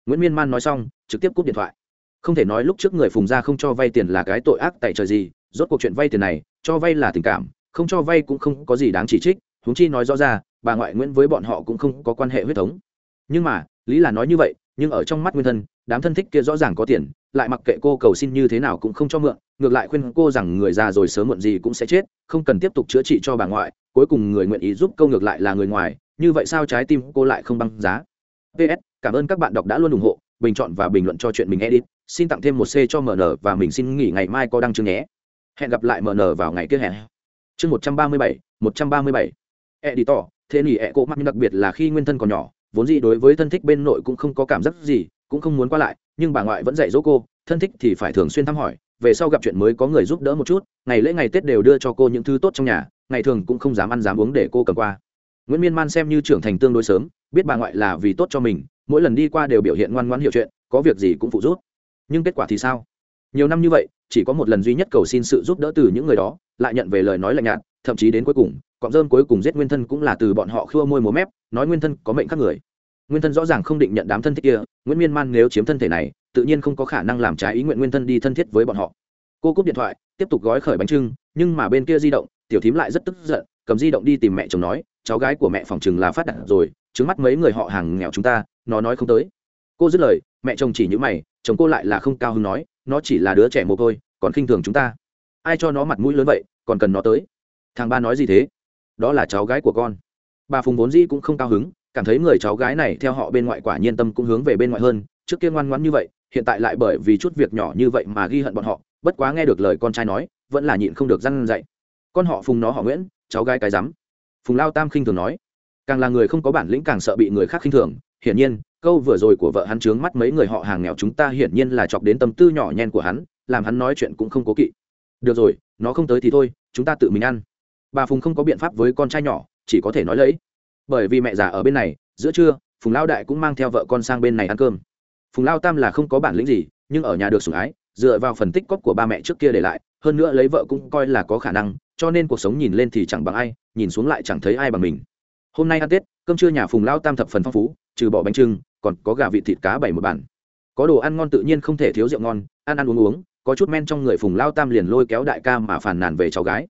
Nguyễn miên man nói xong, trực tiếp cúp điện thoại. Không thể nói lúc trước người phùng gia không cho vay tiền là cái tội ác tại trời gì, rốt cuộc chuyện vay tiền này, cho vay là tình cảm, không cho vay cũng không có gì đáng chỉ trích, huống chi nói rõ ra, bà ngoại nguyễn với bọn họ cũng không có quan hệ huyết thống. Nhưng mà, lý là nói như vậy, nhưng ở trong mắt nguyên thân, đám thân thích kia rõ ràng có tiền, lại mặc kệ cô cầu xin như thế nào cũng không cho mượn, ngược lại khuyên cô rằng người già rồi sớm muộn gì cũng sẽ chết, không cần tiếp tục chữa trị cho bà ngoại, cuối cùng người nguyện ý giúp câu ngược lại là người ngoài, như vậy sao trái tim cô lại không băng giá? Ps cảm ơn các bạn đọc đã luôn ủng hộ, bình chọn và bình luận cho chuyện mình edit. Xin tặng thêm một c cho mn và mình xin nghỉ ngày mai có đăng chương nhé. Hẹn gặp lại mn vào ngày kia hẹn. Chương một trăm ba mươi bảy, một trăm ba mươi bảy. Editor, thế nỉ ẹ cộ mắt đặc biệt là khi nguyên thân còn nhỏ, vốn gì đối với thân thích bên nội cũng không có cảm giác gì, cũng không muốn qua lại, nhưng bà ngoại vẫn dạy dỗ cô, thân thích thì phải thường xuyên thăm hỏi, về sau gặp chuyện mới có người giúp đỡ một chút, ngày lễ ngày tết đều đưa cho cô những thứ tốt trong nhà, ngày thường cũng không dám ăn dám uống để cô cầm qua. Nguyễn miên man xem như trưởng thành tương đối sớm biết bà ngoại là vì tốt cho mình, mỗi lần đi qua đều biểu hiện ngoan ngoãn hiểu chuyện, có việc gì cũng phụ giúp. Nhưng kết quả thì sao? Nhiều năm như vậy, chỉ có một lần duy nhất cầu xin sự giúp đỡ từ những người đó, lại nhận về lời nói lạnh nhạt, thậm chí đến cuối cùng, cọng rơm cuối cùng giết nguyên thân cũng là từ bọn họ khua môi múa mép, nói nguyên thân có mệnh khác người. Nguyên thân rõ ràng không định nhận đám thân thiết kia, nguyễn miên man nếu chiếm thân thể này, tự nhiên không có khả năng làm trái ý nguyện nguyên thân đi thân thiết với bọn họ. Cô cúp điện thoại, tiếp tục gói khởi bánh trưng, nhưng mà bên kia di động, tiểu thím lại rất tức giận, cầm di động đi tìm mẹ chồng nói, cháu gái của mẹ phòng chừng là phát đạt rồi trước mắt mấy người họ hàng nghèo chúng ta, nó nói không tới. Cô dứt lời, mẹ chồng chỉ những mày, chồng cô lại là không cao hứng nói, nó chỉ là đứa trẻ mồ côi, còn khinh thường chúng ta. Ai cho nó mặt mũi lớn vậy, còn cần nó tới. Thằng ba nói gì thế? Đó là cháu gái của con. Bà phùng vốn dĩ cũng không cao hứng, cảm thấy người cháu gái này theo họ bên ngoại quả nhiên tâm cũng hướng về bên ngoại hơn, trước kia ngoan ngoãn như vậy, hiện tại lại bởi vì chút việc nhỏ như vậy mà ghi hận bọn họ, bất quá nghe được lời con trai nói, vẫn là nhịn không được răn dạy. Con họ phùng nó họ nguyễn, cháu gái cái rắm. Phùng lao tam khinh thường nói càng là người không có bản lĩnh càng sợ bị người khác khinh thường. Hiển nhiên, câu vừa rồi của vợ hắn trướng mắt mấy người họ hàng nghèo chúng ta hiển nhiên là chọc đến tâm tư nhỏ nhen của hắn, làm hắn nói chuyện cũng không cố kỵ. Được rồi, nó không tới thì thôi, chúng ta tự mình ăn. Bà phùng không có biện pháp với con trai nhỏ, chỉ có thể nói lấy. Bởi vì mẹ già ở bên này, giữa trưa, phùng lao đại cũng mang theo vợ con sang bên này ăn cơm. Phùng lao tam là không có bản lĩnh gì, nhưng ở nhà được sủng ái, dựa vào phần tích cóp của ba mẹ trước kia để lại, hơn nữa lấy vợ cũng coi là có khả năng, cho nên cuộc sống nhìn lên thì chẳng bằng ai, nhìn xuống lại chẳng thấy ai bằng mình hôm nay ăn tết, cơm trưa nhà phùng lao tam thập phần phong phú, trừ bỏ bánh trưng, còn có gà vịt thịt cá bảy một bản. Có đồ ăn ngon tự nhiên không thể thiếu rượu ngon, ăn ăn uống uống, có chút men trong người phùng lao tam liền lôi kéo đại ca mà phàn nàn về cháu gái.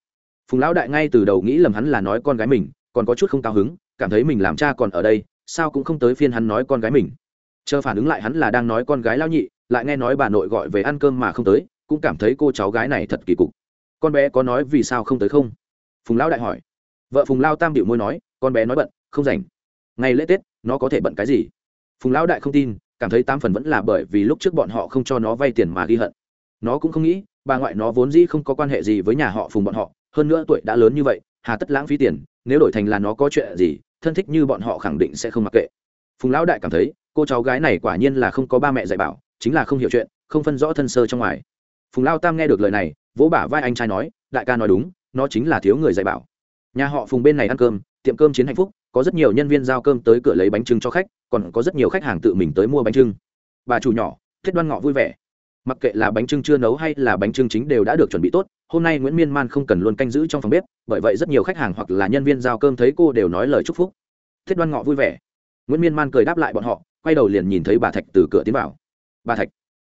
Phùng lão đại ngay từ đầu nghĩ lầm hắn là nói con gái mình, còn có chút không cao hứng, cảm thấy mình làm cha còn ở đây, sao cũng không tới phiên hắn nói con gái mình. Chờ phản ứng lại hắn là đang nói con gái lao nhị, lại nghe nói bà nội gọi về ăn cơm mà không tới, cũng cảm thấy cô cháu gái này thật kỳ cục. Con bé có nói vì sao không tới không? Phùng lão đại hỏi. Vợ phùng lao tam điệu môi nói con bé nói bận, không rảnh. Ngày lễ tết, nó có thể bận cái gì? Phùng lão đại không tin, cảm thấy tám phần vẫn là bởi vì lúc trước bọn họ không cho nó vay tiền mà ghi hận. Nó cũng không nghĩ, bà ngoại nó vốn dĩ không có quan hệ gì với nhà họ phùng bọn họ, hơn nữa tuổi đã lớn như vậy, hà tất lãng phí tiền, nếu đổi thành là nó có chuyện gì, thân thích như bọn họ khẳng định sẽ không mặc kệ. Phùng lão đại cảm thấy, cô cháu gái này quả nhiên là không có ba mẹ dạy bảo, chính là không hiểu chuyện, không phân rõ thân sơ trong ngoài. Phùng lao tam nghe được lời này, vỗ bả vai anh trai nói, đại ca nói đúng, nó chính là thiếu người dạy bảo. Nhà họ phùng bên này ăn cơm tiệm cơm chiến hạnh phúc, có rất nhiều nhân viên giao cơm tới cửa lấy bánh trưng cho khách, còn có rất nhiều khách hàng tự mình tới mua bánh trưng. Bà chủ nhỏ, thiết đoan ngọ vui vẻ. Mặc kệ là bánh trưng chưa nấu hay là bánh trưng chính đều đã được chuẩn bị tốt, hôm nay nguyễn miên man không cần luôn canh giữ trong phòng bếp, bởi vậy rất nhiều khách hàng hoặc là nhân viên giao cơm thấy cô đều nói lời chúc phúc. Thiết đoan ngọ vui vẻ. Nguyễn miên man cười đáp lại bọn họ, quay đầu liền nhìn thấy bà thạch từ cửa tiến vào. Bà thạch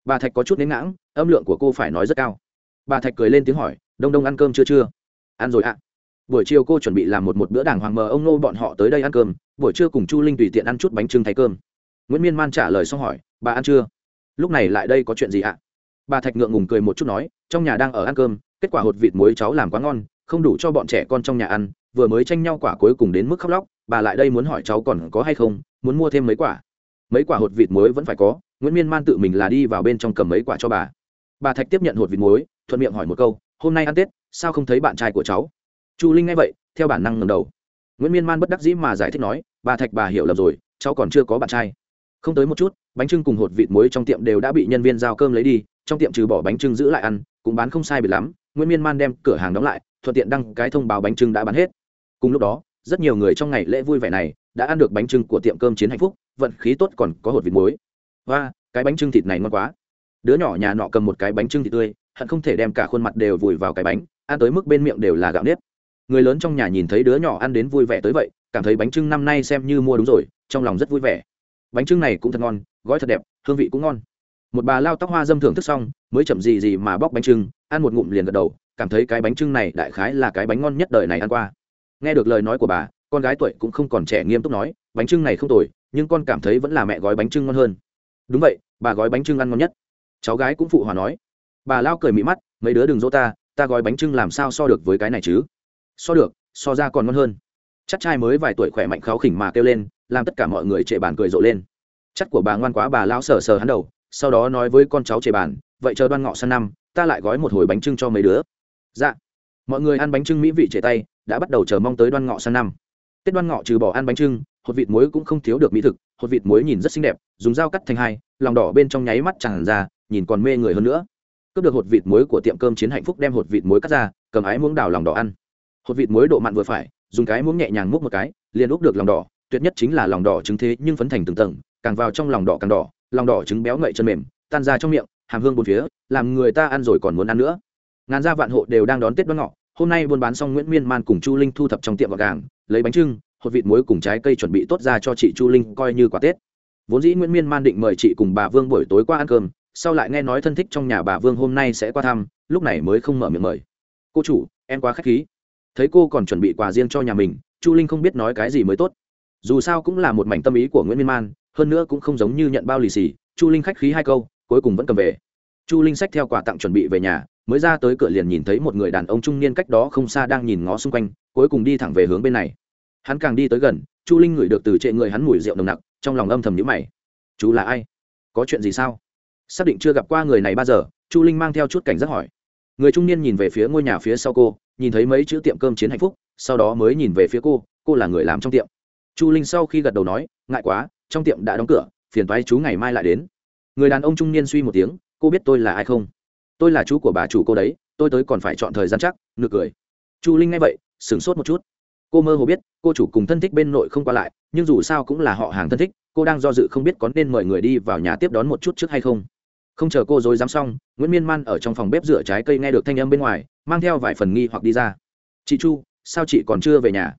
bà thạch có chút nến ngãng, âm lượng của cô phải nói rất cao. Bà thạch cười lên tiếng hỏi, đông đông ăn cơm chưa chưa? Ăn rồi ạ buổi chiều cô chuẩn bị làm một một bữa đảng hoàng mờ ông nô bọn họ tới đây ăn cơm. Buổi trưa cùng chu linh tùy tiện ăn chút bánh trưng thay cơm. Nguyễn miên man trả lời xong hỏi, bà ăn chưa? Lúc này lại đây có chuyện gì ạ? Bà thạch ngượng ngùng cười một chút nói, trong nhà đang ở ăn cơm, kết quả hột vịt muối cháu làm quá ngon, không đủ cho bọn trẻ con trong nhà ăn, vừa mới tranh nhau quả cuối cùng đến mức khóc lóc, bà lại đây muốn hỏi cháu còn có hay không, muốn mua thêm mấy quả. Mấy quả hột vịt muối vẫn phải có. Nguyễn miên man tự mình là đi vào bên trong cầm mấy quả cho bà. Bà thạch tiếp nhận hột vịt muối, thuận miệng hỏi một câu, hôm nay ăn tết, sao không thấy bạn trai của cháu? Chu linh nghe vậy, theo bản năng ngầm đầu. Nguyễn miên man bất đắc dĩ mà giải thích nói, bà thạch bà hiểu lầm rồi, cháu còn chưa có bạn trai. Không tới một chút, bánh trưng cùng hột vịt muối trong tiệm đều đã bị nhân viên giao cơm lấy đi, trong tiệm trừ bỏ bánh trưng giữ lại ăn, cũng bán không sai biệt lắm. Nguyễn miên man đem cửa hàng đóng lại, thuận tiện đăng cái thông báo bánh trưng đã bán hết. Cùng lúc đó, rất nhiều người trong ngày lễ vui vẻ này đã ăn được bánh trưng của tiệm cơm chiến hạnh phúc, vận khí tốt còn có hột vịt muối. Và cái bánh trưng thịt này ngon quá. Đứa nhỏ nhà nọ cầm một cái bánh trưng thịt tươi, hận không thể đem cả khuôn mặt đều vùi vào cái bánh, ăn tới mức bên miệng đều là gạo nếp người lớn trong nhà nhìn thấy đứa nhỏ ăn đến vui vẻ tới vậy, cảm thấy bánh trưng năm nay xem như mua đúng rồi, trong lòng rất vui vẻ. Bánh trưng này cũng thật ngon, gói thật đẹp, hương vị cũng ngon. Một bà lao tóc hoa dâm thưởng thức xong, mới chậm gì gì mà bóc bánh trưng, ăn một ngụm liền gật đầu, cảm thấy cái bánh trưng này đại khái là cái bánh ngon nhất đời này ăn qua. Nghe được lời nói của bà, con gái tuổi cũng không còn trẻ nghiêm túc nói, bánh trưng này không tồi, nhưng con cảm thấy vẫn là mẹ gói bánh trưng ngon hơn. Đúng vậy, bà gói bánh trưng ăn ngon nhất. Cháu gái cũng phụ hòa nói. Bà lao cười mị mắt, mấy đứa đừng dỗ ta ta gói bánh trưng làm sao so được với cái này chứ? So được, so ra còn ngon hơn. Chắc trai mới vài tuổi khỏe mạnh kháo khỉnh mà kêu lên, làm tất cả mọi người trệ bàn cười rộ lên. Chắc của bà ngoan quá bà lão sờ sờ hắn đầu, sau đó nói với con cháu trệ bàn, vậy chờ đoan ngọ sang năm, ta lại gói một hồi bánh trưng cho mấy đứa. Dạ. Mọi người ăn bánh trưng mỹ vị trệ tay, đã bắt đầu chờ mong tới đoan ngọ sang năm. Tết đoan ngọ trừ bỏ ăn bánh trưng, hột vịt muối cũng không thiếu được mỹ thực, hột vịt muối nhìn rất xinh đẹp, dùng dao cắt thành hai, lòng đỏ bên trong nháy mắt tràn ra, nhìn còn mê người hơn nữa. Cướp được hột vịt muối của tiệm cơm chiến hạnh phúc đem hột vịt muối cắt ra, cầm ái muỗng đào lòng đỏ ăn hột vịt muối độ mặn vừa phải, dùng cái muỗng nhẹ nhàng múc một cái, liền úp được lòng đỏ. Tuyệt nhất chính là lòng đỏ trứng thế nhưng phấn thành từng tầng, càng vào trong lòng đỏ càng đỏ. Lòng đỏ trứng béo ngậy chân mềm, tan ra trong miệng, hàm hương bốn phía, làm người ta ăn rồi còn muốn ăn nữa. Ngàn gia vạn hộ đều đang đón tết đoan ngọ. Hôm nay buôn bán xong nguyễn miên man cùng chu linh thu thập trong tiệm gọt gàng, lấy bánh trưng, hột vịt muối cùng trái cây chuẩn bị tốt ra cho chị chu linh coi như quả tết. Vốn dĩ nguyễn miên man định mời chị cùng bà vương buổi tối qua ăn cơm, sau lại nghe nói thân thích trong nhà bà vương hôm nay sẽ qua thăm, lúc này mới không mở miệng mời. Cô chủ, em quá k h á c h khí thấy cô còn chuẩn bị quà riêng cho nhà mình, chu linh không biết nói cái gì mới tốt. Dù sao cũng là một mảnh tâm ý của nguyễn miên man, hơn nữa cũng không giống như nhận bao lì xì, chu linh khách khí hai câu, cuối cùng vẫn cầm về. Chu linh sách theo quà tặng chuẩn bị về nhà, mới ra tới cửa liền nhìn thấy một người đàn ông trung niên cách đó không xa đang nhìn ngó xung quanh, cuối cùng đi thẳng về hướng bên này. Hắn càng đi tới gần, chu linh ngửi được từ trệ người hắn mùi rượu nồng nặc, trong lòng âm thầm nhữ mày. Chú là ai? Có chuyện gì sao? Xác định chưa gặp qua người này bao giờ, chu linh mang theo chút cảnh giác hỏi người trung niên nhìn về phía ngôi nhà phía sau cô, nhìn thấy mấy chữ tiệm cơm chiến hạnh phúc, sau đó mới nhìn về phía cô cô là người làm trong tiệm. Chu linh sau khi gật đầu nói, ngại quá, trong tiệm đã đóng cửa, phiền toái chú ngày mai lại đến. Người đàn ông trung niên suy một tiếng, cô biết tôi là ai không? Tôi là chú của bà chủ cô đấy, tôi tới còn phải chọn thời gian chắc. Nực cười. Chu linh nghe vậy, sửng sốt một chút. Cô mơ hồ biết, cô chủ cùng thân thích bên nội không qua lại, nhưng dù sao cũng là họ hàng thân thích, cô đang do dự không biết có nên mời người đi vào nhà tiếp đón một chút trước hay không không chờ cô dối dám xong, nguyễn miên man ở trong phòng bếp rửa trái cây nghe được thanh âm bên ngoài, mang theo vài phần nghi hoặc đi ra. Chị chu, sao chị còn chưa về nhà?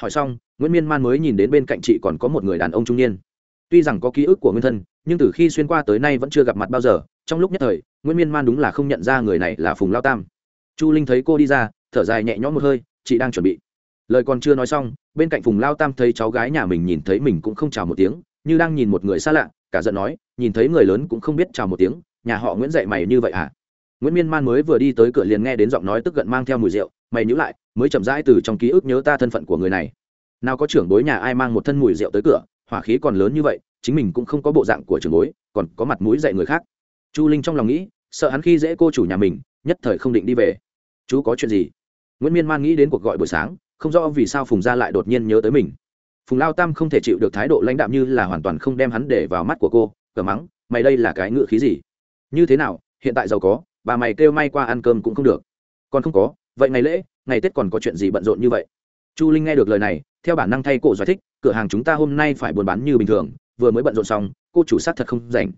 Hỏi xong, nguyễn miên man mới nhìn đến bên cạnh chị còn có một người đàn ông trung niên. Tuy rằng có ký ức của nguyên thân, nhưng từ khi xuyên qua tới nay vẫn chưa gặp mặt bao giờ, trong lúc nhất thời, nguyễn miên man đúng là không nhận ra người này là phùng lao tam. Chu linh thấy cô đi ra, thở dài nhẹ nhõm một hơi, chị đang chuẩn bị. Lời còn chưa nói xong, bên cạnh phùng lao tam thấy cháu gái nhà mình nhìn thấy mình cũng không chào một tiếng, như đang nhìn một người xa lạ, cả giận nói nhìn thấy người lớn cũng không biết chào một tiếng, nhà họ nguyễn dạy mày như vậy à? Nguyễn miên man mới vừa đi tới cửa liền nghe đến giọng nói tức giận mang theo mùi rượu, mày nhữ lại, mới chậm rãi từ trong ký ức nhớ ta thân phận của người này. Nào có trưởng bối nhà ai mang một thân mùi rượu tới cửa, hỏa khí còn lớn như vậy, chính mình cũng không có bộ dạng của trưởng bối, còn có mặt mũi dạy người khác. Chu linh trong lòng nghĩ, sợ hắn khi dễ cô chủ nhà mình, nhất thời không định đi về. Chú có chuyện gì? Nguyễn miên man nghĩ đến cuộc gọi buổi sáng, không rõ vì sao phùng gia lại đột nhiên nhớ tới mình. Phùng lao tam không thể chịu được thái độ lãnh đạm như là hoàn toàn không đem hắn để vào mắt của cô cờ mắng, mày đây là cái ngựa khí gì? Như thế nào, hiện tại giàu có, bà mày kêu may qua ăn cơm cũng không được. Còn không có, vậy ngày lễ, ngày tết còn có chuyện gì bận rộn như vậy? Chu linh nghe được lời này, theo bản năng thay cổ giải thích, cửa hàng chúng ta hôm nay phải buôn bán như bình thường, vừa mới bận rộn xong, cô chủ sát thật không rảnh.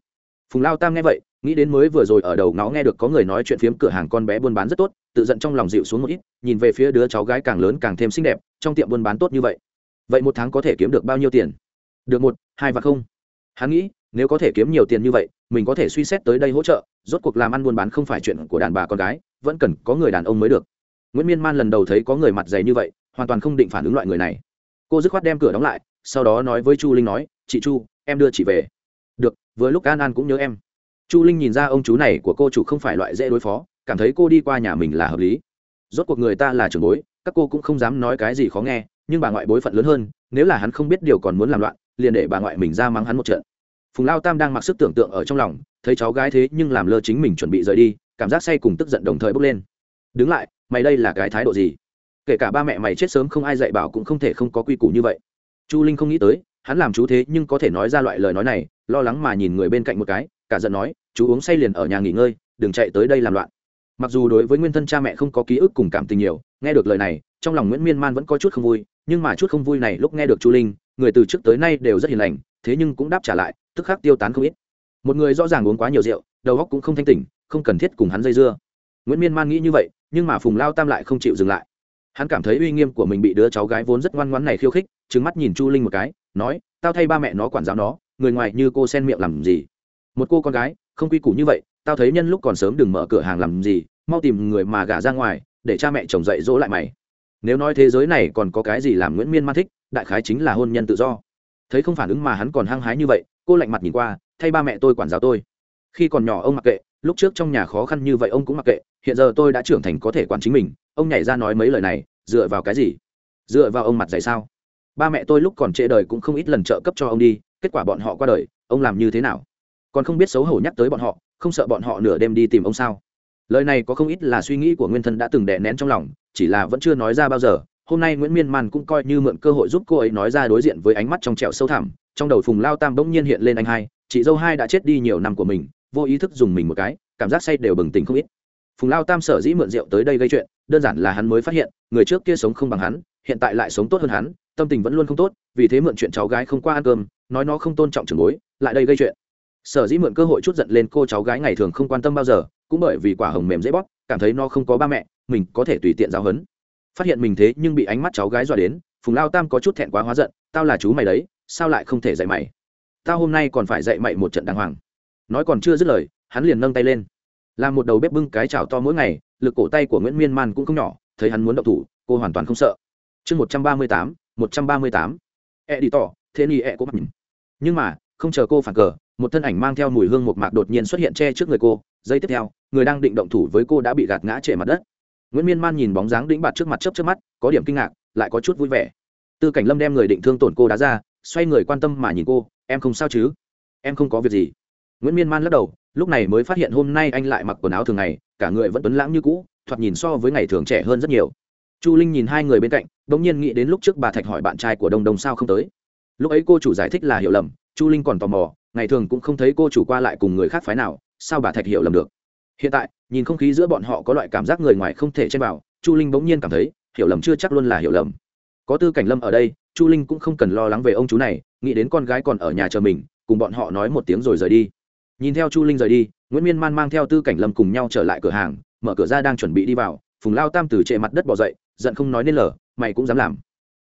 Phùng lao tam nghe vậy, nghĩ đến mới vừa rồi ở đầu nó nghe được có người nói chuyện phiếm cửa hàng con bé buôn bán rất tốt, tự giận trong lòng dịu xuống một ít, nhìn về phía đứa cháu gái càng lớn càng thêm xinh đẹp, trong tiệm buôn bán tốt như vậy. Vậy một tháng có thể kiếm được bao nhiêu tiền? Được một, hai và không. Hắn nghĩ nếu có thể kiếm nhiều tiền như vậy, mình có thể suy xét tới đây hỗ trợ, rốt cuộc làm ăn buôn bán không phải chuyện của đàn bà con gái, vẫn cần có người đàn ông mới được. Nguyễn miên man lần đầu thấy có người mặt dày như vậy, hoàn toàn không định phản ứng loại người này. Cô dứt khoát đem cửa đóng lại, sau đó nói với chu linh nói, chị chu, em đưa chị về. Được, vừa lúc an an cũng nhớ em. Chu linh nhìn ra ông chú này của cô chủ không phải loại dễ đối phó, cảm thấy cô đi qua nhà mình là hợp lý. Rốt cuộc người ta là trưởng bối, các cô cũng không dám nói cái gì khó nghe, nhưng bà ngoại bối phận lớn hơn, nếu là hắn không biết điều còn muốn làm loạn, liền để bà ngoại mình ra mắng hắn một trận phùng lao tam đang mặc sức tưởng tượng ở trong lòng, thấy cháu gái thế nhưng làm lơ chính mình chuẩn bị rời đi, cảm giác say cùng tức giận đồng thời bốc lên. Đứng lại, mày đây là cái thái độ gì? Kể cả ba mẹ mày chết sớm không ai dạy bảo cũng không thể không có quy củ như vậy. Chu linh không nghĩ tới, hắn làm chú thế nhưng có thể nói ra loại lời nói này, lo lắng mà nhìn người bên cạnh một cái, cả giận nói, chú uống say liền ở nhà nghỉ ngơi, đừng chạy tới đây làm loạn. Mặc dù đối với nguyên thân cha mẹ không có ký ức cùng cảm tình nhiều, nghe được lời này, trong lòng nguyễn miên man vẫn có chút không vui, nhưng mà chút không vui này lúc nghe được chu linh, người từ trước tới nay đều rất hiền lành, thế nhưng cũng đáp trả lại tức khắc tiêu tán không ít. Một người rõ ràng uống quá nhiều rượu, đầu óc cũng không thanh tỉnh, không cần thiết cùng hắn dây dưa. Nguyễn miên man nghĩ như vậy, nhưng mà phùng lao tam lại không chịu dừng lại. Hắn cảm thấy uy nghiêm của mình bị đứa cháu gái vốn rất ngoan ngoãn này khiêu khích trứng mắt nhìn chu linh một cái, nói, tao thay ba mẹ nó quản giáo nó, người ngoài như cô sen miệng làm gì? Một cô con gái, không quy củ như vậy, tao thấy nhân lúc còn sớm đừng mở cửa hàng làm gì, mau tìm người mà gả ra ngoài, để cha mẹ chồng dạy dỗ lại mày. Nếu nói thế giới này còn có cái gì làm nguyễn miên man thích, đại khái chính là hôn nhân tự do. Thấy không phản ứng mà hắn còn hăng hái như vậy cô lạnh mặt nhìn qua, thay ba mẹ tôi quản giáo tôi. Khi còn nhỏ ông mặc kệ, lúc trước trong nhà khó khăn như vậy ông cũng mặc kệ, hiện giờ tôi đã trưởng thành có thể quản chính mình, ông nhảy ra nói mấy lời này, dựa vào cái gì? Dựa vào ông mặt dày sao? Ba mẹ tôi lúc còn trễ đời cũng không ít lần trợ cấp cho ông đi, kết quả bọn họ qua đời, ông làm như thế nào? Còn không biết xấu hổ nhắc tới bọn họ, không sợ bọn họ nửa đêm đi tìm ông sao? Lời này có không ít là suy nghĩ của nguyên thân đã từng đè nén trong lòng, chỉ là vẫn chưa nói ra bao giờ. Hôm nay nguyễn miên man cũng coi như mượn cơ hội giúp cô ấy nói ra đối diện với ánh mắt trong trẻo sâu thẳm trong đầu phùng lao tam bỗng nhiên hiện lên anh hai, chị dâu hai đã chết đi nhiều năm của mình, vô ý thức dùng mình một cái, cảm giác say đều bừng tỉnh không ít. Phùng lao tam sở dĩ mượn rượu tới đây gây chuyện, đơn giản là hắn mới phát hiện, người trước kia sống không bằng hắn, hiện tại lại sống tốt hơn hắn, tâm tình vẫn luôn không tốt, vì thế mượn chuyện cháu gái không qua ăn cơm, nói nó không tôn trọng trường bối, lại đây gây chuyện. Sở dĩ mượn cơ hội chút giận lên cô cháu gái ngày thường không quan tâm bao giờ, cũng bởi vì quả hồng mềm dễ bóp, cảm thấy nó không có ba mẹ, mình có thể tùy tiện giáo hấn phát hiện mình thế nhưng bị ánh mắt cháu gái dọa đến, phùng lao tam có chút thẹn quá hóa giận, tao là chú mày đấy sao lại không thể dạy mày? Tao hôm nay còn phải dạy mày một trận đàng hoàng. Nói còn chưa dứt lời, hắn liền nâng tay lên. Làm một đầu bếp bưng cái chảo to mỗi ngày, lực cổ tay của nguyễn miên man cũng không nhỏ, thấy hắn muốn động thủ, cô hoàn toàn không sợ. Chương một trăm ba mươi tám, một trăm ba mươi tám. E đi tỏ, thế ni e cũng mặc nhưng mà, không chờ cô phản cờ, một thân ảnh mang theo mùi hương một mạc đột nhiên xuất hiện che trước người cô. Giây tiếp theo, người đang định động thủ với cô đã bị gạt ngã trệ mặt đất. Nguyễn miên man nhìn bóng dáng đĩnh bạt trước mặt chấp trước mắt, có điểm kinh ngạc, lại có chút vui vẻ. Tư cảnh lâm đem người định thương tổn cô đá ra xoay người quan tâm mà nhìn cô, em không sao chứ? Em không có việc gì? Nguyễn miên man lắc đầu, lúc này mới phát hiện hôm nay anh lại mặc quần áo thường ngày, cả người vẫn tuấn lãng như cũ, thoạt nhìn so với ngày thường trẻ hơn rất nhiều. Chu linh nhìn hai người bên cạnh đ ỗ n g nhiên nghĩ đến lúc trước bà thạch hỏi bạn trai của đông đông sao không tới. Lúc ấy cô chủ giải thích là hiểu lầm, chu linh còn tò mò, ngày thường cũng không thấy cô chủ qua lại cùng người khác phái nào, sao bà thạch hiểu lầm được? Hiện tại, nhìn không khí giữa bọn họ có loại cảm giác người ngoài không thể chen vào, chu linh bỗng nhiên cảm thấy, hiểu lầm chưa chắc luôn là hiểu lầm. Có tư cảnh lâm ở đây chu linh cũng không cần lo lắng về ông chú này, nghĩ đến con gái còn ở nhà chờ mình, cùng bọn họ nói một tiếng rồi rời đi. Nhìn theo chu linh rời đi, nguyễn miên man mang theo tư cảnh lâm cùng nhau trở lại cửa hàng, mở cửa ra đang chuẩn bị đi vào, phùng lao tam từ trệ mặt đất bỏ dậy, giận không nói nên lở mày cũng dám làm.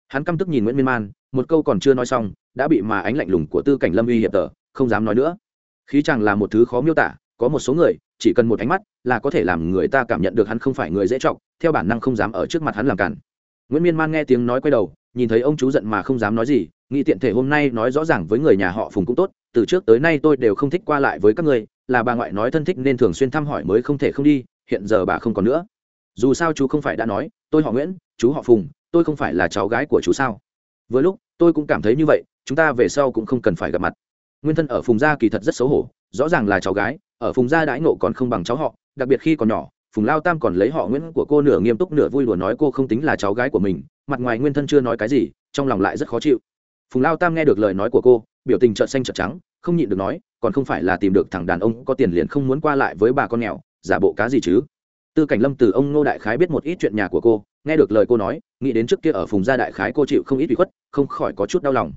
Hắn căm tức nhìn nguyễn miên man, một câu còn chưa nói xong, đã bị mà ánh lạnh lùng của tư cảnh lâm uy hiệp tờ, không dám nói nữa. Khí chàng là một thứ khó miêu tả, có một số người, chỉ cần một ánh mắt là có thể làm người ta cảm nhận được hắn không phải người dễ trọng theo bản năng không dám ở trước mặt hắn làm cản nguyễn miên man nghe tiếng nói quay đầu, nhìn thấy ông chú giận mà không dám nói gì, nghĩ tiện thể hôm nay nói rõ ràng với người nhà họ phùng cũng tốt, từ trước tới nay tôi đều không thích qua lại với các người, là bà ngoại nói thân thích nên thường xuyên thăm hỏi mới không thể không đi, hiện giờ bà không còn nữa. Dù sao chú không phải đã nói, tôi họ nguyễn, chú họ phùng, tôi không phải là cháu gái của chú sao? Với lúc, tôi cũng cảm thấy như vậy, chúng ta về sau cũng không cần phải gặp mặt. Nguyên thân ở phùng gia kỳ thật rất xấu hổ, rõ ràng là cháu gái, ở phùng gia đãi nộ còn không bằng cháu họ, đặc biệt khi còn nhỏ phùng lao tam còn lấy họ nguyễn của cô nửa nghiêm túc nửa vui đùa nói cô không tính là cháu gái của mình, mặt ngoài nguyên thân chưa nói cái gì, trong lòng lại rất khó chịu. Phùng lao tam nghe được lời nói của cô, biểu tình trợn xanh trợn trắng, không nhịn được nói, còn không phải là tìm được thằng đàn ông có tiền liền không muốn qua lại với bà con nghèo, giả bộ cá gì chứ? Tư cảnh lâm từ ông ngô đại khái biết một ít chuyện nhà của cô, nghe được lời cô nói, nghĩ đến trước kia ở phùng gia đại khái cô chịu không ít bị khuất, không khỏi có chút đau lòng.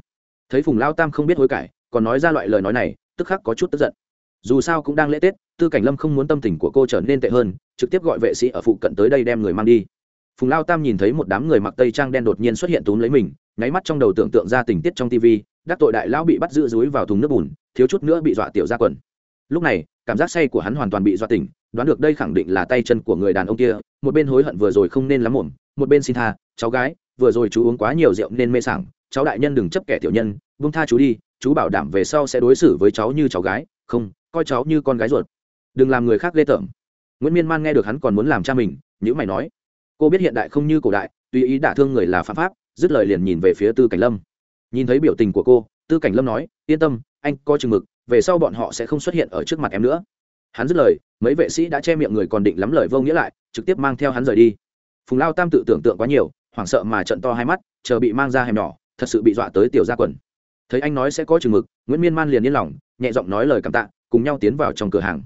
Thấy phùng lao tam không biết hối cải, còn nói ra loại lời nói này, tức khắc có chút tức giận dù sao cũng đang lễ tết tư cảnh lâm không muốn tâm tình của cô trở nên tệ hơn trực tiếp gọi vệ sĩ ở phụ cận tới đây đem người mang đi phùng lao tam nhìn thấy một đám người mặc tây trang đen đột nhiên xuất hiện túm lấy mình nháy mắt trong đầu tưởng tượng ra tình tiết trong tv đắc tội đại lão bị bắt giữ dưới vào thùng nước bùn thiếu chút nữa bị dọa tiểu ra quần lúc này cảm giác say của hắn hoàn toàn bị dọa tỉnh đoán được đây khẳng định là tay chân của người đàn ông kia một bên hối hận vừa rồi không nên lắm mồm một bên xin tha cháu gái vừa rồi chú uống quá nhiều rượu nên mê sảng cháu đại nhân đừng chấp kẻ tiểu nhân vung tha chú đi chú bảo đảm về sau sẽ đối xử với cháu như cháu gái không coi cháu như con gái ruột. Đừng làm người khác ghê tởm. Nguyễn miên man nghe được hắn còn muốn làm cha mình nhữ mày nói, cô biết hiện đại không như cổ đại, tùy ý đả thương người là pháp pháp, dứt lời liền nhìn về phía tư cảnh lâm. Nhìn thấy biểu tình của cô, tư cảnh lâm nói, yên tâm, anh có chừng mực, về sau bọn họ sẽ không xuất hiện ở trước mặt em nữa. Hắn dứt lời, mấy vệ sĩ đã che miệng người còn định lắm lời vô nghĩa lại, trực tiếp mang theo hắn rời đi. Phùng lao tam tự tưởng tượng quá nhiều, hoảng sợ mà trận to hai mắt, chờ bị mang ra hẻm nhỏ, thật sự bị dọa tới tiểu gia quần. Thấy anh nói sẽ có chừng mực, nguyễn miên man liền yên lòng, nhẹ giọng nói lời cảm tạ cùng nhau tiến vào trong cửa hàng.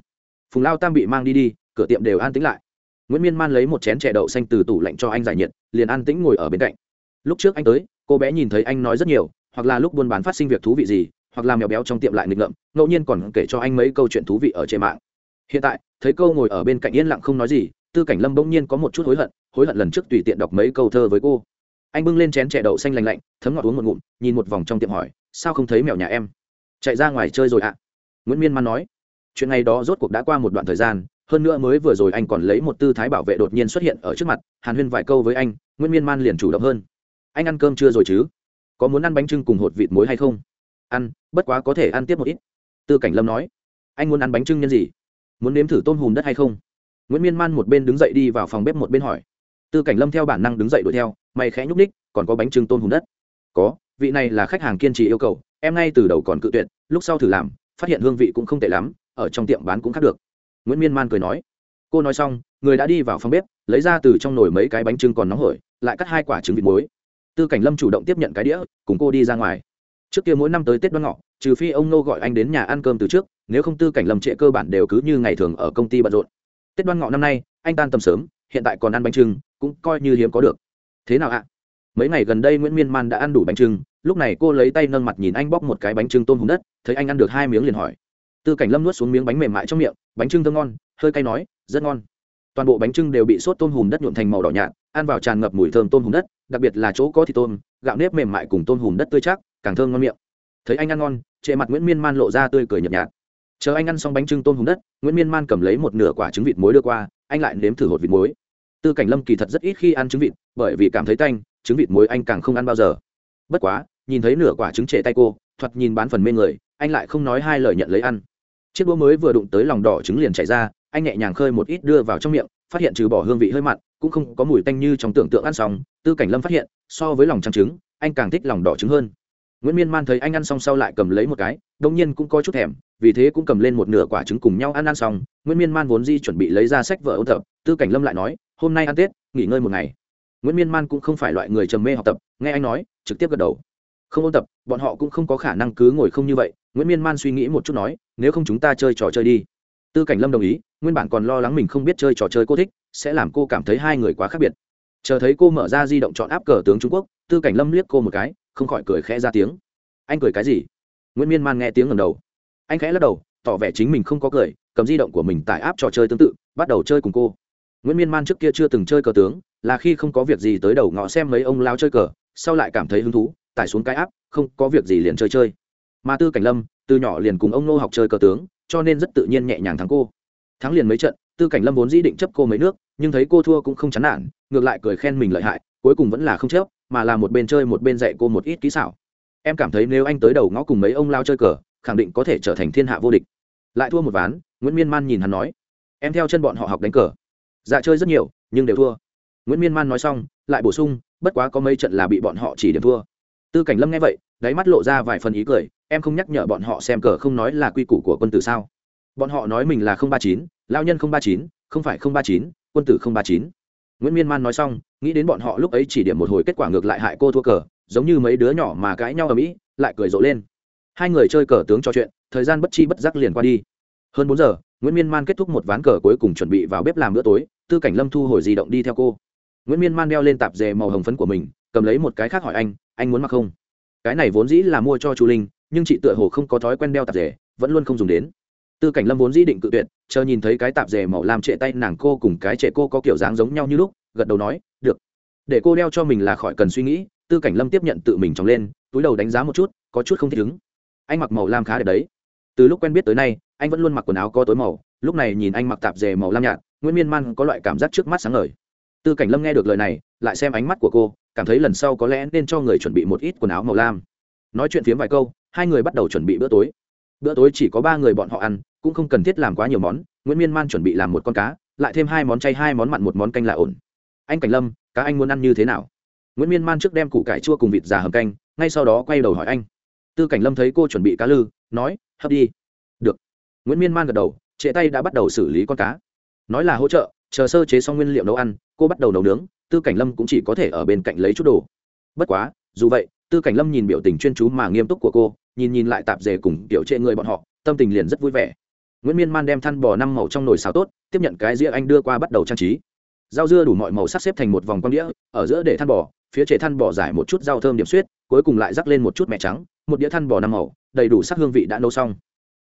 Phùng lao tam bị mang đi đi, cửa tiệm đều an tĩnh lại. Nguyễn miên man lấy một chén chè đậu xanh từ tủ lạnh cho anh giải nhiệt, liền an tĩnh ngồi ở bên cạnh. Lúc trước anh tới, cô bé nhìn thấy anh nói rất nhiều, hoặc là lúc buôn bán phát sinh việc thú vị gì, hoặc là mèo béo trong tiệm lại nghịch ngợm, ngẫu nhiên còn kể cho anh mấy câu chuyện thú vị ở trên mạng. Hiện tại, thấy câu ngồi ở bên cạnh yên lặng không nói gì, tư cảnh lâm bỗng nhiên có một chút hối hận hối hận lần trước tùy tiện đọc mấy câu thơ với cô. Anh bưng lên chén chè đậu xanh lành lạnh, thấm ngọt uống một ngụm, nhìn một vòng trong tiệm hỏi, sao không thấy mèo nhà em? Chạy ra ngoài chơi rồi ạ nguyễn miên man nói chuyện này đó rốt cuộc đã qua một đoạn thời gian hơn nữa mới vừa rồi anh còn lấy một tư thái bảo vệ đột nhiên xuất hiện ở trước mặt hàn huyên vài câu với anh nguyễn miên man liền chủ động hơn anh ăn cơm chưa rồi chứ có muốn ăn bánh trưng cùng hột vịt muối hay không ăn bất quá có thể ăn tiếp một ít tư cảnh lâm nói anh muốn ăn bánh trưng nhân gì muốn nếm thử tôm hùm đất hay không nguyễn miên man một bên đứng dậy đi vào phòng bếp một bên hỏi tư cảnh lâm theo bản năng đứng dậy đuổi theo mày khẽ nhúc ních còn có bánh trưng tôm hùm đất có vị này là khách hàng kiên trì yêu cầu em ngay từ đầu còn cự tuyệt lúc sau thử làm phát hiện hương vị cũng không tệ lắm, ở trong tiệm bán cũng khác được. Nguyễn miên man cười nói, cô nói xong, người đã đi vào phòng bếp, lấy ra từ trong nồi mấy cái bánh trưng còn nóng hổi, lại cắt hai quả trứng vịt muối. Tư cảnh lâm chủ động tiếp nhận cái đĩa, cùng cô đi ra ngoài. Trước kia mỗi năm tới tết đoan ngọ, trừ phi ông nô gọi anh đến nhà ăn cơm từ trước, nếu không tư cảnh lâm trệ cơ bản đều cứ như ngày thường ở công ty bận rộn. Tết đoan ngọ năm nay, anh tan tầm sớm, hiện tại còn ăn bánh trưng, cũng coi như hiếm có được. Thế nào ạ? Mấy ngày gần đây nguyễn miên man đã ăn đủ bánh trưng, lúc này cô lấy tay nâng mặt nhìn anh bóc một cái bánh trưng tôm hùm đất, thấy anh ăn được hai miếng liền hỏi. Tư cảnh lâm nuốt xuống miếng bánh mềm mại trong miệng, bánh trưng thơm ngon, hơi cay nói, rất ngon. Toàn bộ bánh trưng đều bị sốt tôm hùm đất nhuộm thành màu đỏ nhạt, ăn vào tràn ngập mùi thơm tôm hùm đất, đặc biệt là chỗ có thịt tôm, gạo nếp mềm mại cùng tôm hùm đất tươi chắc, càng thơm ngon miệng. Thấy anh ăn ngon trệ mặt nguyễn miên man lộ ra tươi cười nhợt nhạt. Chờ anh ăn xong bánh trưng tôm hùm đất, nguyễn miên man cầm lấy một nửa quả trứng vịt muối đưa qua, anh lại nếm thử hột vịt muối. Tư cảnh lâm kỳ thật rất ít khi ăn trứng vịt, bởi vì cảm thấy tanh trứng vịt muối anh càng không ăn bao giờ. Bất quá, nhìn thấy nửa quả trứng trệ tay cô, thoạt nhìn bán phần mê người, anh lại không nói hai lời nhận lấy ăn. Chiếc đũa mới vừa đụng tới lòng đỏ trứng liền chảy ra, anh nhẹ nhàng khơi một ít đưa vào trong miệng, phát hiện trừ bỏ hương vị hơi mặn, cũng không có mùi tanh như trong tưởng tượng ăn xong. Tư cảnh lâm phát hiện, so với lòng trắng trứng, anh càng thích lòng đỏ trứng hơn. Nguyễn miên man thấy anh ăn xong sau lại cầm lấy một cái đông nhiên cũng có chút thèm, vì thế cũng cầm lên một nửa quả trứng cùng nhau ăn ăn xong. Nguyễn miên man vốn di chuẩn bị lấy ra sách vở ôn tập, tư cảnh lâm lại nói, hôm nay ăn tết, nghỉ ngơi một ngày nguyễn miên man cũng không phải loại người trầm mê học tập, nghe anh nói, trực tiếp gật đầu. Không ôn tập, bọn họ cũng không có khả năng cứ ngồi không như vậy, nguyễn miên man suy nghĩ một chút nói, nếu không chúng ta chơi trò chơi đi. Tư cảnh lâm đồng ý, nguyên bản còn lo lắng mình không biết chơi trò chơi cô thích, sẽ làm cô cảm thấy hai người quá khác biệt. Chờ thấy cô mở ra di động chọn áp cờ tướng trung quốc, tư cảnh lâm liếc cô một cái, không khỏi cười khẽ ra tiếng. Anh cười cái gì? Nguyễn miên man nghe tiếng ngầm đầu. Anh khẽ lắc đầu, tỏ vẻ chính mình không có cười, cầm di động của mình tải áp trò chơi tương tự, bắt đầu chơi cùng cô. Nguyễn miên man trước kia chưa từng chơi cờ tướng là khi không có việc gì tới đầu ngõ xem mấy ông lao chơi cờ, sau lại cảm thấy hứng thú, tải xuống cái áp không có việc gì liền chơi chơi. Mà tư cảnh lâm, từ nhỏ liền cùng ông nô học chơi cờ tướng, cho nên rất tự nhiên nhẹ nhàng thắng cô. Thắng liền mấy trận, tư cảnh lâm vốn dĩ định chấp cô mấy nước, nhưng thấy cô thua cũng không chán nản, ngược lại cười khen mình lợi hại, cuối cùng vẫn là không chấp, mà là một bên chơi một bên dạy cô một ít kỹ xảo. Em cảm thấy nếu anh tới đầu ngõ cùng mấy ông lao chơi cờ, khẳng định có thể trở thành thiên hạ vô địch. Lại thua một ván, nguyễn miên man nhìn hắn nói, em theo chân bọn họ học đánh cờ. Dạ chơi rất nhiều, nhưng đều thua nguyễn miên man nói xong lại bổ sung bất quá có mấy trận là bị bọn họ chỉ điểm thua tư cảnh lâm nghe vậy đáy mắt lộ ra vài phần ý cười em không nhắc nhở bọn họ xem cờ không nói là quy củ của quân tử sao bọn họ nói mình là không ba chín lao nhân không ba chín không phải không ba chín quân tử không ba chín nguyễn miên man nói xong nghĩ đến bọn họ lúc ấy chỉ điểm một hồi kết quả ngược lại hại cô thua cờ giống như mấy đứa nhỏ mà cãi nhau ở mỹ lại cười rộ lên hai người chơi cờ tướng trò chuyện thời gian bất chi bất giác liền qua đi hơn bốn giờ nguyễn miên man kết thúc một ván cờ cuối cùng chuẩn bị vào bếp làm bữa tối tư cảnh lâm thu hồi di động đi theo cô nguyễn miên man đeo lên tạp dề màu hồng phấn của mình, cầm lấy một cái khác hỏi anh anh muốn mặc không? Cái này vốn dĩ là mua cho chu linh, nhưng chị tựa hồ không có thói quen đeo tạp dề, vẫn luôn không dùng đến. Tư cảnh lâm vốn dĩ định cự tuyệt, chờ nhìn thấy cái tạp dề màu làm trệ tay nàng cô cùng cái trệ cô có kiểu dáng giống nhau như lúc, gật đầu nói, được. Để cô đeo cho mình là khỏi cần suy nghĩ, tư cảnh lâm tiếp nhận tự mình tròng lên, túi đầu đánh giá một chút, có chút không thích ứng. Anh mặc màu lam khá đẹp đấy. Từ lúc quen biết tới nay, anh vẫn luôn mặc quần áo có tối màu, lúc này nhìn anh mặc tạp dề màu lam nhạt, nguyễn miên man có loại cảm giác trước mắt sáng ngời tư cảnh lâm nghe được lời này, lại xem ánh mắt của cô, cảm thấy lần sau có lẽ nên cho người chuẩn bị một ít quần áo màu lam. Nói chuyện phiếm vài câu, hai người bắt đầu chuẩn bị bữa tối. Bữa tối chỉ có ba người bọn họ ăn, cũng không cần thiết làm quá nhiều món, nguyễn miên man chuẩn bị làm một con cá, lại thêm hai món chay, hai món mặn, một món canh là ổn. Anh cảnh lâm, cá anh muốn ăn như thế nào? Nguyễn miên man trước đem củ cải chua cùng vịt già hầm canh, ngay sau đó quay đầu hỏi anh. Tư cảnh lâm thấy cô chuẩn bị cá lư, nói, hấp đi. Được. Nguyễn miên man gật đầu trệ tay đã bắt đầu xử lý con cá. Nói là hỗ trợ chờ sơ chế xong nguyên liệu nấu ăn, cô bắt đầu nấu nướng, tư cảnh lâm cũng chỉ có thể ở bên cạnh lấy chút đồ. Bất quá, dù vậy, tư cảnh lâm nhìn biểu tình chuyên chú mà nghiêm túc của cô, nhìn nhìn lại tạp dề cùng tiểu trệ người bọn họ, tâm tình liền rất vui vẻ. Nguyễn miên man đem than bò năm màu trong nồi xào tốt, tiếp nhận cái dĩa anh đưa qua bắt đầu trang trí. Rau dưa đủ mọi màu sắc xếp thành một vòng con đĩa, ở giữa để than bò, phía trệ than bò giải một chút rau thơm điểm suyết, cuối cùng lại rắc lên một chút mẹ trắng, một đĩa than bò năm màu, đầy đủ sắc hương vị đã nấu xong.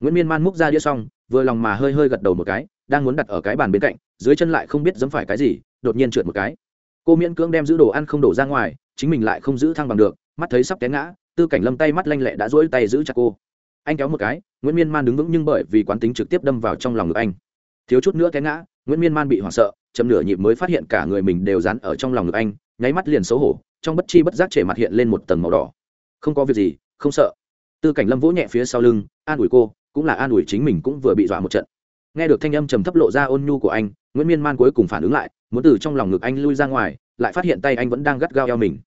Nguyễn miên man múc ra đĩa xong, vừa lòng mà hơi hơi gật đầu một cái, đang muốn đặt ở cái bàn bên cạnh dưới chân lại không biết dẫm phải cái gì, đột nhiên trượt một cái. Cô miễn cưỡng đem giữ đồ ăn không đổ ra ngoài, chính mình lại không giữ thăng bằng được, mắt thấy sắp té ngã, tư cảnh lâm tay mắt lanh lẹ đã duỗi tay giữ chặt cô. Anh kéo một cái, nguyễn miên man đứng vững nhưng bởi vì quán tính trực tiếp đâm vào trong lòng ngực anh. Thiếu chút nữa té ngã, nguyễn miên man bị hoảng sợ, chậm nửa nhịp mới phát hiện cả người mình đều dán ở trong lòng ngực anh, nháy mắt liền xấu hổ, trong bất chi bất giác trẻ mặt hiện lên một tầng màu đỏ. Không có việc gì, không sợ. Tư cảnh lâm vỗ nhẹ phía sau lưng, an ủi cô, cũng là an ủi chính mình cũng vừa bị dọa một trận. Nghe được thanh âm trầm thấp lộ ra ôn nhu của anh nguyễn miên man cuối cùng phản ứng lại muốn từ trong lòng ngực anh lui ra ngoài lại phát hiện tay anh vẫn đang gắt gao eo mình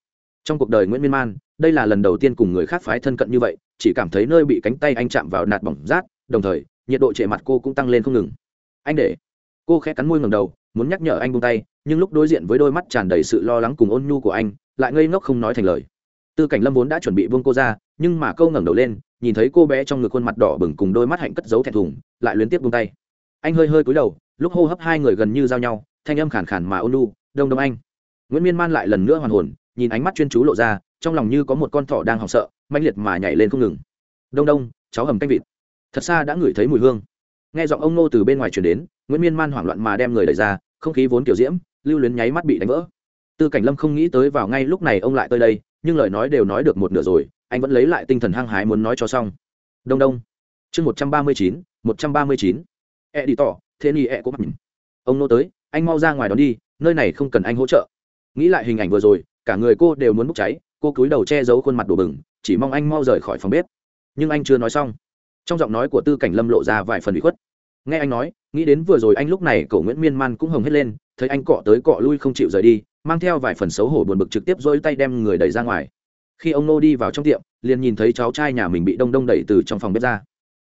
trong cuộc đời nguyễn miên man đây là lần đầu tiên cùng người khác phái thân cận như vậy chỉ cảm thấy nơi bị cánh tay anh chạm vào nạt bỏng rát đồng thời nhiệt độ trệ mặt cô cũng tăng lên không ngừng anh để cô khẽ cắn môi ngầm đầu muốn nhắc nhở anh buông tay nhưng lúc đối diện với đôi mắt tràn đầy sự lo lắng cùng ôn nhu của anh lại ngây ngốc không nói thành lời tư cảnh lâm vốn đã chuẩn bị buông cô ra nhưng mà câu ngẩng đầu lên nhìn thấy cô bé trong ngực khuôn mặt đỏ bừng cùng đôi mắt hạnh cất giấu thẹn thùng lại luyến tiếp buông tay anh hơi hơi cúi đầu lúc hô hấp hai người gần như giao nhau, thanh âm khàn khàn mà ôn lu đông đông anh. Nguyễn miên man lại lần nữa hoàn hồn, nhìn ánh mắt chuyên chú lộ ra, trong lòng như có một con thỏ đang hoảng sợ manh liệt mà nhảy lên không ngừng. Đông đông, cháu hầm canh vịt. Thật xa đã ngửi thấy mùi hương. Nghe giọng ông nô từ bên ngoài chuyển đến, nguyễn miên man hoảng loạn mà đem người đẩy ra, không khí vốn kiểu diễm, lưu luyến nháy mắt bị đánh vỡ. Tư cảnh lâm không nghĩ tới vào ngay lúc này ông lại tới đây, nhưng lời nói đều nói được một nửa rồi, anh vẫn lấy lại tinh thần hăng hái muốn nói cho xong. Đông đông. Chương một trăm ba mươi chín, một trăm ba mươi chín. E đi tỏ thế ni e mắt nhìn. Ông nô tới, anh mau ra ngoài đón đi, nơi này không cần anh hỗ trợ. Nghĩ lại hình ảnh vừa rồi, cả người cô đều muốn bốc cháy, cô cúi đầu che giấu khuôn mặt đổ bừng, chỉ mong anh mau rời khỏi phòng bếp. Nhưng anh chưa nói xong. Trong giọng nói của tư cảnh lâm lộ ra vài phần bị khuất. Nghe anh nói, nghĩ đến vừa rồi anh lúc này cậu nguyễn miên man cũng hồng hết lên, thấy anh cọ tới cọ lui không chịu rời đi, mang theo vài phần xấu hổ buồn bực trực tiếp dỗi tay đem người đẩy ra ngoài. Khi ông nô đi vào trong tiệm, liền nhìn thấy cháu trai nhà mình bị đông đông đẩy từ trong phòng bếp ra.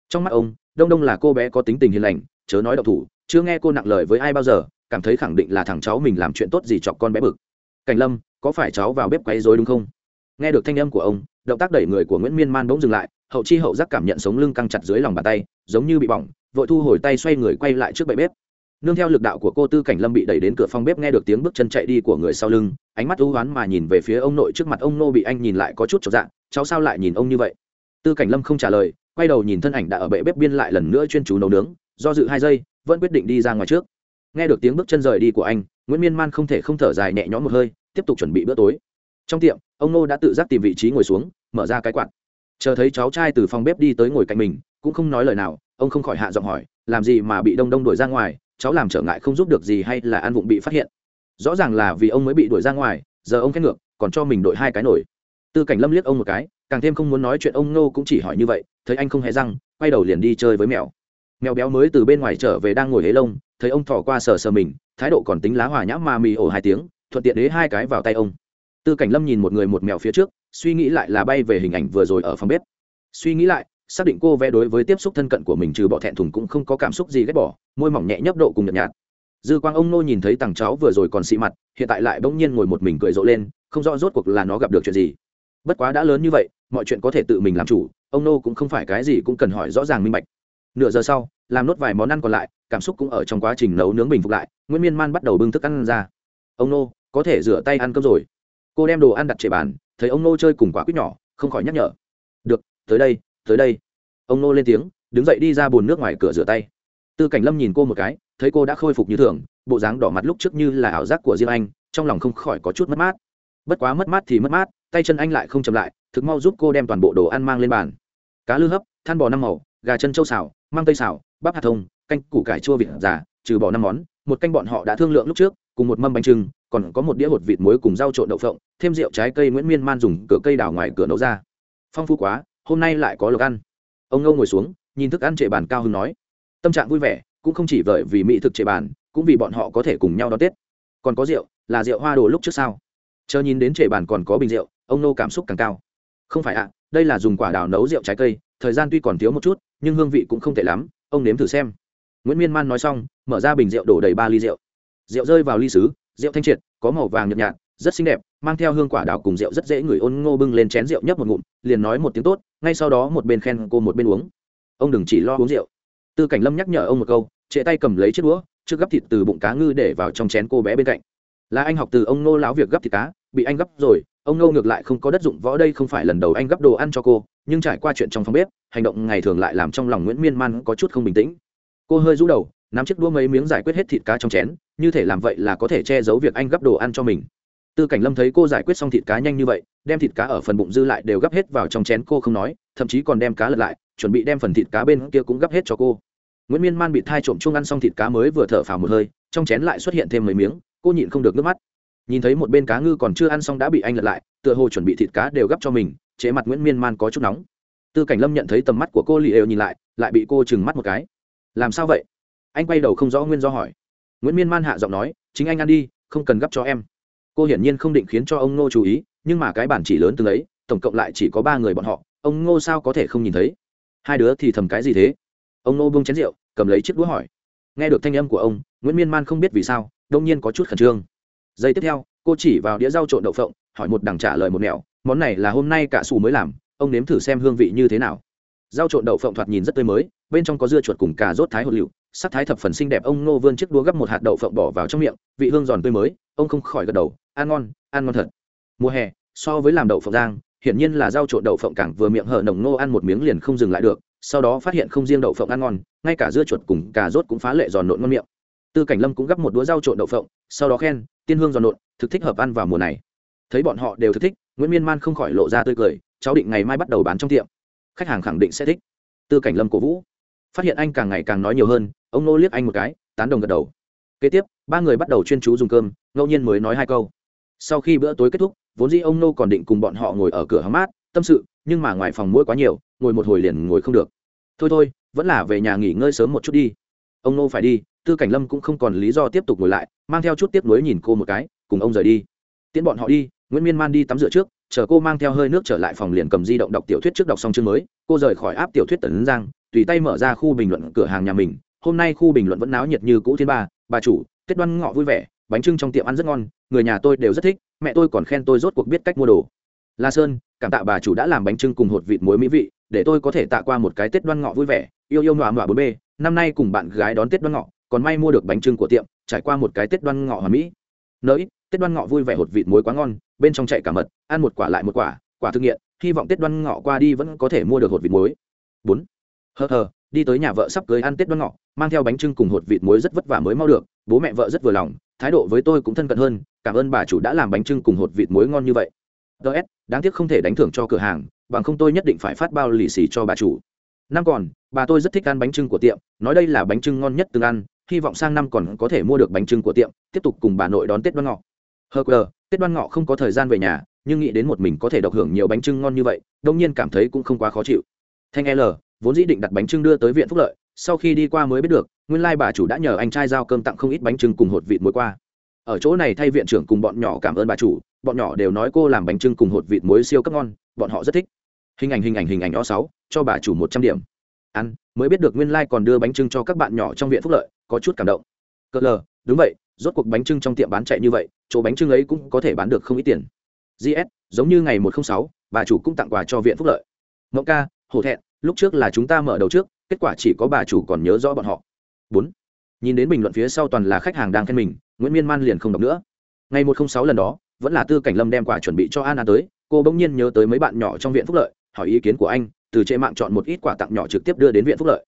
Trong mắt ông, đông đông là cô bé có tính tình hiền lành chớ nói độc thủ, chưa nghe cô nặng lời với ai bao giờ, cảm thấy khẳng định là thằng cháu mình làm chuyện tốt gì chọc con bé bực. Cảnh lâm, có phải cháu vào bếp quấy rối đúng không? Nghe được thanh âm của ông, động tác đẩy người của nguyễn miên man bỗng dừng lại, hậu chi hậu giác cảm nhận sống lưng căng chặt dưới lòng bàn tay, giống như bị bỏng, vội thu hồi tay xoay người quay lại trước bệ bếp. Nương theo lực đạo của cô tư cảnh lâm bị đẩy đến cửa phòng bếp nghe được tiếng bước chân chạy đi của người sau lưng, ánh mắt ưu oán mà nhìn về phía ông nội trước mặt ông nô bị anh nhìn lại có chút chọc dạng cháu sao lại nhìn ông như vậy? Tư cảnh lâm không trả lời, quay đầu nhìn thân ảnh đã ở bệ bếp biên lại lần nữa chuyên chú nấu nướng do dự hai giây, vẫn quyết định đi ra ngoài trước. Nghe được tiếng bước chân rời đi của anh, nguyễn miên man không thể không thở dài nhẹ nhõm một hơi, tiếp tục chuẩn bị bữa tối. Trong tiệm, ông nô đã tự giác tìm vị trí ngồi xuống, mở ra cái quạt. Chờ thấy cháu trai từ phòng bếp đi tới ngồi cạnh mình, cũng không nói lời nào, ông không khỏi hạ giọng hỏi, làm gì mà bị đông đông đuổi ra ngoài? Cháu làm trở ngại không giúp được gì hay là ăn vụng bị phát hiện? Rõ ràng là vì ông mới bị đuổi ra ngoài, giờ ông khét ngược, còn cho mình đội hai cái nổi. Tư cảnh lâm liếc ông một cái, càng thêm không muốn nói chuyện, ông nô cũng chỉ hỏi như vậy, thấy anh không hề răng, quay đầu liền đi chơi với mèo mèo béo mới từ bên ngoài trở về đang ngồi hế lông, thấy ông thỏ qua sờ sờ mình, thái độ còn tính lá hòa nhã mà mì ổ hai tiếng, thuận tiện đế hai cái vào tay ông. Tư cảnh lâm nhìn một người một mèo phía trước, suy nghĩ lại là bay về hình ảnh vừa rồi ở phòng bếp. Suy nghĩ lại, xác định cô vẽ đối với tiếp xúc thân cận của mình trừ bỏ thẹn thùng cũng không có cảm xúc gì ghét bỏ, môi mỏng nhẹ nhấp độ cùng nhợt nhạt. Dư quang ông nô nhìn thấy tằng cháu vừa rồi còn xị mặt, hiện tại lại bỗng nhiên ngồi một mình cười rộ lên, không rõ rốt cuộc là nó gặp được chuyện gì. Bất quá đã lớn như vậy, mọi chuyện có thể tự mình làm chủ, ông nô cũng không phải cái gì cũng cần hỏi rõ ràng minh bạch nửa giờ sau, làm nốt vài món ăn còn lại, cảm xúc cũng ở trong quá trình nấu nướng bình phục lại, nguyễn miên man bắt đầu bưng thức ăn ra. Ông nô, có thể rửa tay ăn cơm rồi. Cô đem đồ ăn đặt trên bàn, thấy ông nô chơi cùng quả quýt nhỏ, không khỏi nhắc nhở. Được, tới đây tới đây. Ông nô lên tiếng, đứng dậy đi ra bồn nước ngoài cửa rửa tay. Tư cảnh lâm nhìn cô một cái, thấy cô đã khôi phục như thường, bộ dáng đỏ mặt lúc trước như là ảo giác của riêng anh, trong lòng không khỏi có chút mất mát. Bất quá mất mát thì mất mát, tay chân anh lại không chậm lại, thực mau giúp cô đem toàn bộ đồ ăn mang lên bàn. Cá lư hấp, than bò năm màu, gà chân trâu xào mang tây xào, bắp hạt thông, canh, củ cải, chua vịt giả trừ bỏ năm món. Một canh bọn họ đã thương lượng lúc trước, cùng một mâm bánh trưng, còn có một đĩa hột vịt muối cùng rau trộn đậu phộng, thêm rượu trái cây nguyễn miên man dùng cửa cây đào ngoài cửa nấu ra. Phong phú quá, hôm nay lại có lộc ăn. Ông ngâu ngồi xuống, nhìn thức ăn trệ bàn cao hưng nói. Tâm trạng vui vẻ, cũng không chỉ vợi vì mỹ thực trệ bàn, cũng vì bọn họ có thể cùng nhau đón tết. Còn có rượu, là rượu hoa đồ lúc trước sao? Chờ nhìn đến trệ bàn còn có bình rượu, ông nô cảm xúc càng cao. Không phải ạ, đây là dùng quả đào nấu rượu trái cây thời gian tuy còn thiếu một chút, nhưng hương vị cũng không tệ lắm, ông nếm thử xem. Nguyễn miên man nói xong, mở ra bình rượu đổ đầy ba ly rượu. Rượu rơi vào ly xứ, rượu thanh triệt, có màu vàng nhợt nhạt, rất xinh đẹp, mang theo hương quả đào cùng rượu rất dễ người ôn ngô bưng lên chén rượu nhấp một ngụm, liền nói một tiếng tốt, ngay sau đó một bên khen cô một bên uống. Ông đừng chỉ lo uống rượu. Tư cảnh lâm nhắc nhở ông một câu trệ tay cầm lấy chiếc đũa, trước gấp thịt từ bụng cá ngư để vào trong chén cô bé bên cạnh. Là anh học từ ông nô láo việc gấp thịt cá, bị anh gấp rồi ông nô ngược lại không có đất dụng võ đây không phải lần đầu anh gấp đồ ăn cho cô, nhưng trải qua chuyện trong phòng bếp, hành động ngày thường lại làm trong lòng nguyễn miên man có chút không bình tĩnh. Cô hơi rũ đầu, nắm chiếc đũa mấy miếng giải quyết hết thịt cá trong chén, như thể làm vậy là có thể che giấu việc anh gấp đồ ăn cho mình. Tư cảnh lâm thấy cô giải quyết xong thịt cá nhanh như vậy, đem thịt cá ở phần bụng dư lại đều gấp hết vào trong chén cô không nói, thậm chí còn đem cá lật lại, chuẩn bị đem phần thịt cá bên kia cũng gấp hết cho cô. Nguyễn miên man bị thai trộm chung ăn xong thịt cá mới vừa thở phào một hơi, trong chén lại xuất hiện thêm mấy miếng, cô nhịn không được nước mắt nhìn thấy một bên cá ngư còn chưa ăn xong đã bị anh lật lại, tựa hồ chuẩn bị thịt cá đều gấp cho mình, chế mặt nguyễn miên man có chút nóng. Tư cảnh lâm nhận thấy tầm mắt của cô lì ều nhìn lại lại bị cô trừng mắt một cái. Làm sao vậy? Anh quay đầu không rõ nguyên do hỏi. Nguyễn miên man hạ giọng nói, chính anh ăn đi, không cần gấp cho em. Cô hiển nhiên không định khiến cho ông Ngô chú ý, nhưng mà cái bản chỉ lớn từng ấy, tổng cộng lại chỉ có ba người bọn họ, ông ngô sao có thể không nhìn thấy? Hai đứa thì thầm cái gì thế? Ông ngô bông chén rượu, cầm lấy chiếc đũa hỏi. Nghe được thanh âm của ông, nguyễn miên man không biết vì sao, đông nhiên có chút khẩn trương giây tiếp theo, cô chỉ vào đĩa rau trộn đậu phộng, hỏi một đằng trả lời một mẹo món này là hôm nay cả xù mới làm, ông nếm thử xem hương vị như thế nào. Rau trộn đậu phộng thoạt nhìn rất tươi mới, bên trong có dưa chuột cùng cà rốt thái hột lựu, sắc thái thập phần xinh đẹp, ông nô vươn chiếc đũa gấp một hạt đậu phộng bỏ vào trong miệng, vị hương giòn tươi mới, ông không khỏi gật đầu, ăn ngon ăn ngon thật. Mùa hè, so với làm đậu phộng giang, hiển nhiên là rau trộn đậu phộng càng vừa miệng hở nồng nô ăn một miếng liền không dừng lại được, sau đó phát hiện không riêng đậu phộng ăn ngon, ngay cả dưa chuột cùng cà rốt cũng phá lệ giòn nộn ngon miệng tư cảnh lâm cũng gấp một đũa rau trộn đậu phộng, sau đó khen, tiên hương giòn nộn, thực thích hợp ăn vào mùa này. Thấy bọn họ đều thực thích, nguyễn miên man không khỏi lộ ra tươi cười, cháu định ngày mai bắt đầu bán trong tiệm. Khách hàng khẳng định sẽ thích. Tư cảnh lâm cổ vũ. Phát hiện anh càng ngày càng nói nhiều hơn, ông nô liếc anh một cái, tán đồng gật đầu. Kế tiếp, ba người bắt đầu chuyên chú dùng cơm, ngẫu nhiên mới nói hai câu. Sau khi bữa tối kết thúc, vốn dĩ ông nô còn định cùng bọn họ ngồi ở cửa hóng mát, tâm sự, nhưng mà ngoài phòng mũi quá nhiều, ngồi một hồi liền ngồi không được. Thôi thôi, vẫn là về nhà nghỉ ngơi sớm một chút đi. Ông nô phải đi tư cảnh lâm cũng không còn lý do tiếp tục ngồi lại, mang theo chút tiếp nối nhìn cô một cái, cùng ông rời đi. Tiễn bọn họ đi, nguyễn miên man đi tắm rửa trước, chờ cô mang theo hơi nước trở lại phòng liền cầm di động đọc tiểu thuyết trước đọc xong chương mới. Cô rời khỏi áp tiểu thuyết tấn giang, tùy tay mở ra khu bình luận cửa hàng nhà mình. Hôm nay khu bình luận vẫn náo nhiệt như cũ thiên ba, bà chủ, tết đoan ngọ vui vẻ, bánh trưng trong tiệm ăn rất ngon, người nhà tôi đều rất thích, mẹ tôi còn khen tôi rốt cuộc biết cách mua đồ. La sơn, cảm tạ bà chủ đã làm bánh trưng cùng hột vịt muối mỹ vị, để tôi có thể tạ qua một cái tết đoan ngọ vui vẻ. Yêu yêu nọa nọa bốn b năm nay cùng bạn gái đón tết đoan ngọ còn may mua được bánh trưng của tiệm, trải qua một cái tết đoan ngọ hòa mỹ. Nơi tết đoan ngọ vui vẻ hột vịt muối quá ngon, bên trong chạy cả mật, ăn một quả lại một quả quả thực nghiện, hy vọng tết đoan ngọ qua đi vẫn có thể mua được hột vịt muối. Bốn. Hờ hờ, đi tới nhà vợ sắp cưới ăn tết đoan ngọ, mang theo bánh trưng cùng hột vịt muối rất vất vả mới mau được, bố mẹ vợ rất vừa lòng, thái độ với tôi cũng thân cận hơn, cảm ơn bà chủ đã làm bánh trưng cùng hột vịt muối ngon như vậy. Ts đáng tiếc không thể đánh thưởng cho cửa hàng, bằng không tôi nhất định phải phát bao lì xì cho bà chủ. Năm còn, bà tôi rất thích ăn bánh trưng của tiệm, nói đây là bánh trưng ngon nhất từng ăn hy vọng sang năm còn có thể mua được bánh trưng của tiệm, tiếp tục cùng bà nội đón tết đoan ngọ. Hờ quờ, tết đoan ngọ không có thời gian về nhà, nhưng nghĩ đến một mình có thể độc hưởng nhiều bánh trưng ngon như vậy, đông nhiên cảm thấy cũng không quá khó chịu. Thanh l, vốn dĩ định đặt bánh trưng đưa tới viện phúc lợi, sau khi đi qua mới biết được, nguyên lai bà chủ đã nhờ anh trai giao cơm tặng không ít bánh trưng cùng hột vịt muối qua. Ở chỗ này thay viện trưởng cùng bọn nhỏ cảm ơn bà chủ, bọn nhỏ đều nói cô làm bánh trưng cùng hột vịt muối siêu cấp ngon, bọn họ rất thích. Hình ảnh hình ảnh hình ảnh o sáu, cho bà chủ một trăm điểm. Ăn, mới biết được nguyên lai、like、còn đưa bánh trưng cho các bạn nhỏ trong viện phúc lợi có chút cảm động. Cỡ lờ, đúng vậy, rốt cuộc bánh trưng trong tiệm bán chạy như vậy, chỗ bánh trưng ấy cũng có thể bán được không ít tiền. Gs giống như ngày một trăm sáu, bà chủ cũng tặng quà cho viện phúc lợi. Ngẫu ca, hổ thẹn, lúc trước là chúng ta mở đầu trước, kết quả chỉ có bà chủ còn nhớ rõ bọn họ. Bốn, nhìn đến bình luận phía sau toàn là khách hàng đang khen mình, nguyễn miên man liền không đọc nữa. Ngày một trăm sáu lần đó, vẫn là tư cảnh lâm đem quà chuẩn bị cho an an tới, cô bỗng nhiên nhớ tới mấy bạn nhỏ trong viện phúc lợi, hỏi ý kiến của anh, từ trên mạng chọn một ít quà tặng nhỏ trực tiếp đưa đến viện phúc lợi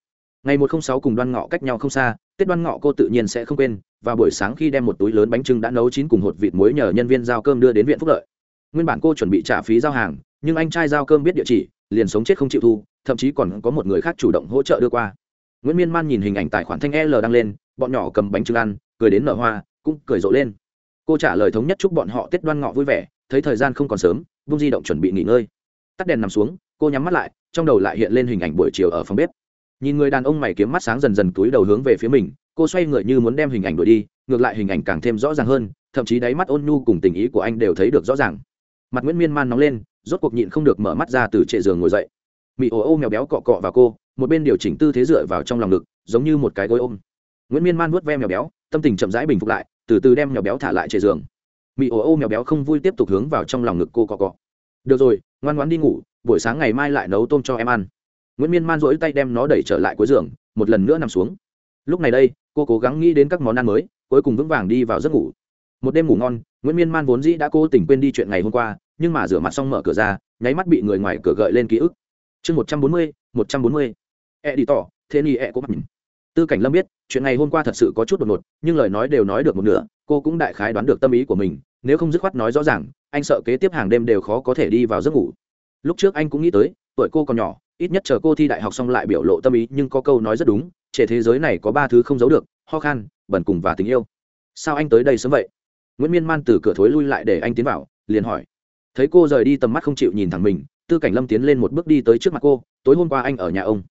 ngày một trăm sáu cùng đoan ngọ cách nhau không xa tết đoan ngọ cô tự nhiên sẽ không quên, và buổi sáng khi đem một túi lớn bánh trưng đã nấu chín cùng hột vịt muối nhờ nhân viên giao cơm đưa đến viện phúc lợi. Nguyên bản cô chuẩn bị trả phí giao hàng, nhưng anh trai giao cơm biết địa chỉ, liền sống chết không chịu thu, thậm chí còn có một người khác chủ động hỗ trợ đưa qua. Nguyễn miên man nhìn hình ảnh tài khoản thanh l đăng lên, bọn nhỏ cầm bánh trưng ăn, cười đến nở hoa, cũng cười rộ lên. Cô trả lời thống nhất chúc bọn họ tết đoan ngọ vui vẻ, thấy thời gian không còn sớm bung di động chuẩn bị nghỉ ngơi. Tắt đèn nằm xuống, cô nhắm mắt lại, trong đầu lại hiện lên hình ảnh buổi chiều ở phòng bếp nhìn người đàn ông mày kiếm mắt sáng dần dần túi đầu hướng về phía mình, cô xoay người như muốn đem hình ảnh đuổi đi, ngược lại hình ảnh càng thêm rõ ràng hơn, thậm chí đáy mắt ôn nhu cùng tình ý của anh đều thấy được rõ ràng. Mặt nguyễn miên man nóng lên, rốt cuộc nhịn không được mở mắt ra từ trệ giường ngồi dậy. Mị ồ ô mèo béo cọ cọ vào cô, một bên điều chỉnh tư thế dựa vào trong lòng ngực, giống như một cái gối ôm. Nguyễn miên man vuốt ve mèo béo, tâm tình chậm rãi bình phục lại, từ từ đem mèo béo thả lại trệ giường. Mị ồ ô mèo béo không vui tiếp tục hướng vào trong lòng ngực cô cọ cọ. Được rồi, ngoan ngoãn đi ngủ, buổi sáng ngày mai lại nấu tôm cho em ăn nguyễn miên man rỗi tay đem nó đẩy trở lại cuối giường một lần nữa nằm xuống lúc này đây cô cố gắng nghĩ đến các món ăn mới cuối cùng vững vàng đi vào giấc ngủ một đêm ngủ ngon nguyễn miên man vốn dĩ đã cố tình quên đi chuyện ngày hôm qua nhưng mà rửa mặt xong mở cửa ra nháy mắt bị người ngoài cửa gợi lên ký ức chương một trăm bốn mươi, một trăm bốn mươi. E đi tỏ thế ni e có mặt tư cảnh lâm biết, chuyện ngày hôm qua thật sự có chút đột ngột, nhưng lời nói đều nói được một nửa, cô cũng đại khái đoán được tâm ý của mình, nếu không dứt khoát nói rõ ràng, anh sợ kế tiếp hàng đêm đều khó có thể đi vào giấc ngủ. Lúc trước anh cũng nghĩ tới, tuổi cô còn nhỏ ít nhất chờ cô thi đại học xong lại biểu lộ tâm ý nhưng có câu nói rất đúng trẻ thế giới này có ba thứ không giấu được ho khan bẩn cùng và tình yêu. Sao anh tới đây sớm vậy? Nguyễn miên man từ cửa thối lui lại để anh tiến vào liền hỏi. Thấy cô rời đi tầm mắt không chịu nhìn thẳng mình tư cảnh lâm tiến lên một bước đi tới trước mặt cô tối hôm qua anh ở nhà ông.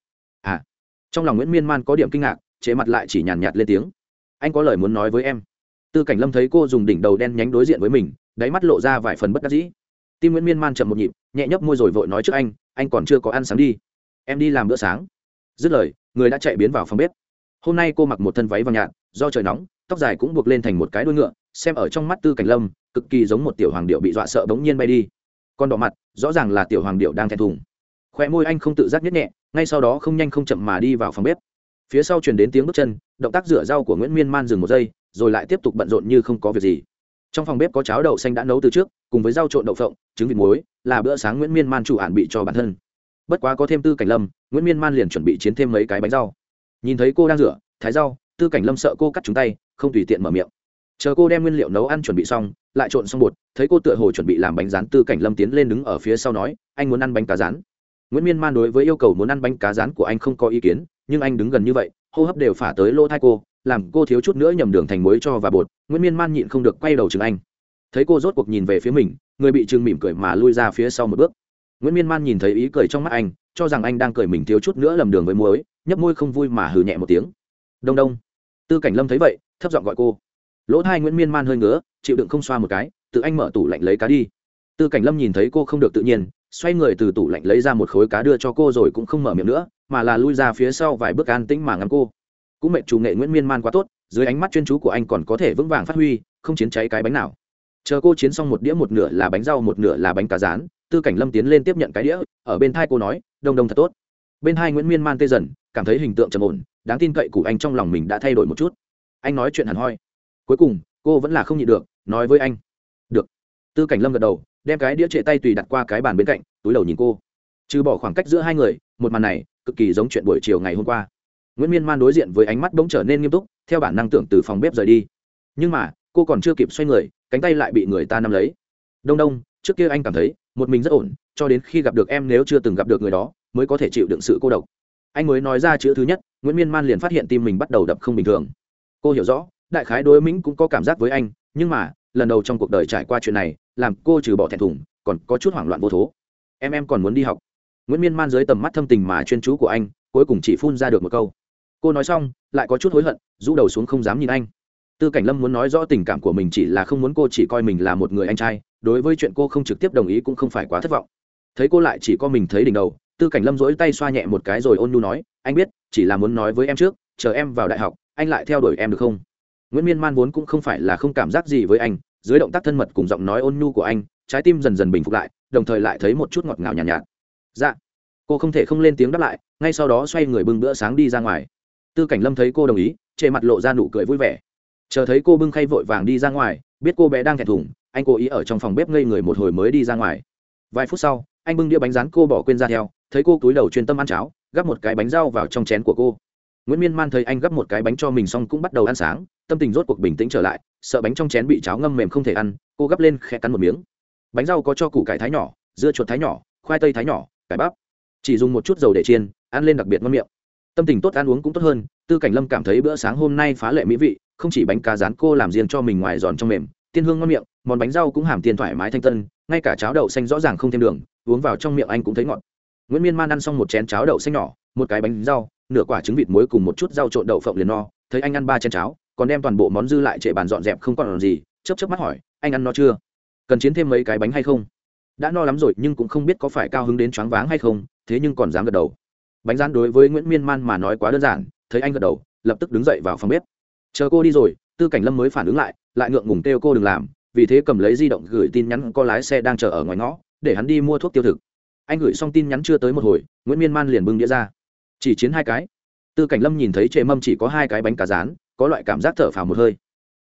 À. Trong lòng nguyễn miên man có điểm kinh ngạc chế mặt lại chỉ nhàn nhạt, nhạt lên tiếng. Anh có lời muốn nói với em. Tư cảnh lâm thấy cô dùng đỉnh đầu đen nhánh đối diện với mình đáy mắt lộ ra vài phần bất đắc dĩ tim nguyễn miên man chậm một nhịp, nhẹ nhấp môi rồi vội nói trước anh anh còn chưa có ăn sáng đi. Em đi làm bữa sáng. Dứt lời, người đã chạy biến vào phòng bếp. Hôm nay cô mặc một thân váy vàng nhạt, do trời nóng, tóc dài cũng buộc lên thành một cái đuôi ngựa, xem ở trong mắt tư cảnh lâm, cực kỳ giống một tiểu hoàng điệu bị dọa sợ bỗng nhiên bay đi. Còn đỏ mặt, rõ ràng là tiểu hoàng điệu đang thẹn thùng. Khoe môi anh không tự giác nhất nhẹ, ngay sau đó không nhanh không chậm mà đi vào phòng bếp. Phía sau truyền đến tiếng bước chân, động tác rửa rau của nguyễn miên man dừng một giây, rồi lại tiếp tục bận rộn như không có việc gì trong phòng bếp có cháo đậu xanh đã nấu từ trước, cùng với rau trộn đậu phộng, trứng vịt muối, là bữa sáng nguyễn miên man chủ ản bị cho bản thân. Bất quá có thêm tư cảnh lâm, nguyễn miên man liền chuẩn bị chiến thêm mấy cái bánh rau. Nhìn thấy cô đang rửa, thái rau, tư cảnh lâm sợ cô cắt chúng tay, không tùy tiện mở miệng. Chờ cô đem nguyên liệu nấu ăn chuẩn bị xong, lại trộn xong bột, thấy cô tựa hồ chuẩn bị làm bánh rán, tư cảnh lâm tiến lên đứng ở phía sau nói, anh muốn ăn bánh cá rán? Nguyễn miên man đối với yêu cầu muốn ăn bánh cá rán của anh không có ý kiến, nhưng anh đứng gần như vậy, hô hấp đều phả tới lỗ thai cô làm cô thiếu chút nữa nhầm đường thành muối cho và bột, nguyễn miên man nhịn không được quay đầu chừng anh. Thấy cô rốt cuộc nhìn về phía mình, người bị chừng mỉm cười mà lui ra phía sau một bước. Nguyễn miên man nhìn thấy ý cười trong mắt anh, cho rằng anh đang cười mình thiếu chút nữa lầm đường với muối, nhấp môi không vui mà hừ nhẹ một tiếng. Đông đông. Tư cảnh lâm thấy vậy, thấp giọng gọi cô. Lỗ thai nguyễn miên man hơi ngứa, chịu đựng không xoa một cái, tự anh mở tủ lạnh lấy cá đi. Tư cảnh lâm nhìn thấy cô không được tự nhiên, xoay người từ tủ lạnh lấy ra một khối cá đưa cho cô rồi cũng không mở miệng nữa, mà là lui ra phía sau vài bước an tĩnh mà ngắm cô cũng mệt chủ nghệ nguyễn miên man quá tốt, dưới ánh mắt chuyên chú của anh còn có thể vững vàng phát huy, không chiến cháy cái bánh nào. Chờ cô chiến xong một đĩa một nửa là bánh rau, một nửa là bánh cá rán, tư cảnh lâm tiến lên tiếp nhận cái đĩa, ở bên thai cô nói, đông đông thật tốt. Bên hai nguyễn miên man tê dần, cảm thấy hình tượng trầm ổn, đáng tin cậy của anh trong lòng mình đã thay đổi một chút. Anh nói chuyện hẳn hoi. Cuối cùng, cô vẫn là không nhịn được, nói với anh, được. Tư cảnh lâm gật đầu, đem cái đĩa trệ tay tùy đặt qua cái bàn bên cạnh, túi đầu nhìn cô. Trừ bỏ khoảng cách giữa hai người, một màn này cực kỳ giống chuyện buổi chiều ngày hôm qua nguyễn miên man đối diện với ánh mắt bỗng trở nên nghiêm túc, theo bản năng tưởng từ phòng bếp rời đi. Nhưng mà, cô còn chưa kịp xoay người, cánh tay lại bị người ta nắm lấy. Đông đông, trước kia anh cảm thấy, một mình rất ổn, cho đến khi gặp được em nếu chưa từng gặp được người đó, mới có thể chịu đựng sự cô độc. Anh mới nói ra chữ thứ nhất, nguyễn miên man liền phát hiện tim mình bắt đầu đập không bình thường. Cô hiểu rõ, đại khái đối minh cũng có cảm giác với anh, nhưng mà, lần đầu trong cuộc đời trải qua chuyện này, làm cô trừ bỏ thẹn thùng, còn có chút hoảng loạn vô thố. Em em còn muốn đi học. Nguyễn miên man dưới tầm mắt thâm tình mà chuyên chú của anh, cuối cùng chỉ phun ra được một câu cô nói xong lại có chút hối hận rũ đầu xuống không dám nhìn anh. Tư cảnh lâm muốn nói rõ tình cảm của mình chỉ là không muốn cô chỉ coi mình là một người anh trai đối với chuyện cô không trực tiếp đồng ý cũng không phải quá thất vọng. Thấy cô lại chỉ có mình thấy đỉnh đầu tư cảnh lâm dỗi tay xoa nhẹ một cái rồi ôn nhu nói anh biết chỉ là muốn nói với em trước chờ em vào đại học anh lại theo đuổi em được không? Nguyễn miên man vốn cũng không phải là không cảm giác gì với anh dưới động tác thân mật cùng giọng nói ôn nhu của anh trái tim dần dần bình phục lại đồng thời lại thấy một chút ngọt ngào nhàn nhạt, nhạt. Dạ. Cô không thể không lên tiếng đáp lại ngay sau đó xoay người bưng bữa sáng đi ra ngoài tư cảnh lâm thấy cô đồng ý chê mặt lộ ra nụ cười vui vẻ. Chờ thấy cô bưng khay vội vàng đi ra ngoài, biết cô bé đang thẹn thùng, anh cố ý ở trong phòng bếp ngây người một hồi mới đi ra ngoài. Vài phút sau, anh bưng đĩa bánh rán cô bỏ quên ra theo, thấy cô cúi đầu chuyên tâm ăn cháo, gắp một cái bánh rau vào trong chén của cô. Nguyễn miên man thấy anh gắp một cái bánh cho mình xong cũng bắt đầu ăn sáng, tâm tình rốt cuộc bình tĩnh trở lại, sợ bánh trong chén bị cháo ngâm mềm không thể ăn, cô gắp lên khe cắn một miếng. Bánh rau có cho củ cải thái nhỏ, dưa chuột thái nhỏ, khoai tây thái nhỏ, cải bắp. Chỉ dùng một chút dầu để chiên, ăn lên đặc biệt ngon miệng tâm tình tốt ăn uống cũng tốt hơn, tư cảnh lâm cảm thấy bữa sáng hôm nay phá lệ mỹ vị, không chỉ bánh cá rán cô làm riêng cho mình ngoài giòn trong mềm, tiên hương ngon miệng, món bánh rau cũng hàm tiền thoải mái thanh tân, ngay cả cháo đậu xanh rõ ràng không thêm đường, uống vào trong miệng anh cũng thấy ngọt. Nguyễn miên man ăn xong một chén cháo đậu xanh nhỏ, một cái bánh rau, nửa quả trứng vịt muối cùng một chút rau trộn đậu phộng liền no, thấy anh ăn ba chén cháo, còn đem toàn bộ món dư lại trệ bàn dọn dẹp không còn gì, chớp chớp mắt hỏi, anh ăn no chưa? Cần chiến thêm mấy cái bánh hay không? Đã no lắm rồi, nhưng cũng không biết có phải cao hứng đến choáng váng hay không, thế nhưng còn dám gật đầu bánh rán đối với nguyễn miên man mà nói quá đơn giản, thấy anh gật đầu, lập tức đứng dậy vào phòng bếp. Chờ cô đi rồi, tư cảnh lâm mới phản ứng lại lại ngượng ngùng kêu cô đừng làm, vì thế cầm lấy di động gửi tin nhắn có lái xe đang chờ ở ngoài ngõ, để hắn đi mua thuốc tiêu thực. Anh gửi xong tin nhắn chưa tới một hồi, nguyễn miên man liền bưng đĩa ra. Chỉ chiến hai cái. Tư cảnh lâm nhìn thấy chệ mâm chỉ có hai cái bánh cá rán, có loại cảm giác thở phào một hơi.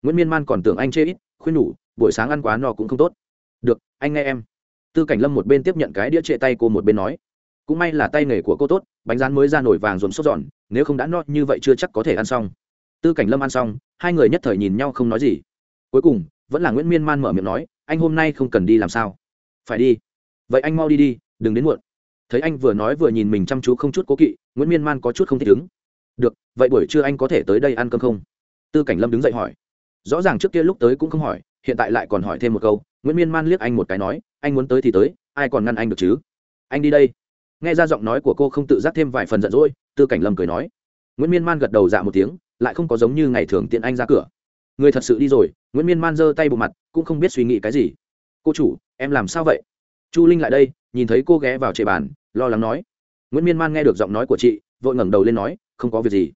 Nguyễn miên man còn tưởng anh chê ít, khuyên nhủ, buổi sáng ăn quá no cũng không tốt. Được, anh nghe em. Tư cảnh lâm một bên tiếp nhận cái đĩa trệ tay cô một bên nói cũng may là tay nghề của cô tốt, bánh rán mới ra nổi vàng dồn sốt giòn, nếu không đã no như vậy chưa chắc có thể ăn xong. Tư cảnh lâm ăn xong, hai người nhất thời nhìn nhau không nói gì. Cuối cùng, vẫn là nguyễn miên man mở miệng nói, anh hôm nay không cần đi làm sao? Phải đi. Vậy anh mau đi đi, đừng đến muộn. Thấy anh vừa nói vừa nhìn mình chăm chú không chút cố kỵ, nguyễn miên man có chút không thể đứng được, vậy buổi trưa anh có thể tới đây ăn cơm không? Tư cảnh lâm đứng dậy hỏi. Rõ ràng trước kia lúc tới cũng không hỏi, hiện tại lại còn hỏi thêm một câu, nguyễn miên man liếc anh một cái nói, anh muốn tới thì tới, ai còn ngăn anh được chứ? Anh đi đây nghe ra giọng nói của cô không tự giác thêm vài phần giận dỗi, tư cảnh lâm cười nói. Nguyễn miên man gật đầu dạ một tiếng, lại không có giống như ngày thường tiện anh ra cửa. Người thật sự đi rồi, nguyễn miên man giơ tay bộ mặt, cũng không biết suy nghĩ cái gì. Cô chủ, em làm sao vậy? Chu linh lại đây, nhìn thấy cô ghé vào trệ bàn, lo lắng nói. Nguyễn miên man nghe được giọng nói của chị, vội ngẩng đầu lên nói, không có việc gì.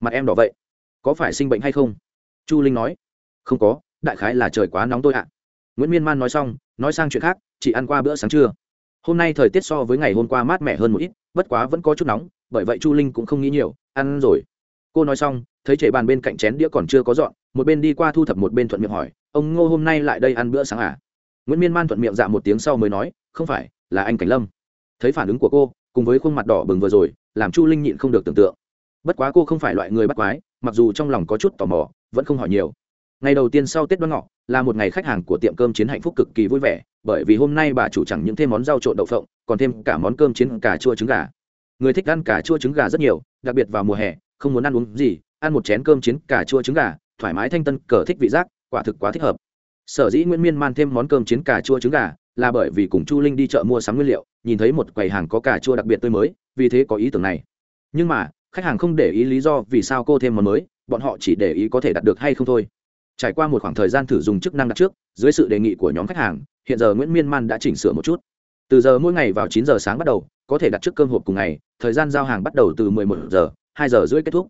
Mặt em đỏ vậy. Có phải sinh bệnh hay không? Chu linh nói. Không có, đại khái là trời quá nóng tôi ạ. Nguyễn miên man nói xong, nói sang chuyện khác, chị ăn qua bữa sáng trưa hôm nay thời tiết so với ngày hôm qua mát mẻ hơn một ít, bất quá vẫn có chút nóng, bởi vậy chu linh cũng không nghĩ nhiều, ăn rồi. Cô nói xong, thấy trệ bàn bên cạnh chén đĩa còn chưa có dọn, một bên đi qua thu thập một bên thuận miệng hỏi, ông ngô hôm nay lại đây ăn bữa sáng à? Nguyễn miên man thuận miệng dạ một tiếng sau mới nói, không phải, là anh cảnh lâm. Thấy phản ứng của cô, cùng với khuôn mặt đỏ bừng vừa rồi, làm chu linh nhịn không được tưởng tượng. Bất quá cô không phải loại người bắt quái, mặc dù trong lòng có chút tò mò, vẫn không hỏi nhiều ngày đầu tiên sau tết đoan ngọ, là một ngày khách hàng của tiệm cơm chiến hạnh phúc cực kỳ vui vẻ, bởi vì hôm nay bà chủ chẳng những thêm món rau trộn đậu phộng, còn thêm cả món cơm chiến cà chua trứng gà. Người thích ăn cà chua trứng gà rất nhiều, đặc biệt vào mùa hè, không muốn ăn uống gì, ăn một chén cơm chiến cà chua trứng gà, thoải mái thanh tân, cờ thích vị giác, quả thực quá thích hợp. Sở dĩ nguyễn miên man thêm món cơm chiến cà chua trứng gà, là bởi vì cùng chu linh đi chợ mua sắm nguyên liệu, nhìn thấy một quầy hàng có cà chua đặc biệt tươi mới, vì thế có ý tưởng này. Nhưng mà, khách hàng không để ý lý do vì sao cô thêm món mới, bọn họ chỉ để ý có thể đặt được hay không thôi trải qua một khoảng thời gian thử dùng chức năng đặt trước, dưới sự đề nghị của nhóm khách hàng, hiện giờ nguyễn miên man đã chỉnh sửa một chút. Từ giờ mỗi ngày vào chín giờ sáng bắt đầu, có thể đặt trước cơm hộp cùng ngày, thời gian giao hàng bắt đầu từ mười một giờ, hai giờ rưỡi kết thúc.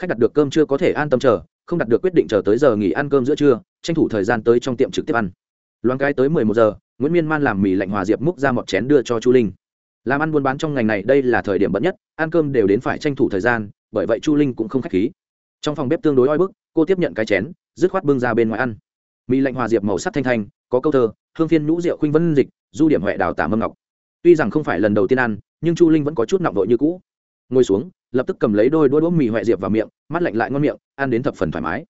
Khách đặt được cơm chưa có thể an tâm chờ, không đặt được quyết định chờ tới giờ nghỉ ăn cơm giữa trưa, tranh thủ thời gian tới trong tiệm trực tiếp ăn. Loáng cái tới mười một giờ, nguyễn miên man làm mì lạnh hòa diệp múc ra một chén đưa cho chu linh. Làm ăn buôn bán trong ngành này đây là thời điểm bận nhất, ăn cơm đều đến phải tranh thủ thời gian, bởi vậy chu linh cũng không k h á c h khí. Trong phòng bếp tương đối oi bức, cô tiếp nhận cái chén dứt khoát bưng ra bên ngoài ăn. Mì lạnh hòa diệp màu sắc thanh thanh, có câu thơ, hương phiên nhũ rượu khuynh vân dịch, du điểm huệ đào tả mâm ngọc. Tuy rằng không phải lần đầu tiên ăn, nhưng chu linh vẫn có chút nọng vội như cũ. Ngồi xuống, lập tức cầm lấy đôi đũa đũa mì huệ diệp vào miệng, mắt lạnh lại ngon miệng, ăn đến thập phần thoải mái.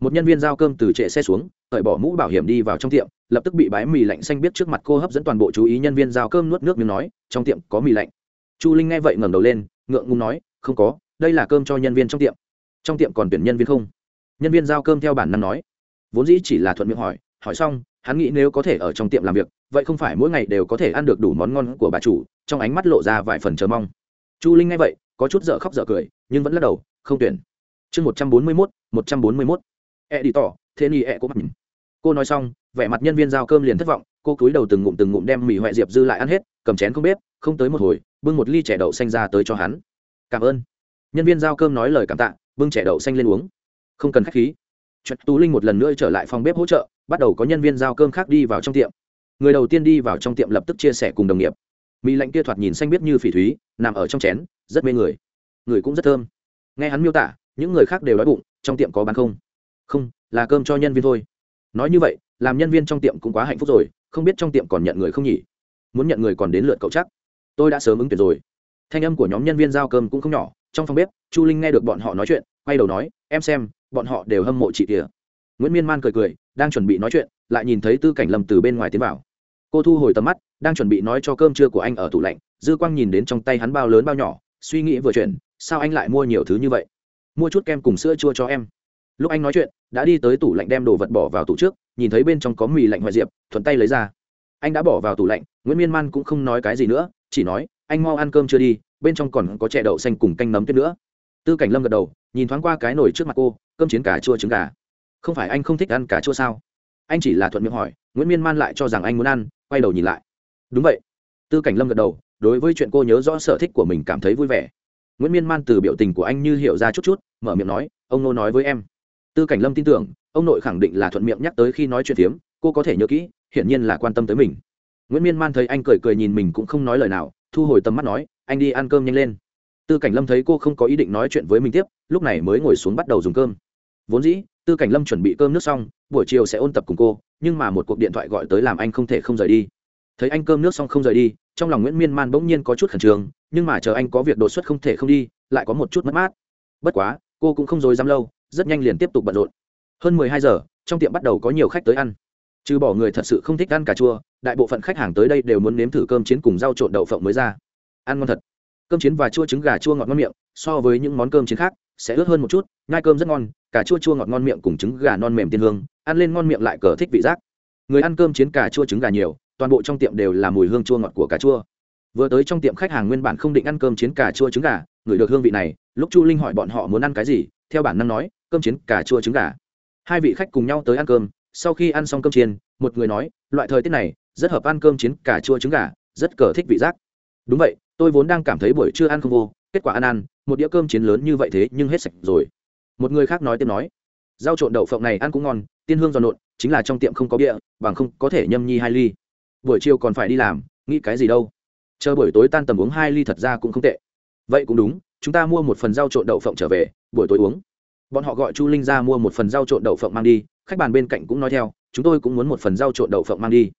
Một nhân viên giao cơm từ trệ xe xuống, cởi bỏ mũ bảo hiểm đi vào trong tiệm, lập tức bị bái mì lạnh xanh biết trước mặt cô hấp dẫn toàn bộ chú ý nhân viên giao cơm nuốt nước miếng nói, trong tiệm có mì lạnh. Chu linh nghe vậy ngẩng đầu lên, ngượng ngùng nói, không có, đây là cơm cho nhân viên trong tiệm. Trong tiệm còn tuyển nhân viên không? Nhân viên giao cơm theo bản năng nói. Vốn dĩ chỉ là thuận miệng hỏi hỏi xong, hắn nghĩ nếu có thể ở trong tiệm làm việc, vậy không phải mỗi ngày đều có thể ăn được đủ món ngon của bà chủ, trong ánh mắt lộ ra vài phần chờ mong. Chu linh nghe vậy, có chút dở khóc dở cười, nhưng vẫn lắc đầu, không tuyển. Chương một trăm bốn mươi mốt, một trăm bốn mươi mốt. E đi tỏ thế ni e cũng mặc nhìn. Cô nói xong, vẻ mặt nhân viên giao cơm liền thất vọng, cô cúi đầu từng ngụm từng ngụm đem mì huệ diệp dư lại ăn hết, cầm chén không bếp, không tới một hồi, bưng một ly chè đậu xanh ra tới cho hắn. Cảm ơn. Nhân viên giao cơm nói lời cảm tạ, bưng chè đậu xanh lên uống không cần khách khí. Chuyện tú linh một lần nữa trở lại phòng bếp hỗ trợ, bắt đầu có nhân viên giao cơm khác đi vào trong tiệm. Người đầu tiên đi vào trong tiệm lập tức chia sẻ cùng đồng nghiệp. Mì lạnh kia thoạt nhìn xanh biết như phỉ thúy, nằm ở trong chén, rất mê người. Người cũng rất thơm. Nghe hắn miêu tả, những người khác đều đói bụng, trong tiệm có bán không? Không, là cơm cho nhân viên thôi. Nói như vậy, làm nhân viên trong tiệm cũng quá hạnh phúc rồi, không biết trong tiệm còn nhận người không nhỉ? Muốn nhận người còn đến lượt cậu chắc. Tôi đã sớm ứng tuyển rồi. Thanh âm của nhóm nhân viên giao cơm cũng không nhỏ, trong phòng bếp, chu linh nghe được bọn họ nói chuyện quay đầu nói, em xem, bọn họ đều hâm mộ chị kìa. Nguyễn miên man cười cười, đang chuẩn bị nói chuyện, lại nhìn thấy tư cảnh lâm từ bên ngoài tiến vào. Cô thu hồi tầm mắt, đang chuẩn bị nói cho cơm trưa của anh ở tủ lạnh, dư quang nhìn đến trong tay hắn bao lớn bao nhỏ, suy nghĩ vừa chuyển, sao anh lại mua nhiều thứ như vậy? Mua chút kem cùng sữa chua cho em. Lúc anh nói chuyện, đã đi tới tủ lạnh đem đồ vật bỏ vào tủ trước, nhìn thấy bên trong có mì lạnh hoại diệp, thuận tay lấy ra. Anh đã bỏ vào tủ lạnh, nguyễn miên man cũng không nói cái gì nữa, chỉ nói, anh mau ăn cơm chưa đi, bên trong còn có chè đậu xanh cùng canh nấm tuyết nữa tư cảnh lâm gật đầu, nhìn thoáng qua cái nồi trước mặt cô, cơm chiến cà chua trứng gà. Không phải anh không thích ăn cà chua sao? Anh chỉ là thuận miệng hỏi, nguyễn miên man lại cho rằng anh muốn ăn, quay đầu nhìn lại. Đúng vậy. Tư cảnh lâm gật đầu, đối với chuyện cô nhớ rõ sở thích của mình cảm thấy vui vẻ. Nguyễn miên man từ biểu tình của anh như hiểu ra chút chút, mở miệng nói, ông nô nói với em. Tư cảnh lâm tin tưởng, ông nội khẳng định là thuận miệng nhắc tới khi nói chuyện tiếm cô có thể nhớ kỹ, hiển nhiên là quan tâm tới mình. Nguyễn miên man thấy anh cười cười nhìn mình cũng không nói lời nào, thu hồi tầm mắt nói, anh đi ăn cơm nhanh lên tư cảnh lâm thấy cô không có ý định nói chuyện với mình tiếp, lúc này mới ngồi xuống bắt đầu dùng cơm. Vốn dĩ, tư cảnh lâm chuẩn bị cơm nước xong, buổi chiều sẽ ôn tập cùng cô, nhưng mà một cuộc điện thoại gọi tới làm anh không thể không rời đi. Thấy anh cơm nước xong không rời đi, trong lòng nguyễn miên man bỗng nhiên có chút khẩn trương, nhưng mà chờ anh có việc đột xuất không thể không đi, lại có một chút mất mát. Bất quá, cô cũng không dối dám lâu, rất nhanh liền tiếp tục bận rộn. Hơn mười hai giờ, trong tiệm bắt đầu có nhiều khách tới ăn. Trừ bỏ người thật sự không thích ăn cà chua, đại bộ phận khách hàng tới đây đều muốn nếm thử cơm chiến cùng rau trộn đậu phộng mới ra. Ăn ngon thật cơm chiến và chua trứng gà chua ngọt ngon miệng, so với những món cơm chiến khác, sẽ ướt hơn một chút. Ngai cơm rất ngon, cà chua chua ngọt ngon miệng cùng trứng gà non mềm tiên hương, ăn lên ngon miệng lại cờ thích vị giác. Người ăn cơm chiến cà chua trứng gà nhiều, toàn bộ trong tiệm đều là mùi hương chua ngọt của cà chua. Vừa tới trong tiệm khách hàng nguyên bản không định ăn cơm chiến cà chua trứng gà, người được hương vị này, lúc chu linh hỏi bọn họ muốn ăn cái gì, theo bản năng nói, cơm chiến cà chua trứng gà. Hai vị khách cùng nhau tới ăn cơm, sau khi ăn xong cơm chiên, một người nói, loại thời tiết này, rất hợp ăn cơm chiến cà chua trứng gà, rất cờ thích vị giác. Đúng vậy tôi vốn đang cảm thấy buổi trưa ăn không vô, kết quả ăn ăn, một đĩa cơm chiến lớn như vậy thế nhưng hết sạch rồi. Một người khác nói tiếp nói, rau trộn đậu phộng này ăn cũng ngon, tiên hương giòn nộn, chính là trong tiệm không có bia, bằng không có thể nhâm nhi hai ly. Buổi chiều còn phải đi làm, nghĩ cái gì đâu. Chờ buổi tối tan tầm uống hai ly thật ra cũng không tệ. Vậy cũng đúng, chúng ta mua một phần rau trộn đậu phộng trở về, buổi tối uống. Bọn họ gọi chu linh ra mua một phần rau trộn đậu phộng mang đi, khách bàn bên cạnh cũng nói theo, chúng tôi cũng muốn một phần rau trộn đậu phộng mang đi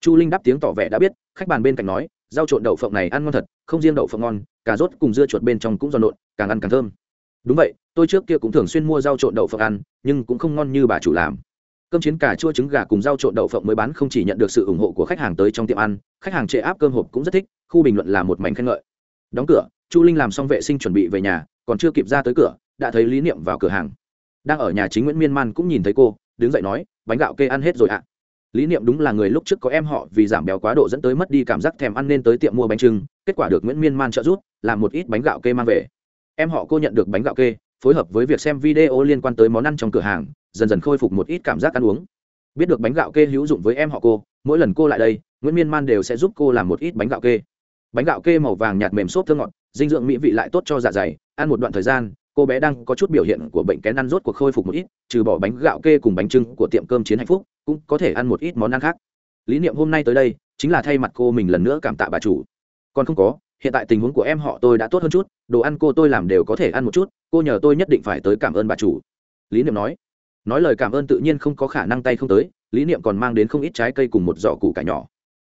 chu linh đáp tiếng tỏ vẻ đã biết, khách bàn bên cạnh nói, rau trộn đậu phộng này ăn ngon thật, không riêng đậu phộng ngon, cà rốt cùng dưa chuột bên trong cũng giòn nộn càng ăn càng thơm. Đúng vậy, tôi trước kia cũng thường xuyên mua rau trộn đậu phộng ăn, nhưng cũng không ngon như bà chủ làm. Cơm chiến cà chua trứng gà cùng rau trộn đậu phộng mới bán không chỉ nhận được sự ủng hộ của khách hàng tới trong tiệm ăn, khách hàng trệ áp cơm hộp cũng rất thích, khu bình luận là một mảnh khen ngợi. Đóng cửa, chu linh làm xong vệ sinh chuẩn bị về nhà, còn chưa kịp ra tới cửa, đã thấy lý niệm vào cửa hàng. Đang ở nhà chính nguyễn miên man cũng nhìn thấy cô, đứng dậy nói, bánh gạo kê ăn hết rồi ạ lý niệm đúng là người lúc trước có em họ vì giảm béo quá độ dẫn tới mất đi cảm giác thèm ăn nên tới tiệm mua bánh trưng, kết quả được nguyễn miên man trợ giúp, làm một ít bánh gạo kê mang về. Em họ cô nhận được bánh gạo kê, phối hợp với việc xem video liên quan tới món ăn trong cửa hàng, dần dần khôi phục một ít cảm giác ăn uống. Biết được bánh gạo kê hữu dụng với em họ cô, mỗi lần cô lại đây, nguyễn miên man đều sẽ giúp cô làm một ít bánh gạo kê. Bánh gạo kê màu vàng nhạt mềm xốp thơ ngọt, dinh dưỡng mỹ vị lại tốt cho dạ dày, ăn một đoạn thời gian cô bé đang có chút biểu hiện của bệnh kén ăn rốt cuộc khôi phục một ít, trừ bỏ bánh gạo kê cùng bánh trưng của tiệm cơm chiến hạnh phúc, cũng có thể ăn một ít món ăn khác. Lý niệm hôm nay tới đây, chính là thay mặt cô mình lần nữa cảm tạ bà chủ. Còn không có, hiện tại tình huống của em họ tôi đã tốt hơn chút, đồ ăn cô tôi làm đều có thể ăn một chút, cô nhờ tôi nhất định phải tới cảm ơn bà chủ. Lý niệm nói. Nói lời cảm ơn tự nhiên không có khả năng tay không tới, lý niệm còn mang đến không ít trái cây cùng một giỏ củ cải nhỏ.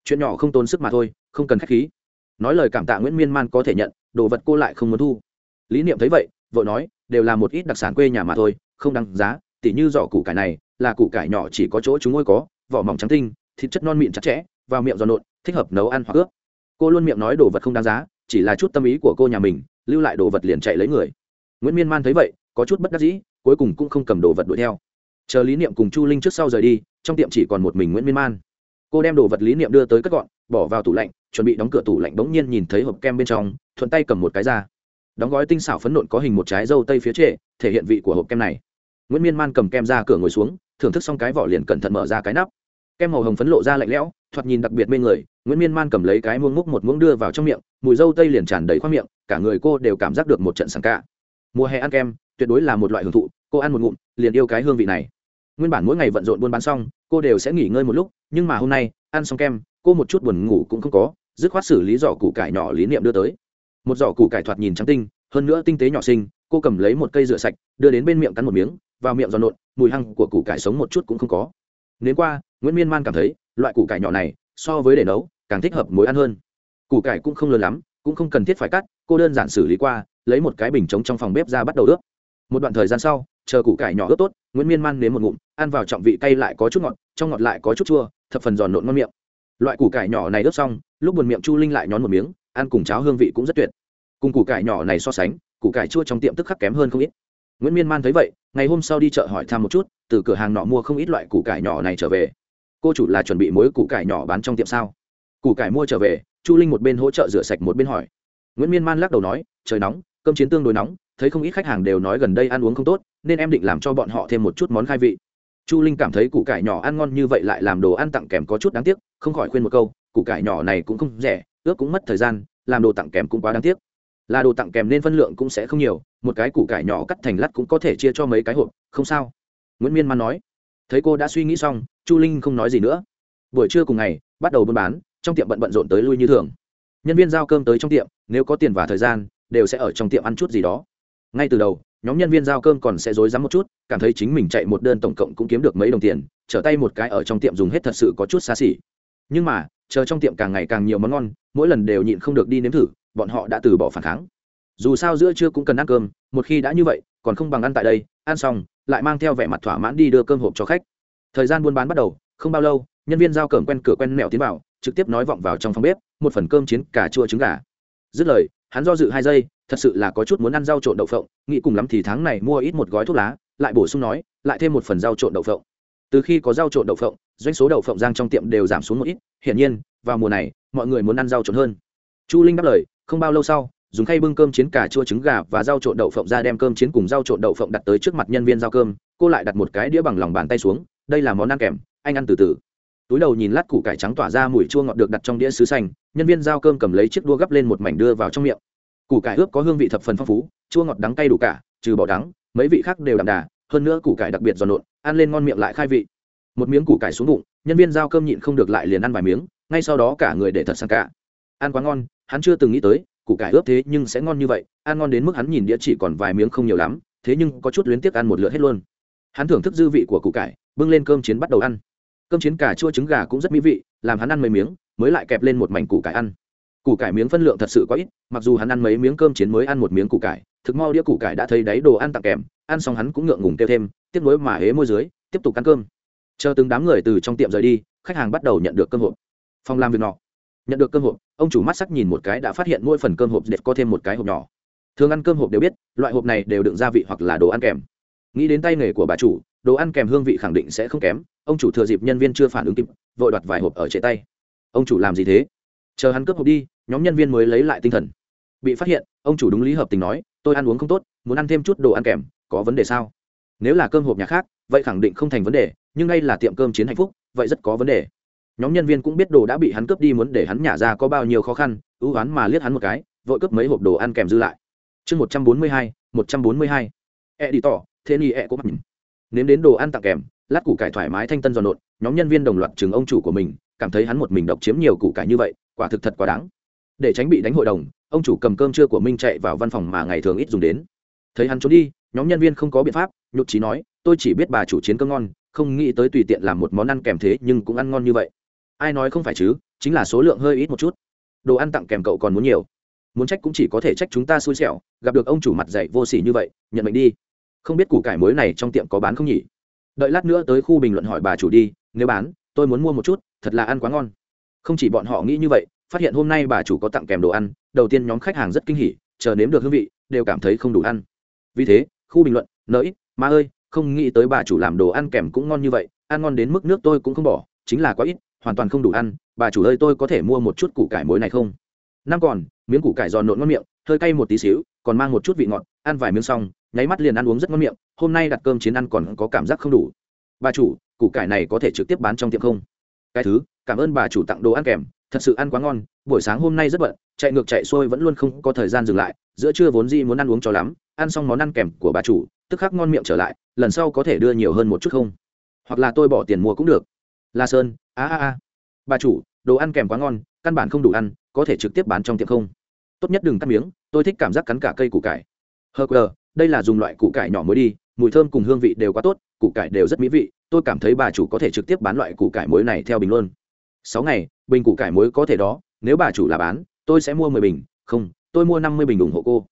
Chuyện nhỏ không tốn sức mà thôi, không cần k h á c h khí. Nói lời cảm tạ nguyễn miên man có thể nhận, đồ vật cô lại không muốn thu. Lý niệm thấy vậy vợ nói, đều là một ít đặc sản quê nhà mà thôi, không đáng giá, tỉ như giỏ củ cải này, là củ cải nhỏ chỉ có chỗ chúng ngôi có, vỏ mỏng trắng tinh, thịt chất non mịn chặt chẽ, vào miệng giòn nộn thích hợp nấu ăn hoặc ướp. Cô luôn miệng nói đồ vật không đáng giá, chỉ là chút tâm ý của cô nhà mình, lưu lại đồ vật liền chạy lấy người. Nguyễn miên man thấy vậy, có chút bất đắc dĩ, cuối cùng cũng không cầm đồ vật đuổi theo. Chờ lý niệm cùng chu linh trước sau rời đi, trong tiệm chỉ còn một mình nguyễn miên man. Cô đem đồ vật lý niệm đưa tới cất gọn, bỏ vào tủ lạnh, chuẩn bị đóng cửa tủ lạnh bỗng nhiên nhìn thấy hộp kem bên trong, thuận tay cầm một cái ra đóng gói tinh xảo phấn nộn có hình một trái dâu tây phía trệ, thể hiện vị của hộp kem này. Nguyễn miên man cầm kem ra cửa ngồi xuống, thưởng thức xong cái vỏ liền cẩn thận mở ra cái nắp. Kem màu hồng phấn lộ ra lạnh lẽo, thoạt nhìn đặc biệt mê người, nguyễn miên man cầm lấy cái muông múc một muỗng đưa vào trong miệng, mùi dâu tây liền tràn đầy khoang miệng, cả người cô đều cảm giác được một trận sảng ca mùa hè ăn kem, tuyệt đối là một loại hưởng thụ, cô ăn một ngụm, liền yêu cái hương vị này. Nguyên bản mỗi ngày vận rộn buôn bán xong, cô đều sẽ nghỉ ngơi một lúc, nhưng mà hôm nay, ăn xong kem, cô một chút buồn ngủ cũng không có, dứt khoát xử lý giỏ củ cải nhỏ lý niệm đưa tới một giỏ củ cải thoạt nhìn trắng tinh, hơn nữa tinh tế nhỏ xinh, cô cầm lấy một cây rửa sạch, đưa đến bên miệng cắn một miếng, vào miệng giòn nộn, mùi hăng của củ cải sống một chút cũng không có. Nếu qua, nguyễn miên man cảm thấy, loại củ cải nhỏ này, so với để nấu, càng thích hợp mối ăn hơn. Củ cải cũng không lớn lắm, cũng không cần thiết phải cắt, cô đơn giản xử lý qua, lấy một cái bình trống trong phòng bếp ra bắt đầu ướp. Một đoạn thời gian sau, chờ củ cải nhỏ ướp tốt, nguyễn miên man nếm một ngụm, ăn vào trọng vị cay lại có chút ngọt, trong ngọt lại có chút chua, thập phần giòn nộn ngon miệng. Loại củ cải nhỏ này ướp xong, lúc buồn miệng chu linh lại nhón một miếng ăn cùng cháo hương vị cũng rất tuyệt. Cùng củ cải nhỏ này so sánh, củ cải chua trong tiệm tức khắc kém hơn không ít. Nguyễn miên man thấy vậy, ngày hôm sau đi chợ hỏi thăm một chút, từ cửa hàng nọ mua không ít loại củ cải nhỏ này trở về. Cô chủ là chuẩn bị mối củ cải nhỏ bán trong tiệm sao? Củ cải mua trở về, chu linh một bên hỗ trợ rửa sạch một bên hỏi. Nguyễn miên man lắc đầu nói, trời nóng, cơm chiến tương đối nóng, thấy không ít khách hàng đều nói gần đây ăn uống không tốt, nên em định làm cho bọn họ thêm một chút món khai vị. Chu linh cảm thấy củ cải nhỏ ăn ngon như vậy lại làm đồ ăn tặng kèm có chút đáng tiếc, không khỏi khuyên một câu, củ cải nhỏ này cũng không rẻ ước cũng mất thời gian, làm đồ tặng kèm cũng quá đáng tiếc. Là đồ tặng kèm nên phân lượng cũng sẽ không nhiều, một cái củ cải nhỏ cắt thành lát cũng có thể chia cho mấy cái hộp, không sao. Nguyễn miên man nói. Thấy cô đã suy nghĩ xong, chu linh không nói gì nữa. Buổi trưa cùng ngày, bắt đầu buôn bán, trong tiệm bận bận rộn tới lui như thường. Nhân viên giao cơm tới trong tiệm, nếu có tiền và thời gian, đều sẽ ở trong tiệm ăn chút gì đó. Ngay từ đầu, nhóm nhân viên giao cơm còn sẽ dối dắm một chút, cảm thấy chính mình chạy một đơn tổng cộng cũng kiếm được mấy đồng tiền, trở tay một cái ở trong tiệm dùng hết thật sự có chút xa xỉ nhưng mà, chờ trong tiệm càng ngày càng nhiều món ngon, mỗi lần đều nhịn không được đi nếm thử, bọn họ đã từ bỏ phản kháng. Dù sao giữa trưa cũng cần ăn cơm, một khi đã như vậy, còn không bằng ăn tại đây, ăn xong, lại mang theo vẻ mặt thỏa mãn đi đưa cơm hộp cho khách. Thời gian buôn bán bắt đầu, không bao lâu, nhân viên giao cơm quen cửa quen mẹo tiến vào, trực tiếp nói vọng vào trong phòng bếp, một phần cơm chiến cà chua trứng gà. Dứt lời, hắn do dự hai giây, thật sự là có chút muốn ăn rau trộn đậu phộng, nghĩ cùng lắm thì tháng này mua ít một gói thuốc lá, lại bổ sung nói, lại thêm một phần rau trộn đậu phộng từ khi có rau trộn đậu phộng, doanh số đậu phộng giang trong tiệm đều giảm xuống một ít. Hiển nhiên, vào mùa này, mọi người muốn ăn rau trộn hơn. Chu linh đáp lời, không bao lâu sau, dùng khay bưng cơm chiến cà chua trứng gà và rau trộn đậu phộng ra đem cơm chiến cùng rau trộn đậu phộng đặt tới trước mặt nhân viên giao cơm. Cô lại đặt một cái đĩa bằng lòng bàn tay xuống. Đây là món ăn kèm, anh ăn từ từ. Túi đầu nhìn lát củ cải trắng tỏa ra mùi chua ngọt được đặt trong đĩa sứ xanh. Nhân viên giao cơm cầm lấy chiếc đua gấp lên một mảnh đưa vào trong miệng. Củ cải ướp có hương vị thập phần phong phú, chua ngọt đắng cay đủ cả, trừ bỏ đắng, mấy vị khác đều đậm đà hơn nữa củ cải đặc biệt giòn nộn, ăn lên ngon miệng lại khai vị. Một miếng củ cải xuống bụng, nhân viên giao cơm nhịn không được lại liền ăn vài miếng, ngay sau đó cả người để thật sang cả. Ăn quá ngon, hắn chưa từng nghĩ tới, củ cải ướp thế nhưng sẽ ngon như vậy, ăn ngon đến mức hắn nhìn đĩa chỉ còn vài miếng không nhiều lắm, thế nhưng có chút luyến tiếc ăn một lượt hết luôn. Hắn thưởng thức dư vị của củ cải, bưng lên cơm chiến bắt đầu ăn. Cơm chiến cà chua trứng gà cũng rất mỹ vị, làm hắn ăn mấy miếng, mới lại kẹp lên một mảnh củ cải ăn. Củ cải miếng phân lượng thật sự quá ít, mặc dù hắn ăn mấy miếng cơm chiến mới ăn một miếng củ cải, thực mau đĩa củ cải đã thấy đáy đồ ăn tặng kèm ăn xong hắn cũng ngượng ngùng kêu thêm tiếp nối mà hế môi dưới, tiếp tục ăn cơm. Chờ từng đám người từ trong tiệm rời đi, khách hàng bắt đầu nhận được cơm hộp. Phòng làm việc nọ. Nhận được cơm hộp, ông chủ mắt sắc nhìn một cái đã phát hiện mỗi phần cơm hộp đẹp có thêm một cái hộp nhỏ. Thường ăn cơm hộp đều biết, loại hộp này đều đựng gia vị hoặc là đồ ăn kèm. Nghĩ đến tay nghề của bà chủ, đồ ăn kèm hương vị khẳng định sẽ không kém, ông chủ thừa dịp nhân viên chưa phản ứng kịp, vội đoạt vài hộp ở chế tay. Ông chủ làm gì thế? Chờ hắn cướp hộp đi, nhóm nhân viên mới lấy lại tinh thần. Bị phát hiện, ông chủ đúng lý hợp tình nói, tôi ăn uống không tốt, muốn ăn thêm chút đồ ăn kèm có vấn đề sao? Nếu là cơm hộp nhà khác, vậy khẳng định không thành vấn đề, nhưng đây là tiệm cơm chiến hạnh phúc, vậy rất có vấn đề. Nhóm nhân viên cũng biết đồ đã bị hắn cướp đi muốn để hắn nhả ra có bao nhiêu khó khăn, ưu oán mà liếc hắn một cái, vội cướp mấy hộp đồ ăn kèm dư lại. Chương một trăm bốn mươi hai, một trăm bốn mươi hai. E đi tỏ thế ni e cũng có nhìn. nếm đến đồ ăn tặng kèm, lát củ cải thoải mái thanh tân giòn nộn, nhóm nhân viên đồng loạt chừng ông chủ của mình, cảm thấy hắn một mình độc chiếm nhiều củ cải như vậy, quả thực thật quá đáng. Để tránh bị đánh hội đồng, ông chủ cầm cơm trưa của minh chạy vào văn phòng mà ngày thường ít dùng đến. Thấy hắn trốn đi nhóm nhân viên không có biện pháp nhục trí nói, tôi chỉ biết bà chủ chiến cơ ngon, không nghĩ tới tùy tiện làm một món ăn kèm thế nhưng cũng ăn ngon như vậy. Ai nói không phải chứ, chính là số lượng hơi ít một chút. Đồ ăn tặng kèm cậu còn muốn nhiều. Muốn trách cũng chỉ có thể trách chúng ta xui xẻo, gặp được ông chủ mặt dạy vô s ỉ như vậy, nhận mệnh đi. Không biết củ cải mới này trong tiệm có bán không nhỉ? Đợi lát nữa tới khu bình luận hỏi bà chủ đi, nếu bán, tôi muốn mua một chút, thật là ăn quá ngon. Không chỉ bọn họ nghĩ như vậy, phát hiện hôm nay bà chủ có tặng kèm đồ ăn, đầu tiên nhóm khách hàng rất kinh hỉ, chờ nếm được hương vị, đều cảm thấy không đủ ăn. Vì thế khu bình luận nỡi má ơi, không nghĩ tới bà chủ làm đồ ăn kèm cũng ngon như vậy, ăn ngon đến mức nước tôi cũng không bỏ, chính là quá ít, hoàn toàn không đủ ăn, bà chủ ơi, tôi có thể mua một chút củ cải muối này không? Năm còn, miếng củ cải giòn nộn ngon miệng, hơi cay một tí xíu, còn mang một chút vị ngọt, ăn vài miếng xong, nháy mắt liền ăn uống rất ngon miệng, hôm nay đặt cơm chiến ăn còn có cảm giác không đủ. Bà chủ, củ cải này có thể trực tiếp bán trong tiệm không? Cái thứ, cảm ơn bà chủ tặng đồ ăn kèm, thật sự ăn quá ngon, buổi sáng hôm nay rất bận, chạy ngược chạy xuôi vẫn luôn không có thời gian dừng lại, giữa trưa vốn gì muốn ăn uống cho lắm ăn xong món ăn kèm của bà chủ, tức khắc ngon miệng trở lại, lần sau có thể đưa nhiều hơn một chút không? Hoặc là tôi bỏ tiền mua cũng được. La sơn, a a a. Bà chủ, đồ ăn kèm quá ngon, căn bản không đủ ăn, có thể trực tiếp bán trong tiệm không? Tốt nhất đừng cắt miếng, tôi thích cảm giác cắn cả cây củ cải. Hờ quờ, đây là dùng loại củ cải nhỏ mới đi, mùi thơm cùng hương vị đều quá tốt, củ cải đều rất mỹ vị, tôi cảm thấy bà chủ có thể trực tiếp bán loại củ cải muối này theo bình luôn. Sáu ngày, bình củ cải muối có thể đó, nếu bà chủ là bán, tôi sẽ mua mười bình, không, tôi mua năm mươi bình ủng hộ cô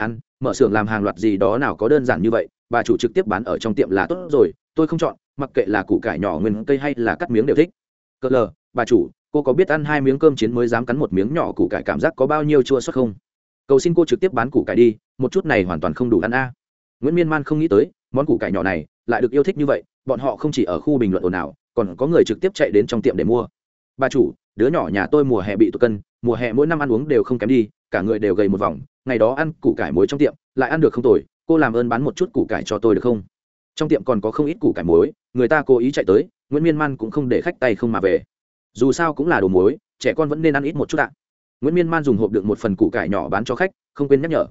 ăn, mở xưởng làm hàng loạt gì đó nào có đơn giản như vậy, bà chủ trực tiếp bán ở trong tiệm là tốt rồi, tôi không chọn, mặc kệ là củ cải nhỏ, nguyên cây hay là cắt miếng đều thích. Cỡ lờ, bà chủ, cô có biết ăn hai miếng cơm chiến mới dám cắn một miếng nhỏ củ cải cảm giác có bao nhiêu chua xuất không? Cầu xin cô trực tiếp bán củ cải đi, một chút này hoàn toàn không đủ ăn a. Nguyễn miên man không nghĩ tới, món củ cải nhỏ này lại được yêu thích như vậy, bọn họ không chỉ ở khu bình luận ồn ào, còn có người trực tiếp chạy đến trong tiệm để mua. Bà chủ, đứa nhỏ nhà tôi mùa hè bị tụt cân, mùa hè mỗi năm ăn uống đều không kém đi, cả người đều gầy một vòng ngày đó ăn củ cải muối trong tiệm, lại ăn được không tồi, cô làm ơn bán một chút củ cải cho tôi được không? Trong tiệm còn có không ít củ cải muối, người ta cố ý chạy tới, nguyễn miên man cũng không để khách tay không mà về. Dù sao cũng là đồ muối, trẻ con vẫn nên ăn ít một chút ạ. Nguyễn miên man dùng hộp đựng một phần củ cải nhỏ bán cho khách, không quên nhắc nhở.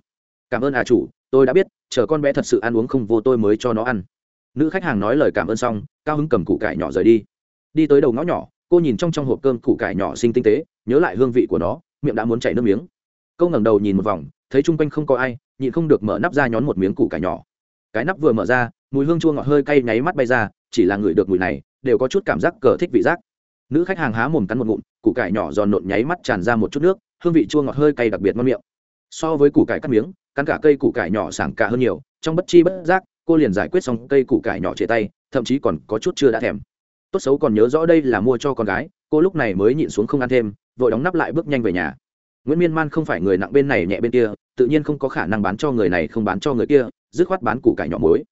Cảm ơn à chủ, tôi đã biết, chờ con bé thật sự ăn uống không vô tôi mới cho nó ăn. Nữ khách hàng nói lời cảm ơn xong, cao hứng cầm củ cải nhỏ rời đi. Đi tới đầu ngõ nhỏ, cô nhìn trong trong hộp cơm củ cải nhỏ xinh tinh tế, nhớ lại hương vị của nó, miệng đã muốn chảy nước miếng. Câu ngẩng đầu nhìn một vòng thấy chung quanh không có ai, nhịn không được mở nắp ra nhón một miếng củ cải nhỏ. Cái nắp vừa mở ra, mùi hương chua ngọt hơi cay nháy mắt bay ra, chỉ là người được mùi này, đều có chút cảm giác cờ thích vị giác. Nữ khách hàng há mồm cắn một ngụm, củ cải nhỏ giòn nộn nháy mắt tràn ra một chút nước, hương vị chua ngọt hơi cay đặc biệt ngon miệng. So với củ cải cắt miếng, cắn cả cây củ cải nhỏ sảng cả hơn nhiều, trong bất chi bất giác, cô liền giải quyết xong cây củ cải nhỏ chia tay, thậm chí còn có chút chưa đã thèm. Tốt xấu còn nhớ rõ đây là mua cho con gái, cô lúc này mới nhịn xuống không ăn thêm, vội đóng nắp lại bước nhanh về nhà nguyễn miên man không phải người nặng bên này nhẹ bên kia, tự nhiên không có khả năng bán cho người này không bán cho người kia, dứt khoát bán củ cải nhỏ muối.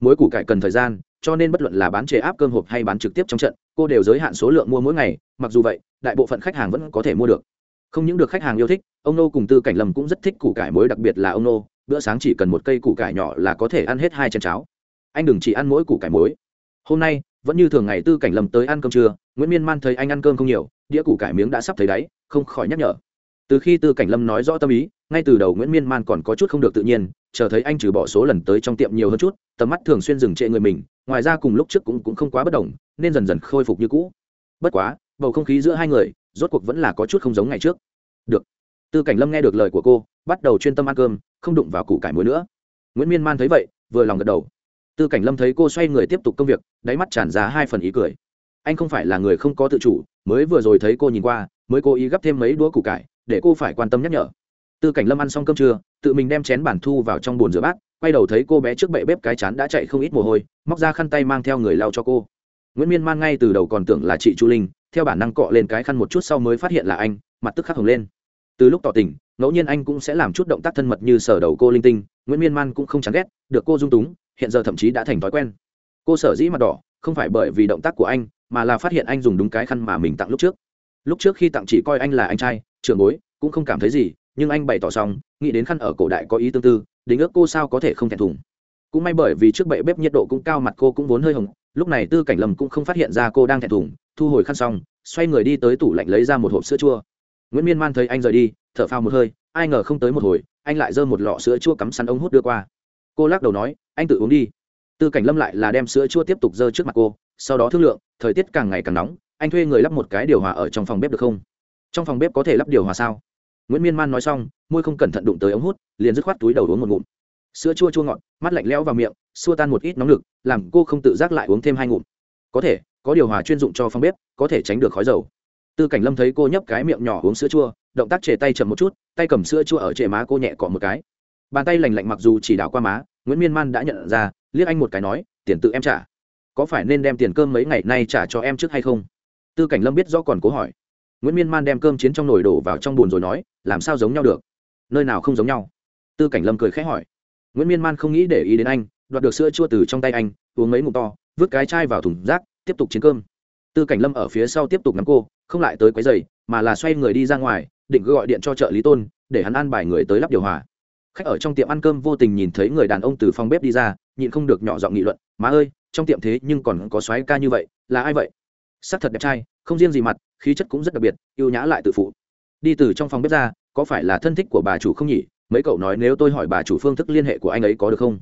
Muối củ cải cần thời gian, cho nên bất luận là bán chế áp cơm hộp hay bán trực tiếp trong trận, cô đều giới hạn số lượng mua mỗi ngày, mặc dù vậy, đại bộ phận khách hàng vẫn có thể mua được. Không những được khách hàng yêu thích, ông nô cùng tư cảnh lầm cũng rất thích củ cải muối, đặc biệt là ông nô, bữa sáng chỉ cần một cây củ cải nhỏ là có thể ăn hết hai chén cháo. Anh đừng chỉ ăn mỗi củ cải muối. Hôm nay, vẫn như thường ngày tư cảnh lầm tới ăn cơm trưa, nguyễn miên man thấy anh ăn cơm không nhiều, đĩa củ cải miếng đã sắp thấy đáy, không khỏi nhắc nhở từ khi tư cảnh lâm nói rõ tâm ý ngay từ đầu nguyễn miên man còn có chút không được tự nhiên chờ thấy anh trừ bỏ số lần tới trong tiệm nhiều hơn chút tầm mắt thường xuyên dừng trệ người mình ngoài ra cùng lúc trước cũng, cũng không quá bất đồng nên dần dần khôi phục như cũ. Bất quá bầu không khí giữa hai người rốt cuộc vẫn là có chút không giống ngày trước. Được. Tư cảnh lâm nghe được lời của cô bắt đầu chuyên tâm ăn cơm không đụng vào củ cải muối nữa. Nguyễn miên man thấy vậy vừa lòng gật đầu. Tư cảnh lâm thấy cô xoay người tiếp tục công việc đáy mắt tràn ra hai phần ý cười. Anh không phải là người không có tự chủ mới vừa rồi thấy cô nhìn qua mới cố ý gấp thêm mấy đũa củ cải, để cô phải quan tâm nhắc nhở. Tư cảnh lâm ăn xong cơm trưa, tự mình đem chén bản thu vào trong bồn rửa bát, quay đầu thấy cô bé trước bệ bếp cái chán đã chạy không ít mồ hôi, móc ra khăn tay mang theo người lau cho cô. Nguyễn miên man ngay từ đầu còn tưởng là chị chu linh, theo bản năng cọ lên cái khăn một chút sau mới phát hiện là anh, mặt tức khắc hồng lên. Từ lúc tỏ tình, ngẫu nhiên anh cũng sẽ làm chút động tác thân mật như sở đầu cô linh tinh, nguyễn miên man cũng không chán ghét, được cô dung túng, hiện giờ thậm chí đã thành thói quen. Cô sở dĩ mặt đỏ, không phải bởi vì động tác của anh, mà là phát hiện anh dùng đúng cái khăn mà mình tặng lúc trước lúc trước khi tặng chỉ coi anh là anh trai, trưởng bối, cũng không cảm thấy gì, nhưng anh bày tỏ xong, nghĩ đến khăn ở cổ đại có ý tương tư, đính ước cô sao có thể không thẹn thùng. Cũng may bởi vì trước bệ bếp nhiệt độ cũng cao mặt cô cũng vốn hơi hồng, lúc này tư cảnh lầm cũng không phát hiện ra cô đang thẹn thùng, thu hồi khăn xong, xoay người đi tới tủ lạnh lấy ra một hộp sữa chua. Nguyễn miên man thấy anh rời đi, thở phao một hơi, ai ngờ không tới một hồi, anh lại giơ một lọ sữa chua cắm sắn ống hút đưa qua. Cô lắc đầu nói, anh tự uống đi. Tư cảnh lâm lại là đem sữa chua tiếp tục giơ trước mặt cô, sau đó thương lượng, thời tiết càng ngày càng nóng anh thuê người lắp một cái điều hòa ở trong phòng bếp được không? Trong phòng bếp có thể lắp điều hòa sao? Nguyễn miên man nói xong, môi không cẩn thận đụng tới ống hút, liền dứt khoát túi đầu uống một ngụm. Sữa chua chua ngọt, mắt lạnh lẽo vào miệng, xua tan một ít nóng lực, làm cô không tự giác lại uống thêm hai ngụm. Có thể, có điều hòa chuyên dụng cho phòng bếp, có thể tránh được khói dầu. Tư cảnh lâm thấy cô nhấp cái miệng nhỏ uống sữa chua, động tác chề tay chậm một chút, tay cầm sữa chua ở trệ má cô nhẹ cọ một cái. Bàn tay lành lạnh mặc dù chỉ đảo qua má, nguyễn miên man đã nhận ra, liếc anh một cái nói, tiền tự em trả. Có phải nên đem tiền cơm mấy ngày nay trả cho em trước hay không? Tư cảnh lâm biết do còn cố hỏi. Nguyễn miên man đem cơm chiến trong nồi đổ vào trong bùn rồi nói, làm sao giống nhau được? Nơi nào không giống nhau? Tư cảnh lâm cười khẽ hỏi. Nguyễn miên man không nghĩ để ý đến anh, đoạt được sữa chua từ trong tay anh, uống mấy ngụm to, vứt cái chai vào thùng rác, tiếp tục chiến cơm. Tư cảnh lâm ở phía sau tiếp tục nắm cô, không lại tới quấy giày mà là xoay người đi ra ngoài, định gọi điện cho trợ lý tôn, để hắn an bài người tới lắp điều hòa. Khách ở trong tiệm ăn cơm vô tình nhìn thấy người đàn ông từ phòng bếp đi ra, nhịn không được nhỏ giọng nghị luận, má ơi, trong tiệm thế nhưng còn có soái ca như vậy, là ai vậy? Sắc thật đẹp trai, không riêng gì mặt, khí chất cũng rất đặc biệt yêu nhã lại tự phụ. Đi từ trong phòng bếp ra, có phải là thân thích của bà chủ không nhỉ? Mấy cậu nói nếu tôi hỏi bà chủ phương thức liên hệ của anh ấy có được không?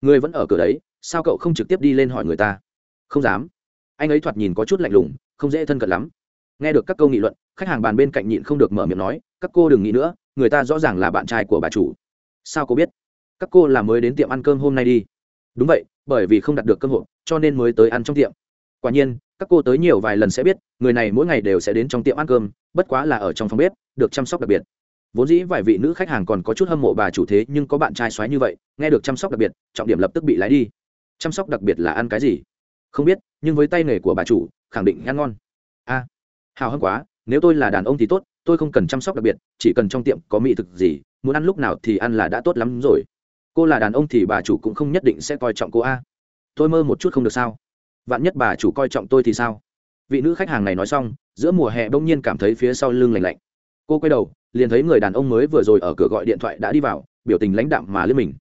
Người vẫn ở cửa đấy, sao cậu không trực tiếp đi lên hỏi người ta? Không dám. Anh ấy thoạt nhìn có chút lạnh lùng, không dễ thân cận lắm. Nghe được các câu nghị luận, khách hàng bàn bên cạnh nhịn không được mở miệng nói, các cô đừng nghĩ nữa, người ta rõ ràng là bạn trai của bà chủ. Sao cô biết? Các cô là mới đến tiệm ăn cơm hôm nay đi. Đúng vậy, bởi vì không đặt được cơ hội cho nên mới tới ăn trong tiệm. Quả nhiên các cô tới nhiều vài lần sẽ biết người này mỗi ngày đều sẽ đến trong tiệm ăn cơm bất quá là ở trong phòng bếp được chăm sóc đặc biệt. Vốn dĩ vài vị nữ khách hàng còn có chút hâm mộ bà chủ thế nhưng có bạn trai xoáy như vậy nghe được chăm sóc đặc biệt trọng điểm lập tức bị lái đi. Chăm sóc đặc biệt là ăn cái gì? Không biết nhưng với tay nghề của bà chủ khẳng định ăn ngon. A à, hào hâm quá nếu tôi là đàn ông thì tốt tôi không cần chăm sóc đặc biệt chỉ cần trong tiệm có mỹ thực gì muốn ăn lúc nào thì ăn là đã tốt lắm rồi. Cô là đàn ông thì bà chủ cũng không nhất định sẽ coi trọng cô a. Tôi mơ một chút không được sao? Vạn nhất bà chủ coi trọng tôi thì sao? Vị nữ khách hàng này nói xong, giữa mùa hè bỗng nhiên cảm thấy phía sau lưng lạnh lạnh. Cô quay đầu, liền thấy người đàn ông mới vừa rồi ở cửa gọi điện thoại đã đi vào, biểu tình lãnh đạm mà lên mình.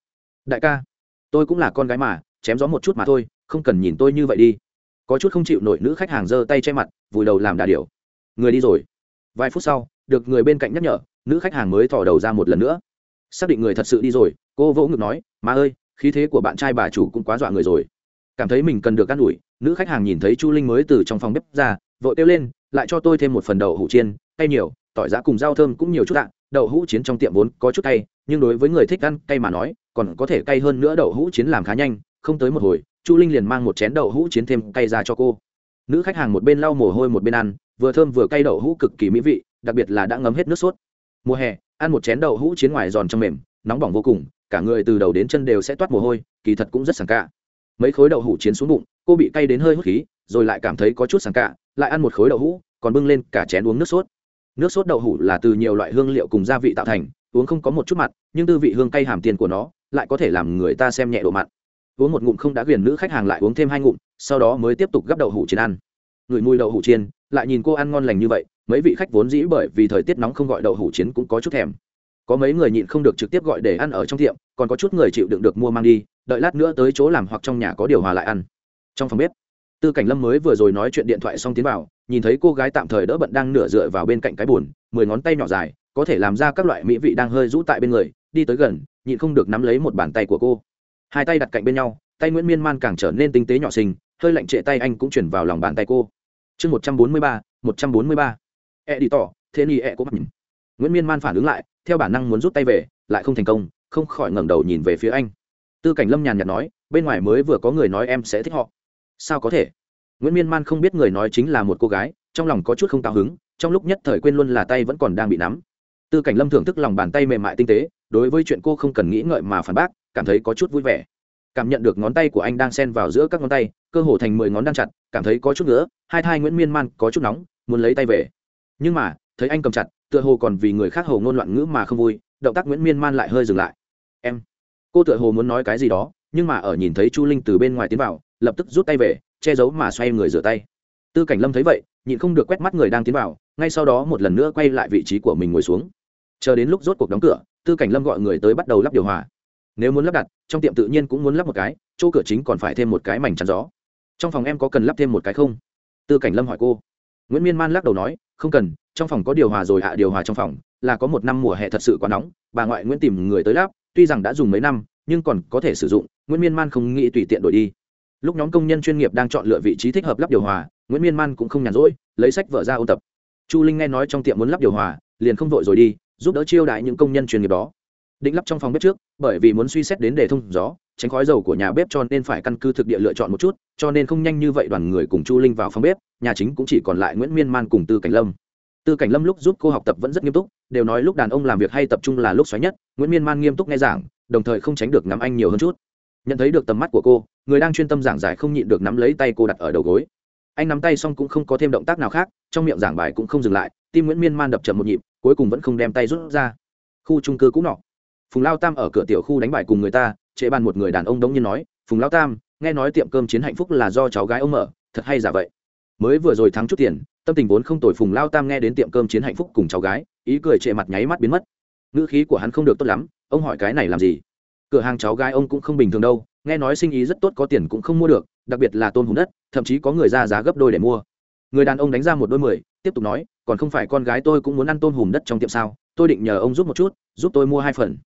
Đại ca, tôi cũng là con gái mà, chém gió một chút mà thôi, không cần nhìn tôi như vậy đi. Có chút không chịu nổi nữ khách hàng giơ tay che mặt, vùi đầu làm đà điều người đi rồi. Vài phút sau, được người bên cạnh nhắc nhở, nữ khách hàng mới thò đầu ra một lần nữa. Xác định người thật sự đi rồi. Cô vỗ ngực nói mà ơi, khí thế của bạn trai bà chủ cũng quá dọa người rồi. Cảm thấy mình cần được ă n ủi nữ khách hàng nhìn thấy chu linh mới từ trong phòng bếp ra, vội kêu lên, lại cho tôi thêm một phần đậu hủ chiên, cay nhiều, tỏi giá cùng rau thơm cũng nhiều chút ạ, đậu hũ chiến trong tiệm vốn có chút cay, nhưng đối với người thích ăn cay mà nói, còn có thể cay hơn nữa đậu hũ chiến làm khá nhanh, không tới một hồi, chu linh liền mang một chén đậu hũ chiến thêm cay ra cho cô. Nữ khách hàng một bên lau mồ hôi một bên ăn, vừa thơm vừa cay đậu hũ cực kỳ mỹ vị, đặc biệt là đã ngấm hết nước sốt. Mùa hè, ăn một chén đậu hũ chiến ngoài giòn trong mềm, nóng bỏng vô cùng, cả người từ đầu đến chân đều sẽ toát mồ hôi, kỳ thật cũng rất sảng cả mấy khối đậu hủ chiến xuống bụng, cô bị cay đến hơi hút khí, rồi lại cảm thấy có chút sảng cả lại ăn một khối đậu hũ, còn bưng lên cả chén uống nước sốt. Nước sốt đậu hủ là từ nhiều loại hương liệu cùng gia vị tạo thành, uống không có một chút mặt nhưng tư vị hương cay hàm tiền của nó lại có thể làm người ta xem nhẹ độ mặn. Uống một ngụm không đã ghiền nữ khách hàng lại uống thêm hai ngụm, sau đó mới tiếp tục gắp đậu hủ chiến ăn. Người mùi đậu hủ chiên, lại nhìn cô ăn ngon lành như vậy, mấy vị khách vốn dĩ bởi vì thời tiết nóng không gọi đậu hủ chiến cũng có chút thèm. Có mấy người nhịn không được trực tiếp gọi để ăn ở trong tiệm, còn có chút người chịu đựng được mua mang đi đợi lát nữa tới chỗ làm hoặc trong nhà có điều hòa lại ăn. Trong phòng bếp, tư cảnh lâm mới vừa rồi nói chuyện điện thoại xong tiến vào, nhìn thấy cô gái tạm thời đỡ bận đang nửa dựa vào bên cạnh cái bùn mười ngón tay nhỏ dài, có thể làm ra các loại mỹ vị đang hơi rũ tại bên người, đi tới gần, nhịn không được nắm lấy một bàn tay của cô. Hai tay đặt cạnh bên nhau, tay nguyễn miên man càng trở nên tinh tế nhỏ xinh, hơi lạnh trệ tay anh cũng chuyển vào lòng bàn tay cô. Chương một trăm bốn mươi ba, một trăm bốn mươi ba. E đi tỏ, thế ni e có mặt nguyễn miên man phản ứng lại, theo bản năng muốn rút tay về, lại không thành công, không khỏi ngẩng đầu nhìn về phía anh tư cảnh lâm nhàn nhạt nói, bên ngoài mới vừa có người nói em sẽ thích họ. Sao có thể? Nguyễn miên man không biết người nói chính là một cô gái, trong lòng có chút không cao hứng, trong lúc nhất thời quên luôn là tay vẫn còn đang bị nắm. Tư cảnh lâm thưởng thức lòng bàn tay mềm mại tinh tế, đối với chuyện cô không cần nghĩ ngợi mà phản bác, cảm thấy có chút vui vẻ. Cảm nhận được ngón tay của anh đang sen vào giữa các ngón tay, cơ hồ thành mười ngón đang chặt, cảm thấy có chút nữa hai thai nguyễn miên man có chút nóng, muốn lấy tay về. Nhưng mà, thấy anh cầm chặt, tựa hồ còn vì người khác hồ ngôn loạn ngữ mà không vui, động tác nguyễn miên man lại hơi dừng lại. Em cô tựa hồ muốn nói cái gì đó, nhưng mà ở nhìn thấy chu linh từ bên ngoài tiến vào, lập tức rút tay về, che giấu mà xoay người rửa tay. Tư cảnh lâm thấy vậy, nhịn không được quét mắt người đang tiến vào, ngay sau đó một lần nữa quay lại vị trí của mình ngồi xuống. Chờ đến lúc rốt cuộc đóng cửa, tư cảnh lâm gọi người tới bắt đầu lắp điều hòa. Nếu muốn lắp đặt, trong tiệm tự nhiên cũng muốn lắp một cái, chỗ cửa chính còn phải thêm một cái mảnh chắn gió. Trong phòng em có cần lắp thêm một cái không? Tư cảnh lâm hỏi cô. Nguyễn miên man lắc đầu nói, không cần, trong phòng có điều hòa rồi hạ điều hòa trong phòng, là có một năm mùa hè thật sự quá nóng, bà ngoại nguyễn tìm người tới lắp tuy rằng đã dùng mấy năm, nhưng còn có thể sử dụng, nguyễn miên man không nghĩ tùy tiện đổi đi. Lúc nhóm công nhân chuyên nghiệp đang chọn lựa vị trí thích hợp lắp điều hòa, nguyễn miên man cũng không nhàn rỗi, lấy sách vở ra ôn tập. Chu linh nghe nói trong tiệm muốn lắp điều hòa, liền không vội rồi đi, giúp đỡ chiêu đại những công nhân chuyên nghiệp đó. Định lắp trong phòng bếp trước, bởi vì muốn suy xét đến đề thông gió, tránh khói dầu của nhà bếp cho nên phải căn cứ thực địa lựa chọn một chút, cho nên không nhanh như vậy đoàn người cùng chu linh vào phòng bếp, nhà chính cũng chỉ còn lại nguyễn miên man cùng tư cảnh lâm. Tư cảnh lâm lúc giúp cô học tập vẫn rất nghiêm túc đều nói lúc đàn ông làm việc hay tập trung là lúc xoáy nhất, nguyễn miên man nghiêm túc nghe giảng, đồng thời không tránh được ngắm anh nhiều hơn chút. Nhận thấy được tầm mắt của cô, người đang chuyên tâm giảng giải không nhịn được nắm lấy tay cô đặt ở đầu gối. Anh nắm tay xong cũng không có thêm động tác nào khác, trong miệng giảng bài cũng không dừng lại, tim nguyễn miên man đập chậm một nhịp, cuối cùng vẫn không đem tay rút ra. Khu trung cư cũ nọ. Phùng lao tam ở cửa tiểu khu đánh bài cùng người ta, trễ bàn một người đàn ông đống nhiên nói, phùng lao tam, nghe nói tiệm cơm chiến hạnh phúc là do cháu gái ông mở, thật hay giả vậy? Mới vừa rồi thắng chút tiền tâm tình vốn không tồi phùng lao tam nghe đến tiệm cơm chiến hạnh phúc cùng cháu gái, ý cười trệ mặt nháy mắt biến mất. Ngữ khí của hắn không được tốt lắm, ông hỏi cái này làm gì? Cửa hàng cháu gái ông cũng không bình thường đâu, nghe nói sinh ý rất tốt có tiền cũng không mua được, đặc biệt là tôn hùng đất, thậm chí có người ra giá gấp đôi để mua. Người đàn ông đánh ra một đôi mười, tiếp tục nói, còn không phải con gái tôi cũng muốn ăn tôn hùm đất trong tiệm sao, tôi định nhờ ông giúp một chút, giúp tôi mua hai phần.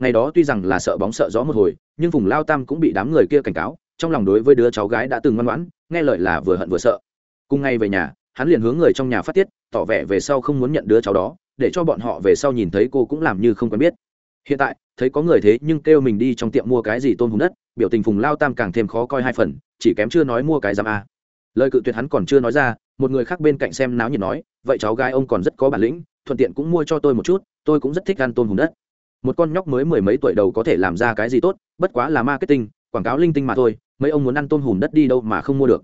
Ngày đó tuy rằng là sợ bóng sợ gió một hồi, nhưng vùng lao tam cũng bị đám người kia cảnh cáo, trong lòng đối với đứa cháu gái đã từng ngoan ngoãn, nghe lời là vừa hận vừa sợ. Cùng ngay về nhà hắn liền hướng người trong nhà phát tiết, tỏ vẻ về sau không muốn nhận đứa cháu đó, để cho bọn họ về sau nhìn thấy cô cũng làm như không quen biết. Hiện tại, thấy có người thế nhưng kêu mình đi trong tiệm mua cái gì tôn hùng đất, biểu tình phùng lao tam càng thêm khó coi hai phần, chỉ kém chưa nói mua cái giam a. Lời cự tuyệt hắn còn chưa nói ra, một người khác bên cạnh xem náo nhiệt nói, vậy cháu gái ông còn rất có bản lĩnh, thuận tiện cũng mua cho tôi một chút, tôi cũng rất thích ăn tôm hùm đất. Một con nhóc mới mười mấy tuổi đầu có thể làm ra cái gì tốt, bất quá là marketing, quảng cáo linh tinh mà thôi, mấy ông muốn ăn tôm hùm đất đi đâu mà không mua được.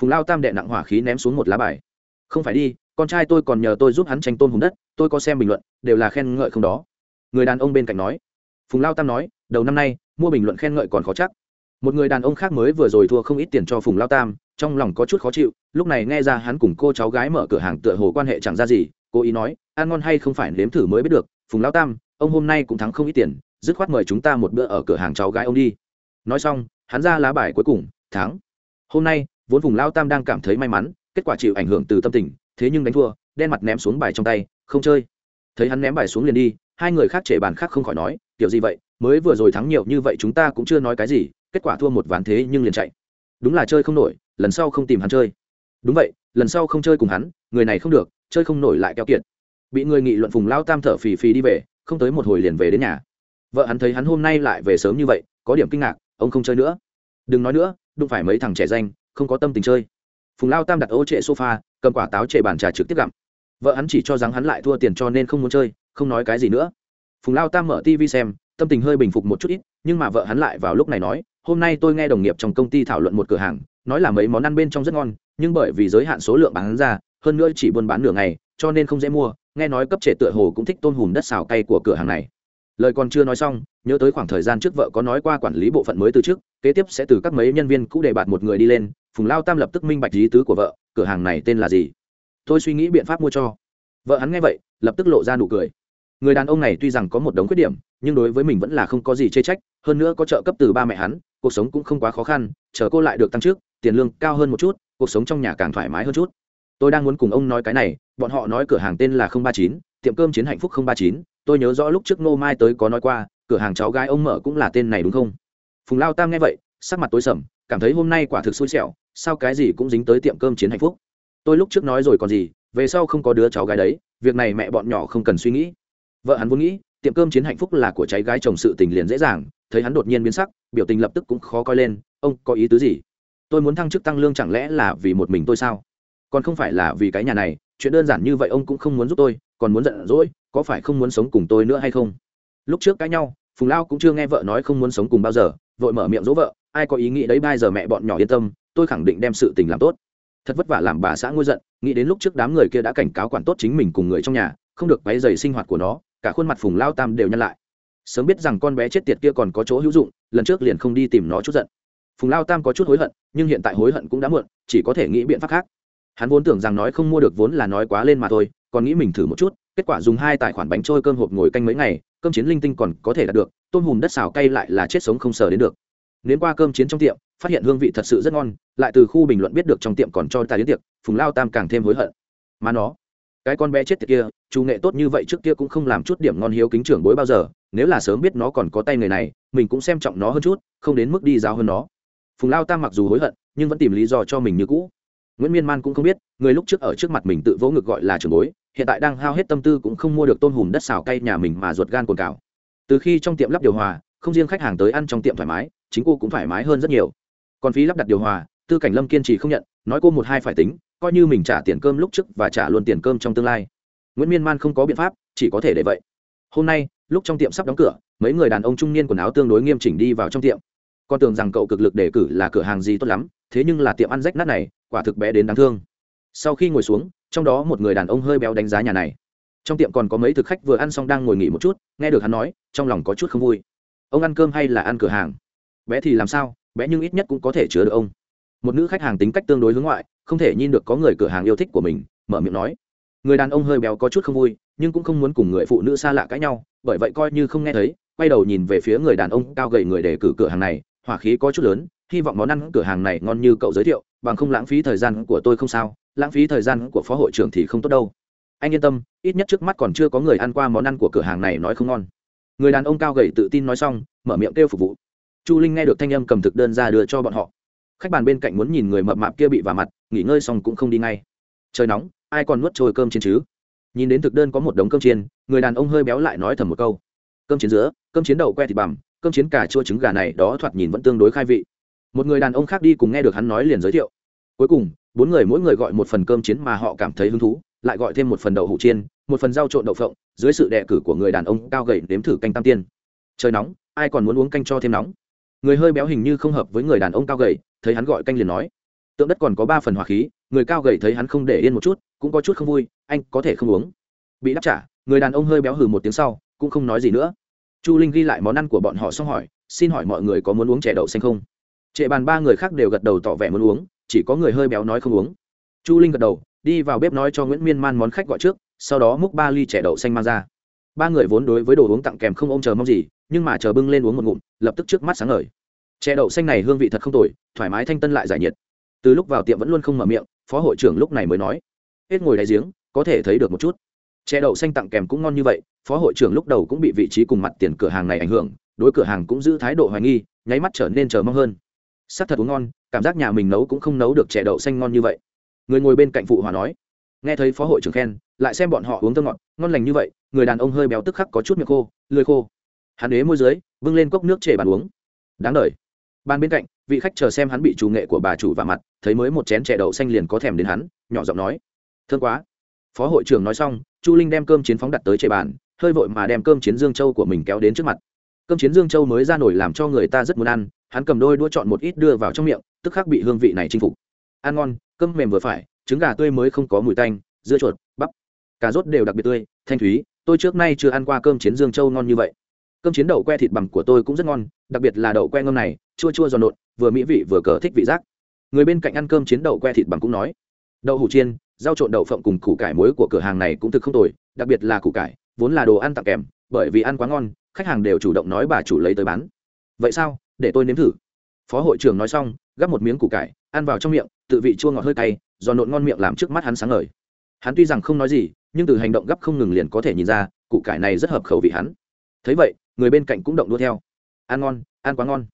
Phùng lao tam đệ nặng hỏa khí ném xuống một lá bài không phải đi, con trai tôi còn nhờ tôi giúp hắn tranh tôn hùng đất, tôi có xem bình luận, đều là khen ngợi không đó. Người đàn ông bên cạnh nói. Phùng lao tam nói, đầu năm nay, mua bình luận khen ngợi còn khó chắc. Một người đàn ông khác mới vừa rồi thua không ít tiền cho phùng lao tam, trong lòng có chút khó chịu, lúc này nghe ra hắn cùng cô cháu gái mở cửa hàng tựa hồ quan hệ chẳng ra gì, cô ý nói, ăn ngon hay không phải nếm thử mới biết được, phùng lao tam, ông hôm nay cũng thắng không ít tiền, dứt khoát mời chúng ta một bữa ở cửa hàng cháu gái ông đi. Nói xong, hắn ra lá bài cuối cùng, thắng. Hôm nay, vốn phùng lao tam đang cảm thấy may mắn kết quả chịu ảnh hưởng từ tâm tình, thế nhưng đánh thua, đen mặt ném xuống bài trong tay, không chơi. Thấy hắn ném bài xuống liền đi, hai người khác trễ bàn khác không khỏi nói, kiểu gì vậy? Mới vừa rồi thắng nhiều như vậy chúng ta cũng chưa nói cái gì, kết quả thua một ván thế nhưng liền chạy. Đúng là chơi không nổi, lần sau không tìm hắn chơi. Đúng vậy, lần sau không chơi cùng hắn, người này không được, chơi không nổi lại keo kiệt. Bị người nghị luận phùng lao tam thở phì phì đi về, không tới một hồi liền về đến nhà. Vợ hắn thấy hắn hôm nay lại về sớm như vậy, có điểm kinh ngạc, ông không chơi nữa. Đừng nói nữa, đụng phải mấy thằng trẻ danh, không có tâm tình chơi phùng lao tam đặt ô trệ sofa, cầm quả táo trệ bàn trà trực tiếp gặm. Vợ hắn chỉ cho rằng hắn lại thua tiền cho nên không muốn chơi, không nói cái gì nữa. Phùng lao tam mở tv xem, tâm tình hơi bình phục một chút ít, nhưng mà vợ hắn lại vào lúc này nói, hôm nay tôi nghe đồng nghiệp trong công ty thảo luận một cửa hàng, nói là mấy món ăn bên trong rất ngon, nhưng bởi vì giới hạn số lượng bán ra, hơn nữa chỉ buôn bán nửa ngày, cho nên không dễ mua, nghe nói cấp trẻ tựa hồ cũng thích tôn hùm đất xào cay của cửa hàng này. Lời còn chưa nói xong, nhớ tới khoảng thời gian trước vợ có nói qua quản lý bộ phận mới từ trước, kế tiếp sẽ từ các mấy nhân viên cũ đề bạt một người đi lên phùng lao tam lập tức minh bạch lý tứ của vợ, cửa hàng này tên là gì? Tôi suy nghĩ biện pháp mua cho. Vợ hắn nghe vậy, lập tức lộ ra nụ cười. Người đàn ông này tuy rằng có một đống khuyết điểm, nhưng đối với mình vẫn là không có gì chê trách, hơn nữa có trợ cấp từ ba mẹ hắn, cuộc sống cũng không quá khó khăn, chờ cô lại được tăng trước tiền lương cao hơn một chút, cuộc sống trong nhà càng thoải mái hơn chút. Tôi đang muốn cùng ông nói cái này, bọn họ nói cửa hàng tên là không ba chín, tiệm cơm chiến hạnh phúc không ba chín, tôi nhớ rõ lúc trước nô mai tới có nói qua, cửa hàng cháu gái ông mở cũng là tên này đúng không? Phùng lao tam nghe vậy, sắc mặt tối sầm cảm thấy hôm nay quả thực xui xẻo, sao cái gì cũng dính tới tiệm cơm chiến hạnh phúc. Tôi lúc trước nói rồi còn gì, về sau không có đứa cháu gái đấy, việc này mẹ bọn nhỏ không cần suy nghĩ. Vợ hắn vốn nghĩ, tiệm cơm chiến hạnh phúc là của cháy gái chồng sự tình liền dễ dàng, thấy hắn đột nhiên biến sắc, biểu tình lập tức cũng khó coi lên, ông, có ý tứ gì? Tôi muốn thăng chức tăng lương chẳng lẽ là vì một mình tôi sao? Còn không phải là vì cái nhà này, chuyện đơn giản như vậy ông cũng không muốn giúp tôi, còn muốn giận dỗi, có phải không muốn sống cùng tôi nữa hay không? Lúc trước cãi nhau, phùng lao cũng chưa nghe vợ nói không muốn sống cùng bao giờ, vội mở miệng dỗ vợ ai có ý nghĩ đấy, bây giờ mẹ bọn nhỏ yên tâm, tôi khẳng định đem sự tình làm tốt. Thật vất vả làm bà xã ngôi giận, nghĩ đến lúc trước đám người kia đã cảnh cáo quản tốt chính mình cùng người trong nhà, không được quấy dày sinh hoạt của nó, cả khuôn mặt phùng lao tam đều nhăn lại. Sớm biết rằng con bé chết tiệt kia còn có chỗ hữu dụng, lần trước liền không đi tìm nó chút giận. Phùng lao tam có chút hối hận, nhưng hiện tại hối hận cũng đã muộn, chỉ có thể nghĩ biện pháp khác. Hắn vốn tưởng rằng nói không mua được vốn là nói quá lên mà thôi, còn nghĩ mình thử một chút, kết quả dùng hai tài khoản bánh trôi cơm hộp ngồi canh mấy ngày, cơm chiến linh tinh còn có thể đạt được, tôm hùm đất xào cay lại là chết sống không sờ đến được nếm qua cơm chiến trong tiệm, phát hiện hương vị thật sự rất ngon, lại từ khu bình luận biết được trong tiệm còn cho tài đến tiệc, phùng lao tam càng thêm hối hận. Mà nó, cái con bé chết tiệt kia, chủ nghệ tốt như vậy trước kia cũng không làm chút điểm ngon hiếu kính trưởng bối bao giờ, nếu là sớm biết nó còn có tay người này, mình cũng xem trọng nó hơn chút, không đến mức đi giáo hơn nó. Phùng lao tam mặc dù hối hận, nhưng vẫn tìm lý do cho mình như cũ. Nguyễn miên man cũng không biết, người lúc trước ở trước mặt mình tự vỗ ngực gọi là trưởng bối, hiện tại đang hao hết tâm tư cũng không mua được tôm hùm đất xào cay nhà mình mà ruột gan cồn cào từ khi trong tiệm lắp điều hòa, không riêng khách hàng tới ăn trong tiệm thoải mái chính cô cũng thoải mái hơn rất nhiều. Còn phí lắp đặt điều hòa, tư cảnh lâm kiên trì không nhận, nói cô một hai phải tính, coi như mình trả tiền cơm lúc trước và trả luôn tiền cơm trong tương lai. Nguyễn miên man không có biện pháp, chỉ có thể để vậy. Hôm nay, lúc trong tiệm sắp đóng cửa, mấy người đàn ông trung niên quần áo tương đối nghiêm chỉnh đi vào trong tiệm. Con tưởng rằng cậu cực lực đề cử là cửa hàng gì tốt lắm, thế nhưng là tiệm ăn rách nát này, quả thực bé đến đáng thương. Sau khi ngồi xuống, trong đó một người đàn ông hơi béo đánh giá nhà này. Trong tiệm còn có mấy thực khách vừa ăn xong đang ngồi nghỉ một chút, nghe được hắn nói, trong lòng có chút không vui. Ông ăn cơm hay là ăn cửa hàng? Bé thì làm sao, bé nhưng ít nhất cũng có thể chứa được ông. Một nữ khách hàng tính cách tương đối hướng ngoại, không thể nhìn được có người cửa hàng yêu thích của mình, mở miệng nói. Người đàn ông hơi béo có chút không vui, nhưng cũng không muốn cùng người phụ nữ xa lạ cãi nhau, bởi vậy coi như không nghe thấy, quay đầu nhìn về phía người đàn ông cao gầy người để cử cửa hàng này, hỏa khí có chút lớn, hy vọng món ăn cửa hàng này ngon như cậu giới thiệu, bằng không lãng phí thời gian của tôi không sao, lãng phí thời gian của phó hội trưởng thì không tốt đâu. Anh yên tâm, ít nhất trước mắt còn chưa có người ăn qua món ăn của cửa hàng này nói không ngon. Người đàn ông cao gầy tự tin nói xong, mở miệng kêu phục vụ chu linh nghe được thanh âm cầm thực đơn ra đưa cho bọn họ. Khách bàn bên cạnh muốn nhìn người mập mạp kia bị vả mặt, nghỉ ngơi xong cũng không đi ngay. Trời nóng, ai còn nuốt trôi cơm trên chứ? Nhìn đến thực đơn có một đống cơm chiên, người đàn ông hơi béo lại nói thầm một câu. Cơm chiến giữa, cơm chiến đậu que thịt bằm, cơm chiến cà chua trứng gà này đó thoạt nhìn vẫn tương đối khai vị. Một người đàn ông khác đi cùng nghe được hắn nói liền giới thiệu. Cuối cùng, bốn người mỗi người gọi một phần cơm chiến mà họ cảm thấy hứng thú, lại gọi thêm một phần đậu hủ chiên, một phần rau trộn đậu phộng, dưới sự đệ cử của người đàn ông cao gầy nếm thử canh tam tiên. Trời nóng, ai còn muốn uống canh cho thêm nóng? Người hơi béo hình như không hợp với người đàn ông cao gầy, thấy hắn gọi canh liền nói. Tượng đất còn có ba phần hỏa khí, người cao gầy thấy hắn không để yên một chút, cũng có chút không vui, anh có thể không uống. Bị đáp trả, người đàn ông hơi béo hừ một tiếng sau, cũng không nói gì nữa. Chu linh ghi lại món ăn của bọn họ xong hỏi, xin hỏi mọi người có muốn uống chè đậu xanh không? Trệ bàn ba người khác đều gật đầu tỏ vẻ muốn uống, chỉ có người hơi béo nói không uống. Chu linh gật đầu, đi vào bếp nói cho nguyễn miên man món khách gọi trước, sau đó múc ba ly chè đậu xanh mang ra. Ba người vốn đối với đồ uống tặng kèm không ôm chờ mong gì nhưng mà chờ bưng lên uống một ngụm, lập tức trước mắt sáng ngời. Chè đậu xanh này hương vị thật không tồi, thoải mái thanh tân lại giải nhiệt. Từ lúc vào tiệm vẫn luôn không mở miệng, phó hội trưởng lúc này mới nói, hết ngồi đáy giếng, có thể thấy được một chút. Chè đậu xanh tặng kèm cũng ngon như vậy, phó hội trưởng lúc đầu cũng bị vị trí cùng mặt tiền cửa hàng này ảnh hưởng, đối cửa hàng cũng giữ thái độ hoài nghi, nháy mắt trở nên chờ mong hơn. Sắc thật uống ngon, cảm giác nhà mình nấu cũng không nấu được chè đậu xanh ngon như vậy. Người ngồi bên cạnh phụ hòa nói, nghe thấy phó hội trưởng khen, lại xem bọn họ uống thơ ngọt, ngon lành như vậy, người đàn ông hơi béo tức khắc có chút miệng khô, lười khô hắn đế môi dưới vâng lên cốc nước trề bàn uống. Đáng đ ban bên cạnh, vị khách chờ xem hắn bị chủ nghệ của bà chủ vào mặt, thấy mới một chén chè đậu xanh liền có thèm đến hắn, nhỏ giọng nói. Thương quá. Phó hội trưởng nói xong, chu linh đem cơm chiến phóng đặt tới chè bàn, hơi vội mà đem cơm chiến dương châu của mình kéo đến trước mặt. Cơm chiến dương châu mới ra nổi làm cho người ta rất muốn ăn, hắn cầm đôi đua chọn một ít đưa vào trong miệng, tức khắc bị hương vị này chinh phục. Ăn ngon, cơm mềm vừa phải, trứng gà tươi mới không có mùi tanh, dưa chuột, bắp, cà rốt đều đặc biệt tươi, thanh thúy, tôi trước nay chưa ăn qua cơm chiến dương châu ngon như vậy cơm chiến đậu que thịt bằng của tôi cũng rất ngon, đặc biệt là đậu que ngâm này, chua chua giòn nộn, vừa mỹ vị vừa cờ thích vị giác. Người bên cạnh ăn cơm chiến đậu que thịt bằng cũng nói, đậu hủ chiên, rau trộn đậu phộng cùng củ cải muối của cửa hàng này cũng thực không tồi, đặc biệt là củ cải, vốn là đồ ăn tặng kèm, bởi vì ăn quá ngon, khách hàng đều chủ động nói bà chủ lấy tới bán. Vậy sao? Để tôi nếm thử. Phó hội trưởng nói xong, gắp một miếng củ cải, ăn vào trong miệng, tự vị chua ngọt hơi cay, giòn nộn ngon miệng làm trước mắt hắn sáng ngời. Hắn tuy rằng không nói gì, nhưng từ hành động gấp không ngừng liền có thể nhìn ra, củ cải này rất hợp khẩu vị hắn. Thấy vậy người bên cạnh cũng động đua theo. Ăn ngon ăn quá ngon.